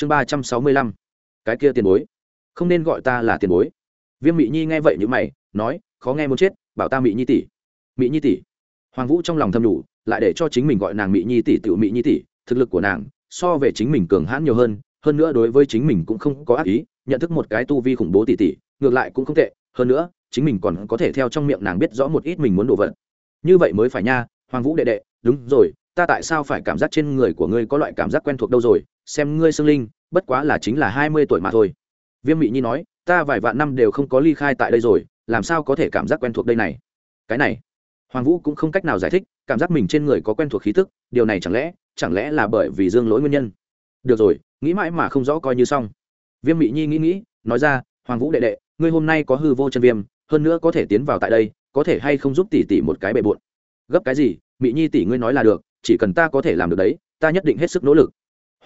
chương ba trăm sáu mươi lăm. Cái kia tiền bối. Không nên gọi ta là tiền bối. Viêm mị nhi nghe vậy như mày, nói, khó nghe muốn chết, bảo ta mị nhi tỷ. Mị nhi tỷ. Hoàng vũ trong lòng thầm đủ lại để cho chính mình gọi nàng mị nhi tỷ tự mị nhi tỷ, thực lực của nàng, so về chính mình cường hãn nhiều hơn hơn nữa đối với chính mình cũng không có ác ý, nhận thức một cái tu vi khủng bố tỷ tỷ, ngược lại cũng không tệ, hơn nữa, chính mình còn có thể theo trong miệng nàng biết rõ một ít mình muốn đồ vật. Như vậy mới phải nha, hoàng vũ đệ đệ, đúng rồi, ta tại sao phải cảm giác trên người của ngươi có loại cảm giác quen thuộc đâu rồi? Xem ngươi xương linh, bất quá là chính là hai mươi tuổi mà thôi. Viêm mị nhi nói, ta vài vạn năm đều không có ly khai tại đây rồi, làm sao có thể cảm giác quen thuộc đây này? Cái này, hoàng vũ cũng không cách nào giải thích, cảm giác mình trên người có quen thuộc khí tức, điều này chẳng lẽ chẳng lẽ là bởi vì dương lỗi nguyên nhân? Được rồi, nghĩ mãi mà không rõ coi như xong. Viêm mị nhi nghĩ nghĩ, nói ra, hoàng vũ đệ đệ, ngươi hôm nay có hư vô chân viêm, hơn nữa có thể tiến vào tại đây, có thể hay không giúp tỷ tỷ một cái bề bộn? Gấp cái gì? Mị nhi tỷ ngươi nói là được, chỉ cần ta có thể làm được đấy, ta nhất định hết sức nỗ lực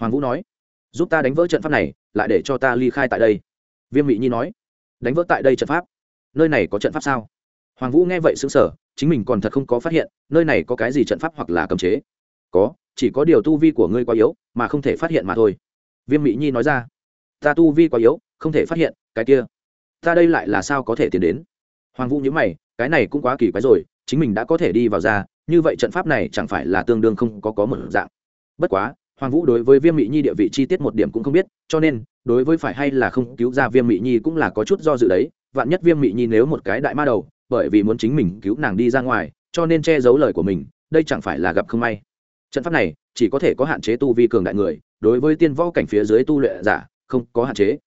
hoàng vũ nói, giúp ta đánh vỡ trận pháp này, lại để cho ta ly khai tại đây. Viêm mị nhi nói, đánh vỡ tại đây trận pháp? Nơi này có trận pháp sao? Hoàng vũ nghe vậy xứng sở chính mình còn thật không có phát hiện, nơi này có cái gì trận pháp hoặc là cấm chế. Có, chỉ có điều tu vi của ngươi quá yếu, mà không thể phát hiện mà thôi. Viêm mỹ nhi nói ra, ta tu vi quá yếu, không thể phát hiện, cái kia, ta đây lại là sao có thể tiến đến? Hoàng vũ nhớ mày, cái này cũng quá kỳ quái rồi, chính mình đã có thể đi vào ra, như vậy trận pháp này chẳng phải là tương đương không có có một dạng. Bất quá hoàng vũ đối với viêm mỹ nhi địa vị chi tiết một điểm cũng không biết, cho nên, đối với phải hay là không cứu ra viêm mỹ nhi cũng là có chút do dự đấy. Vạn nhất viêm mỹ nhi nếu một cái đại ma đầu, bởi vì muốn chính mình cứu nàng đi ra ngoài, cho nên che giấu lời của mình, đây chẳng phải là gặp không may. Trận pháp này, chỉ có thể có hạn chế tu vi cường đại người, đối với tiên võ cảnh phía dưới tu luyện giả, không có hạn chế.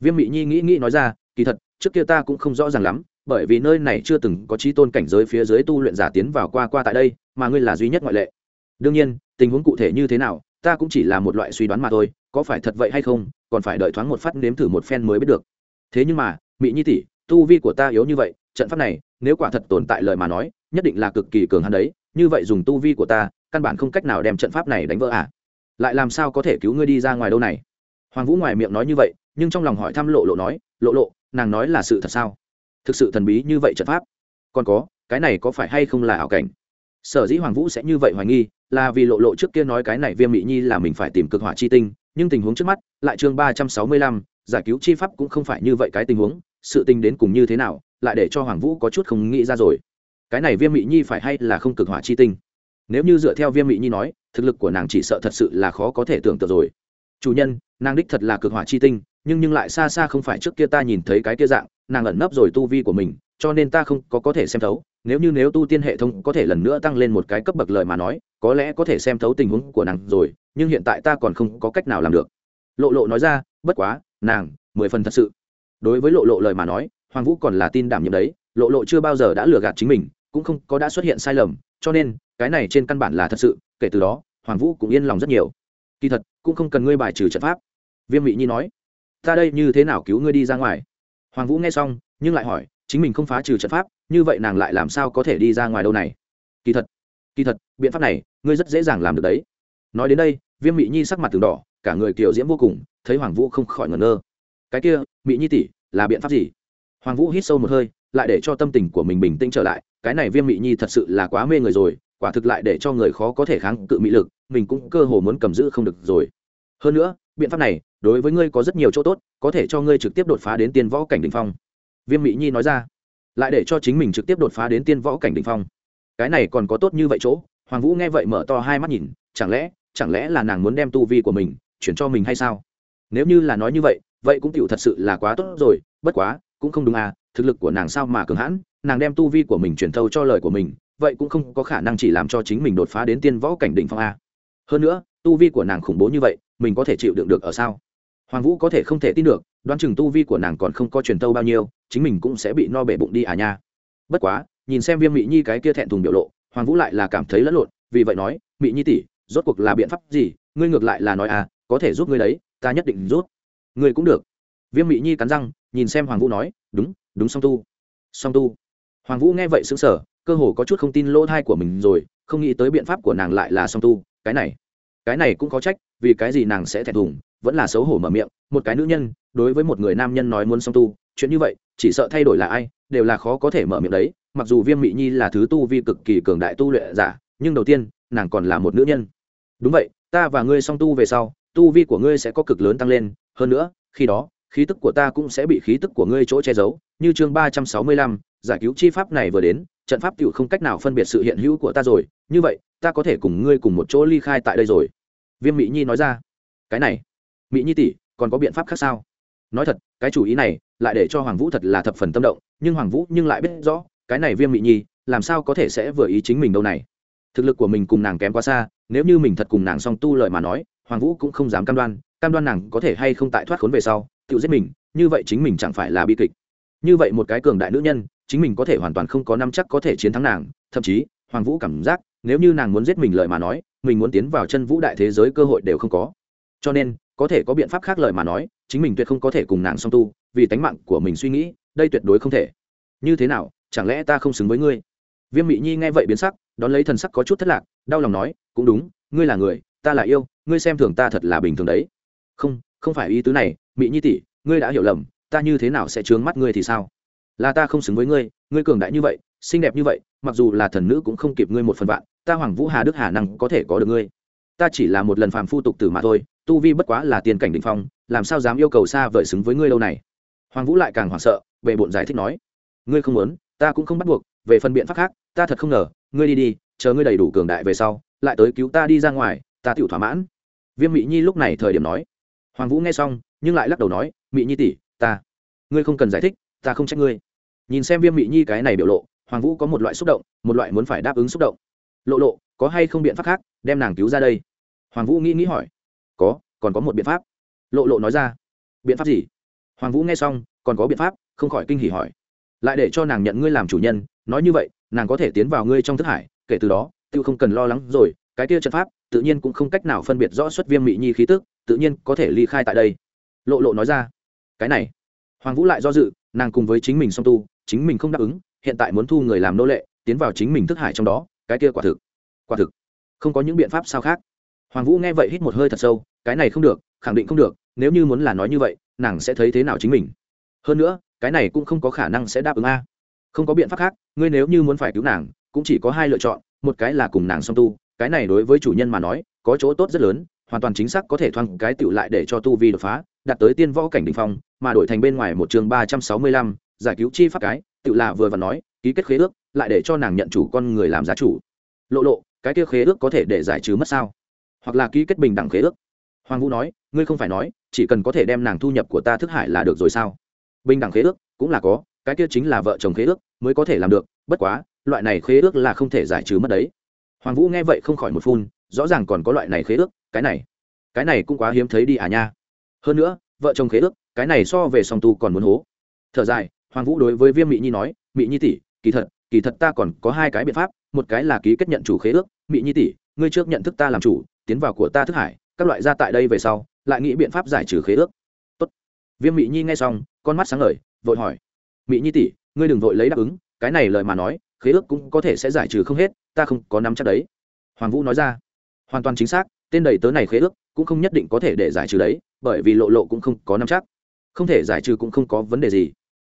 Viêm mỹ nhi nghĩ nghĩ nói ra, kỳ thật, trước kia ta cũng không rõ ràng lắm, bởi vì nơi này chưa từng có trí tôn cảnh giới phía dưới tu luyện giả tiến vào qua qua tại đây, mà ngươi là duy nhất ngoại lệ. Đương nhiên, tình huống cụ thể như thế nào ta cũng chỉ là một loại suy đoán mà thôi, có phải thật vậy hay không, còn phải đợi thoáng một phát nếm thử một phen mới biết được. Thế nhưng mà mỹ nhi tỷ, tu vi của ta yếu như vậy, trận pháp này, nếu quả thật tồn tại lời mà nói, nhất định là cực kỳ cường hắn đấy, như vậy dùng tu vi của ta, căn bản không cách nào đem trận pháp này đánh vỡ à? Lại làm sao có thể cứu ngươi đi ra ngoài đâu này? Hoàng vũ ngoài miệng nói như vậy, nhưng trong lòng hỏi thăm lộ lộ nói, lộ lộ, nàng nói là sự thật sao? Thực sự thần bí như vậy trận pháp? Còn có, cái này có phải hay không là ảo cảnh? Sở dĩ hoàng vũ sẽ như vậy hoài nghi là vì lộ lộ trước kia nói cái này viêm mị nhi là mình phải tìm cực hỏa chi tinh, nhưng tình huống trước mắt lại chương ba trăm sáu mươi lăm, giải cứu chi pháp cũng không phải như vậy cái tình huống, sự tình đến cùng như thế nào, lại để cho hoàng vũ có chút không nghĩ ra rồi. Cái này viêm mị nhi phải hay là không cực hỏa chi tinh? Nếu như dựa theo viêm mị nhi nói, thực lực của nàng chỉ sợ thật sự là khó có thể tưởng tượng rồi. Chủ nhân, nàng đích thật là cực hỏa chi tinh, nhưng nhưng lại xa xa không phải trước kia ta nhìn thấy cái kia dạng, nàng ẩn nấp rồi tu vi của mình, cho nên ta không có có thể xem thấu. Nếu như nếu tu tiên hệ thống có thể lần nữa tăng lên một cái cấp bậc lời mà nói có lẽ có thể xem thấu tình huống của nàng rồi, nhưng hiện tại ta còn không có cách nào làm được. Lộ lộ nói ra, bất quá, nàng, mười phần thật sự. Đối với lộ lộ lời mà nói, hoàng vũ còn là tin đảm nhiệm đấy, lộ lộ chưa bao giờ đã lừa gạt chính mình, cũng không có đã xuất hiện sai lầm, cho nên, cái này trên căn bản là thật sự, kể từ đó, hoàng vũ cũng yên lòng rất nhiều. Kỳ thật, cũng không cần ngươi bài trừ trận pháp. Viêm mỹ nhi nói, ta đây như thế nào cứu ngươi đi ra ngoài? Hoàng vũ nghe xong, nhưng lại hỏi, chính mình không phá trừ trận pháp, như vậy nàng lại làm sao có thể đi ra ngoài đâu này? Kỳ thật kỳ thật, biện pháp này ngươi rất dễ dàng làm được đấy. Nói đến đây, viêm Mị nhi sắc mặt từng đỏ, cả người kiều diễm vô cùng, thấy hoàng vũ không khỏi ngẩn ngơ. Cái kia, Mị nhi tỷ, là biện pháp gì? Hoàng vũ hít sâu một hơi, lại để cho tâm tình của mình bình tĩnh trở lại, cái này viêm Mị nhi thật sự là quá mê người rồi, quả thực lại để cho người khó có thể kháng cự mỹ lực, mình cũng cơ hồ muốn cầm giữ không được rồi. Hơn nữa, biện pháp này, đối với ngươi có rất nhiều chỗ tốt, có thể cho ngươi trực tiếp đột phá đến tiên võ cảnh đình phong. Viêm Mị nhi nói ra, lại để cho chính mình trực tiếp đột phá đến tiên võ cảnh đình phong. Cái này còn có tốt như vậy chỗ hoàng vũ nghe vậy mở to hai mắt nhìn, chẳng lẽ chẳng lẽ là nàng muốn đem tu vi của mình chuyển cho mình hay sao? Nếu như là nói như vậy vậy cũng tựu thật sự là quá tốt rồi, bất quá, cũng không đúng à thực lực của nàng sao mà cường hãn, nàng đem tu vi của mình truyền thâu cho lời của mình, vậy cũng không có khả năng chỉ làm cho chính mình đột phá đến tiên võ cảnh đỉnh phong a. Hơn nữa, tu vi của nàng khủng bố như vậy, mình có thể chịu đựng được ở sao? Hoàng vũ có thể không thể tin được, đoán chừng tu vi của nàng còn không có truyền thâu bao nhiêu, chính mình cũng sẽ bị no bể bụng đi à nha. Bất quá, nhìn xem viêm mỹ nhi cái kia thẹn thùng biểu lộ hoàng vũ lại là cảm thấy lẫn lộn, vì vậy nói mỹ nhi tỷ, rốt cuộc là biện pháp gì? Ngươi ngược lại là nói à có thể giúp ngươi đấy, ta nhất định rút ngươi cũng được. Viêm mỹ nhi cắn răng, nhìn xem hoàng vũ nói, đúng đúng song tu. Song tu? Hoàng vũ nghe vậy xứng sở cơ hồ có chút không tin lỗ thai của mình rồi, không nghĩ tới biện pháp của nàng lại là song tu, cái này cái này cũng có trách, vì cái gì nàng sẽ thẹn thùng, vẫn là xấu hổ mở miệng, một cái nữ nhân, đối với một người nam nhân nói muốn song tu, chuyện như vậy, chỉ sợ thay đổi là ai, đều là khó có thể mở miệng đấy mặc dù viêm mỹ nhi là thứ tu vi cực kỳ cường đại tu luyện giả, nhưng đầu tiên, nàng còn là một nữ nhân. Đúng vậy, ta và ngươi song tu về sau, tu vi của ngươi sẽ có cực lớn tăng lên, hơn nữa, khi đó, khí tức của ta cũng sẽ bị khí tức của ngươi chỗ che giấu, như chương ba trăm sáu mươi lăm, giải cứu chi pháp này vừa đến, trận pháp tựu không cách nào phân biệt sự hiện hữu của ta rồi, như vậy, ta có thể cùng ngươi cùng một chỗ ly khai tại đây rồi. Viêm mỹ nhi nói ra. Cái này mỹ nhi tỷ, còn có biện pháp khác sao? Nói thật, cái chủ ý này, lại để cho hoàng vũ thật là thập phần tâm động, nhưng hoàng vũ nhưng lại biết rõ cái này viêm mỹ nhi, làm sao có thể sẽ vừa ý chính mình đâu này? Thực lực của mình cùng nàng kém quá xa, nếu như mình thật cùng nàng song tu lợi mà nói, hoàng vũ cũng không dám cam đoan cam đoan nàng có thể hay không tại thoát khốn về sau, tự giết mình, như vậy chính mình chẳng phải là bi kịch. Như vậy một cái cường đại nữ nhân, chính mình có thể hoàn toàn không có năm chắc có thể chiến thắng nàng, thậm chí, hoàng vũ cảm giác, nếu như nàng muốn giết mình lợi mà nói, mình muốn tiến vào chân vũ đại thế giới cơ hội đều không có. Cho nên, có thể có biện pháp khác lợi mà nói, chính mình tuyệt không có thể cùng nàng song tu, vì tánh mạng của mình suy nghĩ, đây tuyệt đối không thể. Như thế nào chẳng lẽ ta không xứng với ngươi? Viêm mị nhi nghe vậy biến sắc, đón lấy thần sắc có chút thất lạc, đau lòng nói, cũng đúng, ngươi là người, ta là yêu, ngươi xem thường ta thật là bình thường đấy. Không không phải ý tứ này, mị nhi tỷ, ngươi đã hiểu lầm, ta như thế nào sẽ trướng mắt ngươi thì sao? Là ta không xứng với ngươi ngươi cường đại như vậy, xinh đẹp như vậy, mặc dù là thần nữ cũng không kịp ngươi một phần vạn, ta hoàng vũ hà đức hà năng có thể có được ngươi. Ta chỉ là một lần phàm phu tục tử mà thôi, tu vi bất quá là tiền cảnh định phong, làm sao dám yêu cầu xa vời xứng với ngươi lâu này? Hoàng vũ lại càng hoảng sợ bệ bộn giải thích nói, ngươi không muốn ta cũng không bắt buộc, về phần biện pháp khác, ta thật không ngờ, ngươi đi đi, chờ ngươi đầy đủ cường đại về sau, lại tới cứu ta đi ra ngoài, ta tự thỏa mãn. Viêm mỹ nhi lúc này thời điểm nói. Hoàng vũ nghe xong, nhưng lại lắc đầu nói mỹ nhi tỷ, ta, ngươi không cần giải thích, ta không trách ngươi. Nhìn xem viêm mỹ nhi cái này biểu lộ, hoàng vũ có một loại xúc động, một loại muốn phải đáp ứng xúc động. Lộ lộ, có hay không biện pháp khác, đem nàng cứu ra đây? Hoàng vũ nghĩ nghĩ hỏi. Có, còn có một biện pháp. Lộ lộ nói ra. Biện pháp gì? Hoàng vũ nghe xong, còn có biện pháp, không khỏi kinh hỉ hỏi lại để cho nàng nhận ngươi làm chủ nhân, nói như vậy, nàng có thể tiến vào ngươi trong thức hải, kể từ đó tự không cần lo lắng rồi, cái kia trận pháp, tự nhiên cũng không cách nào phân biệt rõ xuất viêm mỹ nhi khí tức, tự nhiên có thể ly khai tại đây. Lộ lộ nói ra, cái này, hoàng vũ lại do dự, nàng cùng với chính mình song tu, chính mình không đáp ứng, hiện tại muốn thu người làm nô lệ, tiến vào chính mình thức hải trong đó, cái kia quả thực quả thực, không có những biện pháp sao khác. Hoàng vũ nghe vậy hít một hơi thật sâu, cái này không được, khẳng định không được, nếu như muốn là nói như vậy, nàng sẽ thấy thế nào chính mình? Hơn nữa cái này cũng không có khả năng sẽ đáp ứng a. Không có biện pháp khác, ngươi nếu như muốn phải cứu nàng, cũng chỉ có hai lựa chọn, một cái là cùng nàng song tu, cái này đối với chủ nhân mà nói, có chỗ tốt rất lớn, hoàn toàn chính xác có thể thoang cái tựu lại để cho tu vi đột phá, đạt tới tiên võ cảnh đ ỉ n h phong, mà đổi thành bên ngoài một chương ba trăm sáu mươi lăm, giải cứu chi pháp cái tựu là vừa và nói, ký kết khế ước, lại để cho nàng nhận chủ con người làm giá chủ. Lộ lộ, cái kia khế ước có thể để giải trừ mất sao? Hoặc là ký kết bình đẳng khế ước. Hoàng vũ nói, ngươi không phải nói, chỉ cần có thể đem nàng thu nhập của ta thức hải là được rồi sao? Bình đẳng khế ước cũng là có, cái kia chính là vợ chồng khế ước mới có thể làm được, bất quá, loại này khế ước là không thể giải trừ mất đấy. Hoàng vũ nghe vậy không khỏi một phun, rõ ràng còn có loại này khế ước, cái này cái này cũng quá hiếm thấy đi à nha. Hơn nữa, vợ chồng khế ước, cái này so về song tu còn muốn hố. Thở dài, hoàng vũ đối với viêm mỹ nhi nói mỹ nhi tỷ, kỳ thật kỳ thật ta còn có hai cái biện pháp, một cái là ký kết nhận chủ khế ước mỹ nhi tỷ, ngươi trước nhận thức ta làm chủ, tiến vào của ta thức hải, các loại ra tại đây về sau, lại nghĩ biện pháp giải trừ khế ước. Tốt. viêm mỹ nhi nghe xong con mắt sáng ngời, vội hỏi. Mỹ nhi tỷ, ngươi đừng vội lấy đáp ứng, cái này lời mà nói, khế ước cũng có thể sẽ giải trừ không hết, ta không có nắm chắc đấy. Hoàng vũ nói ra. Hoàn toàn chính xác, tên đầy tớ này khế ước cũng không nhất định có thể để giải trừ đấy, bởi vì lộ lộ cũng không có nắm chắc. Không thể giải trừ cũng không có vấn đề gì.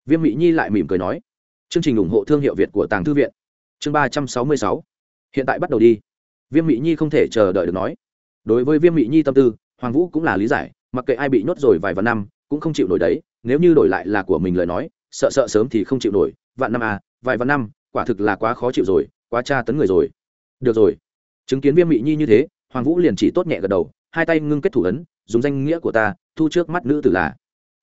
Viêm mỹ nhi lại mỉm cười nói. Chương trình ủng hộ thương hiệu việt của tàng thư viện. Chương ba trăm sáu mươi sáu. Hiện tại bắt đầu đi. Viêm mỹ nhi không thể chờ đợi được nói. Đối với viêm mỹ nhi tâm tư, hoàng vũ cũng là lý giải, mặc kệ ai bị nhốt rồi vài vạn năm, cũng không chịu nổi đấy nếu như đổi lại là của mình lời nói, sợ sợ sớm thì không chịu nổi, vạn năm à vài vạn năm, quả thực là quá khó chịu rồi, quá tra tấn người rồi. Được rồi. Chứng kiến viêm mị nhi như thế, hoàng vũ liền chỉ tốt nhẹ gật đầu, hai tay ngưng kết thủ ấn, dùng danh nghĩa của ta, thu trước mắt nữ tử là.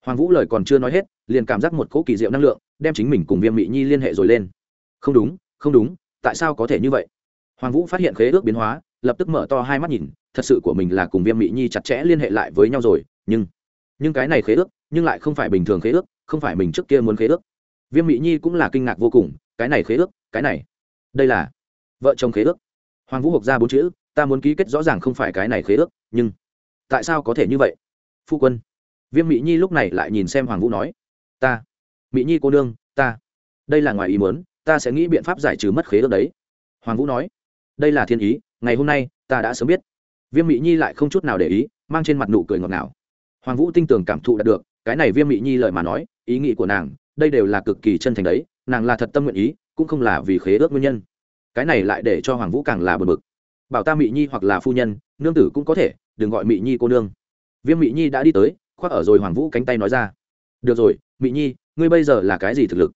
Hoàng vũ lời còn chưa nói hết, liền cảm giác một cỗ kỳ diệu năng lượng, đem chính mình cùng viêm mị nhi liên hệ rồi lên. Không đúng không đúng, tại sao có thể như vậy? Hoàng vũ phát hiện khế ước biến hóa, lập tức mở to hai mắt nhìn, thật sự của mình là cùng viêm mị nhi chặt chẽ liên hệ lại với nhau rồi, nhưng nhưng cái này khế ước, nhưng lại không phải bình thường khế ước, không phải mình trước kia muốn khế ước. Viêm Mỹ nhi cũng là kinh ngạc vô cùng, cái này khế ước, cái này. Đây là vợ chồng khế ước. Hoàng vũ hộc ra bốn chữ, ta muốn ký kết rõ ràng không phải cái này khế ước, nhưng tại sao có thể như vậy? Phu quân. Viêm mỹ nhi lúc này lại nhìn xem hoàng vũ nói, ta mỹ nhi cô nương, ta, đây là ngoài ý muốn, ta sẽ nghĩ biện pháp giải trừ mất khế ước đấy. Hoàng vũ nói, đây là thiên ý, ngày hôm nay, ta đã sớm biết. Viêm mỹ nhi lại không chút nào để ý, mang trên mặt nụ cười ngọt ngào hoàng vũ tinh tường cảm thụ đạt được, cái này viêm Mị nhi lời mà nói, ý nghĩ của nàng, đây đều là cực kỳ chân thành đấy, nàng là thật tâm nguyện ý, cũng không là vì khế ước nguyên nhân. Cái này lại để cho hoàng vũ càng là bờ bực. Bảo ta mị nhi hoặc là phu nhân, nương tử cũng có thể, đừng gọi mị nhi cô nương. Viêm Mị nhi đã đi tới, khoác ở rồi hoàng vũ cánh tay nói ra. Được rồi, Mị nhi, ngươi bây giờ là cái gì thực lực?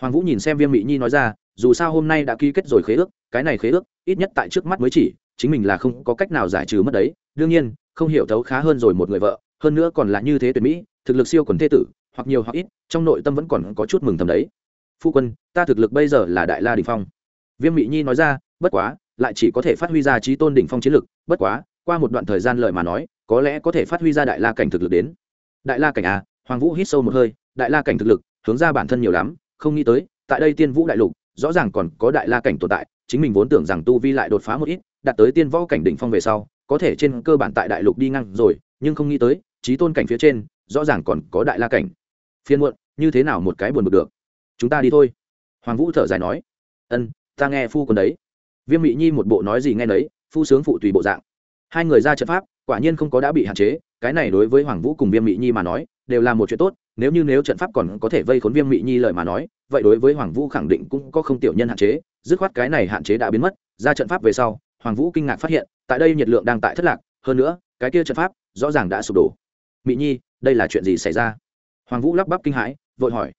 Hoàng vũ nhìn xem viêm Mị nhi nói ra, dù sao hôm nay đã ký kết rồi khế ước, cái này khế ước, ít nhất tại trước mắt mới chỉ, chính mình là không có cách nào giải trừ mất đấy. Đương nhiên, không hiểu thấu khá hơn rồi một người vợ hơn nữa còn là như thế tuyệt mỹ, thực lực siêu quần thế tử, hoặc nhiều hoặc ít, trong nội tâm vẫn còn có chút mừng thầm đấy. Phu quân, ta thực lực bây giờ là đại la đình phong. Viêm mỹ nhi nói ra, bất quá, lại chỉ có thể phát huy ra trí tôn đỉnh phong chiến lực, bất quá, qua một đoạn thời gian lợi mà nói, có lẽ có thể phát huy ra đại la cảnh thực lực đến. Đại la cảnh à hoàng vũ hít sâu một hơi, đại la cảnh thực lực, hướng ra bản thân nhiều lắm, không nghĩ tới, tại đây tiên vũ đại lục, rõ ràng còn có đại la cảnh tồn tại, chính mình vốn tưởng rằng tu vi lại đột phá một ít, đạt tới tiên võ cảnh đỉnh phong về sau, có thể trên cơ bản tại đại lục đi ngang rồi, nhưng không nghĩ tới trí tôn cảnh phía trên, rõ ràng còn có đại la cảnh. Phiên muộn, như thế nào một cái buồn bực được? Chúng ta đi thôi. Hoàng vũ thở dài nói. Ân, ta nghe phu còn đấy. Viêm mỹ nhi một bộ nói gì nghe nấy, phu sướng phụ tùy bộ dạng. Hai người ra trận pháp, quả nhiên không có đã bị hạn chế, cái này đối với hoàng vũ cùng viêm mỹ nhi mà nói, đều là một chuyện tốt, nếu như nếu trận pháp còn có thể vây khốn viêm mỹ nhi lời mà nói, vậy đối với hoàng vũ khẳng định cũng có không tiểu nhân hạn chế, dứt khoát cái này hạn chế đã biến mất, ra trận pháp về sau, hoàng vũ kinh ngạc phát hiện, tại đây nhiệt lượng đang tại thất lạc, hơn nữa, cái kia trận pháp, rõ ràng đã sụp đổ mỹ nhi, đây là chuyện gì xảy ra? Hoàng vũ lắp bắp kinh hãi, vội hỏi.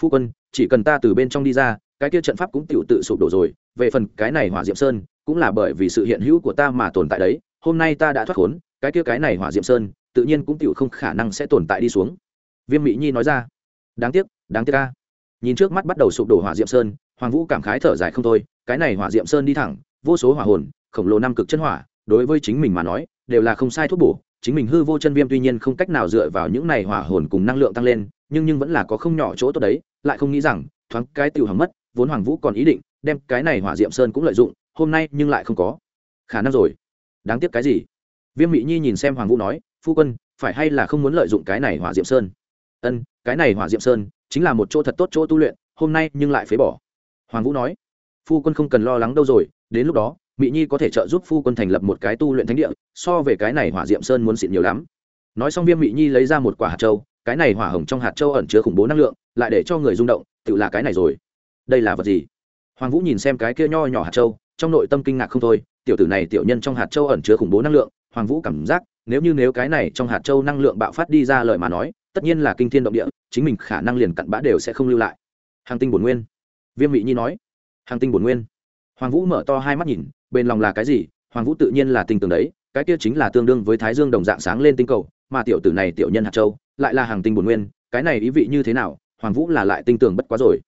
Phu quân, chỉ cần ta từ bên trong đi ra, cái kia trận pháp cũng tự tự sụp đổ rồi. Về phần cái này hỏa diệm sơn, cũng là bởi vì sự hiện hữu của ta mà tồn tại đấy. Hôm nay ta đã thoát khốn, cái kia cái này hỏa diệm sơn, tự nhiên cũng tự không khả năng sẽ tồn tại đi xuống. Viêm mỹ nhi nói ra. Đáng tiếc đáng tiếc ca nhìn trước mắt bắt đầu sụp đổ hỏa diệm sơn, hoàng vũ cảm khái thở dài không thôi. Cái này hỏa diệm sơn đi thẳng, vô số hỏa hồn, khổng lồ năm cực chân hỏa, đối với chính mình mà nói, đều là không sai thuốc bổ chính mình hư vô chân viêm tuy nhiên không cách nào dựa vào những này hỏa hồn cùng năng lượng tăng lên, nhưng nhưng vẫn là có không nhỏ chỗ tốt đấy, lại không nghĩ rằng, thoáng cái tiểu hỏng mất, vốn hoàng vũ còn ý định đem cái này hỏa diệm sơn cũng lợi dụng, hôm nay nhưng lại không có. Khả năng rồi. Đáng tiếc cái gì? Viêm mỹ nhi nhìn xem hoàng vũ nói, phu quân, phải hay là không muốn lợi dụng cái này hỏa diệm sơn? Ân, cái này hỏa diệm sơn chính là một chỗ thật tốt chỗ tu luyện, hôm nay nhưng lại phế bỏ. Hoàng vũ nói. Phu quân không cần lo lắng đâu rồi, đến lúc đó mỹ nhi có thể trợ giúp phu quân thành lập một cái tu luyện thánh địa, so về cái này hỏa diệm sơn muốn xịn nhiều lắm. Nói xong viêm mỹ nhi lấy ra một quả hạt châu, cái này hỏa hồng trong hạt châu ẩn chứa khủng bố năng lượng, lại để cho người rung động, tự là cái này rồi. Đây là vật gì? Hoàng vũ nhìn xem cái kia nho nhỏ hạt châu, trong nội tâm kinh ngạc không thôi, tiểu tử này tiểu nhân trong hạt châu ẩn chứa khủng bố năng lượng, hoàng vũ cảm giác, nếu như nếu cái này trong hạt châu năng lượng bạo phát đi ra lời mà nói, tất nhiên là kinh thiên động địa, chính mình khả năng liền cặn bã đều sẽ không lưu lại. Hàng tinh bổn nguyên. Viêm mỹ nhi nói. Hàng tinh bổn nguyên. Hoàng vũ mở to hai mắt nhìn bên lòng là cái gì, hoàng vũ tự nhiên là tinh tường đấy, cái kia chính là tương đương với thái dương đồng dạng sáng lên tinh cầu, mà tiểu tử này tiểu nhân hạt châu, lại là hàng tinh bổn nguyên, cái này ý vị như thế nào, hoàng vũ là lại tinh tường bất quá rồi.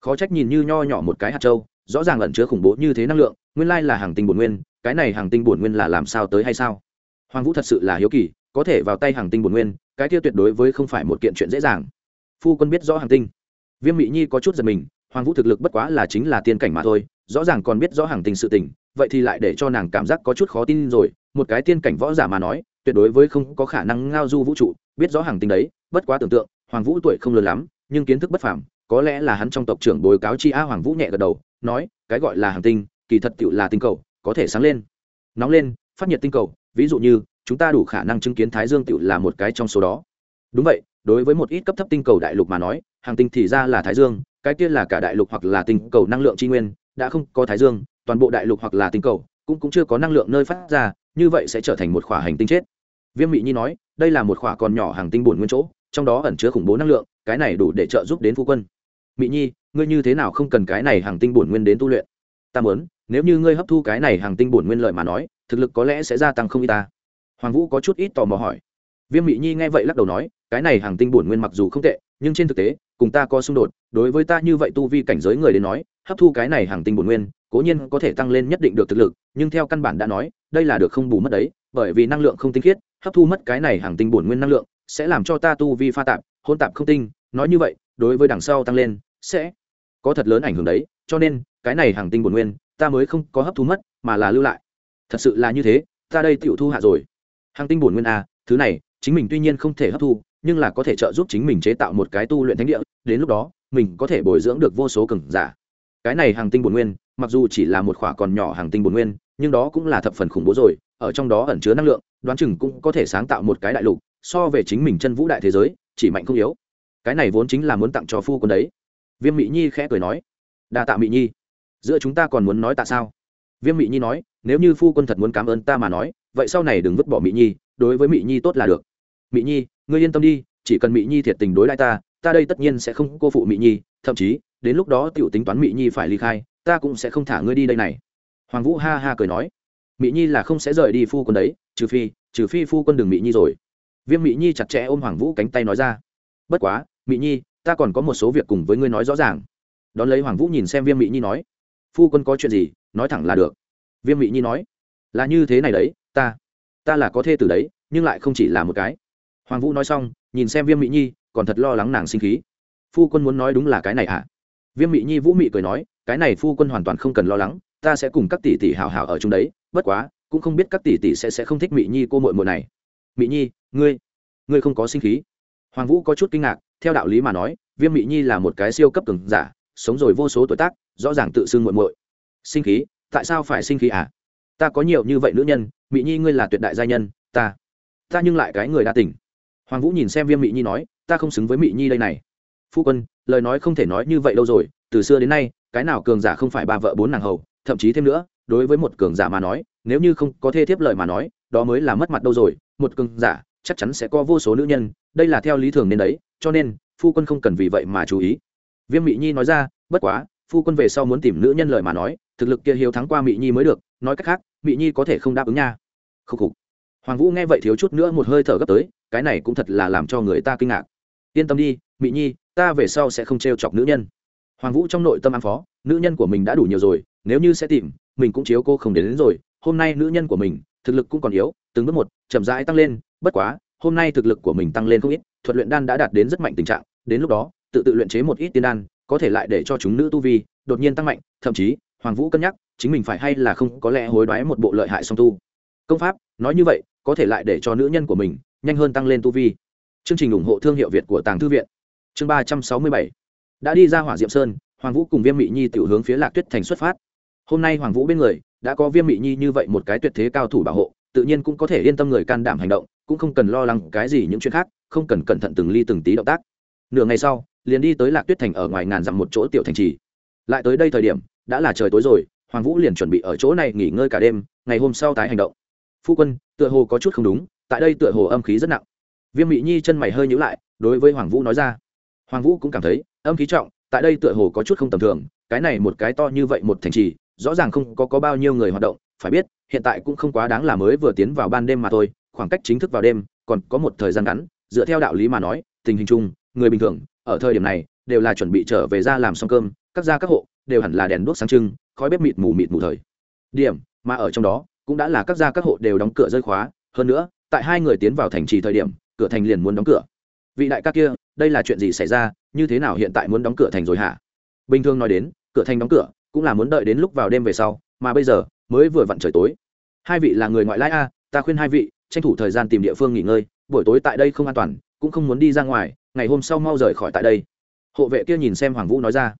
Khó trách nhìn như nho nhỏ một cái hạt châu, rõ ràng lẩn chứa khủng bố như thế năng lượng, nguyên lai là hàng tinh bổn nguyên, cái này hàng tinh bổn nguyên là làm sao tới hay sao? Hoàng vũ thật sự là hiếu kỳ, có thể vào tay hàng tinh bổn nguyên, cái kia tuyệt đối với không phải một kiện chuyện dễ dàng. Phu quân biết rõ hàng tinh. Viêm mỹ nhi có chút giật mình, hoàng vũ thực lực bất quá là chính là tiên cảnh mà thôi, rõ ràng còn biết rõ hàng tinh sự tình vậy thì lại để cho nàng cảm giác có chút khó tin rồi. Một cái tiên cảnh võ giả mà nói, tuyệt đối với không có khả năng ngao du vũ trụ, biết rõ hàng tinh đấy, bất quá tưởng tượng, hoàng vũ tuổi không lớn lắm, nhưng kiến thức bất phàm, có lẽ là hắn trong tộc trưởng bồi cáo chi a hoàng vũ nhẹ gật đầu, nói, cái gọi là hàng tinh, kỳ thật tựu là tinh cầu, có thể sáng lên. Nóng lên, phát nhiệt tinh cầu, ví dụ như, chúng ta đủ khả năng chứng kiến thái dương tựu là một cái trong số đó. Đúng vậy, đối với một ít cấp thấp tinh cầu đại lục mà nói, hàng tinh thì ra là thái dương, cái kia là cả đại lục hoặc là tinh cầu năng lượng tri nguyên, đã không có thái dương toàn bộ đại lục hoặc là tinh cầu, cũng cũng chưa có năng lượng nơi phát ra, như vậy sẽ trở thành một khỏa hành tinh chết. Viêm mị nhi nói, đây là một khỏa còn nhỏ hàng tinh bổn nguyên chỗ, trong đó ẩn chứa khủng bố năng lượng, cái này đủ để trợ giúp đến phu quân. Mị nhi, ngươi như thế nào không cần cái này hàng tinh bổn nguyên đến tu luyện? Ta muốn, nếu như ngươi hấp thu cái này hàng tinh bổn nguyên lợi mà nói, thực lực có lẽ sẽ gia tăng không y ta. Hoàng vũ có chút ít tò mò hỏi. Viêm mị nhi nghe vậy lắc đầu nói, cái này hàng tinh bổn nguyên mặc dù không tệ, nhưng trên thực tế, cùng ta có xung đột, đối với ta như vậy tu vi cảnh giới người đến nói hấp thu cái này hàng tinh bổn nguyên, cố nhiên có thể tăng lên nhất định được thực lực, nhưng theo căn bản đã nói, đây là được không bù mất đấy, bởi vì năng lượng không tinh khiết, hấp thu mất cái này hàng tinh bổn nguyên năng lượng, sẽ làm cho ta tu vi pha tạp hôn tạp không tinh, nói như vậy, đối với đằng sau tăng lên, sẽ có thật lớn ảnh hưởng đấy, cho nên, cái này hàng tinh bổn nguyên, ta mới không có hấp thu mất, mà là lưu lại. Thật sự là như thế, ta đây tiểu thu hạ rồi. Hàng tinh bổn nguyên a thứ này, chính mình tuy nhiên không thể hấp thu, nhưng là có thể trợ giúp chính mình chế tạo một cái tu luyện thánh địa, đến lúc đó, mình có thể bồi dưỡng được vô số cường giả cái này hàng tinh bổn nguyên, mặc dù chỉ là một khỏa còn nhỏ hàng tinh bổn nguyên, nhưng đó cũng là thập phần khủng bố rồi, ở trong đó ẩn chứa năng lượng, đoán chừng cũng có thể sáng tạo một cái đại lục, so về chính mình chân vũ đại thế giới, chỉ mạnh không yếu. Cái này vốn chính là muốn tặng cho phu quân đấy. Viêm mỹ nhi khẽ cười nói, đa tạ mỹ nhi. Giữa chúng ta còn muốn nói tại sao? Viêm mỹ nhi nói, nếu như phu quân thật muốn cảm ơn ta mà nói, vậy sau này đừng vứt bỏ mỹ nhi, đối với mỹ nhi tốt là được. Mỹ nhi, ngươi yên tâm đi, chỉ cần mỹ nhi thiệt tình đối lại ta ta đây tất nhiên sẽ không cô phụ mỹ nhi, thậm chí đến lúc đó tiểu tính toán mỹ nhi phải ly khai, ta cũng sẽ không thả ngươi đi đây này. Hoàng vũ ha ha cười nói mỹ nhi là không sẽ rời đi phu quân đấy, trừ phi trừ phi phu quân đừng mỹ nhi rồi. Viêm mỹ nhi chặt chẽ ôm hoàng vũ cánh tay nói ra, bất quá mỹ nhi, ta còn có một số việc cùng với ngươi nói rõ ràng. Đón lấy hoàng vũ nhìn xem viêm mỹ nhi nói, phu quân có chuyện gì, nói thẳng là được. Viêm mỹ nhi nói, là như thế này đấy, ta ta là có thê từ đấy, nhưng lại không chỉ là một cái. Hoàng vũ nói xong, nhìn xem viêm mỹ nhi, còn thật lo lắng nàng sinh khí. Phu quân muốn nói đúng là cái này à viêm Mị nhi vũ mị cười nói, cái này phu quân hoàn toàn không cần lo lắng, ta sẽ cùng các tỷ tỷ hào hào ở chung đấy, bất quá, cũng không biết các tỷ tỷ sẽ sẽ không thích Mị nhi cô mội mội này. Mị nhi, ngươi ngươi không có sinh khí. Hoàng vũ có chút kinh ngạc, theo đạo lý mà nói, viêm Mị nhi là một cái siêu cấp cường giả, sống rồi vô số tuổi tác, rõ ràng tự xưng muội muội. Sinh khí? Tại sao phải sinh khí à? Ta có nhiều như vậy nữ nhân, Mị nhi ngươi là tuyệt đại gia nhân, ta ta nhưng lại cái người đa tình. Hoàng vũ nhìn xem viêm Mị nhi nói, ta không xứng với Mị nhi đây này phu quân, lời nói không thể nói như vậy đâu rồi, từ xưa đến nay, cái nào cường giả không phải ba vợ bốn nàng hầu, thậm chí thêm nữa, đối với một cường giả mà nói, nếu như không có thê thiếp lời mà nói, đó mới là mất mặt đâu rồi, một cường giả chắc chắn sẽ có vô số nữ nhân, đây là theo lý thường nên đấy, cho nên, phu quân không cần vì vậy mà chú ý. Viêm mỹ nhi nói ra, bất quá, phu quân về sau muốn tìm nữ nhân lời mà nói, thực lực kia hiếu thắng qua mỹ nhi mới được, nói cách khác mỹ nhi có thể không đáp ứng nha. Khúc khục. Hoàng vũ nghe vậy thiếu chút nữa một hơi thở gấp tới, cái này cũng thật là làm cho người ta kinh ngạc. Yên tâm đi mỹ nhi ta về sau sẽ không t chọc nữ nhân. Hoàng vũ trong nội tâm ám phó nữ nhân của mình đã đủ nhiều rồi nếu như sẽ tìm mình cũng chiếu cô không đến, đến rồi. Hôm nay nữ nhân của mình thực lực cũng còn yếu từng bước một chậm rãi tăng lên. Bất quá hôm nay thực lực của mình tăng lên không ít thuật luyện đan đã đạt đến rất mạnh tình trạng. Đến lúc đó tự tự luyện chế một ít tiên đan có thể lại để cho chúng nữ tu vi đột nhiên tăng mạnh. Thậm chí hoàng vũ cân nhắc chính mình phải hay là không có lẽ hối đoái một bộ lợi hại song tu. Công pháp nói như vậy có thể lại để cho nữ nhân của mình nhanh hơn tăng lên tu vi. Chương trình ủng hộ thương hiệu việt của tàng thư viện chương ba trăm sáu mươi bảy. Đã đi ra hỏa diệm sơn, hoàng vũ cùng viêm mị nhi tiểu hướng phía lạc tuyết thành xuất phát. Hôm nay hoàng vũ bên người, đã có viêm mị nhi như vậy một cái tuyệt thế cao thủ bảo hộ, tự nhiên cũng có thể yên tâm người can đảm hành động, cũng không cần lo lắng cái gì những chuyện khác, không cần cẩn thận từng ly từng tí động tác. Nửa ngày sau, liền đi tới lạc tuyết thành ở ngoài ngàn dặm một chỗ tiểu thành trì. Lại tới đây thời điểm, đã là trời tối rồi, hoàng vũ liền chuẩn bị ở chỗ này nghỉ ngơi cả đêm, ngày hôm sau tái hành động. Phu quân, tựa hồ có chút không đúng, tại đây tựa hồ âm khí rất nặng. Viêm mị nhi chân mày hơi nhữ lại, đối với hoàng vũ nói ra hoàng vũ cũng cảm thấy âm khí trọng tại đây tựa hồ có chút không tầm thường cái này một cái to như vậy một thành trì rõ ràng không có, có bao nhiêu người hoạt động phải biết hiện tại cũng không quá đáng là mới vừa tiến vào ban đêm mà thôi khoảng cách chính thức vào đêm còn có một thời gian ngắn dựa theo đạo lý mà nói tình hình chung người bình thường ở thời điểm này đều là chuẩn bị trở về ra làm xong cơm các gia các hộ đều hẳn là đèn đuốc sáng trưng khói bếp mịt mù mịt mù thời. Điểm mà ở trong đó cũng đã là các gia các hộ đều đóng cửa rơi khóa hơn nữa tại hai người tiến vào thành trì thời điểm cửa thành liền muốn đóng cửa vị đại ca kia, đây là chuyện gì xảy ra, như thế nào hiện tại muốn đóng cửa thành rồi hả? Bình thường nói đến, cửa thành đóng cửa, cũng là muốn đợi đến lúc vào đêm về sau, mà bây giờ, mới vừa vặn trời tối. Hai vị là người ngoại lai a, ta khuyên hai vị, tranh thủ thời gian tìm địa phương nghỉ ngơi, buổi tối tại đây không an toàn, cũng không muốn đi ra ngoài, ngày hôm sau mau rời khỏi tại đây. Hộ vệ kia nhìn xem hoàng vũ nói ra.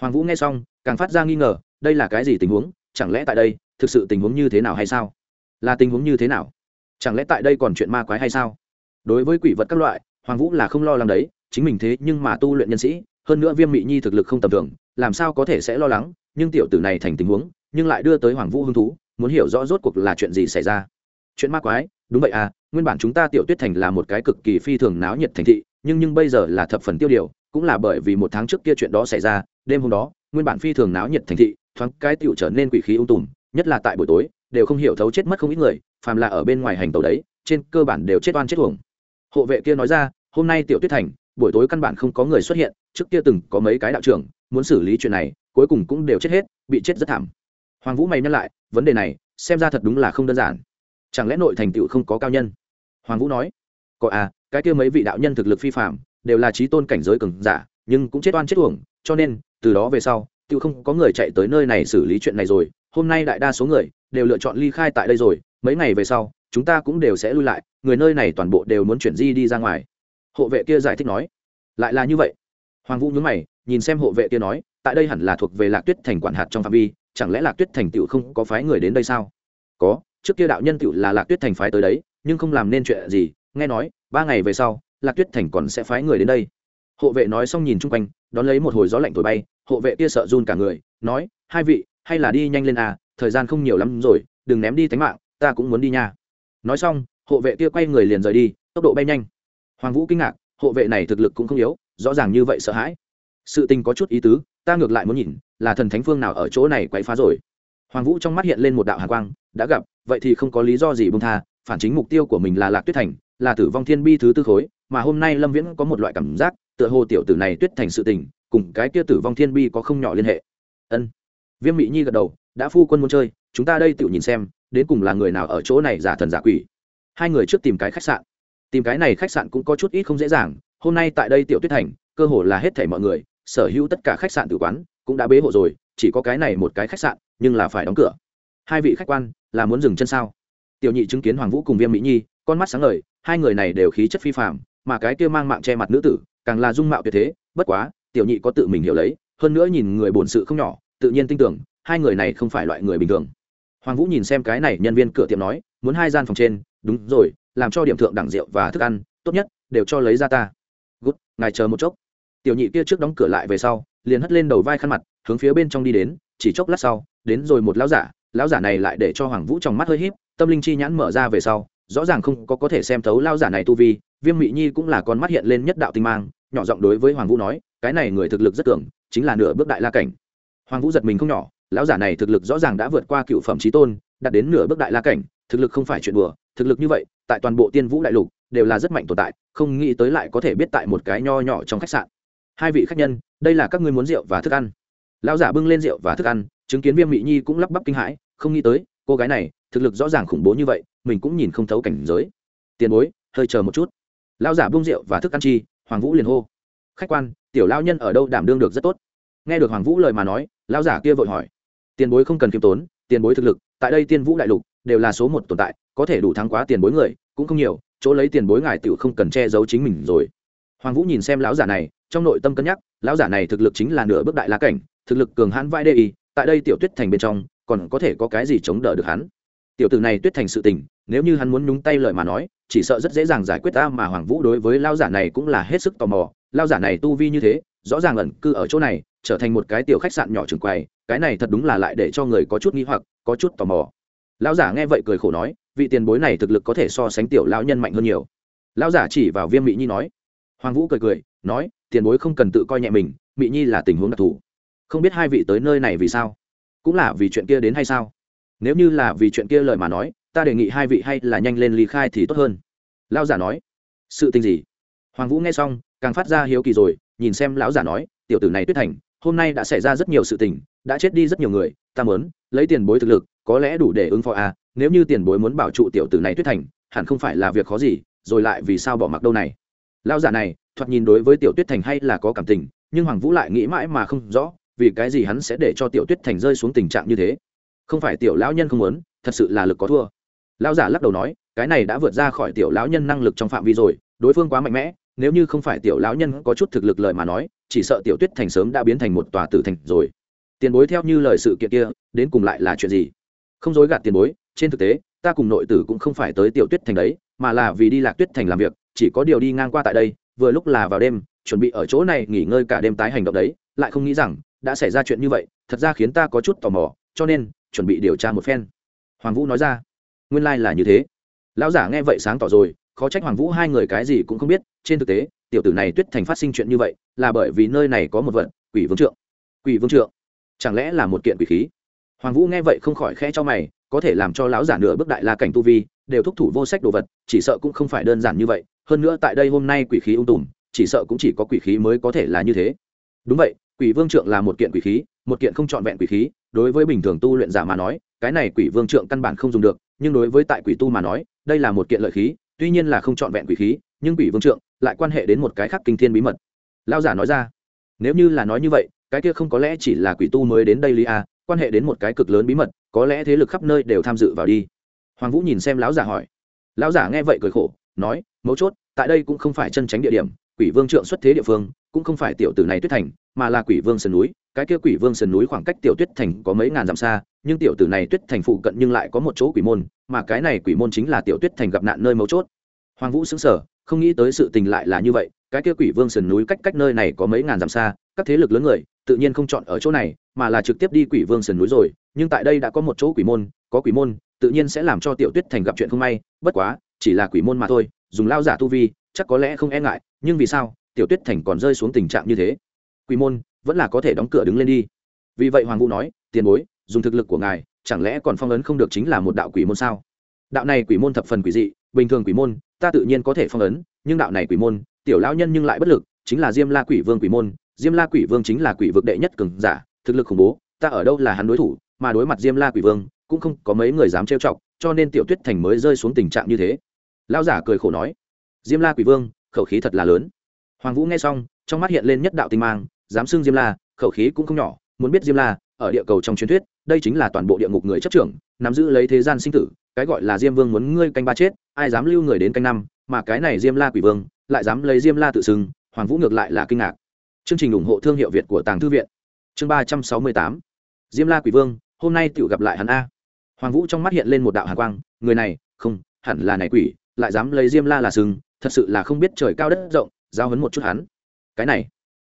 Hoàng vũ nghe xong, càng phát ra nghi ngờ, đây là cái gì tình huống, chẳng lẽ tại đây, thực sự tình huống như thế nào hay sao? Là tình huống như thế nào? Chẳng lẽ tại đây còn chuyện ma quái hay sao? Đối với quỷ vật các loại hoàng vũ là không lo lắng đấy, chính mình thế nhưng mà tu luyện nhân sĩ, hơn nữa viêm mị nhi thực lực không tầm thường, làm sao có thể sẽ lo lắng, nhưng tiểu tử này thành tình huống, nhưng lại đưa tới hoàng vũ hứng thú, muốn hiểu rõ rốt cuộc là chuyện gì xảy ra. Chuyện ma quái, đúng vậy à nguyên bản chúng ta tiểu tuyết thành là một cái cực kỳ phi thường náo nhiệt thành thị, nhưng nhưng bây giờ là thập phần tiêu điều, cũng là bởi vì một tháng trước kia chuyện đó xảy ra, đêm hôm đó, nguyên bản phi thường náo nhiệt thành thị, thoáng cái tiểu trở nên quỷ khí ung tùm, nhất là tại buổi tối, đều không hiểu thấu chết mất không ít người, phàm là ở bên ngoài hành tàu đấy, trên cơ bản đều chết oan chết uổng hộ vệ kia nói ra, hôm nay tiểu tuyết thành, buổi tối căn bản không có người xuất hiện, trước kia từng có mấy cái đạo trưởng, muốn xử lý chuyện này, cuối cùng cũng đều chết hết, bị chết rất thảm. Hoàng vũ mày nhắc lại, vấn đề này, xem ra thật đúng là không đơn giản. Chẳng lẽ nội thành tựu không có cao nhân? Hoàng vũ nói, có à cái kia mấy vị đạo nhân thực lực phi phạm đều là trí tôn cảnh giới cường giả, nhưng cũng chết oan chết uổng, cho nên, từ đó về sau tựu không có người chạy tới nơi này xử lý chuyện này rồi. Hôm nay đại đa số người đều lựa chọn ly khai tại đây rồi, mấy ngày về sau chúng ta cũng đều sẽ lui lại, người nơi này toàn bộ đều muốn chuyển di đi ra ngoài. Hộ vệ kia giải thích nói. Lại là như vậy. Hoàng vũ nhớ mày, nhìn xem hộ vệ kia nói, tại đây hẳn là thuộc về lạc tuyết thành quản hạt trong phạm vi, chẳng lẽ lạc tuyết thành tựu không có phái người đến đây sao? Có, trước kia đạo nhân tựu là lạc tuyết thành phái tới đấy, nhưng không làm nên chuyện gì, nghe nói, ba ngày về sau, lạc tuyết thành còn sẽ phái người đến đây. Hộ vệ nói xong nhìn chung quanh, đón lấy một hồi gió lạnh thổi bay, hộ vệ kia sợ run cả người, nói, hai vị, hay là đi nhanh lên à thời gian không nhiều lắm rồi, đừng ném đi tánh mạng, ta cũng muốn đi nha nói xong, hộ vệ kia quay người liền rời đi, tốc độ bay nhanh. Hoàng vũ kinh ngạc, hộ vệ này thực lực cũng không yếu, rõ ràng như vậy sợ hãi. Sự tình có chút ý tứ, ta ngược lại muốn nhìn, là thần thánh phương nào ở chỗ này quậy phá rồi. Hoàng vũ trong mắt hiện lên một đạo hàn quang, đã gặp, vậy thì không có lý do gì bông tha, phản chính mục tiêu của mình là lạc tuyết thành, là tử vong thiên bi thứ tư khối, mà hôm nay lâm viễn có một loại cảm giác, tựa hồ tiểu tử này tuyết thành sự tình, cùng cái kia tử vong thiên bi có không nhỏ liên hệ. Ân. Viêm mỹ nhi gật đầu, đã phu quân muốn chơi, chúng ta đây tự nhìn xem đến cùng là người nào ở chỗ này giả thần giả quỷ? Hai người trước tìm cái khách sạn. Tìm cái này khách sạn cũng có chút ít không dễ dàng, hôm nay tại đây tiểu tuyết thành, cơ hồ là hết thảy mọi người, sở hữu tất cả khách sạn tử quán cũng đã bế hộ rồi, chỉ có cái này một cái khách sạn, nhưng là phải đóng cửa. Hai vị khách quan, là muốn dừng chân sao? Tiểu nhị chứng kiến hoàng vũ cùng viêm mỹ nhi, con mắt sáng ngời, hai người này đều khí chất phi phạm mà cái kia mang mạng che mặt nữ tử, càng là dung mạo tuyệt thế, bất quá, tiểu nhị có tự mình hiểu lấy, hơn nữa nhìn người bổn sự không nhỏ, tự nhiên tin tưởng, hai người này không phải loại người bình thường hoàng vũ nhìn xem cái này nhân viên cửa tiệm nói, muốn hai gian phòng trên, đúng rồi, làm cho điểm thượng đẳng rượu và thức ăn, tốt nhất, đều cho lấy ra ta. Gút ngài chờ một chốc. Tiểu nhị kia trước đóng cửa lại về sau, liền hất lên đầu vai khăn mặt, hướng phía bên trong đi đến, chỉ chốc lát sau, đến rồi một lão giả lão giả này lại để cho hoàng vũ trong mắt hơi híp, tâm linh chi nhãn mở ra về sau, rõ ràng không có có thể xem thấu lão giả này tu vi, viêm mị nhi cũng là con mắt hiện lên nhất đạo tinh mang, nhỏ giọng đối với hoàng vũ nói, cái này người thực lực rất cường, chính là nửa bước đại la cảnh. Hoàng vũ giật mình không nhỏ lão giả này thực lực rõ ràng đã vượt qua cựu phẩm trí tôn, đạt đến nửa bước đại la cảnh, thực lực không phải chuyện đùa, thực lực như vậy, tại toàn bộ tiên vũ đại lục, đều là rất mạnh tồn tại, không nghĩ tới lại có thể biết tại một cái nho nhỏ trong khách sạn. Hai vị khách nhân, đây là các ngươi muốn rượu và thức ăn. Lão giả bưng lên rượu và thức ăn, chứng kiến viêm mỹ nhi cũng lắp bắp kinh hãi, không nghĩ tới, cô gái này, thực lực rõ ràng khủng bố như vậy, mình cũng nhìn không thấu cảnh giới. Tiền bối, hơi chờ một chút. Lão giả bưng rượu và thức ăn chi, hoàng vũ liền hô. Khách quan, tiểu lao nhân ở đâu đảm đương được rất tốt? Nghe được hoàng vũ lời mà nói, lão giả kia vội hỏi tiền bối không cần kiêm tốn, tiền bối thực lực, tại đây tiên vũ đại lục đều là số một tồn tại, có thể đủ thắng quá tiền bối người, cũng không nhiều, chỗ lấy tiền bối ngài tiểu không cần che giấu chính mình rồi. Hoàng vũ nhìn xem lão giả này, trong nội tâm cân nhắc, lão giả này thực lực chính là nửa bước đại la cảnh, thực lực cường hãn vai đê y, tại đây tiểu tuyết thành bên trong, còn có thể có cái gì chống đỡ được hắn? Tiểu tử này tuyết thành sự tình, nếu như hắn muốn nhúng tay lời mà nói, chỉ sợ rất dễ dàng giải quyết ta mà hoàng vũ đối với lao giả này cũng là hết sức tò mò lao giả này tu vi như thế, rõ ràng ẩn cư ở chỗ này trở thành một cái tiểu khách sạn nhỏ trường quầy cái này thật đúng là lại để cho người có chút nghi hoặc, có chút tò mò. Lão giả nghe vậy cười khổ nói, vị tiền bối này thực lực có thể so sánh tiểu lão nhân mạnh hơn nhiều. Lão giả chỉ vào viêm mỹ nhi nói. Hoàng vũ cười cười, nói, tiền bối không cần tự coi nhẹ mình mỹ nhi là tình huống đặc thù. Không biết hai vị tới nơi này vì sao? Cũng là vì chuyện kia đến hay sao? Nếu như là vì chuyện kia lời mà nói, ta đề nghị hai vị hay là nhanh lên ly khai thì tốt hơn. Lão giả nói. Sự tình gì? Hoàng vũ nghe xong, càng phát ra hiếu kỳ rồi, nhìn xem lão giả nói, tiểu tử này tuyết thành hôm nay đã xảy ra rất nhiều sự tình, đã chết đi rất nhiều người, ta mớn lấy tiền bối thực lực, có lẽ đủ để ứng phó à nếu như tiền bối muốn bảo trụ tiểu tử này tuyết thành, hẳn không phải là việc khó gì, rồi lại vì sao bỏ mặc đâu này. Lão giả này, thoạt nhìn đối với tiểu tuyết thành hay là có cảm tình, nhưng hoàng vũ lại nghĩ mãi mà không rõ, vì cái gì hắn sẽ để cho tiểu tuyết thành rơi xuống tình trạng như thế. Không phải tiểu lão nhân không muốn, thật sự là lực có thua. Lão giả lắc đầu nói, cái này đã vượt ra khỏi tiểu lão nhân năng lực trong phạm vi rồi, đối phương quá mạnh mẽ, nếu như không phải tiểu lão nhân có chút thực lực lợi mà nói chỉ sợ tiểu tuyết thành sớm đã biến thành một tòa tử thành rồi. Tiền bối theo như lời sự kiện kia, đến cùng lại là chuyện gì? Không dối gạt tiền bối, trên thực tế, ta cùng nội tử cũng không phải tới tiểu tuyết thành đấy, mà là vì đi lạc tuyết thành làm việc, chỉ có điều đi ngang qua tại đây, vừa lúc là vào đêm, chuẩn bị ở chỗ này nghỉ ngơi cả đêm tái hành động đấy, lại không nghĩ rằng, đã xảy ra chuyện như vậy, thật ra khiến ta có chút tò mò, cho nên, chuẩn bị điều tra một phen. Hoàng vũ nói ra. Nguyên lai là như thế. Lão giả nghe vậy sáng tỏ rồi, khó trách hoàng vũ hai người cái gì cũng không biết, trên thực tế tiểu tử này tuyết thành phát sinh chuyện như vậy là bởi vì nơi này có một vật, quỷ vương trượng. Quỷ vương trượng? Chẳng lẽ là một kiện quỷ khí? Hoàng vũ nghe vậy không khỏi khẽ cho mày có thể làm cho lão giả nửa bước đại la cảnh tu vi đều thúc thủ vô sách đồ vật chỉ sợ cũng không phải đơn giản như vậy hơn nữa tại đây hôm nay quỷ khí ung tùm chỉ sợ cũng chỉ có quỷ khí mới có thể là như thế. Đúng vậy quỷ vương trượng là một kiện quỷ khí một kiện không trọn vẹn quỷ khí đối với bình thường tu luyện giả mà nói cái này quỷ vương trượng căn bản không dùng được nhưng đối với tại quỷ tu mà nói đây là một kiện lợi khí tuy nhiên là không trọn vẹn quỷ khí nhưng quỷ vương trượng lại quan hệ đến một cái khác kinh thiên bí mật. Lao giả nói ra, nếu như là nói như vậy, cái kia không có lẽ chỉ là quỷ tu mới đến đây li a, quan hệ đến một cái cực lớn bí mật, có lẽ thế lực khắp nơi đều tham dự vào đi. Hoàng vũ nhìn xem lão giả hỏi. Lão giả nghe vậy cười khổ, nói, mấu chốt, tại đây cũng không phải chân tránh địa điểm, quỷ vương trượng xuất thế địa phương, cũng không phải tiểu tử này tuyết thành, mà là quỷ vương sườn núi, cái kia quỷ vương sườn núi khoảng cách tiểu tuyết thành có mấy ngàn dặm xa, nhưng tiểu tử này tuyết thành phụ cận nhưng lại có một chỗ quỷ môn, mà cái này quỷ môn chính là tiểu tuyết thành gặp nạn nơi mấu chốt hoàng vũ xứng sở không nghĩ tới sự tình lại là như vậy, cái kia quỷ vương sườn núi cách cách nơi này có mấy ngàn dặm xa, các thế lực lớn người, tự nhiên không chọn ở chỗ này, mà là trực tiếp đi quỷ vương sườn núi rồi, nhưng tại đây đã có một chỗ quỷ môn, có quỷ môn, tự nhiên sẽ làm cho tiểu tuyết thành gặp chuyện không may, bất quá, chỉ là quỷ môn mà thôi, dùng lao giả tu vi, chắc có lẽ không e ngại, nhưng vì sao, tiểu tuyết thành còn rơi xuống tình trạng như thế? Quỷ môn, vẫn là có thể đóng cửa đứng lên đi. Vì vậy hoàng vũ nói, tiền bối, dùng thực lực của ngài, chẳng lẽ còn phong ấn không được chính là một đạo quỷ môn sao? Đạo này quỷ môn thập phần quỷ dị, bình thường quỷ môn ta tự nhiên có thể phong ấn, nhưng đạo này quỷ môn, tiểu lão nhân nhưng lại bất lực, chính là diêm la quỷ vương quỷ môn. Diêm la quỷ vương chính là quỷ vực đệ nhất cường giả, thực lực khủng bố, ta ở đâu là hắn đối thủ, mà đối mặt diêm la quỷ vương, cũng không có mấy người dám trêu chọc, cho nên tiểu tuyết thành mới rơi xuống tình trạng như thế. Lão giả cười khổ nói, diêm la quỷ vương, khẩu khí thật là lớn. Hoàng vũ nghe xong, trong mắt hiện lên nhất đạo tinh mang, dám xưng diêm la, khẩu khí cũng không nhỏ, muốn biết diêm la, ở địa cầu trong truyền thuyết, đây chính là toàn bộ địa ngục người chấp trưởng, nắm giữ lấy thế gian sinh tử, cái gọi là diêm vương muốn ngươi canh ba chết ai dám lưu người đến canh năm, mà cái này diêm la quỷ vương lại dám lấy diêm la tự xưng, hoàng vũ ngược lại là kinh ngạc. Chương trình ủng hộ thương hiệu việt của tàng thư viện. Chương ba trăm sáu mươi tám. Diêm la quỷ vương, hôm nay tự gặp lại hắn a. Hoàng vũ trong mắt hiện lên một đạo hàn quang, người này, không, hẳn là này quỷ, lại dám lấy diêm la là sừng thật sự là không biết trời cao đất rộng, giao hấn một chút hắn. Cái này,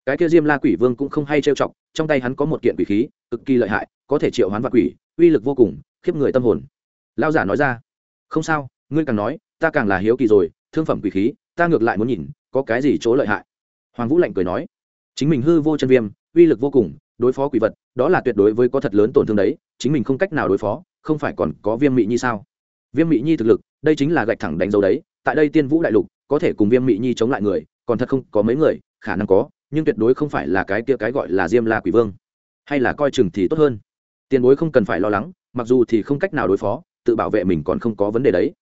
cái kia diêm la quỷ vương cũng không hay trêu chọc, trong tay hắn có một kiện quỷ khí, cực kỳ lợi hại, có thể triệu hoán vật quỷ, uy lực vô cùng, khiếp người tâm hồn. Lao giả nói ra, không sao ngươi càng nói, ta càng là hiếu kỳ rồi, thương phẩm quỷ khí, ta ngược lại muốn nhìn, có cái gì chỗ lợi hại. Hoàng vũ lạnh cười nói, chính mình hư vô chân viêm, uy lực vô cùng, đối phó quỷ vật, đó là tuyệt đối với có thật lớn tổn thương đấy, chính mình không cách nào đối phó, không phải còn có viêm mị nhi sao? Viêm mị nhi thực lực, đây chính là gạch thẳng đánh dấu đấy, tại đây tiên vũ đại lục, có thể cùng viêm mị nhi chống lại người, còn thật không có mấy người, khả năng có, nhưng tuyệt đối không phải là cái kia cái gọi là diêm la quỷ vương. Hay là coi chừng thì tốt hơn. Tiền bối không cần phải lo lắng, mặc dù thì không cách nào đối phó, tự bảo vệ mình còn không có vấn đề đấy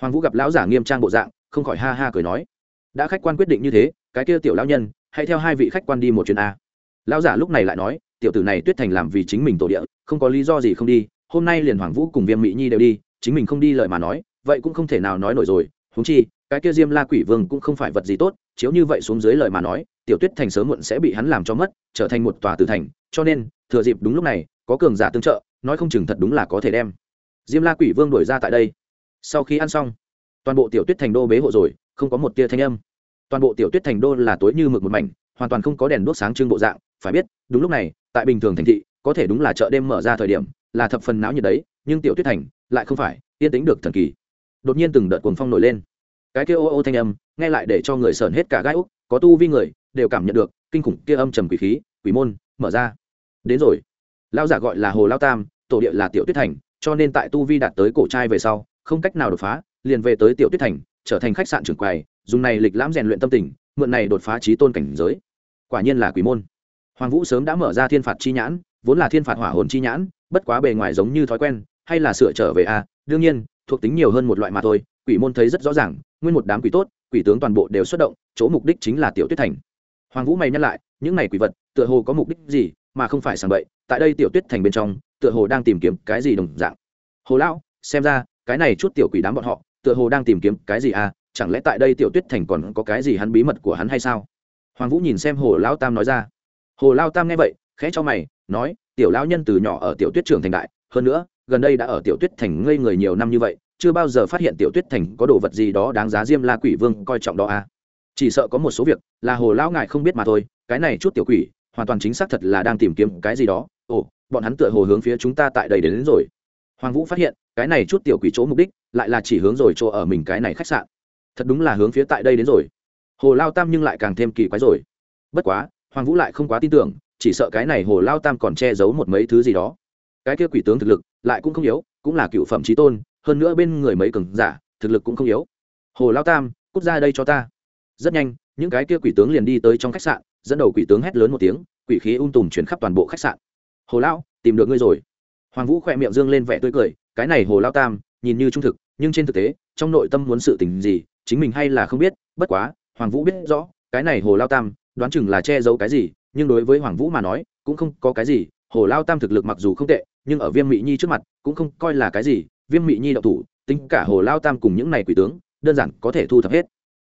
hoàng vũ gặp lão giả nghiêm trang bộ dạng, không khỏi ha ha cười nói, đã khách quan quyết định như thế, cái kia tiểu lão nhân, hãy theo hai vị khách quan đi một chuyến a. Lão giả lúc này lại nói, tiểu tử này tuyết thành làm vì chính mình tổ địa, không có lý do gì không đi, hôm nay liền hoàng vũ cùng viêm mỹ nhi đều đi, chính mình không đi lời mà nói, vậy cũng không thể nào nói nổi rồi húng chi, cái kia diêm la quỷ vương cũng không phải vật gì tốt, chiếu như vậy xuống dưới lời mà nói, tiểu tuyết thành sớm muộn sẽ bị hắn làm cho mất, trở thành một tòa tử thành, cho nên, thừa dịp đúng lúc này, có cường giả tương trợ, nói không chừng thật đúng là có thể đem. Diêm la quỷ vương đuổi ra tại đây sau khi ăn xong, toàn bộ tiểu tuyết thành đô bế hộ rồi, không có một tia thanh âm. Toàn bộ tiểu tuyết thành đô là tối như mực một mảnh, hoàn toàn không có đèn đốt sáng trưng bộ dạng, phải biết, đúng lúc này, tại bình thường thành thị, có thể đúng là chợ đêm mở ra thời điểm, là thập phần não như đấy, nhưng tiểu tuyết thành lại không phải, yên tĩnh được thần kỳ. Đột nhiên từng đợt cuồng phong nổi lên. Cái kia ô ô thanh âm, nghe lại để cho người sởn hết cả gai úc, có tu vi người, đều cảm nhận được kinh khủng kia âm trầm quỷ khí, quỷ môn, mở ra. Đến rồi. Lao giả gọi là hồ lao tam, tổ địa là tiểu tuyết thành, cho nên tại tu vi đạt tới cổ trai về sau không cách nào đột phá, liền về tới tiểu tuyết thành, trở thành khách sạn trưởng quầy, dùng này lịch lãm rèn luyện tâm tình, mượn này đột phá trí tôn cảnh giới. Quả nhiên là quỷ môn. Hoàng vũ sớm đã mở ra thiên phạt chi nhãn, vốn là thiên phạt hỏa hồn chi nhãn, bất quá bề ngoài giống như thói quen, hay là sửa trở về a, đương nhiên, thuộc tính nhiều hơn một loại mà thôi, quỷ môn thấy rất rõ ràng, nguyên một đám quỷ tốt, quỷ tướng toàn bộ đều xuất động, chỗ mục đích chính là tiểu tuyết thành. Hoàng vũ mày nhắc lại, những này quỷ vật, tựa hồ có mục đích gì, mà không phải sàng bậy, tại đây tiểu tuyết thành bên trong, tựa hồ đang tìm kiếm cái gì đồng dạng. Hồ lão, xem ra cái này chút tiểu quỷ đám bọn họ tựa hồ đang tìm kiếm cái gì à chẳng lẽ tại đây tiểu tuyết thành còn có cái gì hắn bí mật của hắn hay sao? Hoàng vũ nhìn xem hồ lao tam nói ra. Hồ lao tam nghe vậy khẽ cho mày nói tiểu lao nhân từ nhỏ ở tiểu tuyết trường thành đại hơn nữa gần đây đã ở tiểu tuyết thành ngây người nhiều năm như vậy chưa bao giờ phát hiện tiểu tuyết thành có đồ vật gì đó đáng giá diêm la quỷ vương coi trọng đó à. Chỉ sợ có một số việc là hồ lão ngại không biết mà thôi cái này chút tiểu quỷ hoàn toàn chính xác thật là đang tìm kiếm cái gì đó. Ồ bọn hắn tựa hồ hướng phía chúng ta tại đây đến, đến rồi hoàng vũ phát hiện, cái này chút tiểu quỷ chỗ mục đích, lại là chỉ hướng rồi chỗ ở mình cái này khách sạn. Thật đúng là hướng phía tại đây đến rồi. Hồ lao tam nhưng lại càng thêm kỳ quái rồi. Bất quá, hoàng vũ lại không quá tin tưởng, chỉ sợ cái này hồ lao tam còn che giấu một mấy thứ gì đó. Cái kia quỷ tướng thực lực, lại cũng không yếu, cũng là cựu phẩm trí tôn, hơn nữa bên người mấy cường giả, thực lực cũng không yếu. Hồ lao tam, cút ra đây cho ta. Rất nhanh, những cái kia quỷ tướng liền đi tới trong khách sạn, dẫn đầu quỷ tướng hét lớn một tiếng, quỷ khí ung tùm chuyển khắp toàn bộ khách sạn. Hồ lao, tìm được ngươi rồi hoàng vũ khỏe miệng dương lên vẻ tươi cười, cái này hồ lao tam, nhìn như trung thực, nhưng trên thực tế, trong nội tâm muốn sự tình gì, chính mình hay là không biết, bất quá, hoàng vũ biết rõ, cái này hồ lao tam, đoán chừng là che giấu cái gì, nhưng đối với hoàng vũ mà nói, cũng không có cái gì, hồ lao tam thực lực mặc dù không tệ, nhưng ở viêm mỹ nhi trước mặt, cũng không coi là cái gì, viêm mỹ nhi đậu thủ, tính cả hồ lao tam cùng những này quỷ tướng, đơn giản có thể thu thập hết.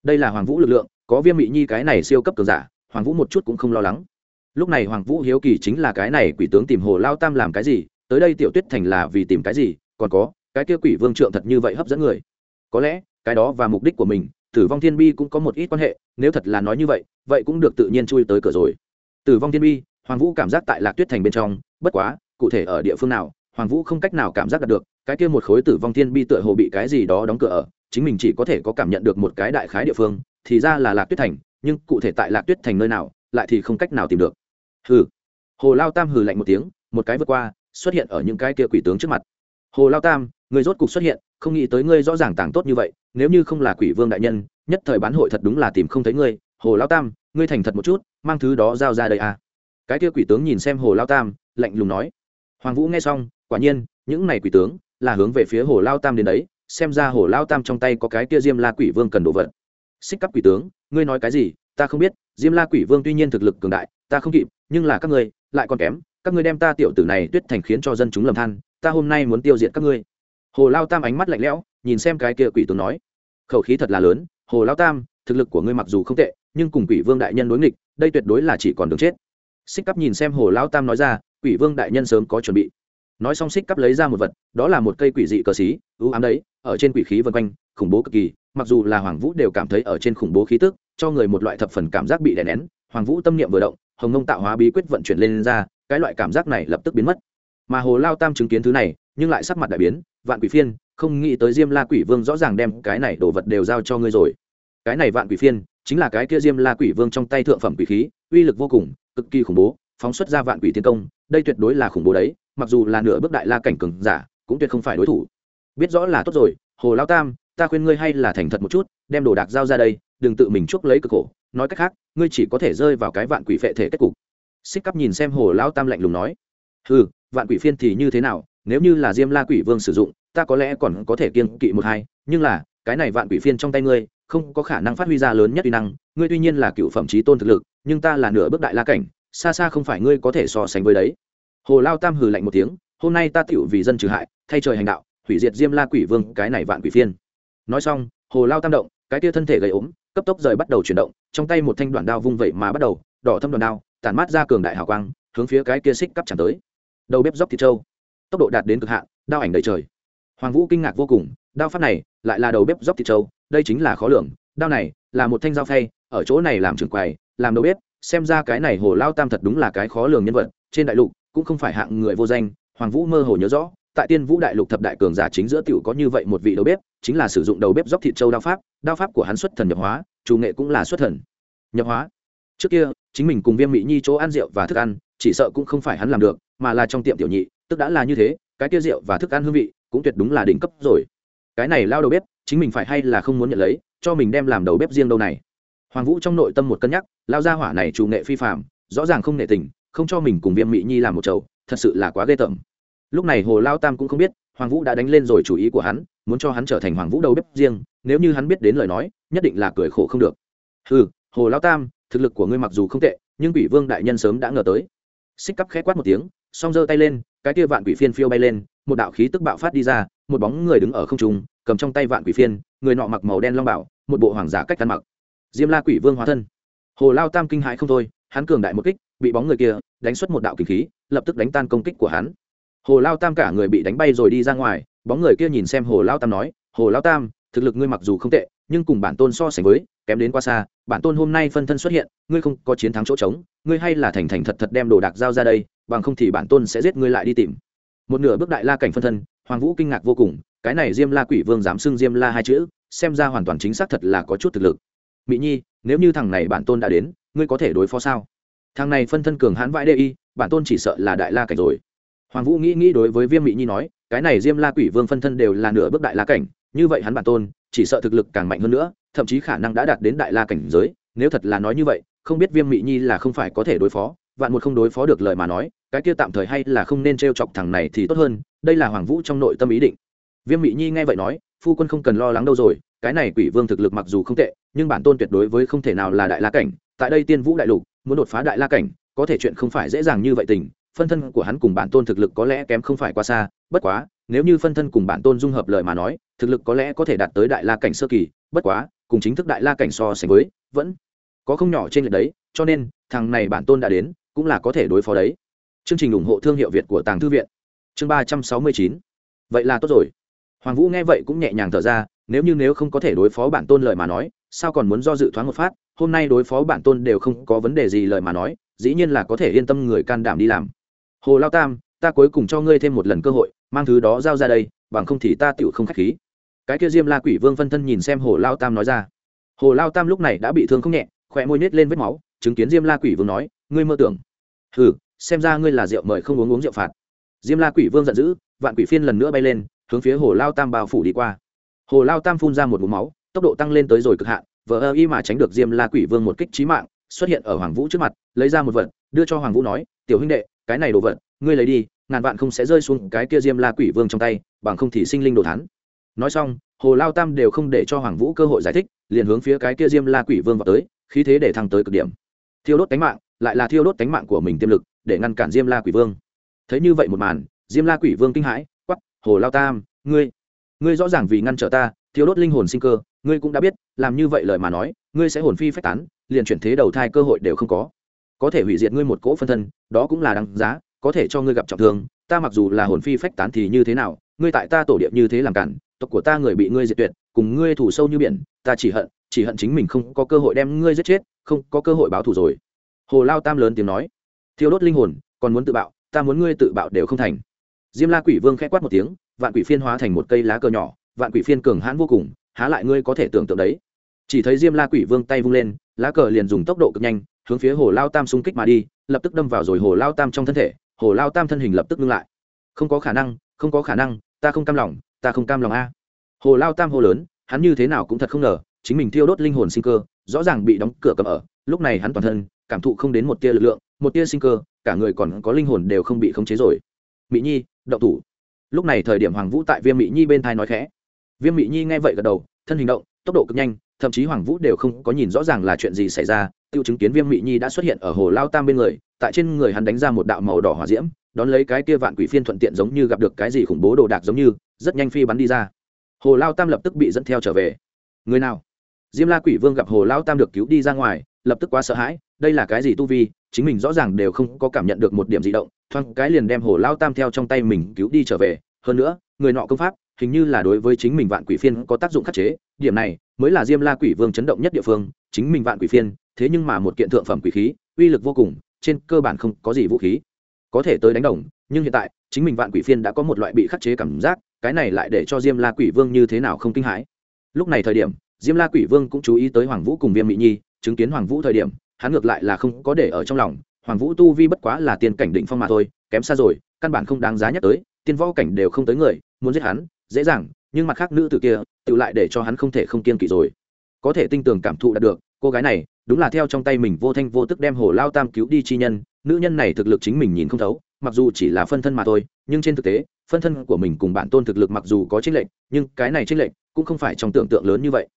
Đây là hoàng vũ lực lượng, có viêm mỹ nhi cái này siêu cấp cường giả, hoàng vũ một chút cũng không lo lắng. Lúc này hoàng vũ hiếu kỳ chính là cái này quỷ tướng tìm hồ lao tam làm cái gì tới đây tiểu tuyết thành là vì tìm cái gì, còn có, cái kia quỷ vương trượng thật như vậy hấp dẫn người. Có lẽ, cái đó và mục đích của mình, tử vong thiên bi cũng có một ít quan hệ, nếu thật là nói như vậy vậy cũng được tự nhiên chui tới cửa rồi. Tử vong thiên bi, hoàng vũ cảm giác tại lạc tuyết thành bên trong, bất quá, cụ thể ở địa phương nào, hoàng vũ không cách nào cảm giác được, cái kia một khối tử vong thiên bi tựa hồ bị cái gì đó đóng cửa ở, chính mình chỉ có thể có cảm nhận được một cái đại khái địa phương, thì ra là lạc tuyết thành, nhưng cụ thể tại lạc tuyết thành nơi nào, lại thì không cách nào tìm được. Hừ. Hồ lao tam hừ lạnh một tiếng, một cái vượt qua xuất hiện ở những cái kia quỷ tướng trước mặt. Hồ lao tam, người rốt cục xuất hiện, không nghĩ tới ngươi rõ ràng tàng tốt như vậy, nếu như không là quỷ vương đại nhân, nhất thời bán hội thật đúng là tìm không thấy ngươi. Hồ lao tam, ngươi thành thật một chút, mang thứ đó giao ra đây à. Cái kia quỷ tướng nhìn xem hồ lao tam, lạnh lùng nói. Hoàng vũ nghe xong, quả nhiên, những này quỷ tướng là hướng về phía hồ lao tam đến đấy, xem ra hồ lao tam trong tay có cái kia diêm la quỷ vương cần đồ vật. Xích cấp quỷ tướng, ngươi nói cái gì, ta không biết, diêm la quỷ vương tuy nhiên thực lực cường đại, ta không kịp, nhưng là các ngươi lại còn kém các ngươi đem ta tiểu tử này tuyết thành khiến cho dân chúng lầm than ta hôm nay muốn tiêu diệt các ngươi. Hồ lao tam ánh mắt lạnh lẽo nhìn xem cái kia quỷ tướng nói khẩu khí thật là lớn hồ lao tam thực lực của ngươi mặc dù không tệ nhưng cùng quỷ vương đại nhân đối nghịch đây tuyệt đối là chỉ còn đường chết. Xích cắp nhìn xem hồ lao tam nói ra quỷ vương đại nhân sớm có chuẩn bị. Nói xong xích cắp lấy ra một vật đó là một cây quỷ dị cờ xí ưu ám đấy ở trên quỷ khí vân quanh khủng bố cực kỳ mặc dù là hoàng vũ đều cảm thấy ở trên khủng bố khí tức cho người một loại thập phần cảm giác bị đè nén hoàng vũ tâm niệm vừa động hồng ngông tạo hóa bí quyết vận chuyển lên, lên ra cái loại cảm giác này lập tức biến mất. Mà hồ lao tam chứng kiến thứ này, nhưng lại sắc mặt đại biến, vạn quỷ phiên, không nghĩ tới diêm la quỷ vương rõ ràng đem cái này đồ vật đều giao cho ngươi rồi. Cái này vạn quỷ phiên, chính là cái kia diêm la quỷ vương trong tay thượng phẩm quỷ khí, uy lực vô cùng, cực kỳ khủng bố, phóng xuất ra vạn quỷ tiến công, đây tuyệt đối là khủng bố đấy, mặc dù là nửa bước đại la cảnh cường giả, cũng tuyệt không phải đối thủ. Biết rõ là tốt rồi, hồ lao tam, ta khuyên ngươi hay là thành thật một chút, đem đồ đạc giao ra đây, đừng tự mình chuốc lấy cực khổ, nói cách khác, ngươi chỉ có thể rơi vào cái vạn quỷ phệ thể kết cục xích cắp nhìn xem hồ lao tam lạnh lùng nói ừ vạn quỷ phiên thì như thế nào? Nếu như là diêm la quỷ vương sử dụng, ta có lẽ còn có thể kiên kỵ một hai, nhưng là, cái này vạn quỷ phiên trong tay ngươi, không có khả năng phát huy ra lớn nhất uy năng. Ngươi tuy nhiên là cựu phẩm trí tôn thực lực, nhưng ta là nửa bước đại la cảnh, xa xa không phải ngươi có thể so sánh với đấy. Hồ lao tam hừ lạnh một tiếng, hôm nay ta tựu vì dân trừ hại, thay trời hành đạo, hủy diệt diêm la quỷ vương, cái này vạn quỷ phiên. Nói xong, hồ lao tam động, cái tia thân thể gầy ốm, cấp tốc rời bắt đầu chuyển động, trong tay một thanh đoạn đao vung vẩy mà bắt đầu, đỏ thâm đoạn đao tản mát ra cường đại hào quang, hướng phía cái kia xích cắp chẳng tới. Đầu bếp dốc thịt trâu, tốc độ đạt đến cực hạn, đao ảnh đầy trời. Hoàng vũ kinh ngạc vô cùng, đao pháp này lại là đầu bếp dốc thịt trâu, đây chính là khó lường, đao này là một thanh dao phay, ở chỗ này làm trưởng quầy, làm đầu bếp, xem ra cái này hồ lao tam thật đúng là cái khó lường nhân vật, trên đại lục cũng không phải hạng người vô danh, hoàng vũ mơ hồ nhớ rõ, tại tiên vũ đại lục thập đại cường giả chính giữa tiểu có như vậy một vị đầu bếp, chính là sử dụng đầu bếp dốc thịt châu đao pháp đao pháp của hắn xuất thần nhập hóa, chủ nghệ cũng là xuất thần nhập hóa. Trước kia chính mình cùng viêm mỹ nhi chỗ ăn rượu và thức ăn, chỉ sợ cũng không phải hắn làm được, mà là trong tiệm tiểu nhị, tức đã là như thế, cái kia rượu và thức ăn hương vị, cũng tuyệt đúng là đỉnh cấp rồi. Cái này lao đầu bếp, chính mình phải hay là không muốn nhận lấy, cho mình đem làm đầu bếp riêng đâu này. Hoàng vũ trong nội tâm một cân nhắc, lao ra hỏa này chủ nghệ phi phạm rõ ràng không nghệ tình, không cho mình cùng viêm mỹ nhi làm một chầu, thật sự là quá ghê tởm. Lúc này hồ lao tam cũng không biết, hoàng vũ đã đánh lên rồi chủ ý của hắn, muốn cho hắn trở thành hoàng vũ đầu bếp riêng, nếu như hắn biết đến lời nói, nhất định là cười khổ không được. Ừ hồ lao tam thực lực của ngươi mặc dù không tệ, nhưng quỷ vương đại nhân sớm đã ngờ tới. Xích cắp khẽ quát một tiếng, song giơ tay lên, cái kia vạn quỷ phiên phiêu bay lên, một đạo khí tức bạo phát đi ra, một bóng người đứng ở không trung, cầm trong tay vạn quỷ phiên, người nọ mặc màu đen long bảo, một bộ hoàng giả cách ăn mặc. Diêm la quỷ vương hóa thân. Hồ lao tam kinh hãi không thôi, hắn cường đại một kích, bị bóng người kia đánh xuất một đạo kinh khí, lập tức đánh tan công kích của hắn. Hồ lao tam cả người bị đánh bay rồi đi ra ngoài, bóng người kia nhìn xem hồ lao tam nói, hồ lao tam, thực lực ngươi mặc dù không tệ, nhưng cùng bản tôn so sánh với kém đến quá xa, bản tôn hôm nay phân thân xuất hiện, ngươi không có chiến thắng chỗ trống, ngươi hay là thành thành thật thật đem đồ đạc giao ra đây, bằng không thì bản tôn sẽ giết ngươi lại đi tìm. Một nửa bước đại la cảnh phân thân, hoàng vũ kinh ngạc vô cùng, cái này diêm la quỷ vương dám xưng diêm la hai chữ, xem ra hoàn toàn chính xác thật là có chút thực lực. Mỹ nhi, nếu như thằng này bản tôn đã đến, ngươi có thể đối phó sao? Thằng này phân thân cường hãn vãi đê y, bản tôn chỉ sợ là đại la cảnh rồi. Hoàng vũ nghĩ nghĩ đối với viêm mỹ nhi nói, cái này diêm la quỷ vương phân thân đều là nửa bước đại la cảnh, như vậy hắn bản tôn chỉ sợ thực lực càng mạnh hơn nữa, thậm chí khả năng đã đạt đến đại la cảnh giới, nếu thật là nói như vậy, không biết viêm mỹ nhi là không phải có thể đối phó, vạn một không đối phó được lời mà nói, cái kia tạm thời hay là không nên t r e o chọc thằng này thì tốt hơn, đây là hoàng vũ trong nội tâm ý định. Viêm mỹ nhi nghe vậy nói, phu quân không cần lo lắng đâu rồi, cái này quỷ vương thực lực mặc dù không tệ, nhưng bản tôn tuyệt đối với không thể nào là đại la cảnh, tại đây tiên vũ đại lục, muốn đột phá đại la cảnh, có thể chuyện không phải dễ dàng như vậy tình, phân thân của hắn cùng bản tôn thực lực có lẽ kém không phải quá xa, bất quá nếu như phân thân cùng bản tôn dung hợp lời mà nói, thực lực có lẽ có thể đạt tới đại la cảnh sơ kỳ, bất quá, cùng chính thức đại la cảnh so sánh với, vẫn có không nhỏ trên lệch đấy, cho nên, thằng này bản tôn đã đến, cũng là có thể đối phó đấy. Chương trình ủng hộ thương hiệu việt của tàng thư viện. Chương ba trăm sáu mươi chín. Vậy là tốt rồi. Hoàng vũ nghe vậy cũng nhẹ nhàng thở ra, nếu như nếu không có thể đối phó bản tôn lời mà nói, sao còn muốn do dự thoáng một phát, hôm nay đối phó bản tôn đều không có vấn đề gì lời mà nói, dĩ nhiên là có thể yên tâm người can đảm đi làm. Hồ lao tam, ta cuối cùng cho ngươi thêm một lần cơ hội mang thứ đó giao ra đây bằng không thì ta tựu không k h á c h khí. Cái kia diêm la quỷ vương phân thân nhìn xem hồ lao tam nói ra. Hồ lao tam lúc này đã bị thương không nhẹ khỏe môi nết lên vết máu chứng kiến diêm la quỷ vương nói ngươi mơ tưởng. Ừ, xem ra ngươi là rượu mời không uống uống rượu phạt. Diêm la quỷ vương giận dữ vạn quỷ phiên lần nữa bay lên hướng phía hồ lao tam bao phủ đi qua. Hồ lao tam phun ra một mũ máu tốc độ tăng lên tới rồi cực hạn vờ ơ y mà tránh được diêm la quỷ vương một kích trí mạng xuất hiện ở hoàng vũ trước mặt lấy ra một vật đưa cho hoàng vũ nói tiểu huynh đệ cái này đồ vật ngươi lấy đi ngàn vạn không sẽ rơi xuống cái kia diêm la quỷ vương trong tay, bằng không thì sinh linh đồ thắn nói xong, hồ lao tam đều không để cho hoàng vũ cơ hội giải thích, liền hướng phía cái kia diêm la quỷ vương vào tới, khí thế để thăng tới cực điểm. Thiêu đốt cánh mạng, lại là thiêu đốt cánh mạng của mình tiêm lực, để ngăn cản diêm la quỷ vương. Thấy như vậy một màn, diêm la quỷ vương kinh hãi quắp hồ lao tam, ngươi ngươi rõ ràng vì ngăn trở ta, thiêu đốt linh hồn sinh cơ, ngươi cũng đã biết, làm như vậy lời mà nói, ngươi sẽ hồn phi phách tán, liền chuyển thế đầu thai cơ hội đều không có. Có thể hủy diệt ngươi một cỗ phân thân, đó cũng là đáng giá có thể cho ngươi gặp trọng thương, ta mặc dù là hồn phi phách tán thì như thế nào, ngươi tại ta tổ điệp như thế làm cản, tộc của ta người bị ngươi diệt tuyệt, cùng ngươi thủ sâu như biển, ta chỉ hận chỉ hận chính mình không có cơ hội đem ngươi giết chết, không có cơ hội báo thù rồi. Hồ lao tam lớn tiếng nói. Thiêu đốt linh hồn, còn muốn tự bạo, ta muốn ngươi tự bạo đều không thành. Diêm la quỷ vương khẽ quát một tiếng, vạn quỷ phiên hóa thành một cây lá cờ nhỏ, vạn quỷ phiên cường hãn vô cùng, há lại ngươi có thể tưởng tượng đấy. Chỉ thấy diêm la quỷ vương tay vung lên, lá cờ liền dùng tốc độ cực nhanh, hướng phía hồ lao tam xung kích mà đi, lập tức đâm vào rồi hồ lao tam trong thân thể hồ lao tam thân hình lập tức ngưng lại. Không có khả năng, không có khả năng, ta không cam lòng, ta không cam lòng a. Hồ lao tam hô lớn, hắn như thế nào cũng thật không ngờ, chính mình thiêu đốt linh hồn sinh cơ, rõ ràng bị đóng cửa cầm ở. Lúc này hắn toàn thân, cảm thụ không đến một tia lực lượng, một tia sinh cơ, cả người còn có linh hồn đều không bị khống chế rồi. Mỹ nhi, động thủ. Lúc này thời điểm hoàng vũ tại viêm mỹ nhi bên thai nói khẽ. Viêm mỹ nhi nghe vậy gật đầu, thân hình động, tốc độ cực nhanh, thậm chí hoàng vũ đều không có nhìn rõ ràng là chuyện gì xảy ra. Tiêu chứng kiến viêm mỹ nhi đã xuất hiện ở hồ lao tam bên người tại trên người hắn đánh ra một đạo màu đỏ hỏa diễm, đón lấy cái kia vạn quỷ phiên thuận tiện giống như gặp được cái gì khủng bố đồ đạc giống như, rất nhanh phi bắn đi ra. Hồ lao tam lập tức bị dẫn theo trở về. Người nào? Diêm la quỷ vương gặp hồ lao tam được cứu đi ra ngoài, lập tức quá sợ hãi, đây là cái gì tu vi, chính mình rõ ràng đều không có cảm nhận được một điểm di động, thoáng cái liền đem hồ lao tam theo trong tay mình cứu đi trở về. Hơn nữa, người nọ công pháp, hình như là đối với chính mình vạn quỷ phiên có tác dụng khắc chế, điểm này mới là diêm la quỷ vương chấn động nhất địa phương, chính mình vạn quỷ phiên, thế nhưng mà một kiện thượng phẩm quỷ khí, uy lực vô cùng trên cơ bản không có gì vũ khí. Có thể tới đánh đồng, nhưng hiện tại, chính mình vạn quỷ phiên đã có một loại bị khắc chế cảm giác, cái này lại để cho diêm la quỷ vương như thế nào không kinh hãi. Lúc này thời điểm, diêm la quỷ vương cũng chú ý tới hoàng vũ cùng viêm mỹ nhi, chứng kiến hoàng vũ thời điểm, hắn ngược lại là không có để ở trong lòng. Hoàng vũ tu vi bất quá là tiền cảnh định phong mà thôi, kém xa rồi, căn bản không đáng giá nhắc tới, tiên võ cảnh đều không tới người, muốn giết hắn, dễ dàng, nhưng mặt khác nữ tử kia, tự lại để cho hắn không thể không kiên kỵ rồi. Có thể tinh tường cảm thụ đạt được, cô gái này đúng là theo trong tay mình vô thanh vô tức đem hồ lao tam cứu đi chi nhân, nữ nhân này thực lực chính mình nhìn không thấu, mặc dù chỉ là phân thân mà thôi, nhưng trên thực tế, phân thân của mình cùng bản tôn thực lực mặc dù có chênh lệch, nhưng cái này chênh lệch cũng không phải trong tưởng tượng lớn như vậy.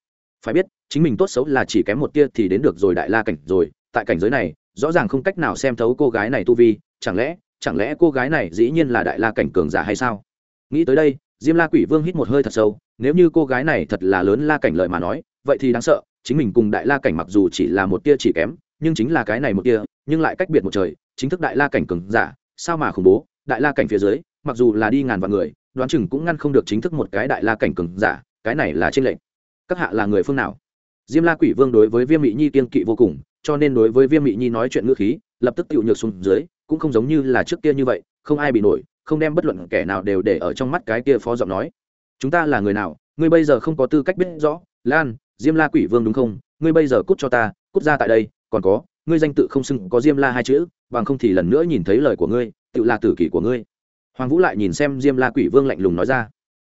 Phải biết, chính mình tốt xấu là chỉ kém một tia thì đến được rồi đại la cảnh rồi, tại cảnh giới này, rõ ràng không cách nào xem thấu cô gái này tu vi, chẳng lẽ chẳng lẽ cô gái này dĩ nhiên là đại la cảnh cường giả hay sao? Nghĩ tới đây, diêm la quỷ vương hít một hơi thật sâu, nếu như cô gái này thật là lớn la cảnh lợi mà nói vậy thì đáng sợ, chính mình cùng đại la cảnh mặc dù chỉ là một tia chỉ kém, nhưng chính là cái này một tia, nhưng lại cách biệt một trời, chính thức đại la cảnh cường giả, sao mà khủng bố, đại la cảnh phía dưới, mặc dù là đi ngàn vạn người, đoán chừng cũng ngăn không được chính thức một cái đại la cảnh cường giả, cái này là trên lệnh các hạ là người phương nào? Diêm la quỷ vương đối với viêm mỹ nhi kiên kỵ vô cùng, cho nên đối với viêm mỹ nhi nói chuyện ngữ khí, lập tức tự nhược xuống dưới, cũng không giống như là trước kia như vậy, không ai bị nổi, không đem bất luận kẻ nào đều để ở trong mắt cái kia phó giọng nói. Chúng ta là người nào? Ngươi bây giờ không có tư cách biết rõ, lan diêm la quỷ vương đúng không? Ngươi bây giờ cút cho ta, cút ra tại đây, còn có, ngươi danh tự không xưng có diêm la hai chữ, bằng không thì lần nữa nhìn thấy lời của ngươi, tự là tử kỷ của ngươi. Hoàng vũ lại nhìn xem diêm la quỷ vương lạnh lùng nói ra.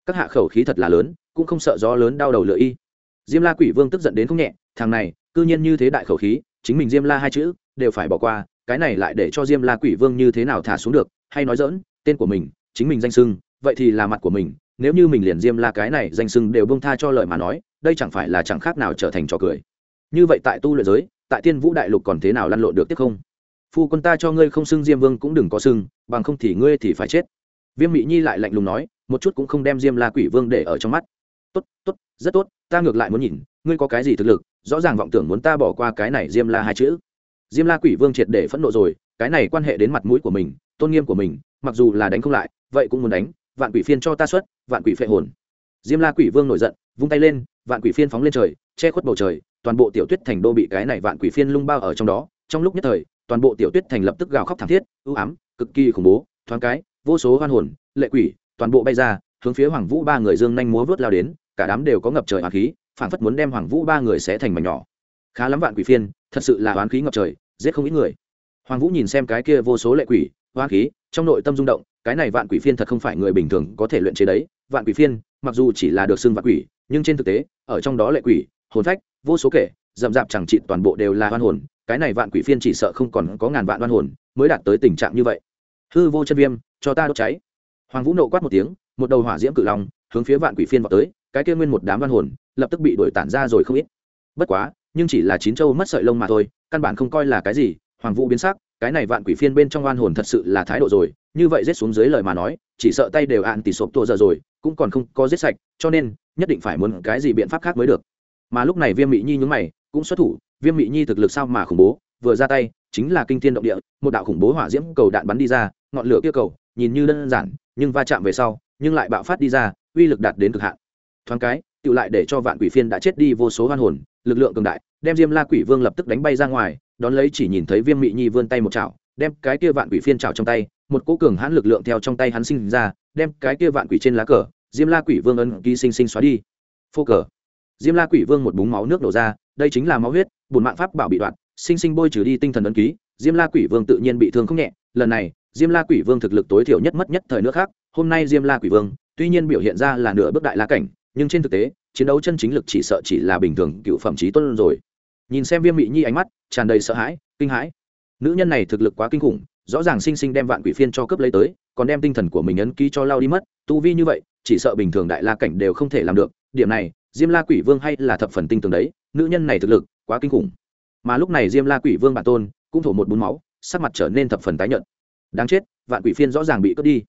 Các hạ khẩu khí thật là lớn, cũng không sợ gió lớn đau đầu lựa y. Diêm la quỷ vương tức giận đến không nhẹ, thằng này, cư nhiên như thế đại khẩu khí, chính mình diêm la hai chữ, đều phải bỏ qua, cái này lại để cho diêm la quỷ vương như thế nào thả xuống được, hay nói dỡn tên của mình, chính mình danh sưng vậy thì là mặt của mình, nếu như mình liền diêm la cái này danh sưng đều bông tha cho lời mà nói đây chẳng phải là chẳng khác nào trở thành trò cười. Như vậy tại tu luyện giới, tại tiên vũ đại lục còn thế nào lăn lộn được tiếp không? Phu quân ta cho ngươi không xưng diêm vương cũng đừng có xưng, bằng không thì ngươi thì phải chết. Viêm Mị nhi lại lạnh lùng nói, một chút cũng không đem diêm la quỷ vương để ở trong mắt. Tốt tốt, rất tốt, ta ngược lại muốn nhìn, ngươi có cái gì thực lực, rõ ràng vọng tưởng muốn ta bỏ qua cái này diêm la hai chữ. Diêm la quỷ vương triệt để phẫn nộ rồi, cái này quan hệ đến mặt mũi của mình, tôn nghiêm của mình, mặc dù là đánh không lại, vậy cũng muốn đánh, vạn quỷ phiên cho ta xuất, vạn quỷ phệ hồn. Diêm la quỷ vương nổi giận, vung tay lên vạn quỷ phiên phóng lên trời, che khuất bầu trời, toàn bộ tiểu tuyết thành đô bị cái này vạn quỷ phiên lung bao ở trong đó. Trong lúc nhất thời, toàn bộ tiểu tuyết thành lập tức gào khóc thảm thiết, ưu ám, cực kỳ khủng bố, thoáng cái, vô số hoan hồn, lệ quỷ, toàn bộ bay ra, hướng phía hoàng vũ ba người dương nhanh múa vớt lao đến, cả đám đều có ngập trời hoàng khí phản phất muốn đem hoàng vũ ba người sẽ thành mảnh nhỏ. Khá lắm vạn quỷ phiên, thật sự là oán khí ngập trời, giết không ít người. Hoàng vũ nhìn xem cái kia vô số lệ quỷ, oán khí, trong nội tâm rung động, cái này vạn quỷ phiên thật không phải người bình thường có thể luyện chế đấy. Vạn quỷ phiên, mặc dù chỉ là được xưng vạn quỷ nhưng trên thực tế, ở trong đó lệ quỷ, hồn phách, vô số kể rậm rạp chẳng trị toàn bộ đều là hoan hồn, cái này vạn quỷ phiên chỉ sợ không còn có ngàn vạn hoan hồn mới đạt tới tình trạng như vậy. Hư vô chân viêm, cho ta đốt cháy. Hoàng vũ nộ quát một tiếng, một đầu hỏa diễm cự long hướng phía vạn quỷ phiên vào tới, cái kia nguyên một đám hoan hồn lập tức bị đuổi tản ra rồi không ít. Bất quá, nhưng chỉ là chín châu mất sợi lông mà thôi, căn bản không coi là cái gì, hoàng vũ biến sắc, cái này vạn quỷ phiên bên trong oan hồn thật sự là thái độ rồi như vậy giết xuống dưới lời mà nói, chỉ sợ tay đều ạn tỉ sộp tua giờ rồi, cũng còn không có giết sạch, cho nên, nhất định phải muốn cái gì biện pháp khác mới được. Mà lúc này viêm Mị nhi nhúng mày, cũng xuất thủ, viêm Mị nhi thực lực sao mà khủng bố, vừa ra tay, chính là kinh thiên động địa, một đạo khủng bố hỏa diễm cầu đạn bắn đi ra, ngọn lửa kia cầu, nhìn như đơn giản, nhưng va chạm về sau, nhưng lại bạo phát đi ra, uy lực đạt đến cực hạn. Thoáng cái tự lại để cho vạn quỷ phiên đã chết đi vô số hoan hồn, lực lượng cường đại, đem diêm la quỷ vương lập tức đánh bay ra ngoài, đón lấy chỉ nhìn thấy viêm mị nhi vươn tay một chảo, đem cái kia vạn quỷ phiên chảo trong tay một cỗ cường hãn lực lượng theo trong tay hắn sinh ra, đem cái kia vạn quỷ trên lá cờ, diêm la quỷ vương ân ký sinh sinh xóa đi. Phô cờ. Diêm la quỷ vương một búng máu nước đổ ra, đây chính là máu huyết bùn mạng pháp bảo bị đoạn, sinh sinh bôi trừ đi tinh thần ấn ký, diêm la quỷ vương tự nhiên bị thương không nhẹ. Lần này, diêm la quỷ vương thực lực tối thiểu nhất mất nhất thời nước khác, hôm nay diêm la quỷ vương, tuy nhiên biểu hiện ra là nửa bước đại la cảnh, nhưng trên thực tế, chiến đấu chân chính lực chỉ sợ chỉ là bình thường cựu phẩm trí tuân rồi. Nhìn xem viêm mị nhi ánh mắt, tràn đầy sợ hãi, kinh hãi. Nữ nhân này thực lực quá kinh khủng rõ ràng sinh sinh đem vạn quỷ phiên cho cướp lấy tới, còn đem tinh thần của mình ấn ký cho lao đi mất, tu vi như vậy, chỉ sợ bình thường đại la cảnh đều không thể làm được. Điểm này, diêm la quỷ vương hay là thập phần tinh tường đấy, nữ nhân này thực lực, quá kinh khủng. Mà lúc này diêm la quỷ vương bản tôn, cũng thổ một bún máu, sắc mặt trở nên thập phần tái nhợt. Đáng chết, vạn quỷ phiên rõ ràng bị cướp đi.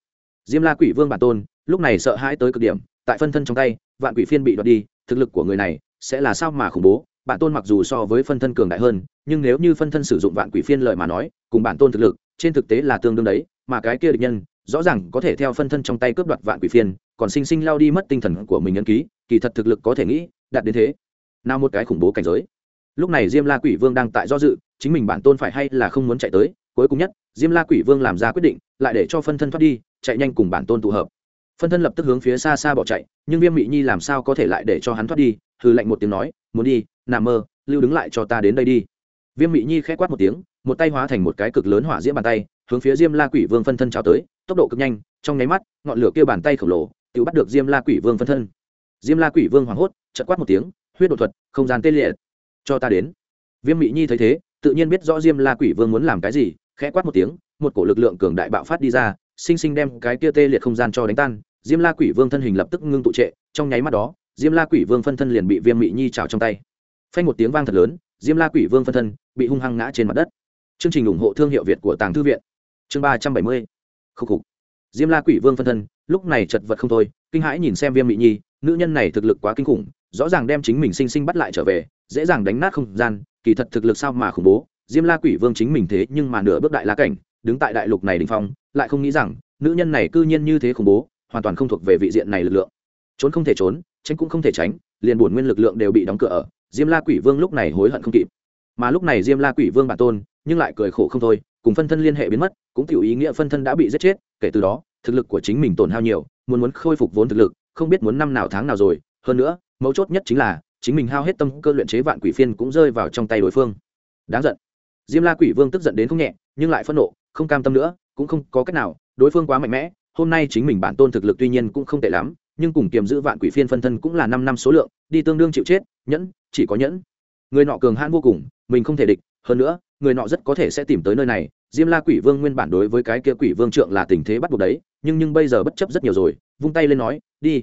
Diêm la quỷ vương bản tôn, lúc này sợ hãi tới cực điểm, tại phân thân trong tay, vạn quỷ phiên bị đoạt đi, thực lực của người này sẽ là sao mà khủng bố? Bản tôn mặc dù so với phân thân cường đại hơn, nhưng nếu như phân thân sử dụng vạn quỷ phiên lợi mà nói, cùng bản tôn thực lực trên thực tế là tương đương đấy, mà cái kia địch nhân, rõ ràng có thể theo phân thân trong tay cướp đoạt vạn quỷ phiên, còn sinh sinh lao đi mất tinh thần của mình ấn ký, kỳ thật thực lực có thể nghĩ, đạt đến thế. Nào một cái khủng bố cảnh giới. Lúc này diêm la quỷ vương đang tại do dự, chính mình bản tôn phải hay là không muốn chạy tới, cuối cùng nhất, diêm la quỷ vương làm ra quyết định, lại để cho phân thân thoát đi, chạy nhanh cùng bản tôn tụ hợp. Phân thân lập tức hướng phía xa xa bỏ chạy, nhưng viêm mị nhi làm sao có thể lại để cho hắn thoát đi hư lạnh một tiếng nói, muốn đi, nằm mơ, lưu đứng lại cho ta đến đây đi. Viêm mị nhi k h ẽ quát một tiếng một tay hóa thành một cái cực lớn hỏa diễm bàn tay, hướng phía diêm la quỷ vương phân thân trào tới, tốc độ cực nhanh, trong nháy mắt, ngọn lửa kia bàn tay khổng lồ, tự bắt được diêm la quỷ vương phân thân. Diêm la quỷ vương hoảng hốt chật quát một tiếng, huyết đột thuật, không gian tê liệt. Cho ta đến. Viêm mị nhi thấy thế, tự nhiên biết rõ diêm la quỷ vương muốn làm cái gì, khẽ quát một tiếng, một cổ lực lượng cường đại bạo phát đi ra, sinh sinh đem cái kia tê liệt không gian cho đánh tan. Diêm la quỷ vương thân hình lập tức ngưng tụ trệ, trong nháy mắt đó, diêm la quỷ vương phân thân liền bị viêm mị nhi trào trong tay. Phanh một tiếng vang thật lớn, diêm la quỷ vương phân thân bị hung hăng ngã trên mặt đất chương trình ủng hộ thương hiệu việt của tàng thư viện. Chương ba trăm bảy mươi. Khúc khục. Diêm la quỷ vương phân thân, lúc này chật vật không thôi, kinh hãi nhìn xem viêm mị nhi, nữ nhân này thực lực quá kinh khủng, rõ ràng đem chính mình sinh sinh bắt lại trở về, dễ dàng đánh nát không gian, kỳ thật thực lực sao mà khủng bố, diêm la quỷ vương chính mình thế nhưng mà nửa bước đại la cảnh, đứng tại đại lục này đình phong, lại không nghĩ rằng, nữ nhân này cư nhiên như thế khủng bố, hoàn toàn không thuộc về vị diện này lực lượng. Trốn không thể trốn, tránh cũng không thể tránh, liền bổn nguyên lực lượng đều bị đóng cửa ở, diêm la quỷ vương lúc này hối hận không kịp. Mà lúc này diêm la quỷ vương bản tôn nhưng lại cười khổ không thôi, cùng phân thân liên hệ biến mất, cũng tiểu ý nghĩa phân thân đã bị giết chết, kể từ đó, thực lực của chính mình tổn hao nhiều, muốn muốn khôi phục vốn thực lực, không biết muốn năm nào tháng nào rồi. Hơn nữa, mấu chốt nhất chính là, chính mình hao hết tâm cơ luyện chế vạn quỷ phiên cũng rơi vào trong tay đối phương. Đáng giận. Diêm la quỷ vương tức giận đến không nhẹ, nhưng lại phẫn nộ, không cam tâm nữa, cũng không có cách nào, đối phương quá mạnh mẽ, hôm nay chính mình bản tôn thực lực tuy nhiên cũng không tệ lắm, nhưng cùng kiềm giữ vạn quỷ phiên phân thân cũng là năm năm số lượng, đi tương đương chịu chết, nhẫn, chỉ có nhẫn. Người nọ cường hãn vô cùng, mình không thể địch hơn nữa, người nọ rất có thể sẽ tìm tới nơi này. Diêm la quỷ vương nguyên bản đối với cái kia quỷ vương trượng là tình thế bắt buộc đấy, nhưng nhưng bây giờ bất chấp rất nhiều rồi, vung tay lên nói, đi.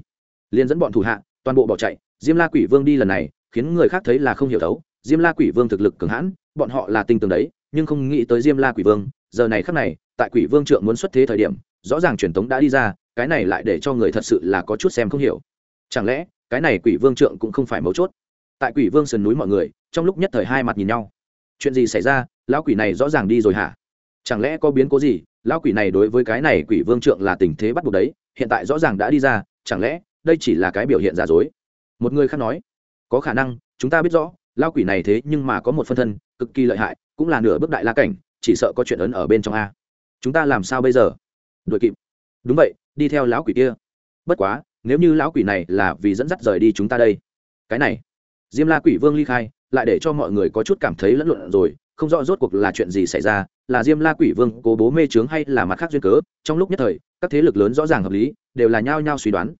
Liền dẫn bọn thủ hạ, toàn bộ bỏ chạy. Diêm la quỷ vương đi lần này, khiến người khác thấy là không hiểu thấu. Diêm la quỷ vương thực lực cường hãn, bọn họ là tinh tường đấy, nhưng không nghĩ tới diêm la quỷ vương, giờ này khắc này, tại quỷ vương trượng muốn xuất thế thời điểm, rõ ràng truyền tống đã đi ra, cái này lại để cho người thật sự là có chút xem không hiểu. Chẳng lẽ, cái này quỷ vương trượng cũng không phải mấu chốt? Tại quỷ vương sườn núi mọi người, trong lúc nhất thời hai mặt nhìn nhau chuyện gì xảy ra, lão quỷ này rõ ràng đi rồi hả? Chẳng lẽ có biến cố gì? Lão quỷ này đối với cái này quỷ vương trượng là tình thế bắt buộc đấy, hiện tại rõ ràng đã đi ra, chẳng lẽ đây chỉ là cái biểu hiện giả dối? Một người khác nói, có khả năng, chúng ta biết rõ, lão quỷ này thế nhưng mà có một phân thân, cực kỳ lợi hại, cũng là nửa bước đại la cảnh, chỉ sợ có chuyện ấn ở bên trong a. Chúng ta làm sao bây giờ? Đuổi kịp. Đúng vậy, đi theo lão quỷ kia. Bất quá, nếu như lão quỷ này là vì dẫn dắt rời đi chúng ta đây. Cái này, diêm la quỷ vương ly khai lại để cho mọi người có chút cảm thấy lẫn lộn rồi, không rõ rốt cuộc là chuyện gì xảy ra, là diêm la quỷ vương cố bố mê trướng hay là mặt khác duyên cớ, trong lúc nhất thời, các thế lực lớn rõ ràng hợp lý, đều là nhao nhao suy đoán.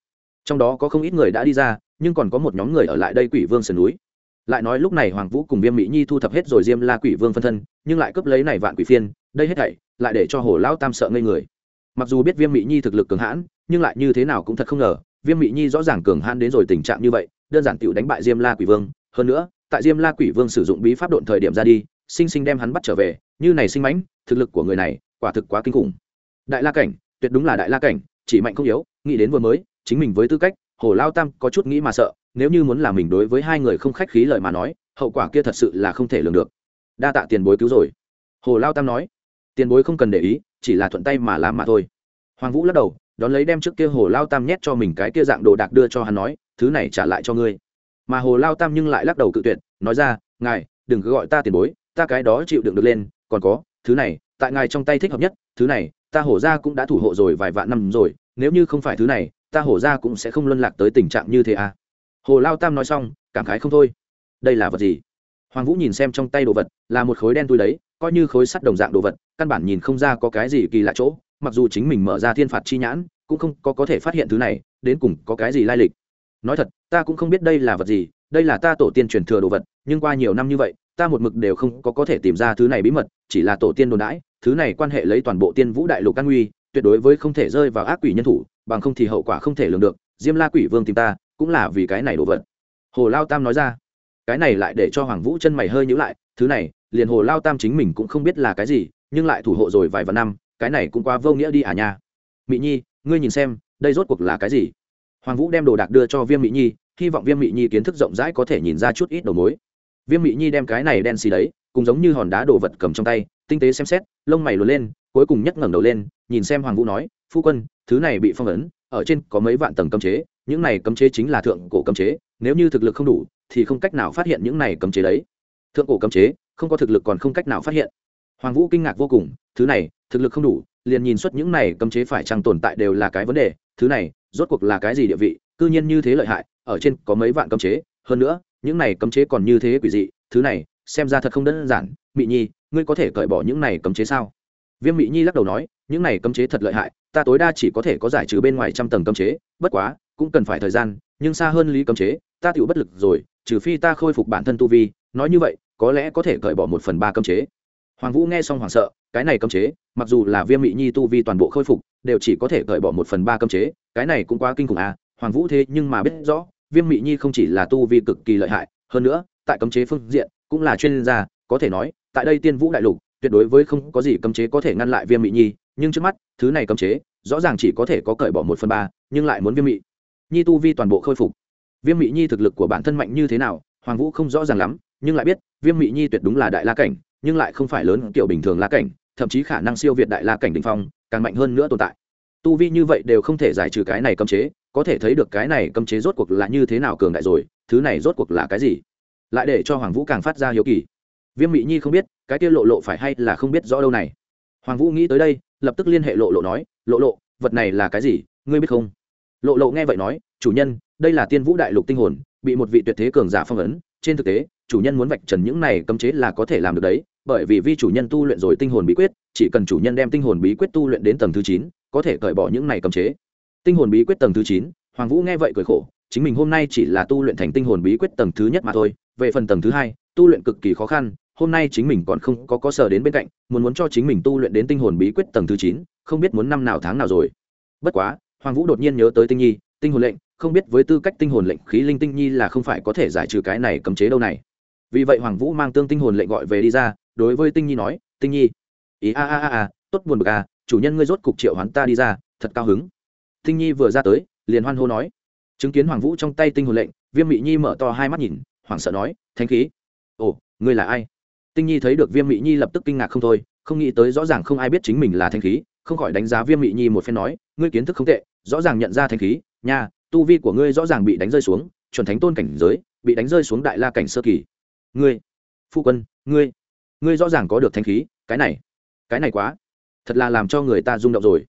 Trong đó có không ít người đã đi ra, nhưng còn có một nhóm người ở lại đây quỷ vương sườn núi. Lại nói lúc này hoàng vũ cùng viêm mỹ nhi thu thập hết rồi diêm la quỷ vương phân thân, nhưng lại cướp lấy này vạn quỷ phiên, đây hết thảy, lại để cho hồ lão tam sợ ngây người. Mặc dù biết viêm mỹ nhi thực lực cường hãn, nhưng lại như thế nào cũng thật không ngờ, viêm mỹ nhi rõ ràng cường hãn đến rồi tình trạng như vậy, đơn giản tựu đánh bại diêm la quỷ vương. Hơn nữa tại diêm la quỷ vương sử dụng bí pháp độn thời điểm ra đi, sinh sinh đem hắn bắt trở về, như này sinh mãnh, thực lực của người này, quả thực quá kinh khủng. Đại la cảnh, tuyệt đúng là đại la cảnh, chỉ mạnh không yếu, nghĩ đến vừa mới, chính mình với tư cách, hồ lao tam có chút nghĩ mà sợ, nếu như muốn làm mình đối với hai người không khách khí lời mà nói, hậu quả kia thật sự là không thể lường được. Đa tạ tiền bối cứu rồi. Hồ lao tam nói, tiền bối không cần để ý, chỉ là thuận tay mà làm mà thôi. Hoàng vũ lắc đầu, đón lấy đem trước kia hồ lao tam nhét cho mình cái kia dạng đồ đạc đưa cho hắn nói, thứ này trả lại cho ngươi mà hồ lao tam nhưng lại lắc đầu cự tuyệt, nói ra, ngài, đừng cứ gọi ta tiền bối, ta cái đó chịu đựng được lên, còn có, thứ này, tại ngài trong tay thích hợp nhất, thứ này, ta hổ ra cũng đã thủ hộ rồi vài vạn năm rồi, nếu như không phải thứ này, ta hổ ra cũng sẽ không luân lạc tới tình trạng như thế à. Hồ lao tam nói xong, cảm khái không thôi. Đây là vật gì? Hoàng vũ nhìn xem trong tay đồ vật, là một khối đen tui đấy, coi như khối sắt đồng dạng đồ vật, căn bản nhìn không ra có cái gì kỳ lạ chỗ, mặc dù chính mình mở ra thiên phạt chi nhãn, cũng không có có thể phát hiện thứ này, đến cùng có cái gì lai lịch. Nói thật ta cũng không biết đây là vật gì, đây là ta tổ tiên truyền thừa đồ vật, nhưng qua nhiều năm như vậy, ta một mực đều không có có thể tìm ra thứ này bí mật, chỉ là tổ tiên đồn đãi, thứ này quan hệ lấy toàn bộ tiên vũ đại lục căn nguy, tuyệt đối với không thể rơi vào ác quỷ nhân thủ, bằng không thì hậu quả không thể lường được, diêm la quỷ vương tìm ta, cũng là vì cái này đồ vật. Hồ lao tam nói ra. Cái này lại để cho hoàng vũ chân mày hơi nhữ lại, thứ này, liền hồ lao tam chính mình cũng không biết là cái gì, nhưng lại thủ hộ rồi vài vạn năm, cái này cũng quá vô nghĩa đi à nha. Mỹ nhi, ngươi nhìn xem, đây rốt cuộc là cái gì? Hoàng vũ đem đồ đạc đưa cho viêm mỹ nhi hy vọng viêm mỹ nhi kiến thức rộng rãi có thể nhìn ra chút ít đầu mối. Viêm mỹ nhi đem cái này đen xì đấy cùng giống như hòn đá đồ vật cầm trong tay, tinh tế xem xét, lông mày lùa lên, cuối cùng nhấc ngẩng đầu lên, nhìn xem hoàng vũ nói, phu quân, thứ này bị phong ấn, ở trên có mấy vạn tầng cấm chế, những này cấm chế chính là thượng cổ cấm chế, nếu như thực lực không đủ, thì không cách nào phát hiện những này cấm chế đấy. Thượng cổ cấm chế, không có thực lực còn không cách nào phát hiện. Hoàng vũ kinh ngạc vô cùng, thứ này, thực lực không đủ, liền nhìn xuất những này cấm chế phải chăng tồn tại đều là cái vấn đề, thứ này, rốt cuộc là cái gì địa vị, cư nhiên như thế lợi hại ở trên có mấy vạn cấm chế, hơn nữa, những này cấm chế còn như thế quỷ dị, thứ này, xem ra thật không đơn giản. Mị nhi, ngươi có thể cởi bỏ những này cấm chế sao? Viêm mị nhi lắc đầu nói, những này cấm chế thật lợi hại, ta tối đa chỉ có thể có giải trừ bên ngoài trăm tầng cấm chế, bất quá, cũng cần phải thời gian, nhưng xa hơn lý cấm chế, ta tựu bất lực rồi, trừ phi ta khôi phục bản thân tu vi. Nói như vậy, có lẽ có thể cởi bỏ một phần ba cấm chế. Hoàng vũ nghe xong hoảng sợ, cái này cấm chế, mặc dù là viêm mị nhi tu vi toàn bộ khôi phục, đều chỉ có thể cởi bỏ một phần ba cấm chế, cái này cũng quá kinh khủng à hoàng vũ thế nhưng mà biết rõ, viêm mị nhi không chỉ là tu vi cực kỳ lợi hại, hơn nữa, tại cấm chế phương diện, cũng là chuyên gia, có thể nói, tại đây tiên vũ đại lục, tuyệt đối với không có gì cấm chế có thể ngăn lại viêm mị nhi, nhưng trước mắt, thứ này cấm chế, rõ ràng chỉ có thể có cởi bỏ một phần ba, nhưng lại muốn viêm mị nhi tu vi toàn bộ khôi phục. Viêm mị nhi thực lực của bản thân mạnh như thế nào, hoàng vũ không rõ ràng lắm, nhưng lại biết, viêm mị nhi tuyệt đúng là đại la cảnh, nhưng lại không phải lớn kiểu bình thường la cảnh, thậm chí khả năng siêu việt đại la cảnh đình phong, càng mạnh hơn nữa tồn tại. Tu vi như vậy đều không thể giải trừ cái này cấm chế có thể thấy được cái này cấm chế rốt cuộc là như thế nào cường đại rồi, thứ này rốt cuộc là cái gì? Lại để cho hoàng vũ càng phát ra hiếu kỳ. Viêm mỹ nhi không biết, cái kia lộ lộ phải hay là không biết rõ đâu này. Hoàng vũ nghĩ tới đây, lập tức liên hệ lộ lộ nói, lộ lộ, vật này là cái gì, ngươi biết không? Lộ lộ nghe vậy nói, chủ nhân, đây là tiên vũ đại lục tinh hồn, bị một vị tuyệt thế cường giả phong ấn. Trên thực tế, chủ nhân muốn vạch trần những này cấm chế là có thể làm được đấy, bởi vì vi chủ nhân tu luyện rồi tinh hồn bí quyết, chỉ cần chủ nhân đem tinh hồn bí quyết tu luyện đến tầng thứ chín, có thể cởi bỏ những này cấm chế tinh hồn bí quyết tầng thứ chín, hoàng vũ nghe vậy cười khổ, chính mình hôm nay chỉ là tu luyện thành tinh hồn bí quyết tầng thứ nhất mà thôi, về phần tầng thứ hai, tu luyện cực kỳ khó khăn, hôm nay chính mình còn không có có sở đến bên cạnh, muốn muốn cho chính mình tu luyện đến tinh hồn bí quyết tầng thứ chín, không biết muốn năm nào tháng nào rồi. Bất quá, hoàng vũ đột nhiên nhớ tới tinh nhi, tinh hồn lệnh, không biết với tư cách tinh hồn lệnh khí linh tinh nhi là không phải có thể giải trừ cái này cấm chế đâu này. Vì vậy hoàng vũ mang tương tinh hồn lệnh gọi về đi ra, đối với tinh nhi nói, tinh nhi, ý a a a a, tốt buồn bực à chủ nhân ngươi rốt cục triệu hoán ta đi ra, thật cao hứng tinh nhi vừa ra tới, liền hoan hô nói. Chứng kiến hoàng vũ trong tay tinh hồn lệnh, viêm mị nhi mở to hai mắt nhìn, hoảng sợ nói thanh khí. Ồ, ngươi là ai? Tinh nhi thấy được viêm mị nhi lập tức kinh ngạc không thôi, không nghĩ tới rõ ràng không ai biết chính mình là thanh khí, không khỏi đánh giá viêm mị nhi một phen nói, ngươi kiến thức không tệ, rõ ràng nhận ra thanh khí, nha, tu vi của ngươi rõ ràng bị đánh rơi xuống, chuẩn thánh tôn cảnh giới, bị đánh rơi xuống đại la cảnh sơ kỳ. Ngươi, phu quân, ngươi ngươi rõ ràng có được thanh khí, cái này cái này quá, thật là làm cho người ta rung động rồi.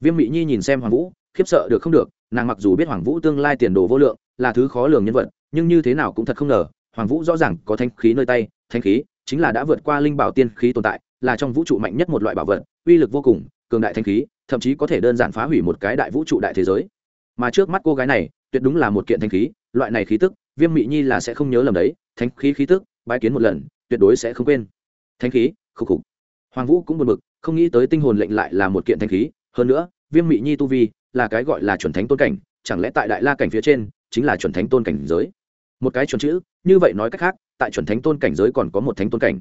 Viêm mị nhi nhìn xem hoàng vũ khiếp sợ được không được, nàng mặc dù biết hoàng vũ tương lai tiền đồ vô lượng, là thứ khó lường nhân vật, nhưng như thế nào cũng thật không ngờ, hoàng vũ rõ ràng có thanh khí nơi tay thanh khí chính là đã vượt qua linh bảo tiên khí tồn tại, là trong vũ trụ mạnh nhất một loại bảo vật, uy lực vô cùng, cường đại thanh khí, thậm chí có thể đơn giản phá hủy một cái đại vũ trụ đại thế giới. Mà trước mắt cô gái này, tuyệt đúng là một kiện thanh khí, loại này khí tức, viêm mị nhi là sẽ không nhớ lầm đấy thanh khí khí tức, bái kiến một lần, tuyệt đối sẽ không quên. Thanh khí, khục khục. Hoàng vũ cũng buồn bực, không nghĩ tới tinh hồn lệnh lại là một kiện thanh khí, hơn nữa, viêm mị nhi tu vi là cái gọi là chuẩn thánh tôn cảnh, chẳng lẽ tại đại la cảnh phía trên chính là chuẩn thánh tôn cảnh giới? Một cái chuẩn chữ, như vậy nói cách khác, tại chuẩn thánh tôn cảnh giới còn có một thánh tôn cảnh.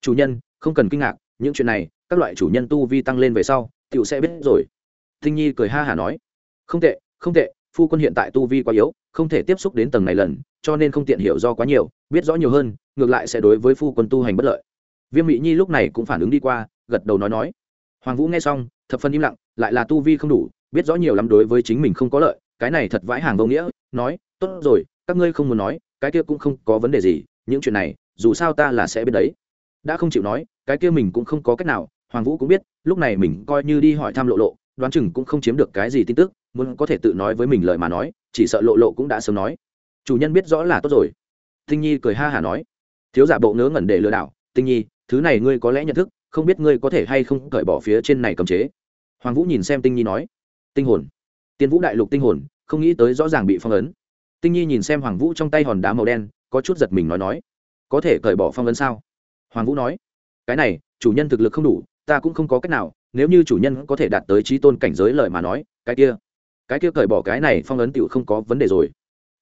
Chủ nhân, không cần kinh ngạc, những chuyện này, các loại chủ nhân tu vi tăng lên về sau tựu sẽ biết rồi. Tinh nhi cười ha hả nói, không tệ không tệ, phu quân hiện tại tu vi quá yếu, không thể tiếp xúc đến tầng này lần, cho nên không tiện hiểu do quá nhiều, biết rõ nhiều hơn, ngược lại sẽ đối với phu quân tu hành bất lợi. Viêm mỹ nhi lúc này cũng phản ứng đi qua, gật đầu nói nói. Hoàng vũ nghe xong, thập phân im lặng, lại là tu vi không đủ biết rõ nhiều lắm đối với chính mình không có lợi, cái này thật vãi hàng vô nghĩa, nói, tốt rồi, các ngươi không muốn nói, cái kia cũng không có vấn đề gì, những chuyện này, dù sao ta là sẽ biết đấy. Đã không chịu nói, cái kia mình cũng không có cách nào, hoàng vũ cũng biết, lúc này mình coi như đi hỏi thăm lộ lộ, đoán chừng cũng không chiếm được cái gì tin tức, muốn có thể tự nói với mình lời mà nói, chỉ sợ lộ lộ cũng đã sớm nói. Chủ nhân biết rõ là tốt rồi. Tinh nhi cười ha hả nói, thiếu giả bộ ngớ ngẩn để lừa đảo, tinh nhi, thứ này ngươi có lẽ nhận thức, không biết ngươi có thể hay không cởi bỏ phía trên này cầm chế. Hoàng vũ nhìn xem tinh nhi nói tinh hồn. Tiên vũ đại lục tinh hồn, không nghĩ tới rõ ràng bị phong ấn. Tinh nhi nhìn xem hoàng vũ trong tay hòn đá màu đen, có chút giật mình nói nói, có thể cởi bỏ phong ấn sao? Hoàng vũ nói, cái này, chủ nhân thực lực không đủ, ta cũng không có cách nào, nếu như chủ nhân có thể đạt tới trí tôn cảnh giới lời mà nói, cái kia cái kia cởi bỏ cái này phong ấn tựu không có vấn đề rồi.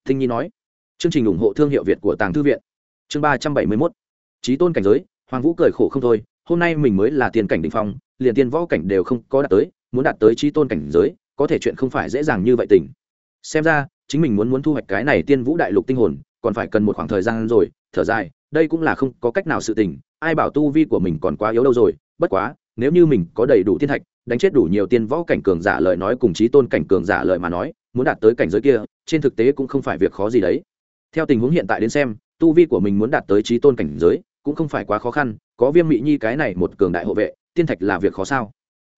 Thinh nhi nói, chương trình ủng hộ thương hiệu việt của tàng thư viện. Chương ba trăm bảy mươi mốt trí tôn cảnh giới. Hoàng vũ cười khổ không thôi, hôm nay mình mới là tiền cảnh đ ỉ n h phong, liền tiên võ cảnh đều không có đạt tới, muốn đạt tới trí tôn cảnh giới có thể chuyện không phải dễ dàng như vậy tình. Xem ra, chính mình muốn muốn thu hoạch cái này tiên vũ đại lục tinh hồn, còn phải cần một khoảng thời gian rồi, thở dài, đây cũng là không có cách nào sự tình, ai bảo tu vi của mình còn quá yếu đâu rồi, bất quá, nếu như mình có đầy đủ thiên thạch, đánh chết đủ nhiều tiên võ cảnh cường giả lời nói cùng chí tôn cảnh cường giả lời mà nói, muốn đạt tới cảnh giới kia, trên thực tế cũng không phải việc khó gì đấy. Theo tình huống hiện tại đến xem, tu vi của mình muốn đạt tới chí tôn cảnh giới, cũng không phải quá khó khăn, có viêm mị nhi cái này một cường đại hộ vệ, tiên thạch là việc khó sao?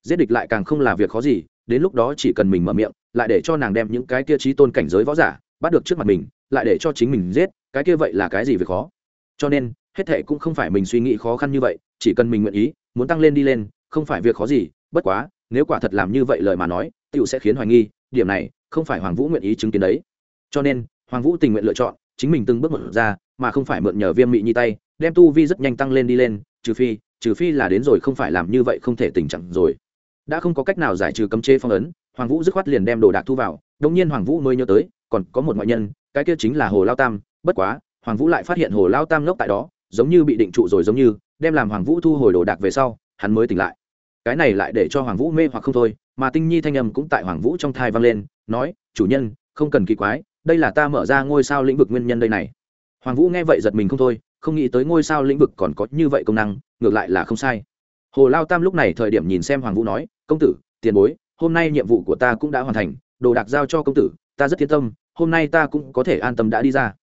Giết địch lại càng không là việc khó gì đến lúc đó chỉ cần mình mở miệng, lại để cho nàng đem những cái kia chí tôn cảnh giới võ giả bắt được trước mặt mình, lại để cho chính mình giết, cái kia vậy là cái gì việc khó? Cho nên, hết thệ cũng không phải mình suy nghĩ khó khăn như vậy, chỉ cần mình nguyện ý, muốn tăng lên đi lên, không phải việc khó gì, bất quá, nếu quả thật làm như vậy lời mà nói tựu sẽ khiến hoài nghi, điểm này, không phải hoàng vũ nguyện ý chứng kiến đấy. Cho nên, hoàng vũ tình nguyện lựa chọn, chính mình từng bước một ra, mà không phải mượn nhờ viêm mị nhi tay, đem tu vi rất nhanh tăng lên đi lên, trừ phi trừ phi là đến rồi không phải làm như vậy không thể tình trạng rồi đã không có cách nào giải trừ cấm chế phong ấn, hoàng vũ dứt khoát liền đem đồ đạc thu vào đông nhiên hoàng vũ mới nhớ tới, còn có một ngoại nhân, cái kia chính là hồ lao tam, bất quá, hoàng vũ lại phát hiện hồ lao tam ngốc tại đó, giống như bị định trụ rồi giống như, đem làm hoàng vũ thu hồi đồ đạc về sau, hắn mới tỉnh lại. Cái này lại để cho hoàng vũ mê hoặc không thôi, mà tinh nhi thanh âm cũng tại hoàng vũ trong thai vang lên, nói, chủ nhân, không cần kỳ quái, đây là ta mở ra ngôi sao lĩnh vực nguyên nhân đây này. Hoàng vũ nghe vậy giật mình không thôi, không nghĩ tới ngôi sao lĩnh vực còn có như vậy công năng, ngược lại là không sai. Hồ lao tam lúc này thời điểm nhìn xem hoàng vũ nói công tử, tiền bối, hôm nay nhiệm vụ của ta cũng đã hoàn thành, đồ đạc giao cho công tử, ta rất thiên tâm, hôm nay ta cũng có thể an tâm đã đi ra.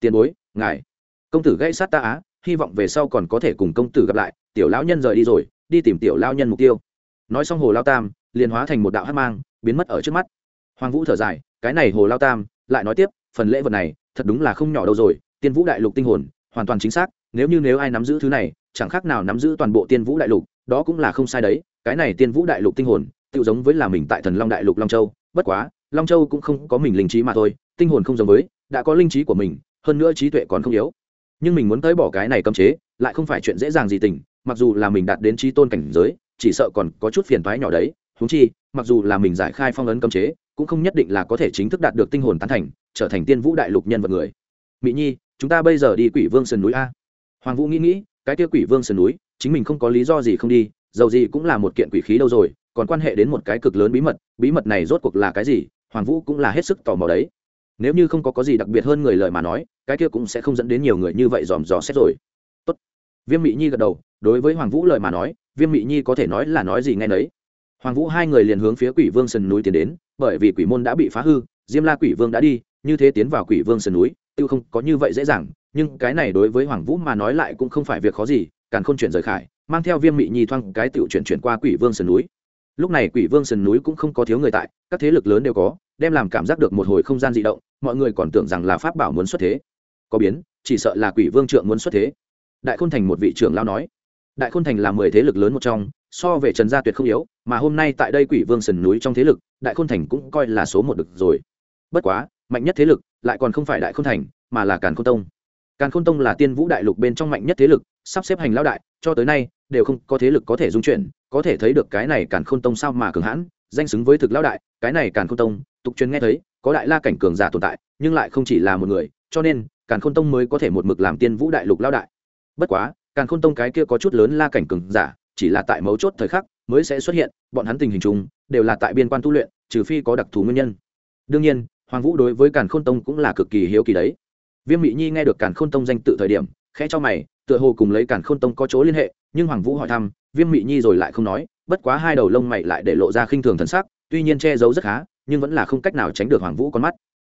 Tiền bối, ngài. Công tử gãy sát ta á, hy vọng về sau còn có thể cùng công tử gặp lại, tiểu lão nhân rời đi rồi, đi tìm tiểu lao nhân mục tiêu. Nói xong hồ lao tam, liền hóa thành một đạo hát mang, biến mất ở trước mắt. Hoàng vũ thở dài, cái này hồ lao tam, lại nói tiếp, phần lễ vật này, thật đúng là không nhỏ đâu rồi, tiên vũ đại lục tinh hồn, hoàn toàn chính xác, nếu như nếu ai nắm giữ thứ này, chẳng khác nào nắm giữ toàn bộ tiên vũ đại lục, đó cũng là không sai đấy cái này tiên vũ đại lục tinh hồn tự giống với là mình tại thần long đại lục long châu, bất quá, long châu cũng không có mình linh trí mà thôi, tinh hồn không giống với, đã có linh trí của mình, hơn nữa trí tuệ còn không yếu. Nhưng mình muốn tới bỏ cái này cấm chế, lại không phải chuyện dễ dàng gì tình, mặc dù là mình đạt đến trí tôn cảnh giới, chỉ sợ còn có chút phiền toái nhỏ đấy húng chi, mặc dù là mình giải khai phong ấn cấm chế, cũng không nhất định là có thể chính thức đạt được tinh hồn tán thành, trở thành tiên vũ đại lục nhân vật người. Mỹ nhi, chúng ta bây giờ đi quỷ vương sườn núi a. Hoàng vũ nghĩ nghĩ, cái kia quỷ vương sườn núi, chính mình không có lý do gì không đi dầu gì cũng là một kiện quỷ khí đâu rồi, còn quan hệ đến một cái cực lớn bí mật bí mật này rốt cuộc là cái gì, hoàng vũ cũng là hết sức tò mò đấy. Nếu như không có có gì đặc biệt hơn người lời mà nói, cái kia cũng sẽ không dẫn đến nhiều người như vậy dòm dò xét rồi. Tốt. viêm mỹ nhi gật đầu, đối với hoàng vũ lời mà nói, viêm mỹ nhi có thể nói là nói gì ngay nấy. Hoàng vũ hai người liền hướng phía quỷ vương sườn núi tiến đến, bởi vì quỷ môn đã bị phá hư, diêm la quỷ vương đã đi, như thế tiến vào quỷ vương sườn núi, tự không có như vậy dễ dàng, nhưng cái này đối với hoàng vũ mà nói lại cũng không phải việc khó gì càng không chuyển rời khải mang theo viêm mị nhi thoang cái tiểu chuyển chuyển qua quỷ vương sườn núi. Lúc này quỷ vương sườn núi cũng không có thiếu người tại, các thế lực lớn đều có, đem làm cảm giác được một hồi không gian dị động, mọi người còn tưởng rằng là pháp bảo muốn xuất thế. Có biến, chỉ sợ là quỷ vương trượng muốn xuất thế. Đại khôn thành một vị trưởng lao nói, đại khôn thành là mười thế lực lớn một trong, so về trần gia tuyệt không yếu, mà hôm nay tại đây quỷ vương sườn núi trong thế lực, đại khôn thành cũng coi là số một được rồi. Bất quá, mạnh nhất thế lực lại còn không phải đại khôn thành, mà là càn khôn tông. Càn khôn tông là tiên vũ đại lục bên trong mạnh nhất thế lực sắp xếp hành lão đại, cho tới nay, đều không có thế lực có thể dung chuyển, có thể thấy được cái này càn khôn tông sao mà cường hãn, danh xứng với thực lão đại, cái này càn khôn tông, tục truyền nghe thấy, có đại la cảnh cường giả tồn tại, nhưng lại không chỉ là một người, cho nên, càn khôn tông mới có thể một mực làm tiên vũ đại lục lão đại. Bất quá, càn khôn tông cái kia có chút lớn la cảnh cường giả, chỉ là tại mấu chốt thời khắc mới sẽ xuất hiện, bọn hắn tình hình chung đều là tại biên quan tu luyện, trừ phi có đặc thù nguyên nhân. Đương nhiên, hoàng vũ đối với càn khôn tông cũng là cực kỳ hiếu kỳ đấy. Viêm mỹ nhi nghe được càn khôn tông danh tự thời điểm, khẽ cho mày tựa hồ cùng lấy càn khôn tông có chỗ liên hệ, nhưng hoàng vũ hỏi thăm, viêm mỹ nhi rồi lại không nói, bất quá hai đầu lông mày lại để lộ ra khinh thường thần sắc, tuy nhiên che giấu rất khá, nhưng vẫn là không cách nào tránh được hoàng vũ con mắt.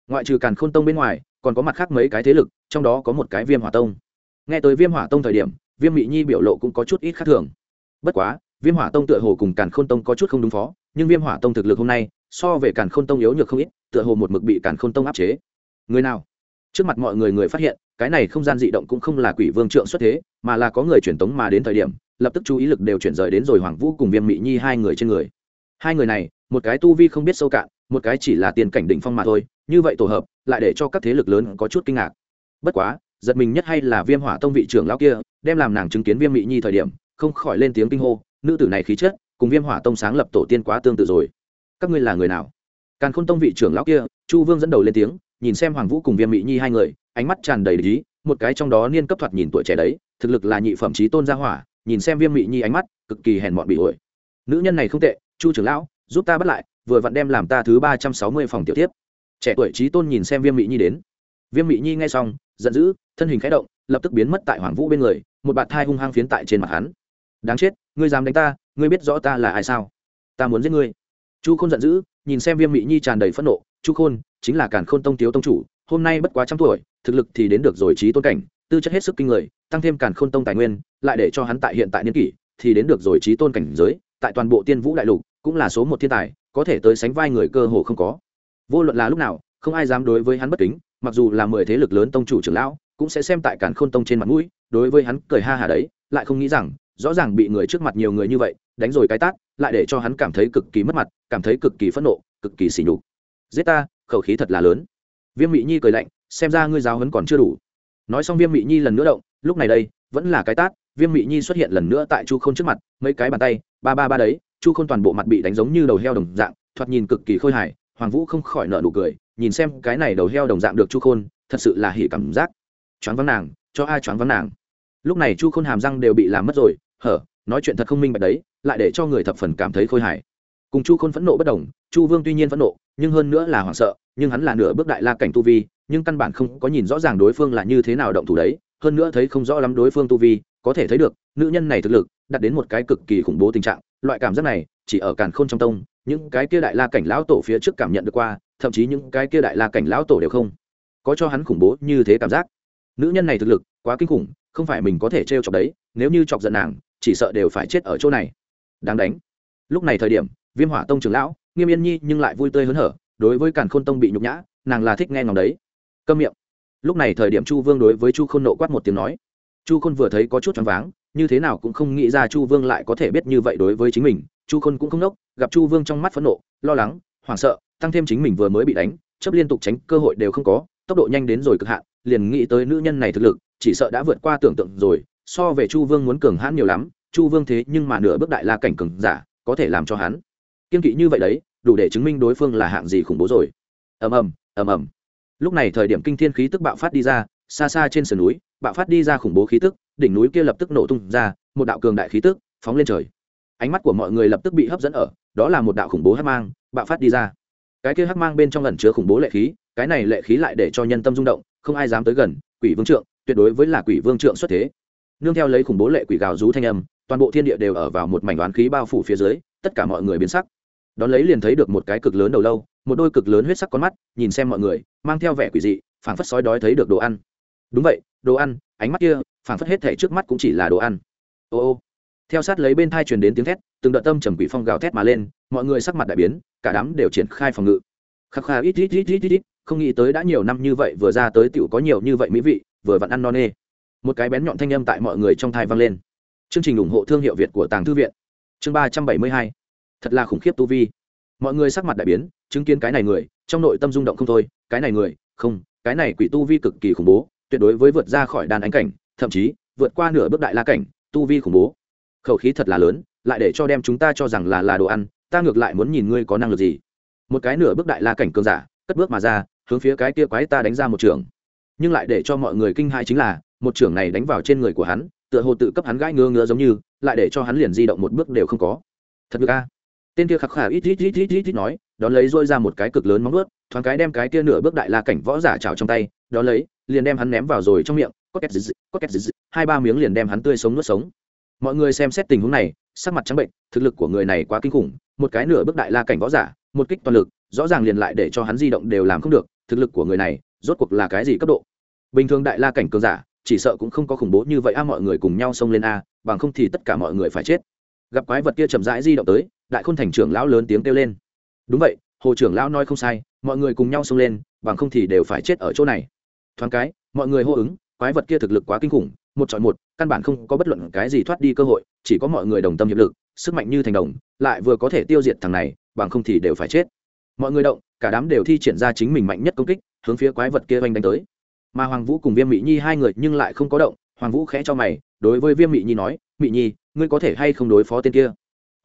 Ngoại trừ càn khôn tông bên ngoài, còn có mặt khác mấy cái thế lực, trong đó có một cái viêm hỏa tông. Nghe tới viêm hỏa tông thời điểm, viêm mỹ nhi biểu lộ cũng có chút ít khác thường. Bất quá, viêm hỏa tông tựa hồ cùng càn khôn tông có chút không đúng phó, nhưng viêm hỏa tông thực lực hôm nay, so về càn khôn tông yếu nhược không ít, tựa hồ một mực bị càn khôn tông áp chế. Người nào? Trước mặt mọi người người phát hiện cái này không gian dị động cũng không là quỷ vương trượng xuất thế, mà là có người truyền tống mà đến thời điểm, lập tức chú ý lực đều chuyển rời đến rồi hoàng vũ cùng viêm mỹ nhi hai người trên người. Hai người này, một cái tu vi không biết sâu cạn, một cái chỉ là tiền cảnh đỉnh phong mà thôi, như vậy tổ hợp, lại để cho các thế lực lớn có chút kinh ngạc. Bất quá, giật mình nhất hay là viêm hỏa tông vị trưởng lão kia, đem làm nàng chứng kiến viêm mỹ nhi thời điểm, không khỏi lên tiếng kinh hô, nữ tử này khí chất, cùng viêm hỏa tông sáng lập tổ tiên quá tương tự rồi. Các ngươi là người nào? Càn khôn tông vị trưởng lão kia, chu vương dẫn đầu lên tiếng, nhìn xem hoàng vũ cùng viêm mỹ nhi hai người ánh mắt tràn đầy lý, một cái trong đó niên cấp thoạt nhìn tuổi trẻ đấy, thực lực là nhị phẩm trí tôn gia hỏa, nhìn xem viêm Mị nhi ánh mắt, cực kỳ hèn mọn bị ổi. Nữ nhân này không tệ, chu trưởng lão, giúp ta bắt lại, vừa vặn đem làm ta thứ ba trăm sáu mươi phòng tiểu tiếp. Trẻ tuổi trí tôn nhìn xem viêm Mị nhi đến. Viêm Mị nhi nghe xong, giận dữ, thân hình khẽ động, lập tức biến mất tại hoàng vũ bên người, một bạt thai hung hăng phiến tại trên mặt hắn. Đáng chết, ngươi dám đánh ta, ngươi biết rõ ta là ai sao? Ta muốn giết ngươi. Chu khôn giận dữ, nhìn xem viêm Mị nhi tràn đầy phẫn nộ. Chu khôn, chính là càn khôn tông tiếu tông chủ hôm nay bất quá trăm tuổi, thực lực thì đến được rồi trí tôn cảnh, tư chất hết sức kinh người, tăng thêm càn khôn tông tài nguyên, lại để cho hắn tại hiện tại niên kỷ, thì đến được rồi trí tôn cảnh giới, tại toàn bộ tiên vũ đại lục, cũng là số một thiên tài, có thể tới sánh vai người cơ hồ không có. Vô luận là lúc nào, không ai dám đối với hắn bất kính, mặc dù là mười thế lực lớn tông chủ trưởng lão, cũng sẽ xem tại càn khôn tông trên mặt mũi, đối với hắn cười ha hà đấy, lại không nghĩ rằng, rõ ràng bị người trước mặt nhiều người như vậy, đánh rồi cái tát, lại để cho hắn cảm thấy cực kỳ mất mặt, cảm thấy cực kỳ phẫn nộ, cực kỳ sỉ nhục. Giết ta, khẩu khí thật là lớn viêm mị nhi cười lạnh, xem ra ngươi giáo hấn còn chưa đủ. Nói xong viêm mị nhi lần nữa động, lúc này đây, vẫn là cái tát, viêm mị nhi xuất hiện lần nữa tại chu k h ô n trước mặt, mấy cái bàn tay, ba ba ba đấy, chu k h ô n toàn bộ mặt bị đánh giống như đầu heo đồng dạng, thoạt nhìn cực kỳ khôi hài, hoàng vũ không khỏi nợ nụ cười, nhìn xem cái này đầu heo đồng dạng được chu khôn, thật sự là hỉ cảm giác. Choáng vắng nàng, cho ai choáng vắng nàng. Lúc này chu khôn hàm răng đều bị làm mất rồi, hở, nói chuyện thật không minh bạch đấy, lại để cho người thập phần cảm thấy khôi hài cùng chu khôn phẫn nộ bất đồng, chu vương tuy nhiên phẫn nộ, nhưng hơn nữa là hoảng sợ, nhưng hắn là nửa bước đại la cảnh tu vi, nhưng căn bản không có nhìn rõ ràng đối phương là như thế nào động thủ đấy, hơn nữa thấy không rõ lắm đối phương tu vi, có thể thấy được, nữ nhân này thực lực, đặt đến một cái cực kỳ khủng bố tình trạng, loại cảm giác này, chỉ ở càn khôn trong tông, những cái kia đại la cảnh lão tổ phía trước cảm nhận được qua, thậm chí những cái kia đại la cảnh lão tổ đều không có cho hắn khủng bố như thế cảm giác. Nữ nhân này thực lực quá kinh khủng, không phải mình có thể t chọc đấy, nếu như chọc giận nàng, chỉ sợ đều phải chết ở chỗ này. Đáng đánh. Lúc này thời điểm viêm hỏa tông trưởng lão, nghiêm yên nhi nhưng lại vui tươi hớn hở, đối với càn khôn tông bị nhục nhã, nàng là thích nghe ngóng đấy. Câm miệng. Lúc này thời điểm chu vương đối với chu khôn nộ quát một tiếng nói. Chu khôn vừa thấy có chút choáng váng, như thế nào cũng không nghĩ ra chu vương lại có thể biết như vậy đối với chính mình. Chu khôn cũng không nốc, gặp chu vương trong mắt phẫn nộ, lo lắng, hoảng sợ, tăng thêm chính mình vừa mới bị đánh chấp liên tục tránh, cơ hội đều không có, tốc độ nhanh đến rồi cực hạn, liền nghĩ tới nữ nhân này thực lực, chỉ sợ đã vượt qua tưởng tượng rồi, so về chu vương muốn cường hãn nhiều lắm, chu vương thế nhưng mà nửa bước đại la cảnh cường giả, có thể làm cho hắn kiên kỵ như vậy đấy, đủ để chứng minh đối phương là hạng gì khủng bố rồi. Ầm ầm ầm ầm. Lúc này thời điểm kinh thiên khí tức bạo phát đi ra, xa xa trên sườn núi, bạo phát đi ra khủng bố khí tức, đỉnh núi kia lập tức nổ tung ra, một đạo cường đại khí tức phóng lên trời. Ánh mắt của mọi người lập tức bị hấp dẫn ở, đó là một đạo khủng bố hắc mang bạo phát đi ra. Cái kia hắc mang bên trong lần chứa khủng bố lệ khí, cái này lệ khí lại để cho nhân tâm rung động, không ai dám tới gần, quỷ vương trượng, tuyệt đối với là quỷ vương trượng xuất thế. Nương theo lấy khủng bố lệ quỷ gào rú thanh âm, toàn bộ thiên địa đều ở vào một mảnh đoán khí bao phủ phía dưới, tất cả mọi người biến sắc đón lấy liền thấy được một cái cực lớn đầu lâu, một đôi cực lớn huyết sắc con mắt, nhìn xem mọi người, mang theo vẻ quỷ dị, phảng phất sói đói thấy được đồ ăn. Đúng vậy, đồ ăn, ánh mắt kia, phảng phất hết thể trước mắt cũng chỉ là đồ ăn. Ô ô. Theo sát lấy bên thai truyền đến tiếng thét, từng đợt tâm trầm quỷ phong gào thét mà lên, mọi người sắc mặt đại biến, cả đám đều triển khai phòng ngự. Khắc khà ít ít ít ít ít ít, không nghĩ tới đã nhiều năm như vậy vừa ra tới tiểu có nhiều như vậy mỹ vị, vừa vặn ăn non nê. Một cái bén nhọn thanh âm tại mọi người trong thai vang lên. Chương trình ủng hộ thương hiệu việt của tàng thư viện. Chương ba trăm bảy mươi hai thật là khủng khiếp tu vi. Mọi người sắc mặt đại biến, chứng kiến cái này người, trong nội tâm rung động không thôi. Cái này người, không, cái này quỷ tu vi cực kỳ khủng bố, tuyệt đối với vượt ra khỏi đàn ánh cảnh, thậm chí, vượt qua nửa bước đại la cảnh, tu vi khủng bố. Khẩu khí thật là lớn, lại để cho đem chúng ta cho rằng là là đồ ăn, ta ngược lại muốn nhìn ngươi có năng lực gì. Một cái nửa bước đại la cảnh cường giả, cất bước mà ra, hướng phía cái kia quái ta đánh ra một trường. Nhưng lại để cho mọi người kinh hãi chính là, một trường này đánh vào trên người của hắn, tựa hồ tự cấp hắn gãi ngơ ngơ giống như, lại để cho hắn liền di động một bước đều không có. Thật ngược a tên kia khắc khả ít ít ít ít ít ít nói, đón lấy dôi ra một cái cực lớn móng ướt thoáng cái đem cái kia nửa bước đại la cảnh võ giả trào trong tay, đón lấy, liền đem hắn ném vào rồi trong miệng, có két dứt, có két dứt, hai ba miếng liền đem hắn tươi sống nuốt sống. Mọi người xem xét tình huống này, sắc mặt trắng bệnh, thực lực của người này quá kinh khủng, một cái nửa bước đại la cảnh võ giả, một kích toàn lực, rõ ràng liền lại để cho hắn di động đều làm không được, thực lực của người này, rốt cuộc là cái gì cấp độ? Bình thường đại la cảnh cường giả, chỉ sợ cũng không có khủng bố như vậy a, mọi người cùng nhau xông lên a, bằng không thì tất cả mọi người phải chết gặp quái vật kia chậm rãi di động tới, đại khôn thành trưởng lão lớn tiếng kêu lên. Đúng vậy, hồ trưởng lão nói không sai, mọi người cùng nhau xông lên, bằng không thì đều phải chết ở chỗ này. Thoáng cái, mọi người hô ứng, quái vật kia thực lực quá kinh khủng, một chọn một, căn bản không có bất luận cái gì thoát đi cơ hội, chỉ có mọi người đồng tâm hiệp lực, sức mạnh như thành đồng, lại vừa có thể tiêu diệt thằng này, bằng không thì đều phải chết. Mọi người động, cả đám đều thi triển ra chính mình mạnh nhất công kích, hướng phía quái vật kia oanh đánh tới. Mà hoàng vũ cùng viêm mỹ nhi hai người nhưng lại không có động, hoàng vũ khẽ cho mày, đối với viêm mỹ nhi nói mỹ nhi ngươi có thể hay không đối phó tên kia?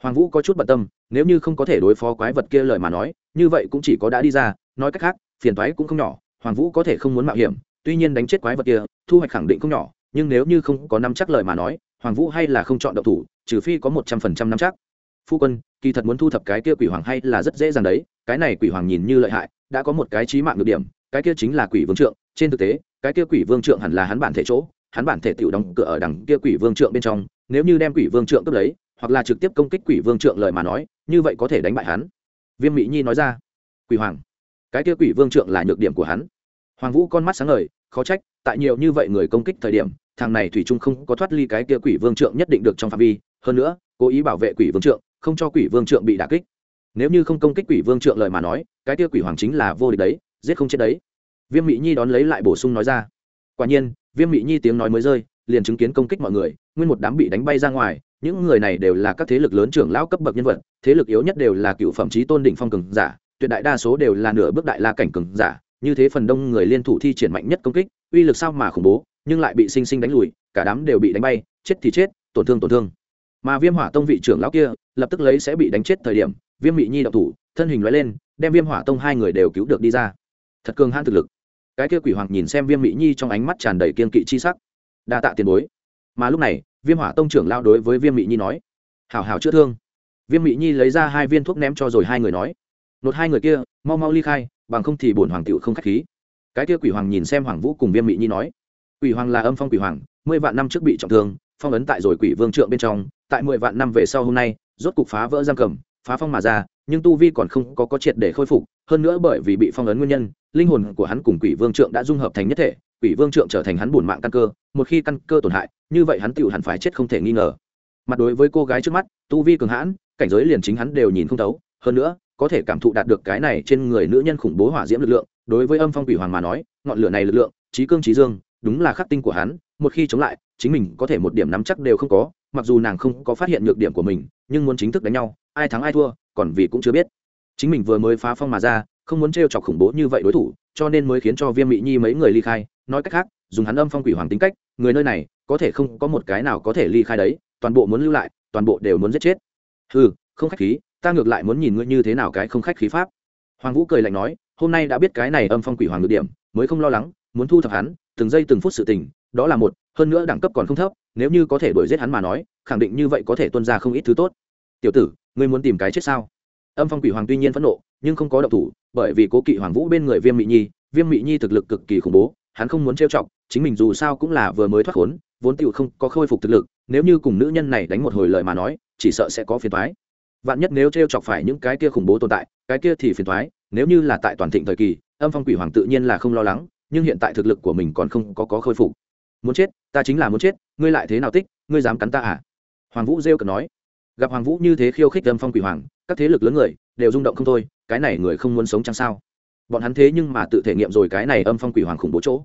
Hoàng vũ có chút bận tâm, nếu như không có thể đối phó quái vật kia lời mà nói, như vậy cũng chỉ có đã đi ra, nói cách khác, phiền toái cũng không nhỏ, hoàng vũ có thể không muốn mạo hiểm, tuy nhiên đánh chết quái vật kia, thu hoạch khẳng định không nhỏ, nhưng nếu như không có năm chắc lời mà nói, hoàng vũ hay là không chọn độc thủ, trừ phi có một trăm phần trăm năm chắc. Phu quân, kỳ thật muốn thu thập cái kia quỷ hoàng hay là rất dễ dàng đấy, cái này quỷ hoàng nhìn như lợi hại, đã có một cái trí mạng được điểm, cái kia chính là quỷ vương trượng, trên thực tế, cái kia quỷ vương trượng hẳn là hắn bản thể chỗ, hắn bản thể tự đóng cửa ở đằng kia quỷ vương trượng bên trong nếu như đem quỷ vương trượng cướp lấy, hoặc là trực tiếp công kích quỷ vương trượng lời mà nói, như vậy có thể đánh bại hắn. Viêm mỹ nhi nói ra. Quỷ hoàng, cái kia quỷ vương trượng là nhược điểm của hắn. Hoàng vũ con mắt sáng ngời, khó trách, tại nhiều như vậy người công kích thời điểm, thằng này thủy trung không có thoát ly cái kia quỷ vương trượng nhất định được trong phạm vi. Hơn nữa, cố ý bảo vệ quỷ vương trượng, không cho quỷ vương trượng bị đả kích. Nếu như không công kích quỷ vương trượng lời mà nói, cái kia quỷ hoàng chính là vô địch đấy, giết không chết đấy. Viêm mỹ nhi đón lấy lại bổ sung nói ra. Quả nhiên, viêm mỹ nhi tiếng nói mới rơi liền chứng kiến công kích mọi người, nguyên một đám bị đánh bay ra ngoài, những người này đều là các thế lực lớn trưởng lão cấp bậc nhân vật, thế lực yếu nhất đều là cựu phẩm trí tôn đỉnh phong cường giả, tuyệt đại đa số đều là nửa bước đại la cảnh cường giả, như thế phần đông người liên thủ thi triển mạnh nhất công kích, uy lực sao mà khủng bố, nhưng lại bị sinh sinh đánh lùi, cả đám đều bị đánh bay, chết thì chết, tổn thương tổn thương. Mà viêm hỏa tông vị trưởng lão kia, lập tức lấy sẽ bị đánh chết thời điểm, viêm mỹ nhi đậu thủ, thân hình loại lên, đem viêm hỏa tông hai người đều cứu được đi ra. Thật cường hãn thực lực. Cái kia quỷ hoàng nhìn xem viêm mỹ nhi trong ánh mắt tràn đầy kiên kỵ chi sắc đa tạ tiền bối. Mà lúc này, viêm hỏa tông trưởng lao đối với viêm mỹ nhi nói, hảo hảo chữa thương. Viêm mỹ nhi lấy ra hai viên thuốc ném cho rồi hai người nói nốt hai người kia, mau mau ly khai, bằng không thì bổn hoàng tựu không k h á c h khí. Cái kia quỷ hoàng nhìn xem hoàng vũ cùng viêm mỹ nhi nói, quỷ hoàng là âm phong quỷ hoàng, mười vạn năm trước bị trọng thương, phong ấn tại rồi quỷ vương trượng bên trong, tại mười vạn năm về sau hôm nay, rốt cục phá vỡ giam cầm, phá phong mà ra, nhưng tu vi còn không có có triệt để khôi phục, hơn nữa bởi vì bị phong ấn nguyên nhân, linh hồn của hắn cùng quỷ vương trượng đã dung hợp thành nhất thể quỷ vương trượng trở thành hắn bổn mạng căn cơ, một khi căn cơ tổn hại, như vậy hắn tựu hẳn phải chết không thể nghi ngờ. Mặt đối với cô gái trước mắt, tu vi cường hãn, cảnh giới liền chính hắn đều nhìn không thấu, hơn nữa, có thể cảm thụ đạt được cái này trên người nữ nhân khủng bố hỏa diễm lực lượng, đối với âm phong quỷ hoàng mà nói, ngọn lửa này lực lượng, trí cương trí dương, đúng là khắc tinh của hắn, một khi chống lại, chính mình có thể một điểm nắm chắc đều không có, mặc dù nàng không có phát hiện nhược điểm của mình, nhưng muốn chính thức đánh nhau, ai thắng ai thua, còn vì cũng chưa biết. Chính mình vừa mới phá phong mà ra, không muốn t chọc khủng bố như vậy đối thủ, cho nên mới khiến cho viêm mỹ nhi mấy người ly khai nói cách khác, dùng hắn âm phong quỷ hoàng tính cách, người nơi này, có thể không có một cái nào có thể ly khai đấy, toàn bộ muốn lưu lại, toàn bộ đều muốn giết chết. Ừ không khách khí, ta ngược lại muốn nhìn ngươi như thế nào cái không khách khí pháp. Hoàng vũ cười lạnh nói, hôm nay đã biết cái này âm phong quỷ hoàng ngược điểm, mới không lo lắng, muốn thu thập hắn, từng giây từng phút sự tình, đó là một, hơn nữa đẳng cấp còn không thấp, nếu như có thể đuổi giết hắn mà nói, khẳng định như vậy có thể tuân ra không ít thứ tốt. Tiểu tử, ngươi muốn tìm cái chết sao? Âm phong quỷ hoàng tuy nhiên phẫn nộ, nhưng không có động thủ, bởi vì cố kỵ hoàng vũ bên người viêm mỹ nhi, viêm mỹ nhi thực lực cực kỳ khủng bố hắn không muốn trêu chọc chính mình dù sao cũng là vừa mới thoát khốn vốn tựu không có khôi phục thực lực nếu như cùng nữ nhân này đánh một hồi lời mà nói chỉ sợ sẽ có phiền thoái vạn nhất nếu trêu chọc phải những cái kia khủng bố tồn tại cái kia thì phiền thoái nếu như là tại toàn thịnh thời kỳ âm phong quỷ hoàng tự nhiên là không lo lắng nhưng hiện tại thực lực của mình còn không có, có khôi phục. Muốn chết ta chính là muốn chết ngươi lại thế nào tích ngươi dám cắn ta à? Hoàng vũ rêu cần nói. Gặp hoàng vũ như thế khiêu khích âm phong quỷ hoàng các thế lực lớn người đều rung động không thôi cái này người không muốn sống chăng sao? Bọn hắn thế nhưng mà tự thể nghiệm rồi cái này âm phong quỷ hoàng khủng bố chỗ.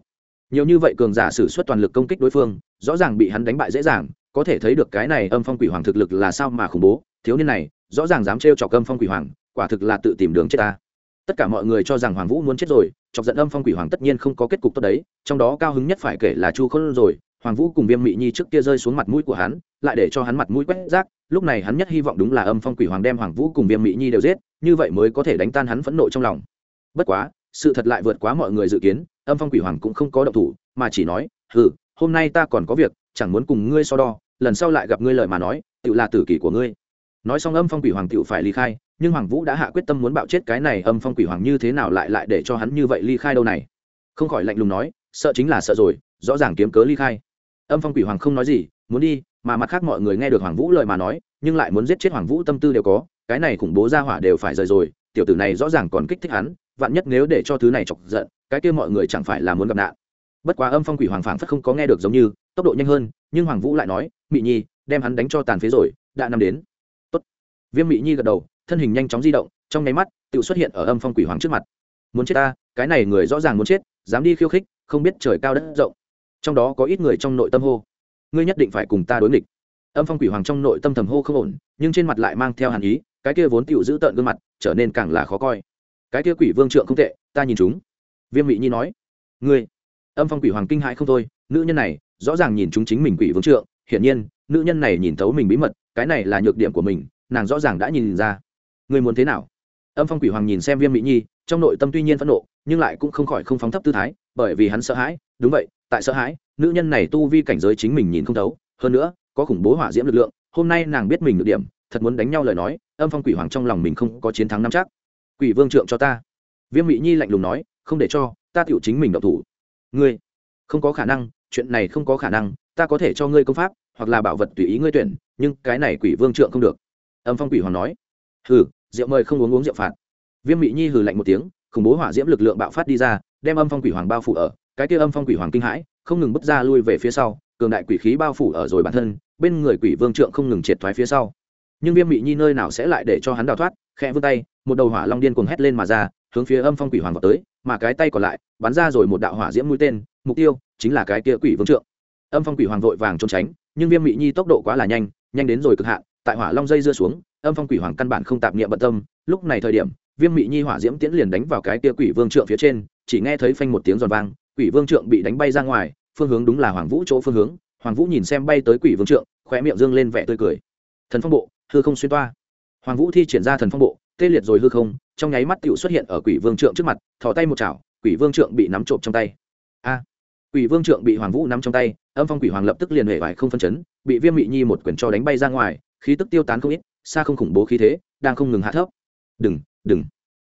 Nhiều như vậy cường giả sử xuất toàn lực công kích đối phương, rõ ràng bị hắn đánh bại dễ dàng, có thể thấy được cái này âm phong quỷ hoàng thực lực là sao mà khủng bố. Thiếu niên này, rõ ràng dám trêu chọc âm phong quỷ hoàng, quả thực là tự tìm đường chết ta. Tất cả mọi người cho rằng hoàng vũ muốn chết rồi, chọc giận âm phong quỷ hoàng tất nhiên không có kết cục tốt đấy, trong đó cao hứng nhất phải kể là chu khôn rồi. Hoàng vũ cùng viêm mị nhi trước kia rơi xuống mặt mũi của hắn, lại để cho hắn mặt mũi quét rác, lúc này hắn nhất hy vọng đúng là âm phong quỷ hoàng đem hoàng vũ cùng viêm mị nhi đều giết, như vậy mới có thể đánh tan hắn phẫn nộ trong lòng bất quá, sự thật lại vượt quá mọi người dự kiến, âm phong quỷ hoàng cũng không có động thủ, mà chỉ nói ừ hôm nay ta còn có việc, chẳng muốn cùng ngươi so đo, lần sau lại gặp ngươi lời mà nói tự là tử kỷ của ngươi. Nói xong âm phong quỷ hoàng tự phải ly khai, nhưng hoàng vũ đã hạ quyết tâm muốn bạo chết cái này âm phong quỷ hoàng như thế nào lại lại để cho hắn như vậy ly khai đâu này? Không khỏi lạnh lùng nói, sợ chính là sợ rồi, rõ ràng kiếm cớ ly khai. Âm phong quỷ hoàng không nói gì, muốn đi, mà mặt khác mọi người nghe được hoàng vũ lời mà nói, nhưng lại muốn giết chết hoàng vũ tâm tư đều có, cái này khủng bố ra hỏa đều phải rời rồi, tiểu tử này rõ ràng còn kích thích hắn vạn nhất nếu để cho thứ này chọc giận, cái kia mọi người chẳng phải là muốn gặp nạn. Bất quá âm phong quỷ hoàng phảng phất không có nghe được giống như, tốc độ nhanh hơn, nhưng hoàng vũ lại nói, mị nhi, đem hắn đánh cho tàn phế rồi, đã năm đến. Tốt. viêm mị nhi gật đầu, thân hình nhanh chóng di động, trong nháy mắt tự xuất hiện ở âm phong quỷ hoàng trước mặt. Muốn chết ta, cái này người rõ ràng muốn chết, dám đi khiêu khích, không biết trời cao đất rộng. Trong đó có ít người trong nội tâm hô, ngươi nhất định phải cùng ta đối nghịch. Âm phong quỷ hoàng trong nội tâm thầm hô không ổn, nhưng trên mặt lại mang theo hàn ý, cái kia vốn tựu giữ tợn gương mặt, trở nên càng là khó coi cái kia quỷ vương trượng không tệ, ta nhìn chúng. Viêm mị nhi nói, ngươi. Âm phong quỷ hoàng kinh hãi không thôi, nữ nhân này, rõ ràng nhìn chúng chính mình quỷ vương trượng, hiển nhiên, nữ nhân này nhìn thấu mình bí mật, cái này là nhược điểm của mình, nàng rõ ràng đã nhìn ra. Ngươi muốn thế nào? Âm phong quỷ hoàng nhìn xem viêm mỹ nhi, trong nội tâm tuy nhiên phẫn nộ, nhưng lại cũng không khỏi không phóng thấp tư thái, bởi vì hắn sợ hãi, đúng vậy, tại sợ hãi, nữ nhân này tu vi cảnh giới chính mình nhìn không thấu, hơn nữa, có khủng bố hỏa diễm lực lượng, hôm nay nàng biết mình được điểm, thật muốn đánh nhau lời nói. Âm phong quỷ hoàng trong lòng mình không có chiến thắng năm chắc quỷ vương trượng cho ta. Viêm mỹ nhi lạnh lùng nói, không để cho, ta tựu chính mình độc thủ. Ngươi, không có khả năng, chuyện này không có khả năng, ta có thể cho ngươi công pháp, hoặc là bảo vật tùy ý ngươi tuyển, nhưng cái này quỷ vương trượng không được. Âm phong quỷ hoàng nói, hừ, rượu mời không uống uống rượu phạt. Viêm mỹ nhi hừ lạnh một tiếng, khủng bố hỏa diễm lực lượng bạo phát đi ra, đem âm phong quỷ hoàng bao phủ ở. Cái kia âm phong quỷ hoàng kinh hãi, không ngừng bước ra lui về phía sau, cường đại quỷ khí bao phủ ở rồi bản thân, bên người quỷ vương trượng không ngừng triệt thoái phía sau. Nhưng viêm mỹ nhi nơi nào sẽ lại để cho hắn đào thoát khẽ vươn tay, một đầu hỏa long điên cuồng hét lên mà ra, hướng phía âm phong quỷ hoàng vào tới, mà cái tay còn lại, bắn ra rồi một đạo hỏa diễm mũi tên, mục tiêu chính là cái kia quỷ vương trượng. Âm phong quỷ hoàng vội vàng trốn tránh, nhưng viêm mỹ nhi tốc độ quá là nhanh nhanh đến rồi cực hạn, tại hỏa long dây dưa xuống, âm phong quỷ hoàng căn bản không tạp niệm bận tâm. Lúc này thời điểm, viêm mị nhi hỏa diễm tiễn liền đánh vào cái kia quỷ vương trượng phía trên, chỉ nghe thấy phanh một tiếng giòn vang, quỷ vương trượng bị đánh bay ra ngoài, phương hướng đúng là hoàng vũ chỗ phương hướng. Hoàng vũ nhìn xem bay tới quỷ vương trượng, khóe miệng dương lên vẻ tươi cười. Thần phong bộ, hư không xuyên toa hoàng vũ thi triển ra thần phong bộ, tê liệt rồi hư không, trong nháy mắt tựu xuất hiện ở quỷ vương trượng trước mặt, thò tay một chảo, quỷ vương trượng bị nắm trộm trong tay. A! Quỷ vương trượng bị hoàng vũ nắm trong tay, âm phong quỷ hoàng lập tức liền hề vải không phân chấn, bị viêm mị nhi một quyển cho đánh bay ra ngoài, khí tức tiêu tán không ít, xa không khủng bố khí thế, đang không ngừng hạ thấp. Đừng đừng.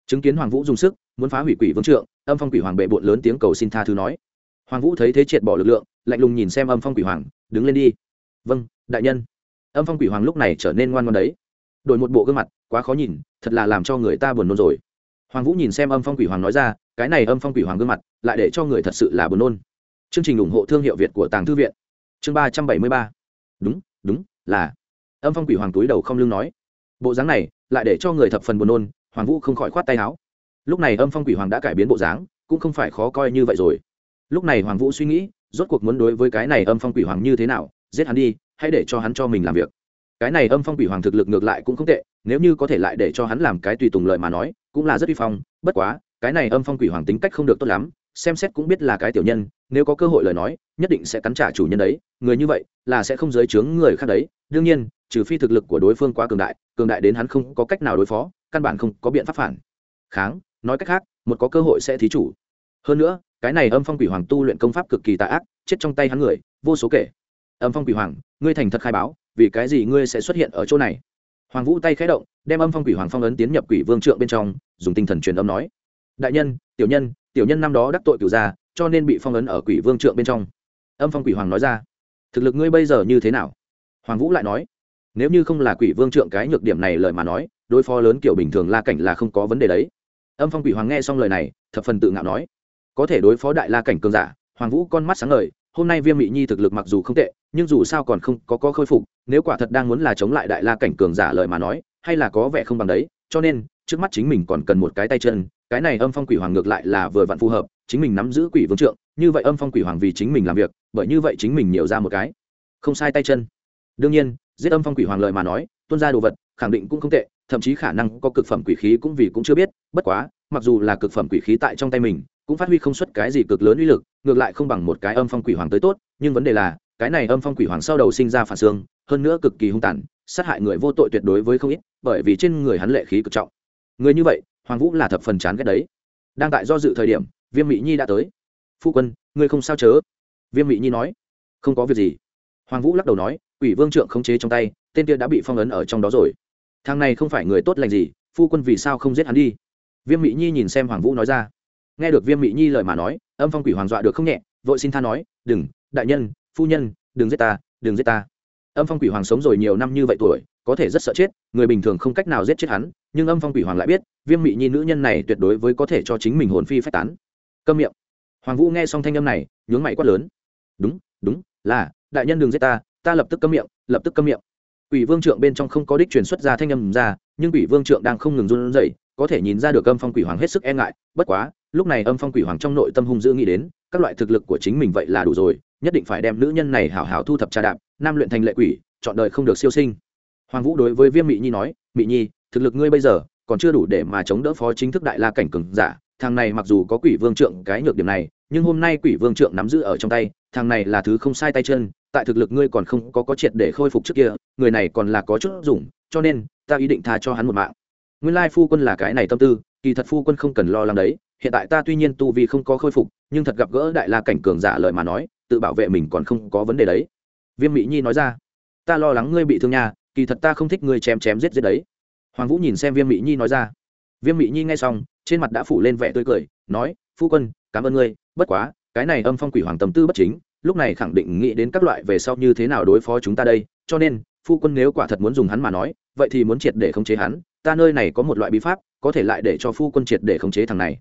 Chứng kiến hoàng vũ dùng sức, muốn phá hủy quỷ vương trượng, âm phong quỷ hoàng bệ bộn lớn tiếng cầu xin tha thứ nói. Hoàng vũ thấy thế triệt bỏ lực lượng, lạnh lùng nhìn xem âm phong quỷ hoàng, đứng lên đi. Vâng đại nhân. Âm phong quỷ hoàng lúc này trở nên ngoan ngoan đấy đổi một bộ gương mặt, quá khó nhìn, thật là làm cho người ta buồn nôn rồi. Hoàng vũ nhìn xem âm phong quỷ hoàng nói ra, cái này âm phong quỷ hoàng gương mặt, lại để cho người thật sự là buồn nôn. Chương trình ủng hộ thương hiệu việt của tàng thư viện. Chương ba trăm bảy mươi ba. Đúng đúng, là. Âm phong quỷ hoàng túi đầu không lưng nói. Bộ dáng này, lại để cho người thập phần buồn nôn, hoàng vũ không khỏi khoát tay áo. Lúc này âm phong quỷ hoàng đã cải biến bộ dáng, cũng không phải khó coi như vậy rồi. Lúc này hoàng vũ suy nghĩ, rốt cuộc muốn đối với cái này âm phong quỷ hoàng như thế nào, giết hắn đi hãy để cho hắn cho mình làm việc? Cái này âm phong quỷ hoàng thực lực ngược lại cũng không tệ, nếu như có thể lại để cho hắn làm cái tùy tùng lợi mà nói, cũng là rất uy phong, bất quá, cái này âm phong quỷ hoàng tính cách không được tốt lắm, xem xét cũng biết là cái tiểu nhân, nếu có cơ hội lời nói, nhất định sẽ cắn trả chủ nhân đấy, người như vậy là sẽ không giới chướng người khác đấy, đương nhiên, trừ phi thực lực của đối phương quá cường đại cường đại đến hắn không có cách nào đối phó, căn bản không có biện pháp phản. Kháng, nói cách khác, một có cơ hội sẽ thí chủ. Hơn nữa, cái này âm phong quỷ hoàng tu luyện công pháp cực kỳ tà ác, chết trong tay hắn người, vô số kể. Âm phong quỷ hoàng, ngươi thành thật khai báo vì cái gì ngươi sẽ xuất hiện ở chỗ này? Hoàng vũ tay khẽ động, đem âm phong quỷ hoàng phong ấn tiến nhập quỷ vương trượng bên trong, dùng tinh thần truyền âm nói, đại nhân, tiểu nhân tiểu nhân năm đó đắc tội cửu gia, cho nên bị phong ấn ở quỷ vương trượng bên trong. Âm phong quỷ hoàng nói ra, thực lực ngươi bây giờ như thế nào? Hoàng vũ lại nói, nếu như không là quỷ vương trượng cái nhược điểm này lời mà nói, đối phó lớn kiểu bình thường la cảnh là không có vấn đề đấy. Âm phong quỷ hoàng nghe xong lời này, thập phần tự ngạo nói, có thể đối phó đại la cảnh cường giả? Hoàng vũ con mắt sáng ngời hôm nay viêm mỹ nhi thực lực mặc dù không tệ, nhưng dù sao còn không có có khôi phục, nếu quả thật đang muốn là chống lại đại la cảnh cường giả lời mà nói, hay là có vẻ không bằng đấy, cho nên, trước mắt chính mình còn cần một cái tay chân, cái này âm phong quỷ hoàng ngược lại là vừa vặn phù hợp, chính mình nắm giữ quỷ vương trượng, như vậy âm phong quỷ hoàng vì chính mình làm việc, bởi như vậy chính mình nhiều ra một cái. Không sai tay chân. Đương nhiên, giết âm phong quỷ hoàng lợi mà nói tuân ra đồ vật, khẳng định cũng không tệ, thậm chí khả năng có cực phẩm quỷ khí cũng vì cũng chưa biết, bất quá, mặc dù là cực phẩm quỷ khí tại trong tay mình cũng phát huy không xuất cái gì cực lớn uy lực, ngược lại không bằng một cái âm phong quỷ hoàng tới tốt, nhưng vấn đề là, cái này âm phong quỷ hoàng sau đầu sinh ra phản xương, hơn nữa cực kỳ hung tàn, sát hại người vô tội tuyệt đối với không ít, bởi vì trên người hắn lệ khí cực trọng. Người như vậy, hoàng vũ là thập phần chán ghét đấy. Đang tại do dự thời điểm, viêm mỹ nhi đã tới. Phu quân, ngươi không sao chớ? Viêm mỹ nhi nói. Không có việc gì. Hoàng vũ lắc đầu nói ủy vương trượng khống chế trong tay, tên kia đã bị phong ấn ở trong đó rồi. Thằng này không phải người tốt lành gì, phu quân vì sao không giết hắn đi? Viêm mỹ nhi nhìn xem hoàng vũ nói ra nghe được viêm Mị nhi lời mà nói, âm phong quỷ hoàng dọa được không nhẹ, vội xin tha nói, đừng, đại nhân, phu nhân, đừng giết ta, đừng giết ta. Âm phong quỷ hoàng sống rồi nhiều năm như vậy tuổi, có thể rất sợ chết, người bình thường không cách nào giết chết hắn, nhưng âm phong quỷ hoàng lại biết, viêm Mị nhi nữ nhân này tuyệt đối với có thể cho chính mình hồn phi phách tán. Câm miệng. Hoàng vũ nghe xong thanh âm này, nhướng mày quát lớn. Đúng đúng, là, đại nhân đừng giết ta ta lập tức câm miệng, lập tức câm miệng. Quỷ vương trượng bên trong không có đích truyền xuất ra thanh âm ra, nhưng quỷ vương trượng đang không ngừng run rẩy, có thể nhìn ra được âm phong quỷ hoàng hết sức e ngại, bất quá lúc này âm phong quỷ hoàng trong nội tâm hung dữ nghĩ đến, các loại thực lực của chính mình vậy là đủ rồi, nhất định phải đem nữ nhân này hảo hảo thu thập trà đạp, nam luyện thành lệ quỷ, chọn đời không được siêu sinh. Hoàng vũ đối với viêm mỹ nhi nói mỹ nhi, thực lực ngươi bây giờ còn chưa đủ để mà chống đỡ phó chính thức đại la cảnh cường giả, thằng này mặc dù có quỷ vương trượng cái nhược điểm này, nhưng hôm nay quỷ vương trượng nắm giữ ở trong tay, thằng này là thứ không sai tay chân, tại thực lực ngươi còn không có có triệt để khôi phục trước kia, người này còn là có chút dùng, cho nên ta ý định tha cho hắn một mạng. Nguyên lai phu quân là cái này tâm tư, kỳ thật phu quân không cần lo lắng đấy hiện tại ta tuy nhiên tu vi không có khôi phục, nhưng thật gặp gỡ đại la cảnh cường giả lời mà nói, tự bảo vệ mình còn không có vấn đề đấy. Viêm mỹ nhi nói ra, ta lo lắng ngươi bị thương nha, kỳ thật ta không thích ngươi chém chém giết giết đấy. Hoàng vũ nhìn xem viêm mỹ nhi nói ra. Viêm mỹ nhi nghe xong, trên mặt đã phủ lên vẻ tươi cười, nói, phu quân, cảm ơn ngươi, bất quá, cái này âm phong quỷ hoàng tâm tư bất chính, lúc này khẳng định nghĩ đến các loại về sau như thế nào đối phó chúng ta đây, cho nên, phu quân nếu quả thật muốn dùng hắn mà nói, vậy thì muốn triệt để khống chế hắn, ta nơi này có một loại bí pháp, có thể lại để cho phu quân triệt để khống chế thằng này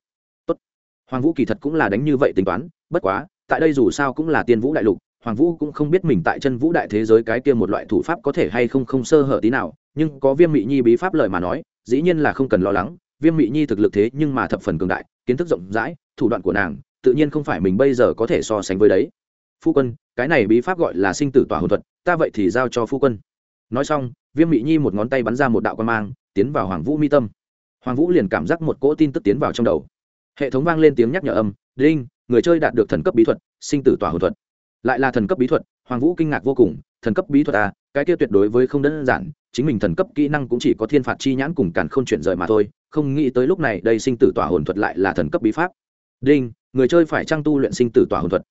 hoàng vũ kỳ thật cũng là đánh như vậy tính toán, bất quá, tại đây dù sao cũng là tiên vũ đại lục, hoàng vũ cũng không biết mình tại chân vũ đại thế giới cái kia một loại thủ pháp có thể hay không không sơ hở tí nào, nhưng có viêm mị nhi bí pháp lời mà nói, dĩ nhiên là không cần lo lắng, viêm mị nhi thực lực thế nhưng mà thập phần cường đại, kiến thức rộng rãi, thủ đoạn của nàng, tự nhiên không phải mình bây giờ có thể so sánh với đấy. Phu quân, cái này bí pháp gọi là sinh tử tỏa hồn thuật, ta vậy thì giao cho phu quân. Nói xong, viêm mị nhi một ngón tay bắn ra một đạo quan mang, tiến vào hoàng vũ mi tâm. Hoàng vũ liền cảm giác một cỗ tin tức tiến vào trong đầu hệ thống vang lên tiếng nhắc nhở âm, đinh, người chơi đạt được thần cấp bí thuật, sinh tử tỏa hồn thuật. Lại là thần cấp bí thuật, hoàng vũ kinh ngạc vô cùng, thần cấp bí thuật à cái kia tuyệt đối với không đơn giản, chính mình thần cấp kỹ năng cũng chỉ có thiên phạt chi nhãn cùng càn không chuyển rời mà thôi, không nghĩ tới lúc này đây sinh tử tỏa hồn thuật lại là thần cấp bí pháp. Đinh, người chơi phải trang tu luyện sinh tử tỏa hồn thuật.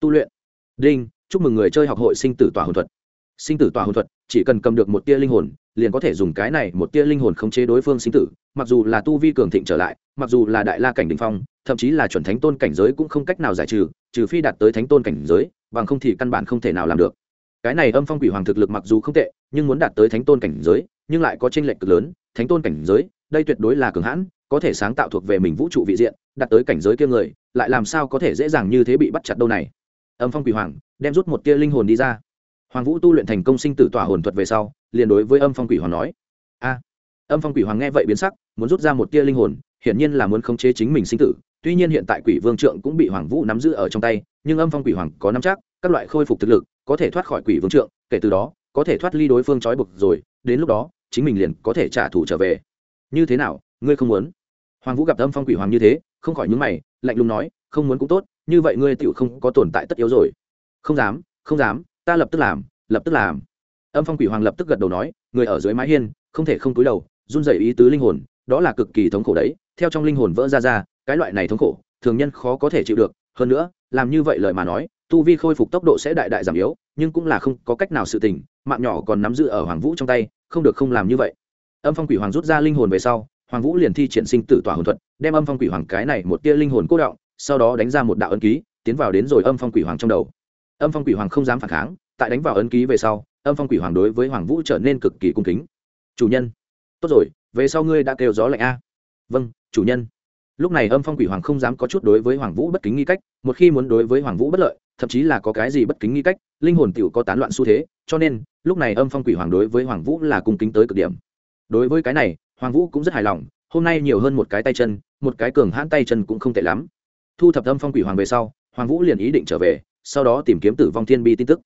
Tu luyện. Đinh, chúc mừng người chơi học hội sinh tử tỏa hồn thuật. Sinh tử tỏa hồn thuật, chỉ cần cầm được một tia linh hồn liền có thể dùng cái này một tia linh hồn khống chế đối phương sinh tử, mặc dù là tu vi cường thịnh trở lại, mặc dù là đại la cảnh đình phong, thậm chí là chuẩn thánh tôn cảnh giới cũng không cách nào giải trừ trừ phi đạt tới thánh tôn cảnh giới, bằng không thì căn bản không thể nào làm được. Cái này âm phong quỷ hoàng thực lực mặc dù không tệ, nhưng muốn đạt tới thánh tôn cảnh giới, nhưng lại có tranh lệch cực lớn, thánh tôn cảnh giới, đây tuyệt đối là cường hãn, có thể sáng tạo thuộc về mình vũ trụ vị diện, đạt tới cảnh giới kia người, lại làm sao có thể dễ dàng như thế bị bắt chặt đâu này? Âm phong quỷ hoàng, đem rút một tia linh hồn đi ra hoàng vũ tu luyện thành công sinh tử tỏa hồn thuật về sau, liền đối với âm phong quỷ hoàng nói, a. Âm phong quỷ hoàng nghe vậy biến sắc, muốn rút ra một tia linh hồn, hiển nhiên là muốn khống chế chính mình sinh tử. Tuy nhiên hiện tại quỷ vương trượng cũng bị hoàng vũ nắm giữ ở trong tay, nhưng âm phong quỷ hoàng có nắm chắc, các loại khôi phục thực lực, có thể thoát khỏi quỷ vương trượng, kể từ đó, có thể thoát ly đối phương trói buộc rồi, đến lúc đó, chính mình liền có thể trả thù trở về. Như thế nào, ngươi không muốn? Hoàng vũ gặp âm phong quỷ hoàng như thế, không khỏi nhúng mày, lạnh lùng nói, không muốn cũng tốt, như vậy ngươi tựu không có tồn tại tất yếu rồi. Không dám không dám ta lập tức làm, lập tức làm. Âm phong quỷ hoàng lập tức gật đầu nói, người ở dưới mái hiên, không thể không túi đầu, run rẩy ý tứ linh hồn, đó là cực kỳ thống khổ đấy, theo trong linh hồn vỡ ra ra, cái loại này thống khổ, thường nhân khó có thể chịu được, hơn nữa, làm như vậy lời mà nói, tu vi khôi phục tốc độ sẽ đại đại giảm yếu, nhưng cũng là không có cách nào sự tình, mạng nhỏ còn nắm giữ ở hoàng vũ trong tay, không được không làm như vậy. Âm phong quỷ hoàng rút ra linh hồn về sau, hoàng vũ liền thi triển sinh tử tỏa hồn thuật, đem âm phong quỷ hoàng cái này một tia linh hồn cố động, sau đó đánh ra một đạo ấn ký, tiến vào đến rồi âm phong quỷ hoàng trong đầu âm phong quỷ hoàng không dám phản kháng, tại đánh vào ấn ký về sau, âm phong quỷ hoàng đối với hoàng vũ trở nên cực kỳ cung kính. Chủ nhân, tốt rồi, về sau ngươi đã kêu gió lạnh a. Vâng chủ nhân. Lúc này âm phong quỷ hoàng không dám có chút đối với hoàng vũ bất kính nghi cách, một khi muốn đối với hoàng vũ bất lợi, thậm chí là có cái gì bất kính nghi cách, linh hồn t i ể u có tán loạn xu thế, cho nên, lúc này âm phong quỷ hoàng đối với hoàng vũ là cung kính tới cực điểm. Đối với cái này, hoàng vũ cũng rất hài lòng, hôm nay nhiều hơn một cái tay chân, một cái cường hãn tay chân cũng không tệ lắm. Thu thập âm phong quỷ hoàng về sau, hoàng vũ liền ý định trở về sau đó tìm kiếm tử vong thiên bi tin tức.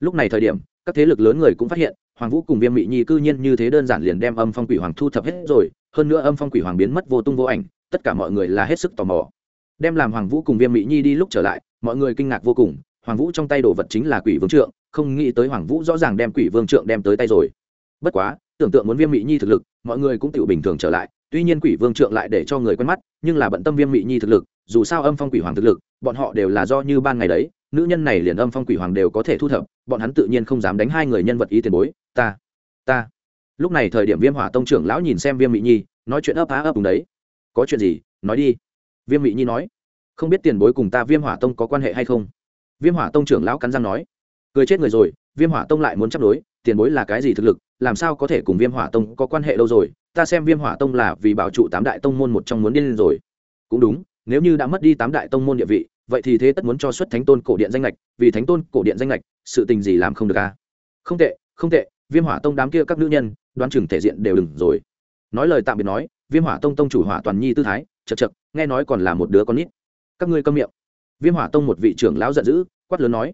Lúc này thời điểm, các thế lực lớn người cũng phát hiện, hoàng vũ cùng viêm mị nhi cư nhiên như thế đơn giản liền đem âm phong quỷ hoàng thu thập hết rồi, hơn nữa âm phong quỷ hoàng biến mất vô tung vô ảnh, tất cả mọi người là hết sức tò mò. Đem làm hoàng vũ cùng viêm mị nhi đi lúc trở lại, mọi người kinh ngạc vô cùng, hoàng vũ trong tay đồ vật chính là quỷ vương trượng, không nghĩ tới hoàng vũ rõ ràng đem quỷ vương trượng đem tới tay rồi. Bất quá, tưởng tượng muốn viêm mị nhi thực lực, mọi người cũng tự bình thường trở lại, tuy nhiên quỷ vương trượng lại để cho người quen mắt, nhưng là bận tâm viêm mị nhi thực lực, dù sao âm phong quỷ hoàng thực lực, bọn họ đều là do như ban ngày đấy nữ nhân này liền âm phong quỷ hoàng đều có thể thu thập, bọn hắn tự nhiên không dám đánh hai người nhân vật ý tiền bối, ta ta. Lúc này thời điểm viêm hỏa tông trưởng lão nhìn xem viêm mỹ nhi, nói chuyện ấp á ấp đúng đấy. Có chuyện gì? Nói đi. Viêm mỹ nhi nói. Không biết tiền bối cùng ta viêm hỏa tông có quan hệ hay không? Viêm hỏa tông trưởng lão cắn răng nói. Cười chết người rồi, viêm hỏa tông lại muốn chấp đối, tiền bối là cái gì thực lực, làm sao có thể cùng viêm hỏa tông có quan hệ lâu rồi, ta xem viêm hỏa tông là vì bảo trụ tám đại tông môn một trong muốn điên lên rồi. Cũng đúng, nếu như đã mất đi tám đại tông môn địa vị vậy thì thế tất muốn cho xuất thánh tôn cổ điện danh lệch, vì thánh tôn cổ điện danh lệch, sự tình gì làm không được à? Không tệ không tệ, viêm hỏa tông đám kia các nữ nhân, đoán chừng thể diện đều đừng rồi. Nói lời tạm biệt nói, viêm hỏa tông tông chủ hỏa toàn nhi tư thái, chật chật, nghe nói còn là một đứa con nít. Các ngươi câm miệng. Viêm hỏa tông một vị trưởng lão giận dữ, quát lớn nói,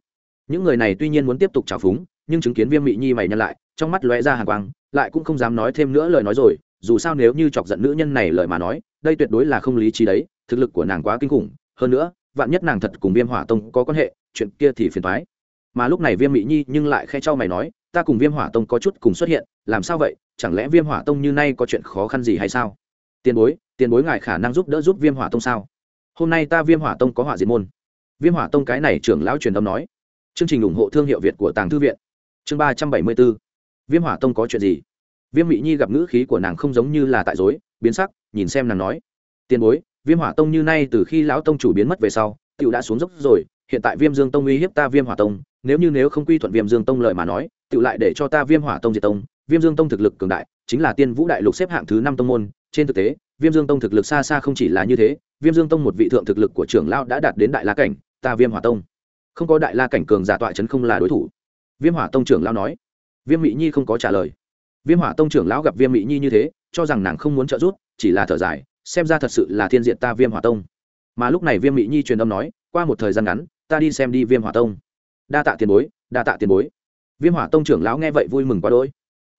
những người này tuy nhiên muốn tiếp tục trào phúng, nhưng chứng kiến viêm mị nhi mày nhăn lại, trong mắt lóe ra hàng quang, lại cũng không dám nói thêm nữa lời nói rồi, dù sao nếu như chọc giận nữ nhân này lời mà nói, đây tuyệt đối là không lý trí đấy, thực lực của nàng quá kinh khủng, hơn nữa vạn nhất nàng thật cùng viêm hỏa tông có quan hệ, chuyện kia thì phiền thoái mà lúc này viêm mỹ nhi nhưng lại khe cho mày nói, ta cùng viêm hỏa tông có chút cùng xuất hiện, làm sao vậy, chẳng lẽ viêm hỏa tông như nay có chuyện khó khăn gì hay sao? Tiền bối tiền bối ngài khả năng giúp đỡ giúp viêm hỏa tông sao? Hôm nay ta viêm hỏa tông có hỏa diệt môn. Viêm hỏa tông cái này trưởng lão truyền âm nói. Chương trình ủng hộ thương hiệu việt của tàng thư viện. Chương ba trăm bảy mươi b ố viêm hỏa tông có chuyện gì? Viêm mỹ nhi gặp ngữ khí của nàng không giống như là tại dối, biến sắc, nhìn xem nàng nói. Tiền bối viêm hỏa tông như nay từ khi lão tông chủ biến mất về sau tựu đã xuống dốc rồi, hiện tại viêm dương tông uy hiếp ta viêm hỏa tông, nếu như nếu không quy thuận viêm dương tông lời mà nói tựu lại để cho ta viêm hỏa tông diệt tông. Viêm dương tông thực lực cường đại, chính là tiên vũ đại lục xếp hạng thứ năm tông môn. Trên thực tế, viêm dương tông thực lực xa xa không chỉ là như thế, viêm dương tông một vị thượng thực lực của trưởng lão đã đạt đến đại la cảnh, ta viêm hỏa tông. Không có đại la cảnh cường giả tọa chấn không là đối thủ. Viêm hỏa tông trưởng lão nói. Viêm mỹ nhi không có trả lời. Viêm hỏa tông trưởng lão gặp viêm mỹ nhi như thế, cho rằng nàng không muốn trợ giúp, chỉ là thở dài xem ra thật sự là thiên diện ta viêm hỏa tông. Mà lúc này viêm mỹ nhi truyền âm nói, qua một thời gian ngắn, ta đi xem đi viêm hỏa tông. Đa tạ tiền bối, đa tạ tiền bối. Viêm hỏa tông trưởng lão nghe vậy vui mừng quá đỗi.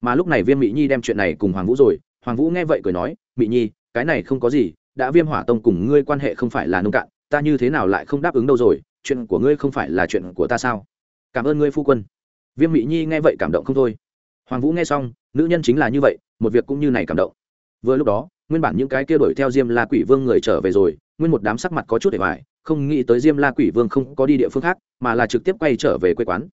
Mà lúc này viêm mỹ nhi đem chuyện này cùng hoàng vũ rồi, hoàng vũ nghe vậy cười nói mỹ nhi, cái này không có gì, đã viêm hỏa tông cùng ngươi quan hệ không phải là nông cạn, ta như thế nào lại không đáp ứng đâu rồi, chuyện của ngươi không phải là chuyện của ta sao? Cảm ơn ngươi phu quân. Viêm mỹ nhi nghe vậy cảm động không thôi. Hoàng vũ nghe xong, nữ nhân chính là như vậy, một việc cũng như này cảm động. Vừa lúc đó nguyên bản những cái kia đuổi theo diêm la quỷ vương người trở về rồi, nguyên một đám sắc mặt có chút để hoài không nghĩ tới diêm la quỷ vương không có đi địa phương khác, mà là trực tiếp quay trở về quê quán.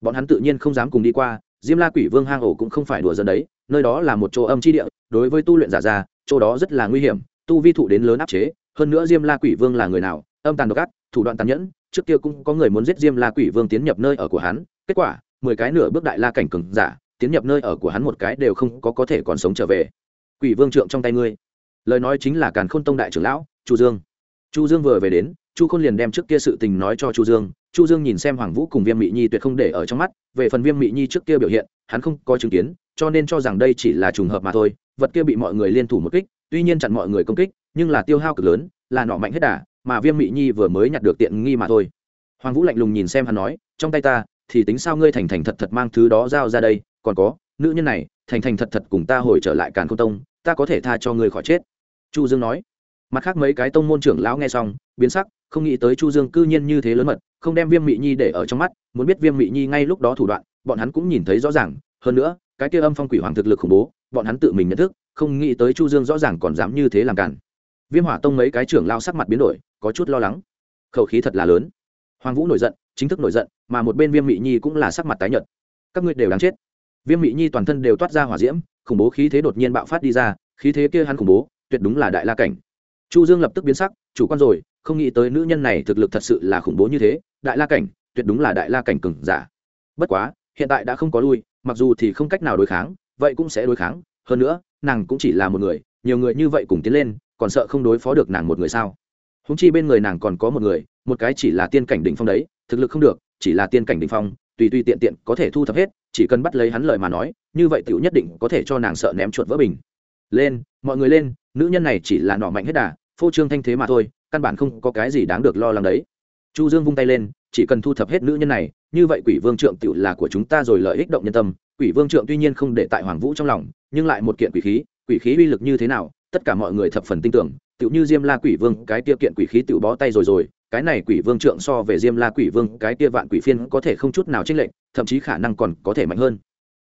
Bọn hắn tự nhiên không dám cùng đi qua, diêm la quỷ vương hang ổ cũng không phải đùa dân đấy, nơi đó là một chỗ âm chi địa, đối với tu luyện giả ra chỗ đó rất là nguy hiểm, tu vi thụ đến lớn áp chế, hơn nữa diêm la quỷ vương là người nào, âm tàn độc ác, thủ đoạn tàn nhẫn, trước kia cũng có người muốn giết diêm la quỷ vương tiến nhập nơi ở của hắn, kết quả, mười cái nửa bước đại la cảnh cường giả, tiến nhập nơi ở của hắn một cái đều không có có thể còn sống trở về. Quỷ vương trượng trong tay ngươi lời nói chính là càn khôn tông đại trưởng lão, chu dương. Chu dương vừa về đến, chu khôn liền đem trước kia sự tình nói cho chu dương. Chu dương nhìn xem hoàng vũ cùng viêm mỹ nhi tuyệt không để ở trong mắt, về phần viêm mỹ nhi trước kia biểu hiện, hắn không có chứng kiến, cho nên cho rằng đây chỉ là trùng hợp mà thôi. Vật kia bị mọi người liên thủ một kích, tuy nhiên chặn mọi người công kích, nhưng là tiêu hao cực lớn, là nọ mạnh hết đà, mà viêm mỹ nhi vừa mới nhặt được tiện nghi mà thôi. Hoàng vũ lạnh lùng nhìn xem hắn nói, trong tay ta, thì tính sao ngươi thành thành thật thật mang thứ đó giao ra đây, còn có, nữ nhân này, thành thành thật thật cùng ta hồi trở lại càn khôn tông, ta có thể tha cho ngươi khỏi chết chu dương nói. Mặt khác mấy cái tông môn trưởng lão nghe xong, biến sắc, không nghĩ tới chu dương cư nhiên như thế lớn mật, không đem viêm mỹ nhi để ở trong mắt, muốn biết viêm mỹ nhi ngay lúc đó thủ đoạn, bọn hắn cũng nhìn thấy rõ ràng. Hơn nữa, cái kia âm phong quỷ hoàng thực lực khủng bố, bọn hắn tự mình nhận thức, không nghĩ tới chu dương rõ ràng còn dám như thế làm cản. Viêm hỏa tông mấy cái trưởng lao sắc mặt biến đổi, có chút lo lắng. Khẩu khí thật là lớn. Hoàng vũ nổi giận, chính thức nổi giận, mà một bên viêm mỹ nhi cũng là sắc mặt tái nhợt. Các ngươi đều đáng chết. Viêm mỹ nhi toàn thân đều toát ra hỏa diễm, khủng bố khí thế đột nhiên bạo phát đi ra, khí thế kia hắn khủng bố tuyệt đúng là đại la cảnh. Chu dương lập tức biến sắc, chủ quan rồi, không nghĩ tới nữ nhân này thực lực thật sự là khủng bố như thế, đại la cảnh, tuyệt đúng là đại la cảnh cừng giả. Bất quá, hiện tại đã không có lui, mặc dù thì không cách nào đối kháng, vậy cũng sẽ đối kháng, hơn nữa, nàng cũng chỉ là một người, nhiều người như vậy cùng tiến lên, còn sợ không đối phó được nàng một người sao? Húng chi bên người nàng còn có một người, một cái chỉ là tiên cảnh đỉnh phong đấy, thực lực không được, chỉ là tiên cảnh đỉnh phong, tùy tùy tiện tiện có thể thu thập hết, chỉ cần bắt lấy hắn lời mà nói, như vậy tiểu nhất định có thể cho nàng sợ ném chuột vỡ bình. Lên, mọi người lên nữ nhân này chỉ là nọ mạnh hết đà, phô trương thanh thế mà thôi, căn bản không có cái gì đáng được lo lắng đấy. Chu dương vung tay lên, chỉ cần thu thập hết nữ nhân này, như vậy quỷ vương trượng tựu là của chúng ta rồi lợi ích động nhân tâm. Quỷ vương trượng tuy nhiên không để tại hoàng vũ trong lòng, nhưng lại một kiện quỷ khí quỷ khí uy lực như thế nào, tất cả mọi người thập phần tin tưởng tựu như diêm la quỷ vương, cái tiêu kiện quỷ khí tựu bó tay rồi rồi, cái này quỷ vương trượng so về diêm la quỷ vương, cái tia vạn quỷ phiên có thể không chút nào chênh lệch, thậm chí khả năng còn có thể mạnh hơn.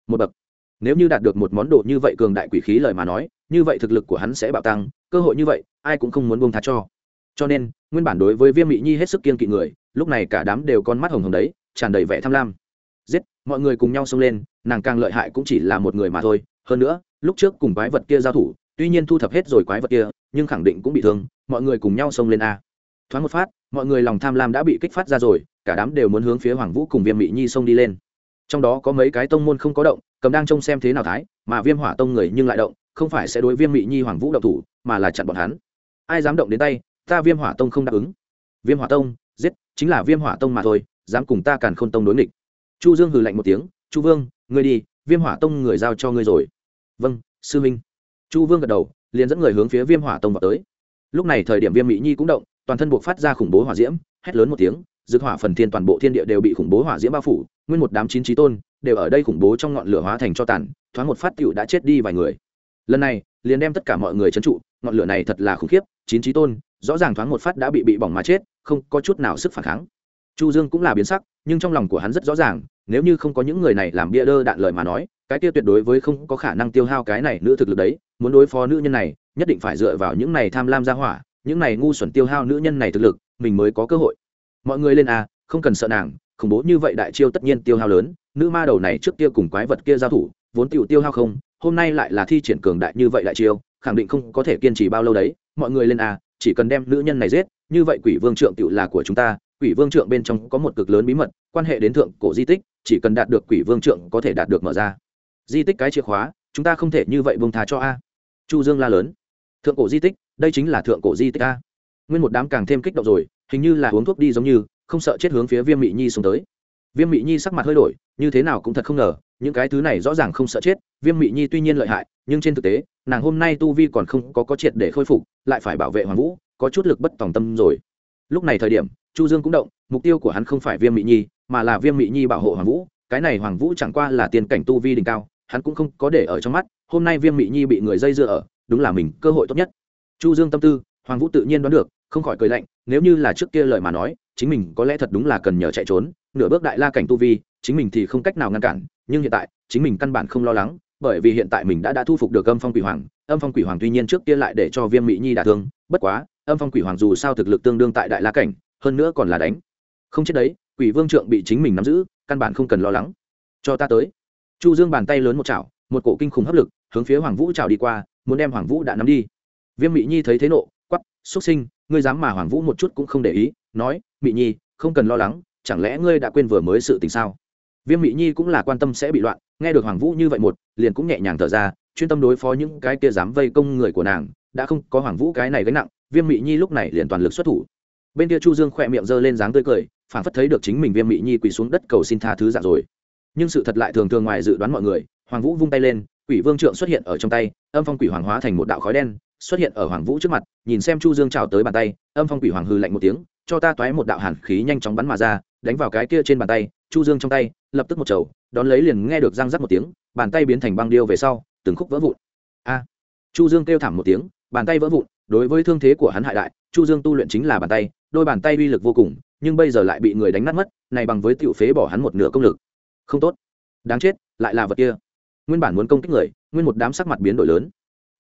Một bậc nếu như đạt được một món đồ như vậy cường đại quỷ khí lời mà nói, như vậy thực lực của hắn sẽ bạo tăng, cơ hội như vậy, ai cũng không muốn buông tha cho. Cho nên, nguyên bản đối với viêm Mị nhi hết sức kiên kỵ người, lúc này cả đám đều con mắt hồng hồng đấy, tràn đầy vẻ tham lam. Giết, mọi người cùng nhau xông lên, nàng càng lợi hại cũng chỉ là một người mà thôi. Hơn nữa, lúc trước cùng quái vật kia giao thủ, tuy nhiên thu thập hết rồi quái vật kia, nhưng khẳng định cũng bị thương, mọi người cùng nhau xông lên a. Thoáng một phát, mọi người lòng tham lam đã bị kích phát ra rồi, cả đám đều muốn hướng phía hoàng vũ cùng viêm Mị nhi xông đi lên trong đó có mấy cái tông môn không có động, cầm đang trông xem thế nào thái, mà viêm hỏa tông người nhưng lại động, không phải sẽ đối viêm mỹ nhi hoàng vũ độc thủ, mà là chặn bọn hắn. Ai dám động đến tay, ta viêm hỏa tông không đáp ứng. Viêm hỏa tông, giết, chính là viêm hỏa tông mà thôi, dám cùng ta càn khôn tông đối nghịch. Chu dương hừ lạnh một tiếng, chu vương, ngươi đi, viêm hỏa tông người giao cho ngươi rồi. Vâng sư minh. Chu vương gật đầu, liền dẫn người hướng phía viêm hỏa tông vào tới. Lúc này thời điểm viêm mỹ nhi cũng động, toàn thân buộc phát ra khủng bố hỏa diễm, hét lớn một tiếng dược hỏa phần thiên toàn bộ thiên địa đều bị khủng bố hỏa diễm bao phủ, nguyên một đám chín trí tôn đều ở đây khủng bố trong ngọn lửa hóa thành cho tàn, thoáng một phát tựu đã chết đi vài người. Lần này, liền đem tất cả mọi người trấn trụ, ngọn lửa này thật là khủng khiếp, chín trí tôn, rõ ràng thoáng một phát đã bị bị bỏng mà chết, không có chút nào sức phản kháng. Chu dương cũng là biến sắc, nhưng trong lòng của hắn rất rõ ràng, nếu như không có những người này làm bia đơ đạn lời mà nói, cái kia tuyệt đối với không có khả năng tiêu hao cái này nữ thực lực đấy, muốn đối phó nữ nhân này, nhất định phải dựa vào những này tham lam gia hỏa, những này ngu xuẩn tiêu hao nữ nhân này thực lực, mình mới có cơ hội mọi người lên a không cần sợ nàng, khủng bố như vậy đại chiêu tất nhiên tiêu hao lớn, nữ ma đầu này trước kia cùng quái vật kia giao thủ, vốn tiểu tiêu hao không, hôm nay lại là thi triển cường đại như vậy đại chiêu, khẳng định không có thể kiên trì bao lâu đấy, mọi người lên a chỉ cần đem nữ nhân này giết, như vậy quỷ vương trượng tiểu là của chúng ta, quỷ vương trượng bên trong có một cực lớn bí mật, quan hệ đến thượng cổ di tích, chỉ cần đạt được quỷ vương trượng có thể đạt được mở ra. Di tích cái chìa khóa, chúng ta không thể như vậy bông thà cho a. Chu dương la lớn. Thượng cổ di tích, đây chính là thượng cổ di tích a. Nguyên một đám càng thêm kích động rồi hình như là uống thuốc đi giống như, không sợ chết hướng phía viêm mị nhi xuống tới. Viêm mị nhi sắc mặt hơi đổi, như thế nào cũng thật không ngờ, những cái thứ này rõ ràng không sợ chết, viêm mị nhi tuy nhiên lợi hại, nhưng trên thực tế, nàng hôm nay tu vi còn không có có triệt để khôi phục, lại phải bảo vệ hoàng vũ, có chút lực bất tòng tâm rồi. Lúc này thời điểm, chu dương cũng động, mục tiêu của hắn không phải viêm mị nhi, mà là viêm mị nhi bảo hộ hoàng vũ, cái này hoàng vũ chẳng qua là tiền cảnh tu vi đỉnh cao, hắn cũng không có để ở trong mắt, hôm nay viêm mị nhi bị người dây dưa ở, đúng là mình cơ hội tốt nhất. Chu dương tâm tư, hoàng vũ tự nhiên đoán được không khỏi cười lạnh, nếu như là trước kia lời mà nói, chính mình có lẽ thật đúng là cần nhờ chạy trốn, nửa bước đại la cảnh tu vi, chính mình thì không cách nào ngăn cản, nhưng hiện tại, chính mình căn bản không lo lắng, bởi vì hiện tại mình đã đã thu phục được âm phong quỷ hoàng. Âm phong quỷ hoàng tuy nhiên trước kia lại để cho viêm mỹ nhi đả thương, bất quá, âm phong quỷ hoàng dù sao thực lực tương đương tại đại la cảnh, hơn nữa còn là đánh. Không chết đấy, quỷ vương trượng bị chính mình nắm giữ, căn bản không cần lo lắng. Cho ta tới. Chu dương bàn tay lớn một chảo, một cổ kinh khủng hấp lực, hướng phía hoàng vũ chảo đi qua, muốn đem hoàng vũ đã nắm đi. Viêm mỹ nhi thấy thế nộ quắp xuất sinh ngươi dám mà hoàng vũ một chút cũng không để ý, nói mỹ nhi, không cần lo lắng, chẳng lẽ ngươi đã quên vừa mới sự tình sao? Viêm mỹ nhi cũng là quan tâm sẽ bị loạn, nghe được hoàng vũ như vậy một, liền cũng nhẹ nhàng thở ra, chuyên tâm đối phó những cái kia dám vây công người của nàng, đã không có hoàng vũ cái này gánh nặng, viêm mỹ nhi lúc này liền toàn lực xuất thủ. Bên kia chu dương khỏe miệng giơ lên dáng tươi cười phản phất thấy được chính mình viêm mỹ nhi quỳ xuống đất cầu xin tha thứ dạng rồi. Nhưng sự thật lại thường thường ngoài dự đoán mọi người, hoàng vũ vung tay lên, quỷ vương trượng xuất hiện ở trong tay, âm phong quỷ hoàng hóa thành một đạo khói đen xuất hiện ở hoàng vũ trước mặt, nhìn xem chu dương trào tới bàn tay, âm phong quỷ hoàng hư lạnh một tiếng, cho ta toái một đạo hàn khí nhanh chóng bắn mà ra, đánh vào cái kia trên bàn tay, chu dương trong tay, lập tức một chầu, đón lấy liền nghe được răng rắc một tiếng, bàn tay biến thành băng điêu về sau, từng khúc vỡ vụn. A! Chu dương kêu thảm một tiếng, bàn tay vỡ vụn, đối với thương thế của hắn hại đại, chu dương tu luyện chính là bàn tay, đôi bàn tay uy lực vô cùng, nhưng bây giờ lại bị người đánh nát mất, này bằng với tiểu phế bỏ hắn một nửa công lực. Không tốt. Đáng chết, lại là vật kia. Nguyên bản muốn công kích người, nguyên một đám sắc mặt biến đổi lớn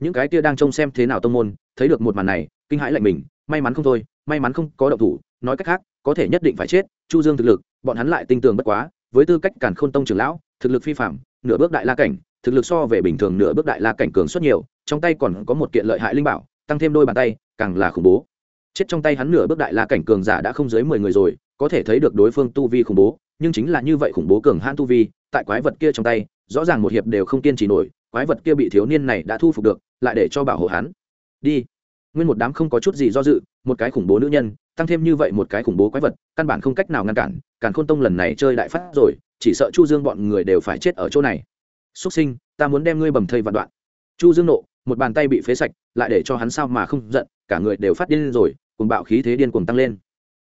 những cái kia đang trông xem thế nào tông môn, thấy được một màn này, kinh hãi lạnh mình, may mắn không thôi, may mắn không có động thủ, nói cách khác, có thể nhất định phải chết, chu dương thực lực, bọn hắn lại tinh tường bất quá, với tư cách cản khôn tông trưởng lão, thực lực phi phạm nửa bước đại la cảnh, thực lực so về bình thường nửa bước đại la cảnh cường suất nhiều, trong tay còn có một kiện lợi hại linh bảo, tăng thêm đôi bàn tay, càng là khủng bố. Chết trong tay hắn nửa bước đại la cảnh cường giả đã không dưới mười người rồi, có thể thấy được đối phương tu vi khủng bố, nhưng chính là như vậy khủng bố cường hãn tu vi, tại quái vật kia trong tay, rõ ràng một hiệp đều không kiên trì nổi quái vật kia bị thiếu niên này đã thu phục được, lại để cho bảo hộ hắn. Đi. Nguyên một đám không có chút gì do dự, một cái khủng bố nữ nhân, tăng thêm như vậy một cái khủng bố quái vật, căn bản không cách nào ngăn cản, càn khôn tông lần này chơi đại phát rồi, chỉ sợ chu dương bọn người đều phải chết ở chỗ này. Xuất sinh, ta muốn đem ngươi bầm thây vạn đoạn. Chu dương nộ, một bàn tay bị phế sạch, lại để cho hắn sao mà không giận, cả người đều phát điên rồi cùng bạo khí thế điên cuồng tăng lên.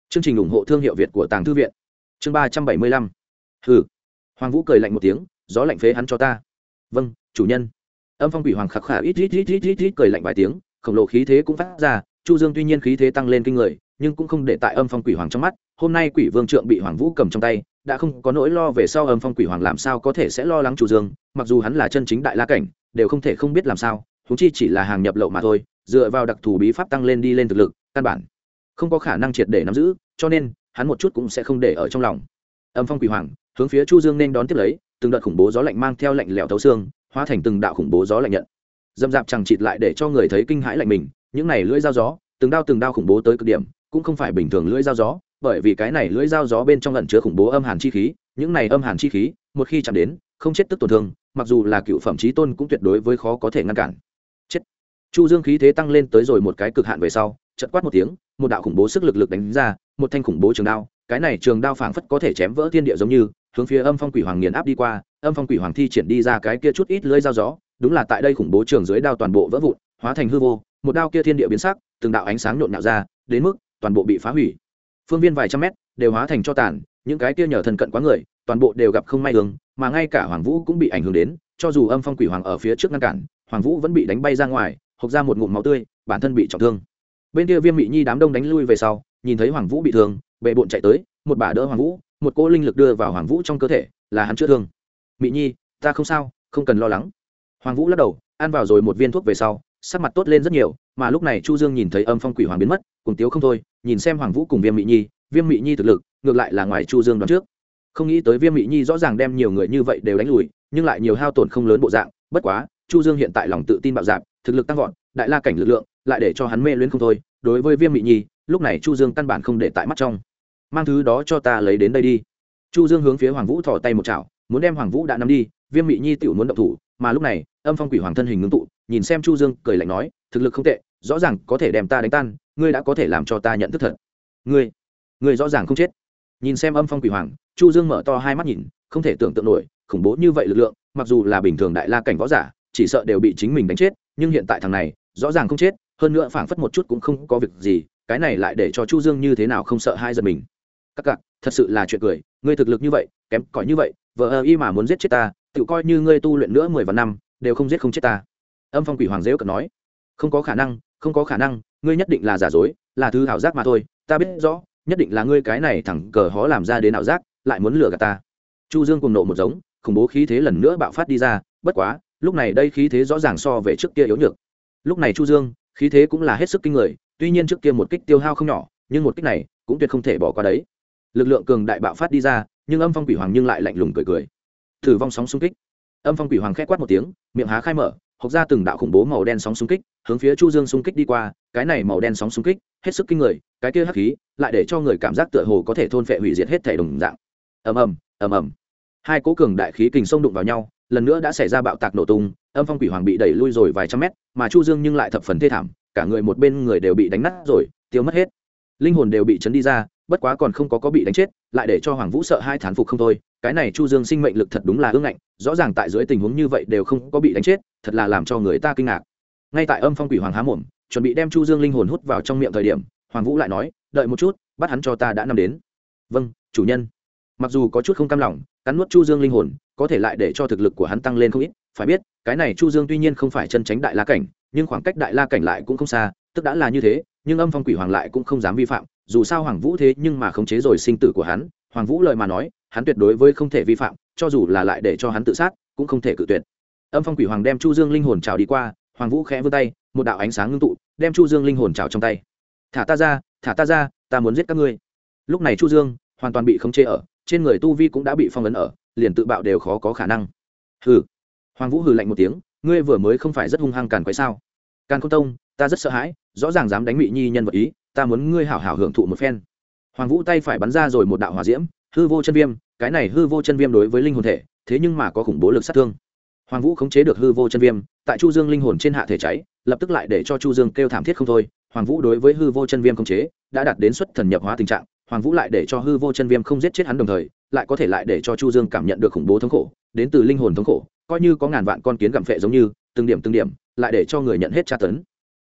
Chương trình ủng hộ thương hiệu việt của tàng thư viện. Chương ba trăm bảy mươi lăm. Hừ. Hoàng vũ cười lạnh một tiếng, gió lạnh phế hắn cho ta. Vâng chủ nhân. Âm phong quỷ hoàng khắc khả ít ít ít ít ít ít cười lạnh vài tiếng, khổng lồ khí thế cũng phát ra, chu dương tuy nhiên khí thế tăng lên kinh người, nhưng cũng không để tại âm phong quỷ hoàng trong mắt, hôm nay quỷ vương trượng bị hoàng vũ cầm trong tay, đã không có nỗi lo về sau âm phong quỷ hoàng làm sao có thể sẽ lo lắng chu dương, mặc dù hắn là chân chính đại la cảnh, đều không thể không biết làm sao chúng chi chỉ là hàng nhập lậu mà thôi, dựa vào đặc thù bí pháp tăng lên đi lên thực lực, căn bản không có khả năng triệt để nắm giữ, cho nên, hắn một chút cũng sẽ không để ở trong lòng. Âm phong quỷ hoàng hướng phía chu dương nên đón tiếp lấy, từng đợt khủng bố gió lạnh mang theo lạnh lẽo thấu xương hóa thành từng đạo khủng bố gió lạnh nhận. Dâm dạp chẳng chịt lại để cho người thấy kinh hãi lạnh mình, những này lưỡi dao gió, từng đao từng đao khủng bố tới cực điểm, cũng không phải bình thường lưỡi dao gió, bởi vì cái này lưỡi dao gió bên trong lẩn chứa khủng bố âm hàn chi khí, những này âm hàn chi khí, một khi chạm đến, không chết tức tổn thương, mặc dù là cựu phẩm trí tôn cũng tuyệt đối với khó có thể ngăn cản. Chết. Chu dương khí thế tăng lên tới rồi một cái cực hạn về sau chật quát một tiếng, một đạo khủng bố sức lực lực đánh ra, một thanh khủng bố trường đao, cái này trường đao phảng phất có thể chém vỡ thiên địa giống như hướng phía âm phong quỷ hoàng nghiền áp đi qua, âm phong quỷ hoàng thi triển đi ra cái kia chút ít lưỡi dao gió, đúng là tại đây khủng bố trường dưới đao toàn bộ vỡ vụn, hóa thành hư vô, một đao kia thiên địa biến sắc, từng đạo ánh sáng nhộn nhạo ra, đến mức toàn bộ bị phá hủy. Phương viên vài trăm mét, đều hóa thành cho tàn, những cái kia nhờ thần cận quá người, toàn bộ đều gặp không may hướng mà ngay cả hoàng vũ cũng bị ảnh hưởng đến, cho dù âm phong quỷ hoàng ở phía trước ngăn cản, hoàng vũ vẫn bị đánh bay ra ngoài, hộc ra một ngụm máu tươi, bản thân bị trọng thương. Bên kia viêm mị nhi đám đông đánh lui về sau, nhìn thấy hoàng vũ bị thương, bệ bộn chạy tới, một bà đỡ hoàng vũ một cỗ linh lực đưa vào hoàng vũ trong cơ thể, là hắn chữa thương. Mỹ nhi, ta không sao, không cần lo lắng. Hoàng vũ lắc đầu, ăn vào rồi một viên thuốc về sau, sắc mặt tốt lên rất nhiều, mà lúc này chu dương nhìn thấy âm phong quỷ hoàng biến mất, cùng tiếu không thôi, nhìn xem hoàng vũ cùng viêm mỹ nhi, viêm mỹ nhi thực lực, ngược lại là ngoài chu dương đoán trước. Không nghĩ tới viêm mỹ nhi rõ ràng đem nhiều người như vậy đều đánh lùi, nhưng lại nhiều hao tổn không lớn bộ dạng, bất quá, chu dương hiện tại lòng tự tin bạo dạp thực lực tăng vọt, đại la cảnh lực lượng, lại để cho hắn mê luyến không thôi. Đối với viêm mỹ nhi, lúc này chu dương căn bản không để tại mắt trong mang thứ đó cho ta lấy đến đây đi. Chu dương hướng phía hoàng vũ thò tay một chảo, muốn đem hoàng vũ đã nắm đi, viêm mị nhi tiểu muốn động thủ, mà lúc này, âm phong quỷ hoàng thân hình ngưng tụ, nhìn xem chu dương, cười lạnh nói, thực lực không tệ, rõ ràng có thể đem ta đánh tan, ngươi đã có thể làm cho ta nhận thức thật. Ngươi ngươi rõ ràng không chết. Nhìn xem âm phong quỷ hoàng, chu dương mở to hai mắt nhìn, không thể tưởng tượng nổi, khủng bố như vậy lực lượng, mặc dù là bình thường đại la cảnh võ giả, chỉ sợ đều bị chính mình đánh chết, nhưng hiện tại thằng này, rõ ràng không chết, hơn nữa phảng phất một chút cũng không có việc gì, cái này lại để cho chu dương như thế nào không sợ hai giật mình các cặc, thật sự là chuyện cười, ngươi thực lực như vậy, kém cỏi như vậy vợ ơ y mà muốn giết chết ta, tự coi như ngươi tu luyện nữa mười vạn năm, đều không giết không chết ta. Âm phong quỷ hoàng dễu cận nói, không có khả năng, không có khả năng, ngươi nhất định là giả dối, là thứ ảo giác mà thôi, ta biết rõ, nhất định là ngươi cái này thẳng cờ hó làm ra đến ảo giác, lại muốn lừa gạt ta. Chu dương cùng nộ một giống, khủng bố khí thế lần nữa bạo phát đi ra, bất quá, lúc này đây khí thế rõ ràng so về trước kia yếu nhược. Lúc này chu dương, khí thế cũng là hết sức kinh người, tuy nhiên trước kia một kích tiêu hao không nhỏ, nhưng một kích này cũng tuyệt không thể bỏ qua đấy lực lượng cường đại bạo phát đi ra, nhưng âm phong quỷ hoàng nhưng lại lạnh lùng cười cười. Thử vong sóng xung kích. Âm phong quỷ hoàng khẽ quát một tiếng, miệng há khai mở, hộc ra từng đạo khủng bố màu đen sóng xung kích, hướng phía chu dương xung kích đi qua, cái này màu đen sóng xung kích, hết sức kinh người, cái kia hắc khí lại để cho người cảm giác tựa hồ có thể thôn phệ hủy diệt hết thể đồng dạng. Ầm ầm ầm ầm. Hai cố cường đại khí kình xông đụng vào nhau, lần nữa đã xảy ra bạo tạc nổ tung, âm phong quỷ hoàng bị đẩy lui rồi vài trăm mét, mà chu dương nhưng lại thập phần thê thảm, cả người một bên người đều bị đánh nát rồi, tiêu mất hết. Linh hồn đều bị chấn đi ra bất quá còn không có có bị đánh chết, lại để cho hoàng vũ sợ hai thán phục không thôi, cái này chu dương sinh mệnh lực thật đúng là ương ngạnh, rõ ràng tại dưới tình huống như vậy đều không có bị đánh chết, thật là làm cho người ta kinh ngạc. Ngay tại âm phong quỷ hoàng há mồm, chuẩn bị đem chu dương linh hồn hút vào trong miệng thời điểm, hoàng vũ lại nói, đợi một chút, bắt hắn cho ta đã năm đến. Vâng chủ nhân. Mặc dù có chút không cam lòng, cắn nuốt chu dương linh hồn, có thể lại để cho thực lực của hắn tăng lên không ít, phải biết, cái này chu dương tuy nhiên không phải chân tránh đại la cảnh, nhưng khoảng cách đại la cảnh lại cũng không xa, tức đã là như thế nhưng âm phong quỷ hoàng lại cũng không dám vi phạm, dù sao hoàng vũ thế nhưng mà khống chế rồi sinh tử của hắn, hoàng vũ lời mà nói, hắn tuyệt đối với không thể vi phạm, cho dù là lại để cho hắn tự sát, cũng không thể cự tuyệt. Âm phong quỷ hoàng đem chu dương linh hồn trào đi qua, hoàng vũ khẽ vươn tay, một đạo ánh sáng ngưng tụ, đem chu dương linh hồn trào trong tay. Thả ta ra, thả ta ra, ta muốn giết các ngươi. Lúc này chu dương hoàn toàn bị khống chế ở, trên người tu vi cũng đã bị phong ấn ở, liền tự bạo đều khó có khả năng. Hừ. Hoàng vũ hừ lạnh một tiếng, ngươi vừa mới không phải rất hung hăng càn quái sao? Càn không tông, ta rất sợ hãi rõ ràng dám đánh mị nhi nhân vật ý, ta muốn ngươi hảo hảo hưởng thụ một phen. Hoàng vũ tay phải bắn ra rồi một đạo hỏa diễm, hư vô chân viêm, cái này hư vô chân viêm đối với linh hồn thể, thế nhưng mà có khủng bố lực sát thương. Hoàng vũ khống chế được hư vô chân viêm, tại chu dương linh hồn trên hạ thể cháy, lập tức lại để cho chu dương kêu thảm thiết không thôi. Hoàng vũ đối với hư vô chân viêm khống chế, đã đạt đến xuất thần nhập hóa tình trạng, hoàng vũ lại để cho hư vô chân viêm không giết chết hắn đồng thời, lại có thể lại để cho chu dương cảm nhận được khủng bố thống khổ, đến từ linh hồn thống khổ, coi như có ngàn vạn con kiến gặm phệ giống như, từng điểm từng điểm, lại để cho người nhận hết tra tấn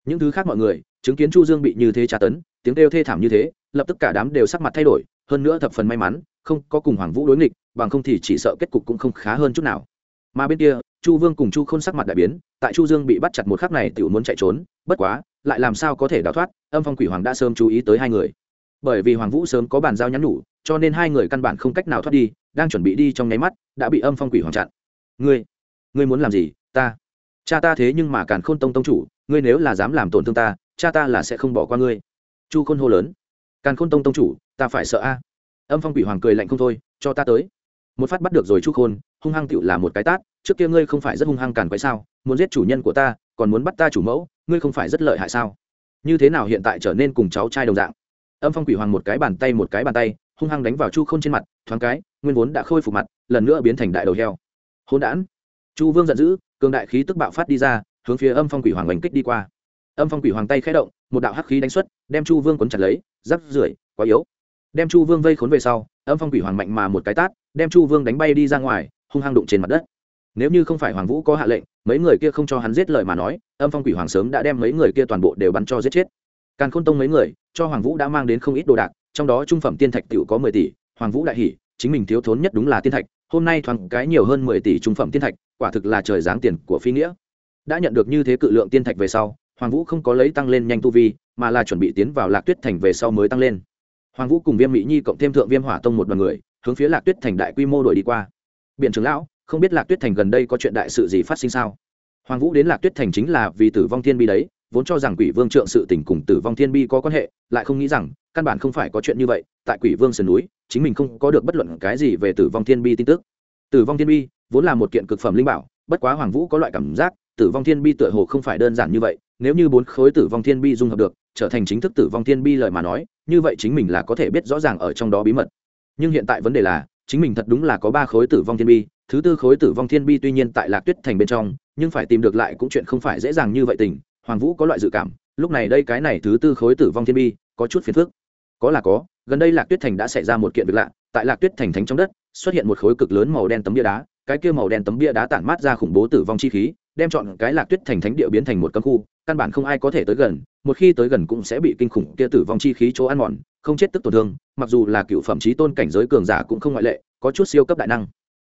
những thứ khác mọi người, chứng kiến chu dương bị như thế tra tấn, tiếng kêu thê thảm như thế, lập tức cả đám đều sắc mặt thay đổi, hơn nữa thập phần may mắn, không có cùng hoàng vũ đối nghịch, bằng không thì chỉ sợ kết cục cũng không khá hơn chút nào. Mà bên kia, chu vương cùng chu khôn sắc mặt đại biến, tại chu dương bị bắt chặt một khắc này tiểu muốn chạy trốn, bất quá, lại làm sao có thể đào thoát, âm phong quỷ hoàng đã sớm chú ý tới hai người. Bởi vì hoàng vũ sớm có bàn giao nhắn nhủ, cho nên hai người căn bản không cách nào thoát đi, đang chuẩn bị đi trong nháy mắt, đã bị âm phong quỷ hoàng chặn. Ngươi ngươi muốn làm gì? Ta, cha ta thế nhưng mà càn khôn tông tông chủ ngươi nếu là dám làm tổn thương ta, cha ta là sẽ không bỏ qua ngươi. Chu khôn hô lớn. Càn khôn tông tông chủ, ta phải sợ a. Âm phong quỷ hoàng cười lạnh không thôi, cho ta tới. Một phát bắt được rồi chu khôn, hung hăng tựu là một cái tát, trước kia ngươi không phải rất hung hăng càn quái sao, muốn giết chủ nhân của ta, còn muốn bắt ta chủ mẫu, ngươi không phải rất lợi hại sao? Như thế nào hiện tại trở nên cùng cháu trai đồng dạng? Âm phong quỷ hoàng một cái bàn tay một cái bàn tay, hung hăng đánh vào chu khôn trên mặt, thoáng cái, nguyên vốn đã khôi phục mặt, lần nữa biến thành đại đầu heo. Hôn đản. Chu vương giận dữ, cường đại khí tức bạo phát đi ra hướng phía âm phong quỷ hoàng oanh kích đi qua. Âm phong quỷ hoàng tay khẽ động, một đạo hắc khí đánh xuất, đem chu vương quấn chặt lấy, rắc rưởi, quá yếu. Đem chu vương vây khốn về sau, âm phong quỷ hoàng mạnh mà một cái tát, đem chu vương đánh bay đi ra ngoài, hung hăng đụng trên mặt đất. Nếu như không phải hoàng vũ có hạ lệnh, mấy người kia không cho hắn giết lời mà nói, âm phong quỷ hoàng sớm đã đem mấy người kia toàn bộ đều bắn cho giết chết. Càn khôn tông mấy người, cho hoàng vũ đã mang đến không ít đồ đạc, trong đó trung phẩm tiên thạch t có mười tỷ, hoàng vũ đại hỷ chính mình thiếu thốn nhất đúng là tiên thạch, hôm nay thoáng cái nhiều hơn mười tỷ trung phẩm tiên thạch, quả thực là trời giáng tiền của phi nghĩa đã nhận được như thế cự lượng tiên thạch về sau, hoàng vũ không có lấy tăng lên nhanh tu vi, mà là chuẩn bị tiến vào lạc tuyết thành về sau mới tăng lên. Hoàng vũ cùng viêm mỹ nhi cộng thêm thượng viêm hỏa tông một đoàn người, hướng phía lạc tuyết thành đại quy mô đổi đi qua. Biện trưởng lão, không biết lạc tuyết thành gần đây có chuyện đại sự gì phát sinh sao? Hoàng vũ đến lạc tuyết thành chính là vì tử vong thiên bi đấy, vốn cho rằng quỷ vương trượng sự tình cùng tử vong thiên bi có quan hệ, lại không nghĩ rằng, căn bản không phải có chuyện như vậy, tại quỷ vương sườn núi, chính mình không có được bất luận cái gì về tử vong thiên bi tin tức. Tử vong thiên bi vốn là một kiện cực phẩm linh bảo, bất quá hoàng vũ có loại cảm giác tử vong thiên bi tựa hồ không phải đơn giản như vậy, nếu như bốn khối tử vong thiên bi dung hợp được, trở thành chính thức tử vong thiên bi lời mà nói, như vậy chính mình là có thể biết rõ ràng ở trong đó bí mật. Nhưng hiện tại vấn đề là, chính mình thật đúng là có ba khối tử vong thiên bi, thứ tư khối tử vong thiên bi tuy nhiên tại lạc tuyết thành bên trong, nhưng phải tìm được lại cũng chuyện không phải dễ dàng như vậy tình, hoàng vũ có loại dự cảm, lúc này đây cái này thứ tư khối tử vong thiên bi, có chút phiền phức. Có là có, gần đây lạc tuyết thành đã xảy ra một kiện việc lạ, tại lạc tuyết thành thánh trong đất, xuất hiện một khối cực lớn màu đen tấm bia đá cái kia màu đen tấm bia đá tản mát ra khủng bố tử vong chi khí, đem chọn cái lạc tuyết thành thánh địa biến thành một cấm khu, căn bản không ai có thể tới gần, một khi tới gần cũng sẽ bị kinh khủng kia tử vong chi khí chỗ ăn mòn, không chết tức tổn thương, mặc dù là cựu phẩm trí tôn cảnh giới cường giả cũng không ngoại lệ, có chút siêu cấp đại năng.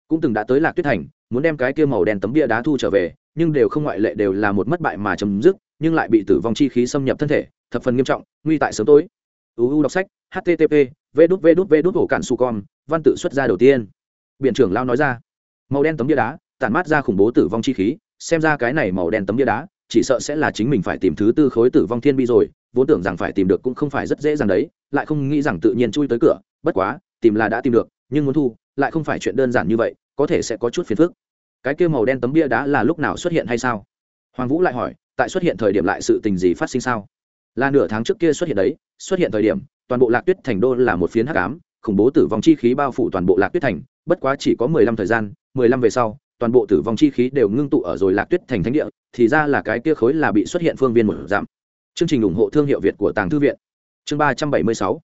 Cũng từng đã tới lạc tuyết thành, muốn đem cái kia màu đen tấm bia đá thu trở về, nhưng đều không ngoại lệ đều là một mất bại mà chấm dứt, nhưng lại bị tử vong chi khí xâm nhập thân thể, thập phần nghiêm trọng, nguy tại sớm tối. Uu đọc sách http v đút v đút v đút cản su con văn tự xuất ra đầu tiên. Biện trưởng lao nói ra màu đen tấm bia đá, tản mát ra khủng bố tử vong chi khí. Xem ra cái này màu đen tấm bia đá, chỉ sợ sẽ là chính mình phải tìm thứ tư khối tử vong thiên bi rồi. Vốn tưởng rằng phải tìm được cũng không phải rất dễ dàng đấy, lại không nghĩ rằng tự nhiên chui tới cửa. Bất quá, tìm là đã tìm được, nhưng muốn thu, lại không phải chuyện đơn giản như vậy, có thể sẽ có chút phiền phức. Cái kia màu đen tấm bia đá là lúc nào xuất hiện hay sao? Hoàng vũ lại hỏi, tại xuất hiện thời điểm lại sự tình gì phát sinh sao? Là nửa tháng trước kia xuất hiện đấy, xuất hiện thời điểm, toàn bộ lạc tuyết thành đô là một phiến hắc ám, khủng bố tử vong chi khí bao phủ toàn bộ lạc tuyết thành, bất quá chỉ có mười lăm thời gian mười lăm về sau, toàn bộ tử vong chi khí đều ngưng tụ ở rồi lạc tuyết thành thánh địa, thì ra là cái kia khối là bị xuất hiện phương viên một giảm chương trình ủng hộ thương hiệu việt của tàng thư viện chương ba trăm bảy mươi sáu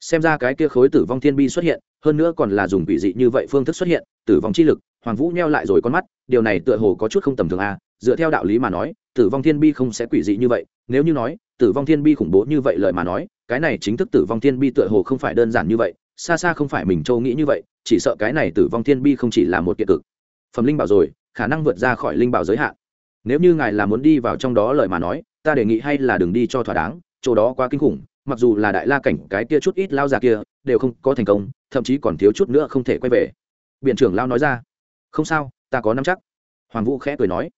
xem ra cái kia khối tử vong thiên bi xuất hiện, hơn nữa còn là dùng quỷ dị như vậy phương thức xuất hiện, tử vong chi lực, hoàng vũ neo lại rồi con mắt, điều này tựa hồ có chút không tầm thường a à. dựa theo đạo lý mà nói, tử vong thiên bi không sẽ quỷ dị như vậy, nếu như nói, tử vong thiên bi khủng bố như vậy lời mà nói, cái này chính thức tử vong thiên bi tựa hồ không phải đơn giản như vậy, xa xa không phải mình châu nghĩ như vậy chỉ sợ cái này tử vong thiên bi không chỉ là một kiện cực. Phẩm linh bảo rồi, khả năng vượt ra khỏi linh bảo giới hạn. Nếu như ngài là muốn đi vào trong đó lời mà nói, ta đề nghị hay là đừng đi cho thỏa đáng, chỗ đó quá kinh khủng, mặc dù là đại la cảnh cái kia chút ít lao già kia, đều không có thành công, thậm chí còn thiếu chút nữa không thể quay về. Biện trưởng lao nói ra. Không sao, ta có nắm chắc. Hoàng vũ khẽ cười nói.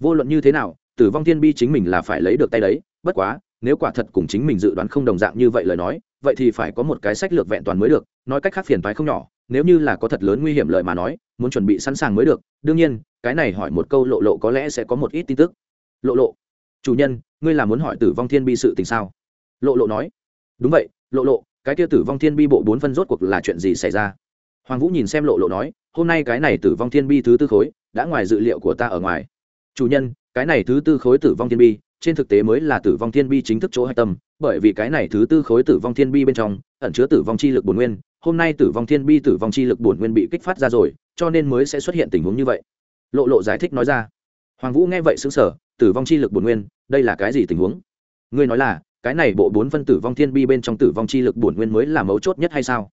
Vô luận như thế nào, tử vong thiên bi chính mình là phải lấy được tay đấy, bất quá, nếu quả thật cùng chính mình dự đoán không đồng dạng như vậy lời nói, vậy thì phải có một cái sách lược vẹn toàn mới được, nói cách khác phiền toái không nhỏ nếu như là có thật lớn nguy hiểm lời mà nói, muốn chuẩn bị sẵn sàng mới được. Đương nhiên, cái này hỏi một câu lộ lộ có lẽ sẽ có một ít tin tức. Lộ lộ, chủ nhân, ngươi là muốn hỏi tử vong thiên bi sự tình sao? Lộ lộ nói, đúng vậy, lộ lộ, cái kia tử vong thiên bi bộ bốn phân rốt cuộc là chuyện gì xảy ra? Hoàng vũ nhìn xem lộ lộ nói, hôm nay cái này tử vong thiên bi thứ tư khối, đã ngoài dự liệu của ta ở ngoài. Chủ nhân, cái này thứ tư khối tử vong thiên bi, trên thực tế mới là tử vong thiên bi chính thức chỗ hạch tâm, bởi vì cái này thứ tư khối tử vong thiên bi bên trong, ẩn chứa tử vong chi lực bồn nguyên hôm nay tử vong thiên bi tử vong chi lực bổn nguyên bị kích phát ra rồi, cho nên mới sẽ xuất hiện tình huống như vậy. Lộ lộ giải thích nói ra. Hoàng vũ nghe vậy xứng sở tử vong chi lực bổn nguyên, đây là cái gì tình huống? Ngươi nói là, cái này bộ bốn phân tử vong thiên bi bên trong tử vong chi lực bổn nguyên mới là mấu chốt nhất hay sao?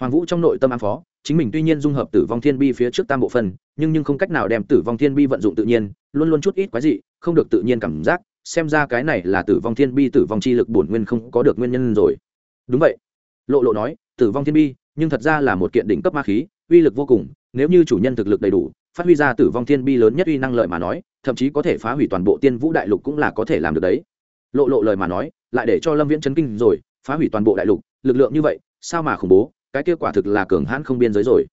Hoàng vũ trong nội tâm ám phó, chính mình tuy nhiên dung hợp tử vong thiên bi phía trước tam bộ phân, nhưng nhưng không cách nào đem tử vong thiên bi vận dụng tự nhiên, luôn luôn chút ít quái dị, không được tự nhiên cảm giác, xem ra cái này là tử vong thiên bi tử vong chi lực bổn nguyên không có được nguyên nhân rồi. Đúng vậy. Lộ lộ nói tử vong thiên bi, nhưng thật ra là một kiện đỉnh cấp ma khí, uy lực vô cùng, nếu như chủ nhân thực lực đầy đủ, phát huy ra tử vong thiên bi lớn nhất uy năng lợi mà nói, thậm chí có thể phá hủy toàn bộ tiên vũ đại lục cũng là có thể làm được đấy. Lộ lộ lời mà nói, lại để cho lâm viễn chấn kinh rồi, phá hủy toàn bộ đại lục, lực lượng như vậy, sao mà khủng bố, cái kết quả thực là cường hãn không biên giới rồi.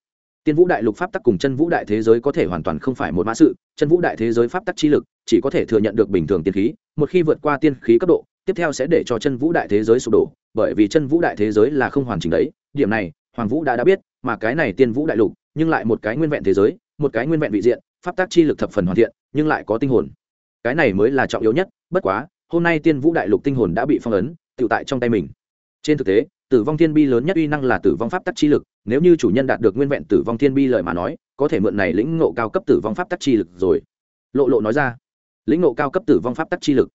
Tiên vũ đại lục pháp tắc cùng chân vũ đại thế giới có thể hoàn toàn không phải một mã sự, chân vũ đại thế giới pháp tắc chi lực chỉ có thể thừa nhận được bình thường tiên khí, một khi vượt qua tiên khí cấp độ tiếp theo sẽ để cho chân vũ đại thế giới sụp đổ, bởi vì chân vũ đại thế giới là không hoàn chỉnh đấy. Điểm này, hoàng vũ đã đã biết, mà cái này tiên vũ đại lục, nhưng lại một cái nguyên vẹn thế giới, một cái nguyên vẹn vị diện, pháp tác chi lực thập phần hoàn thiện, nhưng lại có tinh hồn. Cái này mới là trọng yếu nhất, bất quá, hôm nay tiên vũ đại lục tinh hồn đã bị phong ấn tự tại trong tay mình. Trên thực tế, tử vong thiên bi lớn nhất uy năng là tử vong pháp tắc chi lực, nếu như chủ nhân đạt được nguyên vẹn tử vong thiên bi lời mà nói, có thể mượn này lĩnh ngộ cao cấp tử vong pháp tắc chi lực rồi. Lộ lộ nói ra, lĩnh ngộ cao cấp tử vong pháp tắc chi lực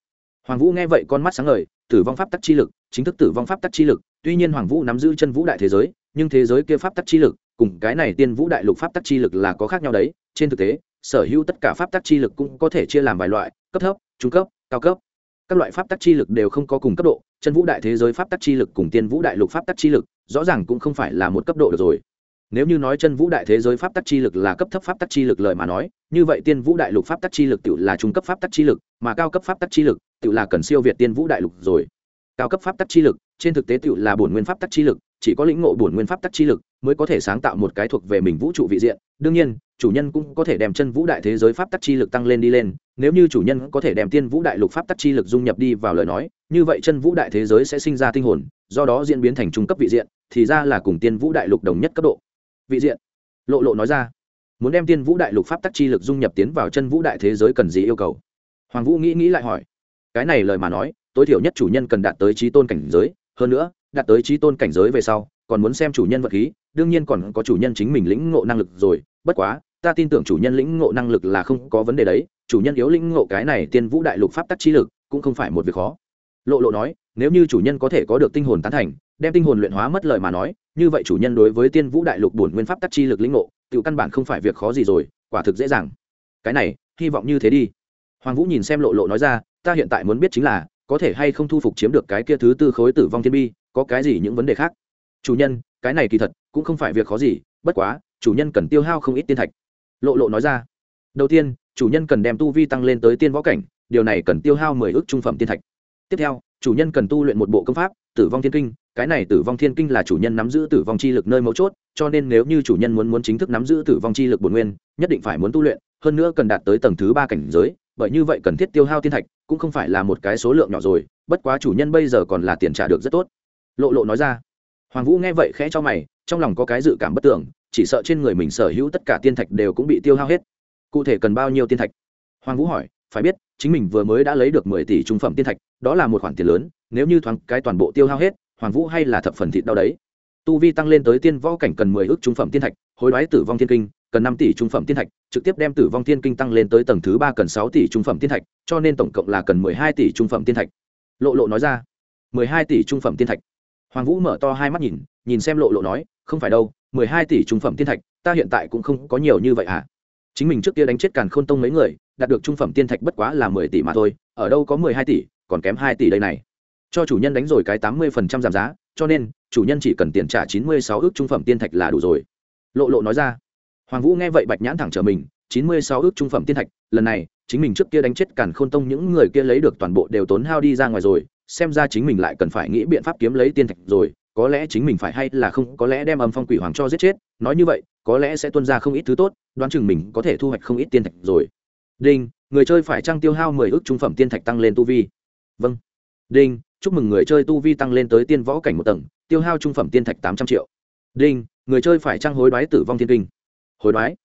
hoàng vũ nghe vậy con mắt sáng ngời, tử vong pháp tắc chi lực, chính thức tử vong pháp tắc chi lực. Tuy nhiên hoàng vũ nắm giữ chân vũ đại thế giới, nhưng thế giới kia pháp tắc chi lực, cùng cái này tiên vũ đại lục pháp tắc chi lực là có khác nhau đấy. Trên thực tế, sở hữu tất cả pháp tắc chi lực cũng có thể chia làm vài loại, cấp thấp, trung cấp, cao cấp. Các loại pháp tắc chi lực đều không có cùng cấp độ, chân vũ đại thế giới pháp tắc chi lực cùng tiên vũ đại lục pháp tắc chi lực, rõ ràng cũng không phải là một cấp độ được rồi nếu như nói chân vũ đại thế giới pháp tắc chi lực là cấp thấp pháp tắc chi lực lời mà nói như vậy tiên vũ đại lục pháp tắc chi lực tự là trung cấp pháp tắc chi lực mà cao cấp pháp tắc chi lực tự là cần siêu việt tiên vũ đại lục rồi cao cấp pháp tắc chi lực trên thực tế tự là bổn nguyên pháp tắc chi lực chỉ có lĩnh ngộ bổn nguyên pháp tắc chi lực mới có thể sáng tạo một cái thuộc về mình vũ trụ vị diện đương nhiên chủ nhân cũng có thể đem chân vũ đại thế giới pháp tắc chi lực tăng lên đi lên nếu như chủ nhân có thể đem tiên vũ đại lục pháp tắc chi lực dung nhập đi vào lời nói như vậy chân vũ đại thế giới sẽ sinh ra tinh hồn do đó diễn biến thành trung cấp vị diện thì ra là cùng tiên vũ đại lục đồng nhất cấp độ vị diện. Lộ lộ nói ra, muốn đem tiên vũ đại lục pháp tắc chi lực dung nhập tiến vào chân vũ đại thế giới cần gì yêu cầu? Hoàng vũ nghĩ nghĩ lại hỏi. Cái này lời mà nói, tối thiểu nhất chủ nhân cần đạt tới trí tôn cảnh giới, hơn nữa, đạt tới trí tôn cảnh giới về sau, còn muốn xem chủ nhân vật khí, đương nhiên còn có chủ nhân chính mình lĩnh ngộ năng lực rồi, bất quá, ta tin tưởng chủ nhân lĩnh ngộ năng lực là không có vấn đề đấy, chủ nhân yếu lĩnh ngộ cái này tiên vũ đại lục pháp tắc trí lực cũng không phải một việc khó. Lộ lộ nói, nếu như chủ nhân có thể có được tinh hồn tán thành đem tinh hồn luyện hóa mất lời mà nói, như vậy chủ nhân đối với tiên vũ đại lục bổn nguyên pháp tắc chi lực lĩnh ngộ, tự căn bản không phải việc khó gì rồi, quả thực dễ dàng. Cái này, hy vọng như thế đi. Hoàng vũ nhìn xem lộ lộ nói ra, ta hiện tại muốn biết chính là, có thể hay không thu phục chiếm được cái kia thứ tư khối tử vong thiên bi, có cái gì những vấn đề khác? Chủ nhân, cái này kỳ thật cũng không phải việc khó gì, bất quá, chủ nhân cần tiêu hao không ít tiên thạch. Lộ lộ nói ra, đầu tiên, chủ nhân cần đem tu vi tăng lên tới tiên võ cảnh, điều này cần tiêu hao mười ước trung phẩm tiên thạch. Tiếp theo, chủ nhân cần tu luyện một bộ công pháp, tử vong thiên kinh cái này tử vong thiên kinh là chủ nhân nắm giữ tử vong chi lực nơi mấu chốt, cho nên nếu như chủ nhân muốn muốn chính thức nắm giữ tử vong chi lực bổn nguyên, nhất định phải muốn tu luyện, hơn nữa cần đạt tới tầng thứ ba cảnh giới, bởi như vậy cần thiết tiêu hao thiên thạch, cũng không phải là một cái số lượng nhỏ rồi, bất quá chủ nhân bây giờ còn là tiền trả được rất tốt. Lộ lộ nói ra. Hoàng vũ nghe vậy khẽ cho mày, trong lòng có cái dự cảm bất tưởng, chỉ sợ trên người mình sở hữu tất cả tiên thạch đều cũng bị tiêu hao hết. Cụ thể cần bao nhiêu tiên thạch? Hoàng vũ hỏi. Phải biết, chính mình vừa mới đã lấy được mười tỷ trung phẩm tiên thạch, đó là một khoản tiền lớn, nếu như thoáng cái toàn bộ tiêu hao hết hoàng vũ hay là thập phần thịt đau đấy. Tu vi tăng lên tới tiên võ cảnh cần mười ước trung phẩm tiên thạch, hối đoái tử vong thiên kinh, cần năm tỷ trung phẩm tiên thạch, trực tiếp đem tử vong thiên kinh tăng lên tới tầng thứ ba cần sáu tỷ trung phẩm tiên thạch, cho nên tổng cộng là cần mười hai tỷ trung phẩm tiên thạch. Lộ lộ nói ra, mười hai tỷ trung phẩm tiên thạch. Hoàng vũ mở to hai mắt nhìn nhìn xem lộ lộ nói, không phải đâu, mười hai tỷ trung phẩm tiên thạch, ta hiện tại cũng không có nhiều như vậy à. Chính mình trước kia đánh chết càn khôn tông mấy người, đạt được trung phẩm tiên thạch bất quá là mười tỷ mà thôi, ở đâu có mười hai tỷ, còn kém hai tỷ đây này cho chủ nhân đánh rồi cái tám mươi phần trăm giảm giá, cho nên, chủ nhân chỉ cần tiền trả chín mươi sáu ước trung phẩm tiên thạch là đủ rồi. Lộ lộ nói ra. Hoàng vũ nghe vậy bạch nhãn thẳng trở mình, chín mươi sáu ước trung phẩm tiên thạch, lần này, chính mình trước kia đánh chết càn khôn tông những người kia lấy được toàn bộ đều tốn hao đi ra ngoài rồi, xem ra chính mình lại cần phải nghĩ biện pháp kiếm lấy tiên thạch rồi, có lẽ chính mình phải hay là không, có lẽ đem âm phong quỷ hoàng cho giết chết, nói như vậy, có lẽ sẽ tuân ra không ít thứ tốt, đoán chừng mình có thể thu hoạch không ít tiên thạch rồi. Đinh, người chơi phải trăng tiêu hao mười ước trung phẩm tiên thạch tăng lên tu vi. Vâng. Đinh chúc mừng người chơi tu vi tăng lên tới tiên võ cảnh một tầng, tiêu hao trung phẩm tiên thạch tám trăm triệu. Đinh, người chơi phải trang hối đoái tử vong thiên kinh. Hối đoái?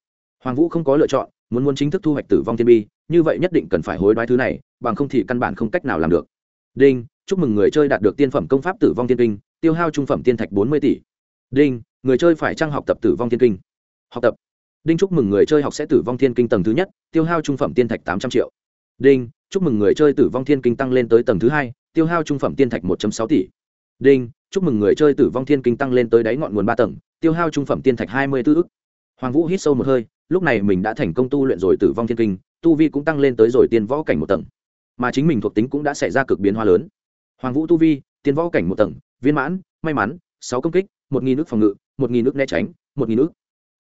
Hoàng vũ không có lựa chọn, muốn muốn chính thức thu hoạch tử vong thiên bi, như vậy nhất định cần phải hối đoái thứ này, bằng không thì căn bản không cách nào làm được. Đinh, chúc mừng người chơi đạt được tiên phẩm công pháp tử vong thiên kinh, tiêu hao trung phẩm tiên thạch bốn mươi tỷ. Đinh, người chơi phải trang học tập tử vong thiên kinh. Học tập. Đinh chúc mừng người chơi học sẽ tử vong thiên kinh tầng thứ nhất, tiêu hao trung phẩm tiên thạch tám trăm triệu. Đinh, chúc mừng người chơi tử vong thiên kinh tăng lên tới tầng thứ hai tiêu hao trung phẩm tiên thạch một sáu tỷ. Đinh chúc mừng người chơi tử vong thiên kinh tăng lên tới đáy ngọn nguồn ba tầng tiêu hao trung phẩm tiên thạch hai mươi tư ức. Hoàng vũ hít sâu một hơi lúc này mình đã thành công tu luyện rồi tử vong thiên kinh tu vi cũng tăng lên tới rồi tiên võ cảnh một tầng. Mà chính mình thuộc tính cũng đã xảy ra cực biến hóa lớn. Hoàng vũ tu vi tiên võ cảnh một tầng viên mãn may mắn sáu công kích một nghìn nước phòng ngự một nghìn nước né tránh một nghìn nước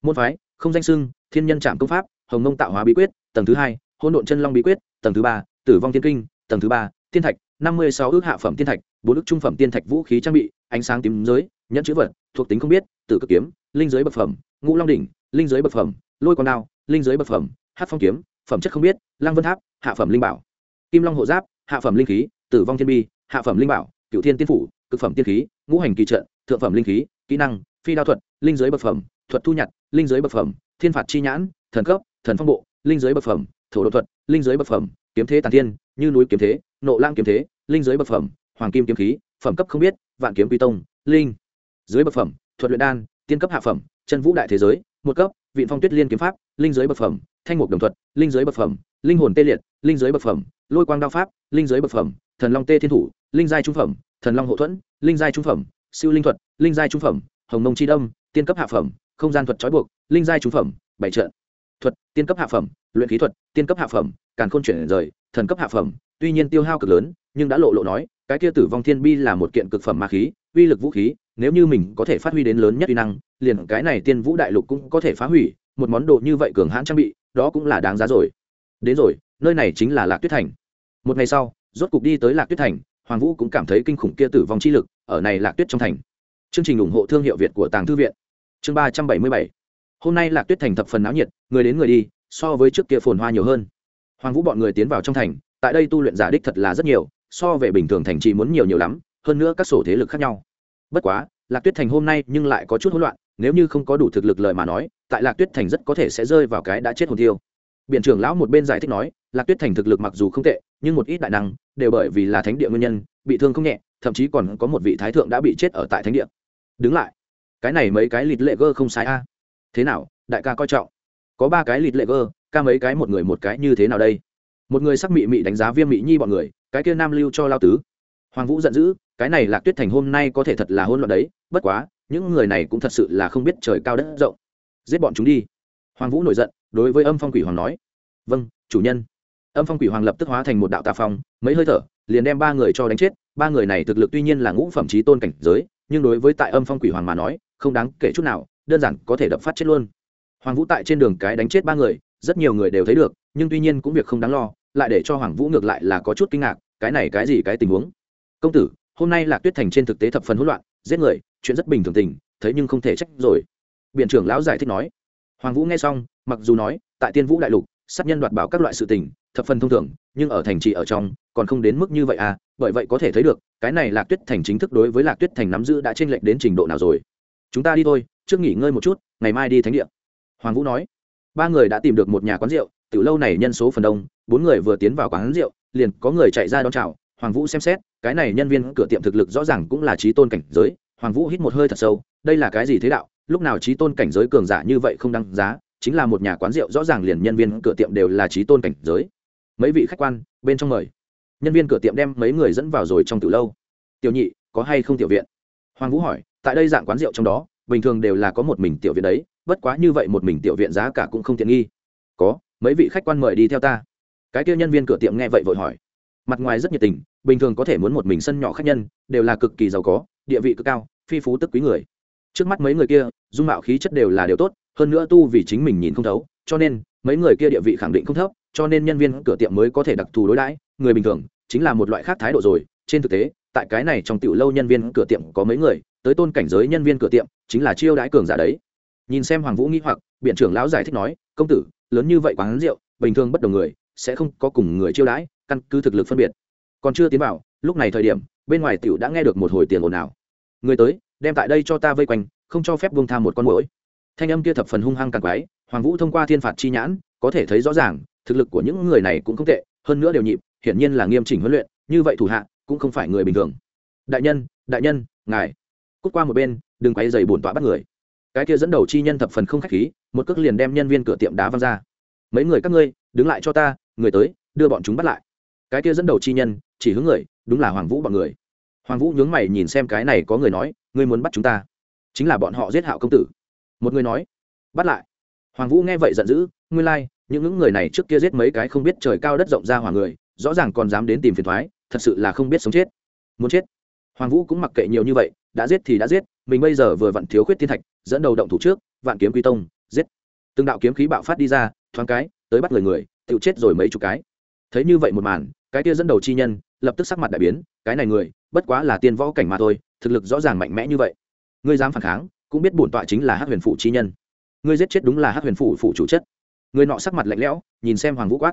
môn phái không danh xưng, thiên nhân trạm công pháp hồng nông tạo hóa bí quyết tầng thứ hai hỗn độn chân long bí quyết tầng thứ ba tử vong thiên kinh tầng thứ ba tiên thạch năm mươi sáu ước hạ phẩm tiên thạch, bốn ước trung phẩm tiên thạch vũ khí trang bị, ánh sáng tím giới, nhẫn chữ vật, thuộc tính không biết, tử cực kiếm, linh giới bậc phẩm, ngũ long đỉnh, linh giới bậc phẩm, lôi con đao, linh giới bậc phẩm, hát phong kiếm, phẩm chất không biết Lang vân tháp, hạ phẩm linh bảo. Kim long hộ giáp, hạ phẩm linh khí, tử vong thiên bi, hạ phẩm linh bảo cựu thiên tiên phủ, cực phẩm tiên khí, ngũ hành kỳ trận, thượng phẩm linh khí, kỹ năng, phi đao thuật, linh giới bậc phẩm, thuật thu nhặt, linh giới bậc phẩm, thiên phạt chi nhãn, thần cấp, thần phong bộ, linh giới bậc phẩm, thổ đột thuật, linh giới bậc phẩm, kiếm thế tàn thiên như núi kiếm thế, nộ lang kiếm thế, linh giới bậc phẩm, hoàng kim kiếm khí, phẩm cấp không biết, vạn kiếm quy tông, linh dưới bậc phẩm, thuật luyện đan, tiên cấp hạ phẩm, chân vũ đại thế giới, một cấp viện phong tuyết liên kiếm pháp, linh giới bậc phẩm, thanh mục đồng thuật, linh giới bậc phẩm, linh hồn tê liệt, linh giới bậc phẩm, lôi quang đao pháp, linh giới bậc phẩm, thần long tê thiên thủ, linh giai trung phẩm, thần long hộ thuẫn, linh giai trung phẩm, siêu linh thuật, linh giai trung phẩm, hồng nông chi đông tiên cấp hạ phẩm, không gian thuật trói buộc, linh giai trung phẩm, bảy trận. Thuật, tiên cấp hạ phẩm luyện khí thuật, tiên cấp hạ phẩm, càn khôn chuyển rời, thần cấp hạ phẩm, tuy nhiên tiêu hao cực lớn, nhưng đã lộ lộ nói, cái kia tử vong thiên bi là một kiện cực phẩm ma khí, uy lực vũ khí, nếu như mình có thể phát huy đến lớn nhất uy năng, liền cái này tiên vũ đại lục cũng có thể phá hủy, một món đồ như vậy cường hãn trang bị, đó cũng là đáng giá rồi. Đến rồi, nơi này chính là lạc tuyết thành. Một ngày sau, rốt cục đi tới lạc tuyết thành, hoàng vũ cũng cảm thấy kinh khủng kia tử vong chi lực, ở này lạc tuyết trong thành. Chương trình ủng hộ thương hiệu việt của tàng thư viện. Chương ba trăm bảy mươi bảy. Hôm nay lạc tuyết thành thập phần náo nhiệt, người đến người đi so với trước kia phồn hoa nhiều hơn. Hoàng vũ bọn người tiến vào trong thành, tại đây tu luyện giả đích thật là rất nhiều, so về bình thường thành trì muốn nhiều nhiều lắm, hơn nữa các sổ thế lực khác nhau. Bất quá, lạc tuyết thành hôm nay nhưng lại có chút hỗn loạn, nếu như không có đủ thực lực lời mà nói, tại lạc tuyết thành rất có thể sẽ rơi vào cái đã chết hồn tiêu. Biện trưởng lão một bên giải thích nói, lạc tuyết thành thực lực mặc dù không tệ, nhưng một ít đại năng đều bởi vì là thánh địa nguyên nhân, bị thương không nhẹ, thậm chí còn có một vị thái thượng đã bị chết ở tại thánh địa. Đứng lại. Cái này mấy cái lịt lệ gơ không sai a. Thế nào, đại ca coi trọng? Có ba cái lịt lệ gơ ca mấy cái một người một cái như thế nào đây? Một người sắc mị mị đánh giá viêm mị nhi bọn người, cái kia nam lưu cho lao tứ. Hoàng vũ giận dữ, cái này lạc tuyết thành hôm nay có thể thật là hôn loạn đấy, bất quá, những người này cũng thật sự là không biết trời cao đất rộng. Giết bọn chúng đi. Hoàng vũ nổi giận, đối với âm phong quỷ hoàng nói. Vâng chủ nhân. Âm phong quỷ hoàng lập tức hóa thành một đạo tà phong, mấy hơi thở, liền đem ba người cho đánh chết. Ba người này thực lực tuy nhiên là ngũ phẩm trí tôn cảnh giới, nhưng đối với tại âm phong quỷ hoàng mà nói, không đáng kể chút nào, đơn giản có thể đập phát chết luôn hoàng vũ tại trên đường cái đánh chết ba người, rất nhiều người đều thấy được, nhưng tuy nhiên cũng việc không đáng lo, lại để cho hoàng vũ ngược lại là có chút kinh ngạc, cái này cái gì cái tình huống? Công tử, hôm nay lạc tuyết thành trên thực tế thập phần hỗn loạn, giết người, chuyện rất bình thường tình thấy nhưng không thể trách rồi. Biện trưởng lão giải thích nói. Hoàng vũ nghe xong, mặc dù nói, tại tiên vũ đại lục, sát nhân đoạt bảo các loại sự tình, thập phần thông thường, nhưng ở thành trì ở trong, còn không đến mức như vậy à bởi vậy có thể thấy được, cái này lạc tuyết thành chính thức đối với lạc tuyết thành nắm giữ đã t r ê n lệch đến trình độ nào rồi. Chúng ta đi thôi, trước nghỉ ngơi một chút, ngày mai đi thánh địa hoàng vũ nói, ba người đã tìm được một nhà quán rượu từ lâu này nhân số phần đông, bốn người vừa tiến vào quán rượu, liền có người chạy ra đón chào, hoàng vũ xem xét, cái này nhân viên cửa tiệm thực lực rõ ràng cũng là trí tôn cảnh giới. Hoàng vũ hít một hơi thật sâu, đây là cái gì thế đạo? Lúc nào trí tôn cảnh giới cường giả như vậy không đăng giá, chính là một nhà quán rượu rõ ràng liền nhân viên cửa tiệm đều là trí tôn cảnh giới. Mấy vị khách quan, bên trong mời. Nhân viên cửa tiệm đem mấy người dẫn vào rồi trong từ lâu. Tiểu nhị, có hay không tiểu viện? Hoàng vũ hỏi, tại đây dạng quán rượu trong đó, bình thường đều là có một mình tiểu viện đấy bất quá như vậy một mình tiểu viện giá cả cũng không tiện nghi. Có, mấy vị khách quan mời đi theo ta. Cái kia nhân viên cửa tiệm nghe vậy vội hỏi. Mặt ngoài rất nhiệt tình, bình thường có thể muốn một mình sân nhỏ khách nhân, đều là cực kỳ giàu có, địa vị cực cao, phi phú tức quý người. Trước mắt mấy người kia, dung mạo khí chất đều là điều tốt, hơn nữa tu vì chính mình nhìn không thấu, cho nên mấy người kia địa vị khẳng định không thấp, cho nên nhân viên cửa tiệm mới có thể đặc thù đối đãi. Người bình thường chính là một loại khác thái độ rồi. Trên thực tế, tại cái này trong tiểu lâu nhân viên cửa tiệm có mấy người, tới tôn cảnh giới nhân viên cửa tiệm chính là chiêu đãi cường giả đấy nhìn xem hoàng vũ nghĩ hoặc biện trưởng lão giải thích nói, công tử, lớn như vậy quán rượu, bình thường bất đồng người, sẽ không có cùng người chiêu đãi, căn cứ thực lực phân biệt. Còn chưa tiến vào, lúc này thời điểm, bên ngoài tiểu đã nghe được một hồi tiền ồn ào. Người tới, đem tại đây cho ta vây quanh, không cho phép buông tham một con mũi thanh âm kia thập phần hung hăng càng quái, hoàng vũ thông qua thiên phạt chi nhãn, có thể thấy rõ ràng, thực lực của những người này cũng không tệ, hơn nữa đều nhịp, hiển nhiên là nghiêm chỉnh huấn luyện, như vậy thủ hạ, cũng không phải người bình thường. Đại nhân đại nhân, ngài. Cút qua một bên, đừng quay dày bổn tọa bắt người cái kia dẫn đầu chi nhân thập phần không khách khí một cước liền đem nhân viên cửa tiệm đá văng ra. Mấy người các ngươi đứng lại cho ta người tới đưa bọn chúng bắt lại. Cái kia dẫn đầu chi nhân chỉ hướng người đúng là hoàng vũ bọn người. Hoàng vũ nhướng mày nhìn xem cái này có người nói ngươi muốn bắt chúng ta. Chính là bọn họ giết hạo công tử. Một người nói bắt lại. Hoàng vũ nghe vậy giận dữ ngươi lai、like, những những người này trước kia giết mấy cái không biết trời cao đất rộng ra hoàng người rõ ràng còn dám đến tìm phiền thoái thật sự là không biết sống chết. Muốn chết hoàng vũ cũng mặc kệ nhiều như vậy, đã giết thì đã giết, mình bây giờ vừa vặn thiếu khuyết thiên thạch, dẫn đầu động thủ trước, vạn kiếm quy tông, giết. Từng đạo kiếm khí bạo phát đi ra, thoáng cái, tới bắt người người tự chết rồi mấy chục cái. Thấy như vậy một màn, cái kia dẫn đầu chi nhân, lập tức sắc mặt đại biến, cái này người, bất quá là tiên võ cảnh mà thôi, thực lực rõ ràng mạnh mẽ như vậy. Ngươi dám phản kháng, cũng biết bổn tọa chính là hát huyền phụ chi nhân. Ngươi giết chết đúng là hát huyền phụ phụ chủ chất. Người nọ sắc mặt lạnh lẽo, nhìn xem hoàng vũ quát.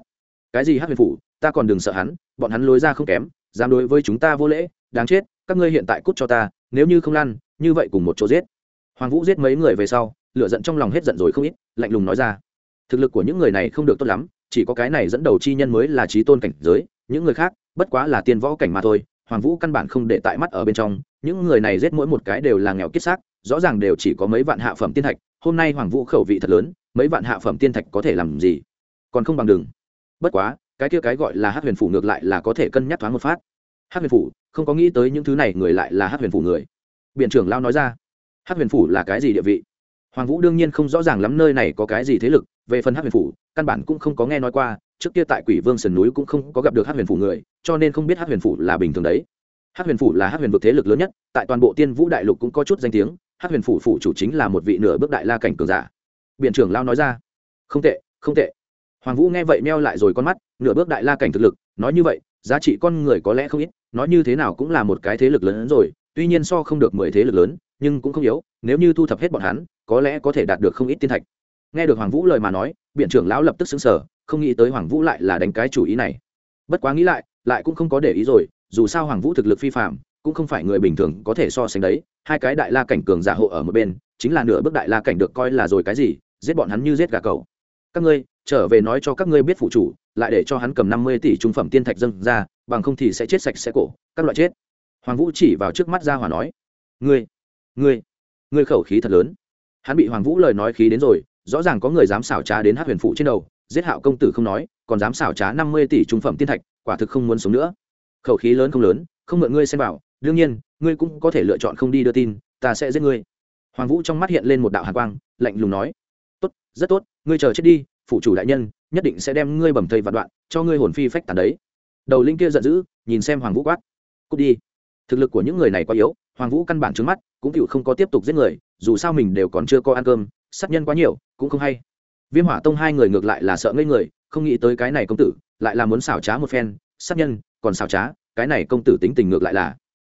Cái gì hát huyền phụ ta còn đừng sợ hắn, bọn hắn lối ra không kém, dám đối với chúng ta vô lễ, đáng chết các ngươi hiện tại cút cho ta, nếu như không lăn, như vậy cùng một chỗ giết. Hoàng vũ giết mấy người về sau, lửa giận trong lòng hết giận rồi không ít, lạnh lùng nói ra. Thực lực của những người này không được tốt lắm, chỉ có cái này dẫn đầu chi nhân mới là trí tôn cảnh giới, những người khác, bất quá là tiên võ cảnh mà thôi, hoàng vũ căn bản không để tại mắt ở bên trong, những người này giết mỗi một cái đều là nghèo kiết xác, rõ ràng đều chỉ có mấy vạn hạ phẩm tiên thạch, hôm nay hoàng vũ khẩu vị thật lớn, mấy vạn hạ phẩm tiên thạch có thể làm gì? Còn không bằng đường. Bất quá, cái kia cái gọi là hát huyền phủ ngược lại là có thể cân nhắc thoáng một phát hát huyền phủ, không có nghĩ tới những thứ này người lại là hát huyền phủ người. Biện trưởng lao nói ra, hát huyền phủ là cái gì địa vị? Hoàng vũ đương nhiên không rõ ràng lắm nơi này có cái gì thế lực, về phần hát huyền phủ, căn bản cũng không có nghe nói qua, trước kia tại quỷ vương sườn núi cũng không có gặp được hát huyền phủ người, cho nên không biết hát huyền phủ là bình thường đấy. Hát huyền phủ là hát huyền vực thế lực lớn nhất, tại toàn bộ tiên vũ đại lục cũng có chút danh tiếng, hát huyền phủ phủ chủ chính là một vị nửa bước đại la cảnh cường giả. Biện trưởng lao nói ra, không tệ không tệ. Hoàng vũ nghe vậy meo lại rồi con mắt, nửa bước đại la cảnh thực lực, nói như vậy, giá trị con người có lẽ không ít nói như thế nào cũng là một cái thế lực lớn hơn rồi, tuy nhiên so không được mười thế lực lớn, nhưng cũng không yếu, nếu như thu thập hết bọn hắn, có lẽ có thể đạt được không ít tiên thạch. Nghe được hoàng vũ lời mà nói, biện trưởng lão lập tức xứng sở không nghĩ tới hoàng vũ lại là đánh cái chủ ý này. Bất quá nghĩ lại lại cũng không có để ý rồi, dù sao hoàng vũ thực lực phi phạm cũng không phải người bình thường có thể so sánh đấy. Hai cái đại la cảnh cường giả hộ ở một bên, chính là nửa bước đại la cảnh được coi là rồi cái gì, giết bọn hắn như giết gà cầu các ngươi, trở về nói cho các ngươi biết phụ chủ, lại để cho hắn cầm năm mươi tỷ trung phẩm tiên thạch dâng ra, bằng không thì sẽ chết sạch sẽ cổ, các loại chết. Hoàng vũ chỉ vào trước mắt ra hòa nói, ngươi ngươi ngươi khẩu khí thật lớn. Hắn bị hoàng vũ lời nói khí đến rồi, rõ ràng có người dám xảo trá đến hát huyền phụ trên đầu, giết hạo công tử không nói, còn dám xảo trá năm mươi tỷ trung phẩm tiên thạch, quả thực không muốn sống nữa. Khẩu khí lớn không lớn, không mượn ngươi xem bảo, đương nhiên, ngươi cũng có thể lựa chọn không đi đưa tin, ta sẽ giết ngươi. Hoàng vũ trong mắt hiện lên một đạo hạ quang, lạnh lùng nói tốt, rất tốt, ngươi chờ chết đi phụ chủ đại nhân, nhất định sẽ đem ngươi bầm thây vạn đoạn, cho ngươi hồn phi phách tàn đấy. Đầu linh kia giận dữ, nhìn xem hoàng vũ quát, cút đi. Thực lực của những người này quá yếu, hoàng vũ căn bản trứng mắt, cũng chịu không có tiếp tục giết người, dù sao mình đều còn chưa có ăn cơm, sát nhân quá nhiều, cũng không hay. Viêm hỏa tông hai người ngược lại là sợ ngây người, không nghĩ tới cái này công tử, lại là muốn xảo trá một phen, sát nhân, còn xảo trá, cái này công tử tính tình ngược lại là.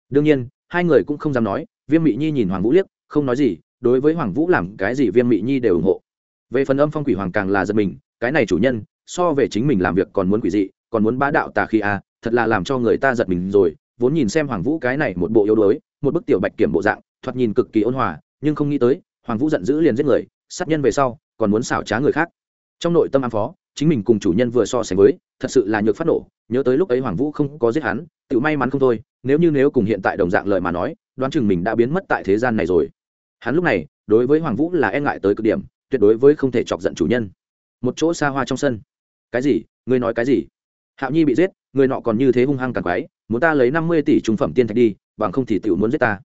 Đương nhiên, hai người cũng không dám nói, viêm mị nhi nhìn hoàng vũ liếc, không nói gì, đối với hoàng vũ làm cái gì viêm mị nhi đều ủng hộ về phần âm phong quỷ hoàng càng là giật mình, cái này chủ nhân, so về chính mình làm việc còn muốn quỷ dị, còn muốn bá đạo tà khi a à, thật là làm cho người ta giật mình rồi, vốn nhìn xem hoàng vũ cái này một bộ yếu đuối, một bức tiểu bạch kiểm bộ dạng, thoạt nhìn cực kỳ ôn hòa, nhưng không nghĩ tới, hoàng vũ giận dữ liền giết người, sát nhân về sau, còn muốn xảo trá người khác. Trong nội tâm ám phó, chính mình cùng chủ nhân vừa so sánh với, thật sự là nhược phát nổ, nhớ tới lúc ấy hoàng vũ không có giết hắn, tự may mắn không thôi, nếu như nếu cùng hiện tại đồng dạng lời mà nói, đoán chừng mình đã biến mất tại thế gian này rồi. Hắn lúc này, đối với hoàng vũ là e ngại tới cực điểm tuyệt đối với không thể chọc giận chủ nhân. Một chỗ xa hoa trong sân. Cái gì? Ngươi nói cái gì? Hạo nhi bị giết, người nọ còn như thế hung hăng càng quái, muốn ta lấy năm mươi tỷ trung phẩm tiên thạch đi, bằng không thì tiểu muốn giết ta.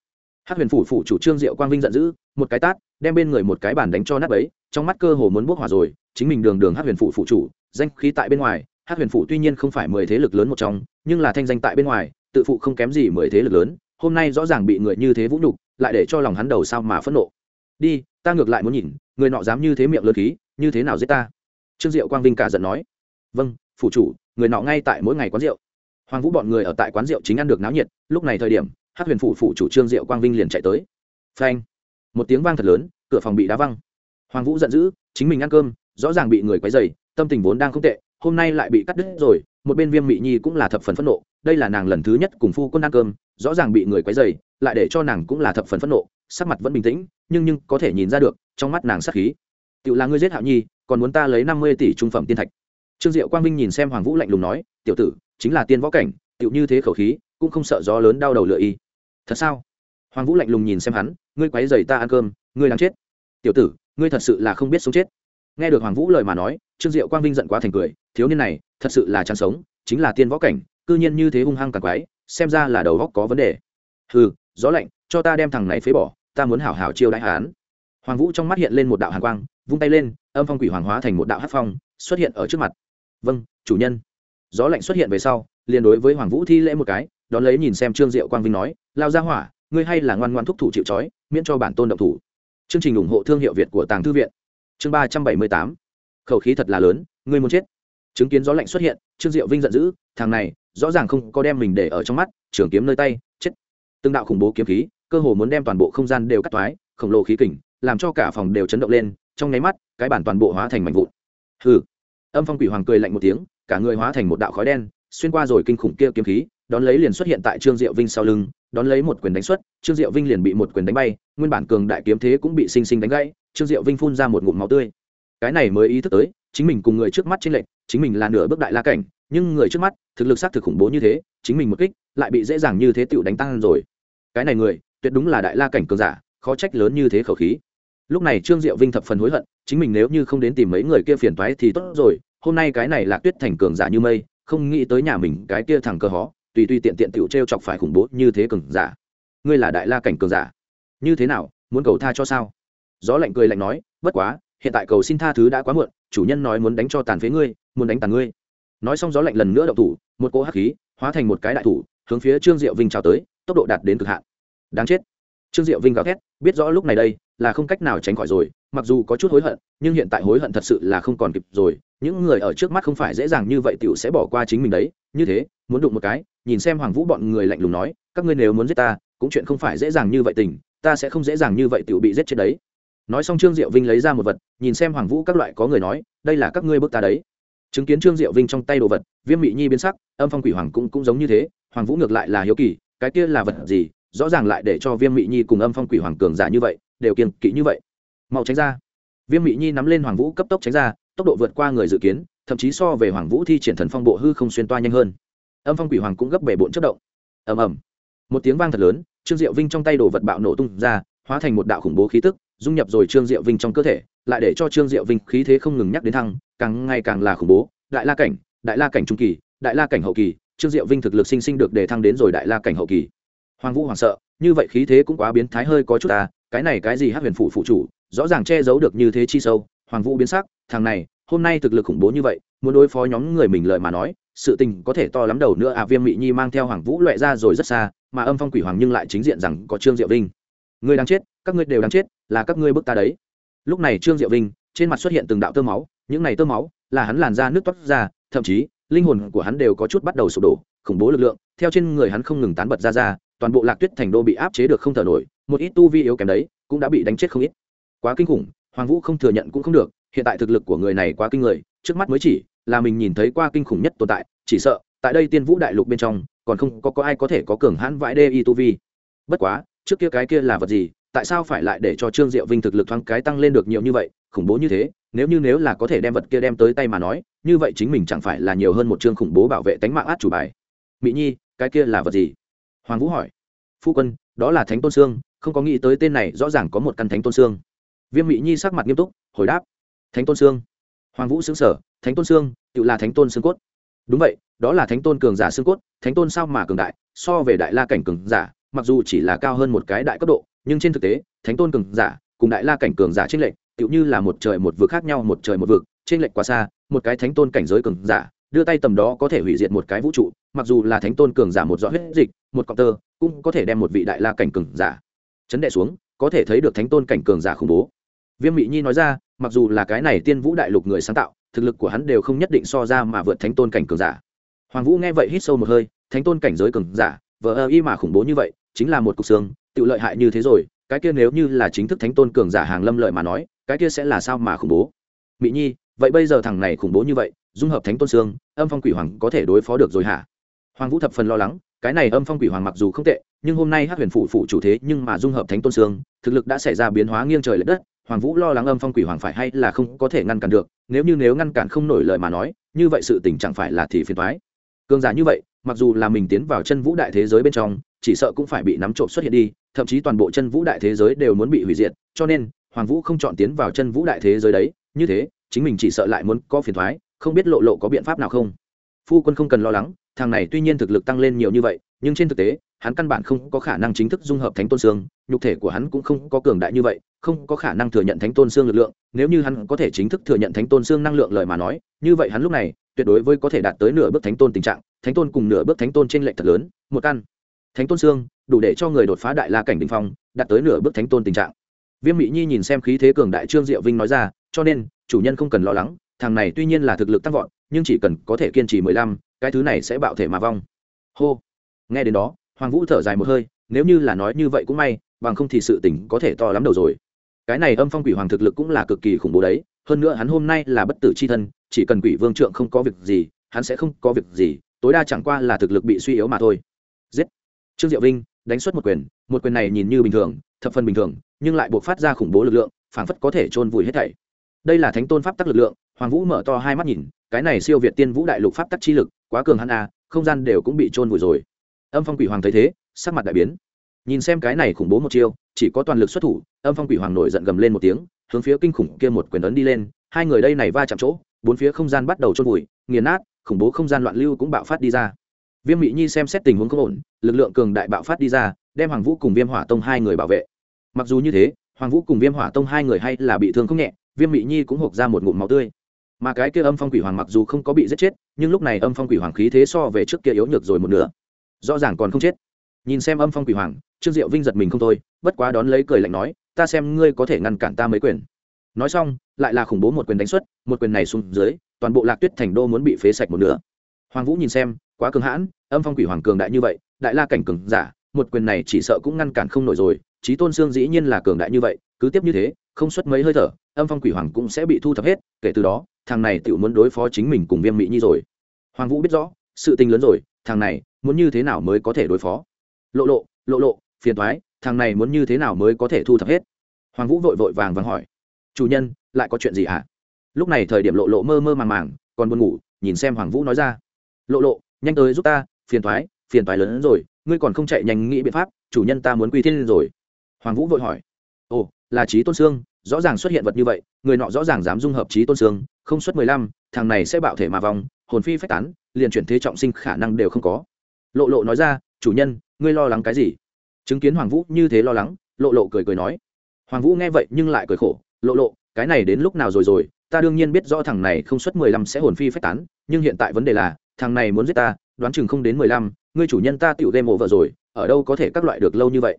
Hát huyền phủ phủ chủ trương diệu quang vinh giận dữ, một cái tát, đem bên người một cái bàn đánh cho nát ấy trong mắt cơ hồ muốn bốc hỏa rồi, chính mình đường đường hát huyền phủ phụ chủ, danh khí tại bên ngoài hát huyền phủ tuy nhiên không phải mười thế lực lớn một trong, nhưng là thanh danh tại bên ngoài, tự phụ không kém gì mười thế lực lớn, hôm nay rõ ràng bị người như thế vũ nhục, lại để cho lòng hắn đầu sao mà phẫn nộ đi, ta ngược lại muốn nhìn, người nọ dám như thế miệng lớn khí, như thế nào giết ta? Trương diệu quang vinh cả giận nói. Vâng phủ chủ, người nọ ngay tại mỗi ngày quán rượu. Hoàng vũ bọn người ở tại quán rượu chính ăn được náo nhiệt, lúc này thời điểm hát huyền phủ phủ chủ trương diệu quang vinh liền chạy tới. Phanh! Một tiếng vang thật lớn, cửa phòng bị đá văng. Hoàng vũ giận dữ, chính mình ăn cơm, rõ ràng bị người quấy dày tâm tình vốn đang không tệ, hôm nay lại bị cắt đứt rồi, một bên viêm mị nhi cũng là thập phần phẫn nộ, đây là nàng lần thứ nhất cùng phu quân ăn cơm, rõ ràng bị người quấy dày lại để cho nàng cũng là thập phần phẫn nộ sắc mặt vẫn bình tĩnh, nhưng nhưng có thể nhìn ra được, trong mắt nàng sắc khí. Tự là ngươi giết hạo nhi, còn muốn ta lấy năm mươi tỷ trung phẩm tiên thạch. Trương diệu quang minh nhìn xem hoàng vũ lạnh lùng nói, tiểu tử, chính là tiên võ cảnh tựu như thế khẩu khí, cũng không sợ gió lớn đau đầu lựa y. Thật sao? Hoàng vũ lạnh lùng nhìn xem hắn, ngươi quấy dày ta ăn cơm, ngươi đang chết. Tiểu tử, ngươi thật sự là không biết sống chết. Nghe được hoàng vũ lời mà nói, trương diệu quang vinh giận quá thành cười, thiếu niên này, thật sự là chán sống, chính là tiên võ cảnh, cư nhiên như thế hung hăng càng quái, xem ra là đầu góc có vấn đề. Ừ gió lạnh, cho ta đem thằng này phế bỏ, ta muốn hảo hảo chiêu đại hán. Hoàng vũ trong mắt hiện lên một đạo hàn quang, vung tay lên, âm phong quỷ hoàng hóa thành một đạo hát phong, xuất hiện ở trước mặt. Vâng chủ nhân. Gió lạnh xuất hiện về sau, liền đối với hoàng vũ thi lễ một cái, đón lấy nhìn xem trương diệu quang vinh nói, lao ra hỏa, ngươi hay là ngoan ngoan thúc thủ chịu trói, miễn cho bản tôn động thủ. Chương trình ủng hộ thương hiệu việt của tàng thư viện. Chương ba trăm bảy mươi tám. Khẩu khí thật là lớn, ngươi muốn chết. Chứng kiến gió lạnh xuất hiện, trương diệu vinh giận dữ, thằng này, rõ ràng không có đem mình để ở trong mắt, trường kiếm nơi tay từng đạo khủng bố kiếm khí cơ hồ muốn đem toàn bộ không gian đều cắt toái khổng lồ khí kình, làm cho cả phòng đều chấn động lên, trong nháy mắt, cái bản toàn bộ hóa thành mảnh vụn. Hừ. Âm phong quỷ hoàng cười lạnh một tiếng, cả người hóa thành một đạo khói đen, xuyên qua rồi kinh khủng kia kiếm khí, đón lấy liền xuất hiện tại trương diệu vinh sau lưng, đón lấy một quyền đánh xuất, trương diệu vinh liền bị một quyền đánh bay, nguyên bản cường đại kiếm thế cũng bị sinh sinh đánh gãy, trương diệu vinh phun ra một ngụm máu tươi. Cái này mới ý thức tới, chính mình cùng người trước mắt trên lệnh chính mình là nửa bước đại la cảnh, nhưng người trước mắt, thực lực xác thực khủng bố như thế, chính mình một kích, lại bị dễ dàng như thế tựu đánh tăng rồi cái này người, tuyệt đúng là đại la cảnh cường giả, khó trách lớn như thế khẩu khí. Lúc này trương diệu vinh thập phần hối hận, chính mình nếu như không đến tìm mấy người kia phiền toái thì tốt rồi, hôm nay cái này là tuyết thành cường giả như mây, không nghĩ tới nhà mình cái kia thẳng cơ hó, tùy tùy tiện tiện tiểu t chọc phải khủng bố như thế cường giả. Ngươi là đại la cảnh cường giả. Như thế nào, muốn cầu tha cho sao? Gió lạnh cười lạnh nói, bất quá, hiện tại cầu xin tha thứ đã quá muộn, chủ nhân nói muốn đánh cho tàn phế ngươi, muốn đánh tàn ngươi. Nói xong gió lạnh lần nữa động thủ, một cỗ hắc khí, hóa thành một cái đại thủ, hướng phía trương diệu vinh trào tới tốc độ đạt đến cực hạn. Đáng chết. Trương diệu vinh gào thét, biết rõ lúc này đây là không cách nào tránh khỏi rồi, mặc dù có chút hối hận, nhưng hiện tại hối hận thật sự là không còn kịp rồi. Những người ở trước mắt không phải dễ dàng như vậy tiểu sẽ bỏ qua chính mình đấy. Như thế, muốn đụng một cái, nhìn xem hoàng vũ bọn người lạnh lùng nói, các ngươi nếu muốn giết ta, cũng chuyện không phải dễ dàng như vậy tình, ta sẽ không dễ dàng như vậy tiểu bị giết chết đấy. Nói xong trương diệu vinh lấy ra một vật, nhìn xem hoàng vũ các loại có người nói, đây là các ngươi bước ta đấy. Chứng kiến trương diệu vinh trong tay đồ vật, viêm mị nhi biến sắc, âm phong quỷ hoàng cũng cũng giống như thế, hoàng vũ ngược lại là hiếu kỳ cái kia là vật gì, rõ ràng lại để cho viêm mị nhi cùng âm phong quỷ hoàng cường giả như vậy, đều kiên kỵ như vậy. Mau tránh ra. Viêm mị nhi nắm lên hoàng vũ cấp tốc tránh ra, tốc độ vượt qua người dự kiến, thậm chí so về hoàng vũ thi triển thần phong bộ hư không xuyên toa nhanh hơn. Âm phong quỷ hoàng cũng gấp bể bộn chất động. Ầm ầm. Một tiếng vang thật lớn, trương diệu vinh trong tay đồ vật bạo nổ tung ra, hóa thành một đạo khủng bố khí tức, dung nhập rồi trương diệu vinh trong cơ thể, lại để cho trương diệu vinh khí thế không ngừng nhắc đến thăng, càng ngày càng là khủng bố, đại la cảnh, đại la cảnh trung kỳ, đại la cảnh hậu kỳ trương diệu vinh thực lực sinh sinh được đề thăng đến rồi đại la cảnh hậu kỳ. Hoàng vũ hoàng sợ, như vậy khí thế cũng quá biến thái hơi có chút ta cái này cái gì hát huyền phủ phụ chủ, rõ ràng che giấu được như thế chi sâu. Hoàng vũ biến sắc, thằng này, hôm nay thực lực khủng bố như vậy, muốn đối phó nhóm người mình lợi mà nói, sự tình có thể to lắm đầu nữa à viêm mị nhi mang theo hoàng vũ loại ra rồi rất xa, mà âm phong quỷ hoàng nhưng lại chính diện rằng có trương diệu vinh. Ngươi đang chết, các ngươi đều đang chết, là các ngươi bức ta đấy. Lúc này trương diệu vinh, trên mặt xuất hiện từng đạo tơ máu, những này tơ máu, là hắn làn da nước toát ra, thậm chí linh hồn của hắn đều có chút bắt đầu sụp đổ khủng bố lực lượng theo trên người hắn không ngừng tán bật ra ra toàn bộ lạc tuyết thành đô bị áp chế được không thở nổi một ít tu vi yếu kém đấy cũng đã bị đánh chết không ít. Quá kinh khủng hoàng vũ không thừa nhận cũng không được hiện tại thực lực của người này quá kinh người trước mắt mới chỉ là mình nhìn thấy qua kinh khủng nhất tồn tại chỉ sợ tại đây tiên vũ đại lục bên trong còn không có, có ai có thể có cường hãn vãi đê y tu vi. Bất quá trước kia cái kia là vật gì tại sao phải lại để cho trương diệu vinh thực lực thoáng cái tăng lên được nhiều như vậy khủng bố như thế nếu như nếu là có thể đem vật kia đem tới tay mà nói, như vậy chính mình chẳng phải là nhiều hơn một chương khủng bố bảo vệ tánh mạng át chủ bài. Mỹ nhi, cái kia là vật gì? Hoàng vũ hỏi. Phu quân, đó là thánh tôn sương, không có nghĩ tới tên này rõ ràng có một căn thánh tôn sương. Viêm mỹ nhi sắc mặt nghiêm túc, hồi đáp. Thánh tôn sương. Hoàng vũ xứng sở thánh tôn sương, tự là thánh tôn xương cốt. Đúng vậy, đó là thánh tôn cường giả xương cốt, thánh tôn sao mà cường đại, so về đại la cảnh cường giả, mặc dù chỉ là cao hơn một cái đại cấp độ, nhưng trên thực tế, thánh tôn cường giả cùng đại la cảnh cường giả trên lệnh tựu như là một trời một vực khác nhau, một trời một vực trên lệch quá xa, một cái thánh tôn cảnh giới cường giả, đưa tay tầm đó có thể hủy diệt một cái vũ trụ, mặc dù là thánh tôn cường giả một rõ huyết dịch, một cọc tơ, cũng có thể đem một vị đại la cảnh cường giả chấn đệ xuống, có thể thấy được thánh tôn cảnh cường giả khủng bố. Viêm mỹ nhi nói ra, mặc dù là cái này tiên vũ đại lục người sáng tạo, thực lực của hắn đều không nhất định so ra mà vượt thánh tôn cảnh cường giả. Hoàng vũ nghe vậy hít sâu một hơi, thánh tôn cảnh giới cường giả, vờ ơ y mà khủng bố như vậy, chính là một cục xương tự lợi hại như thế rồi, cái kia nếu như là chính thức thánh tôn cường giả hàng lâm lợi mà nói cái kia sẽ là sao mà khủng bố? Mỹ nhi vậy bây giờ thằng này khủng bố như vậy dung hợp thánh tôn Sương, âm phong quỷ hoàng có thể đối phó được rồi hả? Hoàng vũ thập phần lo lắng cái này âm phong quỷ hoàng mặc dù không tệ nhưng hôm nay hát huyền phủ phủ chủ thế nhưng mà dung hợp thánh tôn Sương, thực lực đã xảy ra biến hóa nghiêng trời l ệ đất hoàng vũ lo lắng âm phong quỷ hoàng phải hay là không có thể ngăn cản được nếu như nếu ngăn cản không nổi lời mà nói như vậy sự tình chẳng phải là thì phiền thoái cường giả như vậy mặc dù là mình tiến vào chân vũ đại thế giới bên trong chỉ sợ cũng phải bị nắm trộm xuất hiện đi thậm chí toàn bộ chân vũ đại thế giới đều muốn bị hủy diệt cho nên hoàng vũ không chọn tiến vào chân vũ đại thế giới đấy, như thế, chính mình chỉ sợ lại muốn có phiền thoái, không biết lộ lộ có biện pháp nào không. Phu quân không cần lo lắng, thằng này tuy nhiên thực lực tăng lên nhiều như vậy, nhưng trên thực tế, hắn căn bản không có khả năng chính thức dung hợp thánh tôn xương nhục thể của hắn cũng không có cường đại như vậy, không có khả năng thừa nhận thánh tôn xương lực lượng, nếu như hắn có thể chính thức thừa nhận thánh tôn xương năng lượng lời mà nói, như vậy hắn lúc này, tuyệt đối với có thể đạt tới nửa bước thánh tôn tình trạng, thánh tôn cùng nửa bước thánh tôn trên lệnh thật lớn, một căn. Thánh tôn xương đủ để cho người đột phá đại la cảnh đình phong, đạt tới nửa bước thánh tôn tình trạng viêm mỹ nhi nhìn xem khí thế cường đại trương diệu vinh nói ra, cho nên, chủ nhân không cần lo lắng, thằng này tuy nhiên là thực lực tăng vọt, nhưng chỉ cần có thể kiên trì mười lăm, cái thứ này sẽ bạo thể mà vong. Hô. Nghe đến đó, hoàng vũ thở dài một hơi, nếu như là nói như vậy cũng may, bằng không thì sự tình có thể to lắm đầu rồi. Cái này âm phong quỷ hoàng thực lực cũng là cực kỳ khủng bố đấy, hơn nữa hắn hôm nay là bất tử c h i thân, chỉ cần quỷ vương trượng không có việc gì, hắn sẽ không có việc gì, tối đa chẳng qua là thực lực bị suy yếu mà thôi. Giết. Trương diệu vinh, đánh xuất một quyền một quyền này nhìn như bình thường, thập phần bình thường, nhưng lại buộc phát ra khủng bố lực lượng, phảng phất có thể chôn vùi hết thảy. Đây là thánh tôn pháp tắc lực lượng, hoàng vũ mở to hai mắt nhìn, cái này siêu việt tiên vũ đại lục pháp tắc chi lực, quá cường hắn a à, không gian đều cũng bị chôn vùi rồi. Âm phong quỷ hoàng thấy thế, sắc mặt đại biến. Nhìn xem cái này khủng bố một chiêu, chỉ có toàn lực xuất thủ, âm phong quỷ hoàng nổi giận gầm lên một tiếng, hướng phía kinh khủng kia một quyền ấn đi lên, hai người đây này va chạm chỗ, bốn phía không gian bắt đầu trôn vùi, nghiền nát, khủng bố không gian loạn lưu cũng bạo phát đi ra. Viêm mỹ nhi xem xét tình huống không ổn, lực lượng cường đại bạo phát đi ra đem hoàng vũ cùng viêm hỏa tông hai người bảo vệ. Mặc dù như thế, hoàng vũ cùng viêm hỏa tông hai người hay là bị thương không nhẹ, viêm mỹ nhi cũng hộp ra một ngụm máu tươi. Mà cái kia âm phong quỷ hoàng mặc dù không có bị giết chết, nhưng lúc này âm phong quỷ hoàng khí thế so về trước kia yếu nhược rồi một nửa. Rõ ràng còn không chết. Nhìn xem âm phong quỷ hoàng, trương diệu vinh giật mình không thôi, bất quá đón lấy cười lạnh nói, ta xem ngươi có thể ngăn cản ta mấy quyền. Nói xong, lại là khủng bố một quyền đánh xuất, một quyền này xuống dưới, toàn bộ lạc tuyết thành đô muốn bị phế sạch một nửa. Hoàng vũ nhìn xem, quá cường hãn, âm phong quỷ hoàng cường đại như vậy, đại la cảnh cường giả một quyền này chỉ sợ cũng ngăn cản không nổi rồi trí tôn xương dĩ nhiên là cường đại như vậy, cứ tiếp như thế, không xuất mấy hơi thở, âm phong quỷ hoàng cũng sẽ bị thu thập hết, kể từ đó, thằng này tự muốn đối phó chính mình cùng viêm mỹ nhi rồi. Hoàng vũ biết rõ, sự tình lớn rồi, thằng này muốn như thế nào mới có thể đối phó? Lộ lộ lộ lộ, phiền thoái thằng này muốn như thế nào mới có thể thu thập hết? Hoàng vũ vội vội vàng vàng hỏi. Chủ nhân, lại có chuyện gì hả? Lúc này thời điểm lộ lộ mơ mơ màng màng, còn buồn ngủ, nhìn xem hoàng vũ nói ra. Lộ lộ, nhanh tới giúp ta, phiền thoái phiền thoái lớn hơn rồi ngươi còn không chạy nhanh nghĩ biện pháp, chủ nhân ta muốn quy thiên lên rồi. Hoàng vũ vội hỏi. Ồ, là trí tôn sương, rõ ràng xuất hiện vật như vậy, người nọ rõ ràng dám dung hợp trí tôn sương, không xuất mười lăm, thằng này sẽ bạo thể mà vòng hồn phi phách tán, liền chuyển thế trọng sinh khả năng đều không có. Lộ lộ nói ra, chủ nhân, ngươi lo lắng cái gì? Chứng kiến hoàng vũ như thế lo lắng, lộ lộ cười cười nói. Hoàng vũ nghe vậy nhưng lại cười khổ. Lộ lộ, cái này đến lúc nào rồi rồi, ta đương nhiên biết rõ thằng này không xuất mười lăm sẽ hồn phi phách tán, nhưng hiện tại vấn đề là, thằng này muốn giết ta, đoán chừng không đến mười lăm ngươi chủ nhân ta tựu game over rồi, ở đâu có thể các loại được lâu như vậy?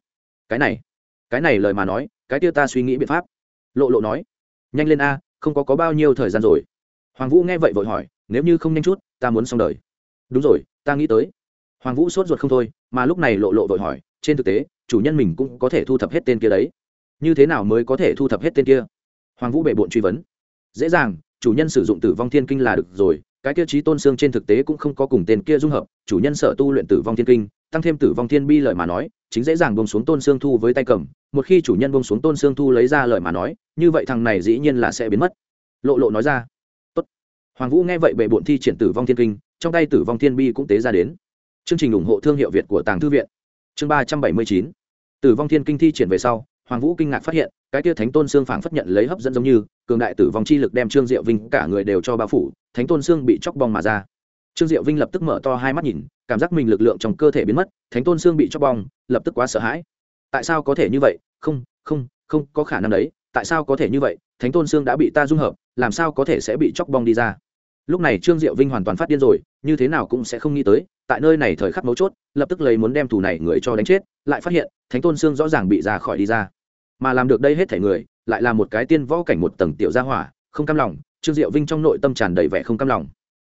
Cái này cái này lời mà nói, cái kia ta suy nghĩ biện pháp. Lộ lộ nói. Nhanh lên a, không có có bao nhiêu thời gian rồi. Hoàng vũ nghe vậy vội hỏi, nếu như không nhanh chút, ta muốn xong đời. Đúng rồi, ta nghĩ tới. Hoàng vũ sốt ruột không thôi, mà lúc này lộ lộ vội hỏi, trên thực tế, chủ nhân mình cũng có thể thu thập hết tên kia đấy. Như thế nào mới có thể thu thập hết tên kia? Hoàng vũ bệ bộn truy vấn. Dễ dàng, chủ nhân sử dụng tử vong thiên kinh là được rồi cái tiêu chí tôn xương trên thực tế cũng không có cùng tên kia dung hợp, chủ nhân sở tu luyện tử vong thiên kinh, tăng thêm tử vong thiên bi lời mà nói, chính dễ dàng bông xuống tôn xương thu với tay cầm, một khi chủ nhân bông xuống tôn xương thu lấy ra lời mà nói, như vậy thằng này dĩ nhiên là sẽ biến mất. Lộ lộ nói ra. Tốt. hoàng vũ nghe vậy bệ bộn thi triển tử vong thiên kinh, trong tay tử vong thiên bi cũng tế ra đến. Chương trình ủng hộ thương hiệu việt của tàng thư viện. Chương ba trăm bảy mươi chín. Tử vong thiên kinh thi triển về sau hoàng vũ kinh ngạc phát hiện, cái tia thánh tôn xương phảng phất nhận lấy hấp dẫn giống như, cường đại tử vong chi lực đem trương diệu vinh cả người đều cho bao phủ, thánh tôn xương bị chóc bong mà ra. Trương diệu vinh lập tức mở to hai mắt nhìn, cảm giác mình lực lượng trong cơ thể biến mất, thánh tôn xương bị chóc bong, lập tức quá sợ hãi. Tại sao có thể như vậy? Không không không có khả năng đấy, tại sao có thể như vậy? Thánh tôn xương đã bị ta dung hợp, làm sao có thể sẽ bị chóc bong đi ra? Lúc này trương diệu vinh hoàn toàn phát điên rồi, như thế nào cũng sẽ không nghĩ tới, tại nơi này thời khắc mấu chốt, lập tức lấy muốn đem thủ này người cho đánh chết, lại phát hiện thánh tôn xương rõ ràng bị ra khỏi đi ra mà làm được đây hết thể người, lại là một cái tiên võ cảnh một tầng tiểu gia hỏa, không cam lòng, trương diệu vinh trong nội tâm tràn đầy vẻ không cam lòng.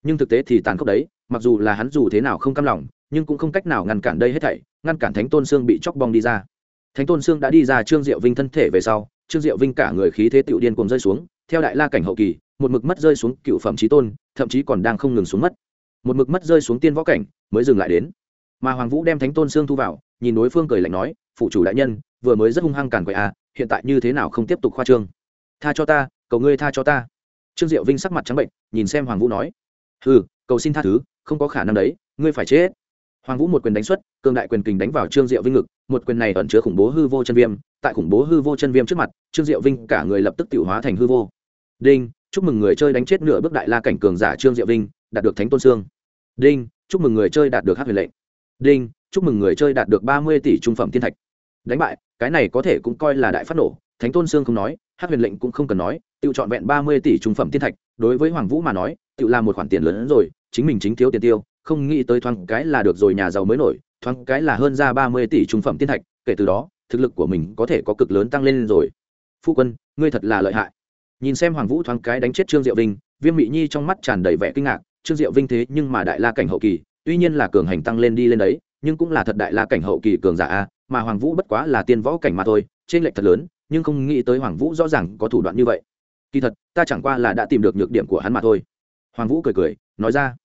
Nhưng thực tế thì tàn khốc đấy, mặc dù là hắn dù thế nào không cam lòng, nhưng cũng không cách nào ngăn cản đây hết thảy, ngăn cản thánh tôn xương bị chóc bong đi ra. Thánh tôn xương đã đi ra trương diệu vinh thân thể về sau, trương diệu vinh cả người khí thế tiểu điên cuồng rơi xuống, theo đại la cảnh hậu kỳ, một mực mất rơi xuống cựu phẩm trí tôn, thậm chí còn đang không ngừng xuống mất. Một mực mất rơi xuống tiên võ cảnh, mới dừng lại đến. Mà hoàng vũ đem thánh tôn xương thu vào, nhìn đối phương cười lạnh nói phụ chủ đại nhân vừa mới rất hung hăng càn quậy à hiện tại như thế nào không tiếp tục khoa trương? Tha cho ta, cầu ngươi tha cho ta. Trương diệu vinh sắc mặt trắng bệnh, nhìn xem hoàng vũ nói. Ừ cầu xin tha thứ, không có khả năng đấy, ngươi phải chết. Hoàng vũ một quyền đánh xuất, cường đại quyền kình đánh vào trương diệu vinh ngực, một quyền này ẩn chứa khủng bố hư vô chân viêm. Tại khủng bố hư vô chân viêm trước mặt, trương diệu vinh cả người lập tức tự hóa thành hư vô. Đinh, chúc mừng người chơi đánh chết nửa bước đại la cảnh cường giả trương diệu vinh, đạt được thánh tôn sương. Đinh, chúc mừng người chơi đạt được hát huyền lệnh. Đinh, chúc mừng người chơi đạt được ba mươi tỷ trung phẩm tiên thạch. Đánh bại cái này có thể cũng coi là đại phát nổ, thánh tôn sương không nói hát huyền lệnh cũng không cần nói, tự chọn vẹn ba mươi tỷ trung phẩm tiên thạch, đối với hoàng vũ mà nói, tự làm một khoản tiền lớn hơn rồi, chính mình chính thiếu tiền tiêu, không nghĩ tới thoáng cái là được rồi, nhà giàu mới nổi, thoáng cái là hơn ra ba mươi tỷ trung phẩm tiên thạch, kể từ đó, thực lực của mình có thể có cực lớn tăng lên rồi. Phu quân, ngươi thật là lợi hại. Nhìn xem hoàng vũ thoáng cái đánh chết trương diệu vinh, viêm mị nhi trong mắt tràn đầy vẻ kinh ngạc, trương diệu vinh thế nhưng mà đại la cảnh hậu kỳ, tuy nhiên là cường hành tăng lên đi lên đấy, nhưng cũng là thật đại la cảnh hậu kỳ cường giả a mà hoàng vũ bất quá là tiên võ cảnh mà thôi, trên lệch thật lớn, nhưng không nghĩ tới hoàng vũ rõ ràng có thủ đoạn như vậy. Kỳ thật, ta chẳng qua là đã tìm được nhược điểm của hắn mà thôi. Hoàng vũ cười cười, nói ra.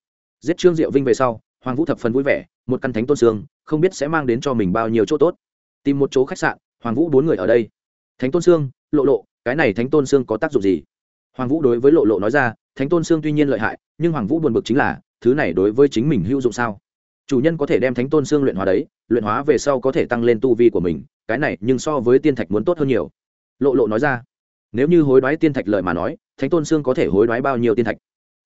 Giết trương diệu vinh về sau, hoàng vũ thập phần vui vẻ, một căn thánh tôn xương, không biết sẽ mang đến cho mình bao nhiêu chỗ tốt. Tìm một chỗ khách sạn, hoàng vũ bốn người ở đây. Thánh tôn xương, lộ lộ, cái này thánh tôn xương có tác dụng gì? Hoàng vũ đối với lộ lộ nói ra, thánh tôn xương tuy nhiên lợi hại, nhưng hoàng vũ buồn bực chính là, thứ này đối với chính mình hữu dụng sao? Chủ nhân có thể đem thánh tôn xương luyện hóa đấy, luyện hóa về sau có thể tăng lên tu vi của mình, cái này nhưng so với tiên thạch muốn tốt hơn nhiều. Lộ lộ nói ra. Nếu như hối đoái tiên thạch lợi mà nói, thánh tôn xương có thể hối đoái bao nhiêu tiên thạch?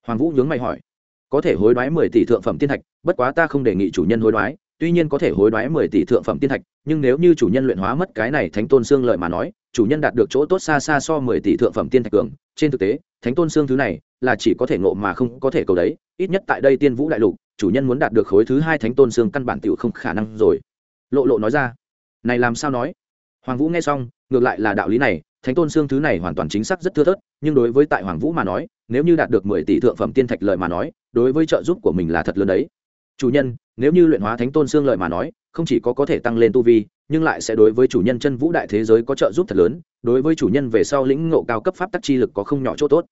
Hoàng vũ nhướng mày hỏi. Có thể hối đoái mười tỷ thượng phẩm tiên thạch, bất quá ta không đề nghị chủ nhân hối đoái, tuy nhiên có thể hối đoái mười tỷ thượng phẩm tiên thạch, nhưng nếu như chủ nhân luyện hóa mất cái này thánh tôn xương lợi mà nói, chủ nhân đạt được chỗ tốt xa xa so mười tỷ thượng phẩm tiên thạch cường. Trên thực tế, thánh tôn xương thứ này là chỉ có thể ngộ mà không có thể cầu đấy, ít nhất tại đây tiên vũ đại lục chủ nhân muốn đạt được khối thứ hai thánh tôn xương căn bản tiểu không khả năng rồi. Lộ lộ nói ra. Này làm sao nói? Hoàng vũ nghe xong, ngược lại là đạo lý này, thánh tôn xương thứ này hoàn toàn chính xác rất thưa thớt, nhưng đối với tại hoàng vũ mà nói, nếu như đạt được mười tỷ thượng phẩm tiên thạch lợi mà nói, đối với trợ giúp của mình là thật lớn đấy. Chủ nhân, nếu như luyện hóa thánh tôn xương lợi mà nói, không chỉ có có thể tăng lên tu vi, nhưng lại sẽ đối với chủ nhân chân vũ đại thế giới có trợ giúp thật lớn, đối với chủ nhân về sau lĩnh ngộ cao cấp pháp tắc chi lực có không nhỏ chỗ tốt.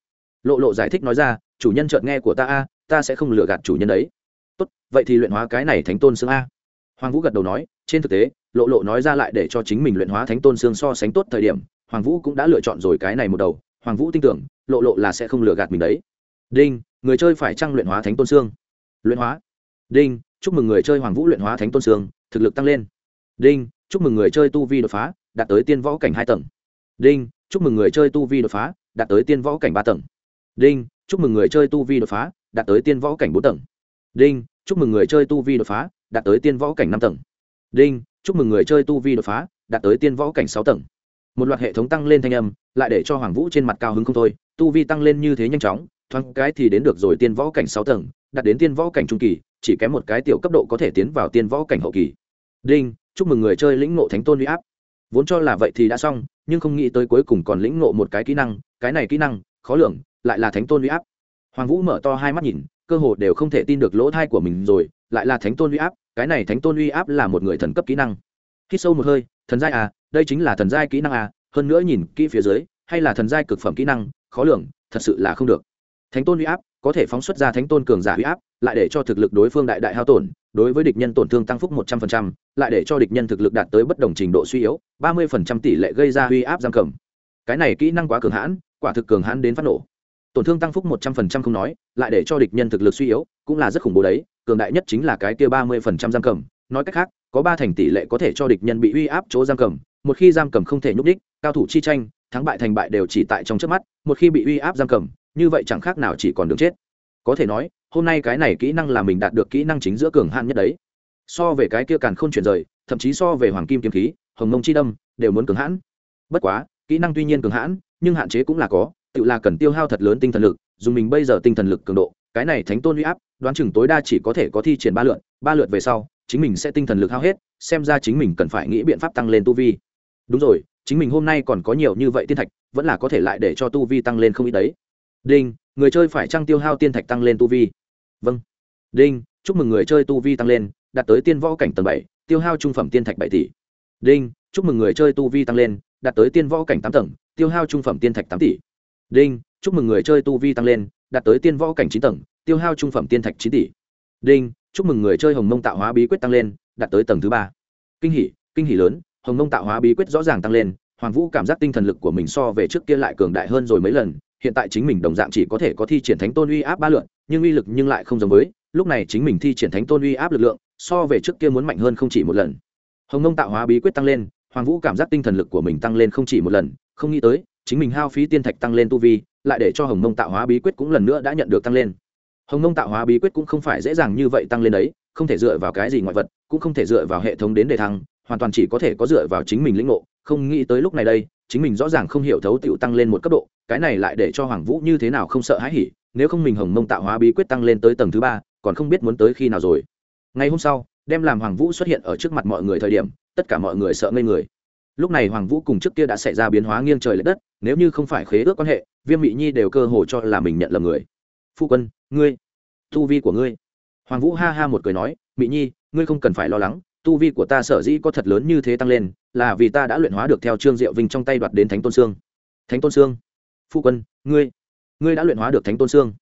Lộ lộ giải thích nói ra, chủ nhân chợt nghe của ta a, ta sẽ không lừa gạt chủ nhân đấy tốt, vậy thì luyện hóa cái này thánh tôn xương a. Hoàng vũ gật đầu nói, trên thực tế, lộ lộ nói ra lại để cho chính mình luyện hóa thánh tôn xương so sánh tốt thời điểm, hoàng vũ cũng đã lựa chọn rồi cái này một đầu. Hoàng vũ tin tưởng, lộ lộ là sẽ không lừa gạt mình đấy. Đinh, người chơi phải trăng luyện hóa thánh tôn xương? Luyện hóa. Đinh, chúc mừng người chơi hoàng vũ luyện hóa thánh tôn xương, thực lực tăng lên. Đinh, chúc mừng người chơi tu vi đột phá, đạt tới tiên võ cảnh hai tầng. Đinh, chúc mừng người chơi tu vi đột phá, đạt tới tiên võ cảnh ba tầng. Đinh, chúc mừng người chơi tu vi đột phá, đạt tới tiên võ cảnh bốn tầng đinh, chúc mừng người chơi tu vi đột phá, đạt tới tiên võ cảnh năm tầng. Đinh, chúc mừng người chơi tu vi đột phá, đạt tới tiên võ cảnh sáu tầng. Một loạt hệ thống tăng lên thanh âm, lại để cho hoàng vũ trên mặt cao hứng không thôi. Tu vi tăng lên như thế nhanh chóng, thoáng cái thì đến được rồi tiên võ cảnh sáu tầng, đạt đến tiên võ cảnh trung kỳ, chỉ kém một cái tiểu cấp độ có thể tiến vào tiên võ cảnh hậu kỳ. Đinh, chúc mừng người chơi lĩnh ngộ thánh tôn huy áp. Vốn cho là vậy thì đã xong, nhưng không nghĩ tới cuối cùng còn lĩnh ngộ một cái kỹ năng, cái này kỹ năng, khó lường, lại là thánh tôn huy áp. Hoàng vũ mở to hai mắt nhìn cơ hồ đều không thể tin được lỗ thai của mình rồi, lại là thánh tôn huy áp, cái này thánh tôn huy áp là một người thần cấp kỹ năng. Khi sâu một hơi, thần giai à đây chính là thần giai kỹ năng à hơn nữa nhìn kỹ phía dưới, hay là thần giai cực phẩm kỹ năng, khó lường, thật sự là không được. Thánh tôn huy áp, có thể phóng xuất ra thánh tôn cường giả huy áp, lại để cho thực lực đối phương đại đại hao tổn, đối với địch nhân tổn thương tăng phúc một trăm phần trăm, lại để cho địch nhân thực lực đạt tới bất đồng trình độ suy yếu, ba mươi phần trăm tỷ lệ gây ra huy áp giam cầm. Cái này kỹ năng quá cường hãn, quả thực cường hãn đến phát nổ tổn thương tăng phúc một trăm phần trăm không nói, lại để cho địch nhân thực lực suy yếu, cũng là rất khủng bố đấy, cường đại nhất chính là cái kia ba mươi phần trăm giam cầm. Nói cách khác, có ba thành tỷ lệ có thể cho địch nhân bị uy áp chỗ giam cầm, một khi giam cầm không thể nhúc đích cao thủ chi tranh, thắng bại thành bại đều chỉ tại trong trước mắt, một khi bị uy áp giam cầm, như vậy chẳng khác nào chỉ còn đường chết. Có thể nói, hôm nay cái này kỹ năng là mình đạt được kỹ năng chính giữa cường hạn nhất đấy. So về cái kia càn không chuyển rời, thậm chí so về hoàng kim kiếm khí, hồng mông chi đâm, đều muốn cường hãn. Bất quá, kỹ năng tuy nhiên cường hãn, nhưng hạn chế cũng là có tự là cần tiêu hao thật lớn tinh thần lực dùng mình bây giờ tinh thần lực cường độ, cái này thánh tôn uy áp, đoán chừng tối đa chỉ có thể có thi triển ba lượt ba lượt về sau, chính mình sẽ tinh thần lực hao hết, xem ra chính mình cần phải nghĩ biện pháp tăng lên tu vi. Đúng rồi, chính mình hôm nay còn có nhiều như vậy tiên thạch, vẫn là có thể lại để cho tu vi tăng lên không ít đấy. Đinh, người chơi phải trăng tiêu hao tiên thạch tăng lên tu vi? Vâng. Đinh, chúc mừng người chơi tu vi tăng lên, đạt tới tiên võ cảnh tầng bảy, tiêu hao trung phẩm tiên thạch bảy tỷ. Đinh, chúc mừng người chơi tu vi tăng lên, đạt tới tiên võ cảnh tám tầng, tiêu hao trung phẩm tiên thạch tám tỷ đinh, chúc mừng người chơi tu vi tăng lên, đạt tới tiên võ cảnh chín tầng, tiêu hao trung phẩm tiên thạch chín tỷ. Đinh, chúc mừng người chơi hồng mông tạo hóa bí quyết tăng lên, đạt tới tầng thứ ba. Kinh hỷ kinh hỷ lớn, hồng mông tạo hóa bí quyết rõ ràng tăng lên, hoàng vũ cảm giác tinh thần lực của mình so về trước kia lại cường đại hơn rồi mấy lần, hiện tại chính mình đồng dạng chỉ có thể có thi triển thánh tôn uy áp ba lượn, nhưng uy lực nhưng lại không giống với, lúc này chính mình thi triển thánh tôn uy áp lực lượng, so về trước kia muốn mạnh hơn không chỉ một lần. Hồng mông tạo hóa bí quyết tăng lên, hoàng vũ cảm giác tinh thần lực của mình tăng lên không chỉ một lần, không nghĩ tới chính mình hao phí tiên thạch tăng lên tu vi, lại để cho hồng nông tạo hóa bí quyết cũng lần nữa đã nhận được tăng lên. Hồng nông tạo hóa bí quyết cũng không phải dễ dàng như vậy tăng lên đấy, không thể dựa vào cái gì ngoại vật, cũng không thể dựa vào hệ thống đến để thăng, hoàn toàn chỉ có thể có dựa vào chính mình lĩnh ngộ. Không nghĩ tới lúc này đây, chính mình rõ ràng không hiểu thấu tựu tăng lên một cấp độ, cái này lại để cho hoàng vũ như thế nào không sợ hãi hỉ, nếu không mình hồng mông tạo hóa bí quyết tăng lên tới tầng thứ ba, còn không biết muốn tới khi nào rồi. Ngày hôm sau, đem làm hoàng vũ xuất hiện ở trước mặt mọi người thời điểm, tất cả mọi người sợ ngây người lúc này hoàng vũ cùng trước kia đã xảy ra biến hóa nghiêng trời l ệ đất, nếu như không phải khế ước quan hệ, viêm mỹ nhi đều cơ hồ cho là mình nhận lầm người. Phu quân, ngươi, tu vi của ngươi. Hoàng vũ ha ha một cười nói mỹ nhi, ngươi không cần phải lo lắng, tu vi của ta sở dĩ có thật lớn như thế tăng lên, là vì ta đã luyện hóa được theo trương diệu vinh trong tay đoạt đến thánh tôn sương. Thánh tôn sương? Phu quân, ngươi ngươi đã luyện hóa được thánh tôn sương?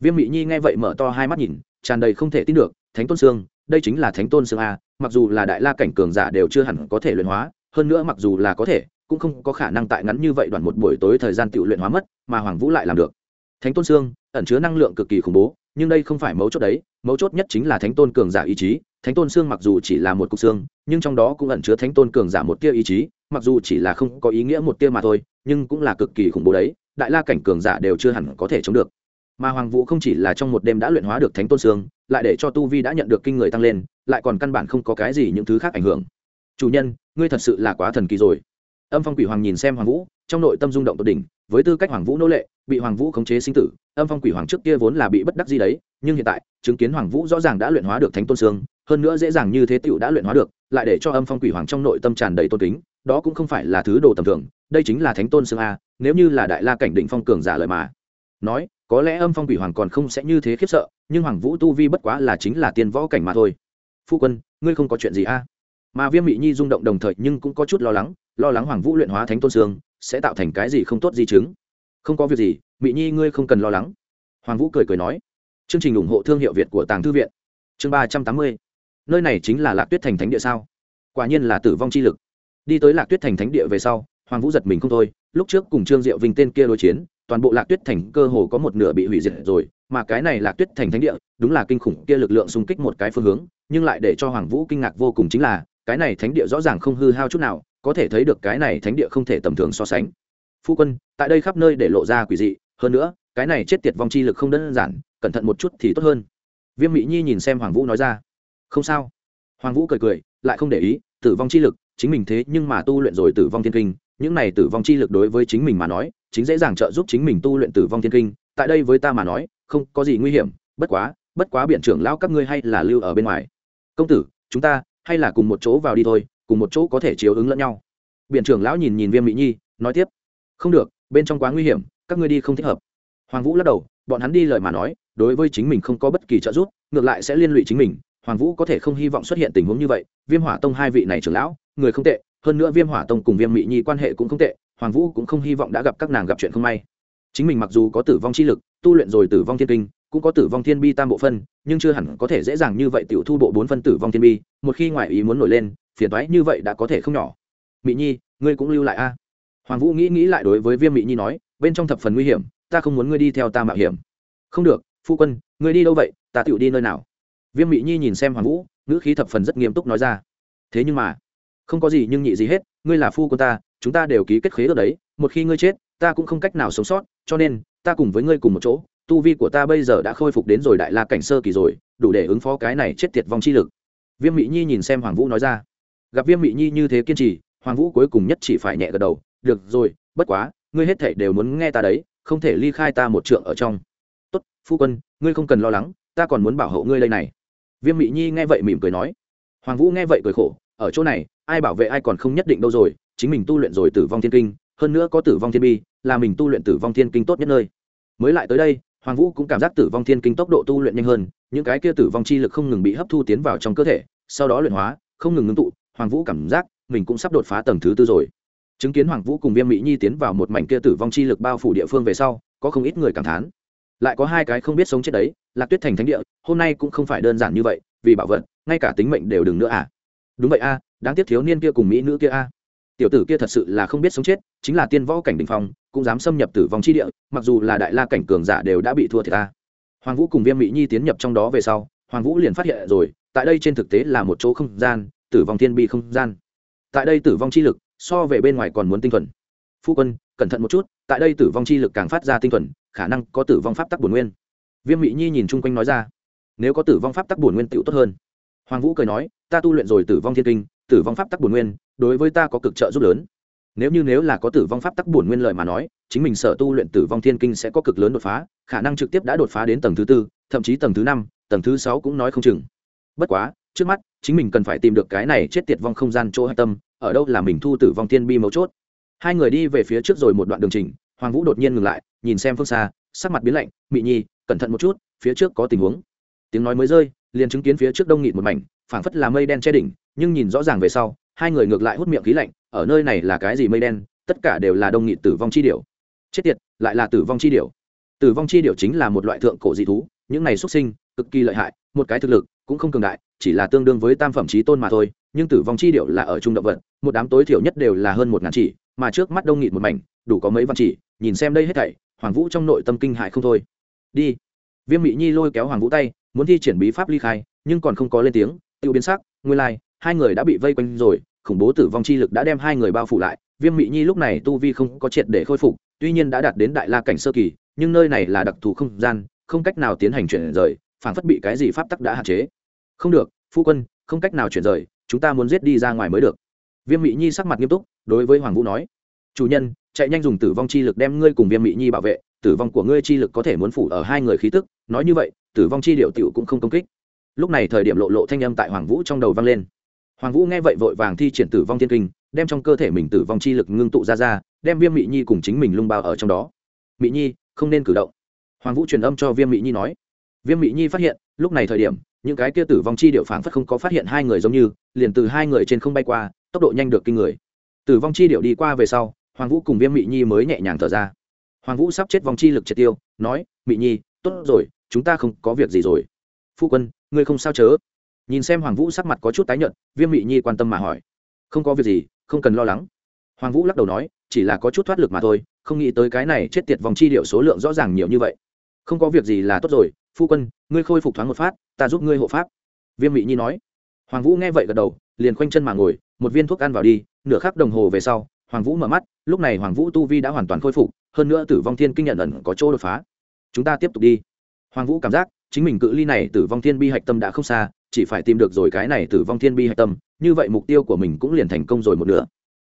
Viêm mỹ nhi nghe vậy mở to hai mắt nhìn, tràn đầy không thể tin được, thánh tôn sương, đây chính là thánh tôn sương a mặc dù là đại la cảnh cường giả đều chưa hẳn có thể luyện hóa hơn nữa mặc dù là có thể, cũng không có khả năng tại ngắn như vậy đoạn một buổi tối thời gian tự luyện hóa mất, mà hoàng vũ lại làm được. Thánh tôn xương ẩn chứa năng lượng cực kỳ khủng bố, nhưng đây không phải mấu chốt đấy, mấu chốt nhất chính là thánh tôn cường giả ý chí. Thánh tôn xương mặc dù chỉ là một cục xương, nhưng trong đó cũng ẩn chứa thánh tôn cường giả một tia ý chí, mặc dù chỉ là không có ý nghĩa một tia mà thôi, nhưng cũng là cực kỳ khủng bố đấy, đại la cảnh cường giả đều chưa hẳn có thể chống được. Mà hoàng vũ không chỉ là trong một đêm đã luyện hóa được thánh tôn xương lại để cho tu vi đã nhận được kinh người tăng lên, lại còn căn bản không có cái gì những thứ khác ảnh hưởng chủ nhân, ngươi thật sự là quá thần kỳ rồi. Âm phong quỷ hoàng nhìn xem hoàng vũ, trong nội tâm rung động tột đỉnh, với tư cách hoàng vũ nô lệ, bị hoàng vũ khống chế sinh tử, âm phong quỷ hoàng trước kia vốn là bị bất đắc gì đấy, nhưng hiện tại, chứng kiến hoàng vũ rõ ràng đã luyện hóa được thánh tôn sương, hơn nữa dễ dàng như thế tựu đã luyện hóa được, lại để cho âm phong quỷ hoàng trong nội tâm tràn đầy tôn kính, đó cũng không phải là thứ đồ tầm thường, đây chính là thánh tôn sương a, nếu như là đại la cảnh định phong cường giả lời mà. Nói, có lẽ âm phong quỷ hoàng còn không sẽ như thế khiếp sợ, nhưng hoàng vũ tu vi bất quá là chính là tiên võ cảnh mà thôi. Phu quân, ngươi không có chuyện gì a? Mà viêm mị nhi rung động đồng thời nhưng cũng có chút lo lắng lo lắng hoàng vũ luyện hóa thánh tôn sương sẽ tạo thành cái gì không tốt di chứng. Không có việc gì, mị nhi ngươi không cần lo lắng. Hoàng vũ cười cười nói. Chương trình ủng hộ thương hiệu việt của tàng thư viện. Chương ba trăm tám mươi. Nơi này chính là lạc tuyết thành thánh địa sao? Quả nhiên là tử vong chi lực. Đi tới lạc tuyết thành thánh địa về sau, hoàng vũ giật mình không thôi. Lúc trước cùng trương diệu vinh tên kia đối chiến, toàn bộ lạc tuyết thành cơ hồ có một nửa bị hủy diệt rồi, mà cái này lạc tuyết thành thánh địa đúng là kinh khủng kia lực lượng xung kích một cái phương hướng, nhưng lại để cho hoàng vũ kinh ngạc vô cùng chính là cái này thánh địa rõ ràng không hư hao chút nào, có thể thấy được cái này thánh địa không thể tầm thường so sánh. Phu quân, tại đây khắp nơi để lộ ra quỷ dị, hơn nữa, cái này chết tiệt vong chi lực không đơn giản, cẩn thận một chút thì tốt hơn. Viêm mỹ nhi nhìn xem hoàng vũ nói ra. Không sao. Hoàng vũ cười cười, lại không để ý, tử vong chi lực, chính mình thế nhưng mà tu luyện rồi tử vong thiên kinh, những này tử vong chi lực đối với chính mình mà nói, chính dễ dàng trợ giúp chính mình tu luyện tử vong thiên kinh, tại đây với ta mà nói, không có gì nguy hiểm, bất quá bất quá biện trưởng lão các ngươi hay là lưu ở bên ngoài. Công tử, chúng ta hay là cùng một chỗ vào đi thôi, cùng một chỗ có thể chiếu ứng lẫn nhau. Biện trưởng lão nhìn nhìn viêm mỹ nhi, nói tiếp, không được, bên trong quá nguy hiểm, các ngươi đi không thích hợp. Hoàng vũ lắc đầu, bọn hắn đi lời mà nói, đối với chính mình không có bất kỳ trợ giúp, ngược lại sẽ liên lụy chính mình. Hoàng vũ có thể không hy vọng xuất hiện tình huống như vậy, viêm hỏa tông hai vị này trưởng lão, người không tệ, hơn nữa viêm hỏa tông cùng viêm mỹ nhi quan hệ cũng không tệ, hoàng vũ cũng không hy vọng đã gặp các nàng gặp chuyện không may. Chính mình mặc dù có tử vong chi lực, tu luyện rồi tử vong thiên kinh cũng có tử vong thiên bi tam bộ phân, nhưng chưa hẳn có thể dễ dàng như vậy tiểu thu bộ bốn phân tử vong thiên bi, một khi ngoại ý muốn nổi lên, phiền toái như vậy đã có thể không nhỏ. Mỹ nhi, ngươi cũng lưu lại a. Hoàng vũ nghĩ nghĩ lại đối với viêm mỹ nhi nói, bên trong thập phần nguy hiểm, ta không muốn ngươi đi theo ta mạo hiểm. Không được, phu quân, ngươi đi đâu vậy, ta tựu đi nơi nào? Viêm mỹ nhi nhìn xem hoàng vũ, ngữ khí thập phần rất nghiêm túc nói ra. Thế nhưng mà, không có gì nhưng nhị gì hết, ngươi là phu quân ta, chúng ta đều ký kết khế ở đấy, một khi ngươi chết, ta cũng không cách nào sống sót, cho nên, ta cùng với ngươi cùng một chỗ tu vi của ta bây giờ đã khôi phục đến rồi đại la cảnh sơ kỳ rồi, đủ để ứng phó cái này chết tiệt vong chi lực. Viêm mỹ nhi nhìn xem hoàng vũ nói ra. Gặp viêm mỹ nhi như thế kiên trì, hoàng vũ cuối cùng nhất chỉ phải nhẹ gật đầu. Được rồi, bất quá, ngươi hết thể đều muốn nghe ta đấy, không thể ly khai ta một trượng ở trong. Tốt, phu quân, ngươi không cần lo lắng, ta còn muốn bảo hộ ngươi đây này. Viêm mỹ nhi nghe vậy mỉm cười nói. Hoàng vũ nghe vậy cười khổ. Ở chỗ này, ai bảo vệ ai còn không nhất định đâu rồi, chính mình tu luyện rồi tử vong thiên kinh, hơn nữa có tử vong thiên bi, là mình tu luyện tử vong thiên kinh tốt nhất nơi. Mới lại tới đây hoàng vũ cũng cảm giác tử vong thiên kinh tốc độ tu luyện nhanh hơn, những cái kia tử vong chi lực không ngừng bị hấp thu tiến vào trong cơ thể, sau đó luyện hóa, không ngừng ngưng tụ, hoàng vũ cảm giác mình cũng sắp đột phá tầng thứ tư rồi. Chứng kiến hoàng vũ cùng viêm mỹ nhi tiến vào một mảnh kia tử vong chi lực bao phủ địa phương về sau, có không ít người cảm thán. Lại có hai cái không biết sống chết đấy, lạc tuyết thành thánh địa, hôm nay cũng không phải đơn giản như vậy, vì bảo vật, ngay cả tính mệnh đều đừng nữa à. Đúng vậy a, đáng tiếc thiếu niên kia cùng mỹ nữ kia a tiểu tử kia thật sự là không biết sống chết, chính là tiên võ cảnh đình phong, cũng dám xâm nhập tử vong chi địa, mặc dù là đại la cảnh cường giả đều đã bị thua thiệt ta. Hoàng vũ cùng viêm mỹ nhi tiến nhập trong đó về sau, hoàng vũ liền phát hiện rồi, tại đây trên thực tế là một chỗ không gian, tử vong thiên bi không gian. Tại đây tử vong chi lực, so về bên ngoài còn muốn tinh thuần. Phu quân, cẩn thận một chút, tại đây tử vong chi lực càng phát ra tinh thuần, khả năng có tử vong pháp tắc bổn nguyên. Viêm Mỹ nhi nhìn chung quanh nói ra, nếu có tử vong pháp tắc bổn nguyên tựu tốt hơn. Hoàng vũ cười nói, ta tu luyện rồi tử vong thiên kinh, tử vong pháp tắc bổn nguyên đối với ta có cực trợ giúp lớn. Nếu như nếu là có tử vong pháp tắc bổn nguyên lợi mà nói, chính mình sở tu luyện tử vong thiên kinh sẽ có cực lớn đột phá, khả năng trực tiếp đã đột phá đến tầng thứ tư, thậm chí tầng thứ năm, tầng thứ sáu cũng nói không chừng. Bất quá, trước mắt, chính mình cần phải tìm được cái này chết tiệt vong không gian chỗ hạch tâm, ở đâu là mình thu tử vong thiên bi mấu chốt. Hai người đi về phía trước rồi một đoạn đường trình hoàng vũ đột nhiên ngừng lại, nhìn xem phương xa, sắc mặt biến lạnh, mị nhi, cẩn thận một chút, phía trước có tình huống. Tiếng nói mới rơi, liền chứng kiến phía trước đông nghịt một mảnh, phảng phất là mây đen che đỉnh, nhưng nhìn rõ ràng về sau hai người ngược lại hút miệng khí lạnh, ở nơi này là cái gì mây đen, tất cả đều là đông nghị tử vong chi điểu. Chết tiệt, lại là tử vong chi điểu. Tử vong chi điểu chính là một loại thượng cổ dị thú, những này xuất sinh, cực kỳ lợi hại, một cái thực lực cũng không cường đại, chỉ là tương đương với tam phẩm trí tôn mà thôi, nhưng tử vong chi điểu là ở trung động vật, một đám tối thiểu nhất đều là hơn một ngàn chỉ, mà trước mắt đông nghịt một mảnh, đủ có mấy vạn chỉ, nhìn xem đây hết thảy, hoàng vũ trong nội tâm kinh hại không thôi. Đi. Viêm mỹ nhi lôi kéo hoàng vũ tay, muốn thi triển bí pháp ly khai, nhưng còn không có lên tiếng tự biến sắc, nguyên lai hai người đã bị vây quanh rồi, khủng bố tử vong chi lực đã đem hai người bao phủ lại, viêm mỹ nhi lúc này tu vi không có triệt để khôi phục, tuy nhiên đã đạt đến đại la cảnh sơ kỳ, nhưng nơi này là đặc thù không gian, không cách nào tiến hành chuyển rời, phản phất bị cái gì pháp tắc đã hạn chế. Không được, phu quân, không cách nào chuyển rời, chúng ta muốn giết đi ra ngoài mới được. Viêm mỹ nhi sắc mặt nghiêm túc, đối với hoàng vũ nói, chủ nhân, chạy nhanh dùng tử vong chi lực đem ngươi cùng viêm mỹ nhi bảo vệ, tử vong của ngươi chi lực có thể muốn phủ ở hai người khí tức. Nói như vậy, tử vong chi điệu tiểu cũng không công kích. Lúc này thời điểm lộ lộ thanh âm tại hoàng vũ trong đầu vang lên hoàng vũ nghe vậy vội vàng thi triển tử vong thiên kinh, đem trong cơ thể mình tử vong chi lực ngưng tụ ra ra, đem viêm Mị nhi cùng chính mình lung bao ở trong đó. Mị nhi, không nên cử động. Hoàng vũ truyền âm cho viêm Mị nhi nói. Viêm Mị nhi phát hiện, lúc này thời điểm, những cái kia tử vong chi điệu phảng phất không có phát hiện hai người giống như, liền từ hai người trên không bay qua, tốc độ nhanh được kinh người. Tử vong chi điệu đi qua về sau, hoàng vũ cùng viêm Mị nhi mới nhẹ nhàng thở ra. Hoàng vũ sắp chết vòng chi lực triệt tiêu, nói, Mị nhi, tốt rồi, chúng ta không có việc gì rồi. Phu quân, ngươi không sao chớ nhìn xem hoàng vũ sắc mặt có chút tái nhợt, viêm Mị nhi quan tâm mà hỏi. Không có việc gì, không cần lo lắng. Hoàng vũ lắc đầu nói, chỉ là có chút thoát lực mà thôi, không nghĩ tới cái này chết tiệt vòng chi điệu số lượng rõ ràng nhiều như vậy. Không có việc gì là tốt rồi, phu quân, ngươi khôi phục thoáng một phát, ta giúp ngươi hộ pháp. Viêm Mị nhi nói. Hoàng vũ nghe vậy gật đầu, liền khoanh chân mà ngồi, một viên thuốc ăn vào đi, nửa khắc đồng hồ về sau, hoàng vũ mở mắt, lúc này hoàng vũ tu vi đã hoàn toàn khôi phục, hơn nữa tử vong thiên kinh nhận ẩn có chỗ đột phá. Chúng ta tiếp tục đi. Hoàng vũ cảm giác, chính mình cự ly này tử vong thiên bi hạch tâm đã không xa chỉ phải tìm được rồi cái này tử vong thiên bi hạch tâm, như vậy mục tiêu của mình cũng liền thành công rồi một nửa.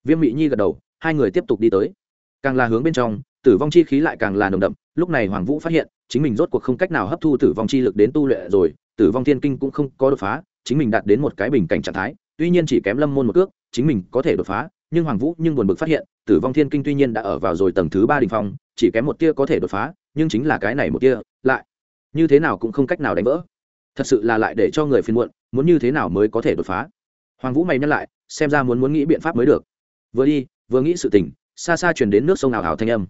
Viêm mỹ nhi gật đầu, hai người tiếp tục đi tới. Càng là hướng bên trong, tử vong chi khí lại càng là nồng đậm, lúc này hoàng vũ phát hiện, chính mình rốt cuộc không cách nào hấp thu tử vong chi lực đến tu luyện rồi, tử vong thiên kinh cũng không có đột phá, chính mình đạt đến một cái bình cảnh trạng thái, tuy nhiên chỉ kém lâm môn một cước, chính mình có thể đột phá, nhưng hoàng vũ nhưng buồn bực phát hiện, tử vong thiên kinh tuy nhiên đã ở vào rồi tầng thứ ba đình phong, chỉ kém một tia có thể đột phá, nhưng chính là cái này một tia, lại như thế nào cũng không cách nào đánh vỡ thật sự là lại để cho người phiền muộn, muốn như thế nào mới có thể đột phá? Hoàng vũ mày nhắc lại, xem ra muốn muốn nghĩ biện pháp mới được. Vừa đi, vừa nghĩ sự tình, xa xa chuyển đến nước sông nào hào thanh âm.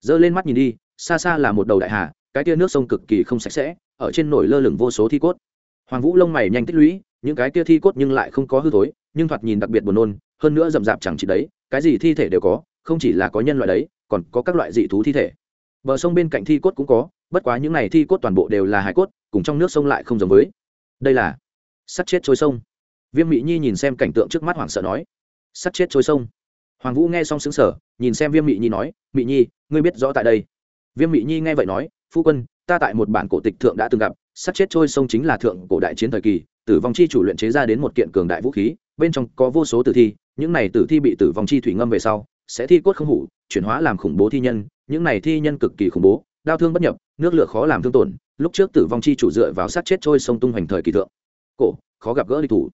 Giơ lên mắt nhìn đi, xa xa là một đầu đại hà, cái tia nước sông cực kỳ không sạch sẽ, ở trên nổi lơ lửng vô số thi cốt. Hoàng vũ lông mày nhanh tích lũy, những cái tia thi cốt nhưng lại không có hư thối, nhưng thoạt nhìn đặc biệt buồn nôn, hơn nữa rậm rạp chẳng chỉ đấy, cái gì thi thể đều có, không chỉ là có nhân loại đấy, còn có các loại dị thú thi thể. Bờ sông bên cạnh thi cốt cũng có bất quá những này thi cốt toàn bộ đều là hải cốt, cùng trong nước sông lại không giống với. Đây là sắt chết trôi sông. Viêm mỹ nhi nhìn xem cảnh tượng trước mắt hoảng sợ nói, sắt chết trôi sông? Hoàng vũ nghe xong xứng sở nhìn xem viêm mỹ nhi nói mỹ nhi, ngươi biết rõ tại đây. Viêm mỹ nhi nghe vậy nói, phu quân, ta tại một bản cổ tịch thượng đã từng gặp, sắt chết trôi sông chính là thượng cổ đại chiến thời kỳ, tử vong chi chủ luyện chế ra đến một kiện cường đại vũ khí, bên trong có vô số tử thi, những này tử thi bị tử vong chi thủy ngâm về sau, sẽ thi cốt không hủ, chuyển hóa làm khủng bố thi nhân, những này thi nhân cực kỳ khủng bố, đau thương bất nhập nước lửa khó làm thương tổn, lúc trước tử vong chi chủ dựa vào sát chết trôi sông tung hoành thời kỳ thượng. Cổ, khó gặp gỡ địch thủ.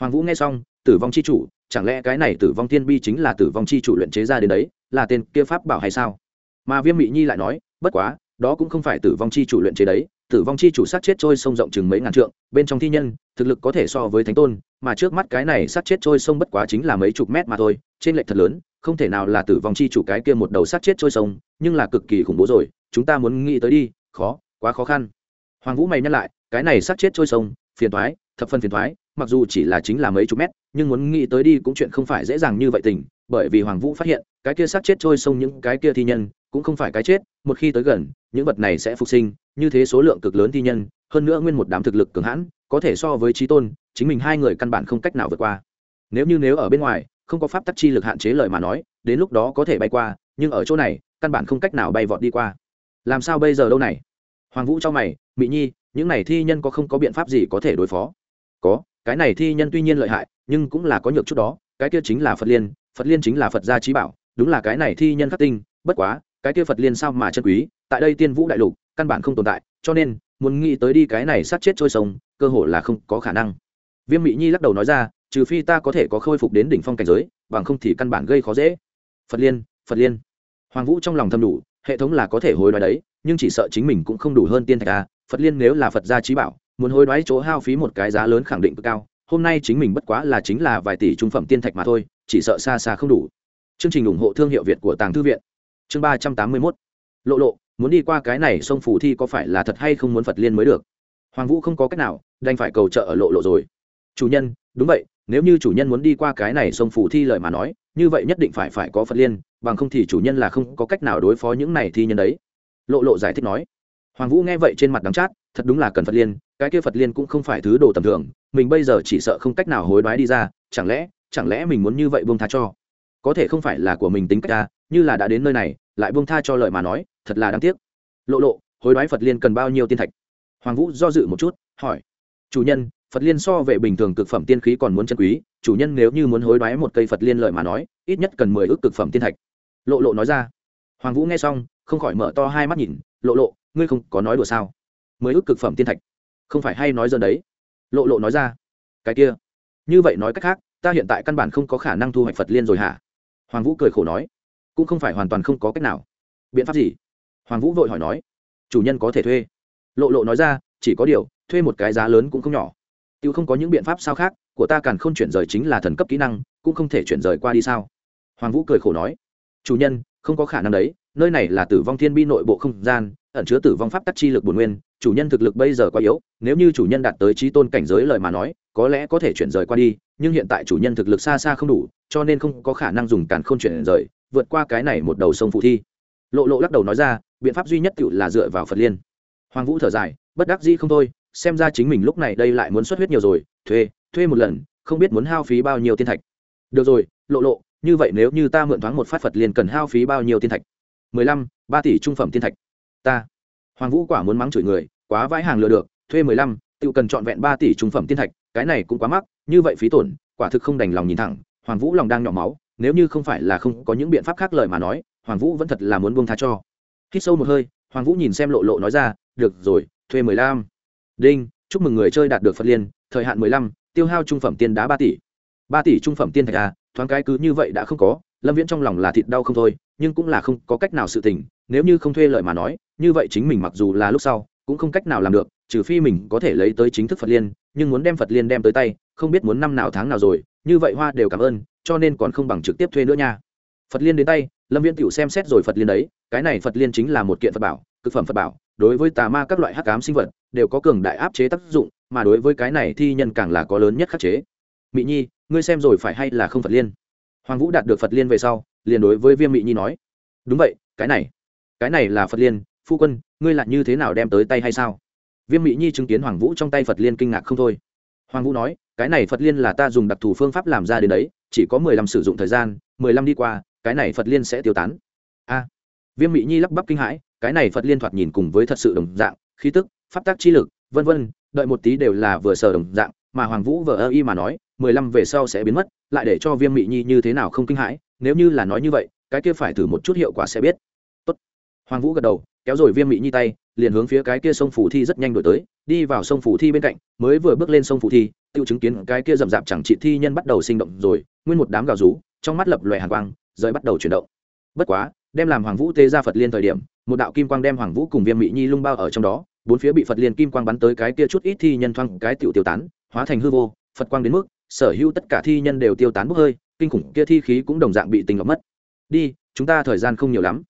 Hoàng vũ nghe xong, tử vong chi chủ, chẳng lẽ cái này tử vong tiên bi chính là tử vong chi chủ luyện chế ra đến đấy, là tên kia pháp bảo hay sao? Mà viêm mỹ nhi lại nói, bất quá, đó cũng không phải tử vong chi chủ luyện chế đấy, tử vong chi chủ sát chết trôi sông rộng chừng mấy ngàn trượng, bên trong thi nhân, thực lực có thể so với thánh tôn, mà trước mắt cái này sát chết trôi sông bất quá chính là mấy chục mét mà thôi, trên lệch thật lớn, không thể nào là tử vong chi chủ cái kia một đầu sát chết trôi sông, nhưng là cực kỳ khủng bố rồi chúng ta muốn nghĩ tới đi, khó, quá khó khăn. Hoàng vũ mày nhắc lại, cái này sát chết trôi sông, phiền thoái thập phân phiền thoái mặc dù chỉ là chính là mấy chục mét, nhưng muốn nghĩ tới đi cũng chuyện không phải dễ dàng như vậy tình, bởi vì hoàng vũ phát hiện, cái kia sát chết trôi sông những cái kia thi nhân, cũng không phải cái chết, một khi tới gần, những vật này sẽ phục sinh, như thế số lượng cực lớn thi nhân, hơn nữa nguyên một đám thực lực cường hãn, có thể so với trí tôn, chính mình hai người căn bản không cách nào vượt qua. Nếu như nếu ở bên ngoài, không có pháp tắc chi lực hạn chế lời mà nói, đến lúc đó có thể bay qua, nhưng ở chỗ này, căn bản không cách nào bay vọt đi qua làm sao bây giờ đâu này? Hoàng vũ cho mày mỹ nhi, những này thi nhân có không có biện pháp gì có thể đối phó? Có, cái này thi nhân tuy nhiên lợi hại, nhưng cũng là có nhược chút đó, cái kia chính là phật liên phật liên chính là phật gia trí bảo, đúng là cái này thi nhân khắc tinh, bất quá, cái kia phật liên sao mà chân quý, tại đây tiên vũ đại lục, căn bản không tồn tại, cho nên, muốn nghĩ tới đi cái này sát chết trôi sông, cơ hội là không có khả năng. Viêm mỹ nhi lắc đầu nói ra, trừ phi ta có thể có khôi phục đến đỉnh phong cảnh giới, bằng không thì căn bản gây khó dễ. Phật liên phật liên. Hoàng vũ trong lòng thầm đủ hệ thống là có thể hối đoái đấy, nhưng chỉ sợ chính mình cũng không đủ hơn tiên thạch a phật liên nếu là phật gia trí bảo, muốn hối đoái chỗ hao phí một cái giá lớn khẳng định cực cao. Hôm nay chính mình bất quá là chính là vài tỷ trung phẩm tiên thạch mà thôi, chỉ sợ xa xa không đủ. Chương trình ủng hộ thương hiệu việt của tàng thư viện. Chương ba trăm tám mươi mốt. Lộ lộ, muốn đi qua cái này sông phủ thi có phải là thật hay không muốn phật liên mới được? Hoàng vũ không có cách nào, đành phải cầu trợ ở lộ lộ rồi. Chủ nhân, đúng vậy, nếu như chủ nhân muốn đi qua cái này sông phủ thi lời mà nói, như vậy nhất định phải phải có phật liên bằng không thì chủ nhân là không có cách nào đối phó những này thi nhân đấy. Lộ lộ giải thích nói. Hoàng vũ nghe vậy trên mặt đắng chát, thật đúng là cần phật liên, cái kia phật liên cũng không phải thứ đồ tầm thường, mình bây giờ chỉ sợ không cách nào hối đoái đi ra, chẳng lẽ chẳng lẽ mình muốn như vậy buông tha cho? Có thể không phải là của mình tính cách ta, như là đã đến nơi này, lại buông tha cho lời mà nói, thật là đáng tiếc. Lộ lộ, hối đoái phật liên cần bao nhiêu tiên thạch? Hoàng vũ do dự một chút, hỏi. Chủ nhân, phật liên so về bình thường cực phẩm tiên khí còn muốn chân quý, chủ nhân nếu như muốn hối đoái một cây phật liên lợi mà nói, ít nhất cần mười ước cực phẩm tiên thạch lộ lộ nói ra. Hoàng vũ nghe xong, không khỏi mở to hai mắt nhìn, lộ lộ, ngươi không có nói đùa sao? Mới ước cực phẩm tiên thạch, không phải hay nói dần đấy? Lộ lộ nói ra. Cái kia, như vậy nói cách khác, ta hiện tại căn bản không có khả năng thu hoạch phật liên rồi hả? Hoàng vũ cười khổ nói. Cũng không phải hoàn toàn không có cách nào. Biện pháp gì? Hoàng vũ vội hỏi nói. Chủ nhân có thể thuê. Lộ lộ nói ra. Chỉ có điều, thuê một cái giá lớn cũng không nhỏ. Tiêu không có những biện pháp sao khác, của ta càng không chuyển rời chính là thần cấp kỹ năng, cũng không thể chuyển rời qua đi sao? Hoàng vũ cười khổ nói chủ nhân, không có khả năng đấy, nơi này là tử vong thiên bi nội bộ không gian, ẩn chứa tử vong pháp tắc chi lực bổn nguyên, chủ nhân thực lực bây giờ quá yếu, nếu như chủ nhân đạt tới trí tôn cảnh giới lời mà nói, có lẽ có thể chuyển rời qua đi, nhưng hiện tại chủ nhân thực lực xa xa không đủ, cho nên không có khả năng dùng càn không chuyển rời, vượt qua cái này một đầu sông phụ thi. Lộ lộ lắc đầu nói ra, biện pháp duy nhất cựu là dựa vào phật liên. Hoàng vũ thở dài, bất đắc dĩ không thôi, xem ra chính mình lúc này đây lại muốn xuất huyết nhiều rồi, thuê thuê một lần, không biết muốn hao phí bao nhiêu tiên thạch. Được rồi, lộ lộ như vậy nếu như ta mượn thoáng một phát phật liền cần hao phí bao nhiêu tiên thạch? mười lăm, ba tỷ trung phẩm tiên thạch. Ta. Hoàng vũ quả muốn mắng chửi người, quá vãi hàng lừa được, thuê mười lăm, tự cần trọn vẹn ba tỷ trung phẩm tiên thạch, cái này cũng quá mắc, như vậy phí tổn, quả thực không đành lòng nhìn thẳng, hoàng vũ lòng đang nhỏ máu, nếu như không phải là không có những biện pháp khác lời mà nói, hoàng vũ vẫn thật là muốn buông tha cho. Hít sâu một hơi, hoàng vũ nhìn xem lộ lộ nói ra, được rồi, thuê mười lăm. Đinh, chúc mừng người chơi đạt được phật liên thời hạn mười lăm, tiêu hao trung phẩm tiên đá ba tỷ. Ba tỷ trung phẩm tiên thạch à thoáng cái cứ như vậy đã không có, lâm viễn trong lòng là thịt đau không thôi, nhưng cũng là không có cách nào sự tình, nếu như không thuê lợi mà nói, như vậy chính mình mặc dù là lúc sau, cũng không cách nào làm được, trừ phi mình có thể lấy tới chính thức phật liên, nhưng muốn đem phật liên đem tới tay, không biết muốn năm nào tháng nào rồi, như vậy hoa đều cảm ơn, cho nên còn không bằng trực tiếp thuê nữa nha. Phật liên đến tay, lâm viễn tựu xem xét rồi phật liên đấy, cái này phật liên chính là một kiện phật bảo, cực phẩm phật bảo, đối với tà ma các loại hắc ám sinh vật, đều có cường đại áp chế tác dụng, mà đối với cái này thi nhân càng là có lớn nhất khắc chế mỹ nhi, ngươi xem rồi phải hay là không phật liên? Hoàng vũ đạt được phật liên về sau, liền đối với viêm mỹ nhi nói, đúng vậy, cái này cái này là phật liên, phu quân, ngươi lại như thế nào đem tới tay hay sao? Viêm mỹ nhi chứng kiến hoàng vũ trong tay phật liên kinh ngạc không thôi. Hoàng vũ nói, cái này phật liên là ta dùng đặc thù phương pháp làm ra đến đấy, chỉ có mười lăm sử dụng thời gian, mười lăm đi qua, cái này phật liên sẽ tiêu tán. A. Viêm mỹ nhi lắp bắp kinh hãi, cái này phật liên thoạt nhìn cùng với thật sự đồng dạng, khí tức, pháp tác chi lực, vân vân, đợi một tí đều là vừa sờ đồng dạng, mà hoàng vũ vờ ơ y mà nói mười lăm về sau sẽ biến mất, lại để cho viêm mị nhi như thế nào không kinh hãi, nếu như là nói như vậy, cái kia phải thử một chút hiệu quả sẽ biết Tốt. hoàng vũ gật đầu, kéo rồi viêm mị nhi tay, liền hướng phía cái kia sông phủ thi rất nhanh đổi tới, đi vào sông phủ thi bên cạnh, mới vừa bước lên sông phủ thi tự chứng kiến cái kia rậm rạp chẳng trị thi nhân bắt đầu sinh động rồi, nguyên một đám gào rú, trong mắt lập loè hàng quang, rời bắt đầu chuyển động bất quá, đem làm hoàng vũ tê ra phật liên thời điểm, một đạo kim quang đem hoàng vũ cùng viêm mị nhi lung bao ở trong đó, bốn phía bị phật liên kim quang bắn tới cái kia chút ít thi nhân thoang cái tiểu tiêu tán, hóa thành hư vô, phật quang đến mức sở hữu tất cả thi nhân đều tiêu tán bốc hơi, kinh khủng kia thi khí cũng đồng dạng bị tình lọc mất. Đi, chúng ta thời gian không nhiều lắm.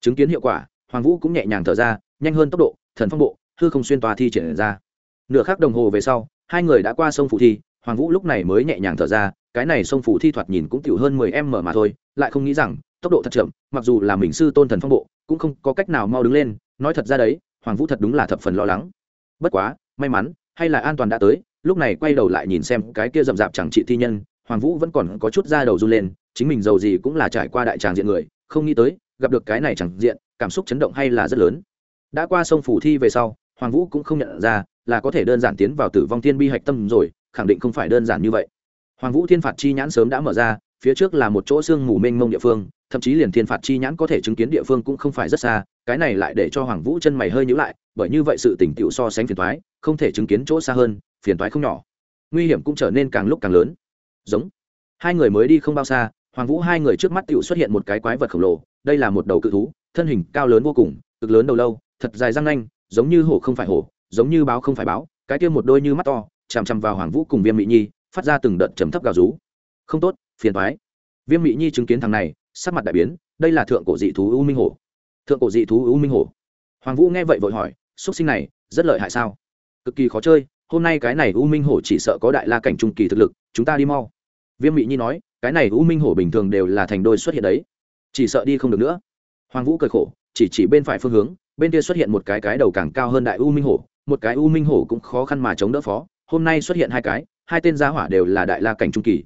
Chứng kiến hiệu quả, hoàng vũ cũng nhẹ nhàng thở ra, nhanh hơn tốc độ, thần phong bộ, hư không xuyên tòa thi triển ra. Nửa khắc đồng hồ về sau, hai người đã qua sông phủ thi, hoàng vũ lúc này mới nhẹ nhàng thở ra, cái này sông phủ thi thoạt nhìn cũng tiểu hơn mười em mở mà thôi, lại không nghĩ rằng, tốc độ thật chậm, mặc dù là mình sư tôn thần phong bộ, cũng không có cách nào mau đứng lên. Nói thật ra đấy, hoàng vũ thật đúng là thập phần lo lắng. Bất quá, may mắn, hay là an toàn đã tới lúc này quay đầu lại nhìn xem cái kia rậm rạp chẳng trị thi nhân, hoàng vũ vẫn còn có chút da đầu run lên, chính mình giàu gì cũng là trải qua đại tràng diện người, không nghĩ tới, gặp được cái này chẳng diện, cảm xúc chấn động hay là rất lớn. Đã qua sông phủ thi về sau, hoàng vũ cũng không nhận ra là có thể đơn giản tiến vào tử vong thiên bi hạch tâm rồi, khẳng định không phải đơn giản như vậy. Hoàng vũ thiên phạt chi nhãn sớm đã mở ra, phía trước là một chỗ sương mù mênh mông địa phương, thậm chí liền thiên phạt chi nhãn có thể chứng kiến địa phương cũng không phải rất xa, cái này lại để cho hoàng vũ chân mày hơi nhữ lại, bởi như vậy sự tỉnh tựu so sánh phiền thoái không thể chứng kiến chỗ xa hơn phiền toái không nhỏ. Nguy hiểm cũng trở nên càng lúc càng lớn. Giống. Hai người mới đi không bao xa, hoàng vũ hai người trước mắt tựu xuất hiện một cái quái vật khổng lồ, đây là một đầu cự thú, thân hình cao lớn vô cùng, cực lớn đầu lâu, thật dài răng nanh, giống như hổ không phải hổ, giống như báo không phải báo, cái kia một đôi như mắt to, chằm chằm vào hoàng vũ cùng viêm mỹ nhi, phát ra từng đợt chấm thấp gào rú. Không tốt, phiền toái. viêm mỹ nhi chứng kiến thằng này, sắc mặt đại biến, đây là thượng cổ dị thú u minh hổ. Thượng cổ dị thú u minh hổ. Hoàng vũ nghe vậy vội hỏi xuất sinh này rất lợi hại sao? Cực kỳ khó chơi hôm nay cái này u minh hổ chỉ sợ có đại la cảnh trung kỳ thực lực, chúng ta đi mau. Viêm Mị nhi nói, cái này u minh hổ bình thường đều là thành đôi xuất hiện đấy. Chỉ sợ đi không được nữa. Hoàng vũ cười khổ, chỉ chỉ bên phải phương hướng, bên kia xuất hiện một cái cái đầu càng cao hơn đại u minh hổ, một cái u minh hổ cũng khó khăn mà chống đỡ phó. Hôm nay xuất hiện hai cái, hai tên gia hỏa đều là đại la cảnh trung kỳ.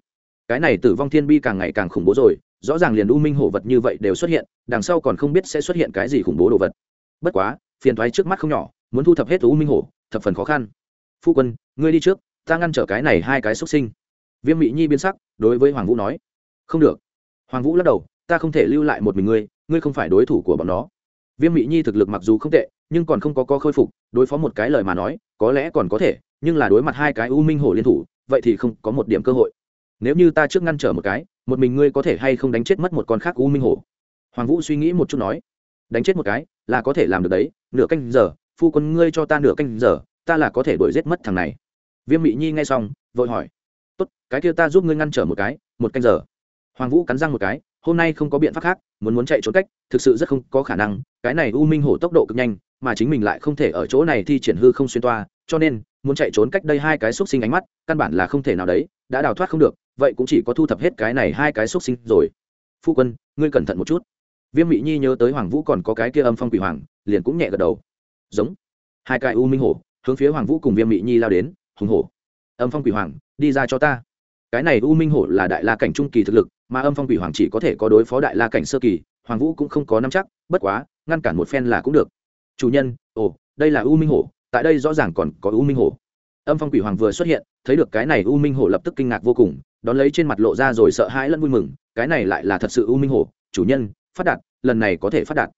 Cái này tử vong thiên bi càng ngày càng khủng bố rồi, rõ ràng liền u minh hổ vật như vậy đều xuất hiện, đằng sau còn không biết sẽ xuất hiện cái gì khủng bố đồ vật. Bất quá, phiền thoái trước mắt không nhỏ, muốn thu thập hết u minh hổ, thập phần khó khăn phu quân, ngươi đi trước, ta ngăn trở cái này hai cái xuất sinh. Viêm mỹ nhi biến sắc, đối với hoàng vũ nói, không được. Hoàng vũ lắc đầu, ta không thể lưu lại một mình ngươi ngươi không phải đối thủ của bọn nó. Viêm mỹ nhi thực lực mặc dù không tệ, nhưng còn không có co khôi phục, đối phó một cái lời mà nói, có lẽ còn có thể, nhưng là đối mặt hai cái u minh hổ liên thủ, vậy thì không có một điểm cơ hội. Nếu như ta trước ngăn trở một cái, một mình ngươi có thể hay không đánh chết mất một con khác u minh hổ? Hoàng vũ suy nghĩ một chút nói, đánh chết một cái là có thể làm được đấy, nửa canh giờ, phu quân ngươi cho ta nửa canh giờ ta là có thể đuổi giết mất thằng này. Viêm Mị nhi nghe xong, vội hỏi, tốt, cái kia ta giúp ngươi ngăn trở một cái, một canh giờ. Hoàng vũ cắn răng một cái, hôm nay không có biện pháp khác, muốn muốn chạy trốn cách, thực sự rất không có khả năng, cái này u minh hổ tốc độ cực nhanh, mà chính mình lại không thể ở chỗ này thi triển hư không xuyên toa, cho nên, muốn chạy trốn cách đây hai cái xúc sinh ánh mắt, căn bản là không thể nào đấy, đã đào thoát không được, vậy cũng chỉ có thu thập hết cái này hai cái xúc sinh rồi. Phu quân, ngươi cẩn thận một chút. Viêm mỹ nhi nhớ tới hoàng vũ còn có cái kia âm phong quỷ hoàng, liền cũng nhẹ gật đầu. Giống, hai cái u minh hổ hướng phía hoàng vũ cùng viêm mỹ nhi lao đến, hùng hổ, âm phong quỷ hoàng, đi ra cho ta. Cái này u minh hổ là đại la cảnh trung kỳ thực lực, mà âm phong quỷ hoàng chỉ có thể có đối phó đại la cảnh sơ kỳ, hoàng vũ cũng không có nắm chắc, bất quá, ngăn cản một phen là cũng được. Chủ nhân, ồ, đây là u minh hổ, tại đây rõ ràng còn có u minh hổ. Âm phong quỷ hoàng vừa xuất hiện, thấy được cái này u minh hổ lập tức kinh ngạc vô cùng, đón lấy trên mặt lộ ra rồi sợ hãi lẫn vui mừng, cái này lại là thật sự u minh hổ, chủ nhân, phát đạt, lần này có thể phát đạt.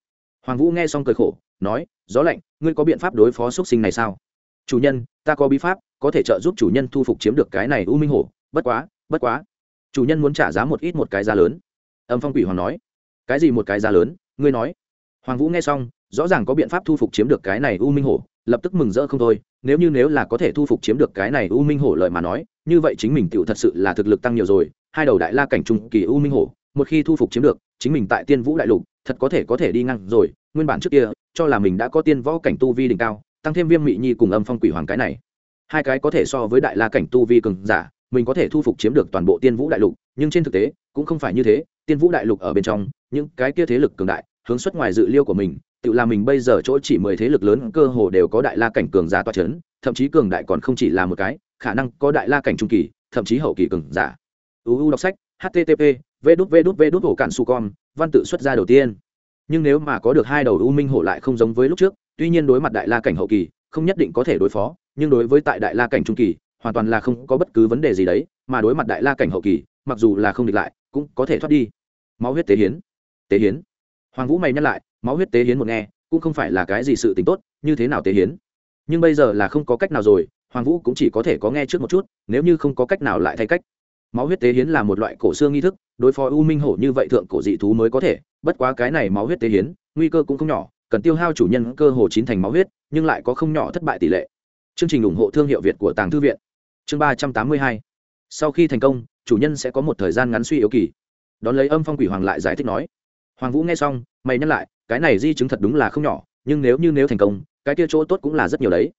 Hoàng vũ nghe xong cười khổ, nói, gió lạnh, ngươi có biện pháp đối phó x sinh này sao? Chủ nhân, ta có bí pháp, có thể trợ giúp chủ nhân thu phục chiếm được cái này u minh hổ bất quá bất quá. Chủ nhân muốn trả giá một ít một cái giá lớn. Âm phong quỷ hoàng nói. Cái gì một cái giá lớn? Ngươi nói. Hoàng vũ nghe xong, rõ ràng có biện pháp thu phục chiếm được cái này u minh hổ lập tức mừng rỡ không thôi. Nếu như nếu là có thể thu phục chiếm được cái này u minh hổ lợi mà nói, như vậy chính mình tựu thật sự là thực lực tăng nhiều rồi. Hai đầu đại la cảnh trung kỳ u minh hổ một khi thu phục chiếm được, chính mình tại tiên vũ đại lục, thật có thể có thể đi ngang rồi. Nguyên bản trước kia, cho là mình đã có tiên võ cảnh tu vi đỉnh cao tăng thêm viêm mị nhi cùng âm phong quỷ hoàng cái này. Hai cái có thể so với đại la cảnh tu vi cường giả, mình có thể thu phục chiếm được toàn bộ tiên vũ đại lục, nhưng trên thực tế, cũng không phải như thế. Tiên vũ đại lục ở bên trong, những cái kia thế lực cường đại, hướng xuất ngoài dự liêu của mình, tự làm mình bây giờ chỗ chỉ mười thế lực lớn cơ hồ đều có đại la cảnh cường giả toa c h ấ n thậm chí cường đại còn không chỉ là một cái, khả năng có đại la cảnh trung kỳ, thậm chí hậu kỳ cường giả. Uu đọc sách http v đút v đút v đút hổ cạn su com, văn tự xuất ra đầu tiên. Nhưng nếu mà có được hai đầu u minh hổ lại không giống với lúc trước tuy nhiên đối mặt đại la cảnh hậu kỳ, không nhất định có thể đối phó, nhưng đối với tại đại la cảnh trung kỳ, hoàn toàn là không có bất cứ vấn đề gì đấy, mà đối mặt đại la cảnh hậu kỳ, mặc dù là không địch lại, cũng có thể thoát đi. Máu huyết tế hiến. Tế hiến. Hoàng vũ mày nhắc lại, máu huyết tế hiến một nghe, cũng không phải là cái gì sự t ì n h tốt, như thế nào tế hiến? Nhưng bây giờ là không có cách nào rồi, hoàng vũ cũng chỉ có thể có nghe trước một chút, nếu như không có cách nào lại thay cách. Máu huyết tế hiến là một loại cổ xương nghi thức, đối phó u minh hổ như vậy thượng cổ dị thú mới có thể, bất quá cái này máu huyết tế hiến, nguy cơ cũng không nhỏ cần tiêu hao chủ nhân cơ hồ chín thành máu huyết, nhưng lại có không nhỏ thất bại tỷ lệ. Chương trình ủng hộ thương hiệu việt của tàng thư viện. Chương ba trăm tám mươi hai. Sau khi thành công, chủ nhân sẽ có một thời gian ngắn suy yếu kỳ. Đón lấy âm phong quỷ hoàng lại giải thích nói, hoàng vũ nghe xong, mày nhắc lại, cái này di chứng thật đúng là không nhỏ, nhưng nếu như nếu thành công, cái kia chỗ tốt cũng là rất nhiều đấy.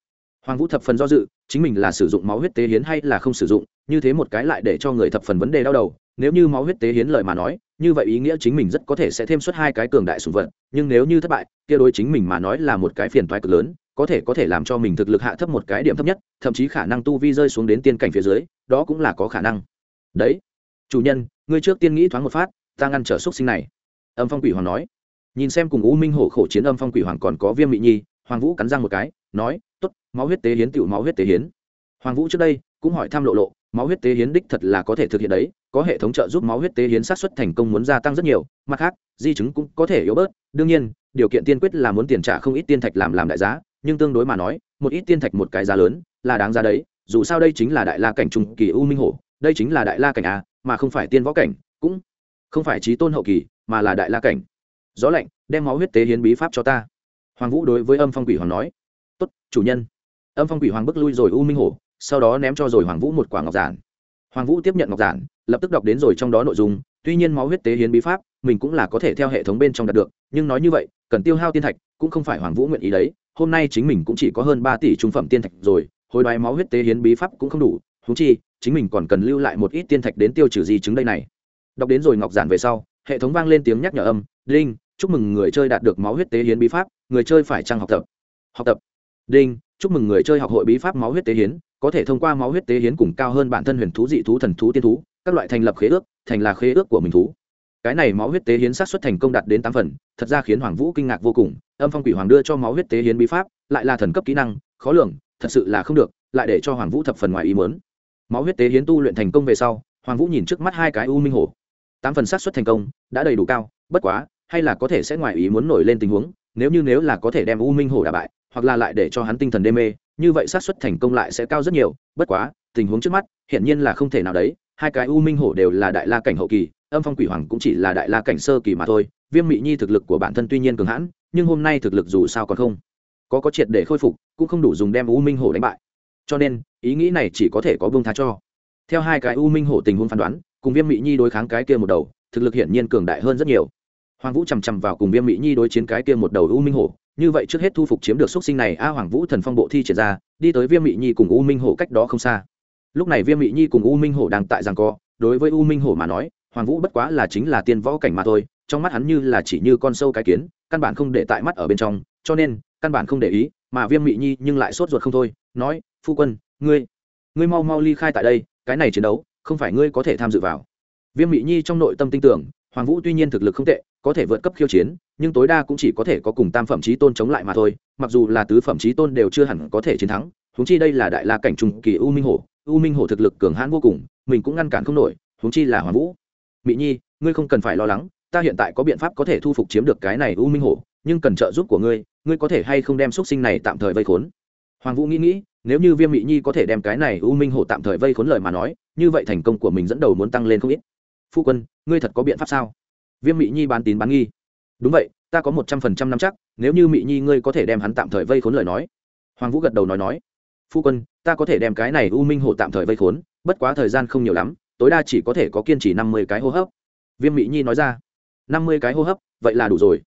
Hoàng vũ thập phần do dự, chính mình là sử dụng máu huyết tế hiến hay là không sử dụng như thế một cái lại để cho người thập phần vấn đề đau đầu, nếu như máu huyết tế hiến lời mà nói, như vậy ý nghĩa chính mình rất có thể sẽ thêm suất hai cái cường đại sùng vật, nhưng nếu như thất bại, kia đối chính mình mà nói là một cái phiền toái cực lớn, có thể có thể làm cho mình thực lực hạ thấp một cái điểm thấp nhất, thậm chí khả năng tu vi rơi xuống đến tiên cảnh phía dưới, đó cũng là có khả năng. Đấy. Chủ nhân, ngươi trước tiên nghĩ thoáng một phát, ta ngăn trở x sinh này. Âm phong quỷ hoàng nói. Nhìn xem cùng u minh hổ khổ chiến âm phong quỷ hoàng còn có viêm mị nhi, hoàng vũ cắn răng một cái, nói t ố t máu huyết tế hiến tựu máu huyết tế hiến. Hoàng vũ trước đây cũng hỏi thăm lộ lộ máu huyết tế hiến đích thật là có thể thực hiện đấy, có hệ thống trợ giúp máu huyết tế hiến sát xuất thành công muốn gia tăng rất nhiều, mặt khác, di chứng cũng có thể yếu bớt. Đương nhiên, điều kiện tiên quyết là muốn tiền trả không ít tiên thạch làm làm đại giá, nhưng tương đối mà nói, một ít tiên thạch một cái giá lớn là đáng giá đấy. Dù sao đây chính là đại la cảnh trung kỳ u minh hổ, đây chính là đại la cảnh a, mà không phải tiên võ cảnh, cũng không phải trí tôn hậu kỳ, mà là đại la cảnh. Gió lạnh, đem máu huyết tế hiến bí pháp cho ta. Hoàng vũ đối với âm phong quỷ hoàng nói, tốt, chủ nhân. Âm phong quỷ hoàng bước lui rồi u minh hổ sau đó ném cho rồi hoàng vũ một quả ngọc giản. Hoàng vũ tiếp nhận ngọc giản, lập tức đọc đến rồi trong đó nội dung, tuy nhiên máu huyết tế hiến bí pháp, mình cũng là có thể theo hệ thống bên trong đạt được, nhưng nói như vậy, cần tiêu hao tiên thạch, cũng không phải hoàng vũ nguyện ý đấy, hôm nay chính mình cũng chỉ có hơn ba tỷ trung phẩm tiên thạch rồi, hồi đoái máu huyết tế hiến bí pháp cũng không đủ thú chi, chính mình còn cần lưu lại một ít tiên thạch đến tiêu trừ di chứng đây này. Đọc đến rồi ngọc giản về sau, hệ thống vang lên tiếng nhắc nhở âm, đinh, chúc mừng người chơi đạt được máu huyết tế hiến bí pháp, người chơi phải trăng học tập? Học tập. Đinh, chúc mừng người chơi học hội bí pháp máu huyết tế hiến có thể thông qua máu huyết tế hiến cùng cao hơn bản thân huyền thú, dị thú, thần thú, tiên thú, các loại thành lập khế ước, thành là khế ước của mình thú. Cái này máu huyết tế hiến sát xuất thành công đạt đến tám phần, thật ra khiến hoàng vũ kinh ngạc vô cùng, âm phong quỷ hoàng đưa cho máu huyết tế hiến bí pháp, lại là thần cấp kỹ năng, khó lường, thật sự là không được, lại để cho hoàng vũ thập phần ngoài ý mớn máu huyết tế hiến tu luyện thành công về sau, hoàng vũ nhìn trước mắt hai cái u minh hổ tám phần sát xuất thành công, đã đầy đủ cao, bất quá, hay là có thể sẽ ngoài ý muốn nổi lên tình huống, nếu như nếu là có thể đem u minh hổ đả bại, hoặc là lại để cho hắn tinh thần đê mê như vậy xác suất thành công lại sẽ cao rất nhiều, bất quá, tình huống trước mắt, hiển nhiên là không thể nào đấy, hai cái u minh hổ đều là đại la cảnh hậu kỳ, âm phong quỷ hoàng cũng chỉ là đại la cảnh sơ kỳ mà thôi, viêm mị nhi thực lực của bản thân tuy nhiên cường hãn, nhưng hôm nay thực lực dù sao còn không có có triệt để khôi phục, cũng không đủ dùng đem u minh hổ đánh bại. Cho nên, ý nghĩ này chỉ có thể có vương tha cho. Theo hai cái u minh hổ tình huống phán đoán, cùng viêm mị nhi đối kháng cái kia một đầu, thực lực hiển nhiên cường đại hơn rất nhiều. Hoàng vũ chằm chằm vào cùng viêm Mị nhi đối chiến cái kia một đầu u minh hổ như vậy trước hết thu phục chiếm được xuất sinh này, a hoàng vũ thần phong bộ thi triển ra, đi tới viêm mỹ nhi cùng u minh hổ cách đó không xa. Lúc này viêm mỹ nhi cùng u minh hổ đang tại rằng co, đối với u minh hổ mà nói, hoàng vũ bất quá là chính là tiên võ cảnh mà thôi, trong mắt hắn như là chỉ như con sâu cái kiến, căn bản không để tại mắt ở bên trong, cho nên, căn bản không để ý, mà viêm mỹ nhi nhưng lại sốt ruột không thôi, nói, phu quân, ngươi ngươi mau mau ly khai tại đây, cái này chiến đấu, không phải ngươi có thể tham dự vào. Viêm mỹ nhi trong nội tâm tin tưởng hoàng vũ tuy nhiên thực lực không tệ, có thể vượt cấp khiêu chiến, nhưng tối đa cũng chỉ có thể có cùng tam phẩm trí tôn chống lại mà thôi, mặc dù là tứ phẩm trí tôn đều chưa hẳn có thể chiến thắng húng chi đây là đại la cảnh trùng kỳ u minh hổ, u minh hổ thực lực cường hãn vô cùng, mình cũng ngăn cản không nổi húng chi là hoàng vũ. Mỹ nhi, ngươi không cần phải lo lắng, ta hiện tại có biện pháp có thể thu phục chiếm được cái này u minh hổ, nhưng cần trợ giúp của ngươi ngươi có thể hay không đem x sinh này tạm thời vây khốn? Hoàng vũ nghĩ nghĩ, nếu như viêm mỹ nhi có thể đem cái này u minh hổ tạm thời vây khốn lời mà nói, như vậy thành công của mình dẫn đầu muốn tăng lên không ít phu quân, ngươi thật có biện pháp sao? Viêm mị nhi bán tín bán nghi. Đúng vậy, ta có một trăm phần trăm năm chắc, nếu như mị nhi ngươi có thể đem hắn tạm thời vây khốn lời nói. Hoàng vũ gật đầu nói nói. Phu quân, ta có thể đem cái này u minh hổ tạm thời vây khốn, bất quá thời gian không nhiều lắm, tối đa chỉ có thể có kiên trì năm mươi cái hô hấp. Viêm mị nhi nói ra. Năm mươi cái hô hấp, vậy là đủ rồi.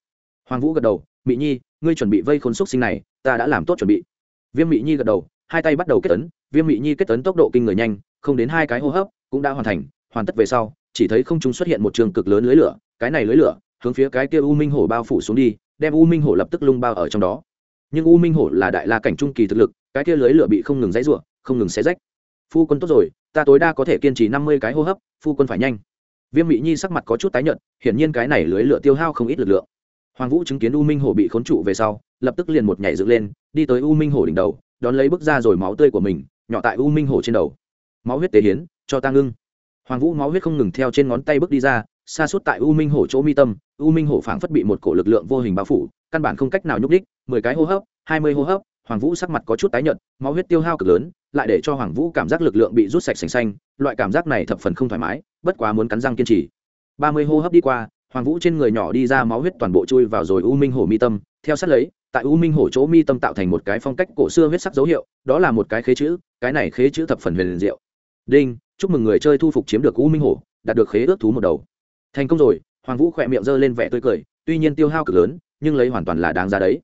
Hoàng vũ gật đầu. Mị nhi, ngươi chuẩn bị vây khốn xúc sinh này, ta đã làm tốt chuẩn bị. Viêm mị nhi gật đầu, hai tay bắt đầu kết tấn viêm mị nhi kết tấn tốc độ kinh người nhanh, không đến hai cái hô hấp, cũng đã hoàn thành, hoàn tất về sau chỉ thấy không trung xuất hiện một trường cực lớn lưới lửa, cái này lưới lửa, hướng phía cái kia u minh hổ bao phủ xuống đi, đem u minh hổ lập tức lung bao ở trong đó. Nhưng u minh hổ là đại la cảnh trung kỳ thực lực, cái kia lưới lửa bị không ngừng dãy rủa, không ngừng xé rách. Phu quân tốt rồi, ta tối đa có thể kiên trì năm mươi cái hô hấp, phu quân phải nhanh. Viêm mỹ nhi sắc mặt có chút tái nhợt, hiển nhiên cái này lưới lửa tiêu hao không ít lực lượng. Hoàng vũ chứng kiến u minh hổ bị khốn trụ về sau, lập tức liền một nhảy dựng lên, đi tới u minh hổ đỉnh đầu, đón lấy bước ra rồi máu tươi của mình, nhỏ tại u minh hổ trên đầu. Máu huyết tế hiến, cho ta ngưng hoàng vũ máu huyết không ngừng theo trên ngón tay bước đi ra, xa suốt tại u minh hổ chỗ mi tâm, u minh hổ phảng phất bị một cổ lực lượng vô hình bao phủ, căn bản không cách nào nhúc đích mười cái hô hấp, hai mươi hô hấp, hoàng vũ sắc mặt có chút tái nhợt, máu huyết tiêu hao cực lớn, lại để cho hoàng vũ cảm giác lực lượng bị rút sạch sành xanh, loại cảm giác này thập phần không thoải mái, bất quá muốn cắn răng kiên trì. Ba mươi hô hấp đi qua, hoàng vũ trên người nhỏ đi ra máu huyết toàn bộ chui vào rồi u minh hổ mi tâm, theo sát lấy, tại u minh hổ chỗ mi tâm tạo thành một cái phong cách cổ xưa huyết sắc dấu hiệu, đó là một cái khế chữ, cái này khế chữ thập phần huyền diệu. Đinh! Chúc mừng người chơi thu phục chiếm được u minh hổ, đạt được khế ước thú một đầu. Thành công rồi, hoàng vũ khỏe miệng g lên vẻ tươi cười, tuy nhiên tiêu hao cực lớn, nhưng lấy hoàn toàn là đáng ra đấy.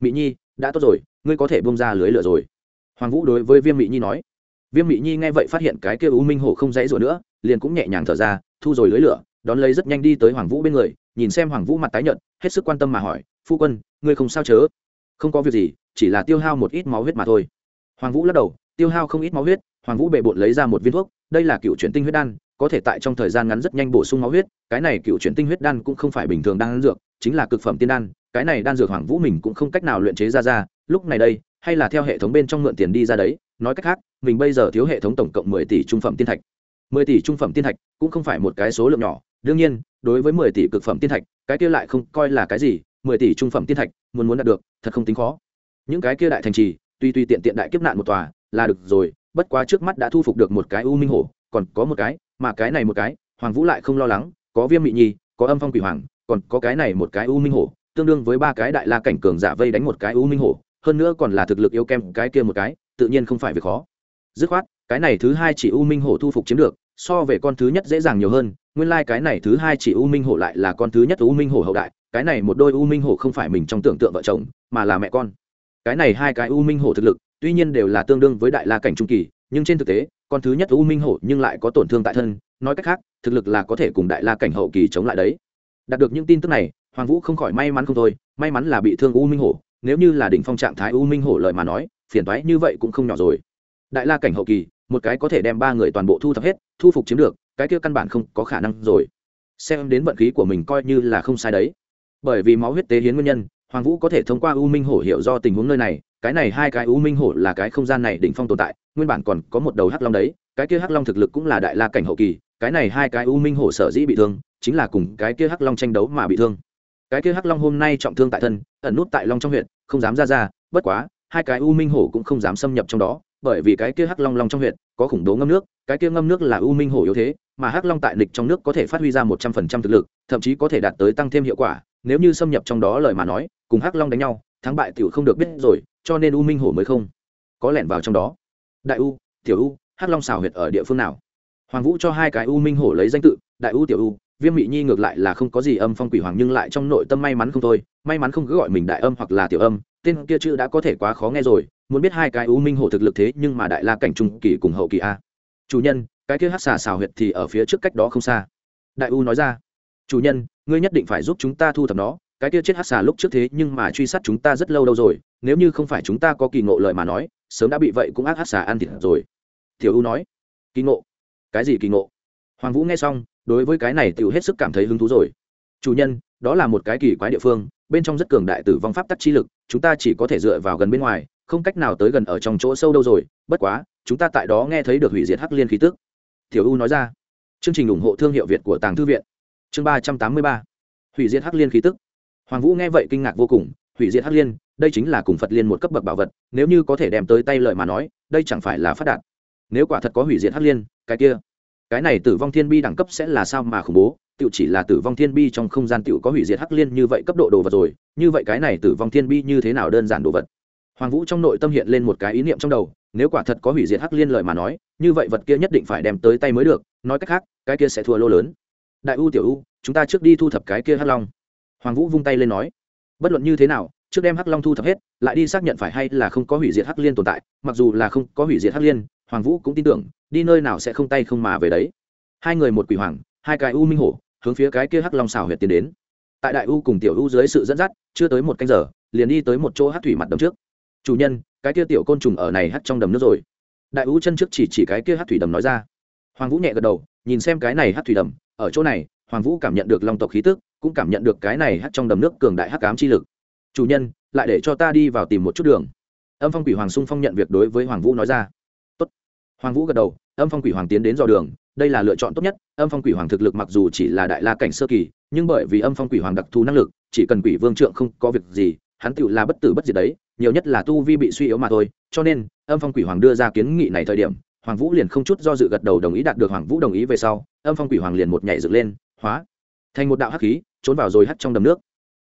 Mỹ nhi, đã tốt rồi, ngươi có thể bông ra lưới lửa rồi. Hoàng vũ đối với viêm mỹ nhi nói. Viêm mỹ nhi nghe vậy phát hiện cái kia u minh hổ không dãy rồi nữa, liền cũng nhẹ nhàng thở ra, thu rồi lưới lửa, đón lấy rất nhanh đi tới hoàng vũ bên người, nhìn xem hoàng vũ mặt tái nhợt, hết sức quan tâm mà hỏi, phu quân, ngươi không sao chớ? Không có việc gì, chỉ là tiêu hao một ít máu huyết mà thôi. Hoàng vũ lắc đầu, tiêu hao không ít máu huyết hoàng vũ bệ bộn lấy ra một viên thuốc, đây là cựu chuyển tinh huyết đan, có thể tại trong thời gian ngắn rất nhanh bổ sung máu huyết, cái này cựu chuyển tinh huyết đan cũng không phải bình thường đan dược, chính là cực phẩm tiên đan, cái này đan dược hoàng vũ mình cũng không cách nào luyện chế ra ra, lúc này đây, hay là theo hệ thống bên trong mượn tiền đi ra đấy, nói cách khác, mình bây giờ thiếu hệ thống tổng cộng mười tỷ trung phẩm tiên thạch. mười tỷ trung phẩm tiên thạch cũng không phải một cái số lượng nhỏ, đương nhiên, đối với mười tỷ cực phẩm tiên thạch, cái kia lại không coi là cái gì, mười tỷ trung phẩm tiên thạch, muốn muốn đạt được, thật không tính khó. Những cái kia đại thành trì, tuy tuy tiện tiện đại kiếp nạn một tòa, là được rồi bất quá trước mắt đã thu phục được một cái u minh hổ còn có một cái mà cái này một cái hoàng vũ lại không lo lắng có viêm mị nhi có âm phong quỷ hoàng còn có cái này một cái u minh hổ tương đương với ba cái đại la cảnh cường giả vây đánh một cái u minh hổ hơn nữa còn là thực lực yếu kém, cái kia một cái tự nhiên không phải việc khó. Dứt khoát cái này thứ hai chỉ u minh hổ thu phục chiếm được so về con thứ nhất dễ dàng nhiều hơn nguyên lai、like、cái này thứ hai chỉ u minh hổ lại là con thứ nhất u minh hổ hậu đại cái này một đôi u minh hổ không phải mình trong tưởng tượng vợ chồng mà là mẹ con. Cái này hai cái u minh hổ thực lực tuy nhiên đều là tương đương với đại la cảnh trung kỳ, nhưng trên thực tế, con thứ nhất u minh hổ nhưng lại có tổn thương tại thân, nói cách khác, thực lực là có thể cùng đại la cảnh hậu kỳ chống lại đấy. Đạt được những tin tức này, hoàng vũ không khỏi may mắn không thôi, may mắn là bị thương u minh hổ, nếu như là đỉnh phong trạng thái u minh hổ lời mà nói, phiền toái như vậy cũng không nhỏ rồi. Đại la cảnh hậu kỳ, một cái có thể đem ba người toàn bộ thu thập hết, thu phục chiếm được, cái kia căn bản không có khả năng rồi. Xem đến vận khí của mình coi như là không sai đấy. Bởi vì máu huyết tế hiến nguyên nhân, hoàng vũ có thể thông qua u minh hổ hiểu do tình huống nơi này cái này hai cái u minh hổ là cái không gian này đỉnh phong tồn tại, nguyên bản còn có một đầu hắc long đấy, cái kia hắc long thực lực cũng là đại la cảnh hậu kỳ, cái này hai cái u minh hổ sở dĩ bị thương, chính là cùng cái kia hắc long tranh đấu mà bị thương. Cái kia hắc long hôm nay trọng thương tại thân, ẩn nút tại long trong huyện không dám ra ra, bất quá, hai cái u minh hổ cũng không dám xâm nhập trong đó, bởi vì cái kia hắc long long trong huyện có khủng bố ngâm nước, cái kia ngâm nước là u minh hổ yếu thế, mà hắc long tại địch trong nước có thể phát huy ra một trăm phần trăm thực lực, thậm chí có thể đạt tới tăng thêm hiệu quả, nếu như xâm nhập trong đó lời mà nói, cùng hắc long đánh nhau, thắng bại tiểu không được biết rồi cho nên u minh hổ mới không có lẻn vào trong đó. Đại u, tiểu u, hắc long xào huyệt ở địa phương nào? Hoàng vũ cho hai cái u minh hổ lấy danh tự, đại u, tiểu u, viêm mị nhi ngược lại là không có gì âm phong quỷ hoàng nhưng lại trong nội tâm may mắn không thôi, may mắn không cứ gọi mình đại âm hoặc là tiểu âm, tên kia chữ đã có thể quá khó nghe rồi, muốn biết hai cái u minh hổ thực lực thế nhưng mà đại la cảnh trung kỳ cùng hậu kỳ a. Chủ nhân, cái kia hát xà xào huyệt thì ở phía trước cách đó không xa. Đại u nói ra, chủ nhân, ngươi nhất định phải giúp chúng ta thu thập nó, cái kia chết hát xà lúc trước thế nhưng mà truy sát chúng ta rất lâu đâu rồi nếu như không phải chúng ta có kỳ ngộ lời mà nói, sớm đã bị vậy cũng ác hát xà ăn thịt rồi. Tiểu u nói, kỳ ngộ? Cái gì kỳ ngộ? Hoàng vũ nghe xong, đối với cái này tự hết sức cảm thấy hứng thú rồi. Chủ nhân, đó là một cái kỳ quái địa phương, bên trong rất cường đại tử vong pháp tắc chi lực, chúng ta chỉ có thể dựa vào gần bên ngoài, không cách nào tới gần ở trong chỗ sâu đâu rồi, bất quá, chúng ta tại đó nghe thấy được hủy diệt hắc liên khí tức. Tiểu u nói ra. Chương trình ủng hộ thương hiệu việt của tàng thư viện. Chương ba trăm tám mươi ba. Hủy diệt hắc liên khí tức. Hoàng vũ nghe vậy kinh ngạc vô cùng hủy diệt hắc liên, đây chính là cùng phật liên một cấp bậc bảo vật, nếu như có thể đem tới tay lợi mà nói, đây chẳng phải là phát đạt. Nếu quả thật có hủy diệt hắc liên, cái kia, cái này tử vong thiên bi đẳng cấp sẽ là sao mà khủng bố? Tự chỉ là tử vong thiên bi trong không gian tự có hủy diệt hắc liên như vậy cấp độ đồ vật rồi, như vậy cái này tử vong thiên bi như thế nào đơn giản đồ vật? Hoàng vũ trong nội tâm hiện lên một cái ý niệm trong đầu, nếu quả thật có hủy diệt hắc liên lời mà nói, như vậy vật kia nhất định phải đem tới tay mới được, nói cách khác, cái kia sẽ thua lô lớn. Đại u tiểu u, chúng ta trước đi thu thập cái kia hắc long. Hoàng vũ vung tay lên nói bất luận như thế nào, trước đem hắc long thu thập hết, lại đi xác nhận phải hay là không có hủy diệt hắc liên tồn tại, mặc dù là không có hủy diệt hắc liên, hoàng vũ cũng tin tưởng, đi nơi nào sẽ không tay không mà về đấy. Hai người một quỷ hoàng, hai cái u minh hổ, hướng phía cái kia hắc long xào huyệt tiến đến. Tại đại u cùng tiểu u dưới sự dẫn dắt, chưa tới một canh giờ, liền đi tới một chỗ hát thủy mặt đầm trước. Chủ nhân, cái kia tiểu côn trùng ở này hắt trong đầm nước rồi. Đại u chân trước chỉ chỉ cái kia hát thủy đầm nói ra. Hoàng vũ nhẹ gật đầu, nhìn xem cái này hát thủy đầm, ở chỗ này, hoàng vũ cảm nhận được long tộc khí tức cũng cảm nhận được cái này hắt trong đầm nước cường đại hắc ám chi lực. Chủ nhân, lại để cho ta đi vào tìm một chút đường. Âm phong quỷ hoàng sung phong nhận việc đối với hoàng vũ nói ra. Tốt. hoàng vũ gật đầu, âm phong quỷ hoàng tiến đến dò đường, đây là lựa chọn tốt nhất. Âm phong quỷ hoàng thực lực mặc dù chỉ là đại la cảnh sơ kỳ, nhưng bởi vì âm phong quỷ hoàng đặc thù năng lực, chỉ cần quỷ vương trượng không có việc gì, hắn tựu là bất tử bất diệt đấy, nhiều nhất là tu vi bị suy yếu mà thôi. Cho nên, âm phong quỷ hoàng đưa ra kiến nghị này thời điểm, hoàng vũ liền không chút do dự gật đầu đồng ý đạt được hoàng vũ đồng ý về sau. Âm phong quỷ hoàng liền một nhảy dựng lên, hóa thành một đạo hắc khí trốn vào rồi hắt trong đầm nước.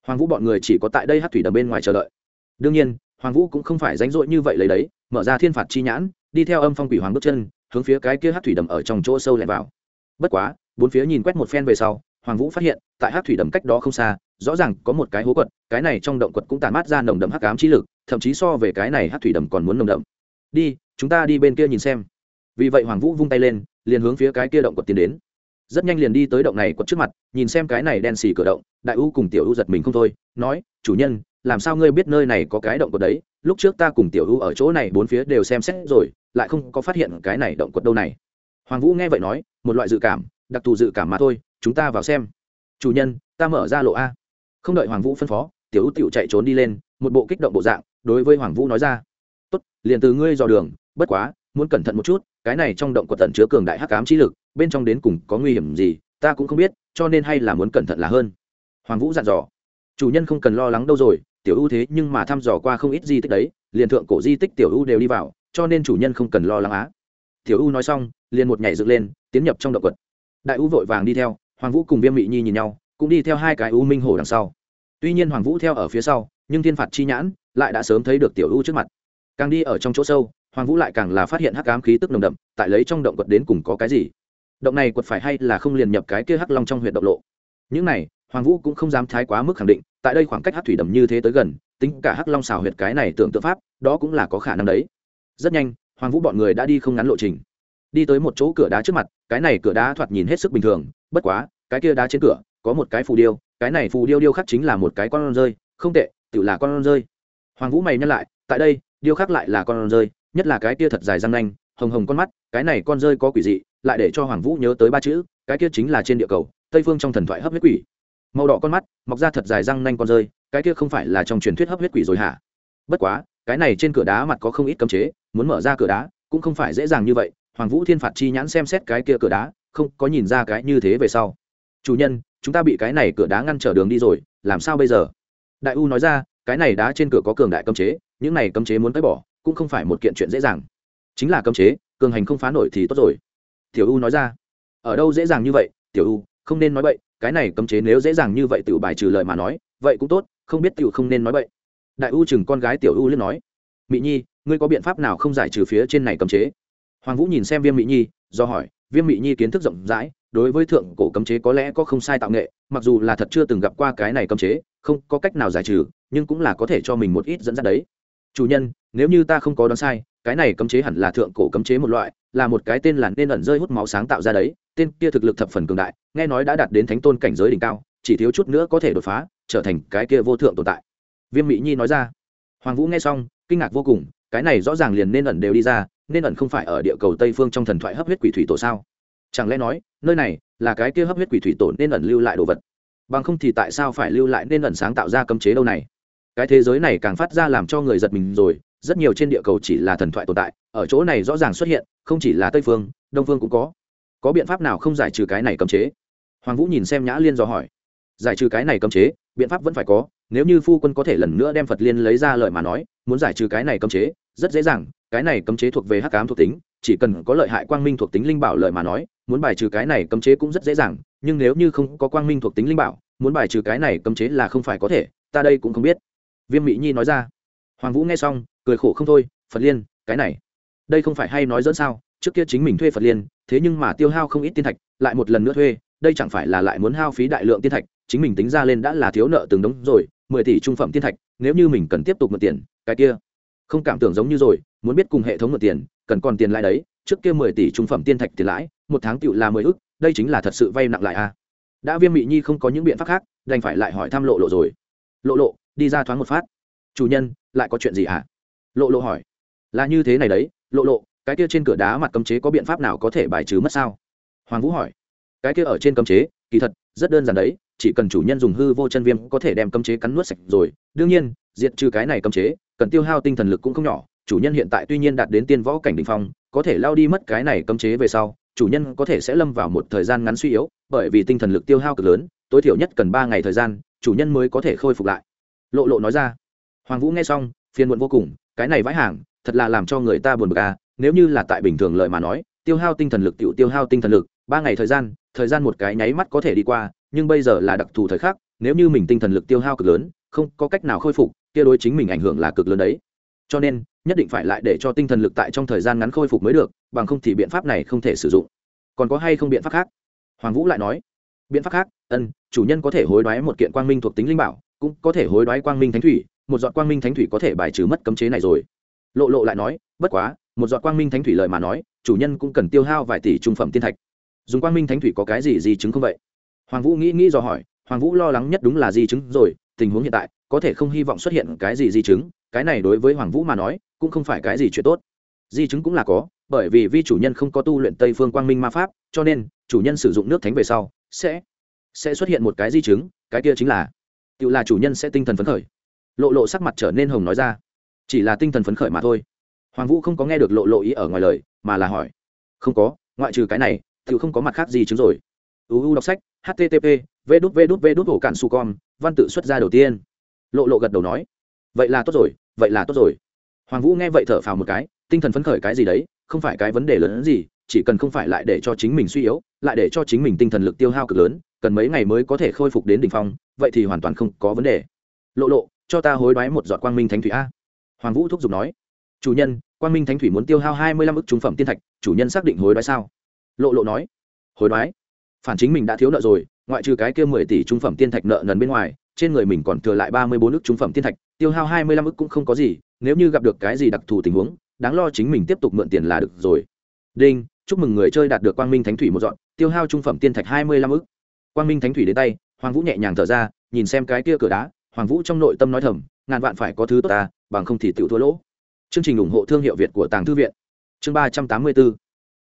Hoàng vũ bọn người chỉ có tại đây hắt thủy đầm bên ngoài chờ đợi. Đương nhiên, hoàng vũ cũng không phải ránh rỗi như vậy lấy đấy, mở ra thiên phạt chi nhãn, đi theo âm phong quỷ hoàng bước chân, hướng phía cái kia hắt thủy đầm ở trong chỗ sâu lẻn vào. Bất quá, bốn phía nhìn quét một phen về sau, hoàng vũ phát hiện, tại hát thủy đầm cách đó không xa, rõ ràng có một cái hố quật, cái này trong động quật cũng tàn mát ra nồng đậm hắc ám trí lực, thậm chí so về cái này hát thủy đầm còn muốn nồng đậm. Đi, chúng ta đi bên kia nhìn xem. Vì vậy hoàng vũ vung tay lên, liền hướng phía cái kia động quật tiến đến rất nhanh liền đi tới động này quật trước mặt, nhìn xem cái này đen xì cửa động, đại u cùng tiểu u giật mình không thôi, nói, chủ nhân, làm sao ngươi biết nơi này có cái động quật đấy? Lúc trước ta cùng tiểu u ở chỗ này bốn phía đều xem xét rồi, lại không có phát hiện cái này động quật đâu này. Hoàng vũ nghe vậy nói, một loại dự cảm, đặc thù dự cảm mà thôi, chúng ta vào xem. Chủ nhân, ta mở ra lộ a. Không đợi hoàng vũ phân phó, tiểu u tiểu chạy trốn đi lên, một bộ kích động bộ dạng, đối với hoàng vũ nói ra, tốt, liền từ ngươi dò đường, bất quá, muốn cẩn thận một chút, cái này trong động của tận chứa cường đại hắc ám trí lực bên trong đến cùng có nguy hiểm gì, ta cũng không biết, cho nên hay là muốn cẩn thận là hơn. Hoàng vũ dặn dò. Chủ nhân không cần lo lắng đâu rồi, tiểu ưu thế nhưng mà thăm dò qua không ít di tích đấy, liền thượng cổ di tích tiểu ưu đều đi vào, cho nên chủ nhân không cần lo lắng á. Tiểu ưu nói xong, liền một nhảy dựng lên, tiến nhập trong động quật. Đại ưu vội vàng đi theo, hoàng vũ cùng viêm mị nhi nhìn nhau, cũng đi theo hai cái ưu minh hồ đằng sau. Tuy nhiên hoàng vũ theo ở phía sau, nhưng thiên phạt chi nhãn lại đã sớm thấy được tiểu ưu trước mặt. Càng đi ở trong chỗ sâu, hoàng vũ lại càng là phát hiện hắc ám khí tức nồng đậm, tại lấy trong động quật đến cùng có cái gì động này quật phải hay là không liền nhập cái kia hắc long trong huyện động lộ? Những này, hoàng vũ cũng không dám thái quá mức khẳng định, tại đây khoảng cách hắc thủy đầm như thế tới gần, tính cả hắc long xào huyệt cái này tưởng tượng pháp, đó cũng là có khả năng đấy. Rất nhanh, hoàng vũ bọn người đã đi không ngắn lộ trình. Đi tới một chỗ cửa đá trước mặt, cái này cửa đá thoạt nhìn hết sức bình thường, bất quá, cái kia đá trên cửa, có một cái phù điêu, cái này phù điêu điêu khắc chính là một cái con rơi, không tệ tự là con rơi. Hoàng vũ mày nhắc lại, tại đây, điêu khắc lại là con rơi, nhất là cái kia thật dài răng nanh hồng hồng con mắt, cái này con rơi có quỷ dị, lại để cho hoàng vũ nhớ tới ba chữ, cái kia chính là trên địa cầu, tây phương trong thần thoại hấp huyết quỷ. Màu đỏ con mắt, mọc ra thật dài răng nanh con rơi, cái kia không phải là trong truyền thuyết hấp huyết quỷ rồi hả? Bất quá, cái này trên cửa đá mặt có không ít cấm chế, muốn mở ra cửa đá, cũng không phải dễ dàng như vậy, hoàng vũ thiên phạt chi nhãn xem xét cái kia cửa đá, không có nhìn ra cái như thế về sau. Chủ nhân, chúng ta bị cái này cửa đá ngăn trở đường đi rồi, làm sao bây giờ? Đại u nói ra, cái này đá trên cửa có cường đại cấm chế, những này cấm chế muốn tách bỏ, cũng không phải một kiện chuyện dễ dàng chính là cấm chế, cường hành không phá nổi thì tốt rồi. Tiểu u nói ra. Ở đâu dễ dàng như vậy? Tiểu u, không nên nói vậy cái này cấm chế nếu dễ dàng như vậy tự bài trừ lời mà nói, vậy cũng tốt, không biết tiểu không nên nói vậy đại u chừng con gái tiểu u liên nói. Mỹ nhi, ngươi có biện pháp nào không giải trừ phía trên này cấm chế? Hoàng vũ nhìn xem viêm mỹ nhi, do hỏi. Viêm mỹ nhi kiến thức rộng rãi, đối với thượng cổ cấm chế có lẽ có không sai tạo nghệ, mặc dù là thật chưa từng gặp qua cái này cấm chế, không có cách nào giải trừ, nhưng cũng là có thể cho mình một ít dẫn dắt đấy chủ nhân, nếu như ta không có đoán sai, cái này cấm chế hẳn là thượng cổ cấm chế một loại, là một cái tên là nên ẩn rơi hút máu sáng tạo ra đấy, tên kia thực lực thập phần cường đại, nghe nói đã đạt đến thánh tôn cảnh giới đỉnh cao, chỉ thiếu chút nữa có thể đột phá, trở thành cái kia vô thượng tồn tại. Viêm mỹ nhi nói ra. Hoàng vũ nghe xong, kinh ngạc vô cùng, cái này rõ ràng liền nên ẩn đều đi ra, nên ẩn không phải ở địa cầu tây phương trong thần thoại hấp huyết quỷ thủy tổ sao? Chẳng lẽ nói, nơi này là cái kia hấp huyết quỷ thủy tổ nên ẩn lưu lại đồ vật? Bằng không thì tại sao phải lưu lại nên ẩn sáng tạo ra cấm chế đâu này? Cái thế giới này càng phát ra làm cho người giật mình rồi, rất nhiều trên địa cầu chỉ là thần thoại tồn tại, ở chỗ này rõ ràng xuất hiện, không chỉ là tây phương, đông phương cũng có. Có biện pháp nào không giải trừ cái này cấm chế? Hoàng vũ nhìn xem nhã liên do hỏi. Giải trừ cái này cấm chế, biện pháp vẫn phải có, nếu như phu quân có thể lần nữa đem phật liên lấy ra lời mà nói, muốn giải trừ cái này cấm chế, rất dễ dàng, cái này cấm chế thuộc về hắc cám thuộc tính, chỉ cần có lợi hại quang minh thuộc tính linh bảo lợi mà nói, muốn bài trừ cái này cấm chế cũng rất dễ dàng, nhưng nếu như không có quang minh thuộc tính linh bảo, muốn bài trừ cái này cấm chế là không phải có thể, ta đây cũng không biết viêm mỹ nhi nói ra. Hoàng vũ nghe xong, cười khổ không thôi, phật liên, cái này, đây không phải hay nói dẫn sao? Trước kia chính mình thuê phật liên, thế nhưng mà tiêu hao không ít tiên thạch, lại một lần nữa thuê, đây chẳng phải là lại muốn hao phí đại lượng tiên thạch, chính mình tính ra lên đã là thiếu nợ từng đống rồi, mười tỷ trung phẩm tiên thạch, nếu như mình cần tiếp tục mượn tiền, cái kia, không cảm tưởng giống như rồi, muốn biết cùng hệ thống mượn tiền, cần còn tiền lãi đấy, trước kia mười tỷ trung phẩm tiên thạch tiền lãi, một tháng tựu là mười ức, đây chính là thật sự vay nặng lại a à. đã viêm mị nhi không có những biện pháp khác, đành phải lại hỏi thăm lộ lộ rồi. Lộ lộ đi ra thoáng một phát. Chủ nhân, lại có chuyện gì hả? À? lộ lộ hỏi. Là như thế này đấy, lộ lộ, cái kia trên cửa đá mặt cấm chế có biện pháp nào có thể bài trừ mất sao? Hoàng vũ hỏi. Cái kia ở trên cấm chế, kỳ thật, rất đơn giản đấy, chỉ cần chủ nhân dùng hư vô chân viêm có thể đem cấm chế cắn nuốt sạch rồi. Đương nhiên, diệt trừ cái này cấm chế, cần tiêu hao tinh thần lực cũng không nhỏ. Chủ nhân hiện tại tuy nhiên đạt đến tiên võ cảnh đình phong, có thể lao đi mất cái này cấm chế về sau, chủ nhân có thể sẽ lâm vào một thời gian ngắn suy yếu, bởi vì tinh thần lực tiêu hao cực lớn, tối thiểu nhất cần ba ngày thời gian, chủ nhân mới có thể khôi phục lại lộ lộ nói ra. Hoàng vũ nghe xong, phiền muộn vô cùng, cái này vãi hàng, thật là làm cho người ta buồn bực à nếu như là tại bình thường lợi mà nói, tiêu hao tinh thần lực tiểu tiêu hao tinh thần lực, ba ngày thời gian thời gian một cái nháy mắt có thể đi qua, nhưng bây giờ là đặc thù thời khắc, nếu như mình tinh thần lực tiêu hao cực lớn, không có cách nào khôi phục, kia đối chính mình ảnh hưởng là cực lớn đấy. Cho nên, nhất định phải lại để cho tinh thần lực tại trong thời gian ngắn khôi phục mới được, bằng không thì biện pháp này không thể sử dụng. Còn có hay không biện pháp khác? Hoàng vũ lại nói. Biện pháp khác? Ân, chủ nhân có thể hối đoái một kiện quang minh thuộc tính linh bảo cũng có thể hối đoái quang minh thánh thủy, một giọt quang minh thánh thủy có thể bài trừ mất cấm chế này rồi. Lộ lộ lại nói, bất quá, một giọt quang minh thánh thủy lời mà nói, chủ nhân cũng cần tiêu hao vài tỷ trung phẩm tiên thạch. Dùng quang minh thánh thủy có cái gì di chứng không vậy? Hoàng vũ nghĩ nghĩ do hỏi, hoàng vũ lo lắng nhất đúng là di chứng rồi, tình huống hiện tại, có thể không hy vọng xuất hiện cái gì di chứng, cái này đối với hoàng vũ mà nói, cũng không phải cái gì chuyện tốt. Di chứng cũng là có, bởi vì vi chủ nhân không có tu luyện tây phương quang minh ma pháp, cho nên, chủ nhân sử dụng nước thánh về sau, sẽ sẽ xuất hiện một cái di chứng, cái kia chính là tự là chủ nhân sẽ tinh thần phấn khởi. Lộ lộ sắc mặt trở nên hồng nói ra. Chỉ là tinh thần phấn khởi mà thôi. Hoàng vũ không có nghe được lộ lộ ý ở ngoài lời, mà là hỏi. Không có, ngoại trừ cái này tự không có mặt khác gì chứng rồi. Uu đọc sách http v đút v đút v đút hổ cản su con văn tự xuất ra đầu tiên. Lộ lộ gật đầu nói. Vậy là tốt rồi, vậy là tốt rồi. Hoàng vũ nghe vậy thở phào một cái, tinh thần phấn khởi cái gì đấy, không phải cái vấn đề lớn hơn gì chỉ cần không phải lại để cho chính mình suy yếu, lại để cho chính mình tinh thần lực tiêu hao cực lớn, cần mấy ngày mới có thể khôi phục đến đ ỉ n h phong, vậy thì hoàn toàn không có vấn đề. Lộ lộ, cho ta hối đoái một giọt quang minh thánh thủy a. Hoàng vũ thúc giục nói. Chủ nhân, quang minh thánh thủy muốn tiêu hao hai mươi lăm ức trung phẩm tiên thạch, chủ nhân xác định hối đoái sao? Lộ lộ nói. Hối đoái? Phản chính mình đã thiếu nợ rồi, ngoại trừ cái kia mười tỷ trung phẩm tiên thạch nợ nần bên ngoài, trên người mình còn thừa lại ba mươi bốn ức trung phẩm tiên thạch, tiêu hao hai mươi lăm ức cũng không có gì, nếu như gặp được cái gì đặc thù tình huống, đáng lo chính mình tiếp tục mượn tiền là được rồi. Đinh chúc mừng người chơi đạt được quang minh thánh thủy một dọn, tiêu hao trung phẩm tiên thạch hai mươi lăm ức. Quang minh thánh thủy đến tay, hoàng vũ nhẹ nhàng thở ra, nhìn xem cái kia cửa đá, hoàng vũ trong nội tâm nói thầm, ngàn vạn phải có thứ tốt ta, bằng không thì tự thua lỗ. Chương trình ủng hộ thương hiệu việt của tàng thư viện. Chương ba trăm tám mươi bốn.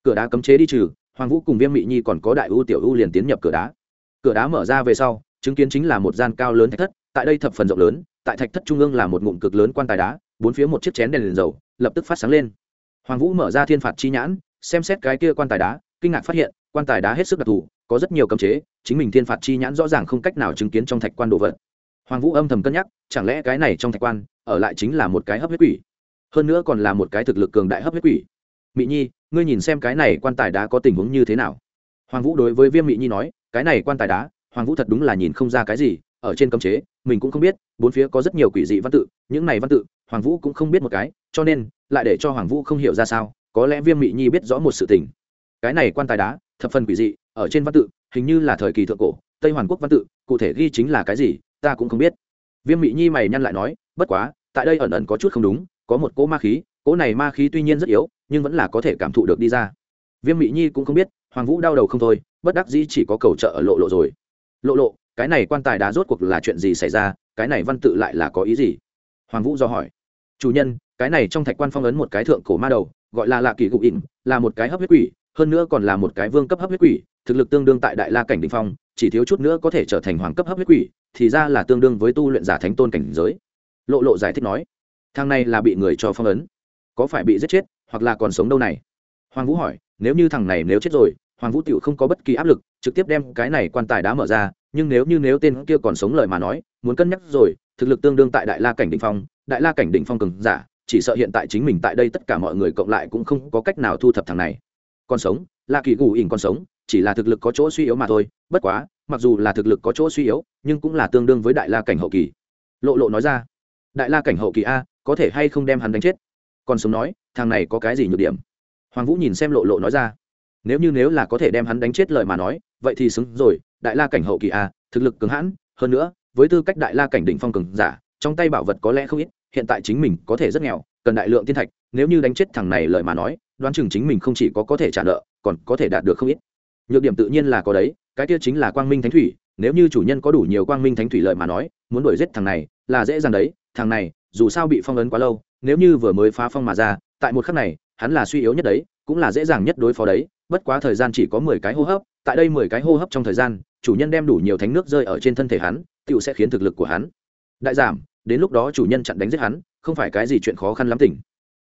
Cửa đá cấm chế đi trừ, hoàng vũ cùng viêm mị nhi còn có đại ưu tiểu ưu liền tiến nhập cửa đá. Cửa đá mở ra về sau, chứng kiến chính là một gian cao lớn thạch thất, tại đây thập phần rộng lớn, tại thạch thất trung ương là một ngụm cực lớn quan tài đá, bốn phía một chiếc chén đèn liền dầu, lập tức phát sáng lên. Hoàng vũ mở ra thiên phạt chi nhãn xem xét cái kia quan tài đá, kinh ngạc phát hiện, quan tài đá hết sức đặc thù, có rất nhiều cấm chế, chính mình thiên phạt chi nhãn rõ ràng không cách nào chứng kiến trong thạch quan đồ vật. Hoàng vũ âm thầm cân nhắc, chẳng lẽ cái này trong thạch quan, ở lại chính là một cái hấp huyết quỷ? Hơn nữa còn là một cái thực lực cường đại hấp huyết quỷ. Mỹ nhi, ngươi nhìn xem cái này quan tài đá có tình huống như thế nào? Hoàng vũ đối với viêm mỹ nhi nói, cái này quan tài đá, hoàng vũ thật đúng là nhìn không ra cái gì, ở trên cấm chế, mình cũng không biết, bốn phía có rất nhiều quỷ dị văn tự, những này văn tự, hoàng vũ cũng không biết một cái, cho nên, lại để cho hoàng vũ không hiểu ra sao có lẽ viêm mỹ nhi biết rõ một sự tình. Cái này quan tài đá, thập phần quỷ dị, ở trên văn tự, hình như là thời kỳ thượng cổ, tây hoàn quốc văn tự, cụ thể ghi chính là cái gì, ta cũng không biết. Viêm mỹ nhi mày nhăn lại nói, bất quá, tại đây ẩn ẩn có chút không đúng, có một cỗ ma khí, cỗ này ma khí tuy nhiên rất yếu, nhưng vẫn là có thể cảm thụ được đi ra. Viêm mỹ nhi cũng không biết, hoàng vũ đau đầu không thôi, bất đắc dĩ chỉ có cầu trợ ở lộ lộ rồi. Lộ lộ, cái này quan tài đá rốt cuộc là chuyện gì xảy ra, cái này văn tự lại là có ý gì? Hoàng vũ do hỏi. Chủ nhân cái này trong thạch quan phong ấn một cái thượng cổ ma đầu, gọi là lạ kỳ gục ỉn, là một cái hấp huyết quỷ, hơn nữa còn là một cái vương cấp hấp huyết quỷ, thực lực tương đương tại đại la cảnh đình phong, chỉ thiếu chút nữa có thể trở thành hoàng cấp hấp huyết quỷ, thì ra là tương đương với tu luyện giả thánh tôn cảnh giới. Lộ lộ giải thích nói thằng này là bị người cho phong ấn, có phải bị giết chết, hoặc là còn sống đâu này? Hoàng vũ hỏi, nếu như thằng này nếu chết rồi, hoàng vũ tựu không có bất kỳ áp lực, trực tiếp đem cái này quan tài đá mở ra, nhưng nếu như nếu tên kia còn sống lời mà nói, muốn cân nhắc rồi, thực lực tương đương tại đại la cảnh đỉnh phong, đại la cảnh đỉnh phong cường giả chỉ sợ hiện tại chính mình tại đây tất cả mọi người cộng lại cũng không có cách nào thu thập thằng này. Còn sống, là kỳ gù ỉn còn sống, chỉ là thực lực có chỗ suy yếu mà thôi. Bất quá, mặc dù là thực lực có chỗ suy yếu, nhưng cũng là tương đương với đại la cảnh hậu kỳ. Lộ lộ nói ra, đại la cảnh hậu kỳ a, có thể hay không đem hắn đánh chết? Còn sống nói, thằng này có cái gì nhược điểm? Hoàng vũ nhìn xem lộ lộ nói ra, nếu như nếu là có thể đem hắn đánh chết lời mà nói, vậy thì xứng rồi, đại la cảnh hậu kỳ a, thực lực cứng hãn. Hơn nữa, với tư cách đại la cảnh đỉnh phong cường giả, trong tay bảo vật có lẽ không ít hiện tại chính mình có thể rất nghèo, cần đại lượng tiên thạch, nếu như đánh chết thằng này lời mà nói, đoán chừng chính mình không chỉ có có thể trả nợ, còn có thể đạt được không ít. Nhược điểm tự nhiên là có đấy, cái kia chính là quang minh thánh thủy, nếu như chủ nhân có đủ nhiều quang minh thánh thủy lợi mà nói, muốn đuổi giết thằng này là dễ dàng đấy, thằng này, dù sao bị phong ấn quá lâu, nếu như vừa mới phá phong mà ra, tại một khắc này, hắn là suy yếu nhất đấy, cũng là dễ dàng nhất đối phó đấy, bất quá thời gian chỉ có mười cái hô hấp, tại đây mười cái hô hấp trong thời gian, chủ nhân đem đủ nhiều thánh nước rơi ở trên thân thể hắn, tựu sẽ khiến thực lực của hắn đại giảm đến lúc đó chủ nhân chặn đánh giết hắn, không phải cái gì chuyện khó khăn lắm tỉnh.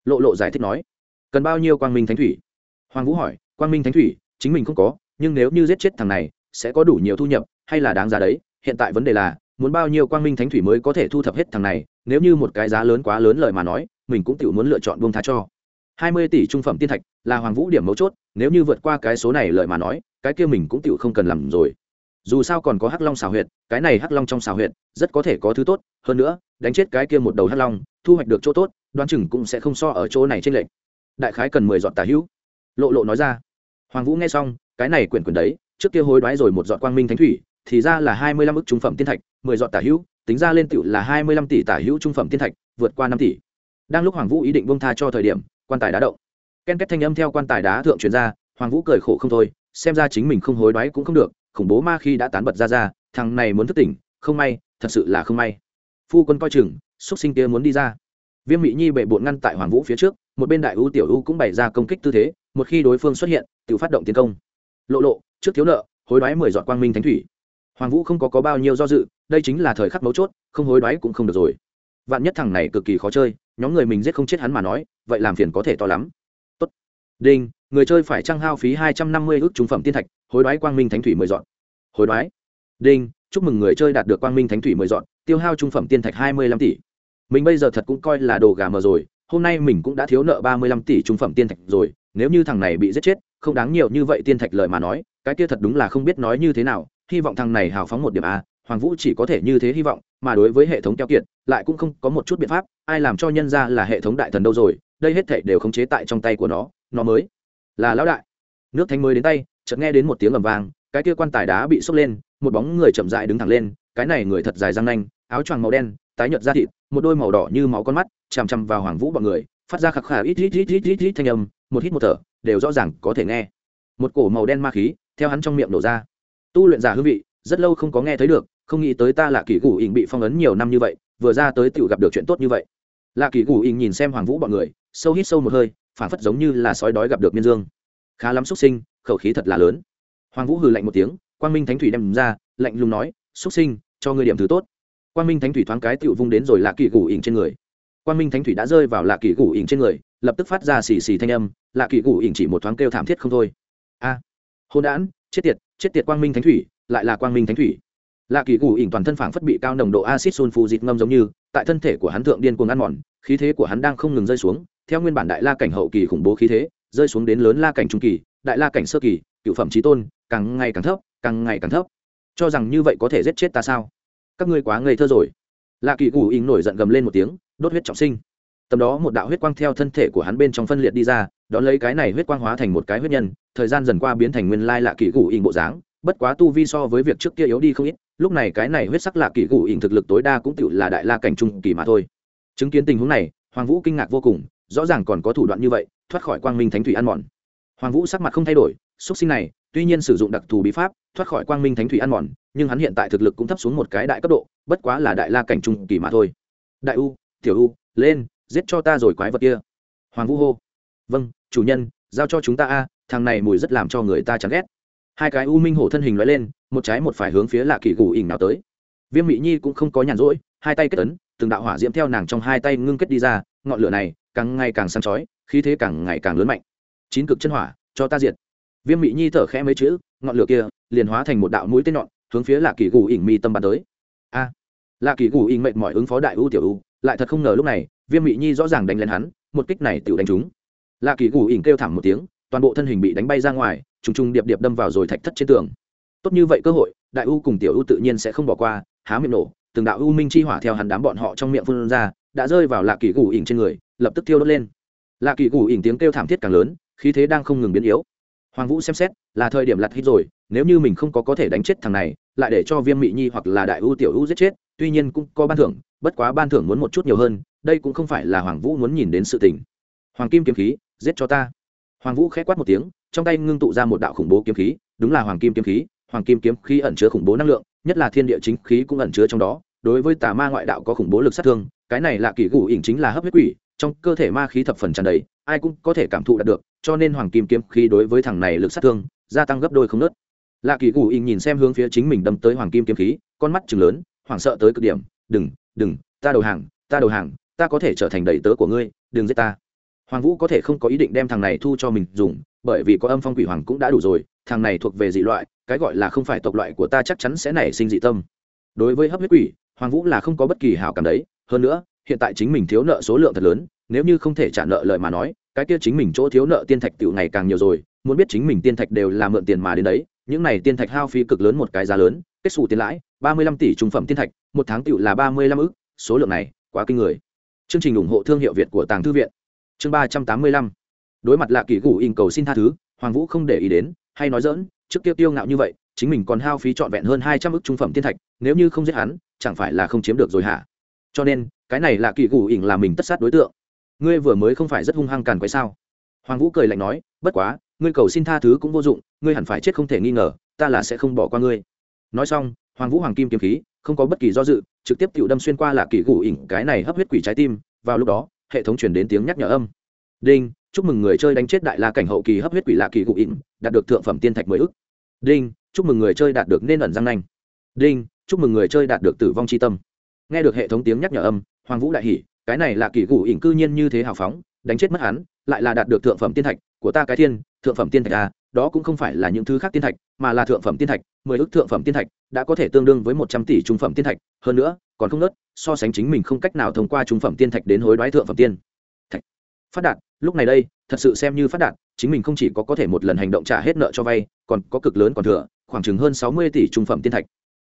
Lộ lộ giải thích nói, cần bao nhiêu quang minh thánh thủy? Hoàng vũ hỏi, quang minh thánh thủy, chính mình không có, nhưng nếu như giết chết thằng này, sẽ có đủ nhiều thu nhập, hay là đáng giá đấy? Hiện tại vấn đề là, muốn bao nhiêu quang minh thánh thủy mới có thể thu thập hết thằng này? Nếu như một cái giá lớn quá lớn lời mà nói, mình cũng tự muốn lựa chọn buông tha cho. Hai mươi tỷ trung phẩm tiên thạch là hoàng vũ điểm mấu chốt, nếu như vượt qua cái số này lợi mà nói, cái kia mình cũng tự không cần làm rồi. Dù sao còn có hắc long xào huyệt cái này hắc long trong xào huyện rất có thể có thứ tốt, hơn nữa, đánh chết cái kia một đầu hắc long, thu hoạch được chỗ tốt, đoán chừng cũng sẽ không so ở chỗ này trên lệnh đại khái cần mười giọt tà hữu. Lộ lộ nói ra. Hoàng vũ nghe xong, cái này quyển quyển đấy, trước kia hối đoái rồi một giọt quang minh thánh thủy, thì ra là hai mươi lăm ức trung phẩm tiên thạch, mười giọt tà hữu, tính ra lên tựu là hai mươi lăm tỷ tà hữu trung phẩm tiên thạch, vượt qua năm tỷ. Đang lúc hoàng vũ ý định bông tha cho thời điểm, quan tài đá động. Ken kết thanh âm theo quan tài đá thượng truyền ra, hoàng vũ cười khổ không thôi, xem ra chính mình không hối đoái cũng không được, khủng bố ma khi đã tán bật ra ra thằng này muốn thức tỉnh không may thật sự là không may. Phu quân coi chừng xúc sinh kia muốn đi ra. Viêm mỹ nhi bệ bộn ngăn tại hoàng vũ phía trước một bên đại u tiểu u cũng bày ra công kích tư thế một khi đối phương xuất hiện tự phát động tiến công. Lộ lộ trước thiếu nợ hối đoái mười dọn quang minh thánh thủy. Hoàng vũ không có, có bao nhiêu do dự đây chính là thời khắc mấu chốt không hối đoái cũng không được rồi. Vạn nhất thằng này cực kỳ khó chơi nhóm người mình giết không chết hắn mà nói vậy làm phiền có thể to lắm. Tốt. đinh người chơi phải trăng hao phí hai trăm năm mươi ước trung phẩm tiên thạch hối đoái quang minh thánh thủy mười dọn hối đoái đinh, chúc mừng người chơi đạt được quang minh thánh thủy mười dọn, tiêu hao trung phẩm tiên thạch hai mươi lăm tỷ. Mình bây giờ thật cũng coi là đồ gà mờ rồi, hôm nay mình cũng đã thiếu nợ ba mươi lăm tỷ trung phẩm tiên thạch rồi, nếu như thằng này bị giết chết, không đáng nhiều như vậy tiên thạch lời mà nói, cái kia thật đúng là không biết nói như thế nào, hy vọng thằng này hào phóng một điểm a, hoàng vũ chỉ có thể như thế hy vọng, mà đối với hệ thống keo kiệt, lại cũng không có một chút biện pháp, ai làm cho nhân ra là hệ thống đại thần đâu rồi, đây hết thể đều khống chế tại trong tay của nó nó mới là lão đại. Nước thánh mới đến tay, chợt nghe đến một tiếng ầm vang, cái kia quan tài đá bị sốc lên một bóng người chậm dại đứng thẳng lên, cái này người thật dài răng nanh, áo choàng màu đen, tái nhợt da thịt, một đôi màu đỏ như máu con mắt, chằm chằm vào hoàng vũ bọn người, phát ra khạc khà ít ít ít ít ít ít thanh âm, một hít một thở, đều rõ ràng có thể nghe. Một cổ màu đen ma khí, theo hắn trong miệng nổ ra. Tu luyện giả hương vị, rất lâu không có nghe thấy được, không nghĩ tới ta là kỳ củ ỉn bị phong ấn nhiều năm như vậy, vừa ra tới tiểu gặp được chuyện tốt như vậy. Là kỳ củ ỉn nhìn xem hoàng vũ bọn người, sâu hít sâu một hơi phản phất giống như là sói đói gặp được miên dương. Khá lắm xuất sinh, khẩu khí thật là lớn. Hoàng vũ hừ lạnh một tiếng quang minh thánh thủy đem ra lạnh lùng nói xuất sinh cho ngươi điểm thứ tốt. Quang minh thánh thủy thoáng cái tựu vung đến rồi lạ kỳ gù ỉn trên người. Quang minh thánh thủy đã rơi vào lạ kỳ gù ỉn trên người lập tức phát ra xì xì thanh âm lạ kỳ gù ỉn chỉ một thoáng kêu thảm thiết không thôi. A à, hôn đản chết tiệt chết tiệt quang minh thánh thủy lại là quang minh thánh thủy. Lạ kỳ gù ỉn toàn thân phảng phất bị cao nồng độ acid sulfur dịt ngâm giống như tại thân thể của hắn thượng điên cuồng ăn mòn khí thế của hắn đang không ngừng rơi xuống theo nguyên bản đại la cảnh hậu kỳ khủng bố khí thế rơi xuống đến lớn la cảnh trung kỳ đại la cảnh sơ kỳ cựu phẩm trí tôn càng ngày càng thấp càng ngày càng thấp. Cho rằng như vậy có thể giết chết ta sao? Các ngươi quá ngây thơ rồi. Lạ kỳ gù ỉng nổi giận gầm lên một tiếng, đốt huyết trọng sinh. Tầm đó một đạo huyết quang theo thân thể của hắn bên trong phân liệt đi ra, đón lấy cái này huyết quang hóa thành một cái huyết nhân, thời gian dần qua biến thành nguyên lai lạ kỳ gù ỉng bộ dáng, bất quá tu vi so với việc trước kia yếu đi không ít, lúc này cái này huyết sắc lạ kỳ gù ỉng thực lực tối đa cũng tự là đại la cảnh trung kỳ mà thôi. Chứng kiến tình huống này, hoàng vũ kinh ngạc vô cùng, rõ ràng còn có thủ đoạn như vậy, thoát khỏi quang minh thánh thủy ăn mòn. Hoàng vũ sắc mặt không thay đổi xuất sinh này tuy nhiên sử dụng đặc thù bí pháp, thoát khỏi quang minh thánh thủy ăn mòn, nhưng hắn hiện tại thực lực cũng thấp xuống một cái đại cấp độ, bất quá là đại la cảnh trung kỳ mà thôi. Đại u, tiểu u, lên, giết cho ta rồi quái vật kia. Hoàng vũ hô. Vâng chủ nhân, giao cho chúng ta a, thằng này mùi rất làm cho người ta chán ghét. Hai cái u minh hổ thân hình loại lên, một trái một phải hướng phía lạ kỳ gù ỉnh nào tới. Viêm mỹ nhi cũng không có nhàn rỗi, hai tay kết ấn, từng đạo hỏa diễm theo nàng trong hai tay ngưng kết đi ra, ngọn lửa này càng ngày càng săn chói, khí thế càng ngày càng lớn mạnh. Chín cực chân hỏa, cho ta diệt viêm Mị nhi thở khẽ mấy chữ ngọn lửa kia liền hóa thành một đạo mũi tên nhọn hướng phía lạ kỳ gù ỉng mi tâm bắn tới. A! À, lạ kỳ gù ỉng mệt mỏi ứng phó đại u tiểu u lại thật không ngờ lúc này viêm Mị nhi rõ ràng đánh lên hắn một kích này tự đánh trúng. Lạ kỳ gù ỉng kêu thảm một tiếng toàn bộ thân hình bị đánh bay ra ngoài trùng trùng điệp điệp đâm vào rồi thạch thất trên tường. Tốt như vậy cơ hội đại u cùng tiểu u tự nhiên sẽ không bỏ qua há miệng nổ từng đạo u minh chi hỏa theo hắn đám bọn họ trong miệng phun ra đã rơi vào lạ kỳ gù ỉng trên người lập tức thiêu đốt lên. Lạ kỳ gù ỉng tiếng kêu thảm thiết càng lớn khí thế đang không ngừng biến yếu hoàng vũ xem xét, là thời điểm lặt hít rồi, nếu như mình không có có thể đánh chết thằng này, lại để cho viêm mị nhi hoặc là đại u tiểu u giết chết, tuy nhiên cũng có ban thưởng, bất quá ban thưởng muốn một chút nhiều hơn, đây cũng không phải là hoàng vũ muốn nhìn đến sự tình. Hoàng kim kiếm khí, giết cho ta. Hoàng vũ khẽ quát một tiếng, trong tay ngưng tụ ra một đạo khủng bố kiếm khí, đúng là hoàng kim kiếm khí, hoàng kim kiếm khí ẩn chứa khủng bố năng lượng, nhất là thiên địa chính khí cũng ẩn chứa trong đó, đối với tà ma ngoại đạo có khủng bố lực sát thương, cái này là kỳ gù ỉn chính là hấp huyết quỷ trong cơ thể ma khí thập phần tràn đầy, ai cũng có thể cảm thụ đạt được, cho nên hoàng kim kiếm khí đối với thằng này lực sát thương, gia tăng gấp đôi không nớt. Lạ kỳ gù ỉn nhìn xem hướng phía chính mình đâm tới hoàng kim kiếm khí, con mắt chừng lớn, hoảng sợ tới cực điểm, đừng đừng, ta đầu hàng, ta đầu hàng, ta có thể trở thành đầy tớ của ngươi, đừng giết ta. Hoàng vũ có thể không có ý định đem thằng này thu cho mình dùng, bởi vì có âm phong quỷ hoàng cũng đã đủ rồi, thằng này thuộc về dị loại, cái gọi là không phải tộc loại của ta chắc chắn sẽ nảy sinh dị tâm. Đối với hấp huyết quỷ, hoàng vũ là không có bất kỳ hảo cảm đấy, hơn nữa hiện tại chính mình thiếu nợ số lượng thật lớn, nếu như không thể trả nợ lời mà nói, cái kia chính mình chỗ thiếu nợ tiên thạch tựu ngày càng nhiều rồi, muốn biết chính mình tiên thạch đều là mượn tiền mà đến đấy, những này tiên thạch hao phí cực lớn một cái giá lớn, kết xù tiền lãi, ba mươi lăm tỷ trung phẩm tiên thạch, một tháng tựu là ba mươi lăm ức, số lượng này, quá kinh người. Chương trình ủng hộ thương hiệu việt của tàng thư viện. Chương ba trăm tám mươi lăm. Đối mặt lạ kỳ gù in cầu xin tha thứ, hoàng vũ không để ý đến, hay nói dỡn trước kia tiêu ngạo như vậy, chính mình còn hao phí trọn vẹn hơn hai trăm ức trung phẩm tiên thạch, nếu như không giết hắn, chẳng phải là không chiếm được rồi hả? Cho nên, cái này là kỳ gù ỉn là mình tất sát đối tượng. Ngươi vừa mới không phải rất hung hăng càn quấy sao? Hoàng vũ cười lạnh nói, bất quá, ngươi cầu xin tha thứ cũng vô dụng, ngươi hẳn phải chết không thể nghi ngờ, ta là sẽ không bỏ qua ngươi. Nói xong, hoàng vũ hoàng kim kiếm khí, không có bất kỳ do dự, trực tiếp tự đâm xuyên qua là kỳ gù ỉn cái này hấp huyết quỷ trái tim. Vào lúc đó, hệ thống chuyển đến tiếng nhắc nhở âm. Đinh, chúc mừng người chơi đánh chết đại la cảnh hậu kỳ hấp huyết quỷ lạ kỳ gù ỉn đạt được thượng phẩm tiên thạch mới ức. Đinh, chúc mừng người chơi đạt được nên ẩn răng nanh. Đinh, chúc mừng người chơi đạt được tử vong c tâm nghe được hệ thống tiếng nhắc nhở âm, hoàng vũ đại hỉ, cái này là kỳ gù ỉn cư nhiên như thế hào phóng, đánh chết mất hắn, lại là đạt được thượng phẩm tiên thạch, của ta cái thiên, thượng phẩm tiên thạch à đó cũng không phải là những thứ khác tiên thạch, mà là thượng phẩm tiên thạch, mười ước thượng phẩm tiên thạch, đã có thể tương đương với một trăm tỷ trung phẩm tiên thạch, hơn nữa, còn không nớt, so sánh chính mình không cách nào thông qua trung phẩm tiên thạch đến hối đoái thượng phẩm tiên thạch. Phát đạt, lúc này đây, thật sự xem như phát đạt, chính mình không chỉ có có thể một lần hành động trả hết nợ cho vay, còn có cực lớn còn thừa, khoảng chừng hơn sáu mươi tỷ trung phẩm tiên thạch.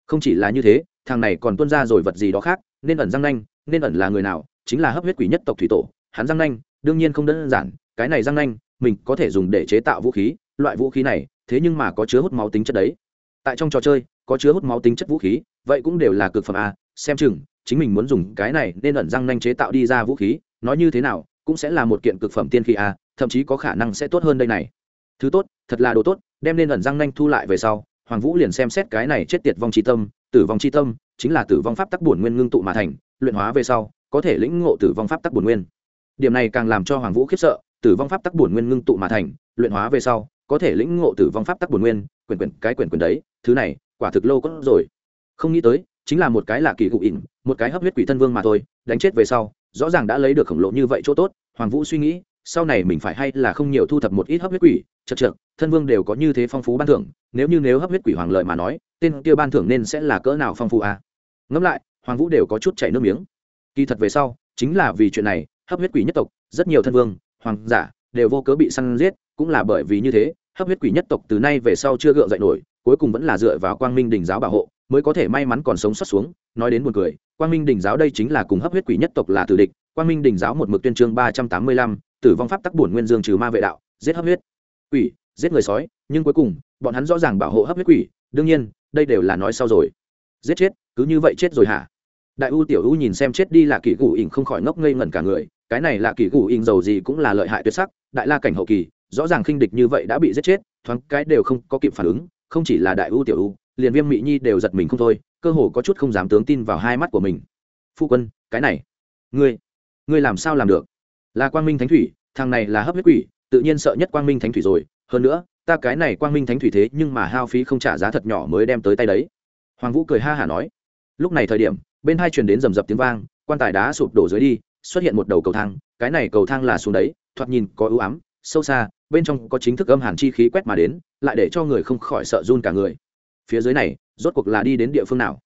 Không chỉ là như thế thằng này còn tuân ra rồi vật gì đó khác, nên ẩn răng nanh, nên ẩn là người nào, chính là hấp huyết quỷ nhất tộc thủy tổ, hắn răng nanh, đương nhiên không đơn giản, cái này răng nanh, mình có thể dùng để chế tạo vũ khí, loại vũ khí này, thế nhưng mà có chứa hút máu tính chất đấy. Tại trong trò chơi, có chứa hút máu tính chất vũ khí, vậy cũng đều là cực phẩm a, xem chừng, chính mình muốn dùng cái này nên ẩn răng nanh chế tạo đi ra vũ khí, nói như thế nào, cũng sẽ là một kiện cực phẩm tiên khí a, thậm chí có khả năng sẽ tốt hơn đây này. Thứ tốt, thật là đồ tốt, đem nên ẩn răng nanh thu lại về sau hoàng vũ liền xem xét cái này chết tiệt vong c tâm, tử vong c tâm, chính là tử vong pháp tắc bổn nguyên ngưng tụ mà thành, luyện hóa về sau, có thể lĩnh ngộ tử vong pháp tắc bổn nguyên. Điểm này càng làm cho hoàng vũ khiếp sợ, tử vong pháp tắc bổn nguyên ngưng tụ mà thành, luyện hóa về sau, có thể lĩnh ngộ tử vong pháp tắc bổn nguyên, quyền quyền, cái quyền quyền đấy, thứ này, quả thực lâu có rồi. Không nghĩ tới, chính là một cái lạ kỳ cụ ỉn, một cái hấp huyết quỷ thân vương mà thôi, đánh chết về sau, rõ ràng đã lấy được khổng lồ như vậy chỗ tốt, hoàng vũ suy nghĩ sau này mình phải hay là không nhiều thu thập một ít hấp huyết quỷ, chật chật thân vương đều có như thế phong phú ban thưởng, nếu như nếu hấp huyết quỷ hoàng lợi mà nói, tên kia ban thưởng nên sẽ là cỡ nào phong phú à? ngẫm lại, hoàng vũ đều có chút chảy nước miếng kỳ thật về sau, chính là vì chuyện này, hấp huyết quỷ nhất tộc, rất nhiều thân vương, hoàng giả, đều vô cớ bị săn giết, cũng là bởi vì như thế, hấp huyết quỷ nhất tộc từ nay về sau chưa gượng dậy nổi, cuối cùng vẫn là dựa vào quang minh đình giáo bảo hộ, mới có thể may mắn còn sống sót xuống, nói đến buồn cười, quang minh đình giáo đây chính là cùng hấp huyết quỷ nhất tộc là tử địch, quang minh đình giáo một mực tuyên chương ba trăm tám mươi lăm tử vong pháp tắc bổn nguyên dương trừ ma vệ đạo, giết hấp huyết, quỷ, giết người sói, nhưng cuối cùng, bọn hắn rõ ràng bảo hộ hấp huyết quỷ, đương nhiên, đây đều là nói sau rồi. Giết chết, cứ như vậy chết rồi hả? Đại u tiểu u nhìn xem chết đi là kỳ gù ỉn không khỏi ngốc ngây ngẩn cả người, cái này là kỳ gù ỉn giàu gì cũng là lợi hại tuyệt sắc, đại la cảnh hậu kỳ, rõ ràng khinh địch như vậy đã bị giết chết, thoáng cái đều không có kịp phản ứng, không chỉ là đại u tiểu u, liền viêm mỹ nhi đều giật mình không thôi, cơ hồ có chút không dám tướng tin vào hai mắt của mình. Phu quân, cái này, ngươi ngươi làm sao làm được? Là quang minh thánh thủy, thằng này là hấp huyết quỷ, tự nhiên sợ nhất quang minh thánh thủy rồi. Hơn nữa, ta cái này quang minh thánh thủy thế nhưng mà hao phí không trả giá thật nhỏ mới đem tới tay đấy. Hoàng vũ cười ha hả nói. Lúc này thời điểm, bên hai truyền đến rầm rập tiếng vang, quan tài đá sụp đổ dưới đi, xuất hiện một đầu cầu thang, cái này cầu thang là xuống đấy, thoạt nhìn có ưu ám, sâu xa, bên trong có chính thức âm hàn chi khí quét mà đến, lại để cho người không khỏi sợ run cả người. Phía dưới này, rốt cuộc là đi đến địa phương nào?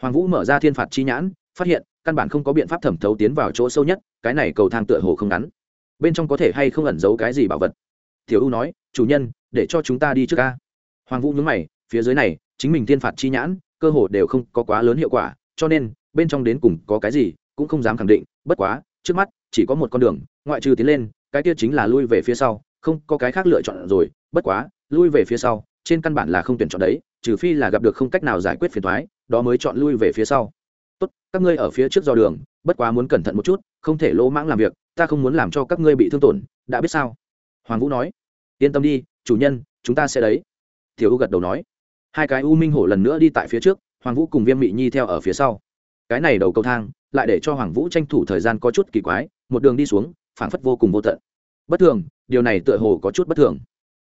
Hoàng vũ mở ra thiên phạt chi nhãn, phát hiện căn bản không có biện pháp thẩm thấu tiến vào chỗ sâu nhất, cái này cầu thang tựa hồ không ngắn. Bên trong có thể hay không ẩn giấu cái gì bảo vật? Thiếu ưu nói, chủ nhân, để cho chúng ta đi trước ca hoàng vũ nhướng mày, phía dưới này, chính mình tiên phạt chi nhãn, cơ hồ đều không có quá lớn hiệu quả, cho nên, bên trong đến cùng có cái gì cũng không dám khẳng định, bất quá, trước mắt, chỉ có một con đường, ngoại trừ tiến lên, cái kia chính là lui về phía sau, không có cái khác lựa chọn rồi, bất quá, lui về phía sau, trên căn bản là không tuyển chọn đấy, trừ phi là gặp được không cách nào giải quyết phiền thoái đó mới chọn lui về phía sau tốt, các ngươi ở phía trước do đường, bất quá muốn cẩn thận một chút, không thể lỗ mãng làm việc, ta không muốn làm cho các ngươi bị thương tổn, đã biết sao? Hoàng vũ nói. Yên tâm đi, chủ nhân, chúng ta sẽ đấy. Tiểu u gật đầu nói. Hai cái u minh hổ lần nữa đi tại phía trước, hoàng vũ cùng viêm mị nhi theo ở phía sau. Cái này đầu cầu thang, lại để cho hoàng vũ tranh thủ thời gian có chút kỳ quái, một đường đi xuống, phảng phất vô cùng vô tận. Bất thường, điều này tựa hồ có chút bất thường.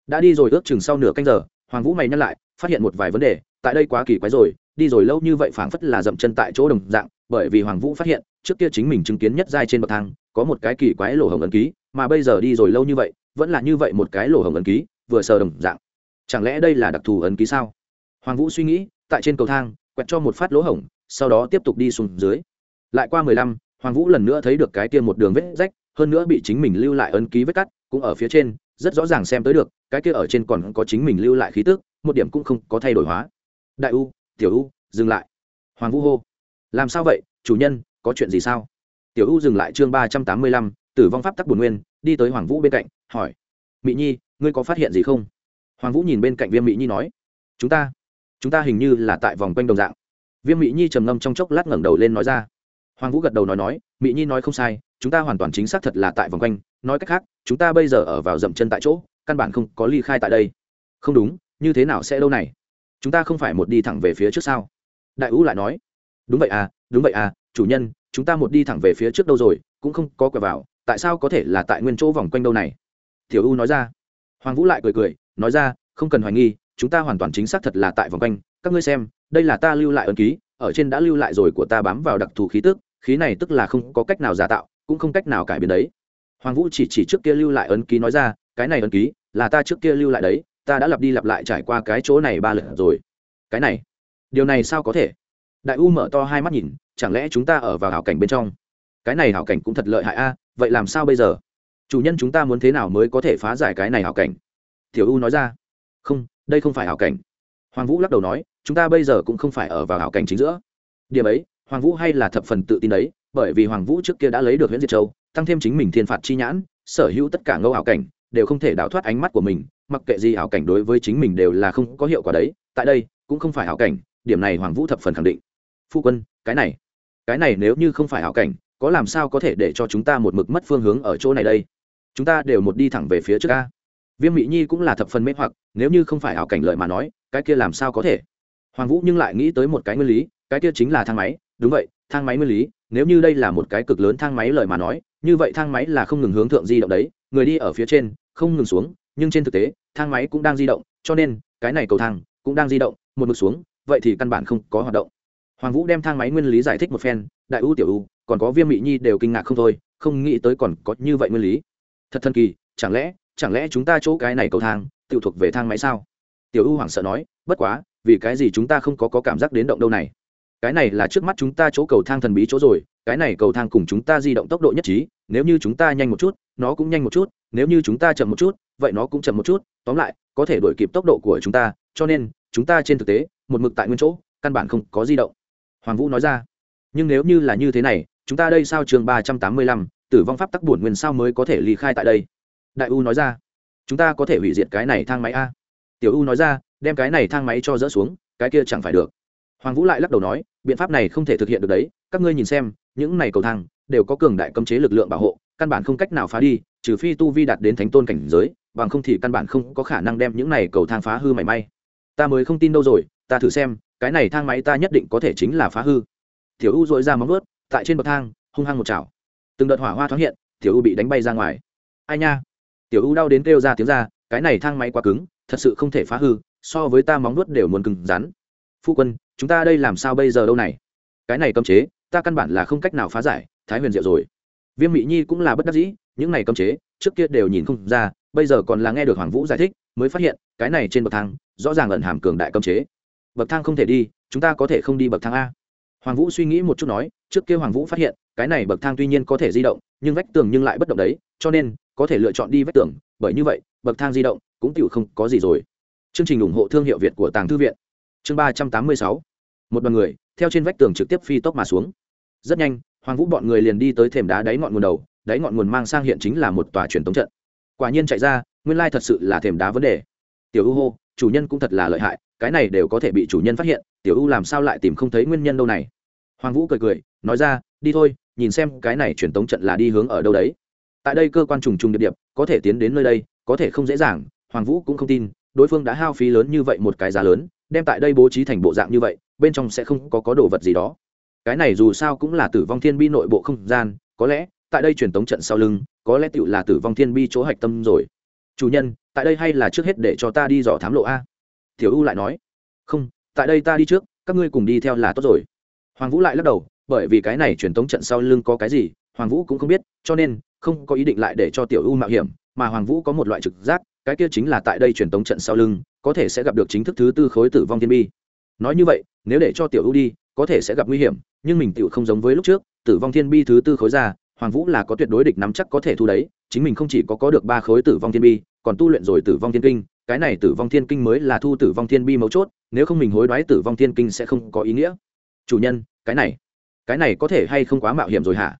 Đã đi rồi ước chừng sau nửa canh giờ, hoàng vũ mày nhắc lại, phát hiện một vài vấn đề tại đây quá kỳ quái rồi, đi rồi lâu như vậy phảng phất là dậm chân tại chỗ đồng dạng, bởi vì hoàng vũ phát hiện, trước kia chính mình chứng kiến nhất giai trên bậc thang, có một cái kỳ quái lỗ hồng ấn ký, mà bây giờ đi rồi lâu như vậy, vẫn là như vậy một cái lỗ hồng ấn ký, vừa sờ đồng dạng. Chẳng lẽ đây là đặc thù ấn ký sao? Hoàng vũ suy nghĩ, tại trên cầu thang, quẹt cho một phát lỗ hổng, sau đó tiếp tục đi xuống dưới. Lại qua mười lăm, hoàng vũ lần nữa thấy được cái kia một đường vết rách, hơn nữa bị chính mình lưu lại ấn ký vết cắt, cũng ở phía trên, rất rõ ràng xem tới được, cái kia ở trên còn có chính mình lưu lại khí tức, một điểm cũng không có thay đổi hóa đại u, tiểu u, dừng lại. Hoàng vũ hô. Làm sao vậy, chủ nhân, có chuyện gì sao? Tiểu u dừng lại chương ba trăm tám mươi lăm, tử vong pháp tắc bồn nguyên, đi tới hoàng vũ bên cạnh, hỏi. Mỹ nhi, ngươi có phát hiện gì không? Hoàng vũ nhìn bên cạnh viêm mỹ nhi nói. Chúng ta chúng ta hình như là tại vòng quanh đồng dạng. Viêm mỹ nhi trầm ngâm trong chốc lát ngẩng đầu lên nói ra. Hoàng vũ gật đầu nói nói mỹ nhi nói không sai, chúng ta hoàn toàn chính xác thật là tại vòng quanh. Nói cách khác, chúng ta bây giờ ở vào dậm chân tại chỗ, căn bản không có ly khai tại đây. Không đúng, như thế nào sẽ đâu này? Chúng ta không phải một đi thẳng về phía trước sao? Đại ú lại nói, đúng vậy à đúng vậy à chủ nhân, chúng ta một đi thẳng về phía trước đâu rồi, cũng không có quẹo vào, tại sao có thể là tại nguyên chỗ vòng quanh đâu này? Tiểu u nói ra. Hoàng vũ lại cười cười, nói ra, không cần hoài nghi, chúng ta hoàn toàn chính xác thật là tại vòng quanh. Các ngươi xem, đây là ta lưu lại ấn ký, ở trên đã lưu lại rồi của ta bám vào đặc thù khí tức, khí này tức là không có cách nào giả tạo, cũng không cách nào cải biến đấy. Hoàng vũ chỉ chỉ trước kia lưu lại ấn ký nói ra, cái này ấn ký là ta trước kia lưu lại đấy ta đã lặp đi lặp lại trải qua cái chỗ này ba lần rồi. Cái này, điều này sao có thể? Đại u mở to hai mắt nhìn, chẳng lẽ chúng ta ở vào hảo cảnh bên trong? Cái này hảo cảnh cũng thật lợi hại a, vậy làm sao bây giờ? Chủ nhân chúng ta muốn thế nào mới có thể phá giải cái này hảo cảnh? Tiểu u nói ra. Không, đây không phải hảo cảnh. Hoàng vũ lắc đầu nói, chúng ta bây giờ cũng không phải ở vào hảo cảnh chính giữa. Điểm ấy, hoàng vũ hay là thập phần tự tin đấy, bởi vì hoàng vũ trước kia đã lấy được huyện diệt châu, tăng thêm chính mình thiên phạt chi nhãn, sở hữu tất cả ngẫu hảo cảnh đều không thể đào thoát ánh mắt của mình, mặc kệ gì hảo cảnh đối với chính mình đều là không có hiệu quả đấy, tại đây, cũng không phải hảo cảnh, điểm này hoàng vũ thập phần khẳng định. Phu quân, cái này cái này nếu như không phải hảo cảnh, có làm sao có thể để cho chúng ta một mực mất phương hướng ở chỗ này đây? Chúng ta đều một đi thẳng về phía trước ca viêm mỹ nhi cũng là thập phần mê hoặc, nếu như không phải hảo cảnh lợi mà nói, cái kia làm sao có thể? Hoàng vũ nhưng lại nghĩ tới một cái nguyên lý, cái kia chính là thang máy, đúng vậy, thang máy nguyên lý, nếu như đây là một cái cực lớn thang máy lợi mà nói, như vậy thang máy là không ngừng hướng thượng di động đấy, người đi ở phía trên không ngừng xuống nhưng trên thực tế thang máy cũng đang di động cho nên cái này cầu thang cũng đang di động một mực xuống vậy thì căn bản không có hoạt động. Hoàng vũ đem thang máy nguyên lý giải thích một phen đại ưu tiểu ưu còn có viêm mỹ nhi đều kinh ngạc không thôi không nghĩ tới còn có như vậy nguyên lý. Thật thần kỳ chẳng lẽ chẳng lẽ chúng ta chỗ cái này cầu thang tự thuộc về thang máy sao? Tiểu ưu hoảng sợ nói bất quá vì cái gì chúng ta không có, có cảm giác đến động đâu này? Cái này là trước mắt chúng ta chỗ cầu thang thần bí chỗ rồi, cái này cầu thang cùng chúng ta di động tốc độ nhất trí, nếu như chúng ta nhanh một chút, nó cũng nhanh một chút, nếu như chúng ta chậm một chút, vậy nó cũng chậm một chút, tóm lại, có thể đổi kịp tốc độ của chúng ta, cho nên, chúng ta trên thực tế, một mực tại nguyên chỗ, căn bản không có di động. Hoàng vũ nói ra. Nhưng nếu như là như thế này, chúng ta đây sao trường ba trăm tám mươi lăm, tử vong pháp tắc bổn nguyên sao mới có thể ly khai tại đây? Đại u nói ra. Chúng ta có thể hủy diệt cái này thang máy a. Tiểu u nói ra. Đem cái này thang máy cho dỡ xuống, cái kia chẳng phải được. Hoàng vũ lại lắc đầu nói biện pháp này không thể thực hiện được đấy, các ngươi nhìn xem, những này cầu thang đều có cường đại cấm chế lực lượng bảo hộ, căn bản không cách nào phá đi, trừ phi tu vi đạt đến thánh tôn cảnh giới, bằng không thì căn bản không có khả năng đem những này cầu thang phá hư mảy may. Ta mới không tin đâu rồi, ta thử xem, cái này thang máy ta nhất định có thể chính là phá hư. Tiểu u dội ra móng vớt tại trên bậc thang, hung hăng một chảo. Từng đợt hỏa hoa thoáng hiện, tiểu u bị đánh bay ra ngoài. Ai nha? Tiểu u đau đến kêu ra tiếng ra, cái này thang máy quá cứng, thật sự không thể phá hư, so với ta móng nuốt đều muốn cứng rắn. Phu quân chúng ta đây làm sao bây giờ đâu này? Cái này cấm chế, ta căn bản là không cách nào phá giải, thái huyền diệu rồi. Viêm mỹ nhi cũng là bất đắc dĩ, những này cấm chế, trước kia đều nhìn không ra, bây giờ còn là nghe được hoàng vũ giải thích, mới phát hiện, cái này trên bậc thang, rõ ràng ẩn hàm cường đại cấm chế. Bậc thang không thể đi, chúng ta có thể không đi bậc thang a. Hoàng vũ suy nghĩ một chút nói, trước kia hoàng vũ phát hiện, cái này bậc thang tuy nhiên có thể di động, nhưng vách tường nhưng lại bất động đấy, cho nên, có thể lựa chọn đi vách tường, bởi như vậy, bậc thang di động cũng tựu không có gì rồi. Chương trình ủng hộ thương hiệu việt của tàng thư viện. Chương ba trăm tám mươi sáu một đoàn người, theo trên vách tường trực tiếp phi tốc mà xuống. Rất nhanh, hoàng vũ bọn người liền đi tới thềm đá đáy ngọn nguồn đầu, đáy ngọn nguồn mang sang hiện chính là một tòa truyền tống trận. Quả nhiên chạy ra, nguyên lai thật sự là thềm đá vấn đề. Tiểu u hô, chủ nhân cũng thật là lợi hại, cái này đều có thể bị chủ nhân phát hiện, tiểu u làm sao lại tìm không thấy nguyên nhân đâu này? Hoàng vũ cười cười, nói ra, đi thôi, nhìn xem cái này truyền tống trận là đi hướng ở đâu đấy. Tại đây cơ quan trùng trùng địa điểm có thể tiến đến nơi đây, có thể không dễ dàng, hoàng vũ cũng không tin, đối phương đã hao phí lớn như vậy một cái giá lớn, đem tại đây bố trí thành bộ dạng như vậy bên trong sẽ không có có đồ vật gì đó. Cái này dù sao cũng là tử vong thiên bi nội bộ không gian, có lẽ, tại đây truyền tống trận sau lưng, có lẽ tựu là tử vong thiên bi chỗ hạch tâm rồi. Chủ nhân, tại đây hay là trước hết để cho ta đi dò thám lộ a? Tiểu u lại nói. Không, tại đây ta đi trước, các ngươi cùng đi theo là tốt rồi. Hoàng vũ lại lắc đầu, bởi vì cái này truyền tống trận sau lưng có cái gì, hoàng vũ cũng không biết, cho nên, không có ý định lại để cho tiểu u mạo hiểm, mà hoàng vũ có một loại trực giác, cái kia chính là tại đây truyền tống trận sau lưng, có thể sẽ gặp được chính thức thứ tư khối tử vong thiên bi nói như vậy, nếu để cho tiểu ưu đi, có thể sẽ gặp nguy hiểm, nhưng mình tiểu không giống với lúc trước, tử vong thiên bi thứ tư khối ra, hoàng vũ là có tuyệt đối địch nắm chắc có thể thu đấy, chính mình không chỉ có có được ba khối tử vong thiên bi, còn tu luyện rồi tử vong thiên kinh, cái này tử vong thiên kinh mới là thu tử vong thiên bi mấu chốt, nếu không mình hối đoái tử vong thiên kinh sẽ không có ý nghĩa. Chủ nhân, cái này cái này có thể hay không quá mạo hiểm rồi hả?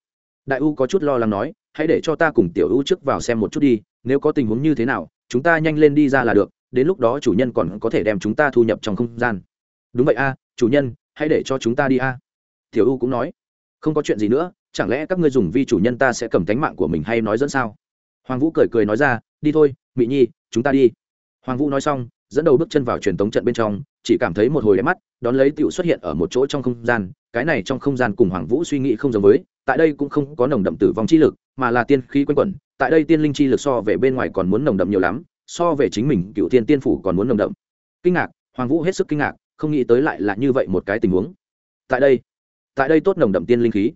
Đại u có chút lo lắng nói, hãy để cho ta cùng tiểu u trước vào xem một chút đi, nếu có tình huống như thế nào, chúng ta nhanh lên đi ra là được, đến lúc đó chủ nhân còn có thể đem chúng ta thu nhập trong không gian đúng vậy a, chủ nhân, hãy để cho chúng ta đi a. Tiểu u cũng nói. Không có chuyện gì nữa, chẳng lẽ các ngươi dùng vi chủ nhân ta sẽ cầm tánh mạng của mình hay nói dẫn sao? Hoàng vũ cười cười nói ra, đi thôi mỹ nhi, chúng ta đi. Hoàng vũ nói xong, dẫn đầu bước chân vào truyền tống trận bên trong, chỉ cảm thấy một hồi đẹp mắt, đón lấy tựu xuất hiện ở một chỗ trong không gian. Cái này trong không gian cùng hoàng vũ suy nghĩ không giống với, tại đây cũng không có nồng đậm tử vong chi lực, mà là tiên khí quanh quẩn. Tại đây tiên linh chi lực so về bên ngoài còn muốn nồng đậm nhiều lắm, so về chính mình cựu tiên tiên phủ còn muốn nồng đậm. Kinh ngạc, hoàng vũ hết sức kinh ngạc không nghĩ tới lại là như vậy một cái tình huống. Tại đây tại đây tốt nồng đậm tiên linh khí.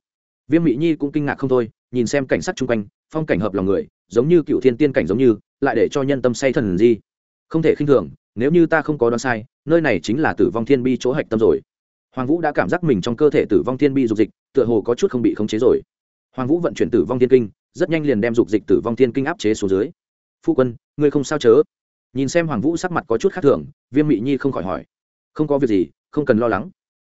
Viêm mỹ nhi cũng kinh ngạc không thôi, nhìn xem cảnh sắc chung quanh, phong cảnh hợp lòng người, giống như cựu thiên tiên cảnh giống như, lại để cho nhân tâm say thần di. Không thể khinh thường, nếu như ta không có đoán sai, nơi này chính là tử vong thiên bi chỗ hạch tâm rồi. Hoàng vũ đã cảm giác mình trong cơ thể tử vong thiên bi dục dịch, tựa hồ có chút không bị khống chế rồi. Hoàng vũ vận chuyển tử vong thiên kinh, rất nhanh liền đem dục dịch tử vong thiên kinh áp chế xuống dưới. Phu quân, ngươi không sao chớ? Nhìn xem hoàng vũ sắc mặt có chút khác thường, viêm mị nhi không khỏi hỏi không có việc gì, không cần lo lắng.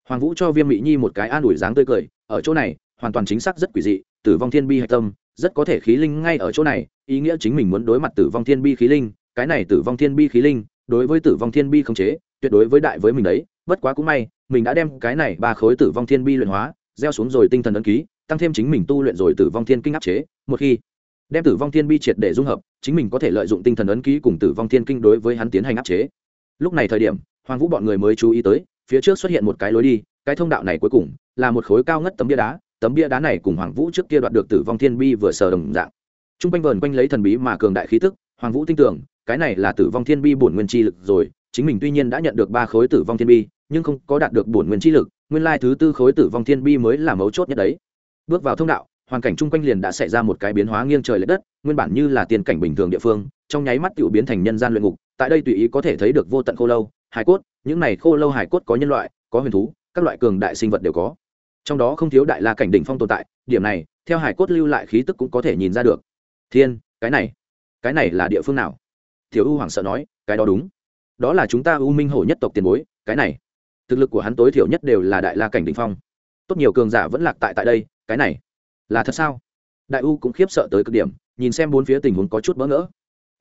Hoàng vũ cho viêm Mỹ nhi một cái an ủi dáng tươi cười, ở chỗ này, hoàn toàn chính xác rất quỷ dị, tử vong thiên bi hạch tâm, rất có thể khí linh ngay ở chỗ này, ý nghĩa chính mình muốn đối mặt tử vong thiên bi khí linh, cái này tử vong thiên bi khí linh, đối với tử vong thiên bi không chế, tuyệt đối với đại với mình đấy, bất quá cũng may, mình đã đem cái này ba khối tử vong thiên bi luyện hóa, gieo xuống rồi tinh thần ấn ký, tăng thêm chính mình tu luyện rồi tử vong thiên kinh áp chế, một khi đem tử vong thiên bi triệt để dung hợp, chính mình có thể lợi dụng tinh thần ấn ký cùng tử vong thiên kinh đối với hắn tiến hành áp chế. Lúc này thời điểm hoàng vũ bọn người mới chú ý tới, phía trước xuất hiện một cái lối đi, cái thông đạo này cuối cùng là một khối cao ngất tấm bia đá, tấm bia đá này cùng hoàng vũ trước kia đoạt được tử vong thiên bi vừa sờ đồng dạng. T r u n g quanh vờn quanh lấy thần bí mà cường đại khí tức, hoàng vũ tin tưởng, cái này là tử vong thiên bi bổn nguyên chi lực rồi, chính mình tuy nhiên đã nhận được ba khối tử vong thiên bi, nhưng không có đạt được bổn nguyên chi lực, nguyên lai thứ tư khối tử vong thiên bi mới là mấu chốt nhất đấy. Bước vào thông đạo, hoàn cảnh chung quanh liền đã xảy ra một cái biến hóa nghiêng trời l ệ đất, nguyên bản như là tiền cảnh bình thường địa phương, trong nháy mắt tự biến thành nhân gian luyện ngục, tại đây tùy ý có thể thấy được vô tận khô lâu hải cốt, những này khô lâu hải cốt có nhân loại, có huyền thú, các loại cường đại sinh vật đều có. Trong đó không thiếu đại la cảnh đỉnh phong tồn tại, điểm này, theo hải cốt lưu lại khí tức cũng có thể nhìn ra được. Thiên, cái này cái này là địa phương nào? Thiếu u hoảng sợ nói, cái đó đúng. Đó là chúng ta u minh hổ nhất tộc tiền bối, cái này. Thực lực của hắn tối thiểu nhất đều là đại la cảnh đỉnh phong. Tốt nhiều cường giả vẫn lạc tại tại đây, cái này. Là thật sao? Đại u cũng khiếp sợ tới cực điểm, nhìn xem bốn phía tình huống có chút bỡ ngỡ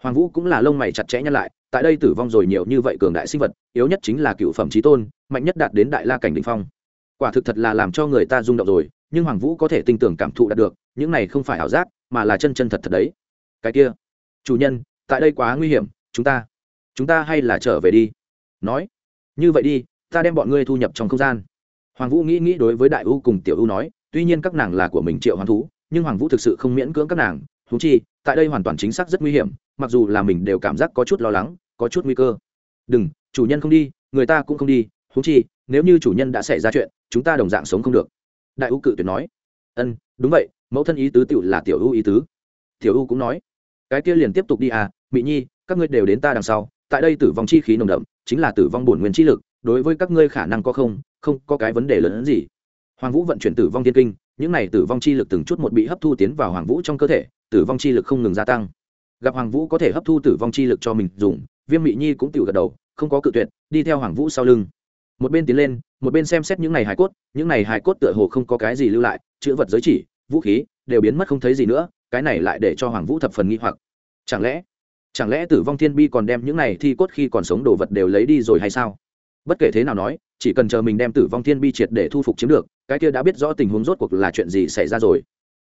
hoàng vũ cũng là lông mày chặt chẽ nhăn lại, tại đây tử vong rồi nhiều như vậy cường đại sinh vật, yếu nhất chính là cựu phẩm trí tôn, mạnh nhất đạt đến đại la cảnh đỉnh phong. Quả thực thật là làm cho người ta rung động rồi, nhưng hoàng vũ có thể tin tưởng cảm thụ đạt được, những này không phải ảo giác, mà là chân chân thật thật đấy. Cái kia, chủ nhân, tại đây quá nguy hiểm, chúng ta chúng ta hay là trở về đi. Nói, như vậy đi, ta đem bọn ngươi thu nhập trong không gian. Hoàng vũ nghĩ nghĩ đối với đại u cùng tiểu u nói, tuy nhiên các nàng là của mình triệu hoàng thú, nhưng hoàng vũ thực sự không miễn cưỡng các nàng thú chi tại đây hoàn toàn chính xác rất nguy hiểm, mặc dù là mình đều cảm giác có chút lo lắng, có chút nguy cơ. Đừng, chủ nhân không đi, người ta cũng không đi húng chi, nếu như chủ nhân đã xảy ra chuyện, chúng ta đồng dạng sống không được. Đại u cự tuyệt nói. Ân, đúng vậy, mẫu thân ý tứ tựu là tiểu u ý tứ. Tiểu u cũng nói. Cái kia liền tiếp tục đi à mỹ nhi, các ngươi đều đến ta đằng sau, tại đây tử vong chi khí nồng đậm, chính là tử vong bổn nguyên chi lực, đối với các ngươi khả năng có không không có cái vấn đề lớn hơn gì. Hoàng vũ vận chuyển tử vong tiên kinh, những này tử vong chi lực từng chút một bị hấp thu tiến vào hoàng vũ trong cơ thể tử vong chi lực không ngừng gia tăng. Gặp hoàng vũ có thể hấp thu tử vong chi lực cho mình dùng, viêm Mị nhi cũng tự gật đầu, không có cự tuyệt, đi theo hoàng vũ sau lưng. Một bên tiến lên, một bên xem xét những này hài cốt, những này hài cốt tựa hồ không có cái gì lưu lại, chữ vật giới chỉ, vũ khí đều biến mất không thấy gì nữa, cái này lại để cho hoàng vũ thập phần nghi hoặc. Chẳng lẽ chẳng lẽ tử vong thiên bi còn đem những này thi cốt khi còn sống đồ vật đều lấy đi rồi hay sao? Bất kể thế nào nói, chỉ cần chờ mình đem tử vong thiên bi triệt để thu phục chiếm được, cái kia đã biết rõ tình huống rốt cuộc là chuyện gì xảy ra rồi.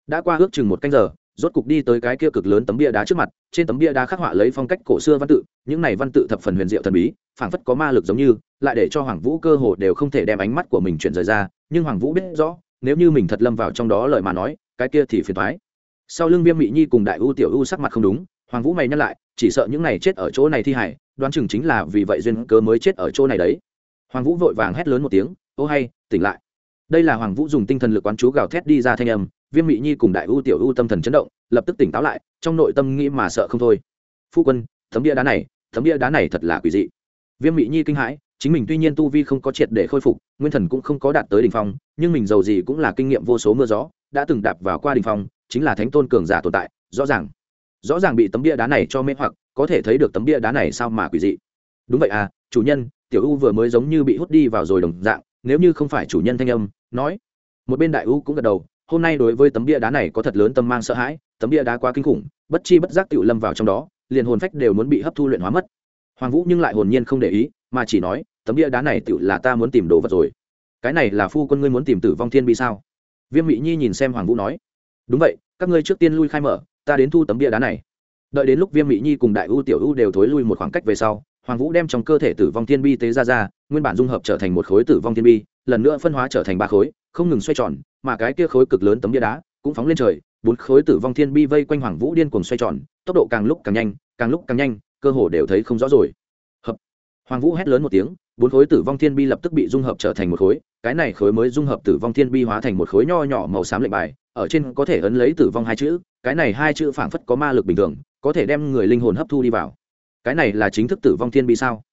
Đã qua ước chừng một canh giờ rốt cục đi tới cái kia cực lớn tấm bia đá trước mặt, trên tấm bia đá khắc họa lấy phong cách cổ xưa văn tự, những này văn tự thập phần huyền diệu thần bí, phảng phất có ma lực giống như, lại để cho hoàng vũ cơ hồ đều không thể đem ánh mắt của mình chuyển rời ra, nhưng hoàng vũ biết rõ, nếu như mình thật lâm vào trong đó lời mà nói, cái kia thì phiền thoái sau lưng viêm Mị nhi cùng đại u tiểu u sắc mặt không đúng, hoàng vũ mày nhắc lại, chỉ sợ những này chết ở chỗ này thi hải đoán chừng chính là vì vậy duyên cớ mới chết ở chỗ này đấy. Hoàng vũ vội vàng hét lớn một tiếng, ô hay, tỉnh lại. Đây là hoàng vũ dùng tinh thần lực quán chú gào thét đi ra thanh âm viêm Mị nhi cùng đại u tiểu u tâm thần chấn động, lập tức tỉnh táo lại, trong nội tâm nghĩ mà sợ không thôi. Phu quân, tấm bia đá này, tấm bia đá này thật là quỷ dị. Viêm Mị nhi kinh hãi, chính mình tuy nhiên tu vi không có triệt để khôi phục, nguyên thần cũng không có đạt tới đ ỉ n h phong, nhưng mình giàu gì cũng là kinh nghiệm vô số mưa gió, đã từng đạp vào qua đ ỉ n h phong, chính là thánh tôn cường giả tồn tại, rõ ràng rõ ràng bị tấm bia đá này cho mê hoặc, có thể thấy được tấm bia đá này sao mà quỷ dị. Đúng vậy à chủ nhân, tiểu u vừa mới giống như bị hút đi vào rồi đồng dạng, nếu như không phải chủ nhân thanh âm, nói, một bên đại u cũng gật đầu hôm nay đối với tấm bia đá này có thật lớn tâm mang sợ hãi, tấm bia đá quá kinh khủng, bất chi bất giác tự lâm vào trong đó, liền hồn phách đều muốn bị hấp thu luyện hóa mất. Hoàng vũ nhưng lại hồn nhiên không để ý, mà chỉ nói, tấm bia đá này tự là ta muốn tìm đồ vật rồi. Cái này là phu quân ngươi muốn tìm tử vong thiên bi sao? Viêm mỹ nhi nhìn xem hoàng vũ nói, đúng vậy, các ngươi trước tiên lui khai mở, ta đến thu tấm bia đá này. Đợi đến lúc viêm mỹ nhi cùng đại u tiểu u đều thối lui một khoảng cách về sau, hoàng vũ đem trong cơ thể tử vong thiên bi tế ra ra, nguyên bản dung hợp trở thành một khối tử vong thiên bi, lần nữa phân hóa trở thành ba khối, không ngừng xoay tròn mà cái kia khối cực lớn tấm bia đá cũng phóng lên trời, bốn khối tử vong thiên bi vây quanh hoàng vũ điên cuồng xoay tròn, tốc độ càng lúc càng nhanh, càng lúc càng nhanh, cơ hồ đều thấy không rõ rồi. Hợp. Hoàng vũ hét lớn một tiếng, bốn khối tử vong thiên bi lập tức bị dung hợp trở thành một khối, cái này khối mới dung hợp tử vong thiên bi hóa thành một khối nho nhỏ màu xám lệnh bài, ở trên có thể ấn lấy tử vong hai chữ, cái này hai chữ phảng phất có ma lực bình thường, có thể đem người linh hồn hấp thu đi vào. Cái này là chính thức tử vong thiên bi sao?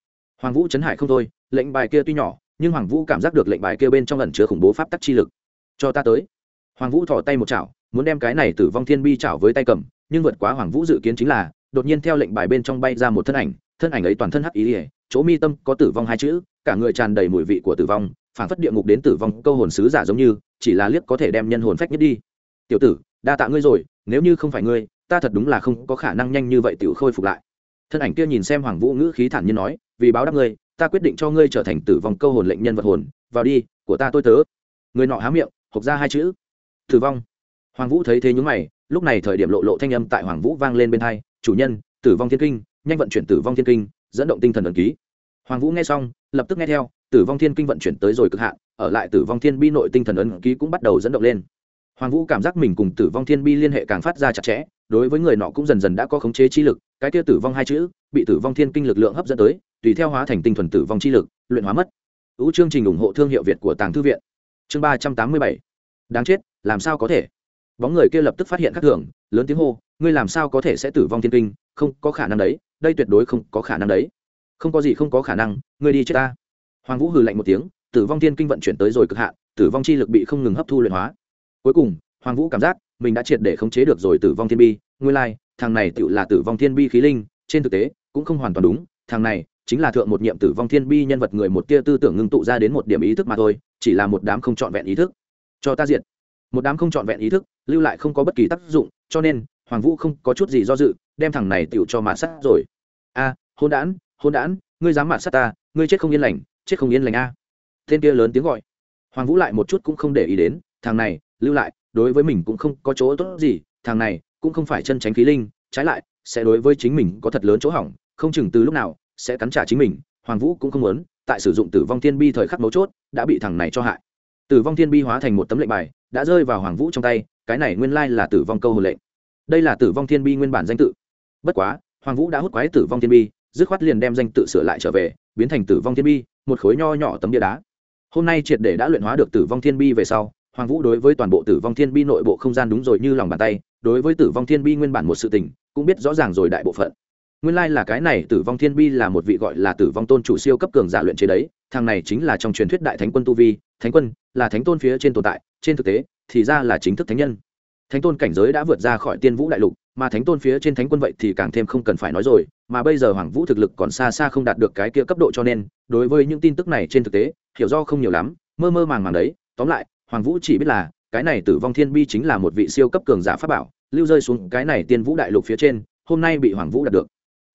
Hoàng vũ chấn hải không thôi, lệnh bài kia tuy nhỏ, nhưng hoàng vũ cảm giác được lệnh bài kia bên trong lần chứa khủng bố pháp tắc chi lực cho ta tới. Hoàng vũ thỏ tay một chảo, muốn đem cái này tử vong thiên bi chảo với tay cầm, nhưng vượt quá hoàng vũ dự kiến chính là, đột nhiên theo lệnh bài bên trong bay ra một thân ảnh thân ảnh ấy toàn thân hắc ý ỉa chỗ mi tâm có tử vong hai chữ, cả người tràn đầy mùi vị của tử vong, phản phất địa ngục đến tử vong, câu hồn sứ giả giống như, chỉ là liếc có thể đem nhân hồn phách nhất đi. Tiểu tử, đa tạ ngươi rồi, nếu như không phải ngươi, ta thật đúng là không có khả năng nhanh như vậy tiểu khôi phục lại. Thân ảnh kia nhìn xem hoàng vũ ngữ khí thản nhiên nói, vì báo đáp ngươi, ta quyết định cho ngươi trở thành tử vong câu hồn lệnh nhân vật hồn, vào đi, của ta tôi tớ. Người nọ há miệng hộc ra hai chữ. Tử vong. Hoàng vũ thấy thế nhúng mày, lúc này thời điểm lộ lộ thanh âm tại hoàng vũ vang lên bên hai, chủ nhân, tử vong thiên kinh, nhanh vận chuyển tử vong thiên kinh, dẫn động tinh thần ẩn ký. Hoàng vũ nghe xong, lập tức nghe theo, tử vong thiên kinh vận chuyển tới rồi cực hạn, ở lại tử vong thiên bi nội tinh thần ấn ký cũng bắt đầu dẫn động lên. Hoàng vũ cảm giác mình cùng tử vong thiên bi liên hệ càng phát ra chặt chẽ, đối với người nọ cũng dần dần đã có khống chế chi lực, cái kia tử vong hai chữ, bị tử vong thiên kinh lực lượng hấp dẫn tới, tùy theo hóa thành tinh thuần tử vong chi lực, luyện hóa mất. Ưu chương trình ủng hộ thương hiệu việt của tàng thư viện chương ba trăm tám mươi bảy. Đáng chết làm sao có thể? Bóng người kia lập tức phát hiện khắc thường lớn tiếng hô ngươi làm sao có thể sẽ tử vong thiên kinh? Không có khả năng đấy đây tuyệt đối không có khả năng đấy. Không có gì không có khả năng ngươi đi chết ta. Hoàng vũ hừ lạnh một tiếng tử vong thiên kinh vận chuyển tới rồi cực hạn tử vong chi lực bị không ngừng hấp thu luyện hóa. Cuối cùng hoàng vũ cảm giác mình đã triệt để khống chế được rồi tử vong thiên bi. Nguyên lai、like, thằng này tự là tử vong thiên bi khí linh trên thực tế cũng không hoàn toàn đúng thằng này chính là thượng một nhiệm tử vong thiên bi nhân vật người một tia tư tưởng ngưng tụ ra đến một điểm ý thức mà thôi, chỉ là một đám không trọn vẹn ý thức. Cho ta diện một đám không trọn vẹn ý thức, lưu lại không có bất kỳ tác dụng, cho nên, hoàng vũ không có chút gì do dự, đem thằng này tựu cho mạt sắt rồi. A, hôn đản hôn đản, ngươi dám mạt sắt ta, ngươi chết không yên lành, chết không yên lành a. Tên kia lớn tiếng gọi. Hoàng vũ lại một chút cũng không để ý đến, thằng này, lưu lại, đối với mình cũng không có chỗ tốt gì, thằng này, cũng không phải chân tránh khí linh, trái lại, sẽ đối với chính mình có thật lớn chỗ hỏng, không chừng từ lúc nào sẽ cắn trả chính mình, hoàng vũ cũng không muốn, tại sử dụng tử vong thiên bi thời khắc mấu chốt, đã bị thằng này cho hại. Tử vong thiên bi hóa thành một tấm lệnh bài, đã rơi vào hoàng vũ trong tay, cái này nguyên lai là tử vong câu hồn lệnh. Đây là tử vong thiên bi nguyên bản danh tự. Bất quá, hoàng vũ đã hút quái tử vong thiên bi, dứt khoát liền đem danh tự sửa lại trở về, biến thành tử vong thiên bi, một khối nho nhỏ tấm bia đá. Hôm nay triệt để đã luyện hóa được tử vong thiên bi về sau, hoàng vũ đối với toàn bộ tử vong thiên bi nội bộ không gian đúng rồi như lòng bàn tay, đối với tử vong thiên bi nguyên bản một sự tình, cũng biết rõ ràng rồi đại bộ phận nguyên lai là cái này tử vong thiên bi là một vị gọi là tử vong tôn chủ siêu cấp cường giả luyện chế đấy, thằng này chính là trong truyền thuyết đại thánh quân tu vi, thánh quân là thánh tôn phía trên tồn tại, trên thực tế thì ra là chính thức thánh nhân. Thánh tôn cảnh giới đã vượt ra khỏi tiên vũ đại lục, mà thánh tôn phía trên thánh quân vậy thì càng thêm không cần phải nói rồi, mà bây giờ hoàng vũ thực lực còn xa xa không đạt được cái kia cấp độ cho nên, đối với những tin tức này trên thực tế, hiểu do không nhiều lắm, mơ mơ màng màng đấy. Tóm lại, hoàng vũ chỉ biết là, cái này tử vong thiên bi chính là một vị siêu cấp cường giả pháp bảo, lưu rơi xuống cái này tiên vũ đại lục phía trên, hôm nay bị hoàng vũ đạt được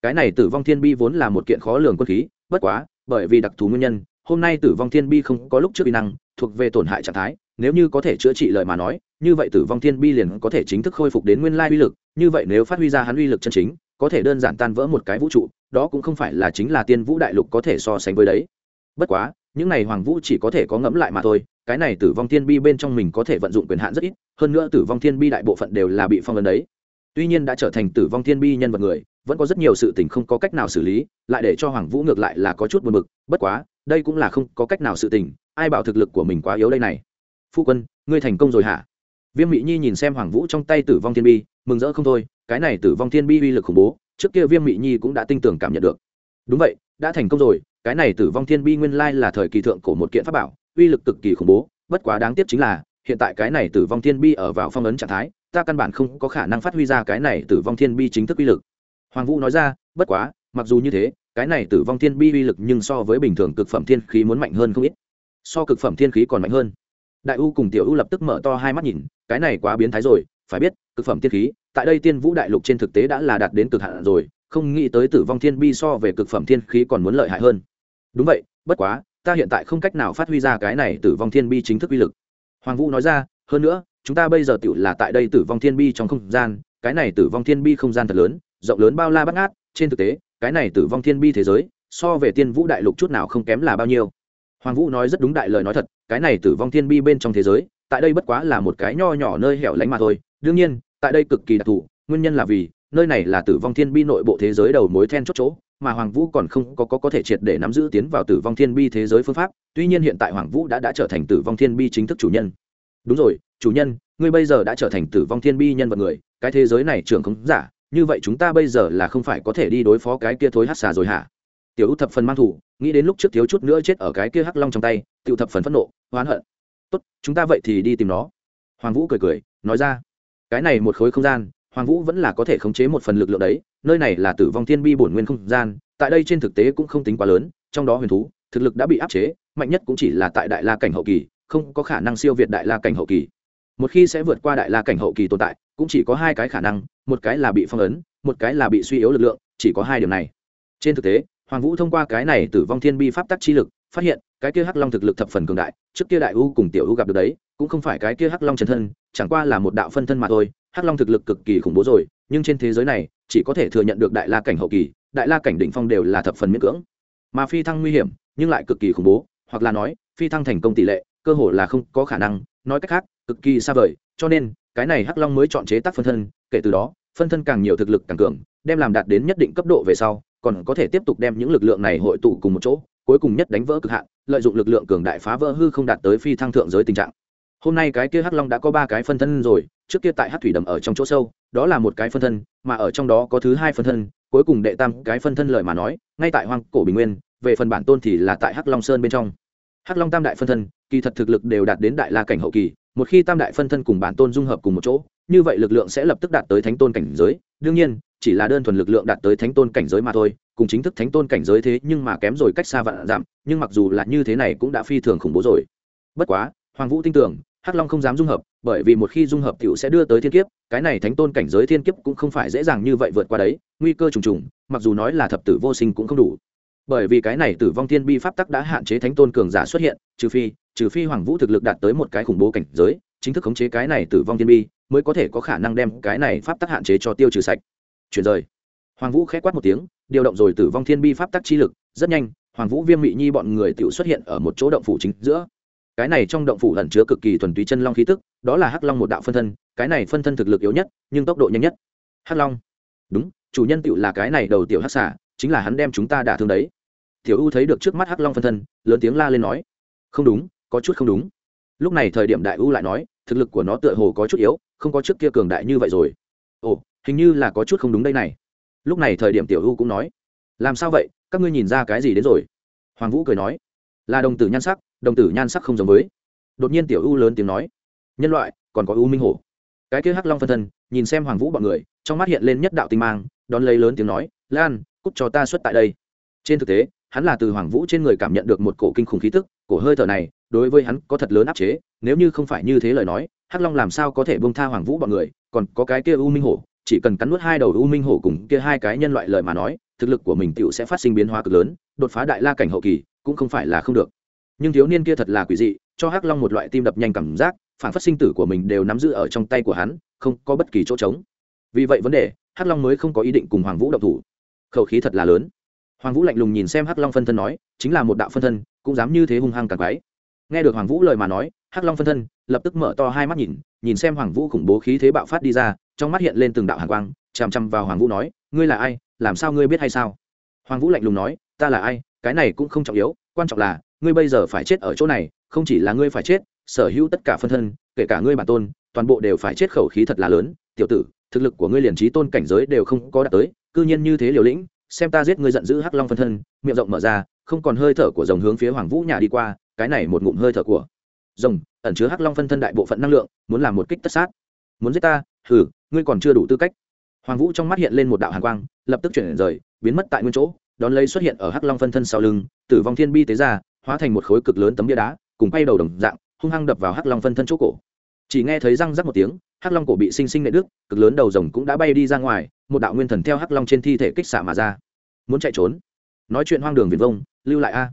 cái này tử vong thiên bi vốn là một kiện khó lường quân khí, bất quá, bởi vì đặc thù nguyên nhân, hôm nay tử vong thiên bi không có lúc trước uy năng, thuộc về tổn hại trạng thái, nếu như có thể chữa trị lời mà nói, như vậy tử vong thiên bi liền có thể chính thức khôi phục đến nguyên lai uy lực, như vậy nếu phát huy ra hắn uy lực chân chính, có thể đơn giản tan vỡ một cái vũ trụ, đó cũng không phải là chính là tiên vũ đại lục có thể so sánh với đấy. Bất quá, những này hoàng vũ chỉ có thể có ngẫm lại mà thôi, cái này tử vong thiên bi bên trong mình có thể vận dụng quyền hạn rất ít, hơn nữa tử vong thiên bi đại bộ phận đều là bị phong ấn đấy. Tuy nhiên đã trở thành tử vong thiên bi nhân vật người vẫn có rất nhiều sự tình không có cách nào xử lý, lại để cho hoàng vũ ngược lại là có chút buồn bực, bất quá, đây cũng là không có cách nào sự tình, ai bảo thực lực của mình quá yếu đây này. Phu quân, ngươi thành công rồi hả? Viêm mỹ nhi nhìn xem hoàng vũ trong tay tử vong thiên bi, mừng rỡ không thôi, cái này tử vong thiên bi uy lực khủng bố, trước kia viêm mỹ nhi cũng đã tin tưởng cảm nhận được. Đúng vậy, đã thành công rồi, cái này tử vong thiên bi nguyên lai là thời kỳ thượng của một kiện pháp bảo, uy lực cực kỳ khủng bố, bất quá đáng tiếc chính là, hiện tại cái này tử vong thiên bi ở vào phong ấn trạng thái, ta căn bản không có khả năng phát huy ra cái này tử vong thiên bi chính thức uy lực hoàng vũ nói ra, bất quá, mặc dù như thế, cái này tử vong thiên bi uy lực nhưng so với bình thường cực phẩm thiên khí muốn mạnh hơn không ít. So cực phẩm thiên khí còn mạnh hơn. Đại u cùng tiểu u lập tức mở to hai mắt nhìn, cái này quá biến thái rồi, phải biết, cực phẩm thiên khí, tại đây tiên vũ đại lục trên thực tế đã là đạt đến cực hạn rồi, không nghĩ tới tử vong thiên bi so về cực phẩm thiên khí còn muốn lợi hại hơn. Đúng vậy, bất quá, ta hiện tại không cách nào phát huy ra cái này tử vong thiên bi chính thức uy lực. Hoàng vũ nói ra, hơn nữa, chúng ta bây giờ tự là tại đây tử vong thiên bi trong không gian, cái này tử vong thiên bi không gian thật lớn rộng lớn bao la bắt ngát trên thực tế cái này tử vong thiên bi thế giới so về tiên vũ đại lục chút nào không kém là bao nhiêu. Hoàng vũ nói rất đúng đại lời nói thật cái này tử vong thiên bi bên trong thế giới tại đây bất quá là một cái nho nhỏ nơi hẻo lánh mà thôi. Đương nhiên tại đây cực kỳ đặc thù nguyên nhân là vì nơi này là tử vong thiên bi nội bộ thế giới đầu mối then chốt chỗ mà hoàng vũ còn không có, có có thể triệt để nắm giữ tiến vào tử vong thiên bi thế giới phương pháp tuy nhiên hiện tại hoàng vũ đã đã trở thành tử vong thiên bi chính thức chủ nhân. Đúng rồi chủ nhân ngươi bây giờ đã trở thành tử vong thiên bi nhân vật người cái thế giới này trưởng không giả như vậy chúng ta bây giờ là không phải có thể đi đối phó cái kia thối hát xà rồi hả? Tiểu ưu thập phần mang thủ, nghĩ đến lúc trước thiếu chút nữa chết ở cái kia hắc long trong tay, tiểu thập phần phẫn nộ, oán hận. Tốt, chúng ta vậy thì đi tìm nó. Hoàng vũ cười cười, nói ra. Cái này một khối không gian, hoàng vũ vẫn là có thể khống chế một phần lực lượng đấy, nơi này là tử vong thiên bi bổn nguyên không gian, tại đây trên thực tế cũng không tính quá lớn, trong đó huyền thú, thực lực đã bị áp chế, mạnh nhất cũng chỉ là tại đại la cảnh hậu kỳ, không có khả năng siêu việt đại la cảnh hậu kỳ một khi sẽ vượt qua đại la cảnh hậu kỳ tồn tại, cũng chỉ có hai cái khả năng, một cái là bị phong ấn, một cái là bị suy yếu lực lượng, chỉ có hai điểm này. Trên thực tế, hoàng vũ thông qua cái này tử vong thiên bi pháp tắc chi lực, phát hiện cái kia hắc long thực lực thập phần cường đại, trước kia đại u cùng tiểu u gặp được đấy, cũng không phải cái kia hắc long chân thân, chẳng qua là một đạo phân thân mà thôi, hắc long thực lực cực kỳ khủng bố rồi, nhưng trên thế giới này, chỉ có thể thừa nhận được đại la cảnh hậu kỳ, đại la cảnh đỉnh phong đều là thập phần miễn cưỡng. Mà phi thăng nguy hiểm, nhưng lại cực kỳ khủng bố, hoặc là nói, phi thăng thành công tỷ lệ, cơ hồ là không có khả năng, nói cách khác cực kỳ xa vời, cho nên, cái này hắc long mới chọn chế tác phân thân, kể từ đó, phân thân càng nhiều thực lực càng cường, đem làm đạt đến nhất định cấp độ về sau, còn có thể tiếp tục đem những lực lượng này hội tụ cùng một chỗ, cuối cùng nhất đánh vỡ cực hạn, lợi dụng lực lượng cường đại phá vỡ hư không đạt tới phi thăng thượng giới tình trạng. Hôm nay cái kia hắc long đã có ba cái phân thân rồi, trước kia tại hắc thủy đầm ở trong chỗ sâu, đó là một cái phân thân, mà ở trong đó có thứ hai phân thân, cuối cùng đệ tam cái phân thân lời mà nói, ngay tại hoang cổ bình nguyên, về phần bản tôn thì là tại hắc long sơn bên trong. Hắc long tam đại phân thân, kỳ thật thực lực đều đạt đến đại la cảnh hậu kỳ một khi tam đại phân thân cùng bản tôn dung hợp cùng một chỗ, như vậy lực lượng sẽ lập tức đạt tới thánh tôn cảnh giới. Đương nhiên, chỉ là đơn thuần lực lượng đạt tới thánh tôn cảnh giới mà thôi, cùng chính thức thánh tôn cảnh giới thế nhưng mà kém rồi cách xa vạn giảm, nhưng mặc dù là như thế này cũng đã phi thường khủng bố rồi. Bất quá, hoàng vũ tin tưởng, hắc long không dám dung hợp, bởi vì một khi dung hợp t i ể u sẽ đưa tới thiên kiếp, cái này thánh tôn cảnh giới thiên kiếp cũng không phải dễ dàng như vậy vượt qua đấy, nguy cơ trùng trùng, mặc dù nói là thập tử vô sinh cũng không đủ. Bởi vì cái này tử vong thiên bi pháp tắc đã hạn chế thánh tôn cường giả xuất hiện, trừ phi trừ phi hoàng vũ thực lực đạt tới một cái khủng bố cảnh giới, chính thức khống chế cái này tử vong thiên bi, mới có thể có khả năng đem cái này pháp tắc hạn chế cho tiêu trừ sạch. Chuyển rời. Hoàng vũ khẽ quát một tiếng, điều động rồi tử vong thiên bi pháp tắc chi lực, rất nhanh, hoàng vũ viêm mị nhi bọn người tự xuất hiện ở một chỗ động phủ chính giữa. Cái này trong động phủ ẩn chứa cực kỳ thuần túy chân long khí tức, đó là hắc long một đạo phân thân, cái này phân thân thực lực yếu nhất, nhưng tốc độ nhanh nhất. Hắc long. Đúng, chủ nhân tựu là cái này đầu tiểu hắc xả chính là hắn đem chúng ta đả thương đấy. Tiểu u thấy được trước mắt hắc long phân thân, lớn tiếng la lên nói. Không đúng có chút không đúng. Lúc này thời điểm đại u lại nói, thực lực của nó tựa hồ có chút yếu, không có trước kia cường đại như vậy rồi. Ồ, hình như là có chút không đúng đây này. Lúc này thời điểm tiểu u cũng nói, làm sao vậy, các ngươi nhìn ra cái gì đến rồi? Hoàng vũ cười nói, là đồng tử nhan sắc, đồng tử nhan sắc không giống với. Đột nhiên tiểu u lớn tiếng nói, nhân loại, còn có u minh hổ. Cái kia hắc long phân thân, nhìn xem hoàng vũ bọn người, trong mắt hiện lên nhất đạo tinh mang, đón lấy lớn tiếng nói, lan, cút cho ta xuất tại đây. Trên thực tế hắn là từ hoàng vũ trên người cảm nhận được một cổ kinh khủng khí tức, cổ hơi thở này, đối với hắn có thật lớn áp chế, nếu như không phải như thế lời nói, hắc long làm sao có thể bông tha hoàng vũ bọn người, còn có cái kia u minh hổ, chỉ cần cắn nuốt hai đầu u minh hổ cùng kia hai cái nhân loại lời mà nói, thực lực của mình tựu sẽ phát sinh biến hóa cực lớn, đột phá đại la cảnh hậu kỳ, cũng không phải là không được. Nhưng thiếu niên kia thật là quỷ dị, cho hắc long một loại tim đập nhanh cảm giác, phản phát sinh tử của mình đều nắm giữ ở trong tay của hắn, không có bất kỳ chỗ trống. Vì vậy vấn đề, hắc long mới không có ý định cùng hoàng vũ độc thủ. Khẩu khí thật là lớn hoàng vũ lạnh lùng nhìn xem hắc long phân thân nói, chính là một đạo phân thân, cũng dám như thế hung hăng càng quái. Nghe được hoàng vũ lời mà nói, hắc long phân thân lập tức mở to hai mắt nhìn nhìn xem hoàng vũ khủng bố khí thế bạo phát đi ra, trong mắt hiện lên từng đạo hàn quang, chằm chằm vào hoàng vũ nói, ngươi là ai? Làm sao ngươi biết hay sao? Hoàng vũ lạnh lùng nói, ta là ai? Cái này cũng không trọng yếu, quan trọng là, ngươi bây giờ phải chết ở chỗ này, không chỉ là ngươi phải chết, sở hữu tất cả phân thân, kể cả ngươi bản tôn, toàn bộ đều phải chết khẩu khí thật là lớn. Tiểu tử, thực lực của ngươi liền trí tôn cảnh giới đều không có đạt tới, cư nhiên như thế liều lĩnh xem ta giết ngươi giận dữ hắc long phân thân, miệng rộng mở ra, không còn hơi thở của dòng hướng phía hoàng vũ nhà đi qua, cái này một ngụm hơi thở của rồng ẩn chứa hắc long phân thân đại bộ phận năng lượng, muốn làm một kích tất sát. Muốn giết ta? Hừ, ngươi còn chưa đủ tư cách. Hoàng vũ trong mắt hiện lên một đạo hàn quang, lập tức chuyển rời, biến mất tại nguyên chỗ, đón lấy xuất hiện ở hắc long phân thân sau lưng, tử vong thiên bi tế ra, hóa thành một khối cực lớn tấm bia đá, cùng bay đầu đồng dạng, hung hăng đập vào hắc long phân thân chỗ cổ chỉ nghe thấy răng rắc một tiếng, hắc long cổ bị sinh sinh nệ đức cực lớn đầu rồng cũng đã bay đi ra ngoài, một đạo nguyên thần theo hắc long trên thi thể kích xạ mà ra. Muốn chạy trốn? Nói chuyện hoang đường viền vông, lưu lại a.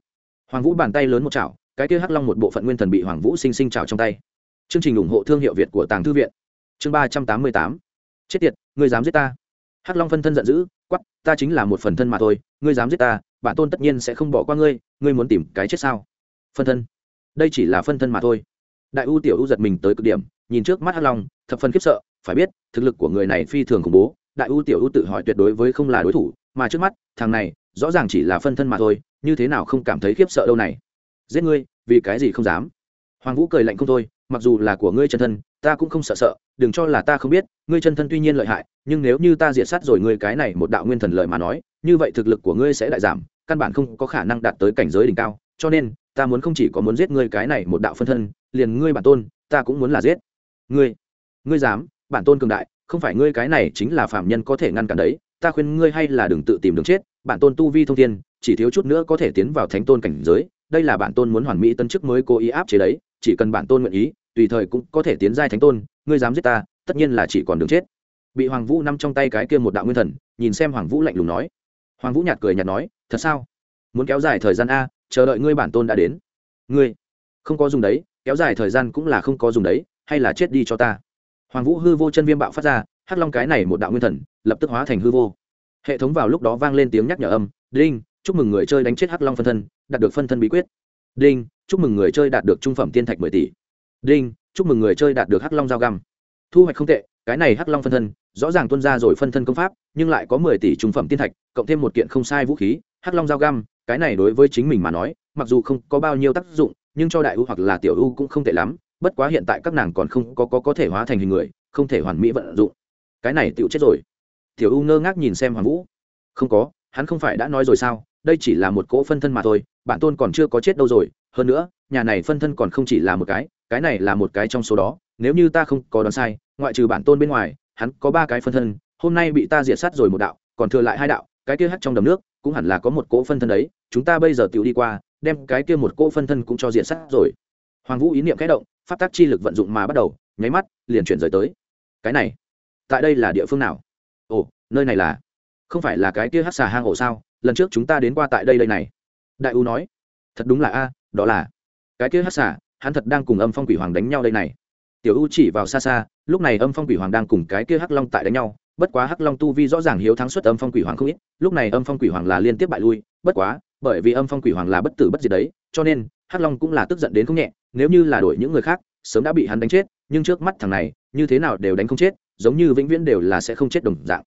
Hoàng vũ bàn tay lớn một chảo, cái kia hắc long một bộ phận nguyên thần bị hoàng vũ sinh sinh chảo trong tay. Chương trình ủng hộ thương hiệu việt của tàng thư viện. Chương ba trăm tám mươi tám. Chết tiệt, ngươi dám giết ta. Hắc long phân thân giận dữ quắp ta chính là một phần thân mà thôi, ngươi dám giết ta, bản tôn tất nhiên sẽ không bỏ qua ngươi ngươi muốn tìm cái chết sao? Phân thân. Đây chỉ là phân thân mà thôi đại u tiểu u giật mình tới cực điểm, nhìn trước mắt hắc long, thập phần khiếp sợ, phải biết, thực lực của người này phi thường khủng bố, đại u tiểu u tự hỏi tuyệt đối với không là đối thủ, mà trước mắt, thằng này, rõ ràng chỉ là phân thân mà thôi, như thế nào không cảm thấy khiếp sợ đâu này. Giết ngươi, vì cái gì không dám? Hoàng vũ cười lạnh không thôi, mặc dù là của ngươi chân thân, ta cũng không sợ sợ, đừng cho là ta không biết, ngươi chân thân tuy nhiên lợi hại, nhưng nếu như ta diệt sát rồi ngươi cái này một đạo nguyên thần lợi mà nói, như vậy thực lực của ngươi sẽ đại giảm, căn bản không có khả năng đạt tới cảnh giới đỉnh cao, cho nên, ta muốn không chỉ có muốn giết ngươi cái này một đạo phân thân liền ngươi bản tôn, ta cũng muốn là giết. Ngươi ngươi dám, bản tôn cường đại, không phải ngươi cái này chính là phạm nhân có thể ngăn cản đấy, ta khuyên ngươi hay là đừng tự tìm đường chết, bản tôn tu vi thông thiên, chỉ thiếu chút nữa có thể tiến vào thánh tôn cảnh giới, đây là bản tôn muốn hoàn mỹ tân chức mới cố ý áp chế đấy, chỉ cần bản tôn nguyện ý, tùy thời cũng có thể tiến giai thánh tôn, ngươi dám giết ta, tất nhiên là chỉ còn đường chết. Bị hoàng vũ nằm trong tay cái kia một đạo nguyên thần, nhìn xem hoàng vũ lạnh lùng nói. Hoàng vũ nhạt cười nhạt nói, thật sao? Muốn kéo dài thời gian a, chờ đợi ngươi bản tôn đã đến. Ngươi, không có dùng đấy kéo dài thời gian cũng là không có dùng đấy, hay là chết đi cho ta. Hoàng vũ hư vô chân viêm bạo phát ra, hắc long cái này một đạo nguyên thần, lập tức hóa thành hư vô. Hệ thống vào lúc đó vang lên tiếng nhắc nhở âm, đinh, chúc mừng người chơi đánh chết hắc long phân thân, đạt được phân thân bí quyết. Đinh, chúc mừng người chơi đạt được trung phẩm tiên thạch mười tỷ. Đinh, chúc mừng người chơi đạt được hắc long dao găm. Thu hoạch không tệ, cái này hắc long phân thân, rõ ràng tuân ra rồi phân thân công pháp, nhưng lại có mười tỷ trung phẩm tiên thạch, cộng thêm một kiện không sai vũ khí, hắc long dao găm, cái này đối với chính mình mà nói, mặc dù không có bao nhiêu tác dụng nhưng cho đại u hoặc là tiểu u cũng không tệ lắm bất quá hiện tại các nàng còn không có có, có thể hóa thành hình người không thể hoàn mỹ vận dụng. Cái này tựu chết rồi. Tiểu u ngơ ngác nhìn xem hoàng vũ. Không có hắn không phải đã nói rồi sao? Đây chỉ là một cỗ phân thân mà thôi bản tôn còn chưa có chết đâu rồi. Hơn nữa nhà này phân thân còn không chỉ là một cái cái này là một cái trong số đó. Nếu như ta không có đoán sai ngoại trừ bản tôn bên ngoài hắn có ba cái phân thân hôm nay bị ta diệt sát rồi một đạo còn thừa lại hai đạo cái kia hắt trong đầm nước cũng hẳn là có một cỗ phân thân đấy. Chúng ta bây giờ tựu đi qua đem cái kia một cỗ phân thân cũng cho diện sát rồi. Hoàng vũ ý niệm kẽ động, pháp tác chi lực vận dụng mà bắt đầu, nháy mắt, liền chuyển rời tới. Cái này, tại đây là địa phương nào? Ồ, nơi này là, không phải là cái kia hát xà hang ổ sao? Lần trước chúng ta đến qua tại đây đây này. Đại u nói, thật đúng là a, đó là, cái kia hát xà, hắn thật đang cùng âm phong quỷ hoàng đánh nhau đây này. Tiểu u chỉ vào xa xa, lúc này âm phong quỷ hoàng đang cùng cái kia hắc long tại đánh nhau bất quá hắc long tu vi rõ ràng hiếu thắng suất âm phong quỷ hoàng không ít, lúc này âm phong quỷ hoàng là liên tiếp bại lui, bất quá, bởi vì âm phong quỷ hoàng là bất tử bất diệt đấy, cho nên hắc long cũng là tức giận đến không nhẹ, nếu như là đổi những người khác, sớm đã bị hắn đánh chết, nhưng trước mắt thằng này, như thế nào đều đánh không chết, giống như vĩnh viễn đều là sẽ không chết đồng dạng.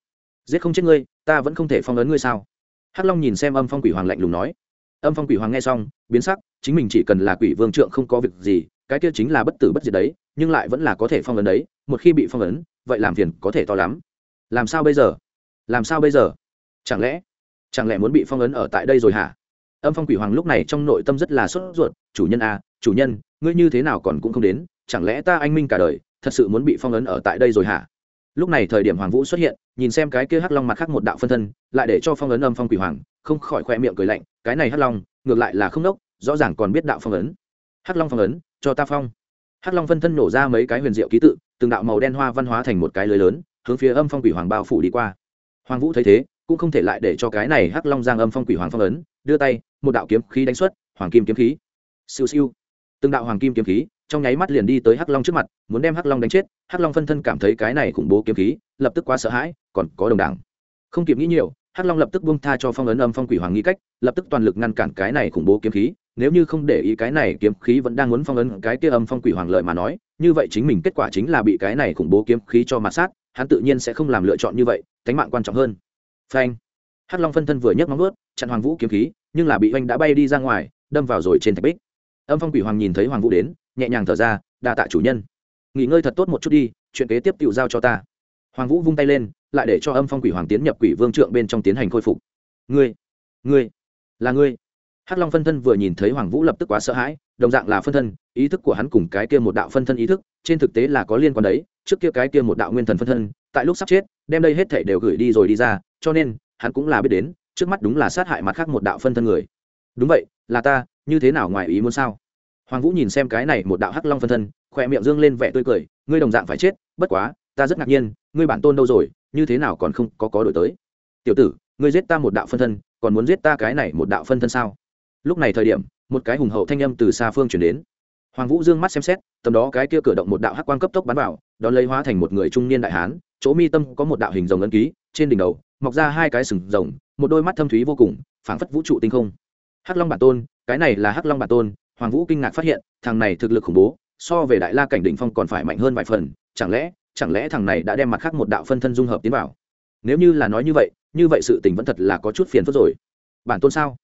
Giết không chết ngươi, ta vẫn không thể phong ấn ngươi sao? Hắc long nhìn xem âm phong quỷ hoàng lạnh lùng nói. Âm phong quỷ hoàng nghe xong, biến sắc, chính mình chỉ cần là quỷ vương trượng không có việc gì, cái kia chính là bất tử bất diệt đấy, nhưng lại vẫn là có thể phong ấn đấy, một khi bị phong ấn, vậy làm phiền có thể to lắm làm sao bây giờ? Làm sao bây giờ? Chẳng lẽ chẳng lẽ muốn bị phong ấn ở tại đây rồi hả? Âm phong quỷ hoàng lúc này trong nội tâm rất là sốt ruột, chủ nhân à chủ nhân, ngươi như thế nào còn cũng không đến? Chẳng lẽ ta anh minh cả đời, thật sự muốn bị phong ấn ở tại đây rồi hả? Lúc này thời điểm hoàng vũ xuất hiện, nhìn xem cái kia hắc long mặt khác một đạo phân thân, lại để cho phong ấn âm phong quỷ hoàng không khỏi khoe miệng cười lạnh, cái này hắc long, ngược lại là không đốc, rõ ràng còn biết đạo phong ấn. Hắc long phong ấn, cho ta phong. Hắc long phân thân nổ ra mấy cái huyền diệu ký tự, từng đạo màu đen hoa văn hóa thành một cái lưới lớn hướng phía âm phong quỷ hoàng bao phủ đi qua. Hoàng vũ thấy thế, cũng không thể lại để cho cái này hắc long giang âm phong quỷ hoàng phong ấn, đưa tay, một đạo kiếm khí đánh xuất, hoàng kim kiếm khí. Siêu siêu. Từng đạo hoàng kim kiếm khí, trong nháy mắt liền đi tới hắc long trước mặt, muốn đem hắc long đánh chết, hắc long phân thân cảm thấy cái này khủng bố kiếm khí, lập tức quá sợ hãi, còn có đồng đảng không kịp nghĩ nhiều, hắc long lập tức buông tha cho phong ấn âm phong quỷ hoàng nghĩ cách, lập tức toàn lực ngăn cản cái này khủng bố kiếm khí, nếu như không để ý cái này kiếm khí vẫn đang muốn phong ấn cái kia âm phong quỷ hoàng lợi mà nói, như vậy chính mình kết quả chính là bị cái này khủng bố kiếm khí cho mặt sát hắn tự nhiên sẽ không làm lựa chọn như vậy, cánh mạng quan trọng hơn. Phanh. Hắc long phân thân vừa nhấc móng ướt chặn hoàng vũ kiếm khí, nhưng là bị oanh đã bay đi ra ngoài, đâm vào rồi trên thạch bích. Âm phong quỷ hoàng nhìn thấy hoàng vũ đến, nhẹ nhàng thở ra, đa tạ chủ nhân. Nghỉ ngơi thật tốt một chút đi, chuyện kế tiếp tự giao cho ta. Hoàng vũ vung tay lên, lại để cho âm phong quỷ hoàng tiến nhập quỷ vương trượng bên trong tiến hành khôi phục. Ngươi ngươi, là ngươi. Hắc long phân thân vừa nhìn thấy hoàng vũ lập tức quá sợ hãi, đồng dạng là phân thân ý thức của hắn cùng cái kia một đạo phân thân ý thức, trên thực tế là có liên quan đấy, trước kia cái kia một đạo nguyên thần phân thân, tại lúc sắp chết, đem đây hết thảy đều gửi đi rồi đi ra, cho nên, hắn cũng là biết đến, trước mắt đúng là sát hại mặt khác một đạo phân thân người. Đúng vậy, là ta, như thế nào ngoài ý muốn sao? Hoàng vũ nhìn xem cái này một đạo hắc long phân thân, khỏe miệng dương lên vẻ tươi cười, ngươi đồng dạng phải chết, bất quá, ta rất ngạc nhiên, ngươi bản tôn đâu rồi, như thế nào còn không có có đổi tới? Tiểu tử, ngươi giết ta một đạo phân thân, còn muốn giết ta cái này một đạo phân thân sao? Lúc này thời điểm, một cái hùng hậu thanh âm từ xa phương chuyển đến hoàng vũ dương mắt xem xét, tầm đó cái kia cửa động một đạo hắc quang cấp tốc bắn vào, đón lấy hóa thành một người trung niên đại hán, chỗ mi tâm có một đạo hình rồng ấn ký, trên đỉnh đầu, mọc ra hai cái sừng rồng, một đôi mắt thâm thúy vô cùng, phảng phất vũ trụ tinh không. Hắc long bản tôn, cái này là hắc long bản tôn, hoàng vũ kinh ngạc phát hiện, thằng này thực lực khủng bố, so về đại la cảnh đỉnh phong còn phải mạnh hơn vài phần, chẳng lẽ chẳng lẽ thằng này đã đem mặt khác một đạo phân thân dung hợp tiến vào? Nếu như là nói như vậy như vậy sự tình vẫn thật là có chút phiền phức rồi. Bản tôn sao?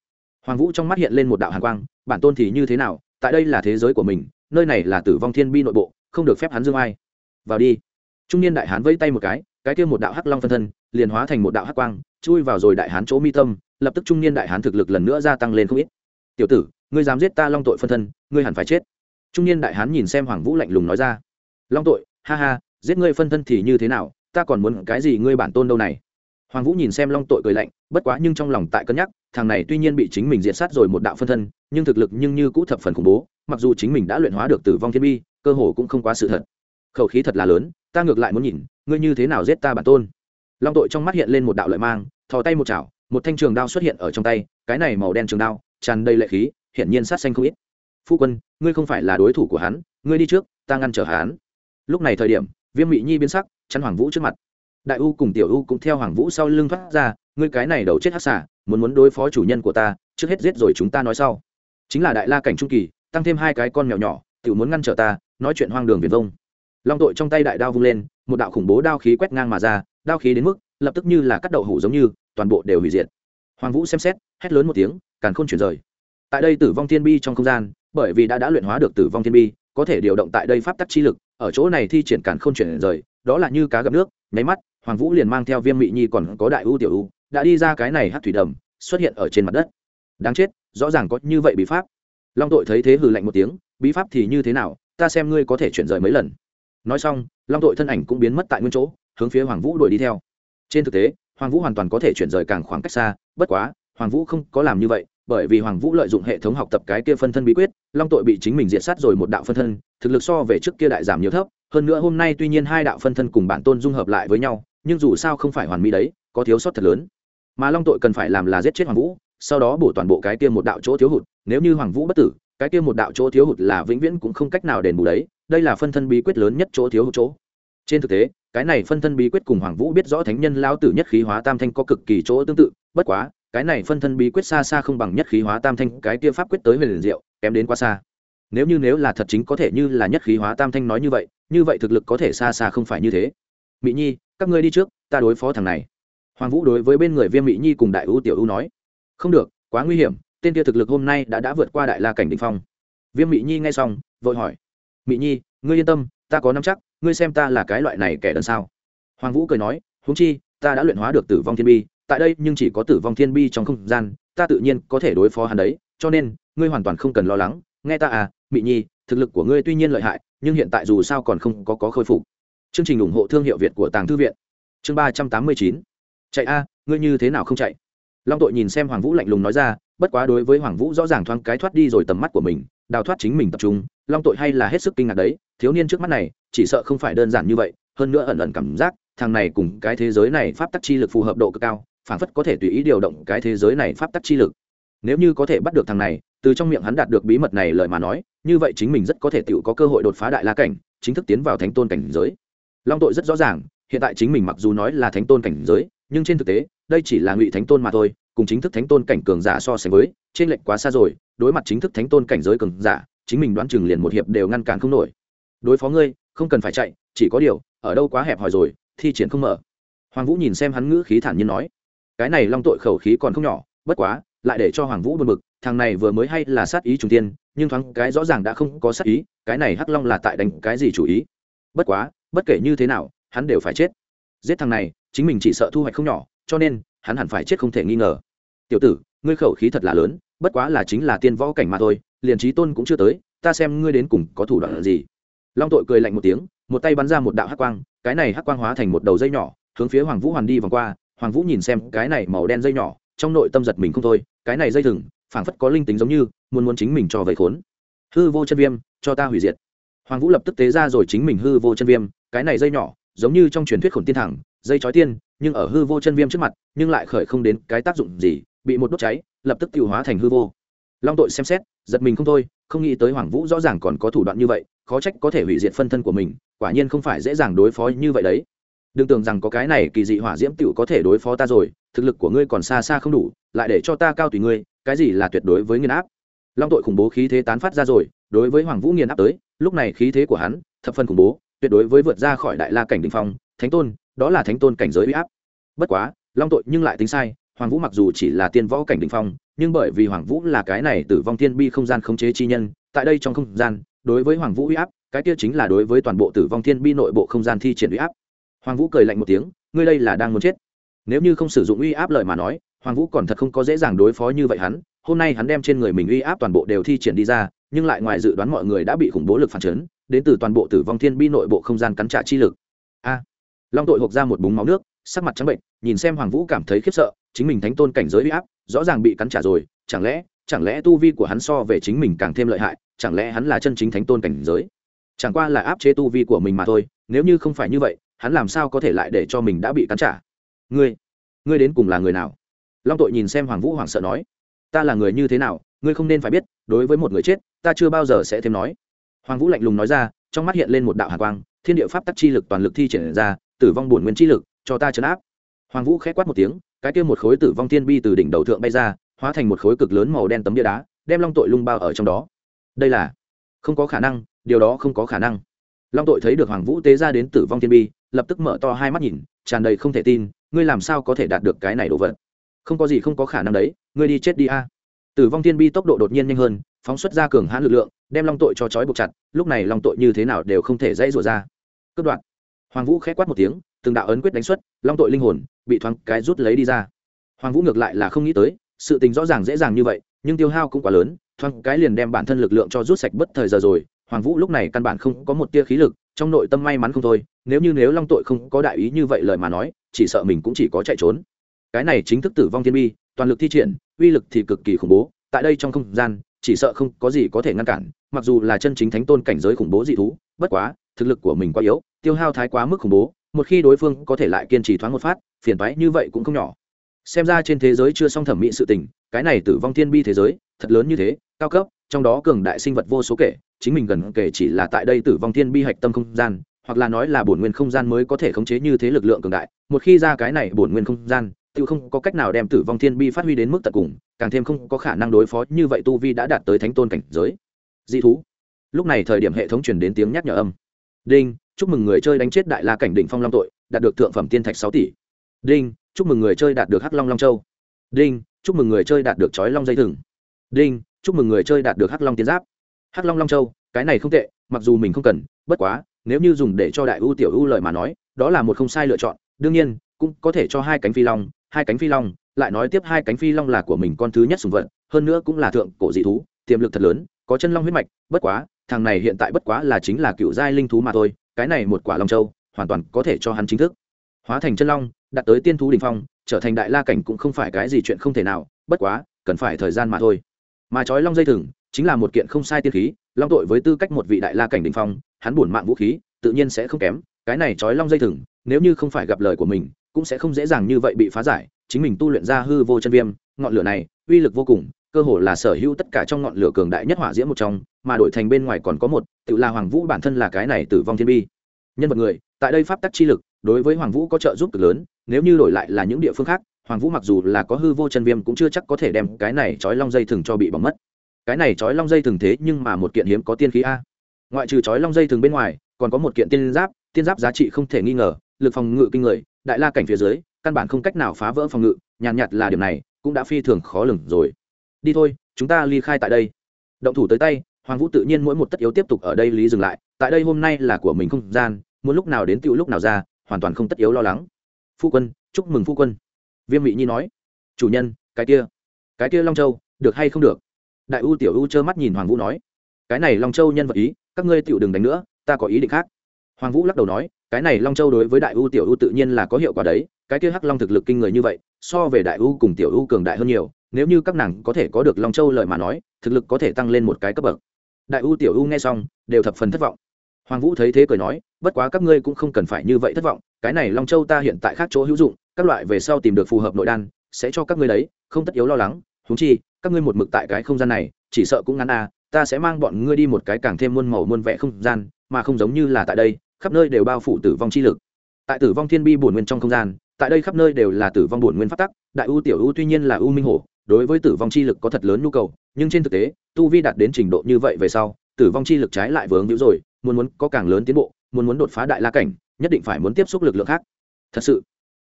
Hoàng vũ trong mắt hiện lên một đạo hàn quang, bản tôn thì như thế nào tại đây là thế giới của mình, nơi này là tử vong thiên bi nội bộ, không được phép hắn dương ai. Vào đi. Trung niên đại hán vẫy tay một cái cái kia một đạo hắc long phân thân, liền hóa thành một đạo hắc quang, chui vào rồi đại hán chỗ mi tâm, lập tức trung niên đại hán thực lực lần nữa gia tăng lên không ít. Tiểu tử, ngươi dám giết ta long tội phân thân, ngươi hẳn phải chết. Trung niên đại hán nhìn xem hoàng vũ lạnh lùng nói ra. Long tội, ha ha, giết ngươi phân thân thì như thế nào, ta còn muốn cái gì ngươi bản tôn đâu này? Hoàng vũ nhìn xem long tội cười lạnh, bất quá nhưng trong lòng tại cân nhắc, thằng này tuy nhiên bị chính mình diệt sát rồi một đạo phân thân, nhưng thực lực nhưng như cũ thập phần khủng bố, mặc dù chính mình đã luyện hóa được tử vong thiên bi, cơ hồ cũng không quá sự thật. Khẩu khí thật là lớn, ta ngược lại muốn nhìn, ngươi như thế nào giết ta bản tôn. Long tội trong mắt hiện lên một đạo lợi mang, thò tay một chảo, một thanh trường đao xuất hiện ở trong tay, cái này màu đen trường đao, tràn đầy lệ khí, hiển nhiên sát xanh không ít. Phu quân, ngươi không phải là đối thủ của hắn, ngươi đi trước, ta ngăn trở hắn. Lúc này thời điểm, viêm mị nhi biến sắc, chắn hoàng vũ trước mặt đại u cùng tiểu u cũng theo hoàng vũ sau lưng thoát ra, ngươi cái này đầu chết hắc xả muốn muốn đối phó chủ nhân của ta, trước hết giết rồi chúng ta nói sau. Chính là đại la cảnh trung kỳ, tăng thêm hai cái con mèo nhỏ tự muốn ngăn trở ta, nói chuyện hoang đường viền vông. Long tội trong tay đại đao vung lên, một đạo khủng bố đao khí quét ngang mà ra, đao khí đến mức, lập tức như là cắt đậu hủ giống như, toàn bộ đều hủy diệt. Hoàng vũ xem xét, hét lớn một tiếng, càn khôn chuyển rời. Tại đây tử vong thiên bi trong không gian, bởi vì đã đã luyện hóa được tử vong thiên bi, có thể điều động tại đây pháp tắc chi lực, ở chỗ này thi triển càn khôn chuyển rời, đó là như cá gặp nước, nháy mắt hoàng vũ liền mang theo viêm mị nhi còn có đại ưu tiểu ưu đã đi ra cái này hát thủy đầm, xuất hiện ở trên mặt đất. Đáng chết, rõ ràng có như vậy bí pháp. Long tội thấy thế hừ lạnh một tiếng, bí pháp thì như thế nào, ta xem ngươi có thể chuyển rời mấy lần. Nói xong, long tội thân ảnh cũng biến mất tại nguyên chỗ, hướng phía hoàng vũ đuổi đi theo. Trên thực tế, hoàng vũ hoàn toàn có thể chuyển rời càng khoảng cách xa, bất quá, hoàng vũ không có làm như vậy, bởi vì hoàng vũ lợi dụng hệ thống học tập cái kia phân thân bí quyết, long tội bị chính mình diệt sát rồi một đạo phân thân, thực lực so về trước kia đại giảm nhiều thấp, hơn nữa hôm nay tuy nhiên hai đạo phân thân cùng bản tôn dung hợp lại với nhau nhưng dù sao không phải hoàn mỹ đấy, có thiếu sót thật lớn. Mà long tội cần phải làm là giết chết hoàng vũ, sau đó bổ toàn bộ cái kia một đạo chỗ thiếu hụt. Nếu như hoàng vũ bất tử, cái kia một đạo chỗ thiếu hụt là vĩnh viễn cũng không cách nào đền bù đấy. Đây là phân thân bí quyết lớn nhất chỗ thiếu hụt chỗ. Trên thực tế, cái này phân thân bí quyết cùng hoàng vũ biết rõ thánh nhân lao tử nhất khí hóa tam thanh có cực kỳ chỗ tương tự. Bất quá, cái này phân thân bí quyết xa xa không bằng nhất khí hóa tam thanh, cái kia pháp quyết tới huyền liền diệu, kém đến quá xa. Nếu như nếu là thật chính có thể như là nhất khí hóa tam thanh nói như vậy như vậy thực lực có thể xa xa không phải như thế. Mỹ nhi các ngươi đi trước ta đối phó thằng này. Hoàng vũ đối với bên người viêm mỹ nhi cùng đại ưu tiểu ưu nói không được quá nguy hiểm tên kia thực lực hôm nay đã đã vượt qua đại la cảnh đ ỉ n h phong. Viêm mỹ nhi nghe xong vội hỏi mỹ nhi ngươi yên tâm ta có nắm chắc ngươi xem ta là cái loại này kẻ đần sao? Hoàng vũ cười nói huống chi ta đã luyện hóa được tử vong thiên bi tại đây nhưng chỉ có tử vong thiên bi trong không gian ta tự nhiên có thể đối phó hắn đấy cho nên ngươi hoàn toàn không cần lo lắng nghe ta à mỹ nhi thực lực của ngươi tuy nhiên lợi hại nhưng hiện tại dù sao còn không có, có khôi phục chương trình ủng hộ thương hiệu việt của tàng thư viện. Chương ba trăm tám mươi chín. Chạy a, ngươi như thế nào không chạy? Long tội nhìn xem hoàng vũ lạnh lùng nói ra, bất quá đối với hoàng vũ rõ ràng thoáng cái thoát đi rồi tầm mắt của mình, đào thoát chính mình tập trung, long tội hay là hết sức kinh ngạc đấy, thiếu niên trước mắt này, chỉ sợ không phải đơn giản như vậy, hơn nữa ẩn ẩn cảm giác, thằng này cùng cái thế giới này pháp tắc chi lực phù hợp độ cực cao phản phất có thể tùy ý điều động cái thế giới này pháp tắc chi lực. Nếu như có thể bắt được thằng này, từ trong miệng hắn đạt được bí mật này lời mà nói, như vậy chính mình rất có thể tự có cơ hội đột phá đại la cảnh, chính thức tiến vào thánh tôn cảnh giới long tội rất rõ ràng, hiện tại chính mình mặc dù nói là thánh tôn cảnh giới, nhưng trên thực tế, đây chỉ là ngụy thánh tôn mà thôi, cùng chính thức thánh tôn cảnh cường giả so sánh với, trên lệnh quá xa rồi, đối mặt chính thức thánh tôn cảnh giới cường giả, chính mình đoán chừng liền một hiệp đều ngăn cản không nổi. Đối phó ngươi, không cần phải chạy, chỉ có điều, ở đâu quá hẹp hòi rồi, thi triển không mở. Hoàng vũ nhìn xem hắn ngữ khí thản nhiên nói, cái này long tội khẩu khí còn không nhỏ, bất quá, lại để cho hoàng vũ buồn bực, thằng này vừa mới hay là sát ý trung tiên, nhưng thoáng cái rõ ràng đã không có sát ý, cái này hắc long là tại đánh cái gì chủ ý? Bất quá bất kể như thế nào, hắn đều phải chết. Giết thằng này, chính mình chỉ sợ thu hoạch không nhỏ, cho nên, hắn hẳn phải chết không thể nghi ngờ. Tiểu tử, ngươi khẩu khí thật là lớn, bất quá là chính là tiên võ cảnh mà thôi, liền trí tôn cũng chưa tới, ta xem ngươi đến cùng có thủ đoạn gì. Long tội cười lạnh một tiếng, một tay bắn ra một đạo hắc quang, cái này hắc quang hóa thành một đầu dây nhỏ, hướng phía hoàng vũ hoàn đi vòng qua, hoàng vũ nhìn xem cái này màu đen dây nhỏ, trong nội tâm giật mình không thôi, cái này dây thừng, phảng phất có linh tính giống như, muốn muốn chính mình cho vây khốn. Hư vô chân viêm, cho ta hủy diệt. Hoàng vũ lập tức tế ra rồi chính mình hư vô chân viêm cái này dây nhỏ, giống như trong truyền thuyết khổn tiên thẳng, dây chói tiên, nhưng ở hư vô chân viêm trước mặt, nhưng lại khởi không đến cái tác dụng gì, bị một đốt cháy, lập tức tiêu hóa thành hư vô. Long tội xem xét, giật mình không thôi, không nghĩ tới hoàng vũ rõ ràng còn có thủ đoạn như vậy, khó trách có thể hủy diệt phân thân của mình, quả nhiên không phải dễ dàng đối phó như vậy đấy. Đừng tưởng rằng có cái này kỳ dị hỏa diễm tựu có thể đối phó ta rồi, thực lực của ngươi còn xa xa không đủ, lại để cho ta cao tùy ngươi, cái gì là tuyệt đối với nghiền áp. Long tội khủng bố khí thế tán phát ra rồi, đối với hoàng vũ nghiền áp tới, lúc này khí thế của hắn, thập phân khủng bố tuyệt đối với vượt ra khỏi đại la cảnh đình phong, thánh tôn, đó là thánh tôn cảnh giới uy áp. Bất quá, long tội nhưng lại tính sai, hoàng vũ mặc dù chỉ là tiên võ cảnh đ ỉ n h phong, nhưng bởi vì hoàng vũ là cái này tử vong thiên bi không gian khống chế chi nhân, tại đây trong không gian, đối với hoàng vũ uy áp, cái kia chính là đối với toàn bộ tử vong thiên bi nội bộ không gian thi triển uy áp. Hoàng vũ cười lạnh một tiếng, ngươi đây là đang muốn chết. Nếu như không sử dụng uy áp lời mà nói, hoàng vũ còn thật không có dễ dàng đối phó như vậy hắn hôm nay hắn đem trên người mình uy áp toàn bộ đều thi triển đi ra, nhưng lại ngoài dự đoán mọi người đã bị khủng bố lực phản chấn, đến từ toàn bộ tử vong thiên bi nội bộ không gian cắn trả chi lực. A. Long tội hộp ra một búng máu nước, sắc mặt trắng bệnh, nhìn xem hoàng vũ cảm thấy khiếp sợ, chính mình thánh tôn cảnh giới uy áp, rõ ràng bị cắn trả rồi, chẳng lẽ chẳng lẽ tu vi của hắn so về chính mình càng thêm lợi hại, chẳng lẽ hắn là chân chính thánh tôn cảnh giới? Chẳng qua là áp chế tu vi của mình mà thôi, nếu như không phải như vậy, hắn làm sao có thể lại để cho mình đã bị cắn trả? Ngươi ngươi đến cùng là người nào? Long tội nhìn xem hoàng vũ hoảng sợ nói ta là người như thế nào, ngươi không nên phải biết, đối với một người chết, ta chưa bao giờ sẽ thêm nói. Hoàng vũ lạnh lùng nói ra, trong mắt hiện lên một đạo hạ quang, thiên địa pháp tắc chi lực toàn lực thi triển ra, tử vong bổn nguyên chi lực, cho ta chấn áp. Hoàng vũ khẽ quát một tiếng, cái kia một khối tử vong thiên bi từ đỉnh đầu thượng bay ra, hóa thành một khối cực lớn màu đen tấm bia đá, đem long tội lung bao ở trong đó. Đây là, không có khả năng, điều đó không có khả năng. Long tội thấy được hoàng vũ tế ra đến tử vong thiên bi, lập tức mở to hai mắt nhìn, tràn đầy không thể tin, ngươi làm sao có thể đạt được cái này đồ vật? Không có gì không có khả năng đấy, ngươi đi chết đi a. Tử vong thiên bi tốc độ đột nhiên nhanh hơn, phóng xuất ra cường hãn lực lượng, đem long tội cho trói buộc chặt, lúc này long tội như thế nào đều không thể dãy rủa ra. Cướp đoạn hoàng vũ k h quát một tiếng, từng đạo ấn quyết đánh xuất, long tội linh hồn bị thoáng cái rút lấy đi ra. Hoàng vũ ngược lại là không nghĩ tới, sự tình rõ ràng dễ dàng như vậy, nhưng tiêu hao cũng quá lớn, thoáng cái liền đem bản thân lực lượng cho rút sạch bất thời giờ rồi. Hoàng vũ lúc này căn bản không có một tia khí lực, trong nội tâm may mắn không thôi, nếu như nếu long tội không có đại ý như vậy lời mà nói, chỉ sợ mình cũng chỉ có chạy trốn cái này chính thức tử vong thiên bi, toàn lực thi triển, uy lực thì cực kỳ khủng bố, tại đây trong không gian, chỉ sợ không có gì có thể ngăn cản, mặc dù là chân chính thánh tôn cảnh giới khủng bố dị thú, bất quá, thực lực của mình quá yếu, tiêu hao thái quá mức khủng bố, một khi đối phương có thể lại kiên trì thoáng một phát, phiền toái như vậy cũng không nhỏ. Xem ra trên thế giới chưa xong thẩm mỹ sự tình, cái này tử vong thiên bi thế giới, thật lớn như thế, cao cấp, trong đó cường đại sinh vật vô số kể, chính mình gần kể chỉ là tại đây tử vong thiên bi hạch tâm không gian, hoặc là nói là bổn nguyên không gian mới có thể khống chế như thế lực lượng cường đại, một khi ra cái này bổn nguyên không gian tự không có cách nào đem tử vong thiên bi phát huy đến mức tận cùng, càng thêm không có khả năng đối phó, như vậy tu vi đã đạt tới thánh tôn cảnh giới. Dị thú. Lúc này thời điểm hệ thống truyền đến tiếng nhắc nhở âm. Đinh, chúc mừng người chơi đánh chết đại la cảnh đỉnh phong long tội, đạt được thượng phẩm tiên thạch sáu tỷ. Đinh, chúc mừng người chơi đạt được hắc long long châu. Đinh, chúc mừng người chơi đạt được chói long dây thừng. Đinh, chúc mừng người chơi đạt được hắc long tiến giáp. Hắc long long châu, cái này không tệ, mặc dù mình không cần, bất quá, nếu như dùng để cho đại ưu tiểu ưu lời mà nói, đó là một không sai lựa chọn. Đương nhiên, cũng có thể cho hai cánh phi long hai cánh phi long, lại nói tiếp hai cánh phi long là của mình con thứ nhất sùng vận hơn nữa cũng là thượng cổ dị thú, tiềm lực thật lớn, có chân long huyết mạch, bất quá, thằng này hiện tại bất quá là chính là cựu giai linh thú mà thôi, cái này một quả long châu, hoàn toàn có thể cho hắn chính thức. Hóa thành chân long đặt tới tiên thú đình phong, trở thành đại la cảnh cũng không phải cái gì chuyện không thể nào, bất quá, cần phải thời gian mà thôi. Mà trói long dây thừng, chính là một kiện không sai tiên khí, long tội với tư cách một vị đại la cảnh đình phong, hắn buồn mạng vũ khí, tự nhiên sẽ không kém, cái này trói long dây thừng, nếu như không phải gặp lời của mình cũng sẽ không dễ dàng như vậy bị phá giải, chính mình tu luyện ra hư vô chân viêm, ngọn lửa này, uy lực vô cùng, cơ hồ là sở hữu tất cả trong ngọn lửa cường đại nhất hỏa diễm một trong, mà đổi thành bên ngoài còn có một, tự là hoàng vũ bản thân là cái này tử vong thiên bi. Nhân vật người, tại đây pháp tắc chi lực, đối với hoàng vũ có trợ giúp cực lớn, nếu như đổi lại là những địa phương khác, hoàng vũ mặc dù là có hư vô chân viêm cũng chưa chắc có thể đem cái này trói long dây thừng cho bị bỏng mất. Cái này trói long dây thừng thế nhưng mà một kiện hiếm có tiên khí a. Ngoại trừ trói long dây thừng bên ngoài, còn có một kiện tiên giáp tiên giáp giá trị không thể nghi ngờ lực phòng ngự kinh người đại la cảnh phía dưới căn bản không cách nào phá vỡ phòng ngự nhàn nhạt, nhạt là điểm này cũng đã phi thường khó lường rồi. Đi thôi chúng ta ly khai tại đây. Động thủ tới tay hoàng vũ tự nhiên mỗi một tất yếu tiếp tục ở đây lý dừng lại tại đây hôm nay là của mình không gian muốn lúc nào đến tựu lúc nào ra hoàn toàn không tất yếu lo lắng. Phu quân chúc mừng phu quân. Viêm mỹ nhi nói. Chủ nhân cái kia. Cái kia long châu được hay không được? Đại u tiểu u trơ mắt nhìn hoàng vũ nói. Cái này long châu nhân vật ý các ngươi tựu đừng đánh nữa ta có ý định khác. Hoàng vũ lắc đầu nói cái này long châu đối với đại u tiểu u tự nhiên là có hiệu quả đấy, cái kia hắc long thực lực kinh người như vậy, so về đại u cùng tiểu u cường đại hơn nhiều, nếu như các nàng có thể có được long châu lời mà nói, thực lực có thể tăng lên một cái cấp bậc. Đại u tiểu u nghe xong, đều thập phần thất vọng. Hoàng vũ thấy thế cười nói, bất quá các ngươi cũng không cần phải như vậy thất vọng, cái này long châu ta hiện tại khác chỗ hữu dụng, các loại về sau tìm được phù hợp nội đan, sẽ cho các ngươi đấy, không tất yếu lo lắng húng chi, các ngươi một mực tại cái không gian này, chỉ sợ cũng ngắn à ta sẽ mang bọn ngươi đi một cái càng thêm muôn màu muôn vẻ không gian, mà không giống như là tại đây khắp nơi đều bao phủ tử vong chi lực. Tại tử vong thiên bi bổn nguyên trong không gian, tại đây khắp nơi đều là tử vong bổn nguyên phát tắc, đại u tiểu u tuy nhiên là u minh hổ, đối với tử vong chi lực có thật lớn nhu cầu, nhưng trên thực tế, tu vi đạt đến trình độ như vậy về sau, tử vong chi lực trái lại vướng hữu rồi, muốn muốn có càng lớn tiến bộ, muốn muốn đột phá đại la cảnh, nhất định phải muốn tiếp xúc lực lượng khác. Thật sự,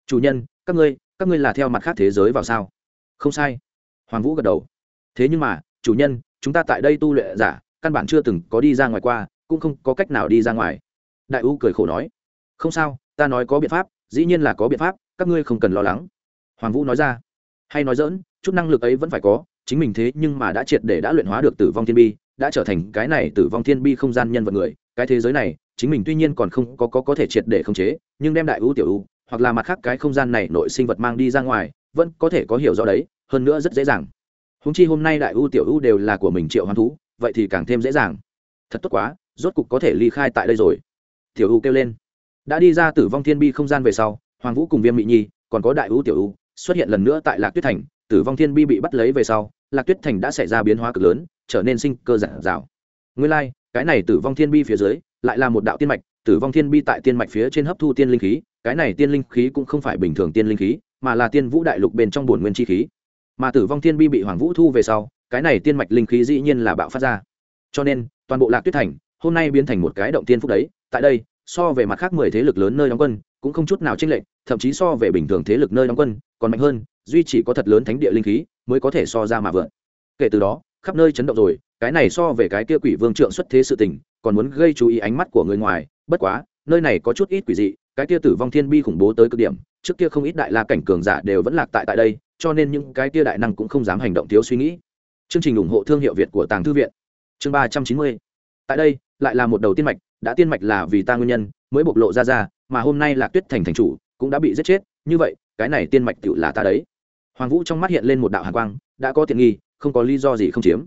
chủ nhân, các ngươi các ngươi là theo mặt khác thế giới vào sao? Không sai. Hoàng vũ gật đầu. Thế nhưng mà, chủ nhân, chúng ta tại đây tu luyện giả, căn bản chưa từng có đi ra ngoài qua, cũng không có cách nào đi ra ngoài đại u cười khổ nói không sao ta nói có biện pháp dĩ nhiên là có biện pháp các ngươi không cần lo lắng. Hoàng vũ nói ra hay nói dỡn chút năng lực ấy vẫn phải có chính mình thế nhưng mà đã triệt để đã luyện hóa được tử vong thiên bi đã trở thành cái này tử vong thiên bi không gian nhân vật người cái thế giới này chính mình tuy nhiên còn không có có, có thể triệt để khống chế nhưng đem đại U tiểu U hoặc là mặt khác cái không gian này nội sinh vật mang đi ra ngoài vẫn có thể có hiểu rõ đấy hơn nữa rất dễ dàng. Húng chi hôm nay đại U tiểu U đều là của mình triệu hoán thú vậy thì càng thêm dễ dàng. Thật tốt quá rốt cục có thể ly khai tại đây rồi tiểu U kêu lên. Đã đi ra tử vong thiên bi không gian về sau hoàng vũ cùng viêm mỹ nhi còn có đại U tiểu U xuất hiện lần nữa tại lạc tuyết thành. Tử vong thiên bi bị bắt lấy về sau lạc tuyết thành đã xảy ra biến hóa cực lớn trở nên sinh cơ giản dạo nguyên lai、like, cái này tử vong thiên bi phía dưới lại là một đạo tiên mạch. Tử vong thiên bi tại tiên mạch phía trên hấp thu tiên linh khí cái này tiên linh khí cũng không phải bình thường tiên linh khí mà là tiên vũ đại lục bên trong bổn nguyên chi khí. Mà tử vong thiên bi bị hoàng vũ thu về sau cái này tiên mạch linh khí dĩ nhiên là bạo phát ra. Cho nên toàn bộ lạc tuyết thành hôm nay biến thành một cái động tiên phúc đấy tại đây, so về mặt khác mười thế lực lớn nơi đóng quân, cũng không chút nào chênh lệch, thậm chí so về bình thường thế lực nơi đóng quân, còn mạnh hơn, duy chỉ có thật lớn thánh địa linh khí mới có thể so ra mà vượt. Kể từ đó, khắp nơi chấn động rồi, cái này so về cái kia quỷ vương trượng xuất thế sự tình, còn muốn gây chú ý ánh mắt của người ngoài, bất quá, nơi này có chút ít quỷ dị, cái kia tử vong thiên bi khủng bố tới cực điểm, trước kia không ít đại la cảnh cường giả đều vẫn lạc tại tại đây, cho nên những cái kia đại năng cũng không dám hành động thiếu suy nghĩ. Chương trình ủng hộ thương hiệu việt của tàng thư viện. Chương ba trăm chín mươi. Tại đây lại là một đầu tiên mạch, đã tiên mạch là vì ta nguyên nhân, mới bộc lộ ra ra, mà hôm nay lạc tuyết thành thành chủ, cũng đã bị giết chết, như vậy, cái này tiên mạch tự là ta đấy. Hoàng vũ trong mắt hiện lên một đạo hàn quang, đã có tiện nghi, không có lý do gì không chiếm.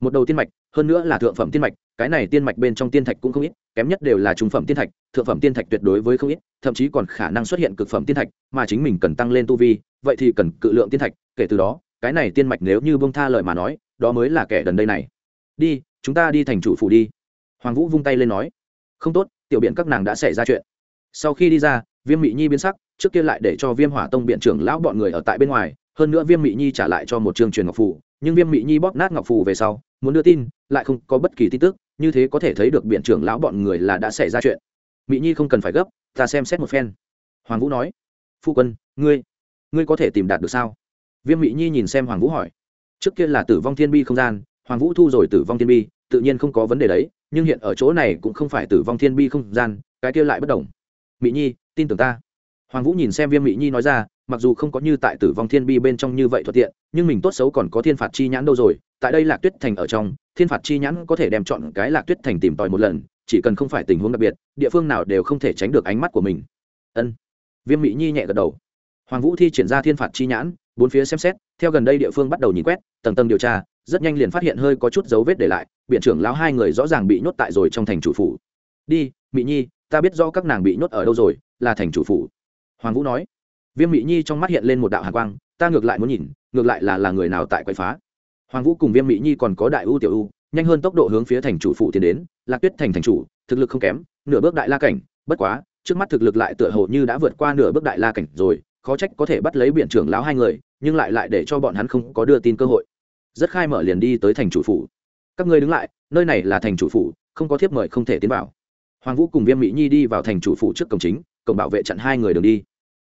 Một đầu tiên mạch, hơn nữa là thượng phẩm tiên mạch, cái này tiên mạch bên trong tiên thạch cũng không ít, kém nhất đều là trung phẩm tiên thạch, thượng phẩm tiên thạch tuyệt đối với không ít, thậm chí còn khả năng xuất hiện cực phẩm tiên thạch, mà chính mình cần tăng lên tu vi, vậy thì cần cự lượng tiên thạch, kể từ đó, cái này tiên mạch nếu như bông tha lời mà nói, đó mới là kẻ gần đây này. Đi, chúng ta đi thành chủ phủ đi hoàng vũ vung tay lên nói, không tốt, tiểu biện các nàng đã xảy ra chuyện. Sau khi đi ra, viêm mị nhi biến sắc, trước kia lại để cho viêm hỏa tông biện trưởng lão bọn người ở tại bên ngoài, hơn nữa viêm mị nhi trả lại cho một chương truyền ngọc phủ nhưng viêm mị nhi bóp nát ngọc phủ về sau, muốn đưa tin, lại không có bất kỳ tin tức, như thế có thể thấy được biện trưởng lão bọn người là đã xảy ra chuyện. Mị nhi không cần phải gấp, ta xem xét một phen. Hoàng vũ nói, phu quân, ngươi ngươi có thể tìm đạt được sao? Viêm mị nhi nhìn xem hoàng vũ hỏi, trước kia là tử vong thiên bi không gian, hoàng vũ thu rồi tử vong thiên bi tự nhiên không có vấn đề đấy, nhưng hiện ở chỗ này cũng không phải tử vong thiên bi không gian, cái kia lại bất đồng. Mỹ nhi, tin tưởng ta. Hoàng vũ nhìn xem viêm mỹ nhi nói ra, mặc dù không có như tại tử vong thiên bi bên trong như vậy thuận tiện, nhưng mình tốt xấu còn có thiên phạt chi nhãn đâu rồi, tại đây lạc tuyết thành ở trong, thiên phạt chi nhãn có thể đem chọn cái lạc tuyết thành tìm tòi một lần, chỉ cần không phải tình huống đặc biệt, địa phương nào đều không thể tránh được ánh mắt của mình. Ân. Viêm mỹ nhi nhẹ gật đầu. Hoàng vũ thi triển ra thiên phạt chi nhãn, bốn phía xem xét, theo gần đây địa phương bắt đầu nhìn quét, tầng tầng điều tra rất nhanh liền phát hiện hơi có chút dấu vết để lại biện trưởng lão hai người rõ ràng bị nhốt tại rồi trong thành chủ phủ. Đi mỹ nhi, ta biết rõ các nàng bị nhốt ở đâu rồi, là thành chủ phủ. Hoàng vũ nói. Viêm mỹ nhi trong mắt hiện lên một đạo hạ quang, ta ngược lại muốn nhìn, ngược lại là là người nào tại quậy phá. Hoàng vũ cùng viêm mỹ nhi còn có đại ưu tiểu ưu, nhanh hơn tốc độ hướng phía thành chủ phụ tiến đến, lạc tuyết thành thành chủ, thực lực không kém, nửa bước đại la cảnh, bất quá, trước mắt thực lực lại tựa hồ như đã vượt qua nửa bước đại la cảnh rồi, khó trách có thể bắt lấy biện trưởng lão hai người, nhưng lại lại để cho bọn hắn không có đưa tin cơ hội rất khai mở liền đi tới thành chủ phủ. Các ngươi đứng lại, nơi này là thành chủ phủ, không có thiếp mời không thể tiến vào. Hoàng vũ cùng viêm mỹ nhi đi vào thành chủ phủ trước cổng chính, cổng bảo vệ chặn hai người đường đi.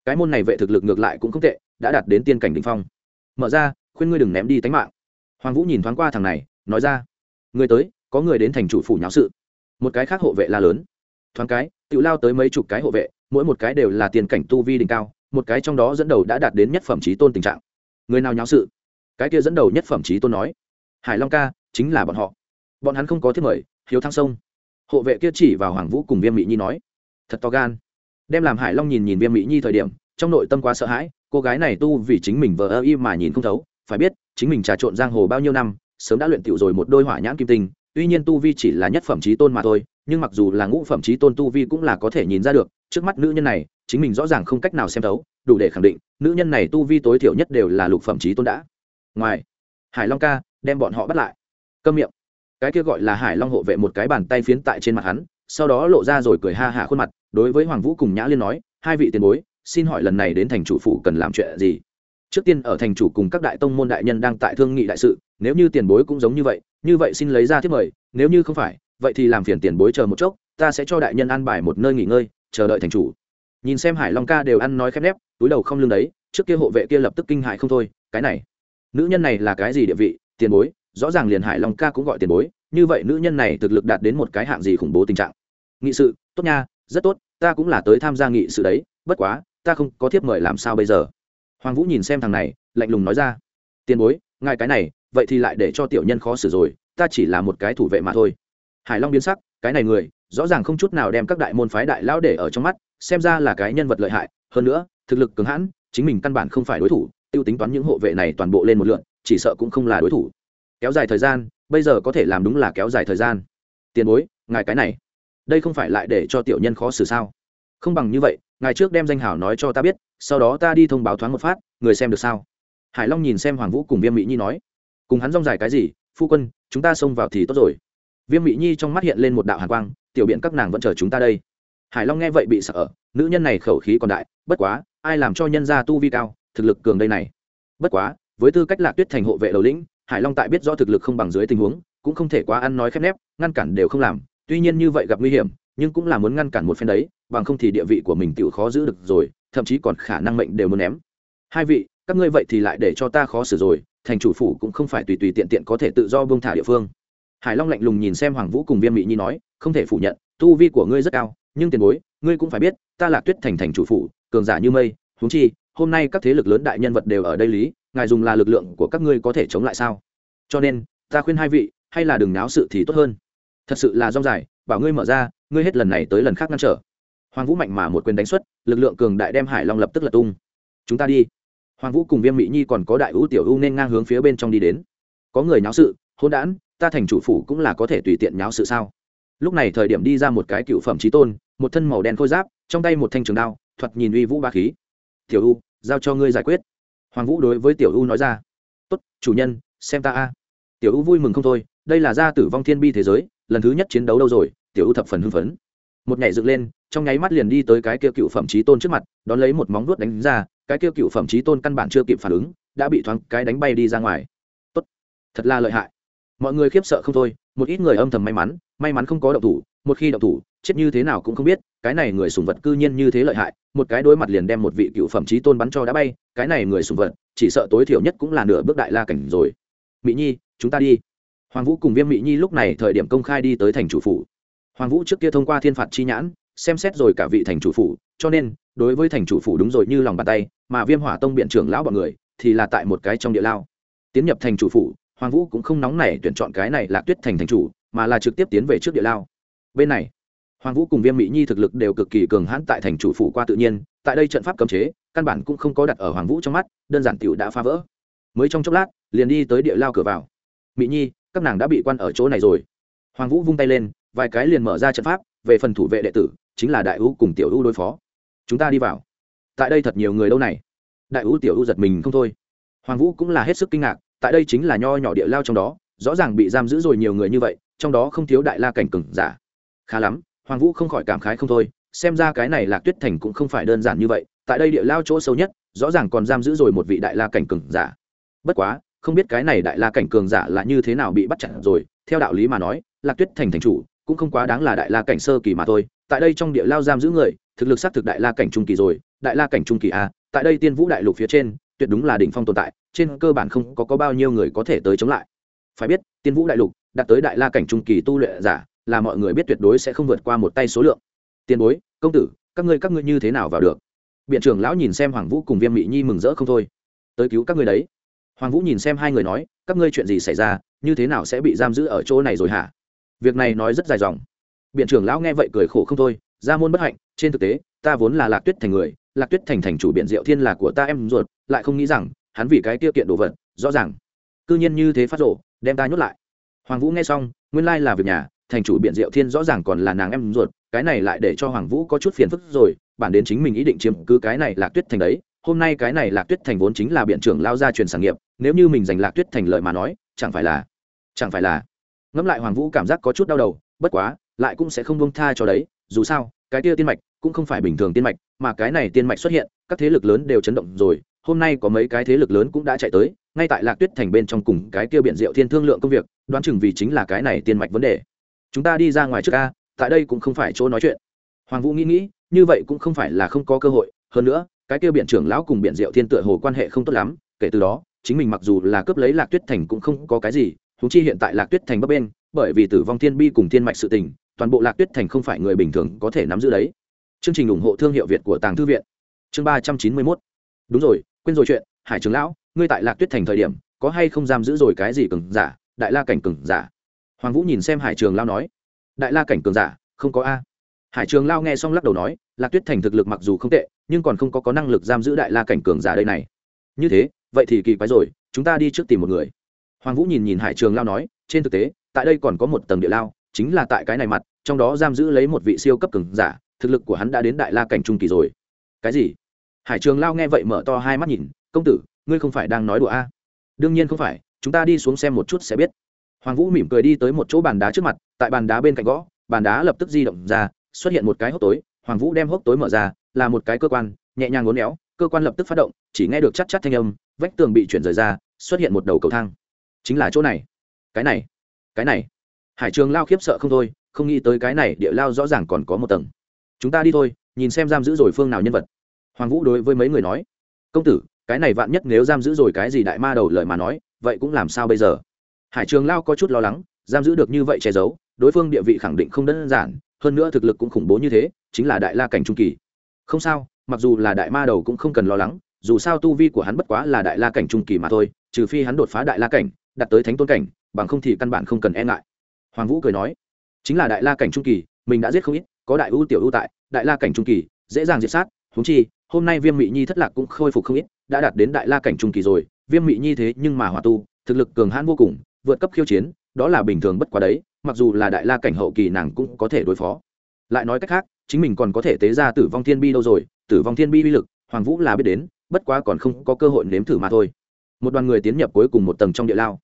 Cái môn này vệ thực lực ngược lại cũng không tệ, đã đạt đến tiên cảnh đình phong. Mở ra, khuyên ngươi đừng ném đi tánh mạng. Hoàng vũ nhìn thoáng qua thằng này, nói ra người tới, có người đến thành chủ phủ nháo sự. Một cái khác hộ vệ la lớn. Thoáng cái tự lao tới mấy chục cái hộ vệ, mỗi một cái đều là tiền cảnh tu vi đỉnh cao, một cái trong đó dẫn đầu đã đạt đến nhất phẩm trí tôn tình trạng. Người nào nháo sự? Cái kia dẫn đầu nhất phẩm trí tôn nói, hải long ca, chính là bọn họ. Bọn hắn không có thiết mời, hiếu thăng sông. Hộ vệ kia chỉ vào hoàng vũ cùng viêm mỹ nhi nói, thật to gan. Đem làm hải long nhìn nhìn viêm mỹ nhi thời điểm, trong nội tâm quá sợ hãi, cô gái này tu vì chính mình vờ ơ y mà nhìn không thấu, phải biết, chính mình trà trộn giang hồ bao nhiêu năm, sớm đã luyện tiểu rồi một đôi hỏa nhãn kim tinh, tuy nhiên tu vi chỉ là nhất phẩm trí tôn mà thôi, nhưng mặc dù là ngũ phẩm trí tôn tu vi cũng là có thể nhìn ra được, trước mắt nữ nhân này, chính mình rõ ràng không cách nào xem thấu, đủ để khẳng định, nữ nhân này tu vi tối thiểu nhất đều là lục phẩm trí tôn đã ngoài, hải long ca, đem bọn họ bắt lại. Câm miệng. Cái kia gọi là hải long hộ vệ một cái bàn tay phiến tại trên mặt hắn, sau đó lộ ra rồi cười ha hả khuôn mặt, đối với hoàng vũ cùng nhã liên nói, hai vị tiền bối, xin hỏi lần này đến thành chủ phủ cần làm chuyện gì? Trước tiên ở thành chủ cùng các đại tông môn đại nhân đang tại thương nghị đại sự, nếu như tiền bối cũng giống như vậy như vậy xin lấy ra thiết mời, nếu như không phải, vậy thì làm phiền tiền bối chờ một chốc, ta sẽ cho đại nhân an bài một nơi nghỉ ngơi, chờ đợi thành chủ. Nhìn xem hải long ca đều ăn nói khép nép, túi đầu không lương đấy, trước kia hộ vệ kia lập tức kinh hại không thôi, cái này nữ nhân này là cái gì địa vị? Tiền bối, rõ ràng liền hải long ca cũng gọi tiền bối, như vậy nữ nhân này thực lực đạt đến một cái hạng gì khủng bố tình trạng? Nghị sự, tốt nha, rất tốt, ta cũng là tới tham gia nghị sự đấy, bất quá, ta không có thiếp mời làm sao bây giờ? Hoàng vũ nhìn xem thằng này, lạnh lùng nói ra. Tiền bối, ngài cái này, vậy thì lại để cho tiểu nhân khó xử rồi, ta chỉ là một cái thủ vệ mà thôi. Hải long biến sắc, cái này người, rõ ràng không chút nào đem các đại môn phái đại lão để ở trong mắt, xem ra là cái nhân vật lợi hại, hơn nữa, thực lực cứng hãn, chính mình căn bản không phải đối thủ tiêu tính toán những hộ vệ này toàn bộ lên một lượn, chỉ sợ cũng không là đối thủ. Kéo dài thời gian, bây giờ có thể làm đúng là kéo dài thời gian. Tiền bối, ngài cái này, đây không phải lại để cho tiểu nhân khó xử sao? Không bằng như vậy, ngài trước đem danh hảo nói cho ta biết, sau đó ta đi thông báo thoáng một phát, người xem được sao? Hải long nhìn xem hoàng vũ cùng viêm mỹ nhi nói. Cùng hắn rong dài cái gì? Phu quân, chúng ta xông vào thì tốt rồi. Viêm mỹ nhi trong mắt hiện lên một đạo hàn quang, tiểu biện các nàng vẫn chờ chúng ta đây. Hải long nghe vậy bị sợ, nữ nhân này khẩu khí còn đại, bất quá, ai làm cho nhân gia tu vi cao thực lực cường đây này. Bất quá, với tư cách lạc tuyết thành hộ vệ đầu lĩnh, hải long tại biết rõ thực lực không bằng dưới tình huống, cũng không thể quá ăn nói khép nép, ngăn cản đều không làm. Tuy nhiên như vậy gặp nguy hiểm, nhưng cũng là muốn ngăn cản một phen đấy, bằng không thì địa vị của mình tự khó giữ được rồi, thậm chí còn khả năng mệnh đều muốn ném. Hai vị, các ngươi vậy thì lại để cho ta khó xử rồi, thành chủ phủ cũng không phải tùy tùy tiện tiện có thể tự do buông thả địa phương. Hải long lạnh lùng nhìn xem hoàng vũ cùng viêm mỹ nhi nói, không thể phủ nhận, tu vi của ngươi rất cao, nhưng tiền bối, ngươi cũng phải biết, ta là tuyết thành thành chủ phủ, cường giả như mây, huống chi hôm nay các thế lực lớn đại nhân vật đều ở đây lý, ngài dùng là lực lượng của các ngươi có thể chống lại sao? Cho nên, ta khuyên hai vị, hay là đừng náo sự thì tốt hơn. Thật sự là rong dài, bảo ngươi mở ra, ngươi hết lần này tới lần khác ngăn trở. Hoàng vũ mạnh mà một quyền đánh xuất, lực lượng cường đại đem hải long lập tức lật tung. Chúng ta đi. Hoàng vũ cùng viêm mỹ nhi còn có đại ưu tiểu ưu nên ngang hướng phía bên trong đi đến. Có người nháo sự hôn đản, ta thành chủ phủ cũng là có thể tùy tiện nháo sự sao? Lúc này thời điểm đi ra một cái cựu phẩm trí tôn, một thân màu đen khôi giáp, trong tay một thanh trường đao, thoạt nhìn uy vũ ba khí tiểu u, giao cho ngươi giải quyết. Hoàng vũ đối với tiểu u nói ra. Tốt, chủ nhân, xem ta a. Tiểu u vui mừng không thôi, đây là gia tử vong thiên bi thế giới, lần thứ nhất chiến đấu đâu rồi, tiểu u thập phần hưng phấn. Một nhảy dựng lên, trong nháy mắt liền đi tới cái kia cựu phẩm trí tôn trước mặt, đón lấy một móng vuốt đánh ra, cái kia cựu phẩm trí tôn căn bản chưa kịp phản ứng, đã bị thoáng cái đánh bay đi ra ngoài. Tốt, thật là lợi hại. Mọi người khiếp sợ không thôi, một ít người âm thầm may mắn may mắn không có động thủ, một khi động thủ, chết như thế nào cũng không biết cái này người sùng vật cư nhiên như thế lợi hại, một cái đối mặt liền đem một vị cựu phẩm trí tôn bắn cho đã bay, cái này người sùng vật, chỉ sợ tối thiểu nhất cũng là nửa bước đại la cảnh rồi. Mỹ nhi, chúng ta đi. Hoàng vũ cùng viêm mỹ nhi lúc này thời điểm công khai đi tới thành chủ phủ. Hoàng vũ trước kia thông qua thiên phạt chi nhãn, xem xét rồi cả vị thành chủ phủ, cho nên, đối với thành chủ phủ đúng rồi như lòng bàn tay, mà viêm hỏa tông biện trưởng lão bọn người, thì là tại một cái trong địa lao. Tiến nhập thành chủ phủ, hoàng vũ cũng không nóng nảy tuyển chọn cái này là tuyết thành thành chủ, mà là trực tiếp tiến về trước địa lao. Bên này hoàng vũ cùng viêm mỹ nhi thực lực đều cực kỳ cường hãn tại thành chủ phủ qua tự nhiên, tại đây trận pháp cấm chế, căn bản cũng không có đặt ở hoàng vũ trong mắt, đơn giản tiểu đã phá vỡ. Mới trong chốc lát, liền đi tới địa lao cửa vào. Mỹ nhi, các nàng đã bị quan ở chỗ này rồi. Hoàng vũ vung tay lên, vài cái liền mở ra trận pháp, về phần thủ vệ đệ tử, chính là đại u cùng tiểu u đối phó. Chúng ta đi vào. Tại đây thật nhiều người đâu này? Đại u, tiểu u giật mình không thôi. Hoàng vũ cũng là hết sức kinh ngạc, tại đây chính là nho nhỏ địa lao trong đó, rõ ràng bị giam giữ rồi nhiều người như vậy, trong đó không thiếu đại la cảnh cừng giả. Khá lắm hoàng vũ không khỏi cảm khái không thôi xem ra cái này lạc tuyết thành cũng không phải đơn giản như vậy tại đây địa lao chỗ sâu nhất rõ ràng còn giam giữ rồi một vị đại la cảnh cường giả. Bất quá không biết cái này đại la cảnh cường giả là như thế nào bị bắt chặt rồi theo đạo lý mà nói lạc tuyết thành thành chủ cũng không quá đáng là đại la cảnh sơ kỳ mà thôi tại đây trong địa lao giam giữ người thực lực xác thực đại la cảnh trung kỳ rồi đại la cảnh trung kỳ a tại đây tiên vũ đại lục phía trên tuyệt đúng là đỉnh phong tồn tại trên cơ bản không có, có bao nhiêu người có thể tới chống lại. Phải biết tiên vũ đại lục đạt tới đại la cảnh trung kỳ tu luyện giả là mọi người biết tuyệt đối sẽ không vượt qua một tay số lượng. Tiền bối, công tử, các ngươi các ngươi như thế nào vào được? Biện trưởng lão nhìn xem hoàng vũ cùng viêm mỹ nhi mừng rỡ không thôi. Tới cứu các ngươi đấy. Hoàng vũ nhìn xem hai người nói, các ngươi chuyện gì xảy ra, như thế nào sẽ bị giam giữ ở chỗ này rồi hả? Việc này nói rất dài dòng. Biện trưởng lão nghe vậy cười khổ không thôi, ra môn bất hạnh, trên thực tế, ta vốn là lạc tuyết thành người, lạc tuyết thành thành chủ biện diệu thiên là của ta em ruột, lại không nghĩ rằng, hắn vì cái tiêu kiện đồ vật, rõ ràng. Cư nhiên như thế phát rộ, đem ta nhốt lại. Hoàng vũ nghe xong, nguyên lai là việc nhà thành chủ biện diệu thiên rõ ràng còn là nàng em ruột, cái này lại để cho hoàng vũ có chút phiền phức rồi, bản đến chính mình ý định chiếm cứ cái này lạc tuyết thành đấy, hôm nay cái này lạc tuyết thành vốn chính là biện trưởng lao ra truyền sản nghiệp, nếu như mình giành lạc tuyết thành lợi mà nói, chẳng phải là, chẳng phải là. Ngẫm lại hoàng vũ cảm giác có chút đau đầu, bất quá, lại cũng sẽ không bông tha cho đấy, dù sao, cái kia tiên mạch cũng không phải bình thường tiên mạch, mà cái này tiên mạch xuất hiện, các thế lực lớn đều chấn động rồi, hôm nay có mấy cái thế lực lớn cũng đã chạy tới, ngay tại lạc tuyết thành bên trong cùng cái kia biện diệu thiên thương lượng công việc, đoán chừng vì chính là cái này tiên mạch vấn đề chúng ta đi ra ngoài trước ca tại đây cũng không phải chỗ nói chuyện. Hoàng vũ nghĩ nghĩ, như vậy cũng không phải là không có cơ hội. Hơn nữa, cái kia biện trưởng lão cùng biện diệu thiên tựa hồ quan hệ không tốt lắm, kể từ đó, chính mình mặc dù là cướp lấy lạc tuyết thành cũng không có cái gì thú chi hiện tại lạc tuyết thành bấp bên bởi vì tử vong thiên bi cùng thiên mạch sự tình, toàn bộ lạc tuyết thành không phải người bình thường có thể nắm giữ đấy. Chương trình ủng hộ thương hiệu việt của tàng thư viện. Chương ba trăm chín mươi mốt. Đúng rồi, quên rồi chuyện, hải trưởng lão, ngươi tại lạc tuyết thành thời điểm, có hay không giam giữ rồi cái gì cừng giả, đại la cảnh cừng giả? Hoàng vũ nhìn xem hải trường lao nói, đại la cảnh cường giả, không có a. Hải trường lao nghe xong lắc đầu nói, lạc tuyết thành thực lực mặc dù không tệ, nhưng còn không có có năng lực giam giữ đại la cảnh cường giả đây này. Như thế, vậy thì kỳ quái rồi, chúng ta đi trước tìm một người. Hoàng vũ nhìn nhìn hải trường lao nói, trên thực tế, tại đây còn có một tầng địa lao, chính là tại cái này mặt, trong đó giam giữ lấy một vị siêu cấp cường giả, thực lực của hắn đã đến đại la cảnh trung kỳ rồi. Cái gì? Hải trường lao nghe vậy mở to hai mắt nhìn, công tử, ngươi không phải đang nói đùa a? Đương nhiên không phải, chúng ta đi xuống xem một chút sẽ biết hoàng vũ mỉm cười đi tới một chỗ bàn đá trước mặt, tại bàn đá bên cạnh gõ, bàn đá lập tức di động ra, xuất hiện một cái hốc tối, hoàng vũ đem hốc tối mở ra, là một cái cơ quan, nhẹ nhàng ngốn éo, cơ quan lập tức phát động, chỉ nghe được chắc chắc thanh âm, vách tường bị chuyển rời ra, xuất hiện một đầu cầu thang. Chính là chỗ này. Cái này. Cái này. Hải trường lao khiếp sợ không thôi, không nghĩ tới cái này địa lao rõ ràng còn có một tầng. Chúng ta đi thôi, nhìn xem giam giữ rồi phương nào nhân vật. Hoàng vũ đối với mấy người nói. Công tử, cái này vạn nhất nếu giam giữ rồi cái gì đại ma đầu lời mà nói, vậy cũng làm sao bây giờ? Hải trường lao có chút lo lắng, giam giữ được như vậy che giấu, đối phương địa vị khẳng định không đơn giản, hơn nữa thực lực cũng khủng bố như thế, chính là đại la cảnh trung kỳ. Không sao, mặc dù là đại ma đầu cũng không cần lo lắng, dù sao tu vi của hắn bất quá là đại la cảnh trung kỳ mà thôi, trừ phi hắn đột phá đại la cảnh đặt tới thánh tôn cảnh, bằng không thì căn bản không cần e ngại. Hoàng vũ cười nói, chính là đại la cảnh trung kỳ, mình đã giết không ít, có đại ưu tiểu ưu tại, đại la cảnh trung kỳ, dễ dàng diệt sát húng chi, hôm nay viêm mị nhi thất lạc cũng khôi phục không ít, đã đạt đến đại la cảnh trung kỳ rồi, viêm mị nhi thế nhưng mà hòa tu, thực lực cường hãn vô cùng vượt cấp khiêu chiến, đó là bình thường bất quá đấy, mặc dù là đại la cảnh hậu kỳ nàng cũng có thể đối phó. Lại nói cách khác, chính mình còn có thể tế ra tử vong thiên bi đâu rồi, tử vong thiên bi uy lực, hoàng vũ là biết đến, bất quá còn không có cơ hội nếm thử mà thôi. Một đoàn người tiến nhập cuối cùng một tầng trong địa lao.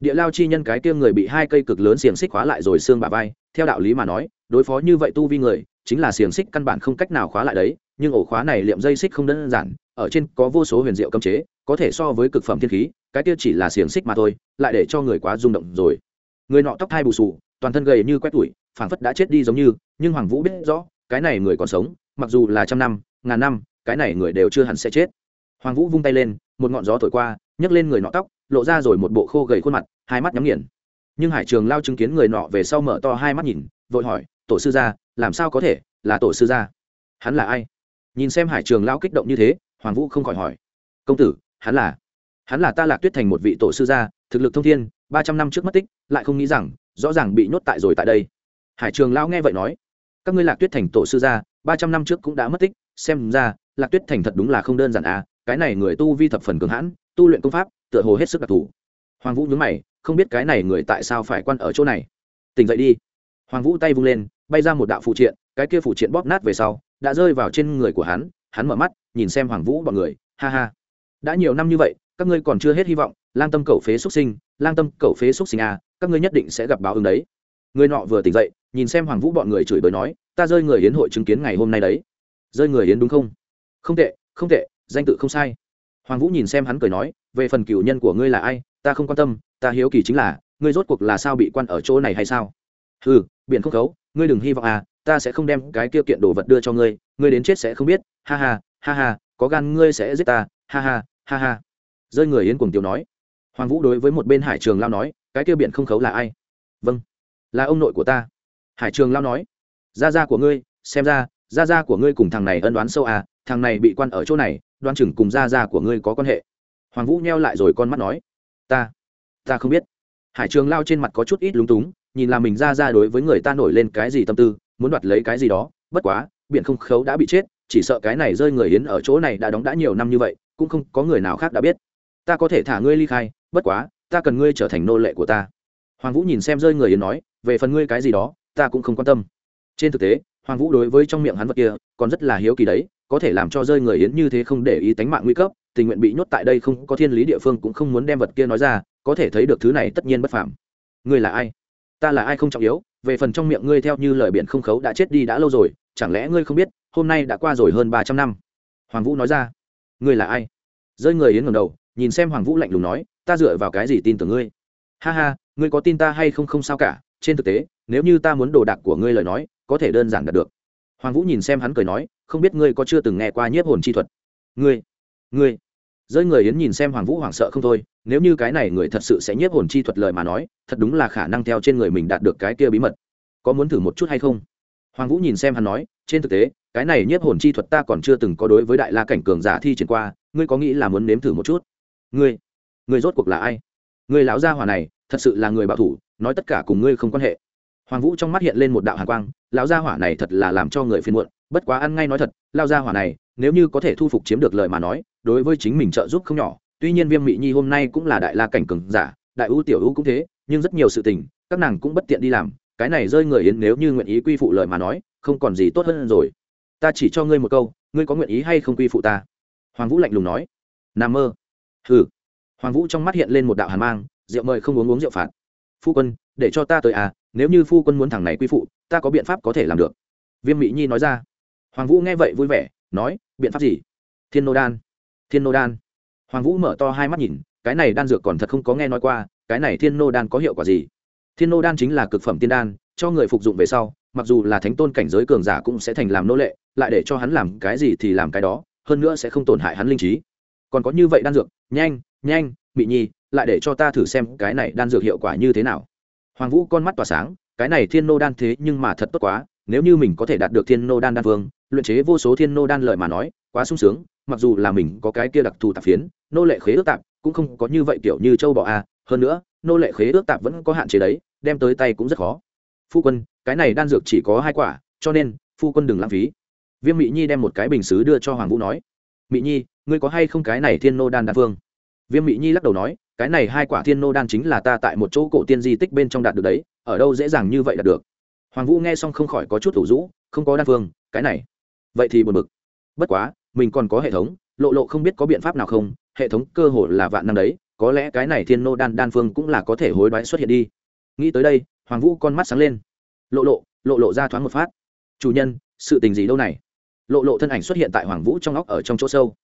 Địa lao chi nhân cái kia người bị hai cây cực lớn xiềng xích khóa lại rồi xương bà vai, theo đạo lý mà nói, đối phó như vậy tu vi người, chính là xiềng xích căn bản không cách nào khóa lại đấy, nhưng ổ khóa này liệm dây xích không đơn giản, ở trên có vô số huyền diệu cấm chế, có thể so với cực phẩm thiên khí cái kia chỉ là xiềng xích mà thôi, lại để cho người quá rung động rồi. Người nọ tóc thai bù sù toàn thân gầy như quét tủi, phảng phất đã chết đi giống như, nhưng hoàng vũ biết rõ, cái này người còn sống, mặc dù là trăm năm, ngàn năm, cái này người đều chưa hẳn sẽ chết. Hoàng vũ vung tay lên, một ngọn gió thổi qua, nhấc lên người nọ tóc, lộ ra rồi một bộ khô gầy khuôn mặt, hai mắt nhắm nghiền. Nhưng hải trường lao chứng kiến người nọ về sau mở to hai mắt nhìn, vội hỏi, tổ sư gia, làm sao có thể là tổ sư gia? Hắn là ai? Nhìn xem hải trường lao kích động như thế, hoàng vũ không khỏi hỏi, công tử, hắn là hắn là ta lạc tuyết thành một vị tổ sư gia, thực lực thông thiên, ba trăm năm trước mất tích, lại không nghĩ rằng, rõ ràng bị nhốt tại rồi tại đây. Hải trường lão nghe vậy nói, các ngươi lạc tuyết thành tổ sư gia, ba trăm năm trước cũng đã mất tích, xem ra, lạc tuyết thành thật đúng là không đơn giản à cái này người tu vi thập phần cường hãn, tu luyện công pháp, tựa hồ hết sức đặc thù. Hoàng vũ nhớ mày, không biết cái này người tại sao phải quan ở chỗ này? Tỉnh dậy đi. Hoàng vũ tay vung lên, bay ra một đạo phụ triện, cái kia phụ triện bóp nát về sau, đã rơi vào trên người của hắn hắn mở mắt, nhìn xem hoàng vũ bọn người, ha ha, đã nhiều năm như vậy các ngươi còn chưa hết hy vọng, lang tâm cầu phế xuất sinh, lang tâm cầu phế xuất sinh à các ngươi nhất định sẽ gặp báo ứng đấy. Người nọ vừa tỉnh dậy, nhìn xem hoàng vũ bọn người chửi bới nói, ta rơi người hiến hội chứng kiến ngày hôm nay đấy. Rơi người hiến đúng không? Không tệ không tệ, danh tự không sai. Hoàng vũ nhìn xem hắn cười nói, về phần cựu nhân của ngươi là ai, ta không quan tâm, ta hiếu kỳ chính là, ngươi rốt cuộc là sao bị quan ở chỗ này hay sao? Ừ biển không khấu, ngươi đừng hy vọng à ta sẽ không đem cái kia kiện đồ vật đưa cho ngươi ngươi đến chết sẽ không biết, ha ha ha ha, có gan ngươi sẽ giết ta, ha ha ha ha rơi người yến cuồng tiêu nói. Hoàng vũ đối với một bên hải trường lao nói, cái kia biển không khấu là ai? Vâng là ông nội của ta. Hải trường lao nói, gia gia của ngươi, xem ra, gia gia của ngươi cùng thằng này ân đoán sâu à thằng này bị quan ở chỗ này đoan chừng cùng gia gia của ngươi có quan hệ. Hoàng vũ nheo lại rồi con mắt nói, ta ta không biết. Hải trường lao trên mặt có chút ít lúng túng, nhìn là mình ra ra đối với người ta nổi lên cái gì tâm tư, muốn đoạt lấy cái gì đó, bất quá biện không khấu đã bị chết, chỉ sợ cái này rơi người yến ở chỗ này đã đóng đã nhiều năm như vậy, cũng không có người nào khác đã biết ta có thể thả ngươi ly khai, bất quá, ta cần ngươi trở thành nô lệ của ta. Hoàng vũ nhìn xem rơi người yến nói, về phần ngươi cái gì đó, ta cũng không quan tâm. Trên thực tế, hoàng vũ đối với trong miệng hắn vật kia, còn rất là hiếu kỳ đấy, có thể làm cho rơi người yến như thế không để ý tánh mạng nguy cấp, tình nguyện bị nhốt tại đây không có thiên lý địa phương cũng không muốn đem vật kia nói ra, có thể thấy được thứ này tất nhiên bất phạm ngươi là ai? Ta là ai không trọng yếu, về phần trong miệng ngươi theo như lời biển không khấu đã chết đi đã lâu rồi, chẳng lẽ ngươi không biết, hôm nay đã qua rồi hơn ba trăm năm? Hoàng vũ nói ra. Ngươi là ai? Rơi người yến ngầm đầu nhìn xem hoàng vũ lạnh lùng nói, ta dựa vào cái gì tin tưởng ngươi? Ha ha, ngươi có tin ta hay không không sao cả, trên thực tế, nếu như ta muốn đồ đạc của ngươi lời nói, có thể đơn giản đạt được. Hoàng vũ nhìn xem hắn cười nói, không biết ngươi có chưa từng nghe qua nhiếp hồn chi thuật? Ngươi ngươi. Rơi người yến nhìn xem hoàng vũ hoảng sợ không thôi, nếu như cái này người thật sự sẽ nhiếp hồn chi thuật lời mà nói, thật đúng là khả năng theo trên người mình đạt được cái kia bí mật. Có muốn thử một chút hay không? Hoàng vũ nhìn xem hắn nói, trên thực tế, cái này nhiếp hồn chi thuật ta còn chưa từng có đối với đại la cảnh cường giả thi triển qua, ngươi có nghĩ là muốn nếm thử một chút? Ngươi ngươi rốt cuộc là ai? Ngươi lão gia hỏa này, thật sự là người bảo thủ, nói tất cả cùng ngươi không quan hệ. Hoàng vũ trong mắt hiện lên một đạo hàn quang, lão gia hỏa này thật là làm cho người phiền muộn, bất quá ăn ngay nói thật, lão gia hỏa này, nếu như có thể thu phục chiếm được lời mà nói, đối với chính mình trợ giúp không nhỏ, tuy nhiên viêm mị nhi hôm nay cũng là đại la cảnh cường giả, đại ưu tiểu ưu cũng thế, nhưng rất nhiều sự tình, các nàng cũng bất tiện đi làm, cái này rơi người yến nếu như nguyện ý quy phụ lời mà nói, không còn gì tốt hơn rồi. Ta chỉ cho ngươi một câu, ngươi có nguyện ý hay không quy phụ ta? Hoàng vũ lạnh lùng nói. N mơ hừ. Hoàng vũ trong mắt hiện lên một đạo hàn mang, rượu mời không uống uống rượu phạt. Phu quân, để cho ta tới à nếu như phu quân muốn thằng này quy phụ, ta có biện pháp có thể làm được. Viêm mỹ nhi nói ra. Hoàng vũ nghe vậy vui vẻ, nói, biện pháp gì? Thiên nô đan. Thiên nô đan. Hoàng vũ mở to hai mắt nhìn, cái này đan dược còn thật không có nghe nói qua, cái này thiên nô đan có hiệu quả gì? Thiên nô đan chính là cực phẩm tiên đan, cho người phục dụng về sau, mặc dù là thánh tôn cảnh giới cường giả cũng sẽ thành làm nô lệ, lại để cho hắn làm cái gì thì làm cái đó, hơn nữa sẽ không tổn hại hắn linh trí. Còn có như vậy đan dược nhanh nhanh bị nhi, lại để cho ta thử xem cái này đan dược hiệu quả như thế nào. Hoàng vũ con mắt tỏa sáng, cái này thiên nô đan thế nhưng mà thật tốt quá, nếu như mình có thể đạt được thiên nô đan đan vương, luyện chế vô số thiên nô đan lợi mà nói, quá sung sướng, mặc dù là mình có cái kia đặc thù tạp phiến, nô lệ khế ước tạp cũng không có như vậy kiểu như châu bò a, hơn nữa, nô lệ khế ước tạp vẫn có hạn chế đấy, đem tới tay cũng rất khó. Phu quân, cái này đan dược chỉ có hai quả, cho nên, phu quân đừng lãng phí. Viêm mỹ nhi đem một cái bình xứ đưa cho hoàng vũ nói. Mỹ nhi ngươi có hay không cái này thiên nô đan đan phương viêm mỹ nhi lắc đầu nói, cái này hai quả thiên nô đan chính là ta tại một chỗ cổ tiên di tích bên trong đạt được đấy, ở đâu dễ dàng như vậy đạt được? Hoàng vũ nghe xong không khỏi có chút thủ rũ, không có đan phương cái này. Vậy thì buồn bực. Bất quá, mình còn có hệ thống, lộ lộ không biết có biện pháp nào không, hệ thống cơ hồ là vạn năm đấy, có lẽ cái này thiên nô đan đan phương cũng là có thể hối đoái xuất hiện đi. Nghĩ tới đây, hoàng vũ con mắt sáng lên. Lộ lộ lộ lộ ra thoáng một phát. Chủ nhân, sự tình gì đâu này? Lộ lộ thân ảnh xuất hiện tại hoàng vũ trong óc ở trong chỗ sâu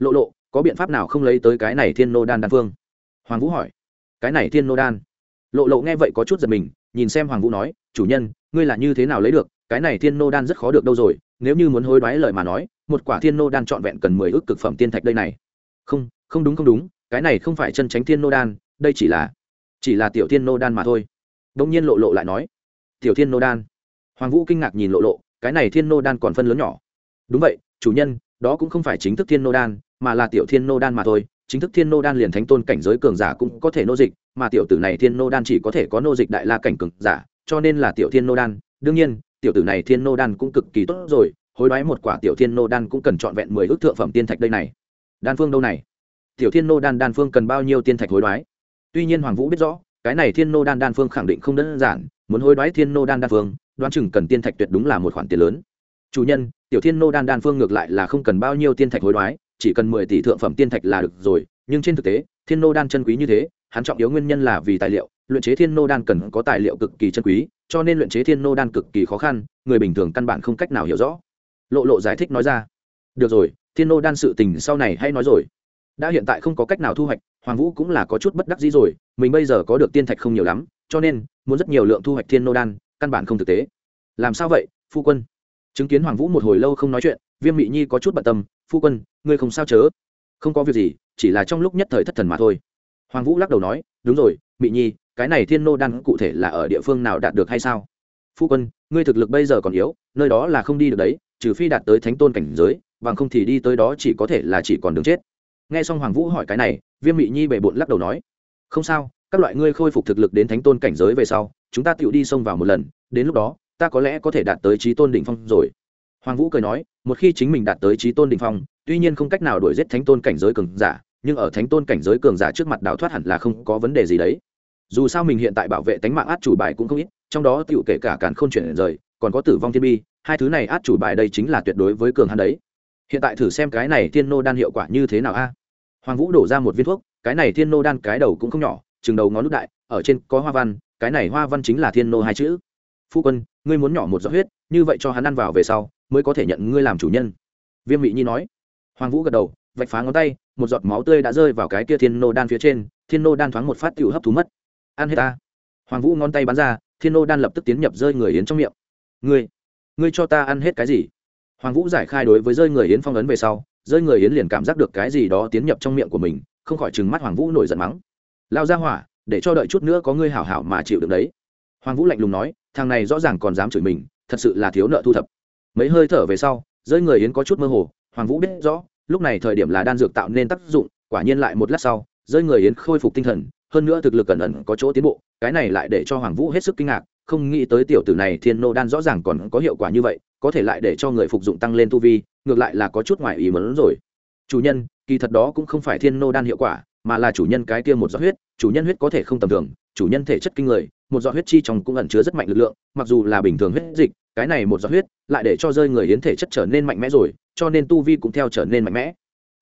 lộ lộ, có biện pháp nào không lấy tới cái này thiên nô đan đan phương? Hoàng vũ hỏi. Cái này thiên nô đan? Lộ lộ nghe vậy có chút giật mình, nhìn xem hoàng vũ nói, chủ nhân, ngươi là như thế nào lấy được? Cái này thiên nô đan rất khó được đâu rồi. Nếu như muốn hối đoái lời mà nói, một quả thiên nô đan trọn vẹn cần mười ước cực phẩm tiên thạch đây này. Không không đúng không đúng. Cái này không phải chân tránh thiên nô đan, đây chỉ là chỉ là tiểu thiên nô đan mà thôi. Đông nhiên lộ lộ lại nói, tiểu thiên nô đan. Hoàng vũ kinh ngạc nhìn lộ lộ, cái này thiên nô đan còn phân lớn nhỏ. Đúng vậy, chủ nhân đó cũng không phải chính thức thiên nô đan mà là tiểu thiên nô đan mà thôi chính thức thiên nô đan liền thánh tôn cảnh giới cường giả cũng có thể nô dịch mà tiểu tử này thiên nô đan chỉ có thể có nô dịch đại la cảnh cường giả cho nên là tiểu thiên nô đan đương nhiên tiểu tử này thiên nô đan cũng cực kỳ tốt rồi hối đoái một quả tiểu thiên nô đan cũng cần trọn vẹn mười ước thượng phẩm tiên thạch đây này đan phương đâu này tiểu thiên nô đan đan phương cần bao nhiêu tiên thạch hối đoái tuy nhiên hoàng vũ biết rõ cái này thiên nô đan đan phương khẳng định không đơn giản muốn hối đoái thiên nô đan đan phương đoán chừng cần tiên thạch tuyệt đúng là một khoản tiền lớn chủ nhân tiểu thiên nô đan đan phương ngược lại là không cần bao nhiêu tiên thạch hối đoái, chỉ cần mười tỷ thượng phẩm tiên thạch là được rồi, nhưng trên thực tế, thiên nô đan chân quý như thế, hắn trọng yếu nguyên nhân là vì tài liệu, luyện chế thiên nô đan cần có tài liệu cực kỳ chân quý, cho nên luyện chế thiên nô đan cực kỳ khó khăn, người bình thường căn bản không cách nào hiểu rõ. Lộ lộ giải thích nói ra, được rồi, thiên nô đan sự tình sau này hay nói rồi. Đã hiện tại không có cách nào thu hoạch, hoàng vũ cũng là có chút bất đắc dĩ rồi, mình bây giờ có được tiên thạch không nhiều lắm, cho nên, muốn rất nhiều lượng thu hoạch thiên nô đan, căn bản không thực tế. Làm sao vậy, phu quân? Chứng kiến hoàng vũ một hồi lâu không nói chuyện, viêm mị nhi có chút bận tâm, phu quân, ngươi không sao chớ? Không có việc gì, chỉ là trong lúc nhất thời thất thần mà thôi. Hoàng vũ lắc đầu nói, đúng rồi, mị nhi, cái này thiên nô đan cụ thể là ở địa phương nào đạt được hay sao? Phu quân, ngươi thực lực bây giờ còn yếu, nơi đó là không đi được đấy, trừ phi đạt tới thánh tôn cảnh giới, bằng không thì đi tới đó chỉ có thể là chỉ còn đường chết. Nghe xong hoàng vũ hỏi cái này, viêm mị nhi bề bộn lắc đầu nói, không sao, các loại ngươi khôi phục thực lực đến thánh tôn cảnh giới về sau, chúng ta tựu đi xông vào một lần, đến lúc đó ta có lẽ có thể đạt tới trí tôn đỉnh phong rồi. Hoàng vũ cười nói, một khi chính mình đạt tới trí tôn đỉnh phong, tuy nhiên không cách nào đuổi giết thánh tôn cảnh giới cường giả, nhưng ở thánh tôn cảnh giới cường giả trước mặt đào thoát hẳn là không có vấn đề gì đấy. Dù sao mình hiện tại bảo vệ tánh mạng át chủ bài cũng không ít, trong đó tựu kể cả cản khôn chuyển rời, còn có tử vong thiên bi, hai thứ này át chủ bài đây chính là tuyệt đối với cường hắn đấy. Hiện tại thử xem cái này thiên nô đan hiệu quả như thế nào a? Hoàng vũ đổ ra một viên thuốc, cái này thiên nô đan cái đầu cũng không nhỏ, chừng đầu ngón nút đại, ở trên có hoa văn, cái này hoa văn chính là thiên nô hai chữ. Phu quân ngươi muốn nhỏ một giọt huyết, như vậy cho hắn ăn vào về sau, mới có thể nhận ngươi làm chủ nhân. Viêm mị nhi nói. Hoàng vũ gật đầu, vạch phá ngón tay, một giọt máu tươi đã rơi vào cái kia thiên nô đan phía trên, thiên nô đan thoáng một phát tự hấp thú mất. Ăn hết ta. Hoàng vũ ngón tay bắn ra, thiên nô đan lập tức tiến nhập rơi người yến trong miệng. Ngươi ngươi cho ta ăn hết cái gì? Hoàng vũ giải khai đối với rơi người yến phong ấn về sau, rơi người yến liền cảm giác được cái gì đó tiến nhập trong miệng của mình, không khỏi chừng mắt hoàng vũ nổi giận mắng. Lao ra hỏa, để cho đợi chút nữa có ngươi hảo hảo mà chịu được đấy. Hoàng vũ lạnh lùng nói thằng này rõ ràng còn dám chửi mình, thật sự là thiếu nợ thu thập. Mấy hơi thở về sau, rơi người yến có chút mơ hồ, hoàng vũ biết rõ, lúc này thời điểm là đan dược tạo nên tác dụng, quả nhiên lại một lát sau, rơi người yến khôi phục tinh thần, hơn nữa thực lực cẩn ẩn có chỗ tiến bộ, cái này lại để cho hoàng vũ hết sức kinh ngạc, không nghĩ tới tiểu tử này thiên nô đan rõ ràng còn có hiệu quả như vậy, có thể lại để cho người phục dụng tăng lên tu vi, ngược lại là có chút ngoài ý mớn rồi. Chủ nhân, kỳ thật đó cũng không phải thiên nô đan hiệu quả, mà là chủ nhân cái kia một giọt huyết chủ nhân huyết có thể không tầm thường, chủ nhân thể chất kinh người, một giọt huyết chi trong cũng ẩn chứa rất mạnh lực lượng, mặc dù là bình thường huyết dịch, cái này một giọt huyết lại để cho rơi người yến thể chất trở nên mạnh mẽ rồi, cho nên tu vi cũng theo trở nên mạnh mẽ.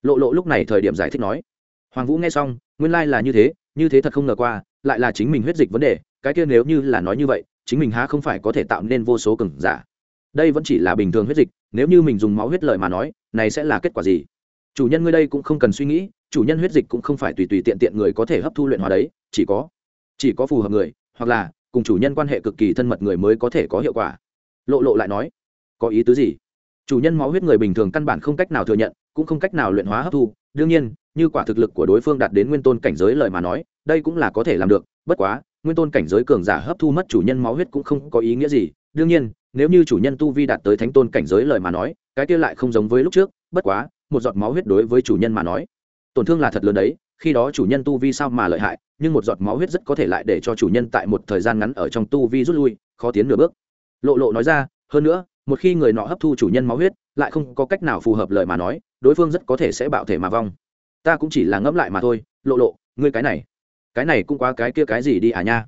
Lộ lộ lúc này thời điểm giải thích nói, hoàng vũ nghe xong, nguyên lai là như thế như thế thật không ngờ qua, lại là chính mình huyết dịch vấn đề, cái kia nếu như là nói như vậy, chính mình há không phải có thể tạo nên vô số cường giả. Đây vẫn chỉ là bình thường huyết dịch, nếu như mình dùng máu huyết lợi mà nói, này sẽ là kết quả gì? Chủ nhân ngươi đây cũng không cần suy nghĩ, chủ nhân huyết dịch cũng không phải tùy tùy tiện tiện người có thể hấp thu luyện hóa đấy, chỉ có chỉ có phù hợp người, hoặc là, cùng chủ nhân quan hệ cực kỳ thân mật người mới có thể có hiệu quả. Lộ lộ lại nói, có ý tứ gì? Chủ nhân máu huyết người bình thường căn bản không cách nào thừa nhận, cũng không cách nào luyện hóa hấp thu. Đương nhiên, như quả thực lực của đối phương đạt đến nguyên tôn cảnh giới lời mà nói, đây cũng là có thể làm được, bất quá, nguyên tôn cảnh giới cường giả hấp thu mất chủ nhân máu huyết cũng không có ý nghĩa gì. Đương nhiên, nếu như chủ nhân tu vi đạt tới thánh tôn cảnh giới lời mà nói, cái kia lại không giống với lúc trước, bất quá một giọt máu huyết đối với chủ nhân mà nói. Tổn thương là thật lớn đấy, khi đó chủ nhân tu vi sao mà lợi hại, nhưng một giọt máu huyết rất có thể lại để cho chủ nhân tại một thời gian ngắn ở trong tu vi rút lui, khó tiến nửa bước. Lộ lộ nói ra, hơn nữa, một khi người nọ hấp thu chủ nhân máu huyết, lại không có cách nào phù hợp lời mà nói, đối phương rất có thể sẽ bạo thể mà vong. Ta cũng chỉ là ngẫm lại mà thôi, lộ lộ, ngươi cái này cái này cũng quá cái kia cái gì đi à nha?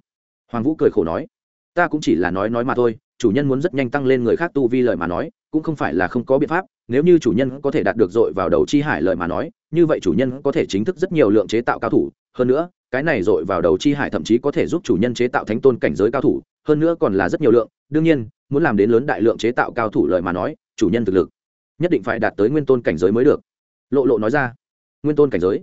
Hoàng vũ cười khổ nói, ta cũng chỉ là nói nói mà thôi chủ nhân muốn rất nhanh tăng lên người khác tu vi lời mà nói, cũng không phải là không có biện pháp, nếu như chủ nhân có thể đạt được dội vào đầu chi hải lời mà nói, như vậy chủ nhân có thể chính thức rất nhiều lượng chế tạo cao thủ. Hơn nữa, cái này dội vào đầu chi hải thậm chí có thể giúp chủ nhân chế tạo thánh tôn cảnh giới cao thủ, hơn nữa còn là rất nhiều lượng. Đương nhiên, muốn làm đến lớn đại lượng chế tạo cao thủ lời mà nói, chủ nhân thực lực nhất định phải đạt tới nguyên tôn cảnh giới mới được. Lộ lộ nói ra, nguyên tôn cảnh giới.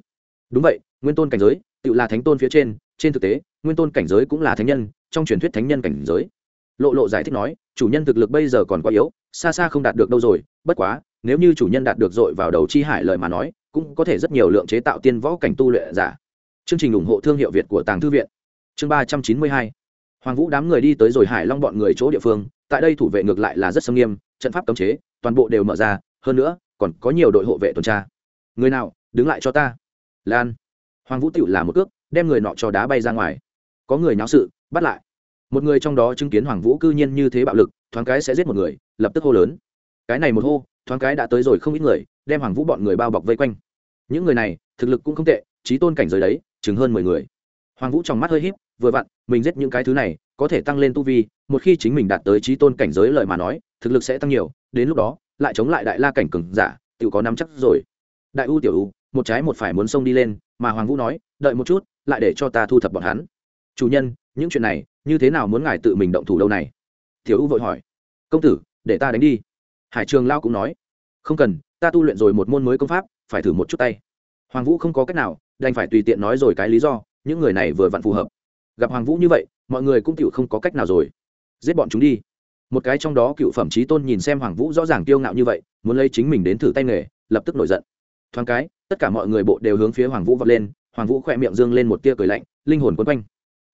Đúng vậy, nguyên tôn cảnh giới, tự là thánh tôn phía trên trên thực tế, nguyên tôn cảnh giới cũng là thánh nhân, trong truyền thuyết thánh nhân cảnh giới lộ lộ giải thích nói, chủ nhân thực lực bây giờ còn quá yếu, xa xa không đạt được đâu rồi, bất quá, nếu như chủ nhân đạt được dội vào đầu chi hải lời mà nói, cũng có thể rất nhiều lượng chế tạo tiên võ cảnh tu luyện giả. Chương trình ủng hộ thương hiệu việt của tàng thư viện. Chương ba trăm chín mươi hai. Hoàng vũ đám người đi tới rồi hải long bọn người chỗ địa phương, tại đây thủ vệ ngược lại là rất sâm nghiêm, trận pháp cấm chế, toàn bộ đều mở ra, hơn nữa, còn có nhiều đội hộ vệ tuần tra. Người nào, đứng lại cho ta. Lan. Hoàng vũ tựu là một cước, đem người nọ cho đá bay ra ngoài. Có người nháo sự, bắt lại một người trong đó chứng kiến hoàng vũ cư nhiên như thế bạo lực, thoáng cái sẽ giết một người, lập tức hô lớn. Cái này một hô, thoáng cái đã tới rồi không ít người, đem hoàng vũ bọn người bao bọc vây quanh. Những người này, thực lực cũng không tệ trí tôn cảnh giới đấy, chừng hơn mười người. Hoàng vũ trong mắt hơi h í p vừa vặn, mình giết những cái thứ này, có thể tăng lên tu vi, một khi chính mình đạt tới trí tôn cảnh giới lời mà nói, thực lực sẽ tăng nhiều, đến lúc đó, lại chống lại đại la cảnh cừng giả tự có năm chắc rồi. Đại u tiểu u, một trái một phải muốn xông đi lên, mà hoàng vũ nói, đợi một chút, lại để cho ta thu thập bọn hắn. Chủ nhân, những chuyện này như thế nào muốn ngài tự mình động thủ đâu này? Tiểu u vội hỏi. Công tử, để ta đánh đi. Hải trường lao cũng nói. Không cần, ta tu luyện rồi một môn mới công pháp, phải thử một chút tay. Hoàng vũ không có cách nào, đành phải tùy tiện nói rồi cái lý do, những người này vừa vặn phù hợp. Gặp hoàng vũ như vậy, mọi người cũng cựu không có cách nào rồi. Giết bọn chúng đi. Một cái trong đó cựu phẩm trí tôn nhìn xem hoàng vũ rõ ràng kiêu ngạo như vậy, muốn lấy chính mình đến thử tay nghề, lập tức nổi giận. Thoáng cái, tất cả mọi người bộ đều hướng phía hoàng vũ vọt lên, hoàng vũ khỏe miệng dương lên một tia cười lạnh, linh hồn quấn quanh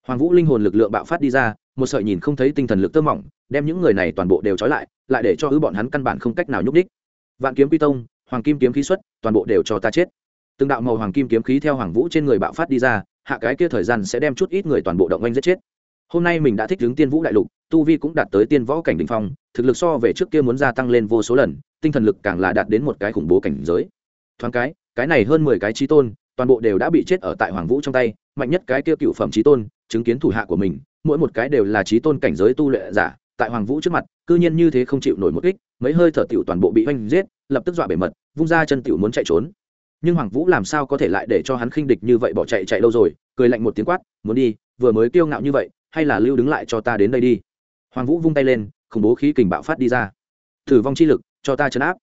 hoàng vũ linh hồn lực lượng bạo phát đi ra, một sợi nhìn không thấy tinh thần lực tơ mỏng, đem những người này toàn bộ đều trói lại lại để cho ư bọn hắn căn bản không cách nào nhúc đích vạn kiếm quy tông, hoàng kim kiếm khí xuất, toàn bộ đều cho ta chết. Từng đạo màu hoàng kim kiếm khí theo hoàng vũ trên người bạo phát đi ra, hạ cái kia thời gian sẽ đem chút ít người toàn bộ động anh giết chết. Hôm nay mình đã thích ứng tiên vũ đại lục, tu vi cũng đạt tới tiên võ cảnh đ ỉ n h phong, thực lực so về trước kia muốn gia tăng lên vô số lần, tinh thần lực càng là đạt đến một cái khủng bố cảnh giới. Thoáng cái cái này hơn mười cái trí tôn, toàn bộ đều đã bị chết ở tại hoàng vũ trong tay, mạnh nhất cái kia cựu phẩm trí tôn chứng kiến thủ hạ của mình, mỗi một cái đều là trí tôn cảnh giới tu luyện giả, tại hoàng vũ trước mặt, cư nhiên như thế không chịu nổi một kích, mấy hơi thở tiểu toàn bộ bị oanh giết, lập tức dọa bể mật, vung ra chân tiểu muốn chạy trốn. Nhưng hoàng vũ làm sao có thể lại để cho hắn khinh địch như vậy bỏ chạy chạy lâu rồi, cười lạnh một tiếng quát, muốn đi, vừa mới kiêu ngạo như vậy, hay là lưu đứng lại cho ta đến đây đi. Hoàng vũ vung tay lên, khủng bố khí kình bạo phát đi ra. Tử vong chi lực, cho ta chấn áp.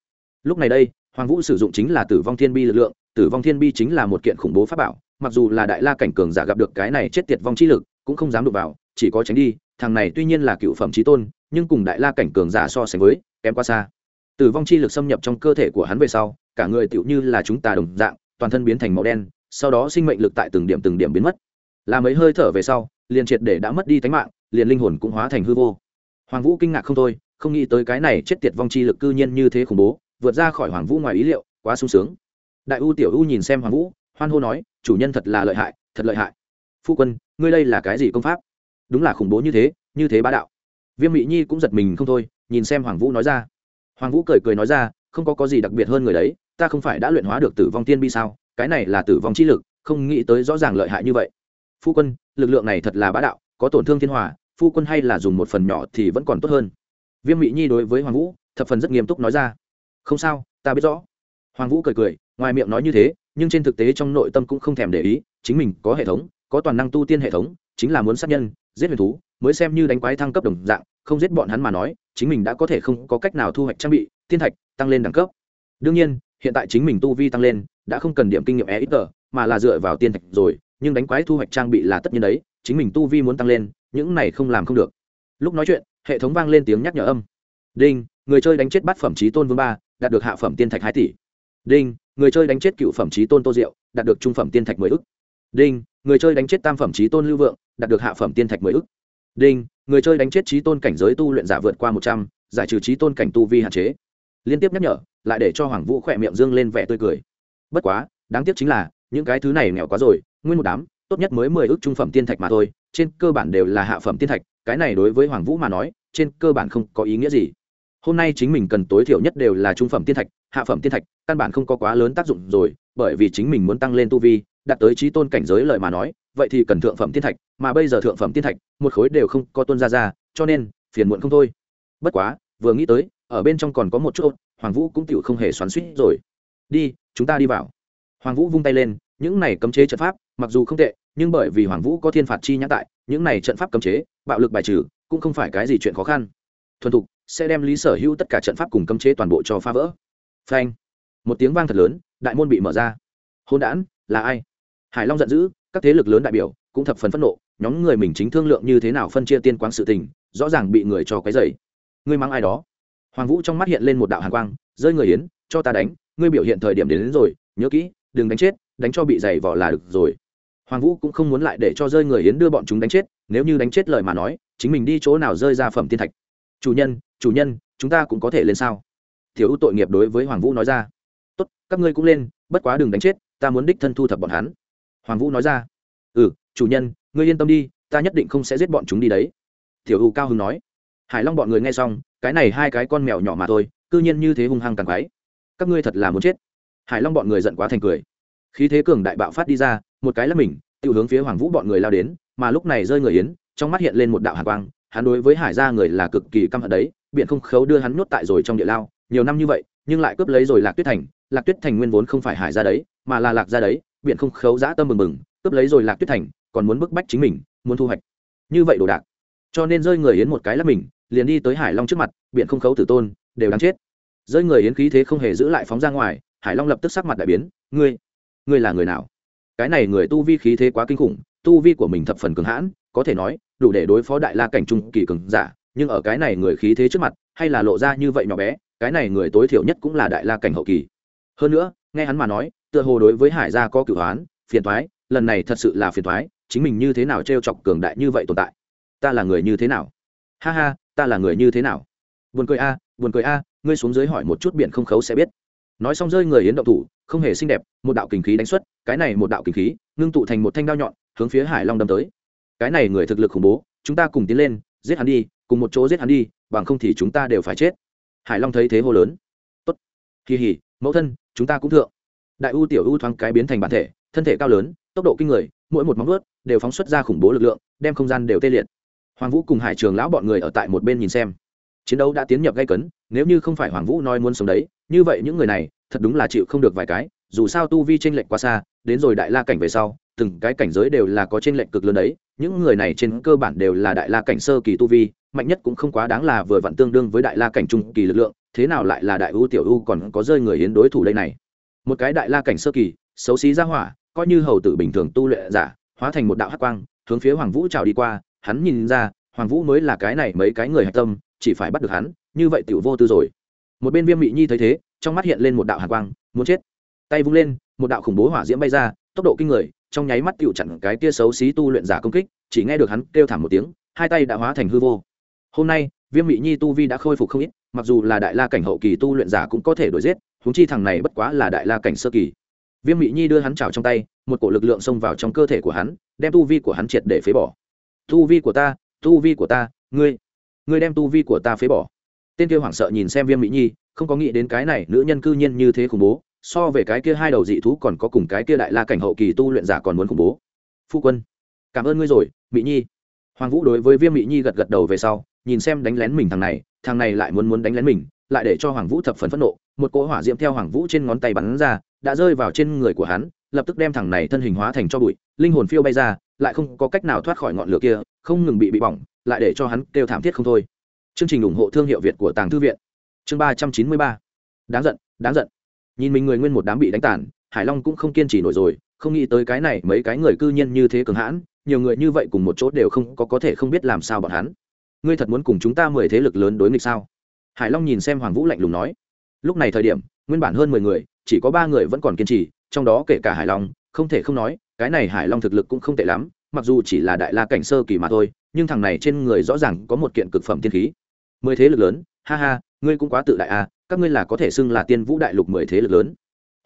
Lúc này đây, hoàng vũ sử dụng chính là tử vong thiên bi lực lượng, tử vong thiên bi chính là một kiện khủng bố pháp bảo mặc dù là đại la cảnh cường giả gặp được cái này chết tiệt vong chi lực, cũng không dám đụng vào, chỉ có tránh đi, thằng này tuy nhiên là cựu phẩm trí tôn, nhưng cùng đại la cảnh cường giả so sánh với, kém quá xa. Tử vong chi lực xâm nhập trong cơ thể của hắn về sau, cả người tựu như là chúng ta đồng dạng, toàn thân biến thành màu đen, sau đó sinh mệnh lực tại từng điểm từng điểm biến mất. Là mấy hơi thở về sau, liền triệt để đã mất đi tánh mạng, liền linh hồn cũng hóa thành hư vô. Hoàng vũ kinh ngạc không thôi, không nghĩ tới cái này chết tiệt vong chi lực cư nhiên như thế khủng bố, vượt ra khỏi hoàng vũ ngoài ý liệu, quá sung sướng. Đại u tiểu u nhìn xem hoàng vũ, hoan hô nói chủ nhân thật là lợi hại, thật lợi hại. Phu quân, ngươi đây là cái gì công pháp? Đúng là khủng bố như thế như thế bá đạo. Viêm mỹ nhi cũng giật mình không thôi, nhìn xem hoàng vũ nói ra. Hoàng vũ cười cười nói ra, không có có gì đặc biệt hơn người đấy, ta không phải đã luyện hóa được tử vong tiên bi sao? Cái này là tử vong chi lực, không nghĩ tới rõ ràng lợi hại như vậy. Phu quân, lực lượng này thật là bá đạo, có tổn thương thiên hòa, phu quân hay là dùng một phần nhỏ thì vẫn còn tốt hơn. Viêm mỹ nhi đối với hoàng vũ, thập phần rất nghiêm túc nói ra. Không sao, ta biết rõ. Hoàng vũ cười cười, ngoài miệng nói như thế nhưng trên thực tế trong nội tâm cũng không thèm để ý, chính mình có hệ thống, có toàn năng tu tiên hệ thống, chính là muốn sát nhân, giết huyền thú, mới xem như đánh quái thăng cấp đồng dạng, không giết bọn hắn mà nói, chính mình đã có thể không có cách nào thu hoạch trang bị, tiên thạch, tăng lên đẳng cấp. Đương nhiên, hiện tại chính mình tu vi tăng lên, đã không cần điểm kinh nghiệm e ít tờ, mà là dựa vào tiên thạch rồi, nhưng đánh quái thu hoạch trang bị là tất nhiên đấy, chính mình tu vi muốn tăng lên, những này không làm không được. Lúc nói chuyện, hệ thống vang lên tiếng nhắc nhở âm. Đinh, người chơi đánh chết bát phẩm trí tôn vương ba, đạt được hạ phẩm tiên thạch hai tỷ. Đinh người chơi đánh chết cựu phẩm trí tôn tô diệu, đạt được trung phẩm tiên thạch mười ức. Đinh, người chơi đánh chết tam phẩm trí tôn lưu vượng, đạt được hạ phẩm tiên thạch mười ức. Đinh, người chơi đánh chết trí tôn cảnh giới tu luyện giả vượt qua một trăm, giải trừ trí tôn cảnh tu vi hạn chế. Liên tiếp nhắc nhở, lại để cho hoàng vũ khỏe miệng dương lên vẻ tươi cười. Bất quá, đáng tiếc chính là, những cái thứ này nghèo quá rồi, nguyên một đám, tốt nhất mới mười ước trung phẩm tiên thạch mà thôi, trên cơ bản đều là hạ phẩm tiên thạch, cái này đối với hoàng vũ mà nói, trên cơ bản không có ý nghĩa gì. Hôm nay chính mình cần tối thiểu nhất đều là trung phẩm tiên thạch hạ phẩm tiên thạch, căn bản không có quá lớn tác dụng rồi, bởi vì chính mình muốn tăng lên tu vi, đạt tới trí tôn cảnh giới lợi mà nói, vậy thì cần thượng phẩm tiên thạch, mà bây giờ thượng phẩm tiên thạch, một khối đều không có tuân ra ra, cho nên, phiền muộn không thôi. Bất quá, vừa nghĩ tới, ở bên trong còn có một chút hoàng vũ cũng tựu không hề xoắn suýt rồi. Đi, chúng ta đi vào. Hoàng vũ vung tay lên, những này cấm chế trận pháp, mặc dù không tệ, nhưng bởi vì hoàng vũ có thiên phạt chi nhãn tại, những này trận pháp cấm chế, bạo lực bài trừ, cũng không phải cái gì chuyện khó khăn. Thuần thục, sẽ đem lý sở hữu tất cả trận pháp cùng cấm chế toàn bộ cho phá vỡ phanh. Một tiếng vang thật lớn đại môn bị mở ra. Hôn đản là ai? Hải long giận dữ các thế lực lớn đại biểu cũng thập phần phẫn nộ nhóm người mình chính thương lượng như thế nào phân chia tiên quang sự tình rõ ràng bị người cho cái dày ngươi mang ai đó? Hoàng vũ trong mắt hiện lên một đạo hàn quang rơi người yến cho ta đánh ngươi biểu hiện thời điểm đến, đến rồi nhớ kỹ đừng đánh chết đánh cho bị dày vỏ là được rồi. Hoàng vũ cũng không muốn lại để cho rơi người yến đưa bọn chúng đánh chết nếu như đánh chết lời mà nói chính mình đi chỗ nào rơi ra phẩm tiên thạch. Chủ nhân chủ nhân chúng ta cũng có thể lên sao? Thiếu ưu tội nghiệp đối với hoàng vũ nói ra. Tốt, các ngươi cũng lên, bất quá đừng đánh chết, ta muốn đích thân thu thập bọn hắn. Hoàng vũ nói ra. Ừ chủ nhân, ngươi yên tâm đi, ta nhất định không sẽ giết bọn chúng đi đấy. Tiểu ưu cao hưng nói. Hải long bọn người nghe xong, cái này hai cái con mèo nhỏ mà thôi, cư nhiên như thế hung hăng càng quái. Các ngươi thật là muốn chết. Hải long bọn người giận quá thành cười. Khí thế cường đại bạo phát đi ra, một cái là mình tự hướng phía hoàng vũ bọn người lao đến, mà lúc này rơi người yến, trong mắt hiện lên một đạo hạ quang, hắn đối với hải gia người là cực kỳ căm hận đấy biện không khấu đưa hắn nhốt tại rồi trong địa lao nhiều năm như vậy, nhưng lại cướp lấy rồi lạc tuyết thành. Lạc tuyết thành nguyên vốn không phải hải gia đấy, mà là lạc gia đấy biện không khấu giã tâm mừng mừng cướp lấy rồi lạc tuyết thành, còn muốn bức bách chính mình, muốn thu hoạch. Như vậy đồ đạc. Cho nên rơi người yến một cái là mình, liền đi tới hải long trước mặt biện không khấu tử tôn, đều đáng chết. Rơi người yến khí thế không hề giữ lại phóng ra ngoài, hải long lập tức sắc mặt đại biến. Ngươi ngươi là người nào? Cái này người tu vi khí thế quá kinh khủng, tu vi của mình thập phần cường hãn, có thể nói, đủ để đối phó đại la cảnh trung kỳ cường giả, nhưng ở cái này người khí thế trước mặt, hay là lộ ra như vậy nhỏ bé cái này người tối thiểu nhất cũng là đại la cảnh hậu kỳ. Hơn nữa, nghe hắn mà nói, tựa hồ đối với hải gia có cửu hoán, phiền thoái lần này thật sự là phiền thoái chính mình như thế nào t r e o chọc cường đại như vậy tồn tại? Ta là người như thế nào? Ha ha, ta là người như thế nào? Buồn cười a, buồn cười a, ngươi xuống dưới hỏi một chút biển không khấu sẽ biết. Nói xong rơi người yến động thủ, không hề xinh đẹp, một đạo kình khí đánh xuất, cái này một đạo kình khí, ngưng tụ thành một thanh đao nhọn, hướng phía hải long đâm tới. Cái này người thực lực khủng bố, chúng ta cùng tiến lên, giết hắn đi, cùng một chỗ giết hắn đi, bằng không thì chúng ta đều phải chết hải long thấy thế hô lớn. Tốt. Kỳ hỉ, mẫu thân, chúng ta cũng thượng. Đại u tiểu u thoáng cái biến thành bản thể, thân thể cao lớn, tốc độ kinh người, mỗi một móng vuốt đều phóng xuất ra khủng bố lực lượng, đem không gian đều tê liệt. Hoàng vũ cùng hải trường lão bọn người ở tại một bên nhìn xem. Chiến đấu đã tiến nhập gây cấn, nếu như không phải hoàng vũ nói muốn sống đấy, như vậy những người này thật đúng là chịu không được vài cái, dù sao tu vi tranh lệch quá xa, đến rồi đại la cảnh về sau, từng cái cảnh giới đều là có tranh lệch cực lớn đấy, những người này trên cơ bản đều là đại la cảnh sơ kỳ tu vi mạnh nhất cũng không quá đáng là vừa vặn tương đương với đại la cảnh trung kỳ lực lượng, thế nào lại là đại u tiểu u còn có rơi người hiến đối thủ đây này? Một cái đại la cảnh sơ kỳ, xấu xí ra hỏa, coi như hầu tử bình thường tu luyện giả, hóa thành một đạo hắc quang, hướng phía hoàng vũ trào đi qua, hắn nhìn ra, hoàng vũ mới là cái này mấy cái người hạch tâm, chỉ phải bắt được hắn, như vậy tiểu vô tư rồi. Một bên viêm mị nhi thấy thế, trong mắt hiện lên một đạo hàn quang, muốn chết. Tay vung lên, một đạo khủng bố hỏa diễm bay ra, tốc độ kinh người, trong nháy mắt tiểu chặn cái tia xấu xí tu luyện giả công kích, chỉ nghe được hắn kêu thảm một tiếng, hai tay đã hóa thành hư vô hôm nay, viêm mị nhi tu vi đã khôi phục không ít, mặc dù là đại la cảnh hậu kỳ tu luyện giả cũng có thể đổi giết húng chi thằng này bất quá là đại la cảnh sơ kỳ. Viêm mị nhi đưa hắn trào trong tay, một cổ lực lượng xông vào trong cơ thể của hắn, đem tu vi của hắn triệt để phế bỏ. Tu vi của ta, tu vi của ta, ngươi ngươi đem tu vi của ta phế bỏ. Tên kia hoảng sợ nhìn xem viêm mỹ nhi, không có nghĩ đến cái này nữ nhân cư nhiên như thế khủng bố, so về cái kia hai đầu dị thú còn có cùng cái kia đại la cảnh hậu kỳ tu luyện giả còn muốn khủng bố. Phu quân, cảm ơn ngươi rồi mỹ nhi. Hoàng vũ đối với viêm mỹ nhi gật gật đầu về sau nhìn xem đánh lén mình thằng này thằng này lại muốn muốn đánh lén mình, lại để cho hoàng vũ thập phần phẫn nộ, một cỗ hỏa diễm theo hoàng vũ trên ngón tay bắn ra, đã rơi vào trên người của hắn, lập tức đem thằng này thân hình hóa thành cho bụi, linh hồn phiêu bay ra, lại không có cách nào thoát khỏi ngọn lửa kia, không ngừng bị bị bỏng, lại để cho hắn kêu thảm thiết không thôi. Chương trình ủng hộ thương hiệu việt của tàng thư viện. Chương ba trăm chín mươi ba. Đáng giận đáng giận. Nhìn mình người nguyên một đám bị đánh tàn, hải long cũng không kiên trì nổi rồi, không nghĩ tới cái này, mấy cái người cư nhiên như thế cường hãn, nhiều người như vậy cùng một chỗ đều không có có thể không biết làm sao bọn hắn ngươi thật muốn cùng chúng ta mười thế lực lớn đối nghịch sao? Hải long nhìn xem hoàng vũ lạnh lùng nói. Lúc này thời điểm, nguyên bản hơn mười người, chỉ có ba người vẫn còn kiên trì, trong đó kể cả hải long, không thể không nói, cái này hải long thực lực cũng không tệ lắm, mặc dù chỉ là đại la cảnh sơ kỳ mà thôi, nhưng thằng này trên người rõ ràng có một kiện cực phẩm tiên khí. Mười thế lực lớn, ha ha, ngươi cũng quá tự đại à các ngươi là có thể xưng là tiên vũ đại lục mười thế lực lớn.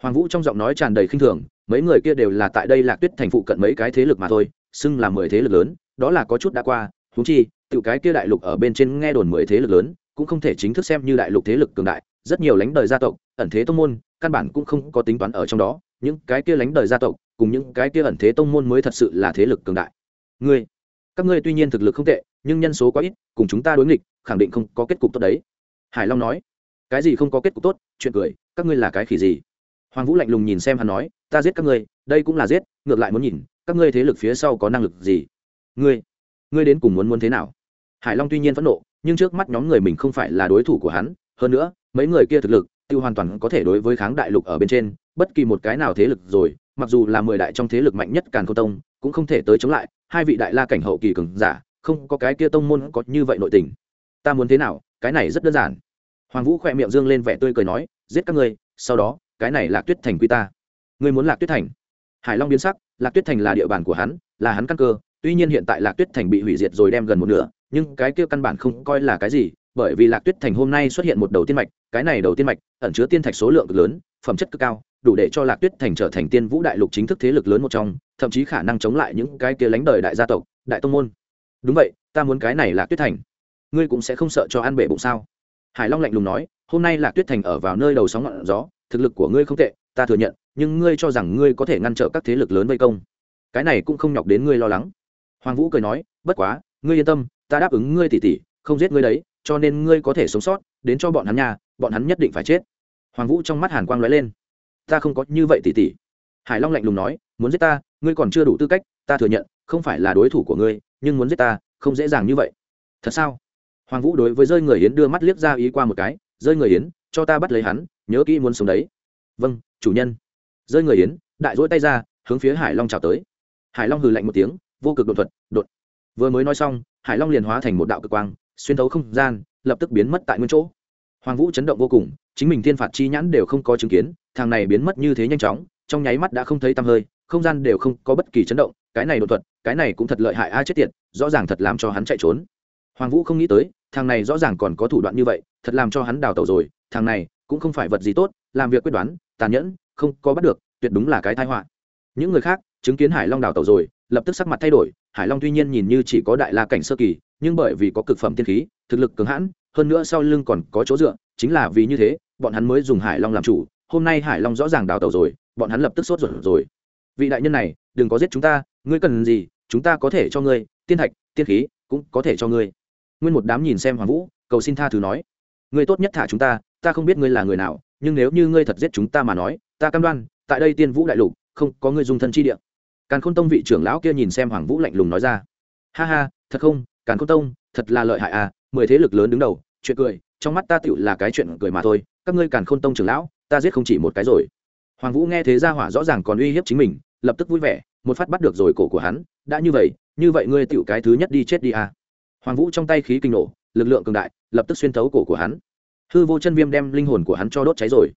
Hoàng vũ trong giọng nói tràn đầy khinh thường, mấy người kia đều là tại đây lạc tuyết thành phụ cận mấy cái thế lực mà thôi, xưng là mười thế lực lớn, đó là có chút đã qua thú chi tự cái kia đại lục ở bên trên nghe đồn mười thế lực lớn, cũng không thể chính thức xem như đại lục thế lực cường đại, rất nhiều lãnh đời gia tộc, ẩn thế tông môn, căn bản cũng không có tính toán ở trong đó, những cái kia lãnh đời gia tộc, cùng những cái kia ẩn thế tông môn mới thật sự là thế lực cường đại. Ngươi, các ngươi tuy nhiên thực lực không tệ, nhưng nhân số quá ít, cùng chúng ta đối nghịch, khẳng định không có kết cục tốt đấy. Hải long nói, cái gì không có kết cục tốt, chuyện cười, các ngươi là cái khỉ gì? Hoàng vũ lạnh lùng nhìn xem hắn nói, ta giết các ngươi, đây cũng là giết, ngược lại muốn nhìn, các ngươi thế lực phía sau có năng lực gì? Ngươi ngươi đến cùng muốn muốn thế nào? Hải long tuy nhiên phẫn nộ, nhưng trước mắt nhóm người mình không phải là đối thủ của hắn, hơn nữa, mấy người kia thực lực, tiêu hoàn toàn có thể đối với kháng đại lục ở bên trên, bất kỳ một cái nào thế lực rồi, mặc dù là mười đại trong thế lực mạnh nhất càn khôn tông, cũng không thể tới chống lại, hai vị đại la cảnh hậu kỳ cường giả, không có cái kia tông môn có như vậy nội tình. Ta muốn thế nào? Cái này rất đơn giản. Hoàng vũ khỏe miệng dương lên vẻ tươi cười nói, giết các ngươi, sau đó, cái này lạc tuyết thành quy ta. Ngươi muốn lạc tuyết thành? Hải long biến sắc, lạc tuyết thành là địa bàn của hắn, là hắn căn cơ tuy nhiên hiện tại lạc tuyết thành bị hủy diệt rồi đem gần một nửa, nhưng cái kia căn bản không coi là cái gì, bởi vì lạc tuyết thành hôm nay xuất hiện một đầu tiên mạch, cái này đầu tiên mạch ẩn chứa tiên thạch số lượng cực lớn, phẩm chất cực cao, đủ để cho lạc tuyết thành trở thành tiên vũ đại lục chính thức thế lực lớn một trong, thậm chí khả năng chống lại những cái kia lánh đời đại gia tộc, đại tông môn. Đúng vậy, ta muốn cái này lạc tuyết thành. Ngươi cũng sẽ không sợ cho ăn bể bụng sao? Hải long lạnh lùng nói, hôm nay lạc tuyết thành ở vào nơi đầu sóng ngọn gió, thực lực của ngươi không tệ, ta thừa nhận, nhưng ngươi cho rằng ngươi có thể ngăn trở các thế lực lớn vây công. Cái này cũng không nhọc đến ngươi lo lắng hoàng vũ cười nói, bất quá, ngươi yên tâm, ta đáp ứng ngươi tỉ tỉ, không giết ngươi đấy, cho nên ngươi có thể sống sót, đến cho bọn hắn nhà, bọn hắn nhất định phải chết. Hoàng vũ trong mắt hàn quang lóe lên. Ta không có như vậy tỉ tỉ. Hải long lạnh lùng nói, muốn giết ta, ngươi còn chưa đủ tư cách, ta thừa nhận, không phải là đối thủ của ngươi, nhưng muốn giết ta, không dễ dàng như vậy. Thật sao? Hoàng vũ đối với rơi người yến đưa mắt liếc ra ý qua một cái, rơi người yến, cho ta bắt lấy hắn, nhớ kỹ muốn sống đấy. Vâng chủ nhân. Rơi người yến, đại dỗi tay ra, hướng phía hải long chào tới. Hải long hừ lạnh một tiếng vô cực đột thuật, đột. Vừa mới nói xong, hải long liền hóa thành một đạo cực quang, xuyên thấu không gian, lập tức biến mất tại nguyên chỗ. Hoàng vũ chấn động vô cùng, chính mình thiên phạt chi nhãn đều không có chứng kiến, thằng này biến mất như thế nhanh chóng, trong nháy mắt đã không thấy tăm hơi, không gian đều không có bất kỳ chấn động, cái này đột thuật, cái này cũng thật lợi hại a, chết tiệt, rõ ràng thật làm cho hắn chạy trốn. Hoàng vũ không nghĩ tới, thằng này rõ ràng còn có thủ đoạn như vậy, thật làm cho hắn đào tẩu rồi, thằng này cũng không phải vật gì tốt, làm việc quyết đoán, tàn nhẫn, không có bắt được, tuyệt đúng là cái tai họa. Những người khác, chứng kiến hải long đào tẩu rồi lập tức sắc mặt thay đổi, hải long tuy nhiên nhìn như chỉ có đại la cảnh sơ kỳ, nhưng bởi vì có cực phẩm tiên khí, thực lực cứng hãn, hơn nữa sau lưng còn có chỗ dựa, chính là vì như thế, bọn hắn mới dùng hải long làm chủ, hôm nay hải long rõ ràng đào tẩu rồi, bọn hắn lập tức sốt ruột rồi. Vị đại nhân này, đừng có giết chúng ta, ngươi cần gì, chúng ta có thể cho ngươi, tiên thạch, tiên khí, cũng có thể cho ngươi. Nguyên một đám nhìn xem hoàng vũ, cầu xin tha thứ nói. Ngươi tốt nhất thả chúng ta ta không biết ngươi là người nào, nhưng nếu như ngươi thật giết chúng ta mà nói, ta cam đoan, tại đây tiên vũ đại lục, không có ngươi dùng thân chi địa càn khôn tông vị trưởng lão kia nhìn xem hoàng vũ lạnh lùng nói ra. Ha ha, thật không, càn khôn tông, thật là lợi hại à mười thế lực lớn đứng đầu, chuyện cười, trong mắt ta tựu là cái chuyện cười mà thôi, các ngươi càn khôn tông trưởng lão, ta giết không chỉ một cái rồi. Hoàng vũ nghe thế ra hỏa rõ ràng còn uy hiếp chính mình, lập tức vui vẻ, một phát bắt được rồi cổ của hắn, đã như vậy như vậy ngươi tựu cái thứ nhất đi chết đi à. Hoàng vũ trong tay khí kinh nổ, lực lượng cường đại, lập tức xuyên thấu cổ của hắn. Hư vô chân viêm đem linh hồn của hắn cho đốt cháy rồi.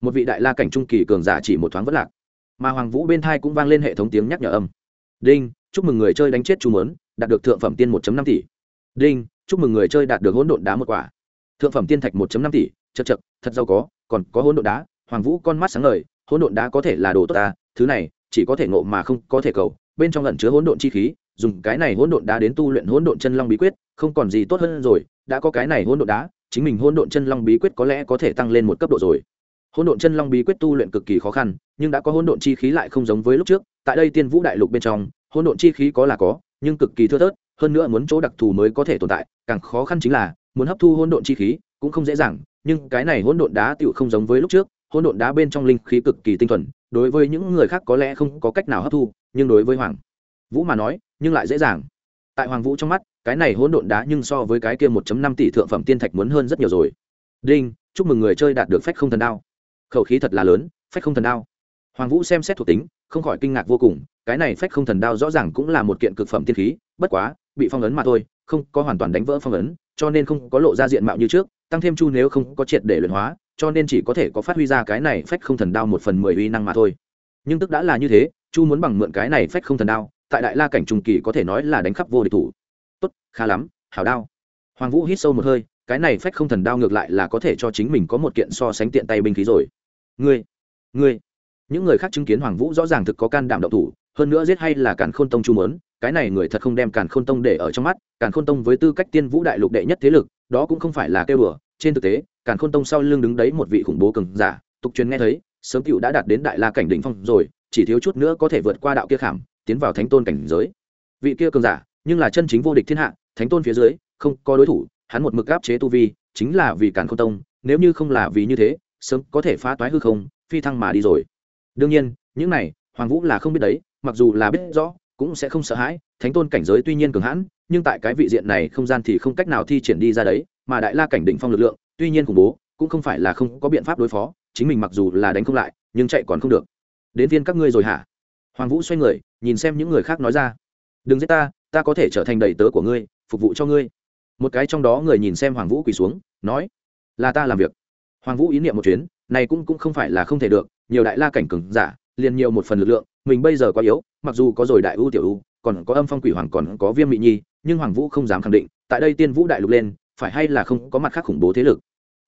Một vị đại la cảnh trung kỳ cường giả chỉ một thoáng vất lạc mà hoàng vũ bên thai cũng vang lên hệ thống tiếng nhắc nhở âm. Đinh, chúc mừng người chơi đánh chết chú mớn đạt được thượng phẩm tiên một năm tỷ. Đinh, chúc mừng người chơi đạt được hỗn độn đá một quả. Thượng phẩm tiên thạch một năm tỷ, chật chật, thật giàu có, còn có hỗn độn đá, hoàng vũ con mắt sáng ngời, hỗn độn đá có thể là đồ tốt ta, thứ này, chỉ có thể ngộ mà không có thể cầu, bên trong lẩn chứa hỗn độn chi khí, dùng cái này hỗn độn đá đến tu luyện hỗn độn chân long bí quyết, không còn gì tốt hơn rồi, đã có cái này hỗn độn đá, chính mình hỗn độn chân long bí quyết có lẽ có thể tăng lên một cấp độ rồi hỗn độn chân long bí quyết tu luyện cực kỳ khó khăn, nhưng đã có hỗn độn chi khí lại không giống với lúc trước. Tại đây tiên vũ đại lục bên trong, hỗn độn chi khí có là có, nhưng cực kỳ thưa thớt, hơn nữa muốn chỗ đặc thù mới có thể tồn tại. Càng khó khăn chính là, muốn hấp thu hỗn độn chi khí cũng không dễ dàng, nhưng cái này hỗn độn đá tựu không giống với lúc trước. Hỗn độn đá bên trong linh khí cực kỳ tinh thuần, đối với những người khác có lẽ không có cách nào hấp thu, nhưng đối với hoàng vũ mà nói, nhưng lại dễ dàng. Tại hoàng vũ trong mắt, cái này hỗn độn đá nhưng so với cái kia 1 năm tỷ thượng phẩm tiên thạch muốn hơn rất nhiều rồi. Đinh, chúc mừng người chơi đạt được phách không thần đao khẩu khí thật là lớn, phách không thần đao. Hoàng vũ xem xét thuộc tính, không khỏi kinh ngạc vô cùng, cái này phách không thần đao rõ ràng cũng là một kiện cực phẩm tiên khí, bất quá, bị phong ấn mà thôi, không có hoàn toàn đánh vỡ phong ấn, cho nên không có lộ ra diện mạo như trước, tăng thêm chu nếu không có triệt để luyện hóa, cho nên chỉ có thể có phát huy ra cái này phách không thần đao một phần mười uy năng mà thôi. Nhưng tức đã là như thế, chu muốn bằng mượn cái này phách không thần đao, tại đại la cảnh trung kỳ có thể nói là đánh khắp vô địch thủ. Tốt, khá lắm, hảo đao. Hoàng vũ hít sâu một hơi cái này phách không thần đao ngược lại là có thể cho chính mình có một kiện so sánh tiện tay binh khí rồi. Ngươi ngươi. Những người khác chứng kiến hoàng vũ rõ ràng thực có can đảm động thủ, hơn nữa giết hay là càn khôn tông chu mớn, cái này người thật không đem càn khôn tông để ở trong mắt. Càn khôn tông với tư cách tiên vũ đại lục đệ nhất thế lực, đó cũng không phải là kêu bừa trên thực tế, càn khôn tông sau lưng đứng đấy một vị khủng bố cường giả, tục truyền nghe thấy, sớm cựu đã đạt đến đại la cảnh đỉnh phong rồi, chỉ thiếu chút nữa có thể vượt qua đạo kia khảm, tiến vào thánh tôn cảnh giới. Vị kia cường giả, nhưng là chân chính vô địch thiên hạ, thánh tôn phía dưới, không có đối thủ hắn một mực áp chế tu vi, chính là vì càn khôn tông, nếu như không là vì như thế, sớm có thể phá toái hư không, phi thăng mà đi rồi. Đương nhiên, những này, hoàng vũ là không biết đấy, mặc dù là biết rõ, cũng sẽ không sợ hãi, thánh tôn cảnh giới tuy nhiên cường hãn, nhưng tại cái vị diện này không gian thì không cách nào thi triển đi ra đấy, mà đại la cảnh đỉnh phong lực lượng, tuy nhiên khủng bố, cũng không phải là không có biện pháp đối phó, chính mình mặc dù là đánh không lại, nhưng chạy còn không được. Đến viên các ngươi rồi hả? Hoàng vũ xoay người, nhìn xem những người khác nói ra. Đừng giết ta ta có thể trở thành đầy tớ của ngươi, phục vụ cho ngươi một cái trong đó người nhìn xem hoàng vũ quỳ xuống, nói, là ta làm việc. Hoàng vũ ý niệm một chuyến, này cũng cũng không phải là không thể được, nhiều đại la cảnh cường giả, liền nhiều một phần lực lượng, mình bây giờ quá yếu, mặc dù có rồi đại ưu tiểu ưu, còn có âm phong quỷ hoàng, còn có viêm mị nhi, nhưng hoàng vũ không dám khẳng định, tại đây tiên vũ đại lục lên, phải hay là không có mặt khác khủng bố thế lực.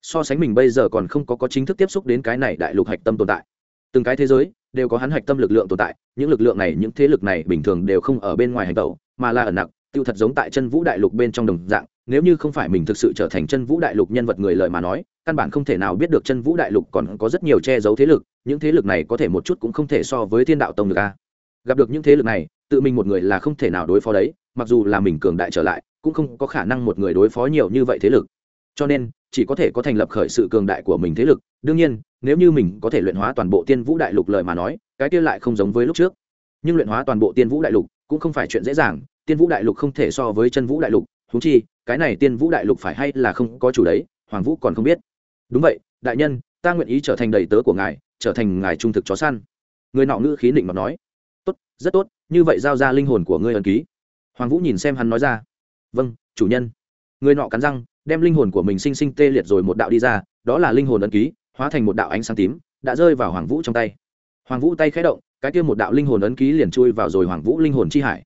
So sánh mình bây giờ còn không có có chính thức tiếp xúc đến cái này đại lục hạch tâm tồn tại. Từng cái thế giới đều có hắn hạch tâm lực lượng tồn tại, những lực lượng này, những thế lực này bình thường đều không ở bên ngoài hành tẩu, mà là ở nặng tiêu thật giống tại chân vũ đại lục bên trong đồng dạng, nếu như không phải mình thực sự trở thành chân vũ đại lục nhân vật người lời mà nói, căn bản không thể nào biết được chân vũ đại lục còn có rất nhiều che giấu thế lực, những thế lực này có thể một chút cũng không thể so với thiên đạo tông được a. Gặp được những thế lực này, tự mình một người là không thể nào đối phó đấy, mặc dù là mình cường đại trở lại, cũng không có khả năng một người đối phó nhiều như vậy thế lực. Cho nên, chỉ có thể có thành lập khởi sự cường đại của mình thế lực. Đương nhiên, nếu như mình có thể luyện hóa toàn bộ tiên vũ đại lục lời mà nói, cái kia lại không giống với lúc trước. Nhưng luyện hóa toàn bộ tiên vũ đại lục cũng không phải chuyện dễ dàng tiên vũ đại lục không thể so với chân vũ đại lục thú chi, cái này tiên vũ đại lục phải hay là không có chủ đấy, hoàng vũ còn không biết. Đúng vậy, đại nhân, ta nguyện ý trở thành đầy tớ của ngài, trở thành ngài trung thực chó săn. Người nọ ngữ khí định mà nói. Tốt, rất tốt, như vậy giao ra linh hồn của ngươi ẩn ký. Hoàng vũ nhìn xem hắn nói ra. Vâng chủ nhân. Người nọ cắn răng, đem linh hồn của mình sinh sinh tê liệt rồi một đạo đi ra, đó là linh hồn ấn ký, hóa thành một đạo ánh sáng tím, đã rơi vào hoàng vũ trong tay. Hoàng vũ tay khé động, cái kia một đạo linh hồn ấn ký liền chui vào rồi hoàng vũ linh hồn chi hải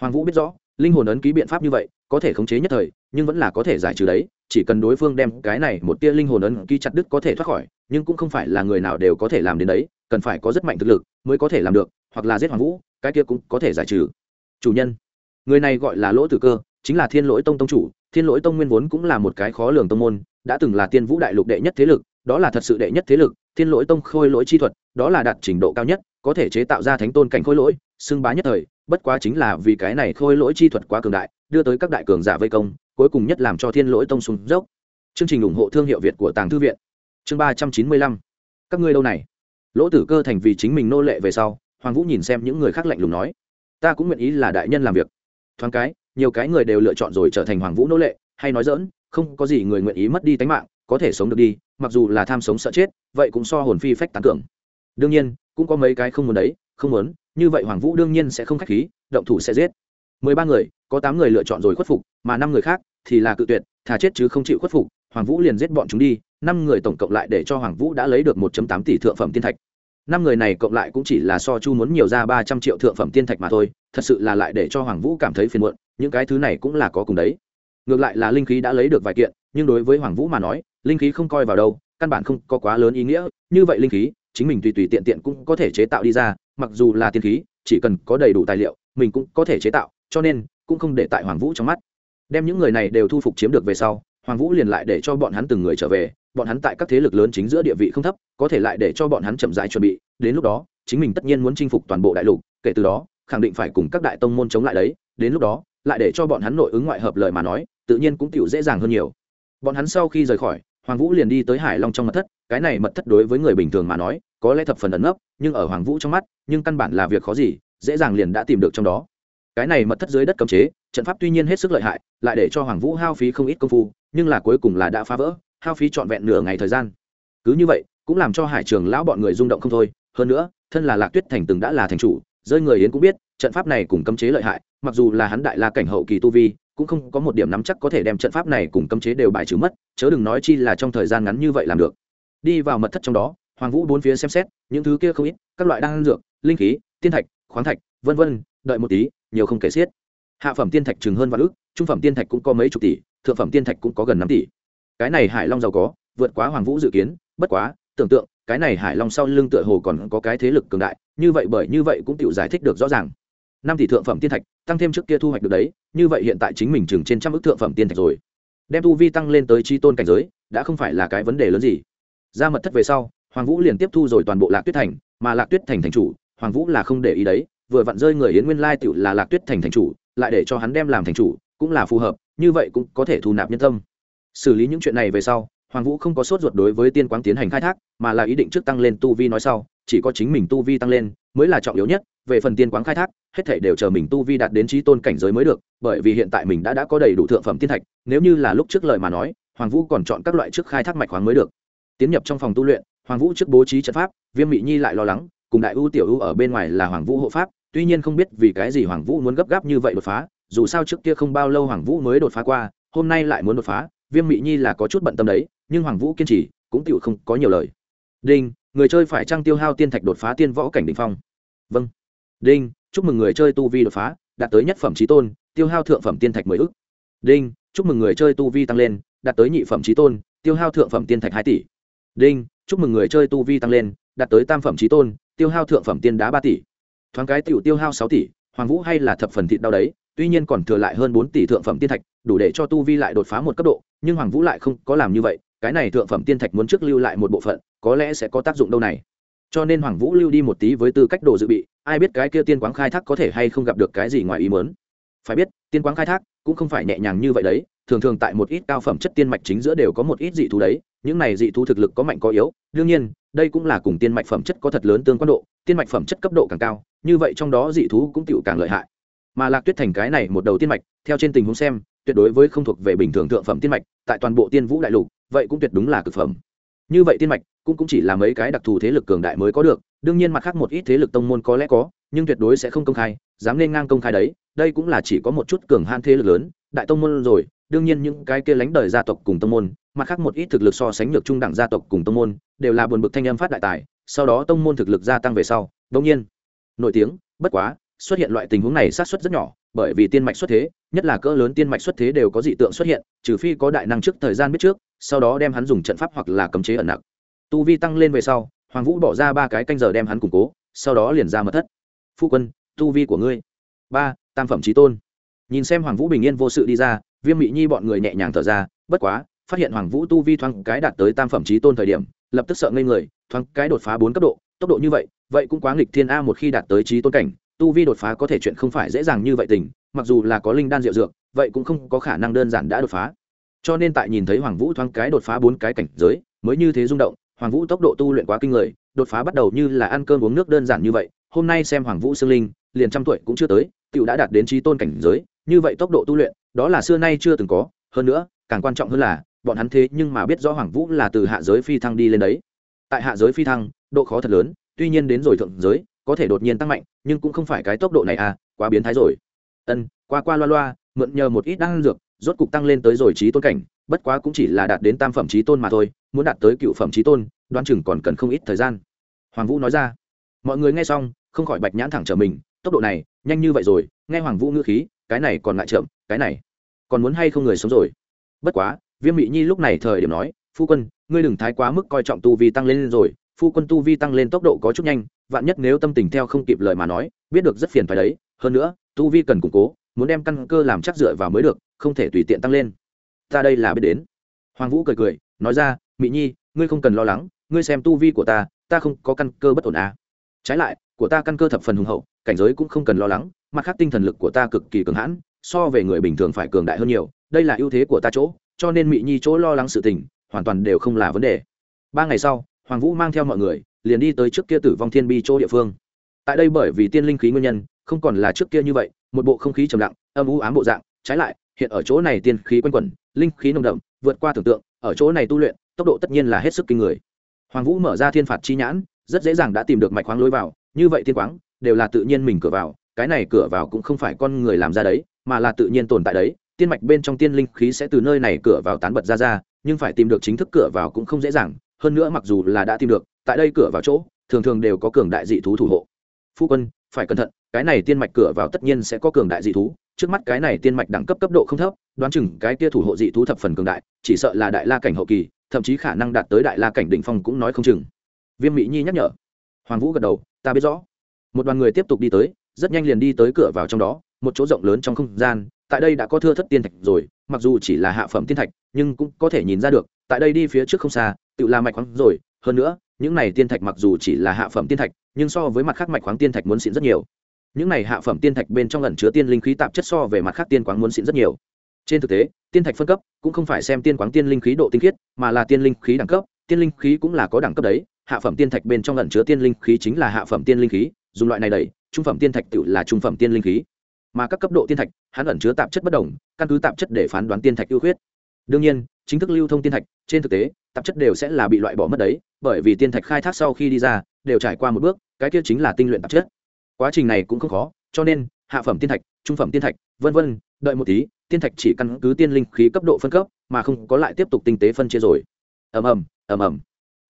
hoàng vũ biết rõ, linh hồn ấn ký biện pháp như vậy, có thể khống chế nhất thời, nhưng vẫn là có thể giải trừ đấy. Chỉ cần đối phương đem cái này một tia linh hồn ấn ký chặt đứt có thể thoát khỏi, nhưng cũng không phải là người nào đều có thể làm đến đấy. Cần phải có rất mạnh thực lực mới có thể làm được, hoặc là giết hoàng vũ, cái kia cũng có thể giải trừ. Chủ nhân, người này gọi là lỗ tử cơ, chính là thiên lỗi tông tông chủ. Thiên lỗi tông nguyên vốn cũng là một cái khó lường tông môn, đã từng là tiên vũ đại lục đệ nhất thế lực, đó là thật sự đệ nhất thế lực thiên lỗi tông khôi lỗi chi thuật, đó là đạt trình độ cao nhất, có thể chế tạo ra thánh tôn cảnh khôi lỗi, xưng bá nhất thời, bất quá chính là vì cái này khôi lỗi chi thuật quá cường đại, đưa tới các đại cường giả vây công, cuối cùng nhất làm cho thiên lỗi tông sùng dốc. Chương trình ủng hộ thương hiệu việt của tàng thư viện. Chương ba trăm chín mươi lăm. Các ngươi lâu này. Lỗ tử cơ thành vì chính mình nô lệ về sau, hoàng vũ nhìn xem những người khác lạnh lùng nói, ta cũng nguyện ý là đại nhân làm việc. Thoáng cái, nhiều cái người đều lựa chọn rồi trở thành hoàng vũ nô lệ, hay nói dỡn không có gì người nguyện ý mất đi tánh mạng có thể sống được đi, mặc dù là tham sống sợ chết, vậy cũng so hồn phi phách tán cường. Đương nhiên, cũng có mấy cái không muốn đấy, không muốn, như vậy hoàng vũ đương nhiên sẽ không k h á c h khí, động thủ sẽ giết. Mười ba người, có tám người lựa chọn rồi khuất phục, mà năm người khác thì là cự tuyệt, thà chết chứ không chịu khuất phục, hoàng vũ liền giết bọn chúng đi, năm người tổng cộng lại để cho hoàng vũ đã lấy được một tám tỷ thượng phẩm tiên thạch. Năm người này cộng lại cũng chỉ là so chu muốn nhiều ra ba trăm triệu thượng phẩm tiên thạch mà thôi, thật sự là lại để cho hoàng vũ cảm thấy phiền muộn, những cái thứ này cũng là có cùng đấy ngược lại là linh khí đã lấy được vài kiện, nhưng đối với hoàng vũ mà nói, linh khí không coi vào đâu, căn bản không có quá lớn ý nghĩa. Như vậy linh khí, chính mình tùy tùy tiện tiện cũng có thể chế tạo đi ra, mặc dù là tiên khí, chỉ cần có đầy đủ tài liệu, mình cũng có thể chế tạo, cho nên cũng không để tại hoàng vũ trong mắt. Đem những người này đều thu phục chiếm được về sau, hoàng vũ liền lại để cho bọn hắn từng người trở về. Bọn hắn tại các thế lực lớn chính giữa địa vị không thấp, có thể lại để cho bọn hắn chậm rãi chuẩn bị. Đến lúc đó, chính mình tất nhiên muốn chinh phục toàn bộ đại lục, kể từ đó, khẳng định phải cùng các đại tông môn chống lại đấy. Đến lúc đó lại để cho bọn hắn nội ứng ngoại hợp lời mà nói, tự nhiên cũng tiểu dễ dàng hơn nhiều. Bọn hắn sau khi rời khỏi, hoàng vũ liền đi tới hải long trong mật thất, cái này mật thất đối với người bình thường mà nói, có lẽ thập phần ẩn nấp, nhưng ở hoàng vũ trong mắt, nhưng căn bản là việc khó gì, dễ dàng liền đã tìm được trong đó. Cái này mật thất dưới đất cấm chế, trận pháp tuy nhiên hết sức lợi hại, lại để cho hoàng vũ hao phí không ít công phu, nhưng là cuối cùng là đã phá vỡ, hao phí trọn vẹn nửa ngày thời gian. Cứ như vậy, cũng làm cho hải trường lão bọn người rung động không thôi. Hơn nữa, thân là lạc tuyết thành từng đã là thành chủ rơi người yến cũng biết, trận pháp này cùng cấm chế lợi hại, mặc dù là hắn đại la cảnh hậu kỳ tu vi, cũng không có một điểm nắm chắc có thể đem trận pháp này cùng cấm chế đều bài trừ mất, chớ đừng nói chi là trong thời gian ngắn như vậy làm được. Đi vào mật thất trong đó, hoàng vũ bốn phía xem xét, những thứ kia không ít, các loại đan dược, linh khí, tiên thạch, khoáng thạch, vân vân, đợi một tí, nhiều không kể xiết. Hạ phẩm tiên thạch chừng hơn vạn ước trung phẩm tiên thạch cũng có mấy chục tỷ, thượng phẩm tiên thạch cũng có gần năm tỷ. Cái này hải long giàu có, vượt quá hoàng vũ dự kiến, bất quá, tưởng tượng, cái này hải long sau lưng tựa hồ còn có cái thế lực cường đại như vậy bởi như vậy cũng tự giải thích được rõ ràng. Năm tỷ thượng phẩm tiên thạch, tăng thêm trước kia thu hoạch được đấy, như vậy hiện tại chính mình chừng trên trăm ước thượng phẩm tiên thạch rồi. Đem tu vi tăng lên tới chi tôn cảnh giới, đã không phải là cái vấn đề lớn gì. Ra mật thất về sau, hoàng vũ liền tiếp thu rồi toàn bộ lạc tuyết thành, mà lạc tuyết thành thành chủ, hoàng vũ là không để ý đấy, vừa vặn rơi người yến nguyên lai tựu là lạc tuyết thành thành chủ, lại để cho hắn đem làm thành chủ, cũng là phù hợp, như vậy cũng có thể thu nạp nhân tâm. Xử lý những chuyện này về sau hoàng vũ không có sốt ruột đối với tiên quang tiến hành khai thác, mà là ý định trước tăng lên tu vi nói sau, chỉ có chính mình tu vi tăng lên mới là trọng yếu nhất, về phần tiên Quán khai thác, hết thảy đều chờ mình tu vi đạt đến trí tôn cảnh giới mới được, bởi vì hiện tại mình đã đã có đầy đủ thượng phẩm tiên thạch, nếu như là lúc trước lời mà nói, hoàng vũ còn chọn các loại trước khai thác mạch khoáng mới được. Tiến nhập trong phòng tu luyện, hoàng vũ trước bố trí trận pháp, viêm mị nhi lại lo lắng, cùng đại ưu tiểu ưu ở bên ngoài là hoàng vũ hộ pháp, tuy nhiên không biết vì cái gì hoàng vũ muốn gấp gáp như vậy đột phá, dù sao trước kia không bao lâu hoàng vũ mới đột phá qua, hôm nay lại muốn đột phá viêm mị nhi là có chút bận tâm đấy, nhưng hoàng vũ kiên trì, cũng tựu không có nhiều lời. Đinh, người chơi phải trăng tiêu hao tiên thạch đột phá tiên võ cảnh đ ỉ n h phong. Vâng. Đinh, chúc mừng người chơi tu vi đột phá, đạt tới nhất phẩm trí tôn, tiêu hao thượng phẩm tiên thạch mười ức. Đinh, chúc mừng người chơi tu vi tăng lên, đạt tới nhị phẩm trí tôn, tiêu hao thượng phẩm tiên thạch hai tỷ. Đinh, chúc mừng người chơi tu vi tăng lên, đạt tới tam phẩm trí tôn, tiêu hao thượng phẩm tiên đá ba tỷ. Thoáng cái tiểu tiêu hao sáu tỷ, hoàng vũ hay là thập phần thịt đau đấy, tuy nhiên còn thừa lại hơn bốn tỷ thượng phẩm tiên thạch, đủ để cho tu vi lại đột phá một cấp độ nhưng hoàng vũ lại không có làm như vậy, cái này thượng phẩm tiên thạch muốn trước lưu lại một bộ phận, có lẽ sẽ có tác dụng đâu này. Cho nên hoàng vũ lưu đi một tí với tư cách đồ dự bị, ai biết cái kia tiên quáng khai thác có thể hay không gặp được cái gì ngoài ý mớn phải biết, tiên quáng khai thác cũng không phải nhẹ nhàng như vậy đấy, thường thường tại một ít cao phẩm chất tiên mạch chính giữa đều có một ít dị thú đấy, những này dị thú thực lực có mạnh có yếu, đương nhiên, đây cũng là cùng tiên mạch phẩm chất có thật lớn tương quan độ, tiên mạch phẩm chất cấp độ càng cao, như vậy trong đó dị thú cũng tựu càng lợi hại. Mà lạc tuyết thành cái này một đầu tiên mạch, theo trên tình huống xem tuyệt đối với không thuộc về bình thường thượng phẩm tiên mạch tại toàn bộ tiên vũ đại lục vậy cũng tuyệt đúng là cực phẩm. Như vậy tiên mạch cũng, cũng chỉ là mấy cái đặc thù thế lực cường đại mới có được đương nhiên mặt khác một ít thế lực tông môn có lẽ có nhưng tuyệt đối sẽ không công khai dám nên ngang công khai đấy đây cũng là chỉ có một chút cường han thế lực lớn đại tông môn rồi đương nhiên những cái kia lánh đời gia tộc cùng tông môn mặt khác một ít thực lực so sánh được trung đẳng gia tộc cùng tông môn đều là buồn bực thanh âm phát đại tài sau đó tông môn thực lực gia tăng về sau đương nhiên nổi tiếng bất quá xuất hiện loại tình huống này sát xuất rất nhỏ bởi vì tiên mạch xuất thế nhất là cỡ lớn tiên mạch xuất thế đều có dị tượng xuất hiện, trừ phi có đại năng trước thời gian biết trước, sau đó đem hắn dùng trận pháp hoặc là cấm chế ẩn nặng tu vi tăng lên về sau, hoàng vũ bỏ ra ba cái canh giờ đem hắn củng cố, sau đó liền ra mật thất. Phu quân, tu vi của ngươi. Ba, tam phẩm trí tôn. Nhìn xem hoàng vũ bình yên vô sự đi ra, viêm mị nhi bọn người nhẹ nhàng thở ra, bất quá, phát hiện hoàng vũ tu vi thoáng cái đạt tới tam phẩm trí tôn thời điểm, lập tức sợ ngây người, thoáng cái đột phá bốn cấp độ, tốc độ như vậy vậy cũng quá nghịch thiên a một khi đạt tới trí tôn cảnh tu vi đột phá có thể chuyện không phải dễ dàng như vậy tình, mặc dù là có linh đan diệu dược, vậy cũng không có khả năng đơn giản đã đột phá. Cho nên tại nhìn thấy hoàng vũ thoáng cái đột phá bốn cái cảnh giới, mới như thế rung động, hoàng vũ tốc độ tu luyện quá kinh người, đột phá bắt đầu như là ăn cơm uống nước đơn giản như vậy, hôm nay xem hoàng vũ sương linh, liền trăm tuổi cũng chưa tới tựu đã đạt đến trí tôn cảnh giới, như vậy tốc độ tu luyện, đó là xưa nay chưa từng có, hơn nữa, càng quan trọng hơn là, bọn hắn thế nhưng mà biết rõ hoàng vũ là từ hạ giới phi thăng đi lên đấy. Tại hạ giới phi thăng, độ khó thật lớn, tuy nhiên đến rồi thượng giới, có thể đột nhiên tăng mạnh nhưng cũng không phải cái tốc độ này à quá biến thái rồi. Ân, qua qua loa loa, mượn nhờ một ít đan dược, rốt cục tăng lên tới rồi trí tôn cảnh, bất quá cũng chỉ là đạt đến tam phẩm trí tôn mà thôi, muốn đạt tới cựu phẩm trí tôn đoan chừng còn cần không ít thời gian. Hoàng vũ nói ra. Mọi người nghe xong, không khỏi bạch nhãn thẳng trở mình, tốc độ này, nhanh như vậy rồi, nghe hoàng vũ ngữ khí, cái này còn ngại chậm, cái này, còn muốn hay không người sống rồi? Bất quá, viêm mị nhi lúc này thời điểm nói, phu quân, ngươi đừng thái quá mức coi trọng tu vi tăng lên rồi phu quân tu vi tăng lên tốc độ có chút nhanh, vạn nhất nếu tâm tình theo không kịp lời mà nói, biết được rất phiền phải đấy, hơn nữa, tu vi cần củng cố, muốn đem căn cơ làm chắc dựa vào mới được, không thể tùy tiện tăng lên. Ta đây là biết đến. Hoàng vũ cười cười, nói ra mỹ nhi, ngươi không cần lo lắng, ngươi xem tu vi của ta ta không có căn cơ bất ổn à. trái lại, của ta căn cơ thập phần hùng hậu, cảnh giới cũng không cần lo lắng, mặt khác tinh thần lực của ta cực kỳ cường hãn, so về người bình thường phải cường đại hơn nhiều, đây là ưu thế của ta chỗ, cho nên mỹ nhi chỗ lo lắng sự tình, hoàn toàn đều không là vấn đề. Ba ngày sau hoàng vũ mang theo mọi người, liền đi tới trước kia tử vong thiên bi chỗ địa phương. Tại đây bởi vì tiên linh khí nguyên nhân, không còn là trước kia như vậy, một bộ không khí trầm lặng, âm u ám bộ dạng, trái lại, hiện ở chỗ này tiên khí quanh quẩn, linh khí nồng đậm, vượt qua tưởng tượng, ở chỗ này tu luyện, tốc độ tất nhiên là hết sức kinh người. Hoàng vũ mở ra thiên phạt chi nhãn, rất dễ dàng đã tìm được mạch khoáng lối vào, như vậy tiên quáng, đều là tự nhiên mình cửa vào, cái này cửa vào cũng không phải con người làm ra đấy, mà là tự nhiên tồn tại đấy, tiên mạch bên trong tiên linh khí sẽ từ nơi này cửa vào tán bật ra ra, nhưng phải tìm được chính thức cửa vào cũng không dễ dàng hơn nữa mặc dù là đã tìm được, tại đây cửa vào chỗ, thường thường đều có cường đại dị thú thủ hộ. Phu quân, phải cẩn thận, cái này tiên mạch cửa vào tất nhiên sẽ có cường đại dị thú, trước mắt cái này tiên mạch đẳng cấp cấp độ không thấp, đoán chừng cái kia thủ hộ dị thú thập phần cường đại, chỉ sợ là đại la cảnh hậu kỳ, thậm chí khả năng đạt tới đại la cảnh đỉnh phong cũng nói không chừng. Viêm mỹ nhi nhắc nhở. Hoàng vũ gật đầu, ta biết rõ. Một đoàn người tiếp tục đi tới, rất nhanh liền đi tới cửa vào trong đó, một chỗ rộng lớn trong không gian, tại đây đã có thưa thất tiên thạch rồi mặc dù chỉ là hạ phẩm tiên thạch, nhưng cũng có thể nhìn ra được, tại đây đi phía trước không xa, tự là mạch khoáng rồi. Hơn nữa, những này tiên thạch mặc dù chỉ là hạ phẩm tiên thạch, nhưng so với mặt khác mạch khoáng tiên thạch muốn xịn rất nhiều. Những này hạ phẩm tiên thạch bên trong ẩn chứa tiên linh khí tạp chất so về mặt khác tiên quáng muốn xịn rất nhiều. Trên thực tế, tiên thạch phân cấp cũng không phải xem tiên quáng tiên linh khí độ tinh khiết, mà là tiên linh khí đẳng cấp. Tiên linh khí cũng là có đẳng cấp đấy. Hạ phẩm tiên thạch bên trong ẩn chứa tiên linh khí chính là hạ phẩm tiên linh khí. Dùng loại này đẩy, trung phẩm tiên thạch tự là trung phẩm tiên linh khí mà các cấp độ tiên thạch, hắn ẩn chứa tạp chất bất đồng, căn cứ tạp chất để phán đoán tiên thạch ưu khuyết. Đương nhiên, chính thức lưu thông tiên thạch, trên thực tế, tạp chất đều sẽ là bị loại bỏ mất đấy, bởi vì tiên thạch khai thác sau khi đi ra, đều trải qua một bước, cái kia chính là tinh luyện tạp chất. Quá trình này cũng không khó, cho nên, hạ phẩm tiên thạch, trung phẩm tiên thạch, vân vân, đợi một tí, tiên thạch chỉ căn cứ tiên linh khí cấp độ phân cấp, mà không có lại tiếp tục tinh tế phân chia rồi. Ầm ầm ầm ầm.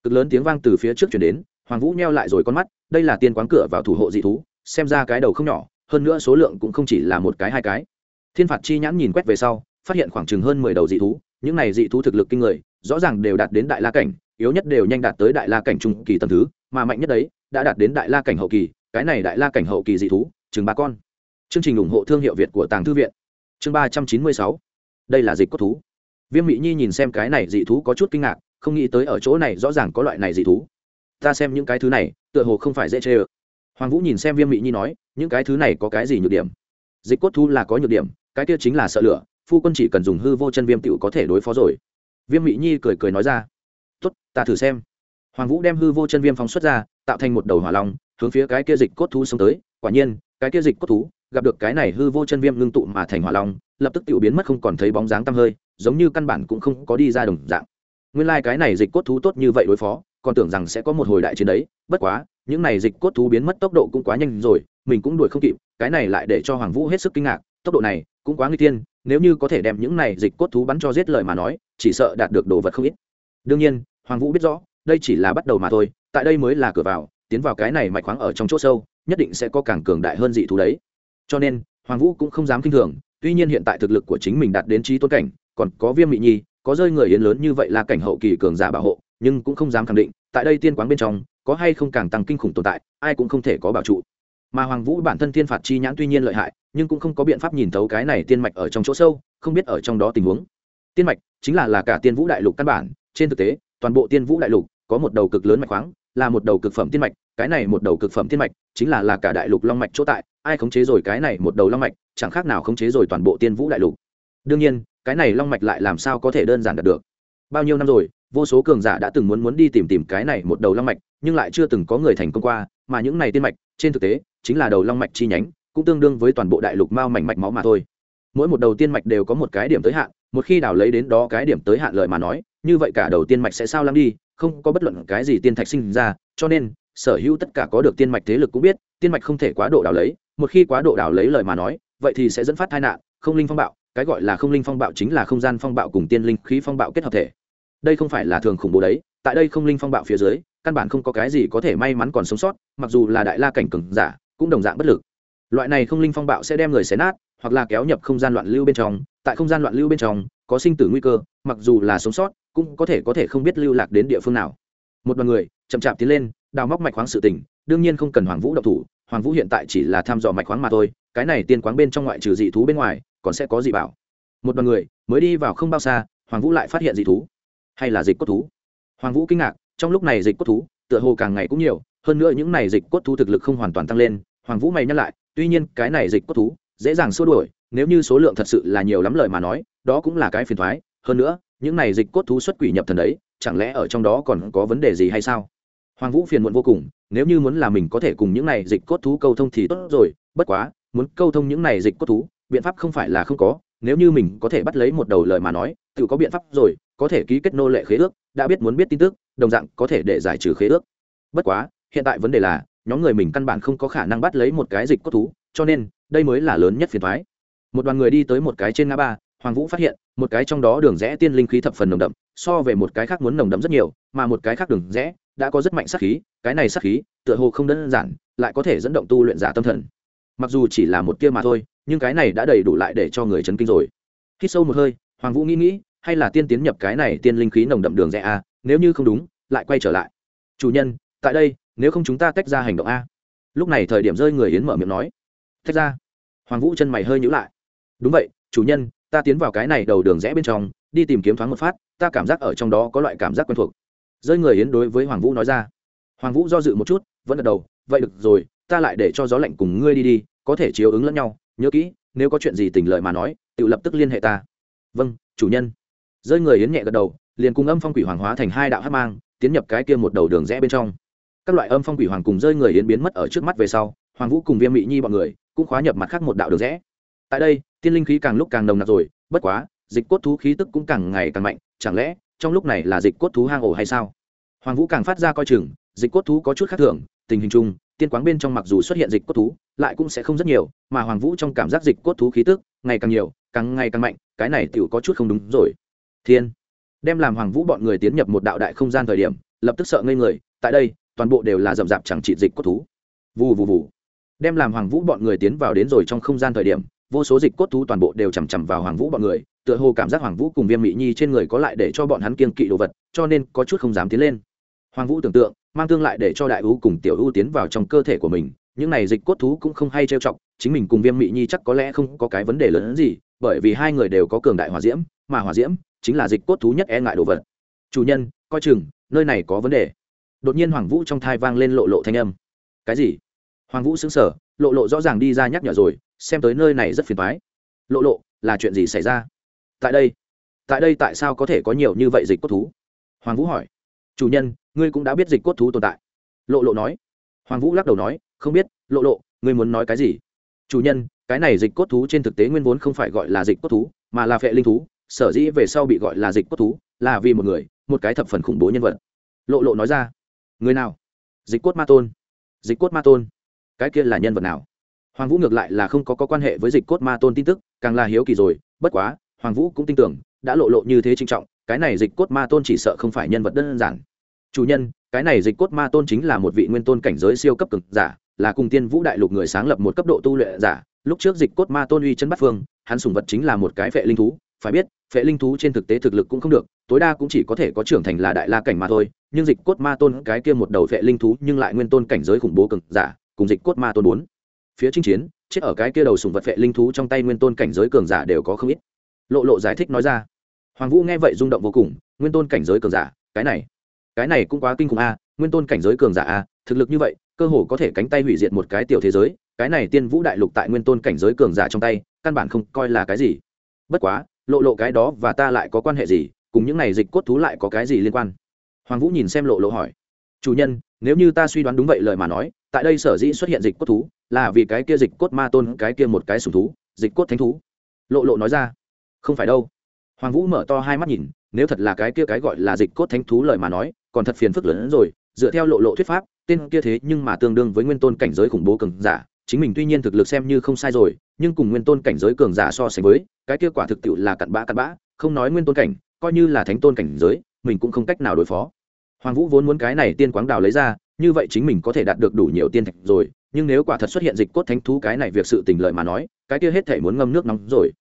Cực lớn tiếng vang từ phía trước chuyển đến, hoàng vũ neo lại rồi con mắt, đây là tiên quán cửa vào thủ hộ dị thú, xem ra cái đầu không nhỏ hơn nữa số lượng cũng không chỉ là một cái hai cái. Thiên phạt chi nhãn nhìn quét về sau, phát hiện khoảng chừng hơn mười đầu dị thú, những này dị thú thực lực kinh người, rõ ràng đều đạt đến đại la cảnh, yếu nhất đều nhanh đạt tới đại la cảnh trung kỳ tầm thứ, mà mạnh nhất đấy, đã đạt đến đại la cảnh hậu kỳ, cái này đại la cảnh hậu kỳ dị thú, chừng ba con. Chương trình ủng hộ thương hiệu việt của tàng thư viện. Chương ba trăm chín mươi sáu. Đây là dịch cốt thú. Viêm mỹ nhi nhìn xem cái này dị thú có chút kinh ngạc, không nghĩ tới ở chỗ này rõ ràng có loại này dị thú. Ta xem những cái thứ này, tựa hồ không phải dễ chê ơ. Hoàng vũ nhìn xem viêm mỹ nhi nói những cái thứ này có cái gì nhược điểm? Dịch cốt thú là có nhược điểm, cái kia chính là sợ lửa, phu quân chỉ cần dùng hư vô chân viêm tựu có thể đối phó rồi. Viêm mỹ nhi cười cười nói ra. Tốt, ta thử xem. Hoàng vũ đem hư vô chân viêm phóng xuất ra, tạo thành một đầu hỏa long, hướng phía cái kia dịch cốt thú xông tới. Quả nhiên, cái kia dịch cốt thú gặp được cái này hư vô chân viêm ngưng tụ mà thành hỏa long, lập tức tự biến mất không còn thấy bóng dáng tăm hơi, giống như căn bản cũng không có đi ra đồng dạng. Nguyên lai、like、cái này dịch cốt thú tốt như vậy đối phó, còn tưởng rằng sẽ có một hồi đại chiến đấy, bất quá, những này dịch cốt thú biến mất tốc độ cũng quá nhanh rồi mình cũng đuổi không kịp, cái này lại để cho hoàng vũ hết sức kinh ngạc, tốc độ này cũng quá nguy tiên nếu như có thể đem những này dịch cốt thú bắn cho giết lời mà nói, chỉ sợ đạt được đồ vật không ít. Đương nhiên, hoàng vũ biết rõ, đây chỉ là bắt đầu mà thôi, tại đây mới là cửa vào, tiến vào cái này mạch khoáng ở trong chỗ sâu, nhất định sẽ có càng cường đại hơn dị thú đấy. Cho nên, hoàng vũ cũng không dám kinh thường, tuy nhiên hiện tại thực lực của chính mình đạt đến trí tôn cảnh, còn có viêm mị nhi, có rơi người yến lớn như vậy là cảnh hậu kỳ cường giả bảo hộ, nhưng cũng không dám khẳng định, tại đây tiên quán bên trong, có hay không càng tăng kinh khủng tồn tại, ai cũng không thể có bảo trụ mà hoàng vũ bản thân thiên phạt chi nhãn tuy nhiên lợi hại, nhưng cũng không có biện pháp nhìn thấu cái này tiên mạch ở trong chỗ sâu, không biết ở trong đó tình huống. Tiên mạch chính là là cả tiên vũ đại lục căn bản, trên thực tế, toàn bộ tiên vũ đại lục có một đầu cực lớn mạch khoáng, là một đầu cực phẩm tiên mạch, cái này một đầu cực phẩm tiên mạch chính là là cả đại lục long mạch chỗ tại, ai khống chế rồi cái này một đầu long mạch, chẳng khác nào khống chế rồi toàn bộ tiên vũ đại lục. Đương nhiên, cái này long mạch lại làm sao có thể đơn giản đạt được? Bao nhiêu năm rồi, vô số cường giả đã từng muốn muốn đi tìm tìm cái này một đầu long mạch, nhưng lại chưa từng có người thành công qua, mà những này tiên mạch, trên thực tế, chính là đầu long mạch chi nhánh, cũng tương đương với toàn bộ đại lục mao mảnh mạch máu mà thôi. Mỗi một đầu tiên mạch đều có một cái điểm tới hạn, một khi đào lấy đến đó cái điểm tới hạn lợi mà nói, như vậy cả đầu tiên mạch sẽ sao lắm đi, không có bất luận cái gì tiên thạch sinh ra, cho nên, sở hữu tất cả có được tiên mạch thế lực cũng biết, tiên mạch không thể quá độ đào lấy, một khi quá độ đào lấy lời mà nói, vậy thì sẽ dẫn phát tai nạn, không linh phong bạo, cái gọi là không linh phong bạo chính là không gian phong bạo cùng tiên linh khí phong bạo kết hợp thể đây không phải là thường khủng bố đấy, tại đây không linh phong bạo phía dưới, căn bản không có cái gì có thể may mắn còn sống sót, mặc dù là đại la cảnh cường giả, cũng đồng dạng bất lực. Loại này không linh phong bạo sẽ đem người xé nát, hoặc là kéo nhập không gian loạn lưu bên trong. Tại không gian loạn lưu bên trong, có sinh tử nguy cơ, mặc dù là sống sót, cũng có thể có thể không biết lưu lạc đến địa phương nào. Một đoàn người chậm chạp tiến lên, đào móc mạch khoáng sự tình, đương nhiên không cần hoàng vũ độc thủ, hoàng vũ hiện tại chỉ là thăm dò mạch khoáng mà thôi, cái này tiên quáng bên trong ngoại trừ dị thú bên ngoài, còn sẽ có dị bảo. Một đoàn người mới đi vào không bao xa, hoàng vũ lại phát hiện dị thú hay là dịch cốt thú? Hoàng vũ kinh ngạc, trong lúc này dịch cốt thú, tựa hồ càng ngày cũng nhiều, hơn nữa những này dịch cốt thú thực lực không hoàn toàn tăng lên. Hoàng vũ mày nhắc lại, tuy nhiên cái này dịch cốt thú dễ dàng xua đuổi, nếu như số lượng thật sự là nhiều lắm lời mà nói, đó cũng là cái phiền thoái hơn nữa, những này dịch cốt thú xuất quỷ nhập thần đấy, chẳng lẽ ở trong đó còn có vấn đề gì hay sao? Hoàng vũ phiền muộn vô cùng, nếu như muốn là mình có thể cùng những này dịch cốt thú câu thông thì tốt rồi, bất quá, muốn câu thông những này dịch cốt thú, biện pháp không phải là không có nếu như mình có thể bắt lấy một đầu lời mà nói, tự có biện pháp rồi, có thể ký kết nô lệ khế ước, đã biết muốn biết tin tức, đồng dạng có thể để giải trừ khế ước. Bất quá, hiện tại vấn đề là, nhóm người mình căn bản không có khả năng bắt lấy một cái dịch cốt thú, cho nên, đây mới là lớn nhất phiền thoái một đoàn người đi tới một cái trên ngã ba, hoàng vũ phát hiện, một cái trong đó đường rẽ tiên linh khí thập phần nồng đậm, so về một cái khác muốn nồng đậm rất nhiều, mà một cái khác đường rẽ đã có rất mạnh sát khí, cái này sát khí, tựa hồ không đơn giản, lại có thể dẫn động tu luyện giả tâm thần. Mặc dù chỉ là một tia mà thôi nhưng cái này đã đầy đủ lại để cho người chấn kinh rồi. Khi sâu một hơi, hoàng vũ nghĩ nghĩ, hay là tiên tiến nhập cái này tiên linh khí nồng đậm đường rẽ a, nếu như không đúng, lại quay trở lại. Chủ nhân, tại đây, nếu không chúng ta tách ra hành động a. Lúc này thời điểm rơi người yến mở miệng nói. Tách ra. Hoàng vũ chân mày hơi nhữ lại. Đúng vậy, chủ nhân, ta tiến vào cái này đầu đường rẽ bên trong, đi tìm kiếm thoáng một phát, ta cảm giác ở trong đó có loại cảm giác quen thuộc. Rơi người yến đối với hoàng vũ nói ra. Hoàng vũ do dự một chút, vẫn gật đầu, vậy được rồi, ta lại để cho gió lạnh cùng ngươi đi đi, có thể chiếu ứng lẫn nhau nhớ kỹ, nếu có chuyện gì tình lợi mà nói, tự lập tức liên hệ ta. Vâng chủ nhân. Rơi người yến nhẹ gật đầu, liền cùng âm phong quỷ hoàng hóa thành hai đạo hát mang, tiến nhập cái kia một đầu đường rẽ bên trong. Các loại âm phong quỷ hoàng cùng rơi người yến biến mất ở trước mắt về sau, hoàng vũ cùng viêm mỹ nhi bọn người cũng khóa nhập mặt khác một đạo đường rẽ. Tại đây, tiên linh khí càng lúc càng nồng nặc rồi, bất quá, dịch cốt thú khí tức cũng càng ngày càng mạnh, chẳng lẽ, trong lúc này là dịch cốt thú hang ổ hay sao? Hoàng vũ càng phát ra coi chừng, dịch cốt thú có chút khác thường, tình hình chung tiên quáng bên trong mặc dù xuất hiện dịch cốt thú, lại cũng sẽ không rất nhiều, mà hoàng vũ trong cảm giác dịch cốt thú khí tức ngày càng nhiều, càng ngày càng mạnh, cái này tựu có chút không đúng rồi. Thiên. Đem làm hoàng vũ bọn người tiến nhập một đạo đại không gian thời điểm, lập tức sợ ngây người, tại đây, toàn bộ đều là rậm rạp chẳng trị dịch cốt thú. Vù vù vù. Đem làm hoàng vũ bọn người tiến vào đến rồi trong không gian thời điểm, vô số dịch cốt thú toàn bộ đều chằm chằm vào hoàng vũ bọn người, tựa hồ cảm giác hoàng vũ cùng viêm mỹ nhi trên người có lại để cho bọn hắn kiên kỵ đồ vật, cho nên có chút không dám tiến lên. Hoàng vũ tưởng tượng mang tương lại để cho đại u cùng tiểu u tiến vào trong cơ thể của mình. Những này dịch cốt thú cũng không hay trêu chọc, chính mình cùng viêm mỹ nhi chắc có lẽ không có cái vấn đề lớn hơn gì, bởi vì hai người đều có cường đại hòa diễm, mà hòa diễm chính là dịch cốt thú nhất e ngại đồ vật. Chủ nhân, coi chừng, nơi này có vấn đề. Đột nhiên hoàng vũ trong thai vang lên lộ lộ thanh âm. Cái gì? Hoàng vũ xứng sở lộ lộ rõ ràng đi ra nhắc nhở rồi, xem tới nơi này rất phiền thoái lộ lộ, là chuyện gì xảy ra? Tại đây. Tại đây tại sao có thể có nhiều như vậy dịch cốt thú? Hoàng vũ hỏi. Chủ nhân ngươi cũng đã biết dịch cốt thú tồn tại. Lộ lộ nói. Hoàng vũ lắc đầu nói không biết lộ lộ ngươi muốn nói cái gì? Chủ nhân cái này dịch cốt thú trên thực tế nguyên vốn không phải gọi là dịch cốt thú mà là phệ linh thú sở dĩ về sau bị gọi là dịch cốt thú là vì một người một cái thập phần khủng bố nhân vật. Lộ lộ nói ra. Người nào? Dịch cốt ma tôn. Dịch cốt ma tôn. Cái kia là nhân vật nào? Hoàng vũ ngược lại là không có, có quan hệ với dịch cốt ma tôn tin tức càng là hiếu kỳ rồi bất quá hoàng vũ cũng tin tưởng đã lộ lộ như thế trinh trọng cái này dịch cốt ma tôn chỉ sợ không phải nhân vật đơn giản chủ nhân, cái này dịch cốt ma tôn chính là một vị nguyên tôn cảnh giới siêu cấp cực giả, là cùng tiên vũ đại lục người sáng lập một cấp độ tu luyện giả. Lúc trước dịch cốt ma tôn uy chân bắt phương, hắn sùng vật chính là một cái phệ linh thú. Phải biết, phệ linh thú trên thực tế thực lực cũng không được, tối đa cũng chỉ có thể có trưởng thành là đại la cảnh mà thôi. Nhưng dịch cốt ma tôn cái kia một đầu phệ linh thú nhưng lại nguyên tôn cảnh giới khủng bố cực giả, cùng dịch cốt ma tôn bốn. Phía chinh chiến, chết ở cái kia đầu sùng vật phệ linh thú trong tay nguyên tôn cảnh giới cường giả đều có không ít. Lộ lộ giải thích nói ra. Hoàng vũ nghe vậy rung động vô cùng, nguyên tôn cảnh giới cường giả, cái này cái này cũng quá kinh khủng a, nguyên tôn cảnh giới cường giả a, thực lực như vậy, cơ hồ có thể cánh tay hủy diệt một cái tiểu thế giới, cái này tiên vũ đại lục tại nguyên tôn cảnh giới cường giả trong tay, căn bản không coi là cái gì. Bất quá, lộ lộ cái đó và ta lại có quan hệ gì, cùng những này dịch cốt thú lại có cái gì liên quan? Hoàng vũ nhìn xem lộ lộ hỏi. Chủ nhân, nếu như ta suy đoán đúng vậy lời mà nói, tại đây sở dĩ xuất hiện dịch cốt thú, là vì cái kia dịch cốt ma tôn, cái kia một cái sùng thú, dịch cốt thánh thú. Lộ lộ nói ra. Không phải đâu. Hoàng vũ mở to hai mắt nhìn, nếu thật là cái kia cái gọi là dịch cốt thánh thú lời mà nói còn thật phiền phức lớn hơn rồi, dựa theo lộ lộ thuyết pháp, tên kia thế nhưng mà tương đương với nguyên tôn cảnh giới khủng bố cường giả, chính mình tuy nhiên thực lực xem như không sai rồi, nhưng cùng nguyên tôn cảnh giới cường giả so sánh với, cái kia quả thực tiệu là cặn bã cặn bã, không nói nguyên tôn cảnh, coi như là thánh tôn cảnh giới, mình cũng không cách nào đối phó. Hoàng vũ vốn muốn cái này tiên quáng đào lấy ra, như vậy chính mình có thể đạt được đủ nhiều tiên thạch rồi, nhưng nếu quả thật xuất hiện dịch cốt thánh thú cái này việc sự tình lợi mà nói, cái kia hết thể muốn ngâm nước nóng rồi.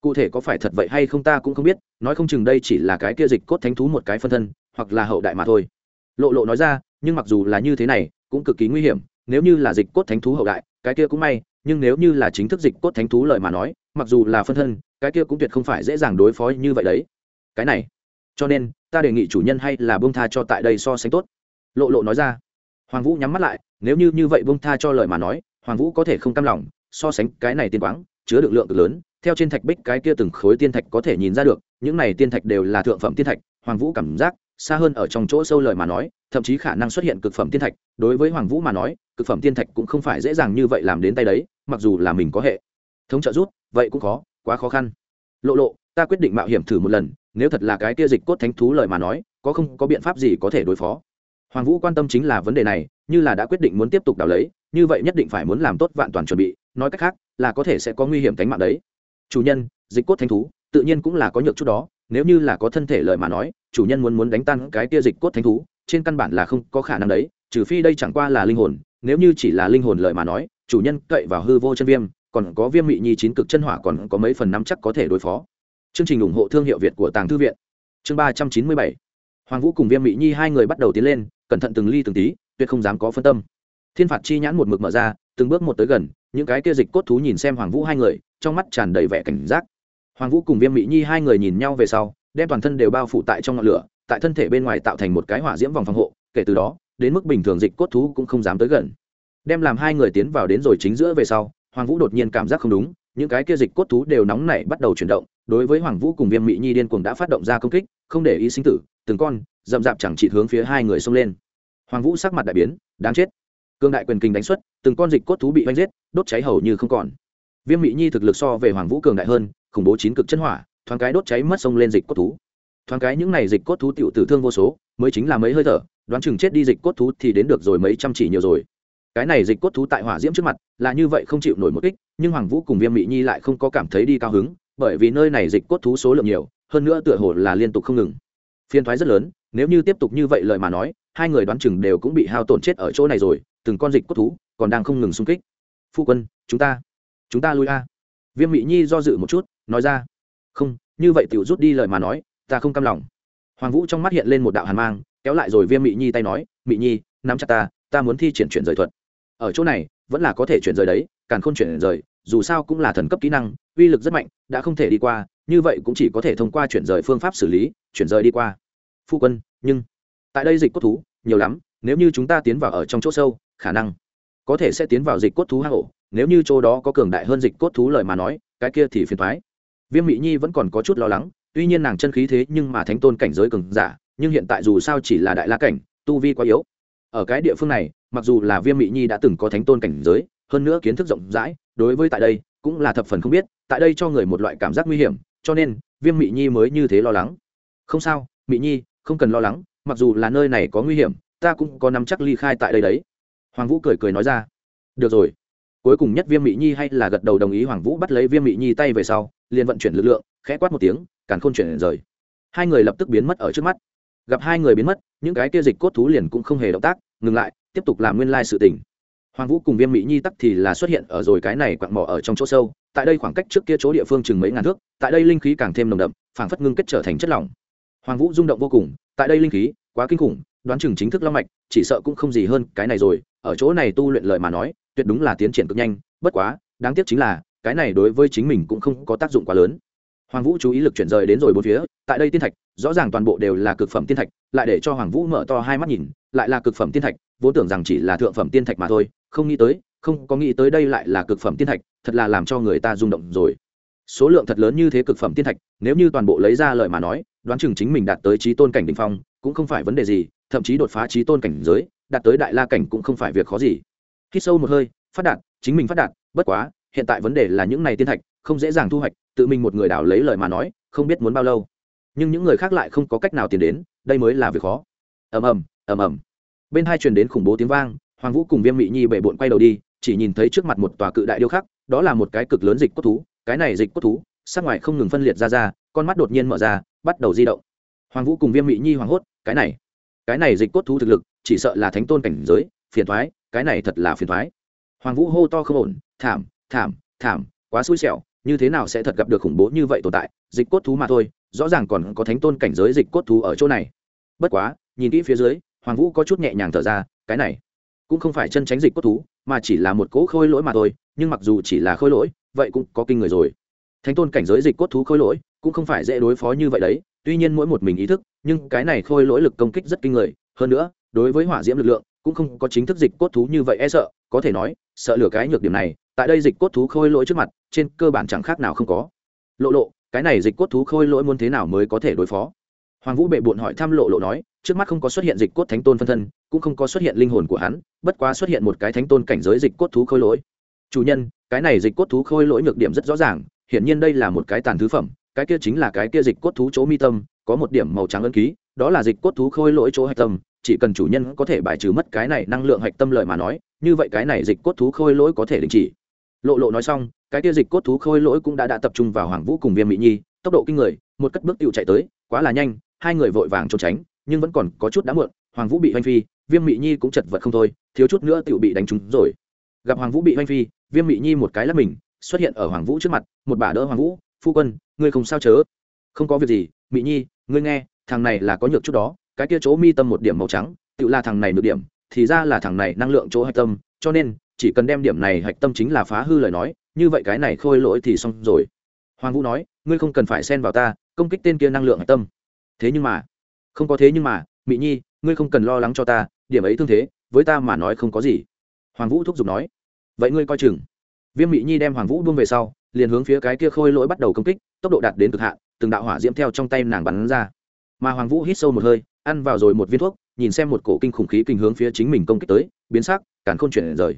Cụ thể có phải thật vậy hay không ta cũng không biết, nói không chừng đây chỉ là cái kia dịch cốt thánh thú một cái phân thân hoặc là hậu đại mà thôi. Lộ lộ nói ra, nhưng mặc dù là như thế này, cũng cực kỳ nguy hiểm, nếu như là dịch cốt thánh thú hậu đại, cái kia cũng may, nhưng nếu như là chính thức dịch cốt thánh thú lời mà nói, mặc dù là phân thân, cái kia cũng tuyệt không phải dễ dàng đối phó như vậy đấy. Cái này, cho nên, ta đề nghị chủ nhân hay là bông tha cho tại đây so sánh tốt. Lộ lộ nói ra. Hoàng vũ nhắm mắt lại, nếu như như vậy bông tha cho lời mà nói, hoàng vũ có thể không cam lòng, so sánh cái này tiên quáng, chứa được lượng cực lớn, theo trên thạch bích cái kia từng khối tiên thạch có thể nhìn ra được, những này tiên thạch đều là thượng phẩm tiên thạch, hoàng vũ cảm giác xa hơn ở trong chỗ sâu lời mà nói, thậm chí khả năng xuất hiện cực phẩm tiên thạch. Đối với hoàng vũ mà nói, cực phẩm tiên thạch cũng không phải dễ dàng như vậy làm đến tay đấy, mặc dù là mình có hệ thống trợ rút vậy cũng khó, quá khó khăn. Lộ lộ, ta quyết định mạo hiểm thử một lần, nếu thật là cái kia dịch cốt thánh thú lời mà nói, có không, có biện pháp gì có thể đối phó? Hoàng vũ quan tâm chính là vấn đề này, như là đã quyết định muốn tiếp tục đào lấy, như vậy nhất định phải muốn làm tốt vạn toàn chuẩn bị, nói cách khác, là có thể sẽ có nguy hiểm tính mạng đấy. Chủ nhân, dịch cốt thánh thú, tự nhiên cũng là có nhược chút đó, nếu như là có thân thể lợi mà nói chủ nhân muốn muốn đánh tan cái kia dịch cốt thánh thú, trên căn bản là không có khả năng đấy, trừ phi đây chẳng qua là linh hồn, nếu như chỉ là linh hồn lợi mà nói, chủ nhân cậy vào hư vô chân viêm, còn có viêm mị nhi chín cực chân hỏa còn có mấy phần năm chắc có thể đối phó. Chương trình ủng hộ thương hiệu việt của tàng thư viện. Chương ba trăm chín mươi bảy. Hoàng vũ cùng viêm mỹ nhi hai người bắt đầu tiến lên, cẩn thận từng ly từng tí, tuyệt không dám có phân tâm. Thiên phạt chi nhãn một mực mở ra, từng bước một tới gần, những cái kia dịch cốt thú nhìn xem hoàng vũ hai người, trong mắt tràn đầy vẻ cảnh giác. Hoàng vũ cùng viêm mỹ nhi hai người nhìn nhau về sau đem toàn thân đều bao phủ tại trong ngọn lửa, tại thân thể bên ngoài tạo thành một cái hỏa diễm vòng phòng hộ, kể từ đó, đến mức bình thường dịch cốt thú cũng không dám tới gần. Đem làm hai người tiến vào đến rồi chính giữa về sau, hoàng vũ đột nhiên cảm giác không đúng, những cái kia dịch cốt thú đều nóng nảy bắt đầu chuyển động, đối với hoàng vũ cùng viêm mỹ nhi điên cuồng đã phát động ra công kích, không để ý sinh tử, từng con, dậm dạp chẳng chỉ hướng phía hai người xông lên. Hoàng vũ sắc mặt đại biến, đáng chết. Cương đại quyền kinh đánh xuất, từng con dịch cốt thú bị oanh giết, đốt cháy hầu như không còn. Viêm mỹ nhi thực lực so về hoàng vũ cường đại hơn, khủng bố chín cực chân hỏa thoáng cái đốt cháy mất sông lên dịch cốt thú. Thoáng cái những này dịch cốt thú tiểu tử thương vô số, mới chính là mấy hơi thở, đoán chừng chết đi dịch cốt thú thì đến được rồi mấy trăm chỉ nhiều rồi. Cái này dịch cốt thú tại hỏa diễm trước mặt, là như vậy không chịu nổi một kích, nhưng hoàng vũ cùng viêm mỹ nhi lại không có cảm thấy đi cao hứng, bởi vì nơi này dịch cốt thú số lượng nhiều, hơn nữa tựa hồ là liên tục không ngừng. Phiên thoái rất lớn, nếu như tiếp tục như vậy lời mà nói, hai người đoán chừng đều cũng bị hao tổn chết ở chỗ này rồi, từng con dịch cốt thú còn đang không ngừng xung kích. Phu quân, chúng ta chúng ta lui a. Viêm mỹ nhi do dự một chút, nói ra không, như vậy tiểu rút đi lời mà nói, ta không cam lòng. Hoàng vũ trong mắt hiện lên một đạo hàn mang, kéo lại rồi viêm Mị nhi tay nói, Mị nhi, nắm chặt ta ta muốn thi triển chuyển rời thuật. Ở chỗ này, vẫn là có thể chuyển rời đấy, càng không chuyển rời, dù sao cũng là thần cấp kỹ năng, uy lực rất mạnh, đã không thể đi qua, như vậy cũng chỉ có thể thông qua chuyển rời phương pháp xử lý, chuyển rời đi qua. Phu quân, nhưng tại đây dịch cốt thú, nhiều lắm, nếu như chúng ta tiến vào ở trong chỗ sâu, khả năng có thể sẽ tiến vào dịch cốt thú hang ổ. Nếu như chỗ đó có cường đại hơn dịch cốt thú lời mà nói, cái kia thì phiền thoái viêm mỹ nhi vẫn còn có chút lo lắng, tuy nhiên nàng chân khí thế nhưng mà thánh tôn cảnh giới cường giả, nhưng hiện tại dù sao chỉ là đại la cảnh, tu vi quá yếu. Ở cái địa phương này, mặc dù là viêm mỹ nhi đã từng có thánh tôn cảnh giới, hơn nữa kiến thức rộng rãi, đối với tại đây cũng là thập phần không biết, tại đây cho người một loại cảm giác nguy hiểm, cho nên viêm mỹ nhi mới như thế lo lắng. Không sao mỹ nhi, không cần lo lắng, mặc dù là nơi này có nguy hiểm, ta cũng có nắm chắc ly khai tại đây đấy. Hoàng vũ cười cười nói ra. Được rồi cuối cùng nhất viêm mỹ nhi hay là gật đầu đồng ý hoàng vũ bắt lấy viêm mỹ nhi tay về sau, liền vận chuyển lực lượng, khẽ quát một tiếng, càn khôn chuyển rời. Hai người lập tức biến mất ở trước mắt. Gặp hai người biến mất, những cái kia dịch cốt thú liền cũng không hề động tác, ngừng lại, tiếp tục làm nguyên lai sự tình. Hoàng vũ cùng viêm mỹ nhi tắc thì là xuất hiện ở rồi cái này quặn mỏ ở trong chỗ sâu, tại đây khoảng cách trước kia chỗ địa phương chừng mấy ngàn thước, tại đây linh khí càng thêm nồng đậm, phảng phất ngưng kết trở thành chất lỏng. Hoàng vũ rung động vô cùng, tại đây linh khí, quá kinh khủng, đoán chừng chính thức long mạch, chỉ sợ cũng không gì hơn cái này rồi, ở chỗ này tu luyện lời mà nói tuyệt đúng là tiến triển cực nhanh, bất quá, đáng tiếc chính là, cái này đối với chính mình cũng không có tác dụng quá lớn. Hoàng vũ chú ý lực chuyển rời đến rồi bốn phía, tại đây tiên thạch, rõ ràng toàn bộ đều là cực phẩm tiên thạch, lại để cho hoàng vũ mở to hai mắt nhìn, lại là cực phẩm tiên thạch, vốn tưởng rằng chỉ là thượng phẩm tiên thạch mà thôi, không nghĩ tới, không có nghĩ tới đây lại là cực phẩm tiên thạch, thật là làm cho người ta rung động rồi. Số lượng thật lớn như thế cực phẩm tiên thạch, nếu như toàn bộ lấy ra lời mà nói, đoán chừng chính mình đạt tới trí tôn cảnh đ ỉ n h phong, cũng không phải vấn đề gì, thậm chí đột phá trí tôn cảnh giới, đạt tới đại la cảnh cũng không phải việc khó gì khi sâu một hơi, phát đạt, chính mình phát đạt, bất quá, hiện tại vấn đề là những này tiên thạch, không dễ dàng thu hoạch, tự mình một người đảo lấy lời mà nói, không biết muốn bao lâu. Nhưng những người khác lại không có cách nào tiến đến, đây mới là việc khó. Ầm ầm ầm ầm. Bên hai truyền đến khủng bố tiếng vang, hoàng vũ cùng viêm mị nhi bệ bộn quay đầu đi, chỉ nhìn thấy trước mặt một tòa cự đại điêu khắc, đó là một cái cực lớn dịch cốt thú, cái này dịch cốt thú, sắc ngoài không ngừng phân liệt ra ra, con mắt đột nhiên mở ra, bắt đầu di động. Hoàng vũ cùng viêm mị nhi hoảng hốt, cái này cái này dịch cốt thú thực lực, chỉ sợ là thánh tôn cảnh giới, phiền thoái cái này thật là phiền thoái. Hoàng vũ hô to không ổn, thảm thảm thảm, quá xui xẻo, như thế nào sẽ thật gặp được khủng bố như vậy tồn tại? Dịch cốt thú mà thôi, rõ ràng còn có thánh tôn cảnh giới dịch cốt thú ở chỗ này. Bất quá, nhìn kỹ phía dưới, hoàng vũ có chút nhẹ nhàng thở ra, cái này cũng không phải chân tránh dịch cốt thú, mà chỉ là một cỗ khôi lỗi mà thôi, nhưng mặc dù chỉ là khôi lỗi, vậy cũng có kinh người rồi. Thánh tôn cảnh giới dịch cốt thú khôi lỗi cũng không phải dễ đối phó như vậy đấy, tuy nhiên mỗi một mình ý thức, nhưng cái này khôi lỗi lực công kích rất kinh người. Hơn nữa, đối với hỏa diễm lực lượng cũng không có chính thức dịch cốt thú như vậy e sợ, có thể nói, sợ lửa cái nhược điểm này, tại đây dịch cốt thú khôi lỗi trước mặt, trên cơ bản chẳng khác nào không có. Lộ lộ, cái này dịch cốt thú khôi lỗi muốn thế nào mới có thể đối phó? Hoàng vũ bệ bụn hỏi thăm lộ lộ nói, trước mắt không có xuất hiện dịch cốt thánh tôn phân thân, cũng không có xuất hiện linh hồn của hắn, bất quá xuất hiện một cái thánh tôn cảnh giới dịch cốt thú khôi lỗi. Chủ nhân, cái này dịch cốt thú khôi lỗi nhược điểm rất rõ ràng, hiển nhiên đây là một cái tàn thứ phẩm, cái kia chính là cái kia dịch cốt thú chỗ mi tâm, có một điểm màu trắng ân ký, đó là dịch cốt thú khôi lỗi chỗ hạch tâm chỉ cần chủ nhân có thể bài trừ mất cái này năng lượng hạch tâm lợi mà nói, như vậy cái này dịch cốt thú khôi lỗi có thể đình chỉ. Lộ lộ nói xong, cái kia dịch cốt thú khôi lỗi cũng đã đã tập trung vào hoàng vũ cùng viêm mỹ nhi, tốc độ kinh người, một cất bước tựu chạy tới, quá là nhanh, hai người vội vàng trốn tránh, nhưng vẫn còn có chút đã muộn, hoàng vũ bị hoanh phi, viêm mỹ nhi cũng chật vật không thôi, thiếu chút nữa tựu bị đánh trúng rồi. Gặp hoàng vũ bị hoanh phi, viêm mỹ nhi một cái lắp mình, xuất hiện ở hoàng vũ trước mặt, một bà đỡ hoàng vũ, phu quân, ngươi không sao chớ? Không có việc gì mỹ nhi, ngươi nghe, thằng này là có nhược chút đó cái kia chỗ mi tâm một điểm màu trắng, tự là thằng này được điểm, thì ra là thằng này năng lượng chỗ hạch tâm, cho nên, chỉ cần đem điểm này hạch tâm chính là phá hư lời nói, như vậy cái này khôi lỗi thì xong rồi. Hoàng vũ nói, ngươi không cần phải xen vào ta, công kích tên kia năng lượng hạch tâm. Thế nhưng mà, không có thế nhưng mà mỹ nhi, ngươi không cần lo lắng cho ta, điểm ấy thương thế, với ta mà nói không có gì. Hoàng vũ thúc giục nói, vậy ngươi coi chừng. Viêm mỹ nhi đem hoàng vũ buông về sau, liền hướng phía cái kia khôi lỗi bắt đầu công kích, tốc độ đạt đến cực hạn, từng đạo hỏa diễm theo trong tay nàng bắn ra. Mà hoàng vũ hít sâu một hơi ăn vào rồi một viên thuốc, nhìn xem một cổ kinh khủng khí kinh hướng phía chính mình công kích tới, biến sắc, càn khôn chuyển rời.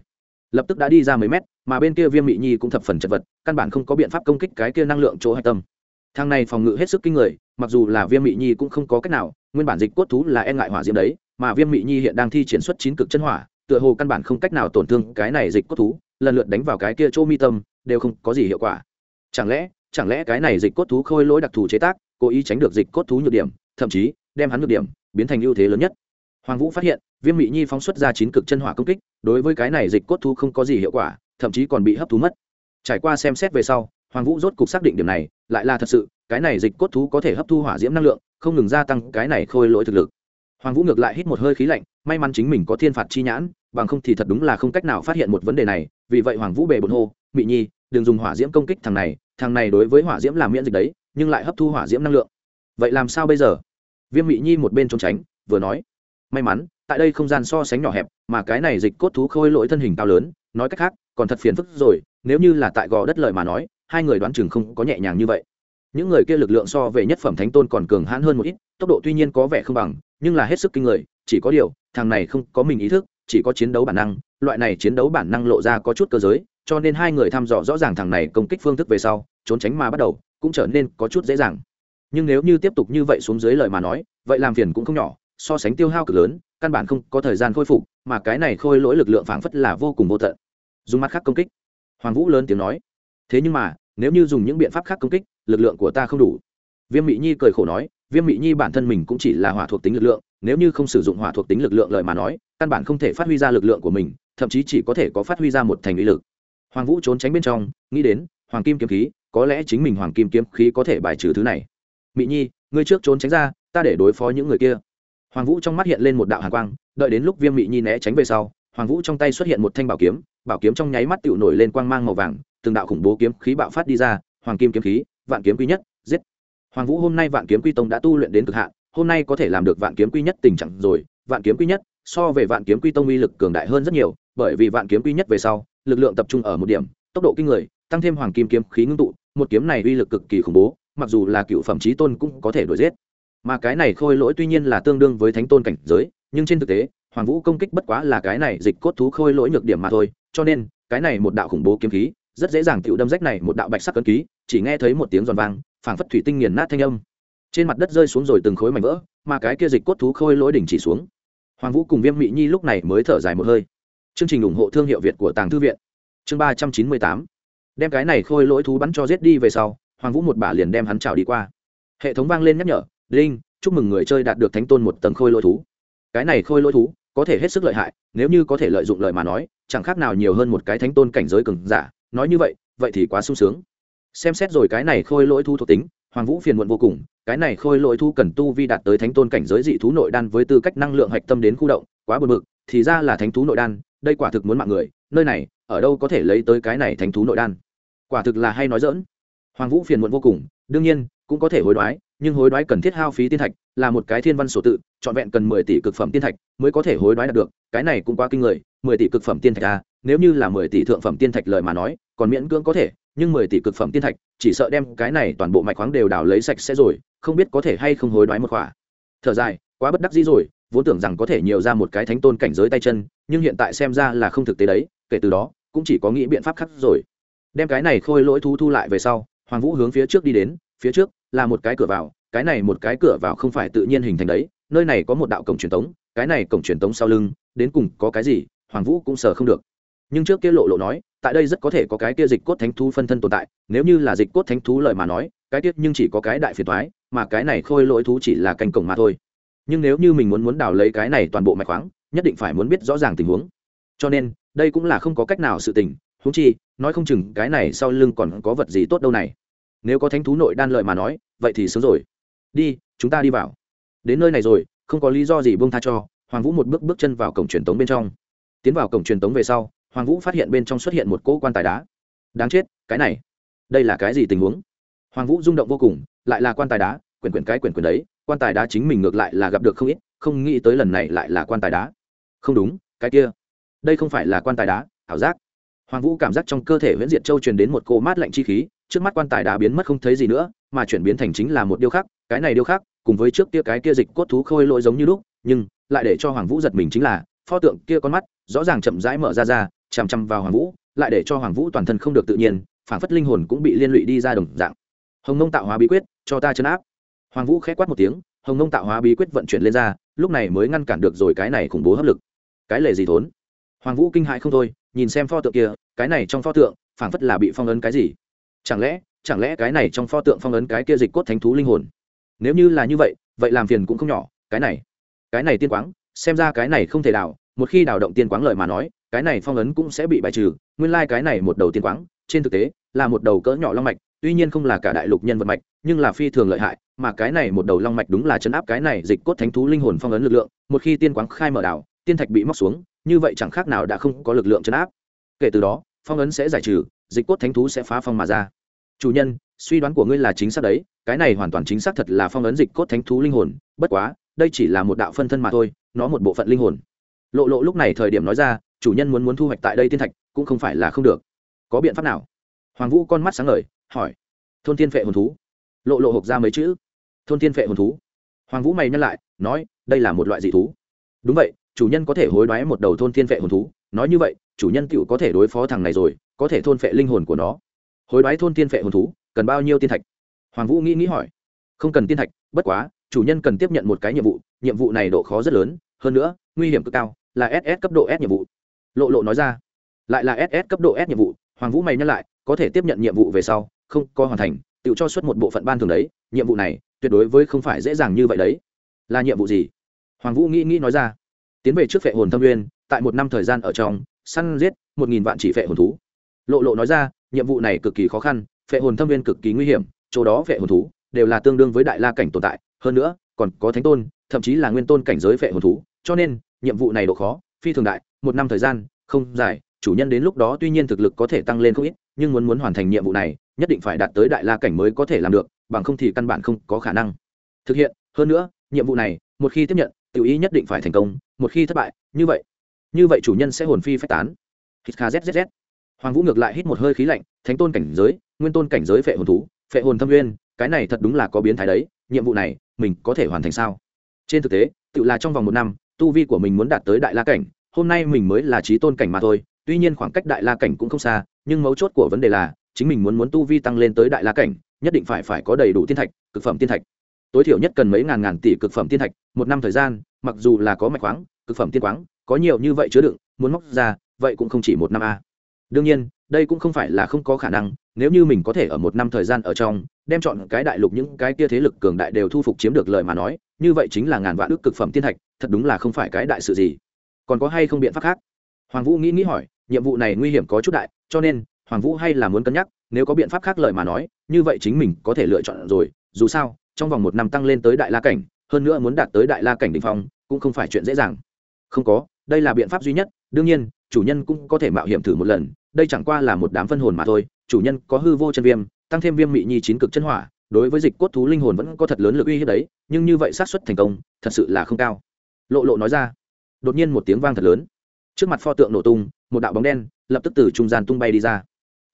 Lập tức đã đi ra mấy mét, mà bên kia viêm mị nhi cũng thập phần chật vật, căn bản không có biện pháp công kích cái kia năng lượng chỗ hạch tâm. Thang này phòng ngự hết sức kinh người, mặc dù là viêm mị nhi cũng không có cách nào, nguyên bản dịch cốt thú là e ngại hỏa diễm đấy, mà viêm mị nhi hiện đang thi triển xuất chín cực chân hỏa, tựa hồ căn bản không cách nào tổn thương cái này dịch cốt thú, lần lượt đánh vào cái kia chỗ mi tâm, đều không có gì hiệu quả. Chẳng lẽ chẳng lẽ cái này dịch cốt thú khôi lỗi đặc thù chế tác, cố ý tránh được dịch cốt thú nhược điểm, thậm chí, đem hắn nhược điểm biến thành ưu thế lớn nhất. Hoàng vũ phát hiện, viêm Mị nhi phóng xuất ra chín cực chân hỏa công kích, đối với cái này dịch cốt thú không có gì hiệu quả, thậm chí còn bị hấp thú mất. Trải qua xem xét về sau, hoàng vũ rốt cục xác định điểm này, lại là thật sự, cái này dịch cốt thú có thể hấp thu hỏa diễm năng lượng, không ngừng gia tăng cái này khôi lỗi thực lực. Hoàng vũ ngược lại hít một hơi khí lạnh, may mắn chính mình có thiên phạt chi nhãn, bằng không thì thật đúng là không cách nào phát hiện một vấn đề này, vì vậy hoàng vũ bề bồn hô, Mị nhi, đừng dùng hỏa diễm công kích thằng này thằng này đối với hỏa diễm làm miễn dịch đấy, nhưng lại hấp thu hỏa diễm năng lượng. Vậy làm sao bây giờ? Viêm Mị nhi một bên trốn tránh, vừa nói, may mắn, tại đây không gian so sánh nhỏ hẹp, mà cái này dịch cốt thú khôi lỗi thân hình cao lớn, nói cách khác, còn thật phiền phức rồi, nếu như là tại gò đất lợi mà nói, hai người đoán chừng không có nhẹ nhàng như vậy. Những người kia lực lượng so về nhất phẩm thánh tôn còn cường hãn hơn một ít, tốc độ tuy nhiên có vẻ không bằng, nhưng là hết sức kinh người, chỉ có điều, thằng này không có mình ý thức, chỉ có chiến đấu bản năng, loại này chiến đấu bản năng lộ ra có chút cơ giới, cho nên hai người thăm dò rõ ràng thằng này công kích phương thức về sau, trốn tránh mà bắt đầu, cũng trở nên có chút dễ dàng nhưng nếu như tiếp tục như vậy xuống dưới lời mà nói, vậy làm phiền cũng không nhỏ, so sánh tiêu hao cực lớn, căn bản không có thời gian khôi phục, mà cái này khôi lỗi lực lượng phảng phất là vô cùng vô tận. Dùng mắt khác công kích. Hoàng vũ lớn tiếng nói. Thế nhưng mà, nếu như dùng những biện pháp khác công kích, lực lượng của ta không đủ. Viêm mỹ nhi cười khổ nói, viêm mỹ nhi bản thân mình cũng chỉ là hỏa thuộc tính lực lượng, nếu như không sử dụng hỏa thuộc tính lực lượng lời mà nói, căn bản không thể phát huy ra lực lượng của mình, thậm chí chỉ có thể có phát huy ra một thành uy lực. Hoàng vũ trốn tránh bên trong, nghĩ đến, hoàng kim kiếm khí, có lẽ chính mình hoàng kim kiếm khí có thể bài trừ thứ này mỹ nhi, ngươi trước trốn tránh ra, ta để đối phó những người kia. Hoàng vũ trong mắt hiện lên một đạo hàn quang, đợi đến lúc viêm mỹ nhi né tránh về sau, hoàng vũ trong tay xuất hiện một thanh bảo kiếm bảo kiếm trong nháy mắt tựu nổi lên quang mang màu vàng, từng đạo khủng bố kiếm khí bạo phát đi ra, hoàng kim kiếm khí, vạn kiếm quý nhất, giết. Hoàng vũ hôm nay vạn kiếm quy tông đã tu luyện đến cực hạn, hôm nay có thể làm được vạn kiếm quy nhất tình trạng rồi, vạn kiếm quy nhất, so về vạn kiếm quy tông uy lực cường đại hơn rất nhiều, bởi vì vạn kiếm quy nhất về sau, lực lượng tập trung ở một điểm, tốc độ kinh người, tăng thêm hoàng kim kiếm khí ngưng tụ, một kiếm này uy lực cực kỳ khủng bố mặc dù là cựu phẩm trí tôn cũng có thể đuổi giết. Mà cái này khôi lỗi tuy nhiên là tương đương với thánh tôn cảnh giới, nhưng trên thực tế, hoàng vũ công kích bất quá là cái này dịch cốt thú khôi lỗi nhược điểm mà thôi, cho nên, cái này một đạo khủng bố kiếm khí, rất dễ dàng tiểu đâm rách này một đạo bạch sắc cấn ký, chỉ nghe thấy một tiếng giòn vang, phảng phất thủy tinh nghiền nát thanh âm. Trên mặt đất rơi xuống rồi từng khối mảnh vỡ, mà cái kia dịch cốt thú khôi lỗi đỉnh chỉ xuống. Hoàng vũ cùng viêm mị nhi lúc này mới thở dài một hơi. Chương trình ủng hộ thương hiệu việt của tàng thư viện. Chương ba trăm chín mươi tám. Đem cái này khôi lỗi thú bắn cho giết đi về sau hoàng vũ một bả liền đem hắn trào đi qua. Hệ thống vang lên nhắc nhở Linh, chúc mừng người chơi đạt được thánh tôn một tầng khôi lỗi thú. Cái này khôi lỗi thú có thể hết sức lợi hại nếu như có thể lợi dụng lời mà nói chẳng khác nào nhiều hơn một cái thánh tôn cảnh giới cường giả. Nói như vậy vậy thì quá sung sướng. Xem xét rồi cái này khôi lỗi thú thuộc tính hoàng vũ phiền muộn vô cùng cái này khôi lỗi thú cần tu vi đạt tới thánh tôn cảnh giới dị thú nội đan với tư cách năng lượng hạch tâm đến khu động quá buồn bực thì ra là thánh thú nội đan đây quả thực muốn mạng người nơi này ở đâu có thể lấy tới cái này thánh thú nội đan. Quả thực là hay nói dỡn hoàng vũ phiền muộn vô cùng, đương nhiên, cũng có thể hối đoái, nhưng hối đoái cần thiết hao phí tiên thạch là một cái thiên văn sổ tự, trọn vẹn cần mười tỷ cực phẩm tiên thạch mới có thể hối đoái đạt được, cái này cũng quá kinh người, mười tỷ cực phẩm tiên thạch à nếu như là mười tỷ thượng phẩm tiên thạch lời mà nói, còn miễn cưỡng có thể, nhưng mười tỷ cực phẩm tiên thạch, chỉ sợ đem cái này toàn bộ mạch khoáng đều đào lấy sạch sẽ rồi, không biết có thể hay không hối đoái một khỏa. Thở dài, quá bất đắc dĩ rồi, vốn tưởng rằng có thể nhiều ra một cái thánh tôn cảnh giới tay chân, nhưng hiện tại xem ra là không thực tế đấy, kể từ đó, cũng chỉ có nghĩ biện pháp khác rồi. Đem cái này khôi lỗi thu thu lại về sau hoàng vũ hướng phía trước đi đến, phía trước là một cái cửa vào, cái này một cái cửa vào không phải tự nhiên hình thành đấy, nơi này có một đạo cổng truyền tống, cái này cổng truyền tống sau lưng, đến cùng có cái gì, hoàng vũ cũng sờ không được. Nhưng trước kia lộ lộ nói, tại đây rất có thể có cái kia dịch cốt thánh thú phân thân tồn tại, nếu như là dịch cốt thánh thú lời mà nói, cái tiết nhưng chỉ có cái đại phiền thoái mà cái này khôi lỗi thú chỉ là canh cổng mà thôi. Nhưng nếu như mình muốn muốn đào lấy cái này toàn bộ mạch khoáng, nhất định phải muốn biết rõ ràng tình huống. Cho nên, đây cũng là không có cách nào sự tình, huống chi nói không chừng cái này sau lưng còn có vật gì tốt đâu này. Nếu có thánh thú nội đan lợi mà nói, vậy thì sớm rồi. Đi, chúng ta đi vào. Đến nơi này rồi, không có lý do gì buông tha cho, hoàng vũ một bước bước chân vào cổng truyền tống bên trong. Tiến vào cổng truyền tống về sau, hoàng vũ phát hiện bên trong xuất hiện một cỗ quan tài đá. Đáng chết, cái này, đây là cái gì tình huống? Hoàng vũ rung động vô cùng, lại là quan tài đá, quyển quyển cái quyển quyển đấy, quan tài đá chính mình ngược lại là gặp được không ít, không nghĩ tới lần này lại là quan tài đá. Không đúng, cái kia, đây không phải là quan tài đá, ảo giác hoàng vũ cảm giác trong cơ thể nguyễn diệt châu truyền đến một cô mát lạnh chi khí, trước mắt quan tài đá biến mất không thấy gì nữa, mà chuyển biến thành chính là một điêu khắc, cái này điêu khắc, cùng với trước kia cái kia dịch cốt thú khôi lỗi giống như lúc, nhưng lại để cho hoàng vũ giật mình chính là, pho tượng kia con mắt, rõ ràng chậm rãi mở ra ra, chằm chằm vào hoàng vũ, lại để cho hoàng vũ toàn thân không được tự nhiên phản phất linh hồn cũng bị liên lụy đi ra đồng dạng. Hồng nông tạo hóa bí quyết, cho ta chấn áp. Hoàng vũ k h é quát một tiếng, hồng nông tạo hóa bí quyết vận chuyển lên ra, lúc này mới ngăn cản được rồi cái này khủng bố hấp lực. Cái lệ gì thốn? Hoàng vũ kinh hại không thôi, nhìn xem pho tượng kia, cái này trong pho tượng phản phất là bị phong ấn cái gì? Chẳng lẽ chẳng lẽ cái này trong pho tượng phong ấn cái kia dịch cốt thánh thú linh hồn? Nếu như là như vậy vậy làm phiền cũng không nhỏ, cái này cái này tiên quáng, xem ra cái này không thể đào một khi đào động tiên quáng lợi mà nói, cái này phong ấn cũng sẽ bị bài trừ, nguyên lai、like、cái này một đầu tiên quáng, trên thực tế, là một đầu cỡ nhỏ long mạch, tuy nhiên không là cả đại lục nhân vật mạch, nhưng là phi thường lợi hại, mà cái này một đầu long mạch đúng là chấn áp cái này dịch cốt thánh thú linh hồn phong ấn lực lượng, một khi tiên quáng khai mở đảo, tiên thạch bị móc xuống như vậy chẳng khác nào đã không có lực lượng chấn áp. Kể từ đó, phong ấn sẽ giải trừ, dịch cốt thánh thú sẽ phá phong mà ra. Chủ nhân, suy đoán của ngươi là chính xác đấy, cái này hoàn toàn chính xác thật là phong ấn dịch cốt thánh thú linh hồn, bất quá, đây chỉ là một đạo phân thân mà thôi, nó một bộ phận linh hồn. Lộ lộ lúc này thời điểm nói ra, chủ nhân muốn muốn thu hoạch tại đây tiên thạch, cũng không phải là không được. Có biện pháp nào? Hoàng vũ con mắt sáng ngời, hỏi. Thôn thiên phệ hồn thú. Lộ lộ hộp ra mấy chữ. Thôn thiên phệ hồn thú. Hoàng vũ mày nhắc lại, nói, đây là một loại dị thú. Đúng vậy chủ nhân có thể hối đoái một đầu thôn tiên vệ hồn thú. Nói như vậy, chủ nhân tựu có thể đối phó thằng này rồi, có thể thôn phệ linh hồn của nó. Hối đoái thôn tiên vệ hồn thú, cần bao nhiêu tiên thạch? Hoàng vũ nghĩ nghĩ hỏi. Không cần tiên thạch, bất quá, chủ nhân cần tiếp nhận một cái nhiệm vụ nhiệm vụ này độ khó rất lớn, hơn nữa, nguy hiểm cực cao, là ss cấp độ s nhiệm vụ. Lộ lộ nói ra. Lại là ss cấp độ s nhiệm vụ, hoàng vũ mày nhắc lại, có thể tiếp nhận nhiệm vụ về sau, không có hoàn thành, tự cho xuất một bộ phận ban thường đấy, nhiệm vụ này, tuyệt đối với không phải dễ dàng như vậy đấy. Là nhiệm vụ gì? Hoàng vũ nghĩ nghĩ nói ra tiến về trước phệ hồn thâm nguyên, tại một năm thời gian ở trong, săn giết một nghìn vạn chỉ phệ hồn thú. Lộ lộ nói ra, nhiệm vụ này cực kỳ khó khăn, phệ hồn thâm nguyên cực kỳ nguy hiểm, chỗ đó phệ hồn thú đều là tương đương với đại la cảnh tồn tại, hơn nữa, còn có thánh tôn, thậm chí là nguyên tôn cảnh giới phệ hồn thú, cho nên, nhiệm vụ này độ khó, phi thường đại, một năm thời gian, không dài, chủ nhân đến lúc đó tuy nhiên thực lực có thể tăng lên không ít, nhưng muốn muốn hoàn thành nhiệm vụ này, nhất định phải đạt tới đại la cảnh mới có thể làm được, bằng không thì căn bản không có khả năng. Thực hiện, hơn nữa, nhiệm vụ này, một khi tiếp nhận Tiểu ý nhất định phải thành công, một khi thất bại, như vậy như vậy chủ nhân sẽ hồn phi phách tán. Hít kha zzz hoàng vũ ngược lại hít một hơi khí lạnh, thánh tôn cảnh giới, nguyên tôn cảnh giới phệ hồn thú, phệ hồn thâm nguyên, cái này thật đúng là có biến thái đấy, nhiệm vụ này, mình có thể hoàn thành sao? Trên thực tế, tự là trong vòng một năm, tu vi của mình muốn đạt tới đại la cảnh, hôm nay mình mới là trí tôn cảnh mà thôi, tuy nhiên khoảng cách đại la cảnh cũng không xa, nhưng mấu chốt của vấn đề là, chính mình muốn muốn tu vi tăng lên tới đại la cảnh, nhất định phải phải có đầy đủ tiên thạch, cực phẩm tiên thạch tối thiểu nhất cần mấy ngàn ngàn tỷ cực phẩm tiên thạch, một năm thời gian, mặc dù là có mạch khoáng, cực phẩm tiên quáng, có nhiều như vậy chứa đựng, muốn móc ra, vậy cũng không chỉ một năm a. Đương nhiên, đây cũng không phải là không có khả năng, nếu như mình có thể ở một năm thời gian ở trong, đem chọn cái đại lục những cái kia thế lực cường đại đều thu phục chiếm được lời mà nói, như vậy chính là ngàn vạn ước cực phẩm tiên thạch, thật đúng là không phải cái đại sự gì. Còn có hay không biện pháp khác? Hoàng vũ nghĩ nghĩ hỏi, nhiệm vụ này nguy hiểm có chút đại, cho nên, hoàng vũ hay là muốn cân nhắc, nếu có biện pháp khác lời mà nói, như vậy chính mình có thể lựa chọn rồi, dù sao trong vòng một năm tăng lên tới đại la cảnh, hơn nữa muốn đạt tới đại la cảnh đ ỉ n h phong, cũng không phải chuyện dễ dàng. Không có, đây là biện pháp duy nhất, đương nhiên, chủ nhân cũng có thể mạo hiểm thử một lần, đây chẳng qua là một đám phân hồn mà thôi, chủ nhân có hư vô chân viêm, tăng thêm viêm mị nhi chín cực chân hỏa, đối với dịch cốt thú linh hồn vẫn có thật lớn lực uy hiếp đấy, nhưng như vậy xác suất thành công, thật sự là không cao. Lộ lộ nói ra, đột nhiên một tiếng vang thật lớn. Trước mặt pho tượng nổ tung, một đạo bóng đen lập tức từ trung gian tung bay đi ra.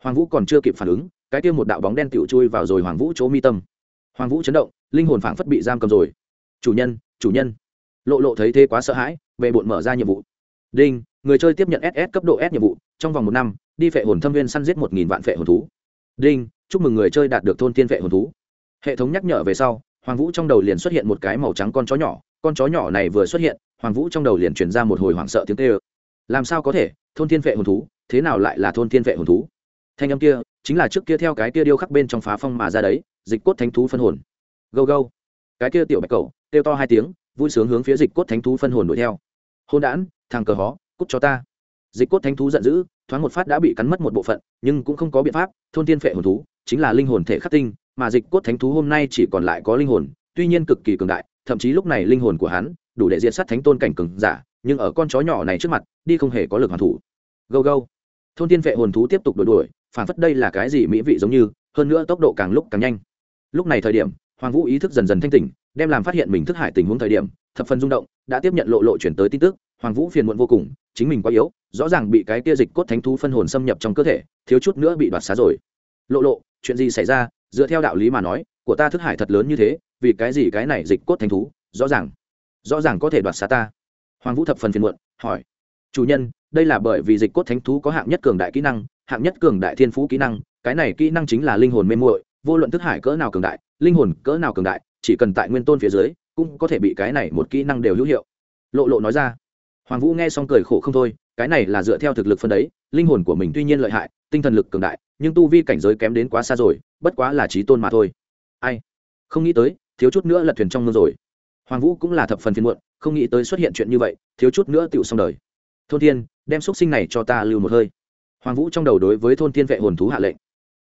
Hoàng vũ còn chưa kịp phản ứng, cái kia một đạo bóng đen tựu chui vào rồi hoàng vũ chỗ mi tâm hoàng vũ chấn động, linh hồn phảng phất bị giam cầm rồi. Chủ nhân chủ nhân. Lộ lộ thấy thế quá sợ hãi về bộn mở ra nhiệm vụ. Đinh, người chơi tiếp nhận ss cấp độ s nhiệm vụ, trong vòng một năm, đi phệ hồn thâm viên săn giết một nghìn vạn phệ hồn thú. Đinh, chúc mừng người chơi đạt được thôn tiên phệ hồn thú. Hệ thống nhắc nhở về sau, hoàng vũ trong đầu liền xuất hiện một cái màu trắng con chó nhỏ, con chó nhỏ này vừa xuất hiện, hoàng vũ trong đầu liền truyền ra một hồi hoảng sợ tiếng tê ơ làm sao có thể? Thôn thiên vệ hồn thú, thế nào lại là thôn thiên vệ hồn thú? Thanh âm kia chính là trước kia theo cái kia điêu khắc bên trong phá phong mà ra đấy, dịch cốt thánh thú phân hồn. Gâu gâu. Cái kia tiểu bạch cầu kêu to hai tiếng, vui sướng hướng phía dịch cốt thánh thú phân hồn đuổi theo. Hôn đản, thằng cờ hó, cút cho ta. Dịch cốt thánh thú giận dữ, thoáng một phát đã bị cắn mất một bộ phận, nhưng cũng không có biện pháp, thôn tiên phệ hồn thú, chính là linh hồn thể khắc tinh, mà dịch cốt thánh thú hôm nay chỉ còn lại có linh hồn, tuy nhiên cực kỳ cường đại, thậm chí lúc này linh hồn của hắn đủ để diệt sát thánh tôn cảnh cường giả, nhưng ở con chó nhỏ này trước mặt, đi không hề có lực hoàn thủ. Gâu gâu. Thôn tiên phệ hồn thú tiếp tục đuổi đuổi phản phất đây là cái gì mỹ vị giống như, hơn nữa tốc độ càng lúc càng nhanh. Lúc này thời điểm, hoàng vũ ý thức dần dần thanh tỉnh, đem làm phát hiện mình thức hải tình huống thời điểm, thập phần rung động, đã tiếp nhận lộ lộ chuyển tới tin tức, hoàng vũ phiền muộn vô cùng, chính mình quá yếu, rõ ràng bị cái kia dịch cốt thánh thú phân hồn xâm nhập trong cơ thể, thiếu chút nữa bị đoạt xá rồi. Lộ lộ, chuyện gì xảy ra? Dựa theo đạo lý mà nói, của ta thức hải thật lớn như thế, vì cái gì cái này dịch cốt thánh thú? Rõ ràng rõ ràng có thể đoạt xá ta. Hoàng vũ thập phần phiền muộn, hỏi. Chủ nhân, đây là bởi vì dịch cốt thánh thú có hạng nhất cường đại kỹ năng hạng nhất cường đại thiên phú kỹ năng, cái này kỹ năng chính là linh hồn mê muội, vô luận thức hải cỡ nào cường đại, linh hồn cỡ nào cường đại, chỉ cần tại nguyên tôn phía dưới, cũng có thể bị cái này một kỹ năng đều hữu hiệu. Lộ lộ nói ra. Hoàng vũ nghe xong cười khổ không thôi, cái này là dựa theo thực lực phân đấy, linh hồn của mình tuy nhiên lợi hại, tinh thần lực cường đại, nhưng tu vi cảnh giới kém đến quá xa rồi, bất quá là trí tôn mà thôi. Ai? Không nghĩ tới, thiếu chút nữa lật thuyền trong mương rồi. Hoàng vũ cũng là thập phần phiền muộn, không nghĩ tới xuất hiện chuyện như vậy, thiếu chút nữa tựu xong đời. Thôn thiên, đem x sinh này cho ta lưu một hơi hoàng vũ trong đầu đối với thôn thiên vệ hồn thú hạ lệnh.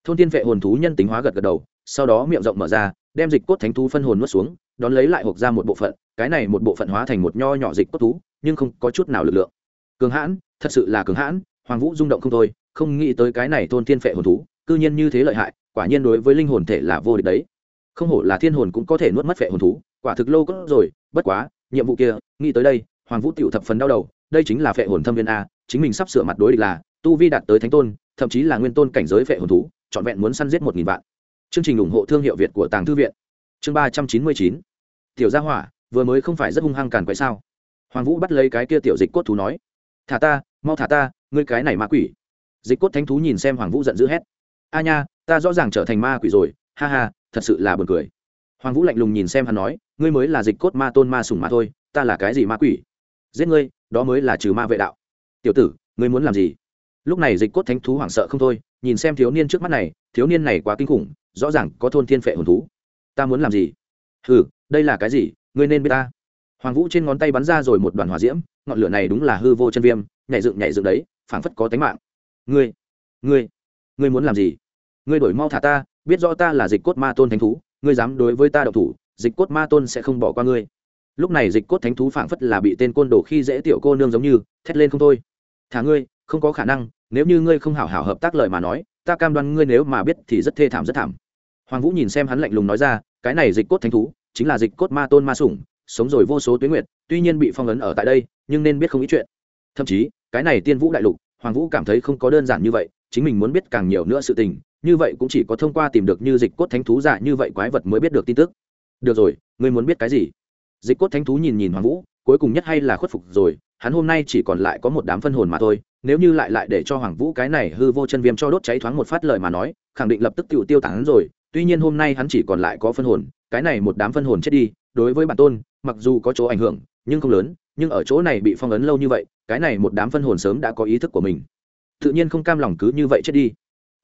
Thôn thiên vệ hồn thú nhân tính hóa gật gật đầu, sau đó miệng rộng mở ra, đem dịch cốt thánh thú phân hồn nuốt xuống, đón lấy lại hộp ra một bộ phận, cái này một bộ phận hóa thành một nho nhỏ dịch cốt thú, nhưng không có chút nào lực lượng. Cường hãn, thật sự là cường hãn, hoàng vũ rung động không thôi, không nghĩ tới cái này thôn thiên phệ hồn thú, cư nhiên như thế lợi hại, quả nhiên đối với linh hồn thể là vô địch đấy. Không hổ là thiên hồn cũng có thể nuốt mất phệ hồn thú, quả thực lâu cốt rồi, bất quá, nhiệm vụ kia, nghĩ tới đây, hoàng vũ tiểu thập phần đau đầu, đây chính là phệ hồn thâm viên a, chính mình sắp sửa mặt đối địch là tu vi đạt tới thánh tôn, thậm chí là nguyên tôn cảnh giới vệ hồn thú, trọn vẹn muốn săn giết một nghìn vạn. Chương trình ủng hộ thương hiệu việt của tàng thư viện. Chương ba trăm chín mươi chín. Tiểu gia hỏa, vừa mới không phải rất hung hăng càn quậy sao? Hoàng vũ bắt lấy cái kia tiểu dịch cốt thú nói. Thả ta, mau thả ta, ngươi cái này ma quỷ. Dịch cốt thánh thú nhìn xem hoàng vũ giận dữ hét. A nha, ta rõ ràng trở thành ma quỷ rồi, ha ha, thật sự là buồn cười. Hoàng vũ lạnh lùng nhìn xem hắn nói, ngươi mới là dịch cốt ma tôn ma sủng mà thôi, ta là cái gì ma quỷ? Giết ngươi, đó mới là trừ ma vệ đạo. Tiểu tử, ngươi muốn làm gì? Lúc này dịch cốt thánh thú hoảng sợ không thôi, nhìn xem thiếu niên trước mắt này, thiếu niên này quá kinh khủng, rõ ràng có thôn thiên phệ hồn thú. Ta muốn làm gì? Ừ đây là cái gì? Ngươi nên biết ta. Hoàng vũ trên ngón tay bắn ra rồi một đoàn hỏa diễm, ngọn lửa này đúng là hư vô chân viêm, nhảy dựng nhảy dựng đấy, phảng phất có tánh mạng. Ngươi ngươi ngươi muốn làm gì? Ngươi đổi mau thả ta, biết rõ ta là dịch cốt ma tôn thánh thú, ngươi dám đối với ta độc thủ, dịch cốt ma tôn sẽ không bỏ qua ngươi. Lúc này dịch cốt thánh thú phảng phất là bị tên côn đồ khi dễ tiểu cô nương giống như, thét lên không thôi. Thả ngươi không có khả năng, nếu như ngươi không hảo hảo hợp tác lời mà nói, ta cam đoan ngươi nếu mà biết thì rất thê thảm, rất thảm. Hoàng vũ nhìn xem hắn lạnh lùng nói ra, cái này dịch cốt thánh thú, chính là dịch cốt ma tôn ma sủng, sống rồi vô số tuyến nguyệt, tuy nhiên bị phong ấn ở tại đây, nhưng nên biết không ít chuyện. Thậm chí, cái này tiên vũ đại lục, hoàng vũ cảm thấy không có đơn giản như vậy, chính mình muốn biết càng nhiều nữa sự tình, như vậy cũng chỉ có thông qua tìm được như dịch cốt thánh thú giả như vậy quái vật mới biết được tin tức. Được rồi, ngươi muốn biết cái gì? Dịch cốt thánh thú nhìn nhìn hoàng vũ, cuối cùng nhất hay là khuất phục rồi, hắn hôm nay chỉ còn lại có một đám phân hồn mà thôi nếu như lại lại để cho hoàng vũ cái này hư vô chân viêm cho đốt cháy thoáng một phát lời mà nói, khẳng định lập tức tự tiêu tán rồi. Tuy nhiên hôm nay hắn chỉ còn lại có phân hồn, cái này một đám phân hồn chết đi, đối với bản tôn, mặc dù có chỗ ảnh hưởng, nhưng không lớn, nhưng ở chỗ này bị phong ấn lâu như vậy, cái này một đám phân hồn sớm đã có ý thức của mình. Tự nhiên không cam lòng cứ như vậy chết đi.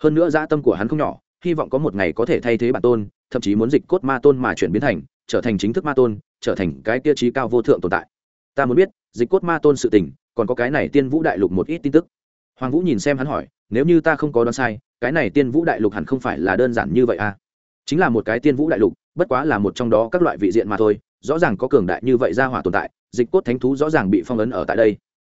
Hơn nữa dã tâm của hắn không nhỏ, hy vọng có một ngày có thể thay thế bản tôn, thậm chí muốn dịch cốt ma tôn mà chuyển biến thành, trở thành chính thức ma tôn, trở thành cái tiêu chí cao vô thượng tồn tại. Ta muốn biết, dịch cốt ma tôn sự tình còn có cái này tiên vũ đại lục một ít tin tức. Hoàng vũ nhìn xem hắn hỏi, nếu như ta không có đoán sai, cái này tiên vũ đại lục hẳn không phải là đơn giản như vậy à? Chính là một cái tiên vũ đại lục, bất quá là một trong đó các loại vị diện mà thôi, rõ ràng có cường đại như vậy ra hỏa tồn tại, dịch cốt thánh thú rõ ràng bị phong ấn ở tại đây.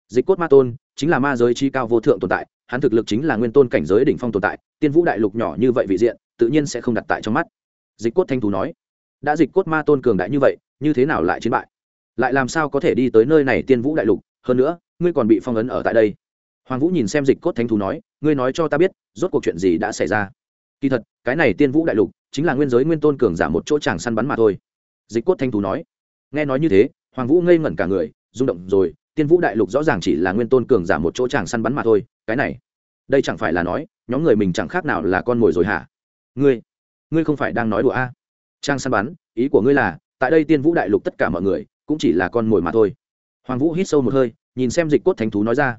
Dịch cốt ma tôn chính là ma giới chi cao vô thượng tồn tại, hắn thực lực chính là nguyên tôn cảnh giới đỉnh phong tồn tại, tiên vũ đại lục nhỏ như vậy vị diện, tự nhiên sẽ không đặt tại trong mắt. Dịch cốt thanh thú nói. Đã dịch cốt ma tôn cường đại như vậy, như thế nào lại chiến bại? Lại làm sao có thể đi tới nơi này tiên vũ đại lục? Hơn nữa ngươi còn bị phong ấn ở tại đây. Hoàng vũ nhìn xem dịch cốt thánh thú nói, ngươi nói cho ta biết, rốt cuộc chuyện gì đã xảy ra? Kỳ thật, cái này tiên vũ đại lục, chính là nguyên giới nguyên tôn cường giả một chỗ chàng săn bắn mà thôi. Dịch cốt thanh thú nói. Nghe nói như thế, hoàng vũ ngây ngẩn cả người, rung động rồi, tiên vũ đại lục rõ ràng chỉ là nguyên tôn cường giả một chỗ chàng săn bắn mà thôi, cái này. Đây chẳng phải là nói, nhóm người mình chẳng khác nào là con mồi rồi hả? Ngươi ngươi không phải đang nói đùa a? À? trang săn bắn, ý của ngươi là, tại đây tiên vũ đại lục tất cả mọi người, cũng chỉ là con mồi mà thôi. Hoàng vũ hít sâu một hơi nhìn xem dịch cốt thánh thú nói ra.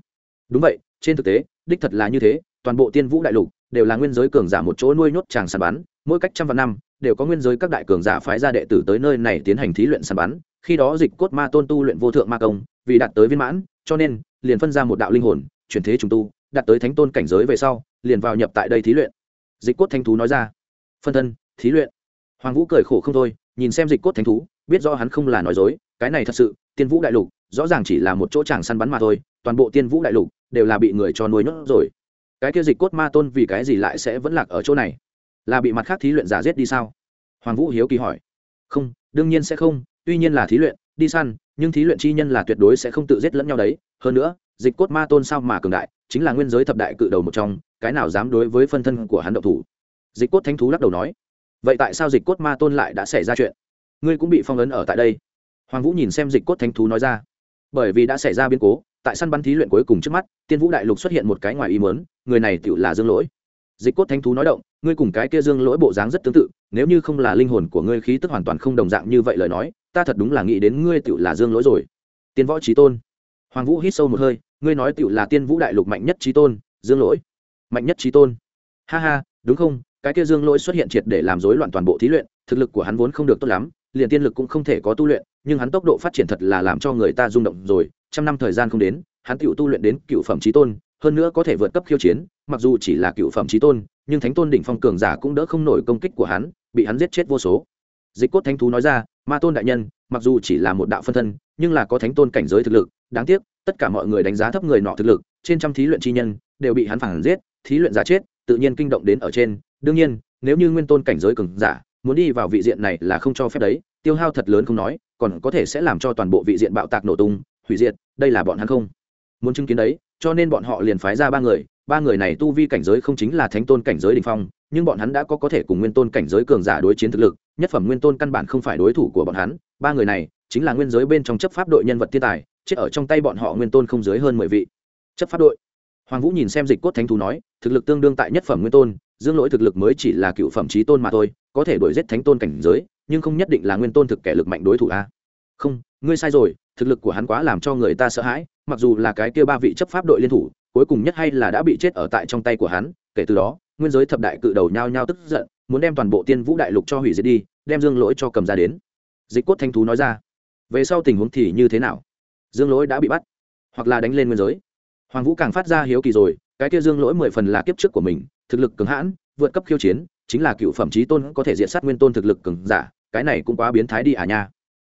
Đúng vậy, trên thực tế, đích thật là như thế, toàn bộ tiên vũ đại lục đều là nguyên giới cường giả một chỗ nuôi nhốt tràng sàn bắn, mỗi cách trăm vạn năm đều có nguyên giới các đại cường giả phái ra đệ tử tới nơi này tiến hành thí luyện sàn bắn, khi đó dịch cốt ma tôn tu luyện vô thượng ma công, vì đạt tới viên mãn, cho nên liền phân ra một đạo linh hồn, chuyển thế trùng tu, đạt tới thánh tôn cảnh giới về sau, liền vào nhập tại đây thí luyện. Dịch cốt thanh thú nói ra. Phân thân, thí luyện. Hoàng vũ cười khổ không thôi, nhìn xem dịch cốt thánh thú, biết do hắn không là nói dối, cái này thật sự, tiên vũ đại lục rõ ràng chỉ là một chỗ chàng săn bắn mà thôi, toàn bộ tiên vũ đại lục đều là bị người cho nuôi nhốt rồi. Cái kia dịch cốt ma tôn vì cái gì lại sẽ vẫn lạc ở chỗ này? Là bị mặt khác thí luyện giả giết đi sao? Hoàng vũ hiếu kỳ hỏi. Không, đương nhiên sẽ không, tuy nhiên là thí luyện, đi săn, nhưng thí luyện chi nhân là tuyệt đối sẽ không tự giết lẫn nhau đấy. Hơn nữa, dịch cốt ma tôn sao mà cường đại, chính là nguyên giới thập đại cự đầu một trong, cái nào dám đối với phân thân của hắn động thủ? Dịch cốt thánh thú lắc đầu nói. Vậy tại sao dịch cốt ma tôn lại đã xảy ra chuyện? Ngươi cũng bị phong ấn ở tại đây. Hoàng vũ nhìn xem dịch cốt thánh thú nói ra bởi vì đã xảy ra biến cố, tại săn bắn thí luyện cuối cùng trước mắt, tiên vũ đại lục xuất hiện một cái ngoài ý mớn người này tự là dương lỗi. Dịch cốt thánh thú nói động, ngươi cùng cái kia dương lỗi bộ dáng rất tương tự, nếu như không là linh hồn của ngươi khí tức hoàn toàn không đồng dạng như vậy lời nói, ta thật đúng là nghĩ đến ngươi tự là dương lỗi rồi. Tiên võ trí tôn. Hoàng vũ hít sâu một hơi, ngươi nói tự là tiên vũ đại lục mạnh nhất trí tôn, dương lỗi. Mạnh nhất trí tôn. Ha ha, đúng không? Cái kia dương lỗi xuất hiện triệt để làm rối loạn toàn bộ thí luyện, thực lực của hắn vốn không được tốt lắm liền tiên lực cũng không thể có tu luyện, nhưng hắn tốc độ phát triển thật là làm cho người ta rung động rồi. Trăm năm thời gian không đến, hắn tự tu luyện đến cựu phẩm trí tôn, hơn nữa có thể vượt cấp khiêu chiến, mặc dù chỉ là cựu phẩm trí tôn, nhưng thánh tôn đỉnh phong cường giả cũng đỡ không nổi công kích của hắn, bị hắn giết chết vô số. Dịch cốt thánh thú nói ra, ma tôn đại nhân, mặc dù chỉ là một đạo phân thân, nhưng là có thánh tôn cảnh giới thực lực, đáng tiếc, tất cả mọi người đánh giá thấp người nọ thực lực, trên trăm thí luyện chi nhân, đều bị hắn phản giết, thí luyện giả chết, tự nhiên kinh động đến ở trên. Đương nhiên, nếu như nguyên tôn cảnh giới cường giả muốn đi vào vị diện này là không cho phép đấy, tiêu hao thật lớn không nói, còn có thể sẽ làm cho toàn bộ vị diện bạo tạc nổ tung, hủy diệt, đây là bọn hắn không. Muốn chứng kiến đấy, cho nên bọn họ liền phái ra ba người ba người này tu vi cảnh giới không chính là thánh tôn cảnh giới đình phong, nhưng bọn hắn đã có có thể cùng nguyên tôn cảnh giới cường giả đối chiến thực lực, nhất phẩm nguyên tôn căn bản không phải đối thủ của bọn hắn, ba người này chính là nguyên giới bên trong chấp pháp đội nhân vật thiên tài, chết ở trong tay bọn họ nguyên tôn không dưới hơn mười vị. Chấp pháp đội. Hoàng vũ nhìn xem dịch cốt thánh thú nói, thực lực tương đương tại nhất phẩm nguyên tôn, dương lỗi thực lực mới chỉ là cựu phẩm trí tôn mà thôi có thể đuổi giết thánh tôn cảnh giới, nhưng không nhất định là nguyên tôn thực kẻ lực mạnh đối thủ a. Không, ngươi sai rồi, thực lực của hắn quá làm cho người ta sợ hãi, mặc dù là cái kia ba vị chấp pháp đội liên thủ, cuối cùng nhất hay là đã bị chết ở tại trong tay của hắn, kể từ đó, nguyên giới thập đại cự đầu nhao nhao tức giận, muốn đem toàn bộ tiên vũ đại lục cho hủy diệt đi, đem dương lỗi cho cầm ra đến. Dịch cốt thanh thú nói ra, về sau tình huống thì như thế nào? Dương lỗi đã bị bắt, hoặc là đánh lên nguyên giới. Hoàng vũ càng phát ra hiếu kỳ rồi, cái kia dương lỗi mười phần là kiếp trước của mình, thực lực cường hãn, vượt cấp khiêu chiến chính là cựu phẩm trí tôn có thể diện sát nguyên tôn thực lực cường giả, cái này cũng quá biến thái đi à nha.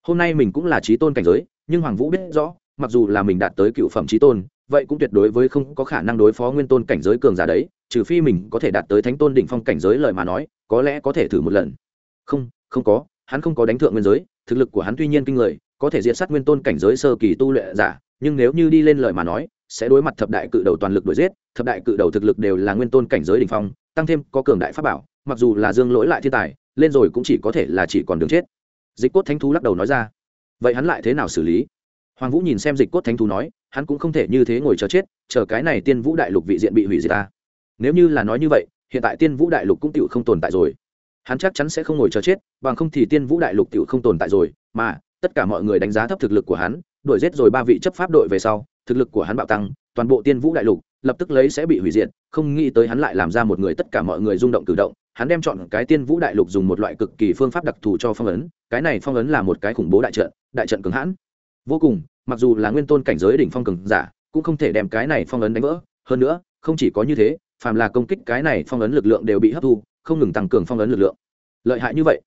Hôm nay mình cũng là trí tôn cảnh giới, nhưng hoàng vũ biết rõ, mặc dù là mình đạt tới cựu phẩm trí tôn, vậy cũng tuyệt đối với không có khả năng đối phó nguyên tôn cảnh giới cường giả đấy, trừ phi mình có thể đạt tới thánh tôn đỉnh phong cảnh giới lời mà nói, có lẽ có thể thử một lần. Không không có, hắn không có đánh thượng nguyên giới, thực lực của hắn tuy nhiên kinh người, có thể diệt sát nguyên tôn cảnh giới sơ kỳ tu luyện giả, nhưng nếu như đi lên lời mà nói, sẽ đối mặt thập đại cự đầu toàn lực đuổi giết, thập đại cự đầu thực lực đều là nguyên tôn cảnh giới đỉnh phong, tăng thêm có cường đại pháp bảo mặc dù là dương lỗi lại thiên tài, lên rồi cũng chỉ có thể là chỉ còn đường chết. Dịch cốt thánh thú lắc đầu nói ra. Vậy hắn lại thế nào xử lý? Hoàng vũ nhìn xem dịch cốt thánh thú nói, hắn cũng không thể như thế ngồi chờ chết, chờ cái này tiên vũ đại lục vị diện bị hủy diệt ta. Nếu như là nói như vậy, hiện tại tiên vũ đại lục cũng tựu không tồn tại rồi. Hắn chắc chắn sẽ không ngồi chờ chết, bằng không thì tiên vũ đại lục tựu không tồn tại rồi, mà tất cả mọi người đánh giá thấp thực lực của hắn, đuổi giết rồi ba vị chấp pháp đội về sau, thực lực của hắn bạo tăng, toàn bộ tiên vũ đại lục lập tức lấy sẽ bị hủy diệt, không nghĩ tới hắn lại làm ra một người tất cả mọi người rung động cử động hắn đem chọn cái tiên vũ đại lục dùng một loại cực kỳ phương pháp đặc thù cho phong ấn, cái này phong ấn là một cái khủng bố đại trận đại trận cường hãn. Vô cùng, mặc dù là nguyên tôn cảnh giới đỉnh phong cường giả, cũng không thể đem cái này phong ấn đánh vỡ. Hơn nữa, không chỉ có như thế, phàm là công kích cái này phong ấn lực lượng đều bị hấp thu, không ngừng tăng cường phong ấn lực lượng. Lợi hại như vậy.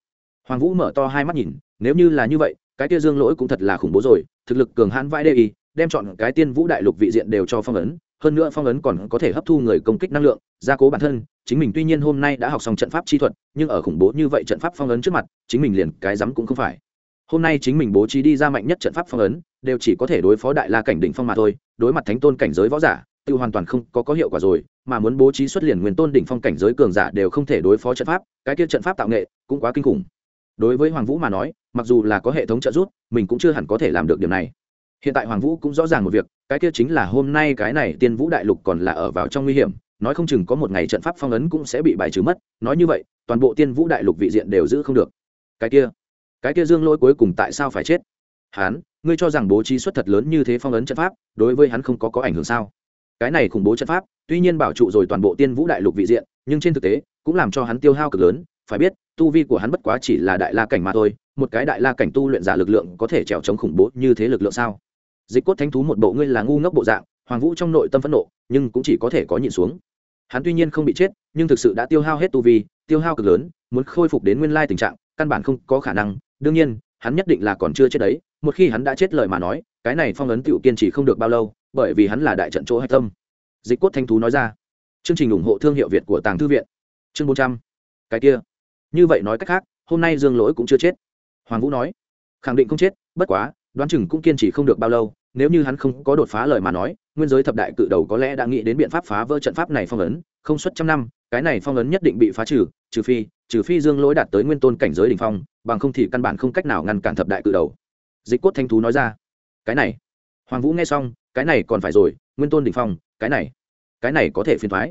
Hoàng vũ mở to hai mắt nhìn, nếu như là như vậy, cái kia dương lỗi cũng thật là khủng bố rồi, thực lực cường hãn vãi đê y, đem chọn cái tiên vũ đại lục vị diện đều cho phong ấn, hơn nữa phong ấn còn có thể hấp thu người công kích năng lượng, gia cố bản thân chính mình tuy nhiên hôm nay đã học xong trận pháp chi thuật, nhưng ở khủng bố như vậy trận pháp phong ấn trước mặt, chính mình liền cái rắm cũng không phải. Hôm nay chính mình bố trí đi ra mạnh nhất trận pháp phong ấn, đều chỉ có thể đối phó đại la cảnh đỉnh phong mà thôi, đối mặt thánh tôn cảnh giới võ giả tự hoàn toàn không có có hiệu quả rồi, mà muốn bố trí xuất liền nguyên tôn đỉnh phong cảnh giới cường giả đều không thể đối phó trận pháp, cái kia trận pháp tạo nghệ cũng quá kinh khủng. Đối với hoàng vũ mà nói, mặc dù là có hệ thống trợ giúp, mình cũng chưa hẳn có thể làm được điều này. Hiện tại hoàng vũ cũng rõ ràng một việc, cái kia chính là hôm nay cái này tiên vũ đại lục còn là ở vào trong nguy hiểm nói không chừng có một ngày trận pháp phong ấn cũng sẽ bị bài trừ mất, nói như vậy, toàn bộ tiên vũ đại lục vị diện đều giữ không được. Cái kia cái kia dương lỗi cuối cùng tại sao phải chết? Hắn ngươi cho rằng bố trí xuất thật lớn như thế phong ấn trận pháp, đối với hắn không có có ảnh hưởng sao? Cái này khủng bố trận pháp, tuy nhiên bảo trụ rồi toàn bộ tiên vũ đại lục vị diện, nhưng trên thực tế, cũng làm cho hắn tiêu hao cực lớn. Phải biết, tu vi của hắn bất quá chỉ là đại la cảnh mà thôi, một cái đại la cảnh tu luyện giả lực lượng có thể trèo chống khủng bố như thế lực lượng sao? Dịch cốt thánh thú một bộ ngươi là ngu ngốc bộ dạng, hoàng vũ trong nội tâm phẫn nộ, nhưng cũng chỉ có thể có nhịn xuống hắn tuy nhiên không bị chết, nhưng thực sự đã tiêu hao hết tu vi, tiêu hao cực lớn, muốn khôi phục đến nguyên lai tình trạng, căn bản không có khả năng. Đương nhiên, hắn nhất định là còn chưa chết đấy, một khi hắn đã chết lời mà nói, cái này phong ấn tựu kiên trì không được bao lâu, bởi vì hắn là đại trận chỗ hạch tâm. Dịch cốt thanh thú nói ra. Chương trình ủng hộ thương hiệu việt của tàng thư viện. Chương bốn trăm. Cái kia. Như vậy nói cách khác, hôm nay dương lỗi cũng chưa chết. Hoàng vũ nói. Khẳng định không chết, bất quá, đoán chừng cũng kiên trì không được bao lâu, nếu như hắn không có đột phá lời mà nói nguyên giới thập đại cự đầu có lẽ đã nghĩ đến biện pháp phá vỡ trận pháp này phong ấn, không suốt trăm năm, cái này phong ấn nhất định bị phá trừ trừ phi trừ phi dương lỗi đạt tới nguyên tôn cảnh giới đ ỉ n h phong, bằng không thì căn bản không cách nào ngăn cản thập đại cự đầu. Dịch cốt thanh thú nói ra, cái này. Hoàng vũ nghe xong, cái này còn phải rồi, nguyên tôn đ ỉ n h phong, cái này cái này có thể phiền thoái.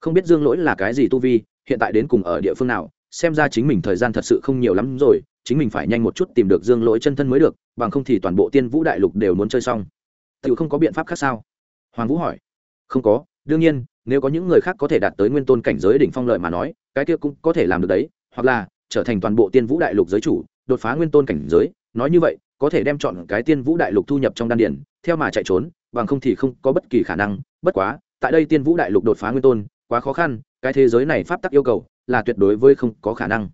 Không biết dương lỗi là cái gì tu vi, hiện tại đến cùng ở địa phương nào, xem ra chính mình thời gian thật sự không nhiều lắm rồi, chính mình phải nhanh một chút tìm được dương lỗi chân thân mới được, bằng không thì toàn bộ tiên vũ đại lục đều muốn chơi xong. Tự không có biện pháp khác sao? Hoàng vũ hỏi. Không có, đương nhiên, nếu có những người khác có thể đạt tới nguyên tôn cảnh giới đỉnh phong lợi mà nói, cái kia cũng có thể làm được đấy, hoặc là trở thành toàn bộ tiên vũ đại lục giới chủ, đột phá nguyên tôn cảnh giới, nói như vậy, có thể đem chọn cái tiên vũ đại lục thu nhập trong đan điển theo mà chạy trốn, bằng không thì không có bất kỳ khả năng, bất quá, tại đây tiên vũ đại lục đột phá nguyên tôn, quá khó khăn, cái thế giới này pháp tắc yêu cầu là tuyệt đối với không có khả năng.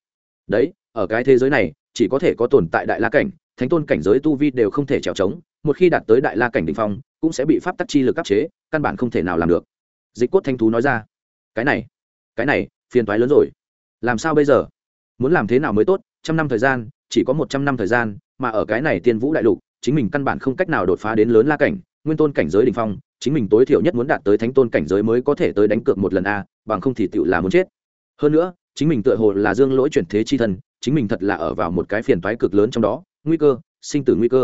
Đấy, ở cái thế giới này, chỉ có thể có tồn tại đại la cảnh, thánh tôn cảnh giới tu vi đều không thể trèo trống, một khi đạt tới đại la cảnh đ ỉ n h phong cũng sẽ bị pháp tắc chi lực áp chế, căn bản không thể nào làm được. Dịch cốt thanh thú nói ra, cái này cái này, phiền toái lớn rồi. Làm sao bây giờ? Muốn làm thế nào mới tốt? Trăm năm thời gian, chỉ có một trăm năm thời gian, mà ở cái này tiên vũ đại lục, chính mình căn bản không cách nào đột phá đến lớn la cảnh, nguyên tôn cảnh giới đ ỉ n h phong, chính mình tối thiểu nhất muốn đạt tới thánh tôn cảnh giới mới có thể tới đánh cược một lần a, bằng không thì tựu là muốn chết. Hơn nữa, chính mình tựa hồ là dương lỗi chuyển thế chi thân, chính mình thật là ở vào một cái phiền toái cực lớn trong đó, nguy cơ, sinh tử nguy cơ.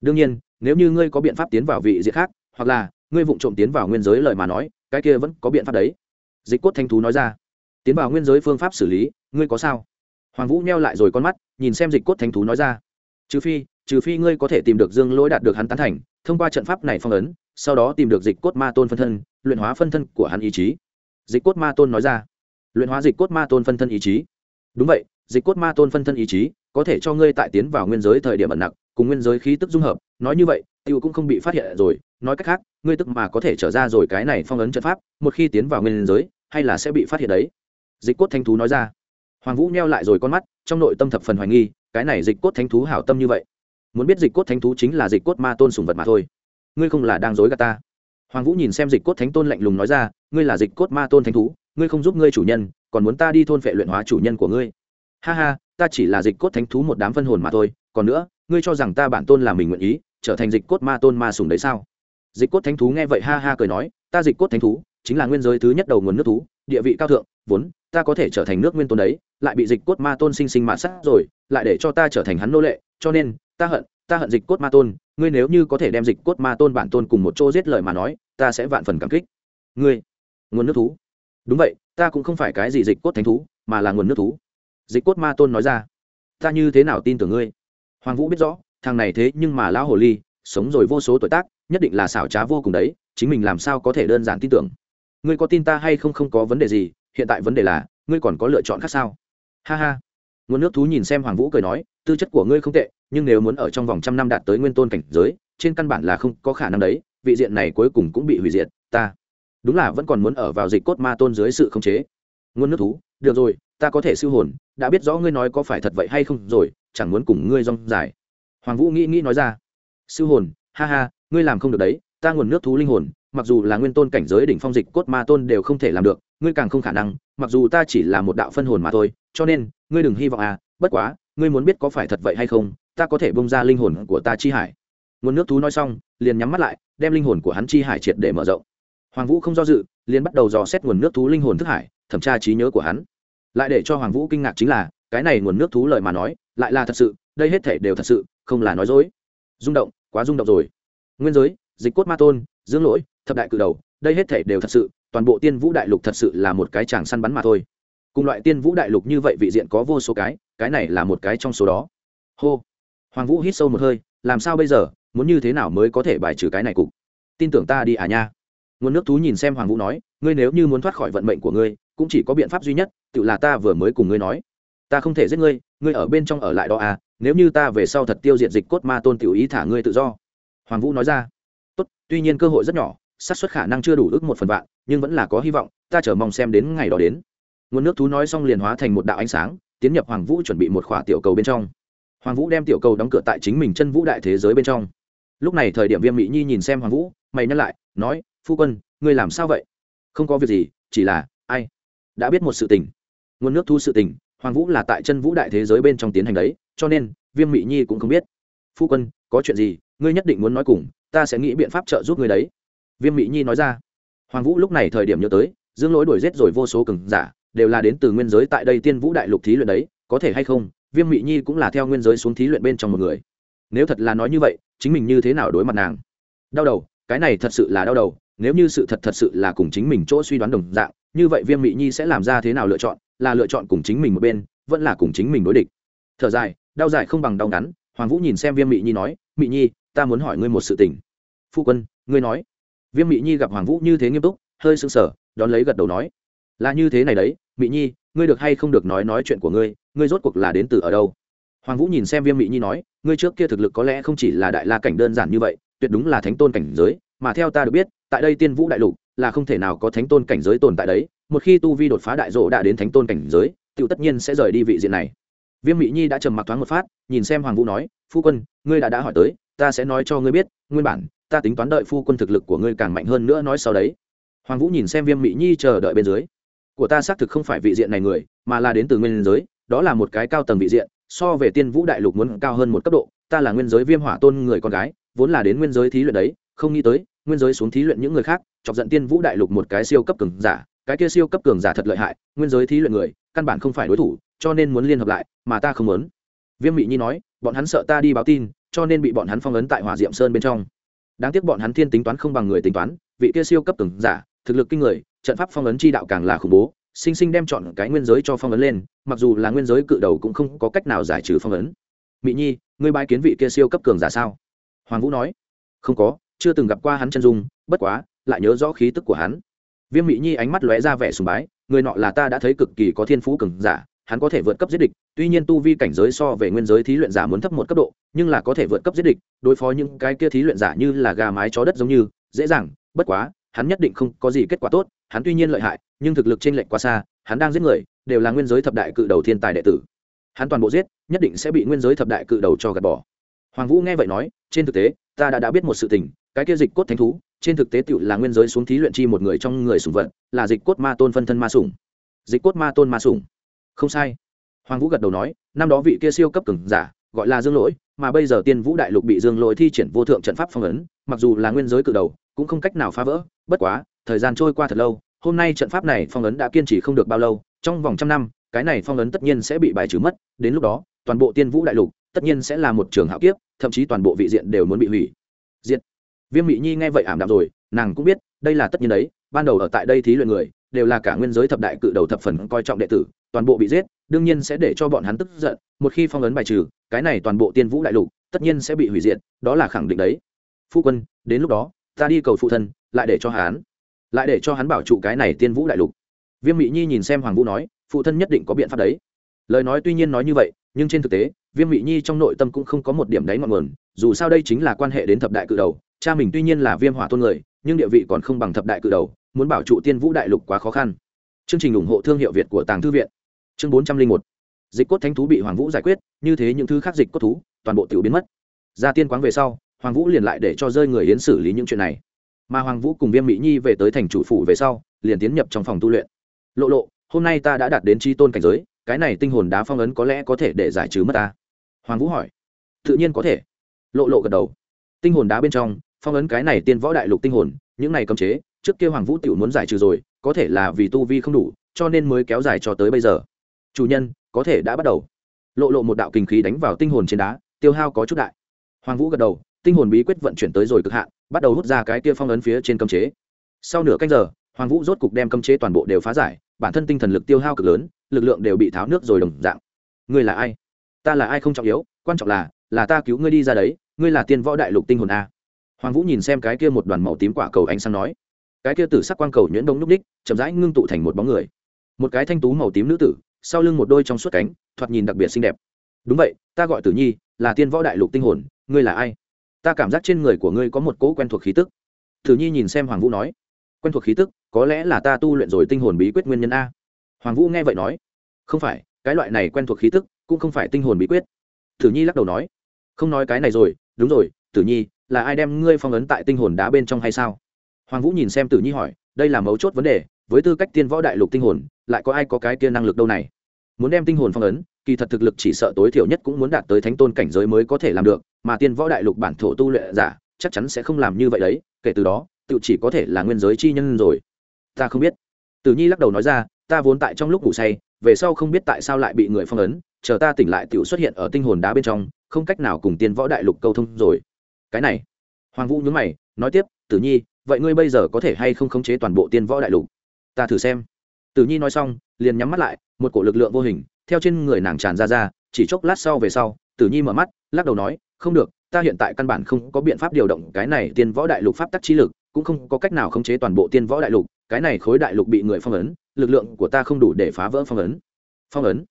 Đương nhiên nếu như ngươi có biện pháp tiến vào vị diện khác, hoặc là ngươi vụng trộm tiến vào nguyên giới lời mà nói, cái kia vẫn có biện pháp đấy. Dịch cốt thanh thú nói ra. Tiến vào nguyên giới phương pháp xử lý, ngươi có sao? Hoàng vũ neo lại rồi con mắt, nhìn xem dịch cốt thanh thú nói ra. Trừ phi trừ phi ngươi có thể tìm được dương lỗi đạt được hắn tán thành, thông qua trận pháp này phong ấn, sau đó tìm được dịch cốt ma tôn phân thân, luyện hóa phân thân của hắn ý chí. Dịch cốt ma tôn nói ra. Luyện hóa dịch cốt ma tôn phân thân ý chí. Đúng vậy, dịch cốt ma tôn phân thân ý chí có thể cho ngươi tại tiến vào nguyên giới thời điểm ẩn nặc cùng nguyên giới khí tức dung hợp, nói như vậy, tiêu cũng không bị phát hiện rồi, nói cách khác, ngươi tức mà có thể trở ra rồi cái này phong ấn trận pháp, một khi tiến vào nguyên giới, hay là sẽ bị phát hiện đấy. Dịch cốt thanh thú nói ra. Hoàng vũ neo lại rồi con mắt, trong nội tâm thập phần hoài nghi, cái này dịch cốt thanh thú hảo tâm như vậy. Muốn biết dịch cốt thanh thú chính là dịch cốt ma tôn sùng vật mà thôi. Ngươi không là đang dối gạt ta. Hoàng vũ nhìn xem dịch cốt thánh tôn lạnh lùng nói ra, ngươi là dịch cốt ma tôn thánh thú, ngươi không giúp ngươi chủ nhân, còn muốn ta đi thôn phệ luyện hóa chủ nhân của ngươi. Ha ha, ta chỉ là dịch cốt thánh thú một đám phân hồn mà thôi còn nữa, ngươi cho rằng ta bản tôn là mình nguyện ý, trở thành dịch cốt ma tôn ma sùng đấy sao? Dịch cốt thánh thú nghe vậy ha ha cười nói, ta dịch cốt thánh thú, chính là nguyên giới thứ nhất đầu nguồn nước thú, địa vị cao thượng, vốn, ta có thể trở thành nước nguyên tôn đấy, lại bị dịch cốt ma tôn sinh sinh mạ sát rồi, lại để cho ta trở thành hắn nô lệ, cho nên, ta hận ta hận dịch cốt ma tôn, ngươi nếu như có thể đem dịch cốt ma tôn bản tôn cùng một chỗ giết lời mà nói, ta sẽ vạn phần cảm kích. Ngươi, nguồn nước thú. Đúng vậy, ta cũng không phải cái gì dịch cốt thánh thú, mà là nguồn nước thú. Dịch cốt ma tôn nói ra, ta như thế nào tin tưởng ngươi? Hoàng vũ biết rõ, thằng này thế nhưng mà lão hồ ly, sống rồi vô số tuổi tác, nhất định là xảo trá vô cùng đấy, chính mình làm sao có thể đơn giản tin tưởng. Ngươi có tin ta hay không không có vấn đề gì, hiện tại vấn đề là, ngươi còn có lựa chọn khác sao? Ha ha. Nguồn nước thú nhìn xem hoàng vũ cười nói, tư chất của ngươi không tệ, nhưng nếu muốn ở trong vòng trăm năm đạt tới nguyên tôn cảnh giới, trên căn bản là không có khả năng đấy, vị diện này cuối cùng cũng bị hủy diệt, ta. Đúng là vẫn còn muốn ở vào dịch cốt ma tôn dưới sự khống chế. Nguồn nước thú, được rồi, ta có thể siêu hồn, đã biết rõ ngươi nói có phải thật vậy hay không rồi chẳng muốn cùng ngươi rong dài. Hoàng vũ nghĩ nghĩ nói ra siêu hồn, ha ha, ngươi làm không được đấy, ta nguồn nước thú linh hồn, mặc dù là nguyên tôn cảnh giới đỉnh phong dịch cốt ma tôn đều không thể làm được, ngươi càng không khả năng, mặc dù ta chỉ là một đạo phân hồn mà thôi, cho nên, ngươi đừng hy vọng à bất quá, ngươi muốn biết có phải thật vậy hay không, ta có thể bông ra linh hồn của ta chi hải. Nguồn nước thú nói xong, liền nhắm mắt lại, đem linh hồn của hắn chi hải triệt để mở rộng. Hoàng vũ không do dự, liền bắt đầu dò xét nguồn nước thú linh hồn thức hải, thẩm tra trí nhớ của hắn lại để cho hoàng vũ kinh ngạc chính là, cái này nguồn nước thú lời mà nói, lại là thật sự, đây hết thể đều thật sự, không là nói dối. Rung động, quá rung động rồi. Nguyên giới, dịch cốt ma tôn dưỡng lỗi, thập đại cự đầu, đây hết thể đều thật sự, toàn bộ tiên vũ đại lục thật sự là một cái chàng săn bắn mà thôi. Cùng loại tiên vũ đại lục như vậy vị diện có vô số cái cái này là một cái trong số đó. Hô. Hoàng vũ hít sâu một hơi, làm sao bây giờ, muốn như thế nào mới có thể bài trừ cái này cục? Tin tưởng ta đi à nha. Nguồn nước thú nhìn xem hoàng vũ nói, ngươi nếu như muốn thoát khỏi vận mệnh của ngươi cũng chỉ có biện pháp duy nhất, tự là ta vừa mới cùng ngươi nói. Ta không thể giết ngươi ngươi ở bên trong ở lại đó à nếu như ta về sau thật tiêu diệt dịch cốt ma tôn tiểu ý thả ngươi tự do. Hoàng vũ nói ra. Tốt, tuy nhiên cơ hội rất nhỏ, xác suất khả năng chưa đủ ước một phần vạn, nhưng vẫn là có hy vọng, ta chờ mong xem đến ngày đó đến. Nguồn nước thú nói xong liền hóa thành một đạo ánh sáng, tiến nhập hoàng vũ chuẩn bị một khỏa tiểu cầu bên trong. Hoàng vũ đem tiểu cầu đóng cửa tại chính mình chân vũ đại thế giới bên trong. Lúc này thời điểm viêm mỹ nhi nhìn xem hoàng vũ, mày nhắc lại, nói, phu quân, ngươi làm sao vậy? Không có việc gì, chỉ là, ai? Đã biết một sự tình. Nguồn nước thu sự tình, hoàng vũ là tại chân vũ đại thế giới bên trong tiến hành đấy, cho nên, viêm mỹ nhi cũng không biết. Phu quân, có chuyện gì, ngươi nhất định muốn nói cùng, ta sẽ nghĩ biện pháp trợ giúp ngươi đấy. Viêm mỹ nhi nói ra. Hoàng vũ lúc này thời điểm nhớ tới, dương lỗi đuổi g rồi vô số cừng giả, đều là đến từ nguyên giới tại đây tiên vũ đại lục thí luyện đấy, có thể hay không, viêm mỹ nhi cũng là theo nguyên giới xuống thí luyện bên trong một người. Nếu thật là nói như vậy, chính mình như thế nào đối mặt nàng? Đau đầu, cái này thật sự là đau đầu, nếu như sự thật thật sự là cùng chính mình chỗ suy đoán đồng dạng như vậy viêm mỹ nhi sẽ làm ra thế nào lựa chọn, là lựa chọn cùng chính mình một bên, vẫn là cùng chính mình đối địch. Thở dài, đau dài không bằng đau ngắn, hoàng vũ nhìn xem viêm mỹ nhi nói mỹ nhi, ta muốn hỏi ngươi một sự tình. Phu quân, ngươi nói. Viêm mỹ nhi gặp hoàng vũ như thế nghiêm túc, hơi sững sờ, đón lấy gật đầu nói, là như thế này đấy mỹ nhi, ngươi được hay không được nói nói chuyện của ngươi ngươi rốt cuộc là đến từ ở đâu? Hoàng vũ nhìn xem viêm mỹ nhi nói, ngươi trước kia thực lực có lẽ không chỉ là đại la cảnh đơn giản như vậy, tuyệt đúng là thánh tôn cảnh giới, mà theo ta được biết, tại đây tiên vũ đại lục là không thể nào có thánh tôn cảnh giới tồn tại đấy, một khi tu vi đột phá đại rộ đã đến thánh tôn cảnh giới tự tất nhiên sẽ rời đi vị diện này. Viêm mỹ nhi đã trầm mặc thoáng một phát, nhìn xem hoàng vũ nói, phu quân, ngươi đã đã hỏi tới, ta sẽ nói cho ngươi biết, nguyên bản, ta tính toán đợi phu quân thực lực của ngươi càng mạnh hơn nữa nói sau đấy. Hoàng vũ nhìn xem viêm mỹ nhi chờ đợi bên dưới, của ta xác thực không phải vị diện này người, mà là đến từ nguyên giới, đó là một cái cao tầng vị diện, so về tiên vũ đại lục muốn cao hơn một cấp độ, ta là nguyên giới viêm hỏa tôn người con gái, vốn là đến nguyên giới thí luyện đấy, không nghĩ tới nguyên giới xuống thí luyện những người khác, chọc giận tiên vũ đại lục một cái siêu cấp cường giả, cái kia siêu cấp cường giả thật lợi hại, nguyên giới thí luyện người, căn bản không phải đối thủ, cho nên muốn liên hợp lại, mà ta không muốn. Viêm mị nhi nói, bọn hắn sợ ta đi báo tin, cho nên bị bọn hắn phong ấn tại hỏa diệm sơn bên trong. Đáng tiếc bọn hắn thiên tính toán không bằng người tính toán, vị kia siêu cấp cường giả, thực lực kinh người, trận pháp phong ấn chi đạo càng là khủng bố, sinh sinh đem chọn cái nguyên giới cho phong ấn lên, mặc dù là nguyên giới cự đầu cũng không có cách nào giải trừ phong ấn. Mỹ nhi, ngươi bái kiến vị kia siêu cấp cường giả sao? Hoàng vũ nói, không có chưa từng gặp qua hắn chân dung, bất quá, lại nhớ rõ khí tức của hắn. Viêm mỹ nhi ánh mắt lóe ra vẻ sùng bái, người nọ là ta đã thấy cực kỳ có thiên phú cường giả, hắn có thể vượt cấp giết địch, tuy nhiên tu vi cảnh giới so về nguyên giới thí luyện giả muốn thấp một cấp độ, nhưng là có thể vượt cấp giết địch, đối phó những cái kia thí luyện giả như là gà mái chó đất giống như, dễ dàng, bất quá, hắn nhất định không có gì kết quả tốt, hắn tuy nhiên lợi hại, nhưng thực lực t r ê n lệch quá xa, hắn đang giết người, đều là nguyên giới thập đại cự đầu thiên tài đệ tử. Hắn toàn bộ giết, nhất định sẽ bị nguyên giới thập đại cự đầu cho gạt bỏ. Hoàng vũ nghe vậy nói, trên thực tế, ta đã đã biết một sự tình cái kia dịch cốt thánh thú, trên thực tế tựu là nguyên giới xuống thí luyện chi một người trong người sùng vật, là dịch cốt ma tôn phân thân ma sủng. Dịch cốt ma tôn ma sủng. Không sai. Hoàng vũ gật đầu nói, năm đó vị kia siêu cấp cường giả, gọi là dương lỗi, mà bây giờ tiên vũ đại lục bị dương lỗi thi triển vô thượng trận pháp phong ấn, mặc dù là nguyên giới cự đầu, cũng không cách nào phá vỡ, bất quá, thời gian trôi qua thật lâu, hôm nay trận pháp này phong ấn đã kiên trì không được bao lâu, trong vòng trăm năm, cái này phong ấn tất nhiên sẽ bị bài trừ mất, đến lúc đó, toàn bộ tiên vũ đại lục, tất nhiên sẽ là một trường hạo kiếp, thậm chí toàn bộ vị diện đều muốn bị hủy. Diện viêm mỹ nhi nghe vậy ảm đạm rồi, nàng cũng biết, đây là tất nhiên đấy, ban đầu ở tại đây thí luyện người, đều là cả nguyên giới thập đại cự đầu thập phần coi trọng đệ tử, toàn bộ bị giết, đương nhiên sẽ để cho bọn hắn tức giận, một khi phong ấn bài trừ, cái này toàn bộ tiên vũ đại lục, tất nhiên sẽ bị hủy diệt, đó là khẳng định đấy. Phu quân, đến lúc đó, ta đi cầu phụ thân, lại để cho hắn, lại để cho hắn bảo trụ cái này tiên vũ đại lục. Viêm mỹ nhi nhìn xem hoàng vũ nói, phụ thân nhất định có biện pháp đấy. Lời nói tuy nhiên nói như vậy, nhưng trên thực tế, viêm mỹ nhi trong nội tâm cũng không có một điểm đáy ngọn nguồn, dù sao đây chính là quan hệ đến thập đại cự đầu cha mình tuy nhiên là viêm hỏa tôn người, nhưng địa vị còn không bằng thập đại cự đầu, muốn bảo trụ tiên vũ đại lục quá khó khăn. Chương trình ủng hộ thương hiệu việt của tàng thư viện. Chương bốn trăm linh một. Dịch cốt thánh thú bị hoàng vũ giải quyết, như thế những thứ khác dịch cốt thú, toàn bộ tiểu biến mất. Ra tiên quáng về sau, hoàng vũ liền lại để cho rơi người yến xử lý những chuyện này. Mà hoàng vũ cùng viêm mỹ nhi về tới thành chủ phủ về sau, liền tiến nhập trong phòng tu luyện. Lộ lộ, hôm nay ta đã đạt đến tri tôn cảnh giới, cái này tinh hồn đá phong ấn có lẽ có thể để giải trừ mất ta. Hoàng vũ hỏi. Tự nhiên có thể. Lộ lộ gật đầu. Tinh hồn đá bên trong phong ấn cái này tiên võ đại lục tinh hồn, những này cấm chế, trước kia hoàng vũ tiểu muốn giải trừ rồi, có thể là vì tu vi không đủ, cho nên mới kéo dài cho tới bây giờ. Chủ nhân, có thể đã bắt đầu. Lộ lộ một đạo kinh khí đánh vào tinh hồn trên đá, tiêu hao có chút đại. Hoàng vũ gật đầu, tinh hồn bí quyết vận chuyển tới rồi cực hạn, bắt đầu hút ra cái kia phong ấn phía trên cấm chế. Sau nửa canh giờ, hoàng vũ rốt cục đem cấm chế toàn bộ đều phá giải, bản thân tinh thần lực tiêu hao cực lớn, lực lượng đều bị tháo nước rồi đồng dạng. Ngươi là ai? Ta là ai không trọng yếu, quan trọng là là ta cứu ngươi đi ra đấy, ngươi là tiên võ đại lục tinh hồn a hoàng vũ nhìn xem cái kia một đoàn màu tím quả cầu ánh sáng nói, cái kia tử sắc quang cầu nhuyễn đông núc ních chậm rãi ngưng tụ thành một bóng người. Một cái thanh tú màu tím nữ tử, sau lưng một đôi trong suốt cánh, thoạt nhìn đặc biệt xinh đẹp. Đúng vậy, ta gọi tử nhi, là tiên võ đại lục tinh hồn, ngươi là ai? Ta cảm giác trên người của ngươi có một cỗ quen thuộc khí tức. Tử nhi nhìn xem hoàng vũ nói, quen thuộc khí tức, có lẽ là ta tu luyện rồi tinh hồn bí quyết nguyên nhân a. Hoàng vũ nghe vậy nói, không phải, cái loại này quen thuộc khí tức, cũng không phải tinh hồn bí quyết. Tử nhi lắc đầu nói, không nói cái này rồi, đúng rồi, tử nhi là ai đem ngươi phong ấn tại tinh hồn đá bên trong hay sao? Hoàng vũ nhìn xem tử nhi hỏi, đây là mấu chốt vấn đề, với tư cách tiên võ đại lục tinh hồn, lại có ai có cái kia năng lực đâu này? Muốn đem tinh hồn phong ấn, kỳ thật thực lực chỉ sợ tối thiểu nhất cũng muốn đạt tới thánh tôn cảnh giới mới có thể làm được, mà tiên võ đại lục bản thổ tu luyện giả, chắc chắn sẽ không làm như vậy đấy, kể từ đó, tự chỉ có thể là nguyên giới chi nhân rồi. Ta không biết. Tử nhi lắc đầu nói ra, ta vốn tại trong lúc ngủ say, về sau không biết tại sao lại bị người phong ấn, chờ ta tỉnh lại tự xuất hiện ở tinh hồn đá bên trong, không cách nào cùng tiên võ đại lục câu thông rồi cái này. Hoàng vũ nhớ mày, nói tiếp, tử nhi, vậy ngươi bây giờ có thể hay không khống chế toàn bộ tiên võ đại lục? Ta thử xem. Tử nhi nói xong, liền nhắm mắt lại, một cổ lực lượng vô hình, theo trên người nàng tràn ra ra, chỉ chốc lát sau về sau, tử nhi mở mắt, lắc đầu nói, không được, ta hiện tại căn bản không có biện pháp điều động cái này tiên võ đại lục pháp tắc trí lực, cũng không có cách nào khống chế toàn bộ tiên võ đại lục, cái này khối đại lục bị người phong ấn, lực lượng của ta không đủ để phá vỡ phong ấn. Phong ấn?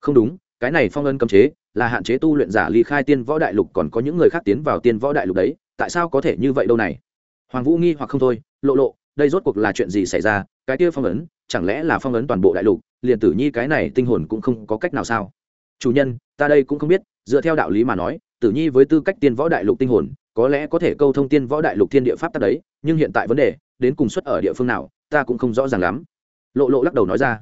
Không đúng, cái này phong ấn cấm chế là hạn chế tu luyện giả ly khai tiên võ đại lục, còn có những người khác tiến vào tiên võ đại lục đấy, tại sao có thể như vậy đâu này? Hoàng vũ nghi hoặc không thôi, lộ lộ, đây rốt cuộc là chuyện gì xảy ra? Cái kia phong ấn, chẳng lẽ là phong ấn toàn bộ đại lục? Liền tử nhi cái này tinh hồn cũng không có cách nào sao? Chủ nhân, ta đây cũng không biết, dựa theo đạo lý mà nói, tử nhi với tư cách tiên võ đại lục tinh hồn, có lẽ có thể câu thông tiên võ đại lục thiên địa pháp tắc đấy, nhưng hiện tại vấn đề, đến cùng xuất ở địa phương nào, ta cũng không rõ ràng lắm. Lộ lộ lắc đầu nói ra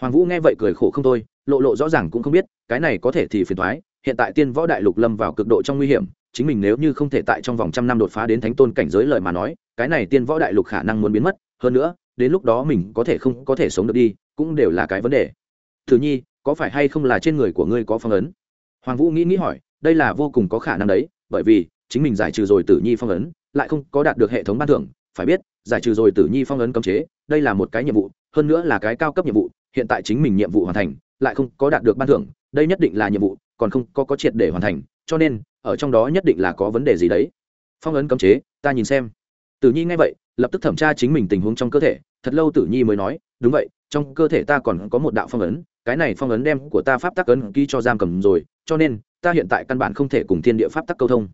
hoàng vũ nghe vậy cười khổ không thôi, lộ lộ rõ ràng cũng không biết, cái này có thể thì phiền thoái hiện tại tiên võ đại lục lâm vào cực độ trong nguy hiểm, chính mình nếu như không thể tại trong vòng trăm năm đột phá đến thánh tôn cảnh giới lời mà nói, cái này tiên võ đại lục khả năng muốn biến mất, hơn nữa, đến lúc đó mình có thể không có thể sống được đi, cũng đều là cái vấn đề. Thứ nhi, có phải hay không là trên người của ngươi có phong ấn? Hoàng vũ nghĩ nghĩ hỏi, đây là vô cùng có khả năng đấy, bởi vì, chính mình giải trừ rồi tử nhi phong ấn, lại không có đạt được hệ thống ban thưởng, phải biết, giải trừ rồi tử nhi phong ấn cấm chế, đây là một cái nhiệm vụ, hơn nữa là cái cao cấp nhiệm vụ hiện tại chính mình nhiệm vụ hoàn thành, lại không có đạt được ban thưởng, đây nhất định là nhiệm vụ, còn không có có triệt để hoàn thành, cho nên, ở trong đó nhất định là có vấn đề gì đấy. Phong ấn cấm chế, ta nhìn xem. Tử nhi nghe vậy, lập tức thẩm tra chính mình tình huống trong cơ thể, thật lâu tử nhi mới nói, đúng vậy, trong cơ thể ta còn có một đạo phong ấn, cái này phong ấn đem của ta pháp tắc ấn ký cho giam cầm rồi, cho nên, ta hiện tại căn bản không thể cùng thiên địa pháp tắc câu thông.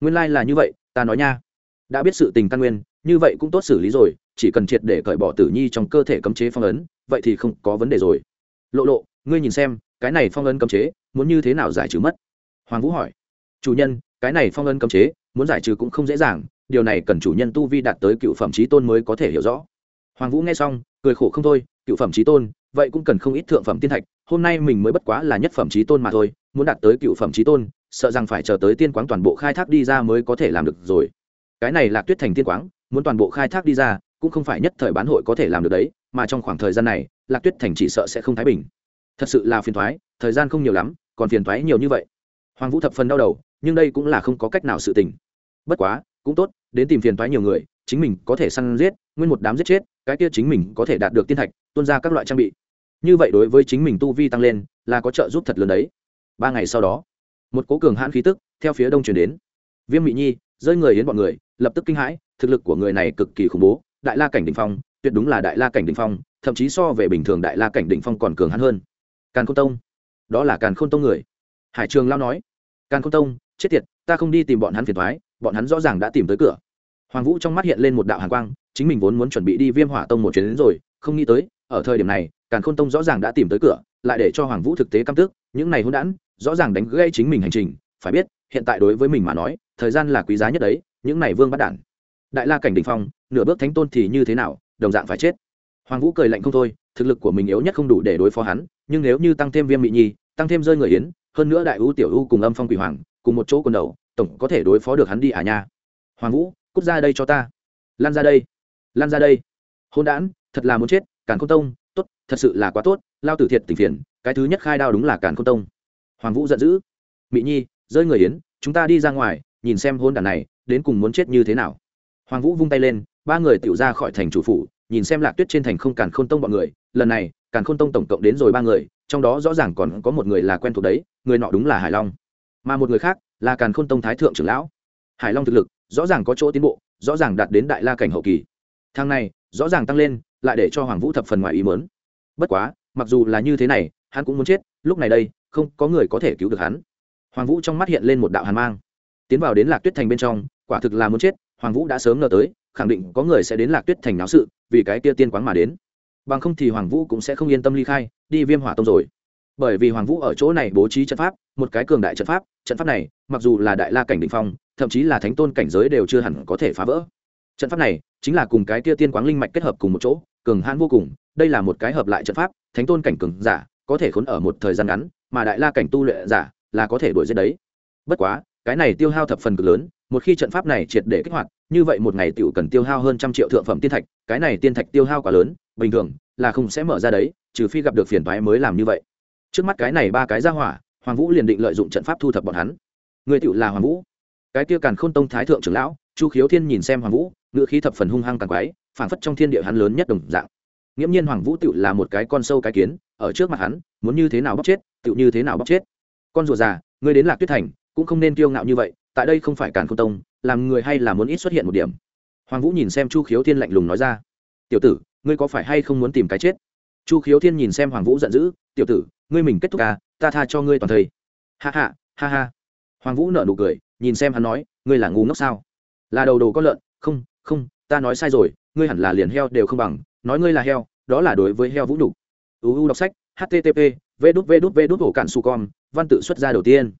Nguyên lai、like、là như vậy, ta nói nha. Đã biết sự tình căn nguyên, như vậy cũng tốt xử lý rồi, chỉ cần triệt để cởi bỏ tử nhi trong cơ thể cấm chế phong ấn vậy thì không có vấn đề rồi. Lộ lộ, ngươi nhìn xem, cái này phong ấn cấm chế, muốn như thế nào giải trừ mất? Hoàng vũ hỏi. Chủ nhân, cái này phong ấn cấm chế, muốn giải trừ cũng không dễ dàng, điều này cần chủ nhân tu vi đạt tới cựu phẩm trí tôn mới có thể hiểu rõ. Hoàng vũ nghe xong, cười khổ không thôi, cựu phẩm trí tôn, vậy cũng cần không ít thượng phẩm tiên thạch, hôm nay mình mới bất quá là nhất phẩm trí tôn mà thôi, muốn đạt tới cựu phẩm trí tôn, sợ rằng phải chờ tới tiên quáng toàn bộ khai thác đi ra mới có thể làm được rồi. Cái này là tuyết thành tiên quáng, muốn toàn bộ khai thác đi ra cũng không phải nhất thời bán hội có thể làm được đấy, mà trong khoảng thời gian này, lạc tuyết thành chỉ sợ sẽ không thái bình. Thật sự là phiền thoái thời gian không nhiều lắm, còn phiền thoái nhiều như vậy. Hoàng vũ thập phần đau đầu, nhưng đây cũng là không có cách nào sự tình. Bất quá, cũng tốt, đến tìm phiền thoái nhiều người, chính mình có thể săn giết, nguyên một đám giết chết, cái kia chính mình có thể đạt được tiên thạch, tuôn ra các loại trang bị. Như vậy đối với chính mình tu vi tăng lên, là có trợ giúp thật lớn đấy. Ba ngày sau đó, một cố cường hãn khí tức theo phía đông chuyển đến. Viêm mị nhi, rơi người hiến bọn người, lập tức kinh hãi, thực lực của người này cực kỳ khủng bố đại la cảnh đ ỉ n h phong, tuyệt đúng là đại la cảnh đ ỉ n h phong, thậm chí so về bình thường đại la cảnh đ ỉ n h phong còn cường hắn hơn. Càn k h ô n tông. Đó là càn k h ô n tông người. Hải trường lao nói. Càn k h ô n tông, chết tiệt, ta không đi tìm bọn hắn phiền thoái bọn hắn rõ ràng đã tìm tới cửa. Hoàng vũ trong mắt hiện lên một đạo hàn quang, chính mình vốn muốn chuẩn bị đi viêm hỏa tông một chuyến đến rồi, không nghĩ tới, ở thời điểm này, càn khôn tông rõ ràng đã tìm tới cửa, lại để cho hoàng vũ thực tế căm tức, những này hôn đản, rõ ràng đánh gây chính mình hành trình. Phải biết, hiện tại đối với mình mà nói, thời gian là quý giá nhất đấy, những này vương bắt đản đại la cảnh đ ỉ n h phong, nửa bước thánh tôn thì như thế nào, đồng dạng phải chết. Hoàng vũ cười lạnh không thôi, thực lực của mình yếu nhất không đủ để đối phó hắn, nhưng nếu như tăng thêm viêm mỹ nhi, tăng thêm rơi người yến, hơn nữa đại ưu tiểu ưu cùng âm phong quỷ hoàng, cùng một chỗ quần đầu, tổng có thể đối phó được hắn đi à nha. Hoàng vũ, cút ra đây cho ta. Lan ra đây. Lan ra đây. Hôn đản, thật là muốn chết, càn khôn tông, tốt, thật sự là quá tốt, lao tử thiệt tình phiền, cái thứ nhất khai đao đúng là càn khôn tông. Hoàng vũ giận dữ. Mỹ nhi, rơi người yến, chúng ta đi ra ngoài, nhìn xem hôn đản này, đến cùng muốn chết như thế nào hoàng vũ vung tay lên, ba người tiểu ra khỏi thành chủ phủ, nhìn xem lạc tuyết trên thành không càn khôn tông bọn người, lần này, càn khôn tông tổng cộng đến rồi ba người, trong đó rõ ràng còn có một người là quen thuộc đấy, người nọ đúng là hải long. Mà một người khác là càn khôn tông thái thượng trưởng lão. Hải long thực lực, rõ ràng có chỗ tiến bộ, rõ ràng đạt đến đại la cảnh hậu kỳ. Thang này, rõ ràng tăng lên, lại để cho hoàng vũ thập phần ngoài ý mớn bất quá, mặc dù là như thế này, hắn cũng muốn chết, lúc này đây, không có người có thể cứu được hắn. Hoàng vũ trong mắt hiện lên một đạo hàn mang. Tiến vào đến lạc tuyết thành bên trong, quả thực là muốn chết hoàng vũ đã sớm ngờ tới, khẳng định có người sẽ đến lạc tuyết thành náo sự, vì cái kia tiên quáng mà đến. Bằng không thì hoàng vũ cũng sẽ không yên tâm ly khai, đi viêm hỏa tông rồi. Bởi vì hoàng vũ ở chỗ này bố trí trận pháp, một cái cường đại trận pháp trận pháp này, mặc dù là đại la cảnh định phong, thậm chí là thánh tôn cảnh giới đều chưa hẳn có thể phá vỡ. Trận pháp này chính là cùng cái kia tiên quáng linh mạch kết hợp cùng một chỗ, cường hãn vô cùng, đây là một cái hợp lại trận pháp, thánh tôn cảnh cường giả có thể khốn ở một thời gian ngắn, mà đại la cảnh tu luyện giả là có thể đuổi giết đấy. Bất quá, cái này tiêu hao thập phần cực lớn một khi trận pháp này triệt để kích hoạt, như vậy một ngày tiểu cần tiêu hao hơn trăm triệu thượng phẩm tiên thạch, cái này tiên thạch tiêu hao quá lớn, bình thường là không sẽ mở ra đấy, trừ phi gặp được phiền toái mới làm như vậy. Trước mắt cái này ba cái ra hỏa, hoàng vũ liền định lợi dụng trận pháp thu thập bọn hắn. Người tiểu là hoàng vũ. Cái kia càn khôn tông thái thượng trưởng lão, chu khiếu thiên nhìn xem hoàng vũ ngựa khí thập phần hung hăng càng quái, phảng phất trong thiên địa hắn lớn nhất đồng dạng. Nghiễm nhiên hoàng vũ tiểu là một cái con sâu cái kiến, ở trước mặt hắn, muốn như thế nào bóc chết, tiểu như thế nào bóc chết. Con rùa già, ngươi đến lạc tuyết thành, cũng không nên kiêu ngạo như vậy tại đây không phải càn khôn tông, làm người hay là muốn ít xuất hiện một điểm? Hoàng vũ nhìn xem chu khiếu thiên lạnh lùng nói ra. Tiểu tử, ngươi có phải hay không muốn tìm cái chết? Chu khiếu thiên nhìn xem hoàng vũ giận dữ, tiểu tử, ngươi mình kết thúc à ta tha cho ngươi toàn thây. Ha ha ha ha. Hoàng vũ nở nụ cười, nhìn xem hắn nói, ngươi là ngu ngốc sao? Là đầu đồ con lợn, không không, ta nói sai rồi, ngươi hẳn là liền heo đều không bằng, nói ngươi là heo, đó là đối với heo vũ nhục. Uu đọc sách http v đút v đút v đút hổ cạn su con văn tự xuất ra đầu tiên.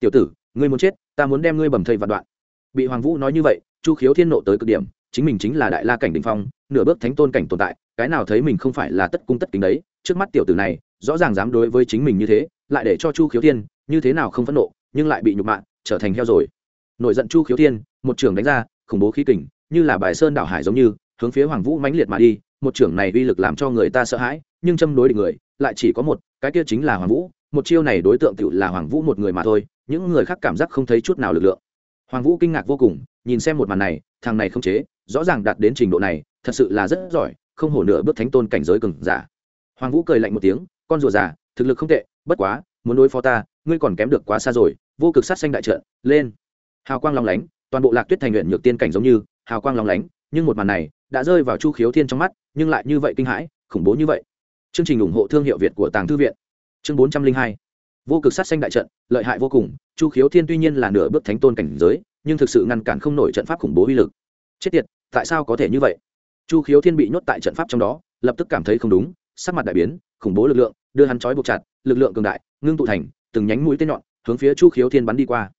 Tiểu tử ngươi muốn chết, ta muốn đem ngươi bầm thây vạn đoạn. Bị hoàng vũ nói như vậy, chu khiếu thiên nộ tới cực điểm, chính mình chính là đại la cảnh đình phong, nửa bước thánh tôn cảnh tồn tại, cái nào thấy mình không phải là tất cung tất kính đấy, trước mắt tiểu tử này, rõ ràng dám đối với chính mình như thế, lại để cho chu khiếu thiên như thế nào không phẫn nộ, nhưng lại bị nhục mạ, trở thành heo rồi. Nổi giận chu khiếu thiên, một trường đánh ra, khủng bố khí kình, như là bài sơn đảo hải giống như, hướng phía hoàng vũ mãnh liệt mà đi, một trưởng này uy lực làm cho người ta sợ hãi, nhưng châm đối địch người, lại chỉ có một, cái kia chính là hoàng vũ một chiêu này đối tượng tự là hoàng vũ một người mà thôi, những người khác cảm giác không thấy chút nào lực lượng. Hoàng vũ kinh ngạc vô cùng, nhìn xem một màn này, thằng này không chế, rõ ràng đạt đến trình độ này, thật sự là rất giỏi, không hổ nửa bước thánh tôn cảnh giới cường giả. Hoàng vũ cười lạnh một tiếng, con rùa già, thực lực không tệ, bất quá, muốn đối phó ta, ngươi còn kém được quá xa rồi, vô cực sát xanh đại trận, lên. Hào quang long lánh, toàn bộ lạc tuyết thành luyện nhược tiên cảnh giống như, hào quang long lánh, nhưng một màn này đã rơi vào chu khiếu thiên trong mắt, nhưng lại như vậy kinh hãi, khủng bố như vậy. Chương trình ủng hộ thương hiệu việt của tàng thư viện chương bốn trăm linh hai. Vô cực sát xanh đại trận, lợi hại vô cùng, chu khiếu thiên tuy nhiên là nửa bước thánh tôn cảnh giới, nhưng thực sự ngăn cản không nổi trận pháp khủng bố uy lực. Chết tiệt, tại sao có thể như vậy? Chu khiếu thiên bị nhốt tại trận pháp trong đó, lập tức cảm thấy không đúng, sắc mặt đại biến, khủng bố lực lượng, đưa hắn trói buộc chặt, lực lượng cường đại, ngưng tụ thành từng nhánh mũi tên nhọn, hướng phía chu khiếu thiên bắn đi qua.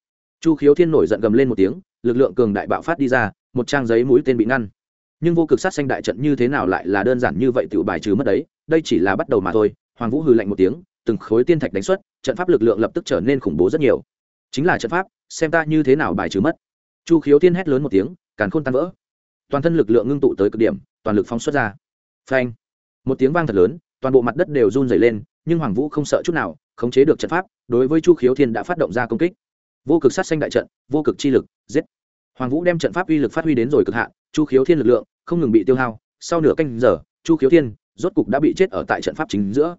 Chu khiếu thiên nổi giận gầm lên một tiếng, lực lượng cường đại bạo phát đi ra, một trang giấy mũi tên bị ngăn. Nhưng vô cực sát xanh đại trận như thế nào lại là đơn giản như vậy tự bài trừ mất đấy, đây chỉ là bắt đầu mà thôi, hoàng vũ hừ lạnh một tiếng từng khối tiên thạch đánh xuất, trận pháp lực lượng lập tức trở nên khủng bố rất nhiều. Chính là trận pháp, xem ta như thế nào bài trừ mất. Chu khiếu tiên hét lớn một tiếng, càn khôn tan vỡ. Toàn thân lực lượng ngưng tụ tới cực điểm, toàn lực phóng xuất ra. Phanh! Một tiếng vang thật lớn, toàn bộ mặt đất đều run dày lên, nhưng hoàng vũ không sợ chút nào, khống chế được trận pháp, đối với chu khiếu thiên đã phát động ra công kích. Vô cực sát xanh đại trận, vô cực chi lực, giết. Hoàng vũ đem trận pháp uy lực phát huy đến rồi cực hạn, chu khiếu thiên lực lượng không ngừng bị tiêu hao. Sau nửa canh giờ, chu khiếu thiên rốt cục đã bị chết ở tại trận pháp chính giữa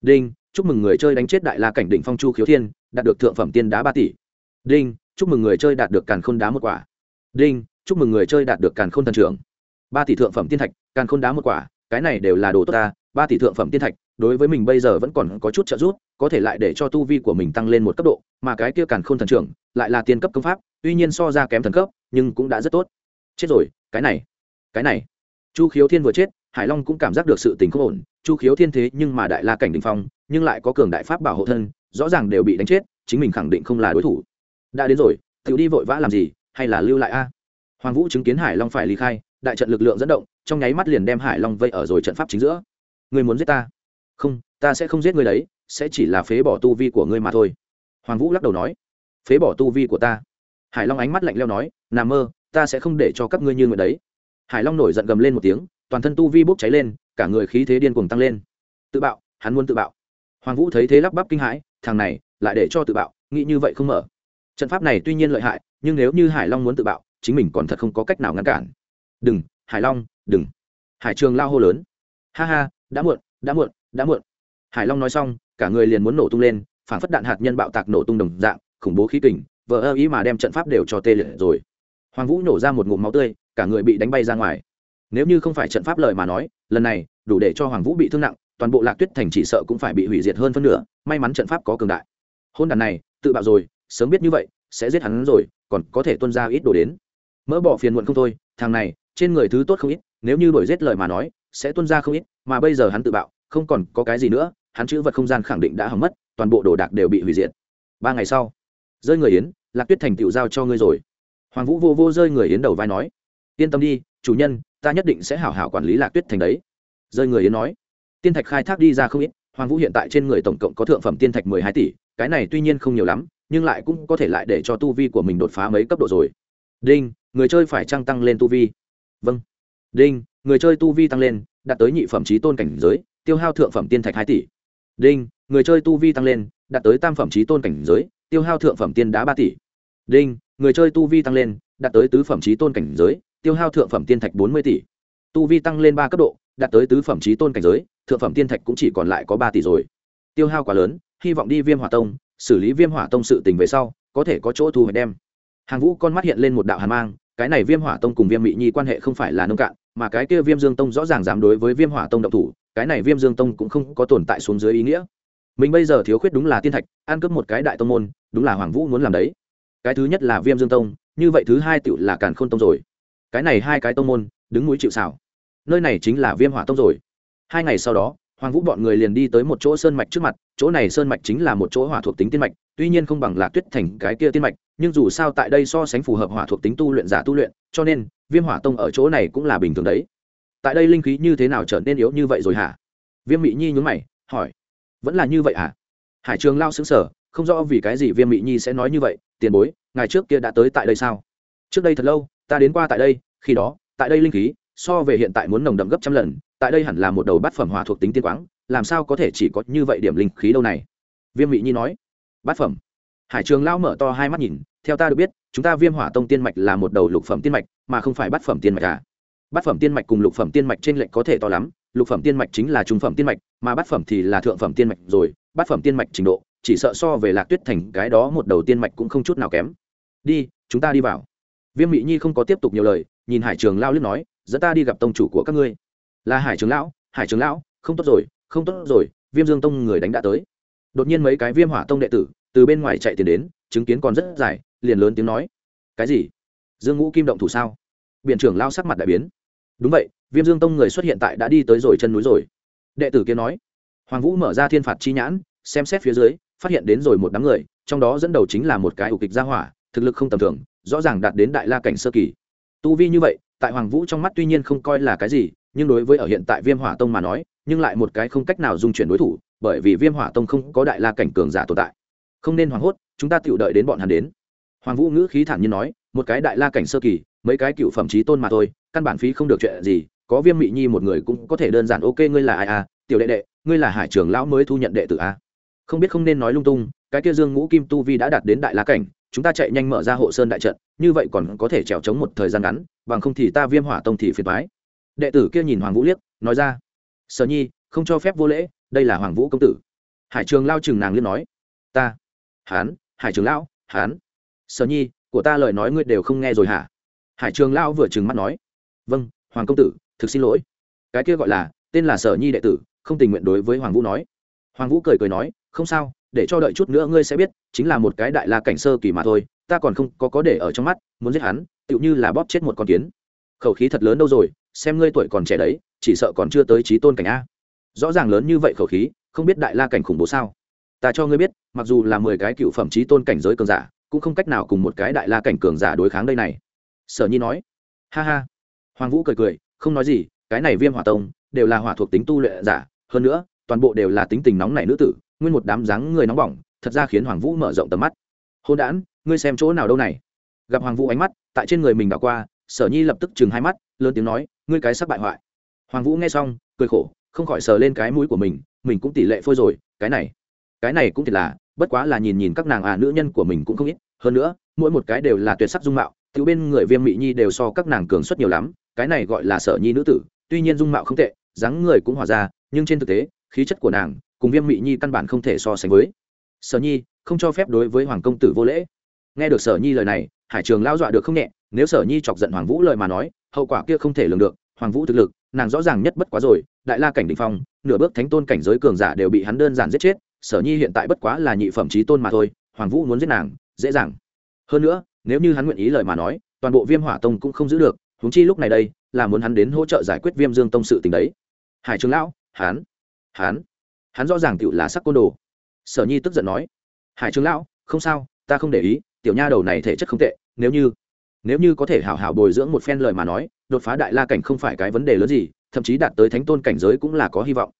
đinh, chúc mừng người chơi đánh chết đại la cảnh đỉnh phong chu khiếu thiên, đạt được thượng phẩm tiên đá ba tỷ. Đinh, chúc mừng người chơi đạt được càn khôn đá một quả. Đinh, chúc mừng người chơi đạt được càn khôn thần trưởng. Ba tỷ thượng phẩm tiên thạch, càn khôn đá một quả, cái này đều là đồ tốt ta. Ba tỷ thượng phẩm tiên thạch, đối với mình bây giờ vẫn còn có chút trợ giúp, có thể lại để cho tu vi của mình tăng lên một cấp độ, mà cái kia càn khôn thần trưởng lại là tiên cấp công pháp, tuy nhiên so ra kém thần cấp, nhưng cũng đã rất tốt. Chết rồi, cái này cái này. Chu khiếu thiên vừa chết hải long cũng cảm giác được sự tình không ổn, chu khiếu thiên thế nhưng mà đại la cảnh đình phong, nhưng lại có cường đại pháp bảo hộ thân, rõ ràng đều bị đánh chết, chính mình khẳng định không là đối thủ. Đã đến rồi tự đi vội vã làm gì, hay là lưu lại a? Hoàng vũ chứng kiến hải long phải ly khai, đại trận lực lượng dẫn động, trong nháy mắt liền đem hải long vây ở rồi trận pháp chính giữa. Người muốn giết ta? Không, ta sẽ không giết người đấy, sẽ chỉ là phế bỏ tu vi của ngươi mà thôi. Hoàng vũ lắc đầu nói. Phế bỏ tu vi của ta. Hải long ánh mắt lạnh leo nói, nà mơ, ta sẽ không để cho các ngươi như người đấy. Hải long nổi giận gầm lên một tiếng toàn thân tu vi bốc cháy lên, cả người khí thế điên cuồng tăng lên. Tự bạo, hắn muốn tự bạo. Hoàng vũ thấy thế lắp bắp kinh hãi, thằng này, lại để cho tự bạo, nghĩ như vậy không mở. Trận pháp này tuy nhiên lợi hại, nhưng nếu như hải long muốn tự bạo, chính mình còn thật không có cách nào ngăn cản. Đừng, hải long, đừng. Hải trường lao hô lớn. Ha ha, đã muộn đã muộn đã muộn. Hải long nói xong, cả người liền muốn nổ tung lên phản phất đạn hạt nhân bạo tạc nổ tung đồng dạng, khủng bố khí kình vỡ ơ ý mà đem trận pháp đều cho tê liệt rồi. Hoàng vũ nổ ra một ngụm máu tươi, cả người bị đánh bay ra ngoài nếu như không phải trận pháp lời mà nói, lần này, đủ để cho hoàng vũ bị thương nặng, toàn bộ lạc tuyết thành chỉ sợ cũng phải bị hủy diệt hơn phân nửa, may mắn trận pháp có cường đại. Hôn đàn này, tự bạo rồi, sớm biết như vậy, sẽ giết hắn rồi, còn có thể tuân ra ít đồ đến. Mỡ bỏ phiền muộn không thôi, thằng này, trên người thứ tốt không ít, nếu như đổi giết lời mà nói, sẽ tuân ra không ít, mà bây giờ hắn tự bạo, không còn có cái gì nữa, hắn chữ vật không gian khẳng định đã hỏng mất, toàn bộ đồ đạc đều bị hủy diệt. Ba ngày sau, rơi người yến, lạc tuyết thành tựu giao cho ngươi rồi. Hoàng vũ vô vô rơi người yến đầu vai nói, yên tâm đi, chủ nhân ta nhất định sẽ hảo hảo quản lý lạc tuyết thành đấy. Rơi người yến nói. Tiên thạch khai thác đi ra không ít, hoàng vũ hiện tại trên người tổng cộng có thượng phẩm tiên thạch mười hai tỷ, cái này tuy nhiên không nhiều lắm, nhưng lại cũng có thể lại để cho tu vi của mình đột phá mấy cấp độ rồi. Đinh, người chơi phải trăng tăng lên tu vi. Vâng. Đinh, người chơi tu vi tăng lên, đạt tới nhị phẩm trí tôn cảnh giới, tiêu hao thượng phẩm tiên thạch hai tỷ. Đinh, người chơi tu vi tăng lên, đạt tới tam phẩm trí tôn cảnh giới, tiêu hao thượng phẩm tiên đá ba tỷ. Đinh, người chơi tu vi tăng lên, đạt tới tứ phẩm trí tôn cảnh giới tiêu hao thượng phẩm tiên thạch bốn mươi tỷ. Tu vi tăng lên ba cấp độ, đạt tới tứ phẩm trí tôn cảnh giới, thượng phẩm tiên thạch cũng chỉ còn lại có ba tỷ rồi. Tiêu hao quá lớn, hy vọng đi viêm hỏa tông, xử lý viêm hỏa tông sự tình về sau, có thể có chỗ thu hồi đem. Hàng vũ con mắt hiện lên một đạo hàn mang, cái này viêm hỏa tông cùng viêm mỹ nhi quan hệ không phải là nông cạn, mà cái kia viêm dương tông rõ ràng dám đối với viêm hỏa tông động thủ, cái này viêm dương tông cũng không có tồn tại xuống dưới ý nghĩa. Mình bây giờ thiếu khuyết đúng là tiên thạch, ăn cướp một cái đại tông môn, đúng là hoàng vũ muốn làm đấy. Cái thứ nhất là viêm dương tông, như vậy thứ hai tựu là càn khôn tông rồi cái này hai cái tông môn, đứng núi chịu xảo nơi này chính là viêm hỏa tông rồi. Hai ngày sau đó, hoàng vũ bọn người liền đi tới một chỗ sơn mạch trước mặt, chỗ này sơn mạch chính là một chỗ hỏa thuộc tính tiên mạch, tuy nhiên không bằng lạc tuyết thành cái kia tiên mạch, nhưng dù sao tại đây so sánh phù hợp hỏa thuộc tính tu luyện giả tu luyện, cho nên, viêm hỏa tông ở chỗ này cũng là bình thường đấy. Tại đây linh khí như thế nào trở nên yếu như vậy rồi hả? Viêm mỹ nhi nhún mày, hỏi. Vẫn là như vậy hả? Hải trường lao xứng sở không rõ vì cái gì viêm mỹ nhi sẽ nói như vậy, tiền bối, ngày trước kia đã tới tại đây sao? Trước đây thật lâu ta đến qua tại đây, khi đó, tại đây linh khí, so về hiện tại muốn nồng đậm gấp trăm lần, tại đây hẳn là một đầu bát phẩm hỏa thuộc tính tiên quáng, làm sao có thể chỉ có như vậy điểm linh khí đâu này? Viêm mị nhi nói. Bát phẩm. Hải trường lao mở to hai mắt nhìn, theo ta được biết, chúng ta viêm hỏa tông tiên mạch là một đầu lục phẩm tiên mạch, mà không phải bát phẩm tiên mạch cả. bát phẩm tiên mạch cùng lục phẩm tiên mạch trên lệnh có thể to lắm, lục phẩm tiên mạch chính là trung phẩm tiên mạch, mà bát phẩm thì là thượng phẩm tiên mạch rồi, bát phẩm tiên mạch trình độ, chỉ sợ so về lạc tuyết thành cái đó một đầu tiên mạch cũng không chút nào kém. Đi, chúng ta đi vào viêm mỹ nhi không có tiếp tục nhiều lời, nhìn hải trường lao lướt nói, dẫn ta đi gặp tông chủ của các ngươi. Là hải trường lão, hải trường lão, không tốt rồi, không tốt rồi, viêm dương tông người đánh đã tới. Đột nhiên mấy cái viêm hỏa tông đệ tử từ bên ngoài chạy tiền đến, chứng kiến còn rất dài, liền lớn tiếng nói, cái gì? Dương ngũ kim động thủ sao? Biện trưởng lao sắc mặt đại biến. Đúng vậy, viêm dương tông người xuất hiện tại đã đi tới rồi chân núi rồi. Đệ tử kia nói. Hoàng vũ mở ra thiên phạt chi nhãn, xem xét phía dưới, phát hiện đến rồi một đám người, trong đó dẫn đầu chính là một cái ủ kịch gia hỏa, thực lực không tầm thường rõ ràng đạt đến đại la cảnh sơ kỳ. Tu vi như vậy, tại hoàng vũ trong mắt tuy nhiên không coi là cái gì, nhưng đối với ở hiện tại viêm hỏa tông mà nói, nhưng lại một cái không cách nào dung chuyển đối thủ, bởi vì viêm hỏa tông không có đại la cảnh cường giả tồn tại. Không nên hoảng hốt, chúng ta tự đợi đến bọn hắn đến. Hoàng vũ ngữ khí thản nhiên nói, một cái đại la cảnh sơ kỳ, mấy cái cựu phẩm trí tôn mà thôi, căn bản phí không được chuyện gì, có viêm mị nhi một người cũng có thể đơn giản, ok, ngươi là ai à? Tiểu đệ đệ, ngươi là hải trưởng lão mới thu nhận đệ tử a không biết không nên nói lung tung, cái kia dương ngũ kim tu vi đã đạt đến đại la cảnh chúng ta chạy nhanh mở ra hộ sơn đại trận, như vậy còn có thể trèo trống một thời gian ngắn, bằng không thì ta viêm hỏa tông thì phiền thoái đệ tử kia nhìn hoàng vũ liếc, nói ra, sở nhi, không cho phép vô lễ, đây là hoàng vũ công tử. Hải trường lao chừng nàng liên nói, ta hán hải trường lão hán sở nhi, của ta lời nói ngươi đều không nghe rồi hả? Hải trường lão vừa trừng mắt nói vâng hoàng công tử, thực xin lỗi. Cái kia gọi là, tên là sở nhi đệ tử, không tình nguyện đối với hoàng vũ nói. Hoàng vũ cười cười nói, không sao để cho đợi chút nữa ngươi sẽ biết, chính là một cái đại la cảnh sơ kỳ mà thôi, ta còn không có có để ở trong mắt, muốn giết hắn, tựu như là bóp chết một con kiến. Khẩu khí thật lớn đâu rồi, xem ngươi tuổi còn trẻ đấy, chỉ sợ còn chưa tới trí tôn cảnh a. Rõ ràng lớn như vậy khẩu khí, không biết đại la cảnh khủng bố sao. Ta cho ngươi biết, mặc dù là mười cái cựu phẩm trí tôn cảnh giới cường giả, cũng không cách nào cùng một cái đại la cảnh cường giả đối kháng đây này. Sở nhi nói. Ha ha. Hoàng vũ cười cười, không nói gì, cái này viêm hỏa tông, đều là hỏa thuộc tính tu luyện giả, hơn nữa, toàn bộ đều là tính tình nóng nảy nữ tử nguyên một đám dáng người nóng bỏng, thật ra khiến hoàng vũ mở rộng tầm mắt. Hôn đản, ngươi xem chỗ nào đâu này? Gặp hoàng vũ ánh mắt, tại trên người mình đảo qua, sở nhi lập tức chừng hai mắt, lớn tiếng nói, ngươi cái sắc bại hoại. Hoàng vũ nghe xong, cười khổ, không khỏi sờ lên cái mũi của mình mình cũng tỷ lệ phôi rồi, cái này cái này cũng thiệt là, bất quá là nhìn nhìn các nàng à nữ nhân của mình cũng không ít, hơn nữa, mỗi một cái đều là tuyệt sắc dung mạo, tiểu bên người viêm mỹ nhi đều so các nàng cường suất nhiều lắm, cái này gọi là sở nhi nữ tử, tuy nhiên dung mạo không tệ, dáng người cũng hòa ra, nhưng trên thực tế, khí chất của nàng cùng viêm mỹ nhi căn bản không thể so sánh với. Sở nhi, không cho phép đối với hoàng công tử vô lễ. Nghe được sở nhi lời này, hải trường lao dọa được không nhẹ, nếu sở nhi chọc giận hoàng vũ lời mà nói, hậu quả kia không thể lường được, hoàng vũ thực lực, nàng rõ ràng nhất bất quá rồi, đại la cảnh định phong, nửa bước thánh tôn cảnh giới cường giả đều bị hắn đơn giản giết chết, sở nhi hiện tại bất quá là nhị phẩm trí tôn mà thôi, hoàng vũ muốn giết nàng, dễ dàng. Hơn nữa, nếu như hắn nguyện ý lời mà nói, toàn bộ viêm hỏa tông cũng không giữ được húng chi lúc này đây, là muốn hắn đến hỗ trợ giải quyết viêm dương tông sự tình đấy. Hải trường lão, hắn hắn hắn rõ ràng tựu là sắc côn đồ. Sở nhi tức giận nói, hải trường lão, không sao, ta không để ý, tiểu nha đầu này thể chất không tệ, nếu như nếu như có thể hảo hảo bồi dưỡng một phen lời mà nói, đột phá đại la cảnh không phải cái vấn đề lớn gì, thậm chí đạt tới thánh tôn cảnh giới cũng là có hy vọng.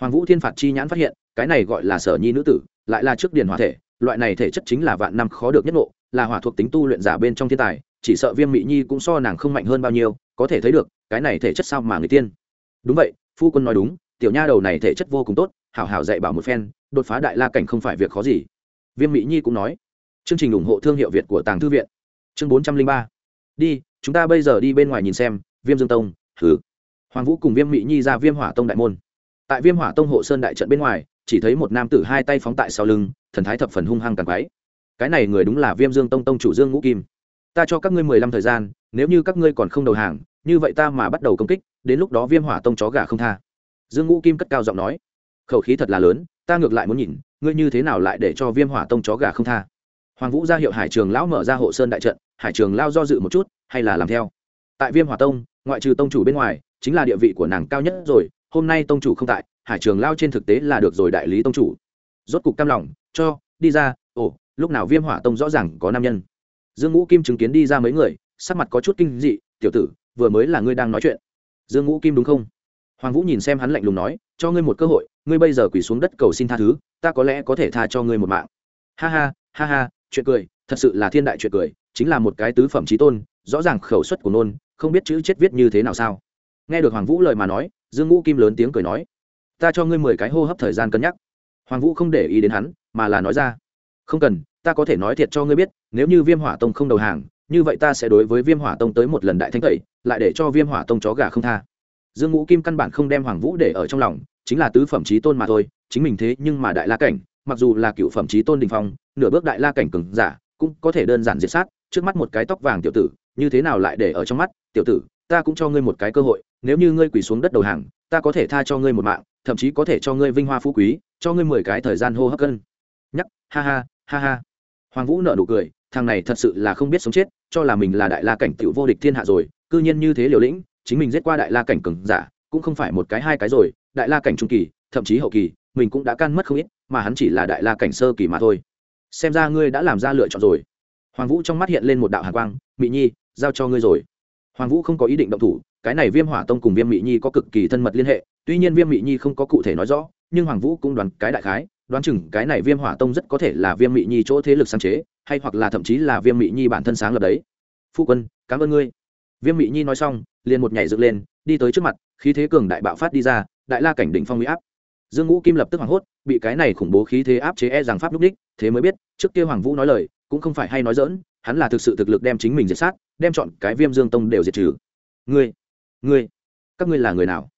Hoàng vũ thiên phạt chi nhãn phát hiện, cái này gọi là sở nhi nữ tử, lại là trước điển hỏa thể, loại này thể chất chính là vạn năm khó được nhất ngộ, là hỏa thuộc tính tu luyện giả bên trong thiên tài, chỉ sợ viêm mỹ nhi cũng so nàng không mạnh hơn bao nhiêu, có thể thấy được, cái này thể chất sao mà người tiên. Đúng vậy, phu quân nói đúng, tiểu nha đầu này thể chất vô cùng tốt hảo hảo dạy bảo một phen, đột phá đại la cảnh không phải việc khó gì. Viêm mỹ nhi cũng nói. Chương trình ủng hộ thương hiệu việt của tàng thư viện. Chương bốn trăm linh ba. Đi, chúng ta bây giờ đi bên ngoài nhìn xem, viêm dương tông thử hoàng vũ cùng viêm mỹ nhi ra viêm hỏa tông đại môn. Tại viêm hỏa tông hộ sơn đại trận bên ngoài, chỉ thấy một nam tử hai tay phóng tại sau lưng, thần thái thập phần hung hăng càng quái. Cái này người đúng là viêm dương tông tông chủ dương ngũ kim. Ta cho các ngươi mười lăm thời gian, nếu như các ngươi còn không đầu hàng, như vậy ta mà bắt đầu công kích, đến lúc đó viêm hỏa tông chó gà không tha. Dương ngũ kim cất cao giọng nói khẩu khí thật là lớn, ta ngược lại muốn nhìn, ngươi như thế nào lại để cho viêm hỏa tông chó gà không tha? Hoàng vũ ra hiệu hải trường lão mở ra hộ sơn đại trận, hải trường lao do dự một chút, hay là làm theo? Tại viêm hỏa tông, ngoại trừ tông chủ bên ngoài, chính là địa vị của nàng cao nhất rồi, hôm nay tông chủ không tại, hải trường lao trên thực tế là được rồi đại lý tông chủ. Rốt cục cam lòng, cho, đi ra, ồ, lúc nào viêm hỏa tông rõ ràng có nam nhân. Dương ngũ kim chứng kiến đi ra mấy người, sắc mặt có chút kinh dị, tiểu tử, vừa mới là ngươi đang nói chuyện. Dương ngũ kim đúng không? Hoàng vũ nhìn xem hắn lạnh lùng nói, cho ngươi một cơ hội, ngươi bây giờ quỳ xuống đất cầu xin tha thứ, ta có lẽ có thể tha cho ngươi một mạng. Ha ha ha ha, chuyện cười, thật sự là thiên đại chuyện cười, chính là một cái tứ phẩm trí tôn, rõ ràng khẩu suất của nôn, không biết chữ chết viết như thế nào sao. Nghe được hoàng vũ lời mà nói, dương ngũ kim lớn tiếng cười nói, ta cho ngươi mười cái hô hấp thời gian cân nhắc. Hoàng vũ không để ý đến hắn, mà là nói ra, không cần, ta có thể nói thiệt cho ngươi biết, nếu như viêm hỏa tông không đầu hàng, như vậy ta sẽ đối với viêm hỏa tông tới một lần đại thanh tẩy, lại để cho viêm hỏa tông chó gà không tha dương ngũ kim căn bản không đem hoàng vũ để ở trong lòng, chính là tứ phẩm trí tôn mà thôi, chính mình thế nhưng mà đại la cảnh, mặc dù là cựu phẩm trí tôn đình phong, nửa bước đại la cảnh cừng giả, cũng có thể đơn giản diệt sát, trước mắt một cái tóc vàng tiểu tử, như thế nào lại để ở trong mắt? Tiểu tử, ta cũng cho ngươi một cái cơ hội, nếu như ngươi quỳ xuống đất đầu hàng, ta có thể tha cho ngươi một mạng, thậm chí có thể cho ngươi vinh hoa phú quý, cho ngươi mười cái thời gian hô hấp cân. Nhắc, ha ha ha ha. Hoàng vũ nợ nụ cười, thằng này thật sự là không biết sống chết, cho là mình là đại la cảnh tiểu vô địch thiên hạ rồi, cư nhiên như thế liều lĩnh chính mình giết qua đại la cảnh cường giả, cũng không phải một cái hai cái rồi, đại la cảnh trung kỳ, thậm chí hậu kỳ, mình cũng đã can mất không ít, mà hắn chỉ là đại la cảnh sơ kỳ mà thôi. Xem ra ngươi đã làm ra lựa chọn rồi. Hoàng vũ trong mắt hiện lên một đạo hạ quang mỹ nhi, giao cho ngươi rồi. Hoàng vũ không có ý định động thủ, cái này viêm hỏa tông cùng viêm mỹ nhi có cực kỳ thân mật liên hệ, tuy nhiên viêm mỹ nhi không có cụ thể nói rõ, nhưng hoàng vũ cũng đoán cái đại khái, đoán chừng cái này viêm hỏa tông rất có thể là viêm mỹ nhi chỗ thế lực sáng chế, hay hoặc là thậm chí là viêm mỹ nhi bản thân sáng lập đấy. Phu quân, cảm ơn ngươi viêm Mị nhi nói xong, liền một nhảy dựng lên, đi tới trước mặt, khí thế cường đại bạo phát đi ra, đại la cảnh đỉnh phong uy áp. Dương ngũ kim lập tức hoảng hốt, bị cái này khủng bố khí thế áp chế e rằng pháp lúc đích, thế mới biết, trước kia hoàng vũ nói lời, cũng không phải hay nói dỡn hắn là thực sự thực lực đem chính mình diệt sát, đem chọn cái viêm dương tông đều diệt trừ. Ngươi ngươi, các ngươi là người nào?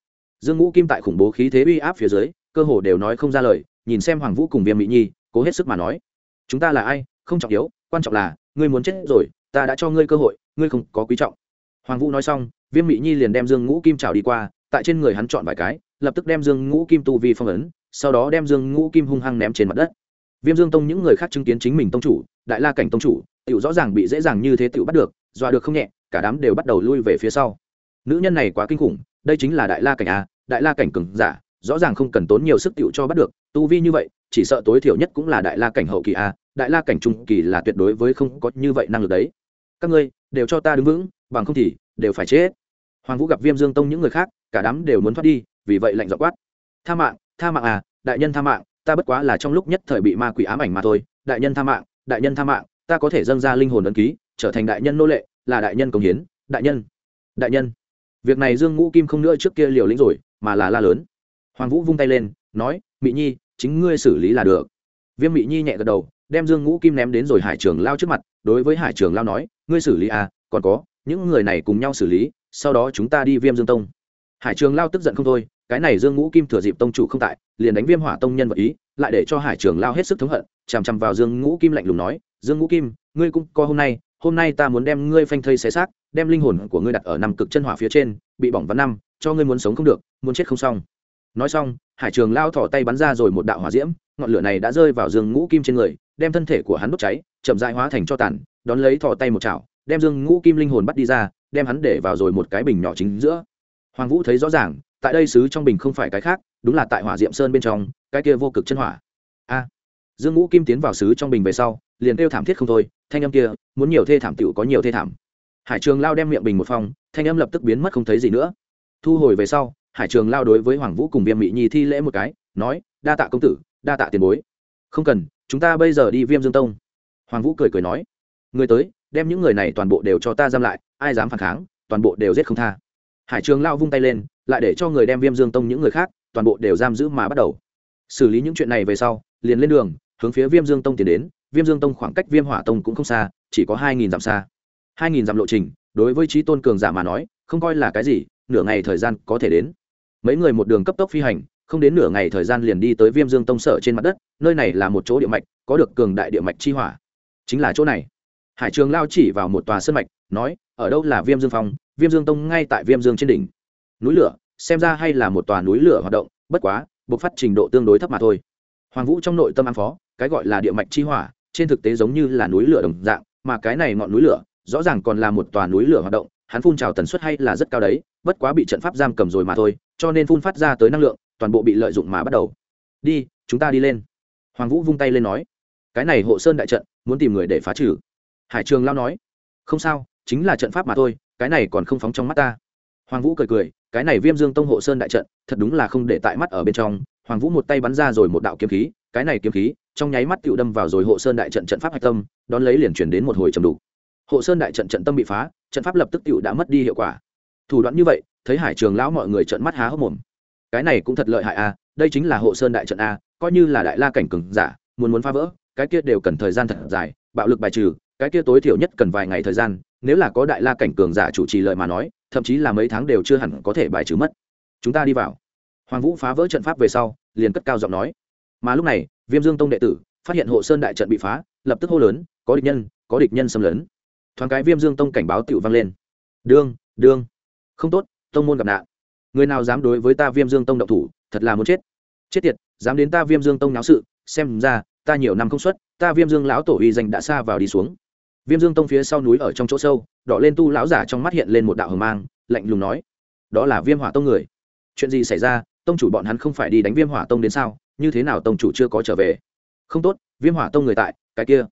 Dương ngũ kim tại khủng bố khí thế uy áp phía dưới, cơ hồ đều nói không ra lời, nhìn xem hoàng vũ cùng viêm mỹ nhi, cố hết sức mà nói. Chúng ta là ai? Không trọng yếu, quan trọng là, ngươi muốn chết rồi, ta đã cho ngươi cơ hội, ngươi không có quý trọng hoàng vũ nói xong, viêm mị nhi liền đem dương ngũ kim trào đi qua, tại trên người hắn chọn vài cái, lập tức đem dương ngũ kim tu vi phong ấn, sau đó đem dương ngũ kim hung hăng ném trên mặt đất. Viêm dương tông những người khác chứng kiến chính mình tông chủ, đại la cảnh tông chủ, tiểu rõ ràng bị dễ dàng như thế tiểu bắt được, dọa được không nhẹ, cả đám đều bắt đầu lui về phía sau. Nữ nhân này quá kinh khủng, đây chính là đại la cảnh a, đại la cảnh cường giả, rõ ràng không cần tốn nhiều sức tiểu cho bắt được, tu vi như vậy, chỉ sợ tối thiểu nhất cũng là đại la cảnh hậu kỳ a, đại la cảnh trung kỳ là tuyệt đối với không có như vậy năng lực đấy. Các ngươi, đều cho ta đứng vững bằng không thì đều phải chết. Hoàng vũ gặp viêm dương tông những người khác, cả đám đều muốn thoát đi, vì vậy lạnh dọ quát. Tha mạng tha mạng à đại nhân tha mạng, ta bất quá là trong lúc nhất thời bị ma quỷ ám ảnh mà thôi. Đại nhân tha mạng, đại nhân tha mạng, ta có thể dâng ra linh hồn ấn ký, trở thành đại nhân nô lệ, là đại nhân công hiến, đại nhân đại nhân. Việc này dương ngũ kim không nữa trước kia liều lĩnh rồi, mà là la lớn. Hoàng vũ vung tay lên, nói mỹ nhi, chính ngươi xử lý là được. Viêm mỹ nhi nhẹ gật đầu, đem dương ngũ kim ném đến rồi hải trường lao trước mặt, đối với hải trường lao nói, ngươi xử lý à còn có những người này cùng nhau xử lý, sau đó chúng ta đi viêm dương tông. Hải trường lao tức giận không thôi, cái này dương ngũ kim thừa dịp tông chủ không tại, liền đánh viêm hỏa tông nhân vật ý, lại để cho hải trường lao hết sức thống hận, chằm chằm vào dương ngũ kim lạnh lùng nói, dương ngũ kim, ngươi cũng có hôm nay hôm nay ta muốn đem ngươi phanh thây xé xác, đem linh hồn của ngươi đặt ở nằm cực chân hỏa phía trên, bị bỏng vào năm, cho ngươi muốn sống không được, muốn chết không xong. Nói xong, hải trường lao thỏ tay bắn ra rồi một đạo hỏa diễm, ngọn lửa này đã rơi vào dương ngũ kim trên người, đem thân thể của hắn đốt cháy, chậm dại hóa thành cho tàn, đón lấy thỏ tay một chảo đem dương ngũ kim linh hồn bắt đi ra, đem hắn để vào rồi một cái bình nhỏ chính giữa. Hoàng vũ thấy rõ ràng, tại đây xứ trong bình không phải cái khác, đúng là tại hỏa diệm sơn bên trong, cái kia vô cực chân hỏa. A. Dương ngũ kim tiến vào xứ trong bình về sau, liền kêu thảm thiết không thôi, thanh âm kia, muốn nhiều thê thảm tựu có nhiều thê thảm. Hải trường lao đem miệng bình một phong, thanh âm lập tức biến mất không thấy gì nữa. Thu hồi về sau, hải trường lao đối với hoàng vũ cùng viêm mị nhi thi lễ một cái, nói, đa tạ công tử, đa tạ tiền bối. Không cần, chúng ta bây giờ đi viêm dương tông. Hoàng vũ cười cười nói, người tới đem những người này toàn bộ đều cho ta giam lại, ai dám phản kháng, toàn bộ đều giết không tha. Hải trường lao vung tay lên, lại để cho người đem viêm dương tông những người khác, toàn bộ đều giam giữ mà bắt đầu. Xử lý những chuyện này về sau, liền lên đường, hướng phía viêm dương tông tiến đến. Viêm dương tông khoảng cách viêm hỏa tông cũng không xa, chỉ có hai nghìn dặm xa. Hai nghìn dặm lộ trình, đối với trí tôn cường giả mà nói, không coi là cái gì, nửa ngày thời gian có thể đến. Mấy người một đường cấp tốc phi hành, không đến nửa ngày thời gian liền đi tới viêm dương tông sở trên mặt đất, nơi này là một chỗ địa mạch, có được cường đại địa mạch chi hỏa. Chính là chỗ này hải trường lao chỉ vào một tòa sân mạch, nói, ở đâu là viêm dương phong? Viêm dương tông ngay tại viêm dương trên đỉnh. Núi lửa, xem ra hay là một tòa núi lửa hoạt động, bất quá bộc phát trình độ tương đối thấp mà thôi. Hoàng vũ trong nội tâm an phó, cái gọi là địa mạch chi hỏa, trên thực tế giống như là núi lửa đồng dạng, mà cái này ngọn núi lửa, rõ ràng còn là một tòa núi lửa hoạt động, hắn phun trào tần suất hay là rất cao đấy, bất quá bị trận pháp giam cầm rồi mà thôi, cho nên phun phát ra tới năng lượng, toàn bộ bị lợi dụng mà bắt đầu. Đi, chúng ta đi lên. Hoàng vũ vung tay lên nói, cái này hộ sơn đại trận, muốn tìm người để phá trừ hải trường lao nói, không sao, chính là trận pháp mà thôi, cái này còn không phóng trong mắt ta. Hoàng vũ cười cười, cái này viêm dương tông hộ sơn đại trận, thật đúng là không để tại mắt ở bên trong. Hoàng vũ một tay bắn ra rồi một đạo kiếm khí, cái này kiếm khí, trong nháy mắt tựu đâm vào rồi hộ sơn đại trận trận pháp hạch tâm, đón lấy liền chuyển đến một hồi trầm đủ hộ sơn đại trận trận tâm bị phá, trận pháp lập tức tựu đã mất đi hiệu quả. Thủ đoạn như vậy, thấy hải trường lão mọi người trận mắt há hốc mồm. Cái này cũng thật lợi hại a đây chính là hộ sơn đại trận a coi như là đại la cảnh cường giả, muốn muốn phá vỡ, cái kia đều cần thời gian thật dài, bạo lực bài trừ cái kia tối thiểu nhất cần vài ngày thời gian, nếu là có đại la cảnh cường giả chủ trì lợi mà nói, thậm chí là mấy tháng đều chưa hẳn có thể bài trừ mất. Chúng ta đi vào. Hoàng vũ phá vỡ trận pháp về sau, liền cất cao giọng nói. Mà lúc này, viêm dương tông đệ tử phát hiện hộ sơn đại trận bị phá, lập tức hô lớn, có địch nhân, có địch nhân xâm lấn. Thoáng cái viêm dương tông cảnh báo tựu vang lên. Đương đương. Không tốt, tông môn gặp nạn. Người nào dám đối với ta viêm dương tông động thủ, thật là muốn chết. Chết tiệt, dám đến ta viêm dương tông náo sự, xem ra, ta nhiều năm không xuất, ta viêm dương lão tổ uy danh đã xa vào đi xuống viêm dương tông phía sau núi ở trong chỗ sâu, đỏ lên tu lão giả trong mắt hiện lên một đạo hờ mang, lạnh lùng nói, đó là viêm hỏa tông người. Chuyện gì xảy ra? Tông chủ bọn hắn không phải đi đánh viêm hỏa tông đến sao? Như thế nào tông chủ chưa có trở về? Không tốt, viêm hỏa tông người tại, cái kia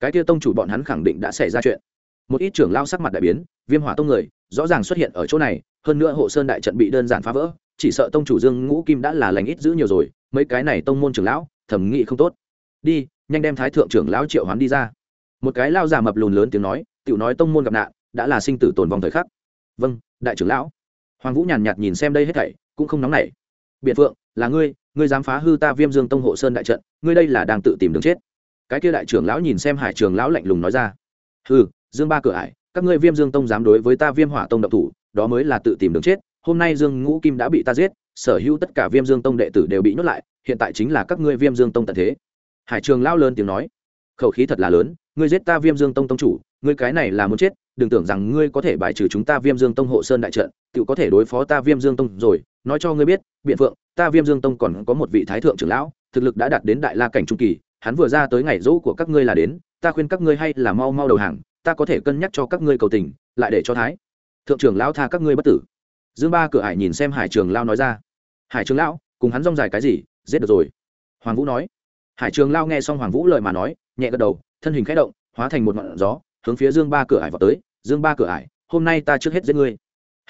cái kia tông chủ bọn hắn khẳng định đã xảy ra chuyện. Một ít trưởng lao sắc mặt đại biến, viêm hỏa tông người, rõ ràng xuất hiện ở chỗ này, hơn nữa hộ sơn đại trận bị đơn giản phá vỡ, chỉ sợ tông chủ dương ngũ kim đã là lành ít giữ nhiều rồi, mấy cái này tông môn trưởng lão, thẩm nghị không tốt. Đi, nhanh đem thái thượng trưởng lão triệu hoán đi ra một cái lao già mập lùn lớn tiếng nói, tiểu nói tông môn gặp nạn, đã là sinh tử tồn vong thời khắc. Vâng đại trưởng lão. Hoàng vũ nhàn nhạt nhìn xem đây hết thảy, cũng không nóng nảy. Biện phượng, là ngươi ngươi dám phá hư ta viêm dương tông hộ sơn đại trận, ngươi đây là đang tự tìm đường chết. Cái kia đại trưởng lão nhìn xem hải trường lão lạnh lùng nói ra hư dương ba cửa ải, các ngươi viêm dương tông dám đối với ta viêm hỏa tông độc thủ, đó mới là tự tìm đường chết. Hôm nay dương ngũ kim đã bị ta giết, sở hữu tất cả viêm dương tông đệ tử đều bị nhốt lại, hiện tại chính là các ngươi viêm dương tông tận thế. Hải trường lão lớn tiếng nói khẩu khí thật là lớn, ngươi giết ta viêm dương tông tông chủ, ngươi cái này là muốn chết, đừng tưởng rằng ngươi có thể bài trừ chúng ta viêm dương tông hộ sơn đại trận tự có thể đối phó ta viêm dương tông rồi, nói cho ngươi biết, biện phượng, ta viêm dương tông còn có một vị thái thượng trưởng lão, thực lực đã đạt đến đại la cảnh trung kỳ, hắn vừa ra tới ngày dỗ của các ngươi là đến, ta khuyên các ngươi hay là mau mau đầu hàng, ta có thể cân nhắc cho các ngươi cầu tình, lại để cho thái thượng trưởng lão tha các ngươi bất tử. Dương ba cửa hải nhìn xem hải trường lao nói ra. Hải trường lão, cùng hắn rong dài cái gì, giết được rồi. Hoàng vũ nói. Hải trường lao nghe xong hoàng vũ lời mà nói nhẹ gật đầu, thân hình khẽ động, hóa thành một ngọn gió, hướng phía dương ba cửa ải vào tới. Dương ba cửa ải, hôm nay ta trước hết giết ngươi.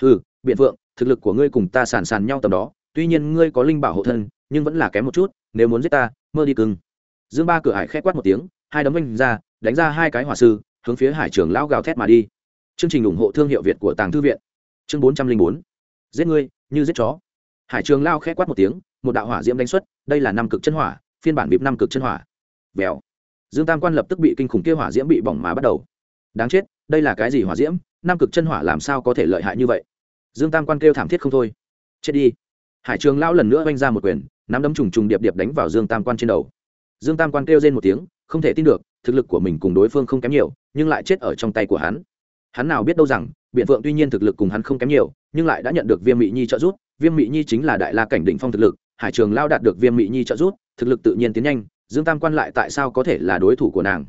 Ừ biện vượng thực lực của ngươi cùng ta sàn sàn nhau tầm đó, tuy nhiên ngươi có linh bảo hộ thân, nhưng vẫn là kém một chút, nếu muốn giết ta, mơ đi cưng. Dương ba cửa ải khét quát một tiếng, hai đấm anh ra, đánh ra hai cái hỏa sư, hướng phía hải trường lão gào thét mà đi. Chương trình ủng hộ thương hiệu việt của tàng thư viện. Chương bốn trăm linh bốn. Giết ngươi, như giết chó. Hải trường lao khét quát một tiếng, một đạo hỏa diễm đánh xuất, đây là năm cực chân hỏa, phiên bản bịp năm cực chân hỏa. Vèo dương tam quan lập tức bị kinh khủng kia hỏa diễm bị bỏng mà bắt đầu. Đáng chết, đây là cái gì hỏa diễm? Nam cực chân hỏa làm sao có thể lợi hại như vậy? Dương tam quan kêu thảm thiết không thôi. Chết đi. Hải trường lão lần nữa oanh ra một quyền, nắm đấm trùng trùng điệp điệp đánh vào dương tam quan trên đầu. Dương tam quan kêu lên một tiếng, không thể tin được, thực lực của mình cùng đối phương không kém nhiều, nhưng lại chết ở trong tay của hắn. Hắn nào biết đâu rằng, biện phượng tuy nhiên thực lực cùng hắn không kém nhiều, nhưng lại đã nhận được viêm mị nhi trợ giúp. Viêm mị nhi chính là đại la cảnh đỉnh phong thực lực, hải trường lao đạt được viêm mị nhi trợ giúp, thực lực tự nhiên tiến nhanh dương tam quan lại tại sao có thể là đối thủ của nàng?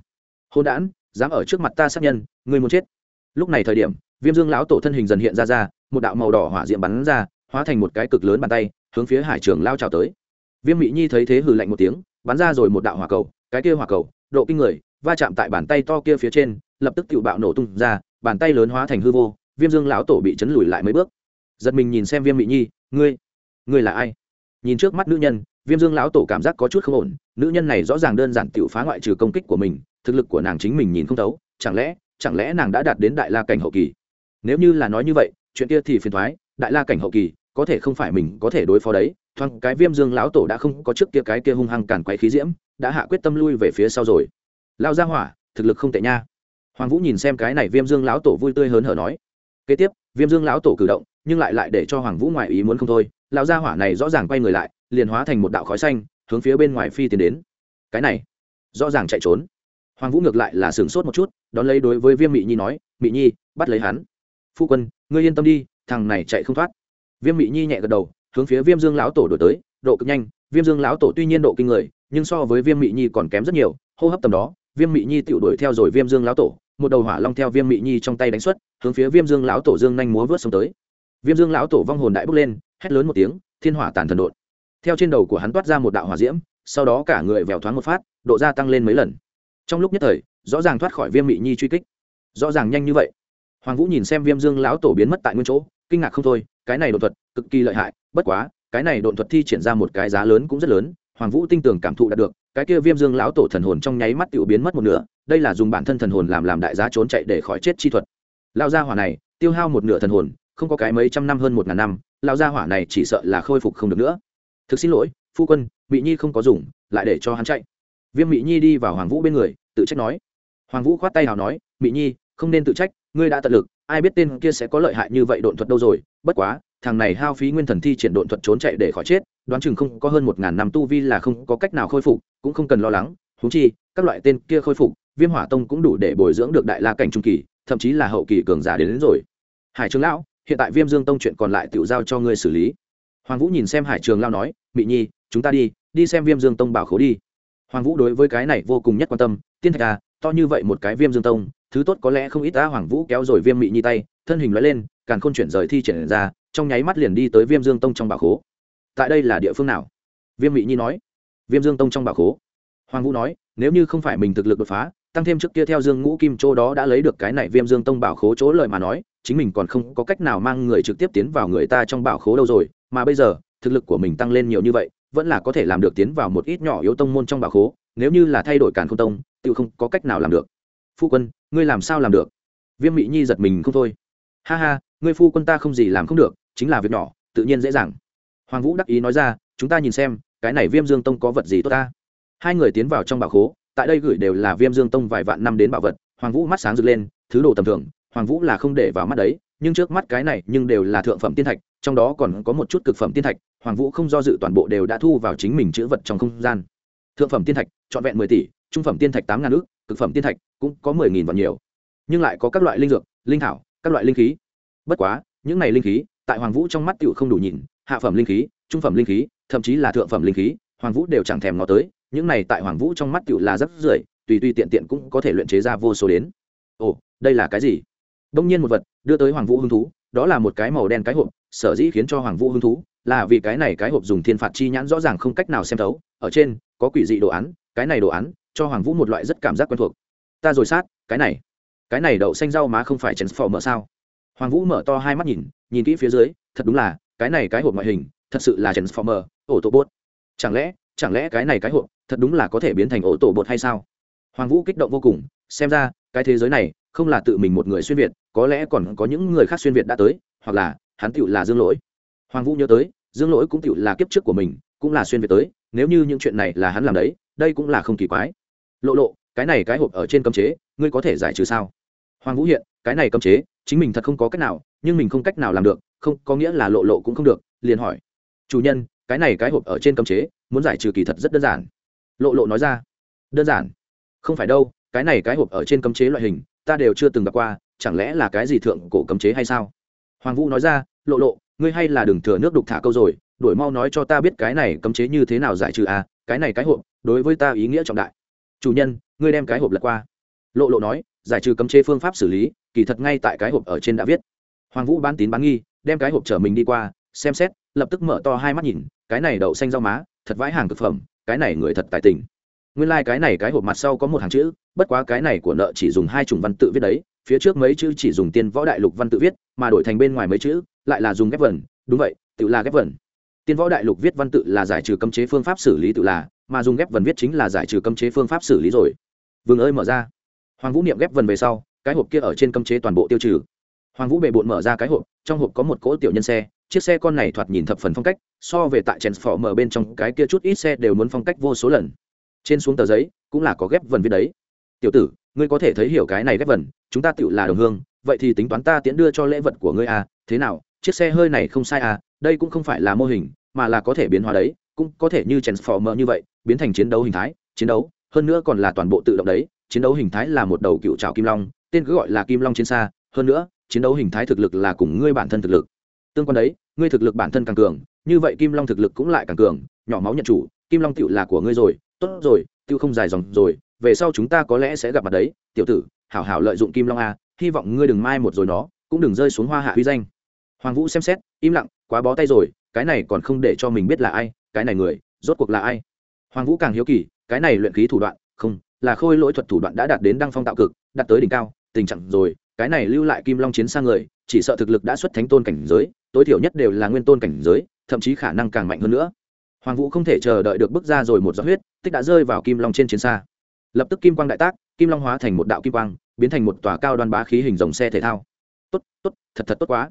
Hôn đản, dám ở trước mặt ta sát nhân người muốn chết. Lúc này thời điểm, viêm dương lão tổ thân hình dần hiện ra ra, một đạo màu đỏ hỏa diệm bắn ra, hóa thành một cái cực lớn bàn tay, hướng phía hải trường lao trào tới. Viêm mị nhi thấy thế hừ lạnh một tiếng, bắn ra rồi một đạo hỏa cầu, cái kia hỏa cầu, độ kinh người, va chạm tại bàn tay to kia phía trên, lập tức tự bạo nổ tung ra, bàn tay lớn hóa thành hư vô, viêm dương lão tổ bị chấn lùi lại mấy bước. Giật mình nhìn xem viêm mị nhi, ngươi ngươi là ai? Nhìn trước mắt nữ nhân, viêm dương lão tổ cảm giác có chút không ổn, nữ nhân này rõ ràng đơn giản tự phá ngoại trừ công kích của mình, thực lực của nàng chính mình nhìn không thấu, chẳng lẽ chẳng lẽ nàng đã đạt đến đại la cảnh hậu kỳ? Nếu như là nói như vậy, chuyện kia thì phiền thoái đại la cảnh hậu kỳ, có thể không phải mình có thể đối phó đấy, thoáng cái viêm dương lão tổ đã không có trước kia cái kia hung hăng cản quay khí diễm, đã hạ quyết tâm lui về phía sau rồi. Lao ra hỏa, thực lực không tệ nha. Hoàng vũ nhìn xem cái này viêm dương lão tổ vui tươi hớn hở nói. Kế tiếp, viêm dương lão tổ cử động, nhưng lại lại để cho hoàng vũ ngoại ý muốn không thôi lão gia hỏa này rõ ràng quay người lại, liền hóa thành một đạo khói xanh, hướng phía bên ngoài phi tiến đến. Cái này, rõ ràng chạy trốn. Hoàng vũ ngược lại là sửng sốt một chút, đón lấy đối với viêm mị nhi nói, mị nhi, bắt lấy hắn. Phu quân, ngươi yên tâm đi, thằng này chạy không thoát. Viêm mị nhi nhẹ gật đầu, hướng phía viêm dương lão tổ đổi tới, độ cực nhanh. Viêm dương lão tổ tuy nhiên độ kinh người, nhưng so với viêm mị nhi còn kém rất nhiều, hô hấp tầm đó, viêm mị nhi tự đuổi theo rồi viêm dương lão tổ, một đầu hỏa long theo viêm mị nhi trong tay đánh xuất, hướng phía viêm dương lão tổ dương nhanh múa vớt xuống tới viêm dương lão tổ vong hồn đại bốc lên, hét lớn một tiếng, thiên hỏa tàn thần đột theo trên đầu của hắn toát ra một đạo hỏa diễm, sau đó cả người vèo thoáng một phát, độ gia tăng lên mấy lần. Trong lúc nhất thời, rõ ràng thoát khỏi viêm mị nhi truy kích. Rõ ràng nhanh như vậy. Hoàng vũ nhìn xem viêm dương lão tổ biến mất tại nguyên chỗ, kinh ngạc không thôi, cái này đột thuật, cực kỳ lợi hại, bất quá, cái này đột thuật thi triển ra một cái giá lớn cũng rất lớn, hoàng vũ tinh tường cảm thụ đạt được, cái kia viêm dương lão tổ thần hồn trong nháy mắt tự biến mất một nửa, đây là dùng bản thân thần hồn làm làm đại giá trốn chạy để khỏi chết chi thuật. Lao gia hỏa này, tiêu hao một nửa thần hồn không có cái mấy trăm năm hơn một ngàn năm lao gia hỏa này chỉ sợ là khôi phục không được nữa. Thực xin lỗi phu quân mỹ nhi không có dùng lại để cho hắn chạy. Viêm mỹ nhi đi vào hoàng vũ bên người tự trách nói. Hoàng vũ khoát tay nào nói mỹ nhi không nên tự trách ngươi đã tận lực ai biết tên kia sẽ có lợi hại như vậy độn thuật đâu rồi bất quá thằng này hao phí nguyên thần thi triển độn thuật trốn chạy để khỏi chết đoán chừng không có hơn một ngàn năm tu vi là không có cách nào khôi phục cũng không cần lo lắng thú chi các loại tên kia khôi phục viêm hỏa tông cũng đủ để bồi dưỡng được đại la cảnh trung kỳ thậm chí là hậu kỳ cường giả đến, đến rồi. Hải trường lão hiện tại viêm dương tông chuyện còn lại tự giao cho ngươi xử lý. Hoàng vũ nhìn xem hải trường lao nói, mị nhi, chúng ta đi đi xem viêm dương tông bảo khố đi. Hoàng vũ đối với cái này vô cùng nhất quan tâm, tiên thạch à to như vậy một cái viêm dương tông, thứ tốt có lẽ không ít ta hoàng vũ kéo rồi viêm mị nhi tay, thân hình loại lên, càn khôn chuyển rời thi triển ra, trong nháy mắt liền đi tới viêm dương tông trong bảo khố. Tại đây là địa phương nào? Viêm mị nhi nói. Viêm dương tông trong bảo khố. Hoàng vũ nói, nếu như không phải mình thực lực đột phá, tăng thêm trước kia theo dương ngũ kim chỗ đó đã lấy được cái này viêm dương tông bảo khố chỗ lời mà nói chính mình còn không có cách nào mang người trực tiếp tiến vào người ta trong bảo khố đâu rồi, mà bây giờ, thực lực của mình tăng lên nhiều như vậy, vẫn là có thể làm được tiến vào một ít nhỏ yếu tông môn trong bảo khố, nếu như là thay đổi càn không tông, tự không có cách nào làm được. Phu quân, ngươi làm sao làm được? Viêm Mị nhi giật mình không thôi. Ha ha, ngươi phu quân ta không gì làm không được, chính là việc nhỏ, tự nhiên dễ dàng. Hoàng vũ đắc ý nói ra, chúng ta nhìn xem, cái này viêm dương tông có vật gì tốt ta? Hai người tiến vào trong bảo khố, tại đây gửi đều là viêm dương tông vài vạn năm đến bảo vật, hoàng vũ mắt sáng rực lên, thứ đồ tầm thường hoàng vũ là không để vào mắt đấy, nhưng trước mắt cái này nhưng đều là thượng phẩm tiên thạch, trong đó còn có một chút cực phẩm tiên thạch, hoàng vũ không do dự toàn bộ đều đã thu vào chính mình chữ vật trong không gian. Thượng phẩm tiên thạch, trọn vẹn mười tỷ, trung phẩm tiên thạch tám ngàn ước cực phẩm tiên thạch cũng có mười nghìn vạn nhiều. Nhưng lại có các loại linh dược, linh thảo, các loại linh khí. Bất quá, những này linh khí, tại hoàng vũ trong mắt tựu không đủ nhìn, hạ phẩm linh khí, trung phẩm linh khí, thậm chí là thượng phẩm linh khí, hoàng vũ đều chẳng thèm ngó tới, những này tại hoàng vũ trong mắt tựu là rất rưởi, tùy tùy tiện tiện cũng có thể luyện chế ra vô số đến. Ồ, đây là cái gì? Đông nhiên một vật đưa tới hoàng vũ hứng thú, đó là một cái màu đen cái hộp, sở dĩ khiến cho hoàng vũ hứng thú là vì cái này cái hộp dùng thiên phạt chi nhãn rõ ràng không cách nào xem thấu, ở trên có quỷ dị đồ án, cái này đồ án cho hoàng vũ một loại rất cảm giác quen thuộc. Ta rồi sát, cái này cái này đậu xanh rau má không phải chèn phò mở sao? Hoàng vũ mở to hai mắt nhìn nhìn kỹ phía dưới, thật đúng là, cái này cái hộp ngoại hình thật sự là chèn phò mở, ổ tổ bốt chẳng lẽ chẳng lẽ cái này cái hộp thật đúng là có thể biến thành ổ tổ bột hay sao? Hoàng vũ kích động vô cùng, xem ra cái thế giới này không là tự mình một người xuyên việt có lẽ còn có những người khác xuyên việt đã tới, hoặc là, hắn tựu là dương lỗi. Hoàng vũ nhớ tới, dương lỗi cũng tựu là kiếp trước của mình, cũng là xuyên việt tới, nếu như những chuyện này là hắn làm đấy, đây cũng là không kỳ quái. Lộ lộ, cái này cái hộp ở trên cấm chế, ngươi có thể giải trừ sao? Hoàng vũ hiện, cái này cấm chế, chính mình thật không có cách nào, nhưng mình không cách nào làm được, không, có nghĩa là lộ lộ cũng không được, liền hỏi. Chủ nhân, cái này cái hộp ở trên cấm chế, muốn giải trừ kỳ thật rất đơn giản. Lộ lộ nói ra. Đơn giản. Không phải đâu, cái này cái hộp ở trên cấm chế loại hình, ta đều chưa từng gặp qua chẳng lẽ là cái gì thượng cổ cấm chế hay sao? Hoàng vũ nói ra, lộ lộ, ngươi hay là đừng thừa nước đục thả câu rồi đổi mau nói cho ta biết cái này cấm chế như thế nào giải trừ à cái này cái hộp, đối với ta ý nghĩa trọng đại. Chủ nhân, ngươi đem cái hộp lật qua. Lộ lộ nói, giải trừ cấm chế phương pháp xử lý, kỳ thật ngay tại cái hộp ở trên đã viết. Hoàng vũ bán tín bán nghi, đem cái hộp chở mình đi qua, xem xét, lập tức mở to hai mắt nhìn, cái này đậu xanh rau má, thật vãi hàng thực phẩm, cái này người thật tài tình. Nguyên lai、like、cái này cái hộp mặt sau có một hàng chữ, bất quá cái này của nợ chỉ dùng hai chủng văn tự viết đấy phía trước mấy chữ chỉ dùng tiên võ đại lục văn tự viết, mà đổi thành bên ngoài mấy chữ, lại là dùng ghép vần. Đúng vậy, tự là ghép vần. Tiên võ đại lục viết văn tự là giải trừ cấm chế phương pháp xử lý tự là, mà dùng ghép vần viết chính là giải trừ cấm chế phương pháp xử lý rồi. Vương ơi mở ra. Hoàng vũ niệm ghép vần về sau, cái hộp kia ở trên cấm chế toàn bộ tiêu trừ. Hoàng vũ bề bộn mở ra cái hộp, trong hộp có một cỗ tiểu nhân xe, chiếc xe con này thoạt nhìn thập phần phong cách, so về tại chèn phỏ mở bên trong cái kia chút ít xe đều muốn phong cách vô số lần. Trên xuống tờ giấy, cũng là có ghép vần viết đấy. Tiểu tử ngươi có thể thấy hiểu cái này ghép vần, chúng ta tự là đồng hương, vậy thì tính toán ta tiễn đưa cho lễ vật của ngươi à thế nào, chiếc xe hơi này không sai à đây cũng không phải là mô hình, mà là có thể biến hóa đấy, cũng có thể như transformer như vậy, biến thành chiến đấu hình thái, chiến đấu, hơn nữa còn là toàn bộ tự động đấy, chiến đấu hình thái là một đầu cựu trào kim long, tên cứ gọi là kim long chiến xa, hơn nữa, chiến đấu hình thái thực lực là cùng ngươi bản thân thực lực. Tương quan đấy, ngươi thực lực bản thân càng cường, như vậy kim long thực lực cũng lại càng cường, nhỏ máu nhận chủ, kim long tựu là của ngươi rồi, tốt rồi, tựu không dài dòng rồi về sau chúng ta có lẽ sẽ gặp mặt đấy, tiểu tử, hảo hảo lợi dụng kim long a, hy vọng ngươi đừng mai một rồi nó, cũng đừng rơi xuống hoa hạ huy danh. Hoàng vũ xem xét, im lặng, quá bó tay rồi, cái này còn không để cho mình biết là ai, cái này người, rốt cuộc là ai? Hoàng vũ càng hiếu kỳ, cái này luyện khí thủ đoạn, không, là khôi lỗi thuật thủ đoạn đã đạt đến đăng phong tạo cực, đạt tới đỉnh cao, tình trạng rồi, cái này lưu lại kim long chiến sang người, chỉ sợ thực lực đã xuất thánh tôn cảnh giới, tối thiểu nhất đều là nguyên tôn cảnh giới, thậm chí khả năng càng mạnh hơn nữa. Hoàng vũ không thể chờ đợi được bước ra rồi một giọt huyết, tích đã rơi vào kim long trên chiến xa lập tức kim quang đại tác, kim long hóa thành một đạo kim quang, biến thành một tòa cao đoan bá khí hình dòng xe thể thao. Tốt tốt, thật thật tốt quá.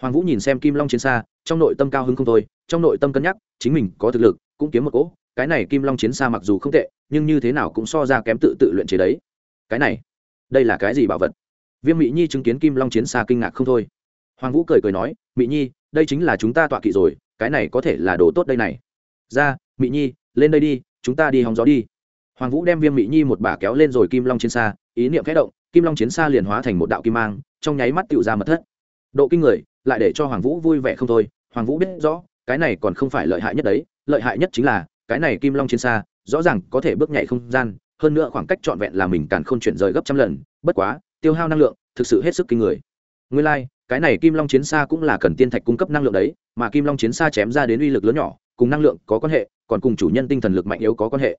Hoàng vũ nhìn xem kim long chiến xa, trong nội tâm cao hứng không thôi, trong nội tâm cân nhắc, chính mình có thực lực, cũng kiếm một cỗ, cái này kim long chiến xa mặc dù không tệ, nhưng như thế nào cũng so ra kém tự tự luyện chế đấy. Cái này, đây là cái gì bảo vật? Viêm mỹ nhi chứng kiến kim long chiến xa kinh ngạc không thôi. Hoàng vũ cười cười nói mỹ nhi, đây chính là chúng ta tọa kỵ rồi, cái này có thể là đồ tốt đây này. Ra mỹ nhi, lên đây đi, chúng ta đi hóng gió đi hoàng vũ đem viêm mỹ nhi một bà kéo lên rồi kim long chiến xa ý niệm khẽ động kim long chiến xa liền hóa thành một đạo kim mang trong nháy mắt tựu ra mật thất. Độ kinh người lại để cho hoàng vũ vui vẻ không thôi. Hoàng vũ biết rõ cái này còn không phải lợi hại nhất đấy lợi hại nhất chính là cái này kim long chiến xa rõ ràng có thể bước nhảy không gian hơn nữa khoảng cách trọn vẹn là mình càng không chuyển rời gấp trăm lần bất quá tiêu hao năng lượng thực sự hết sức kinh người. Nguyên lai、like, cái này kim long chiến xa cũng là cần tiên thạch cung cấp năng lượng đấy mà kim long chiến xa chém ra đến uy lực lớn nhỏ cùng năng lượng có quan hệ còn cùng chủ nhân tinh thần lực mạnh yếu có quan hệ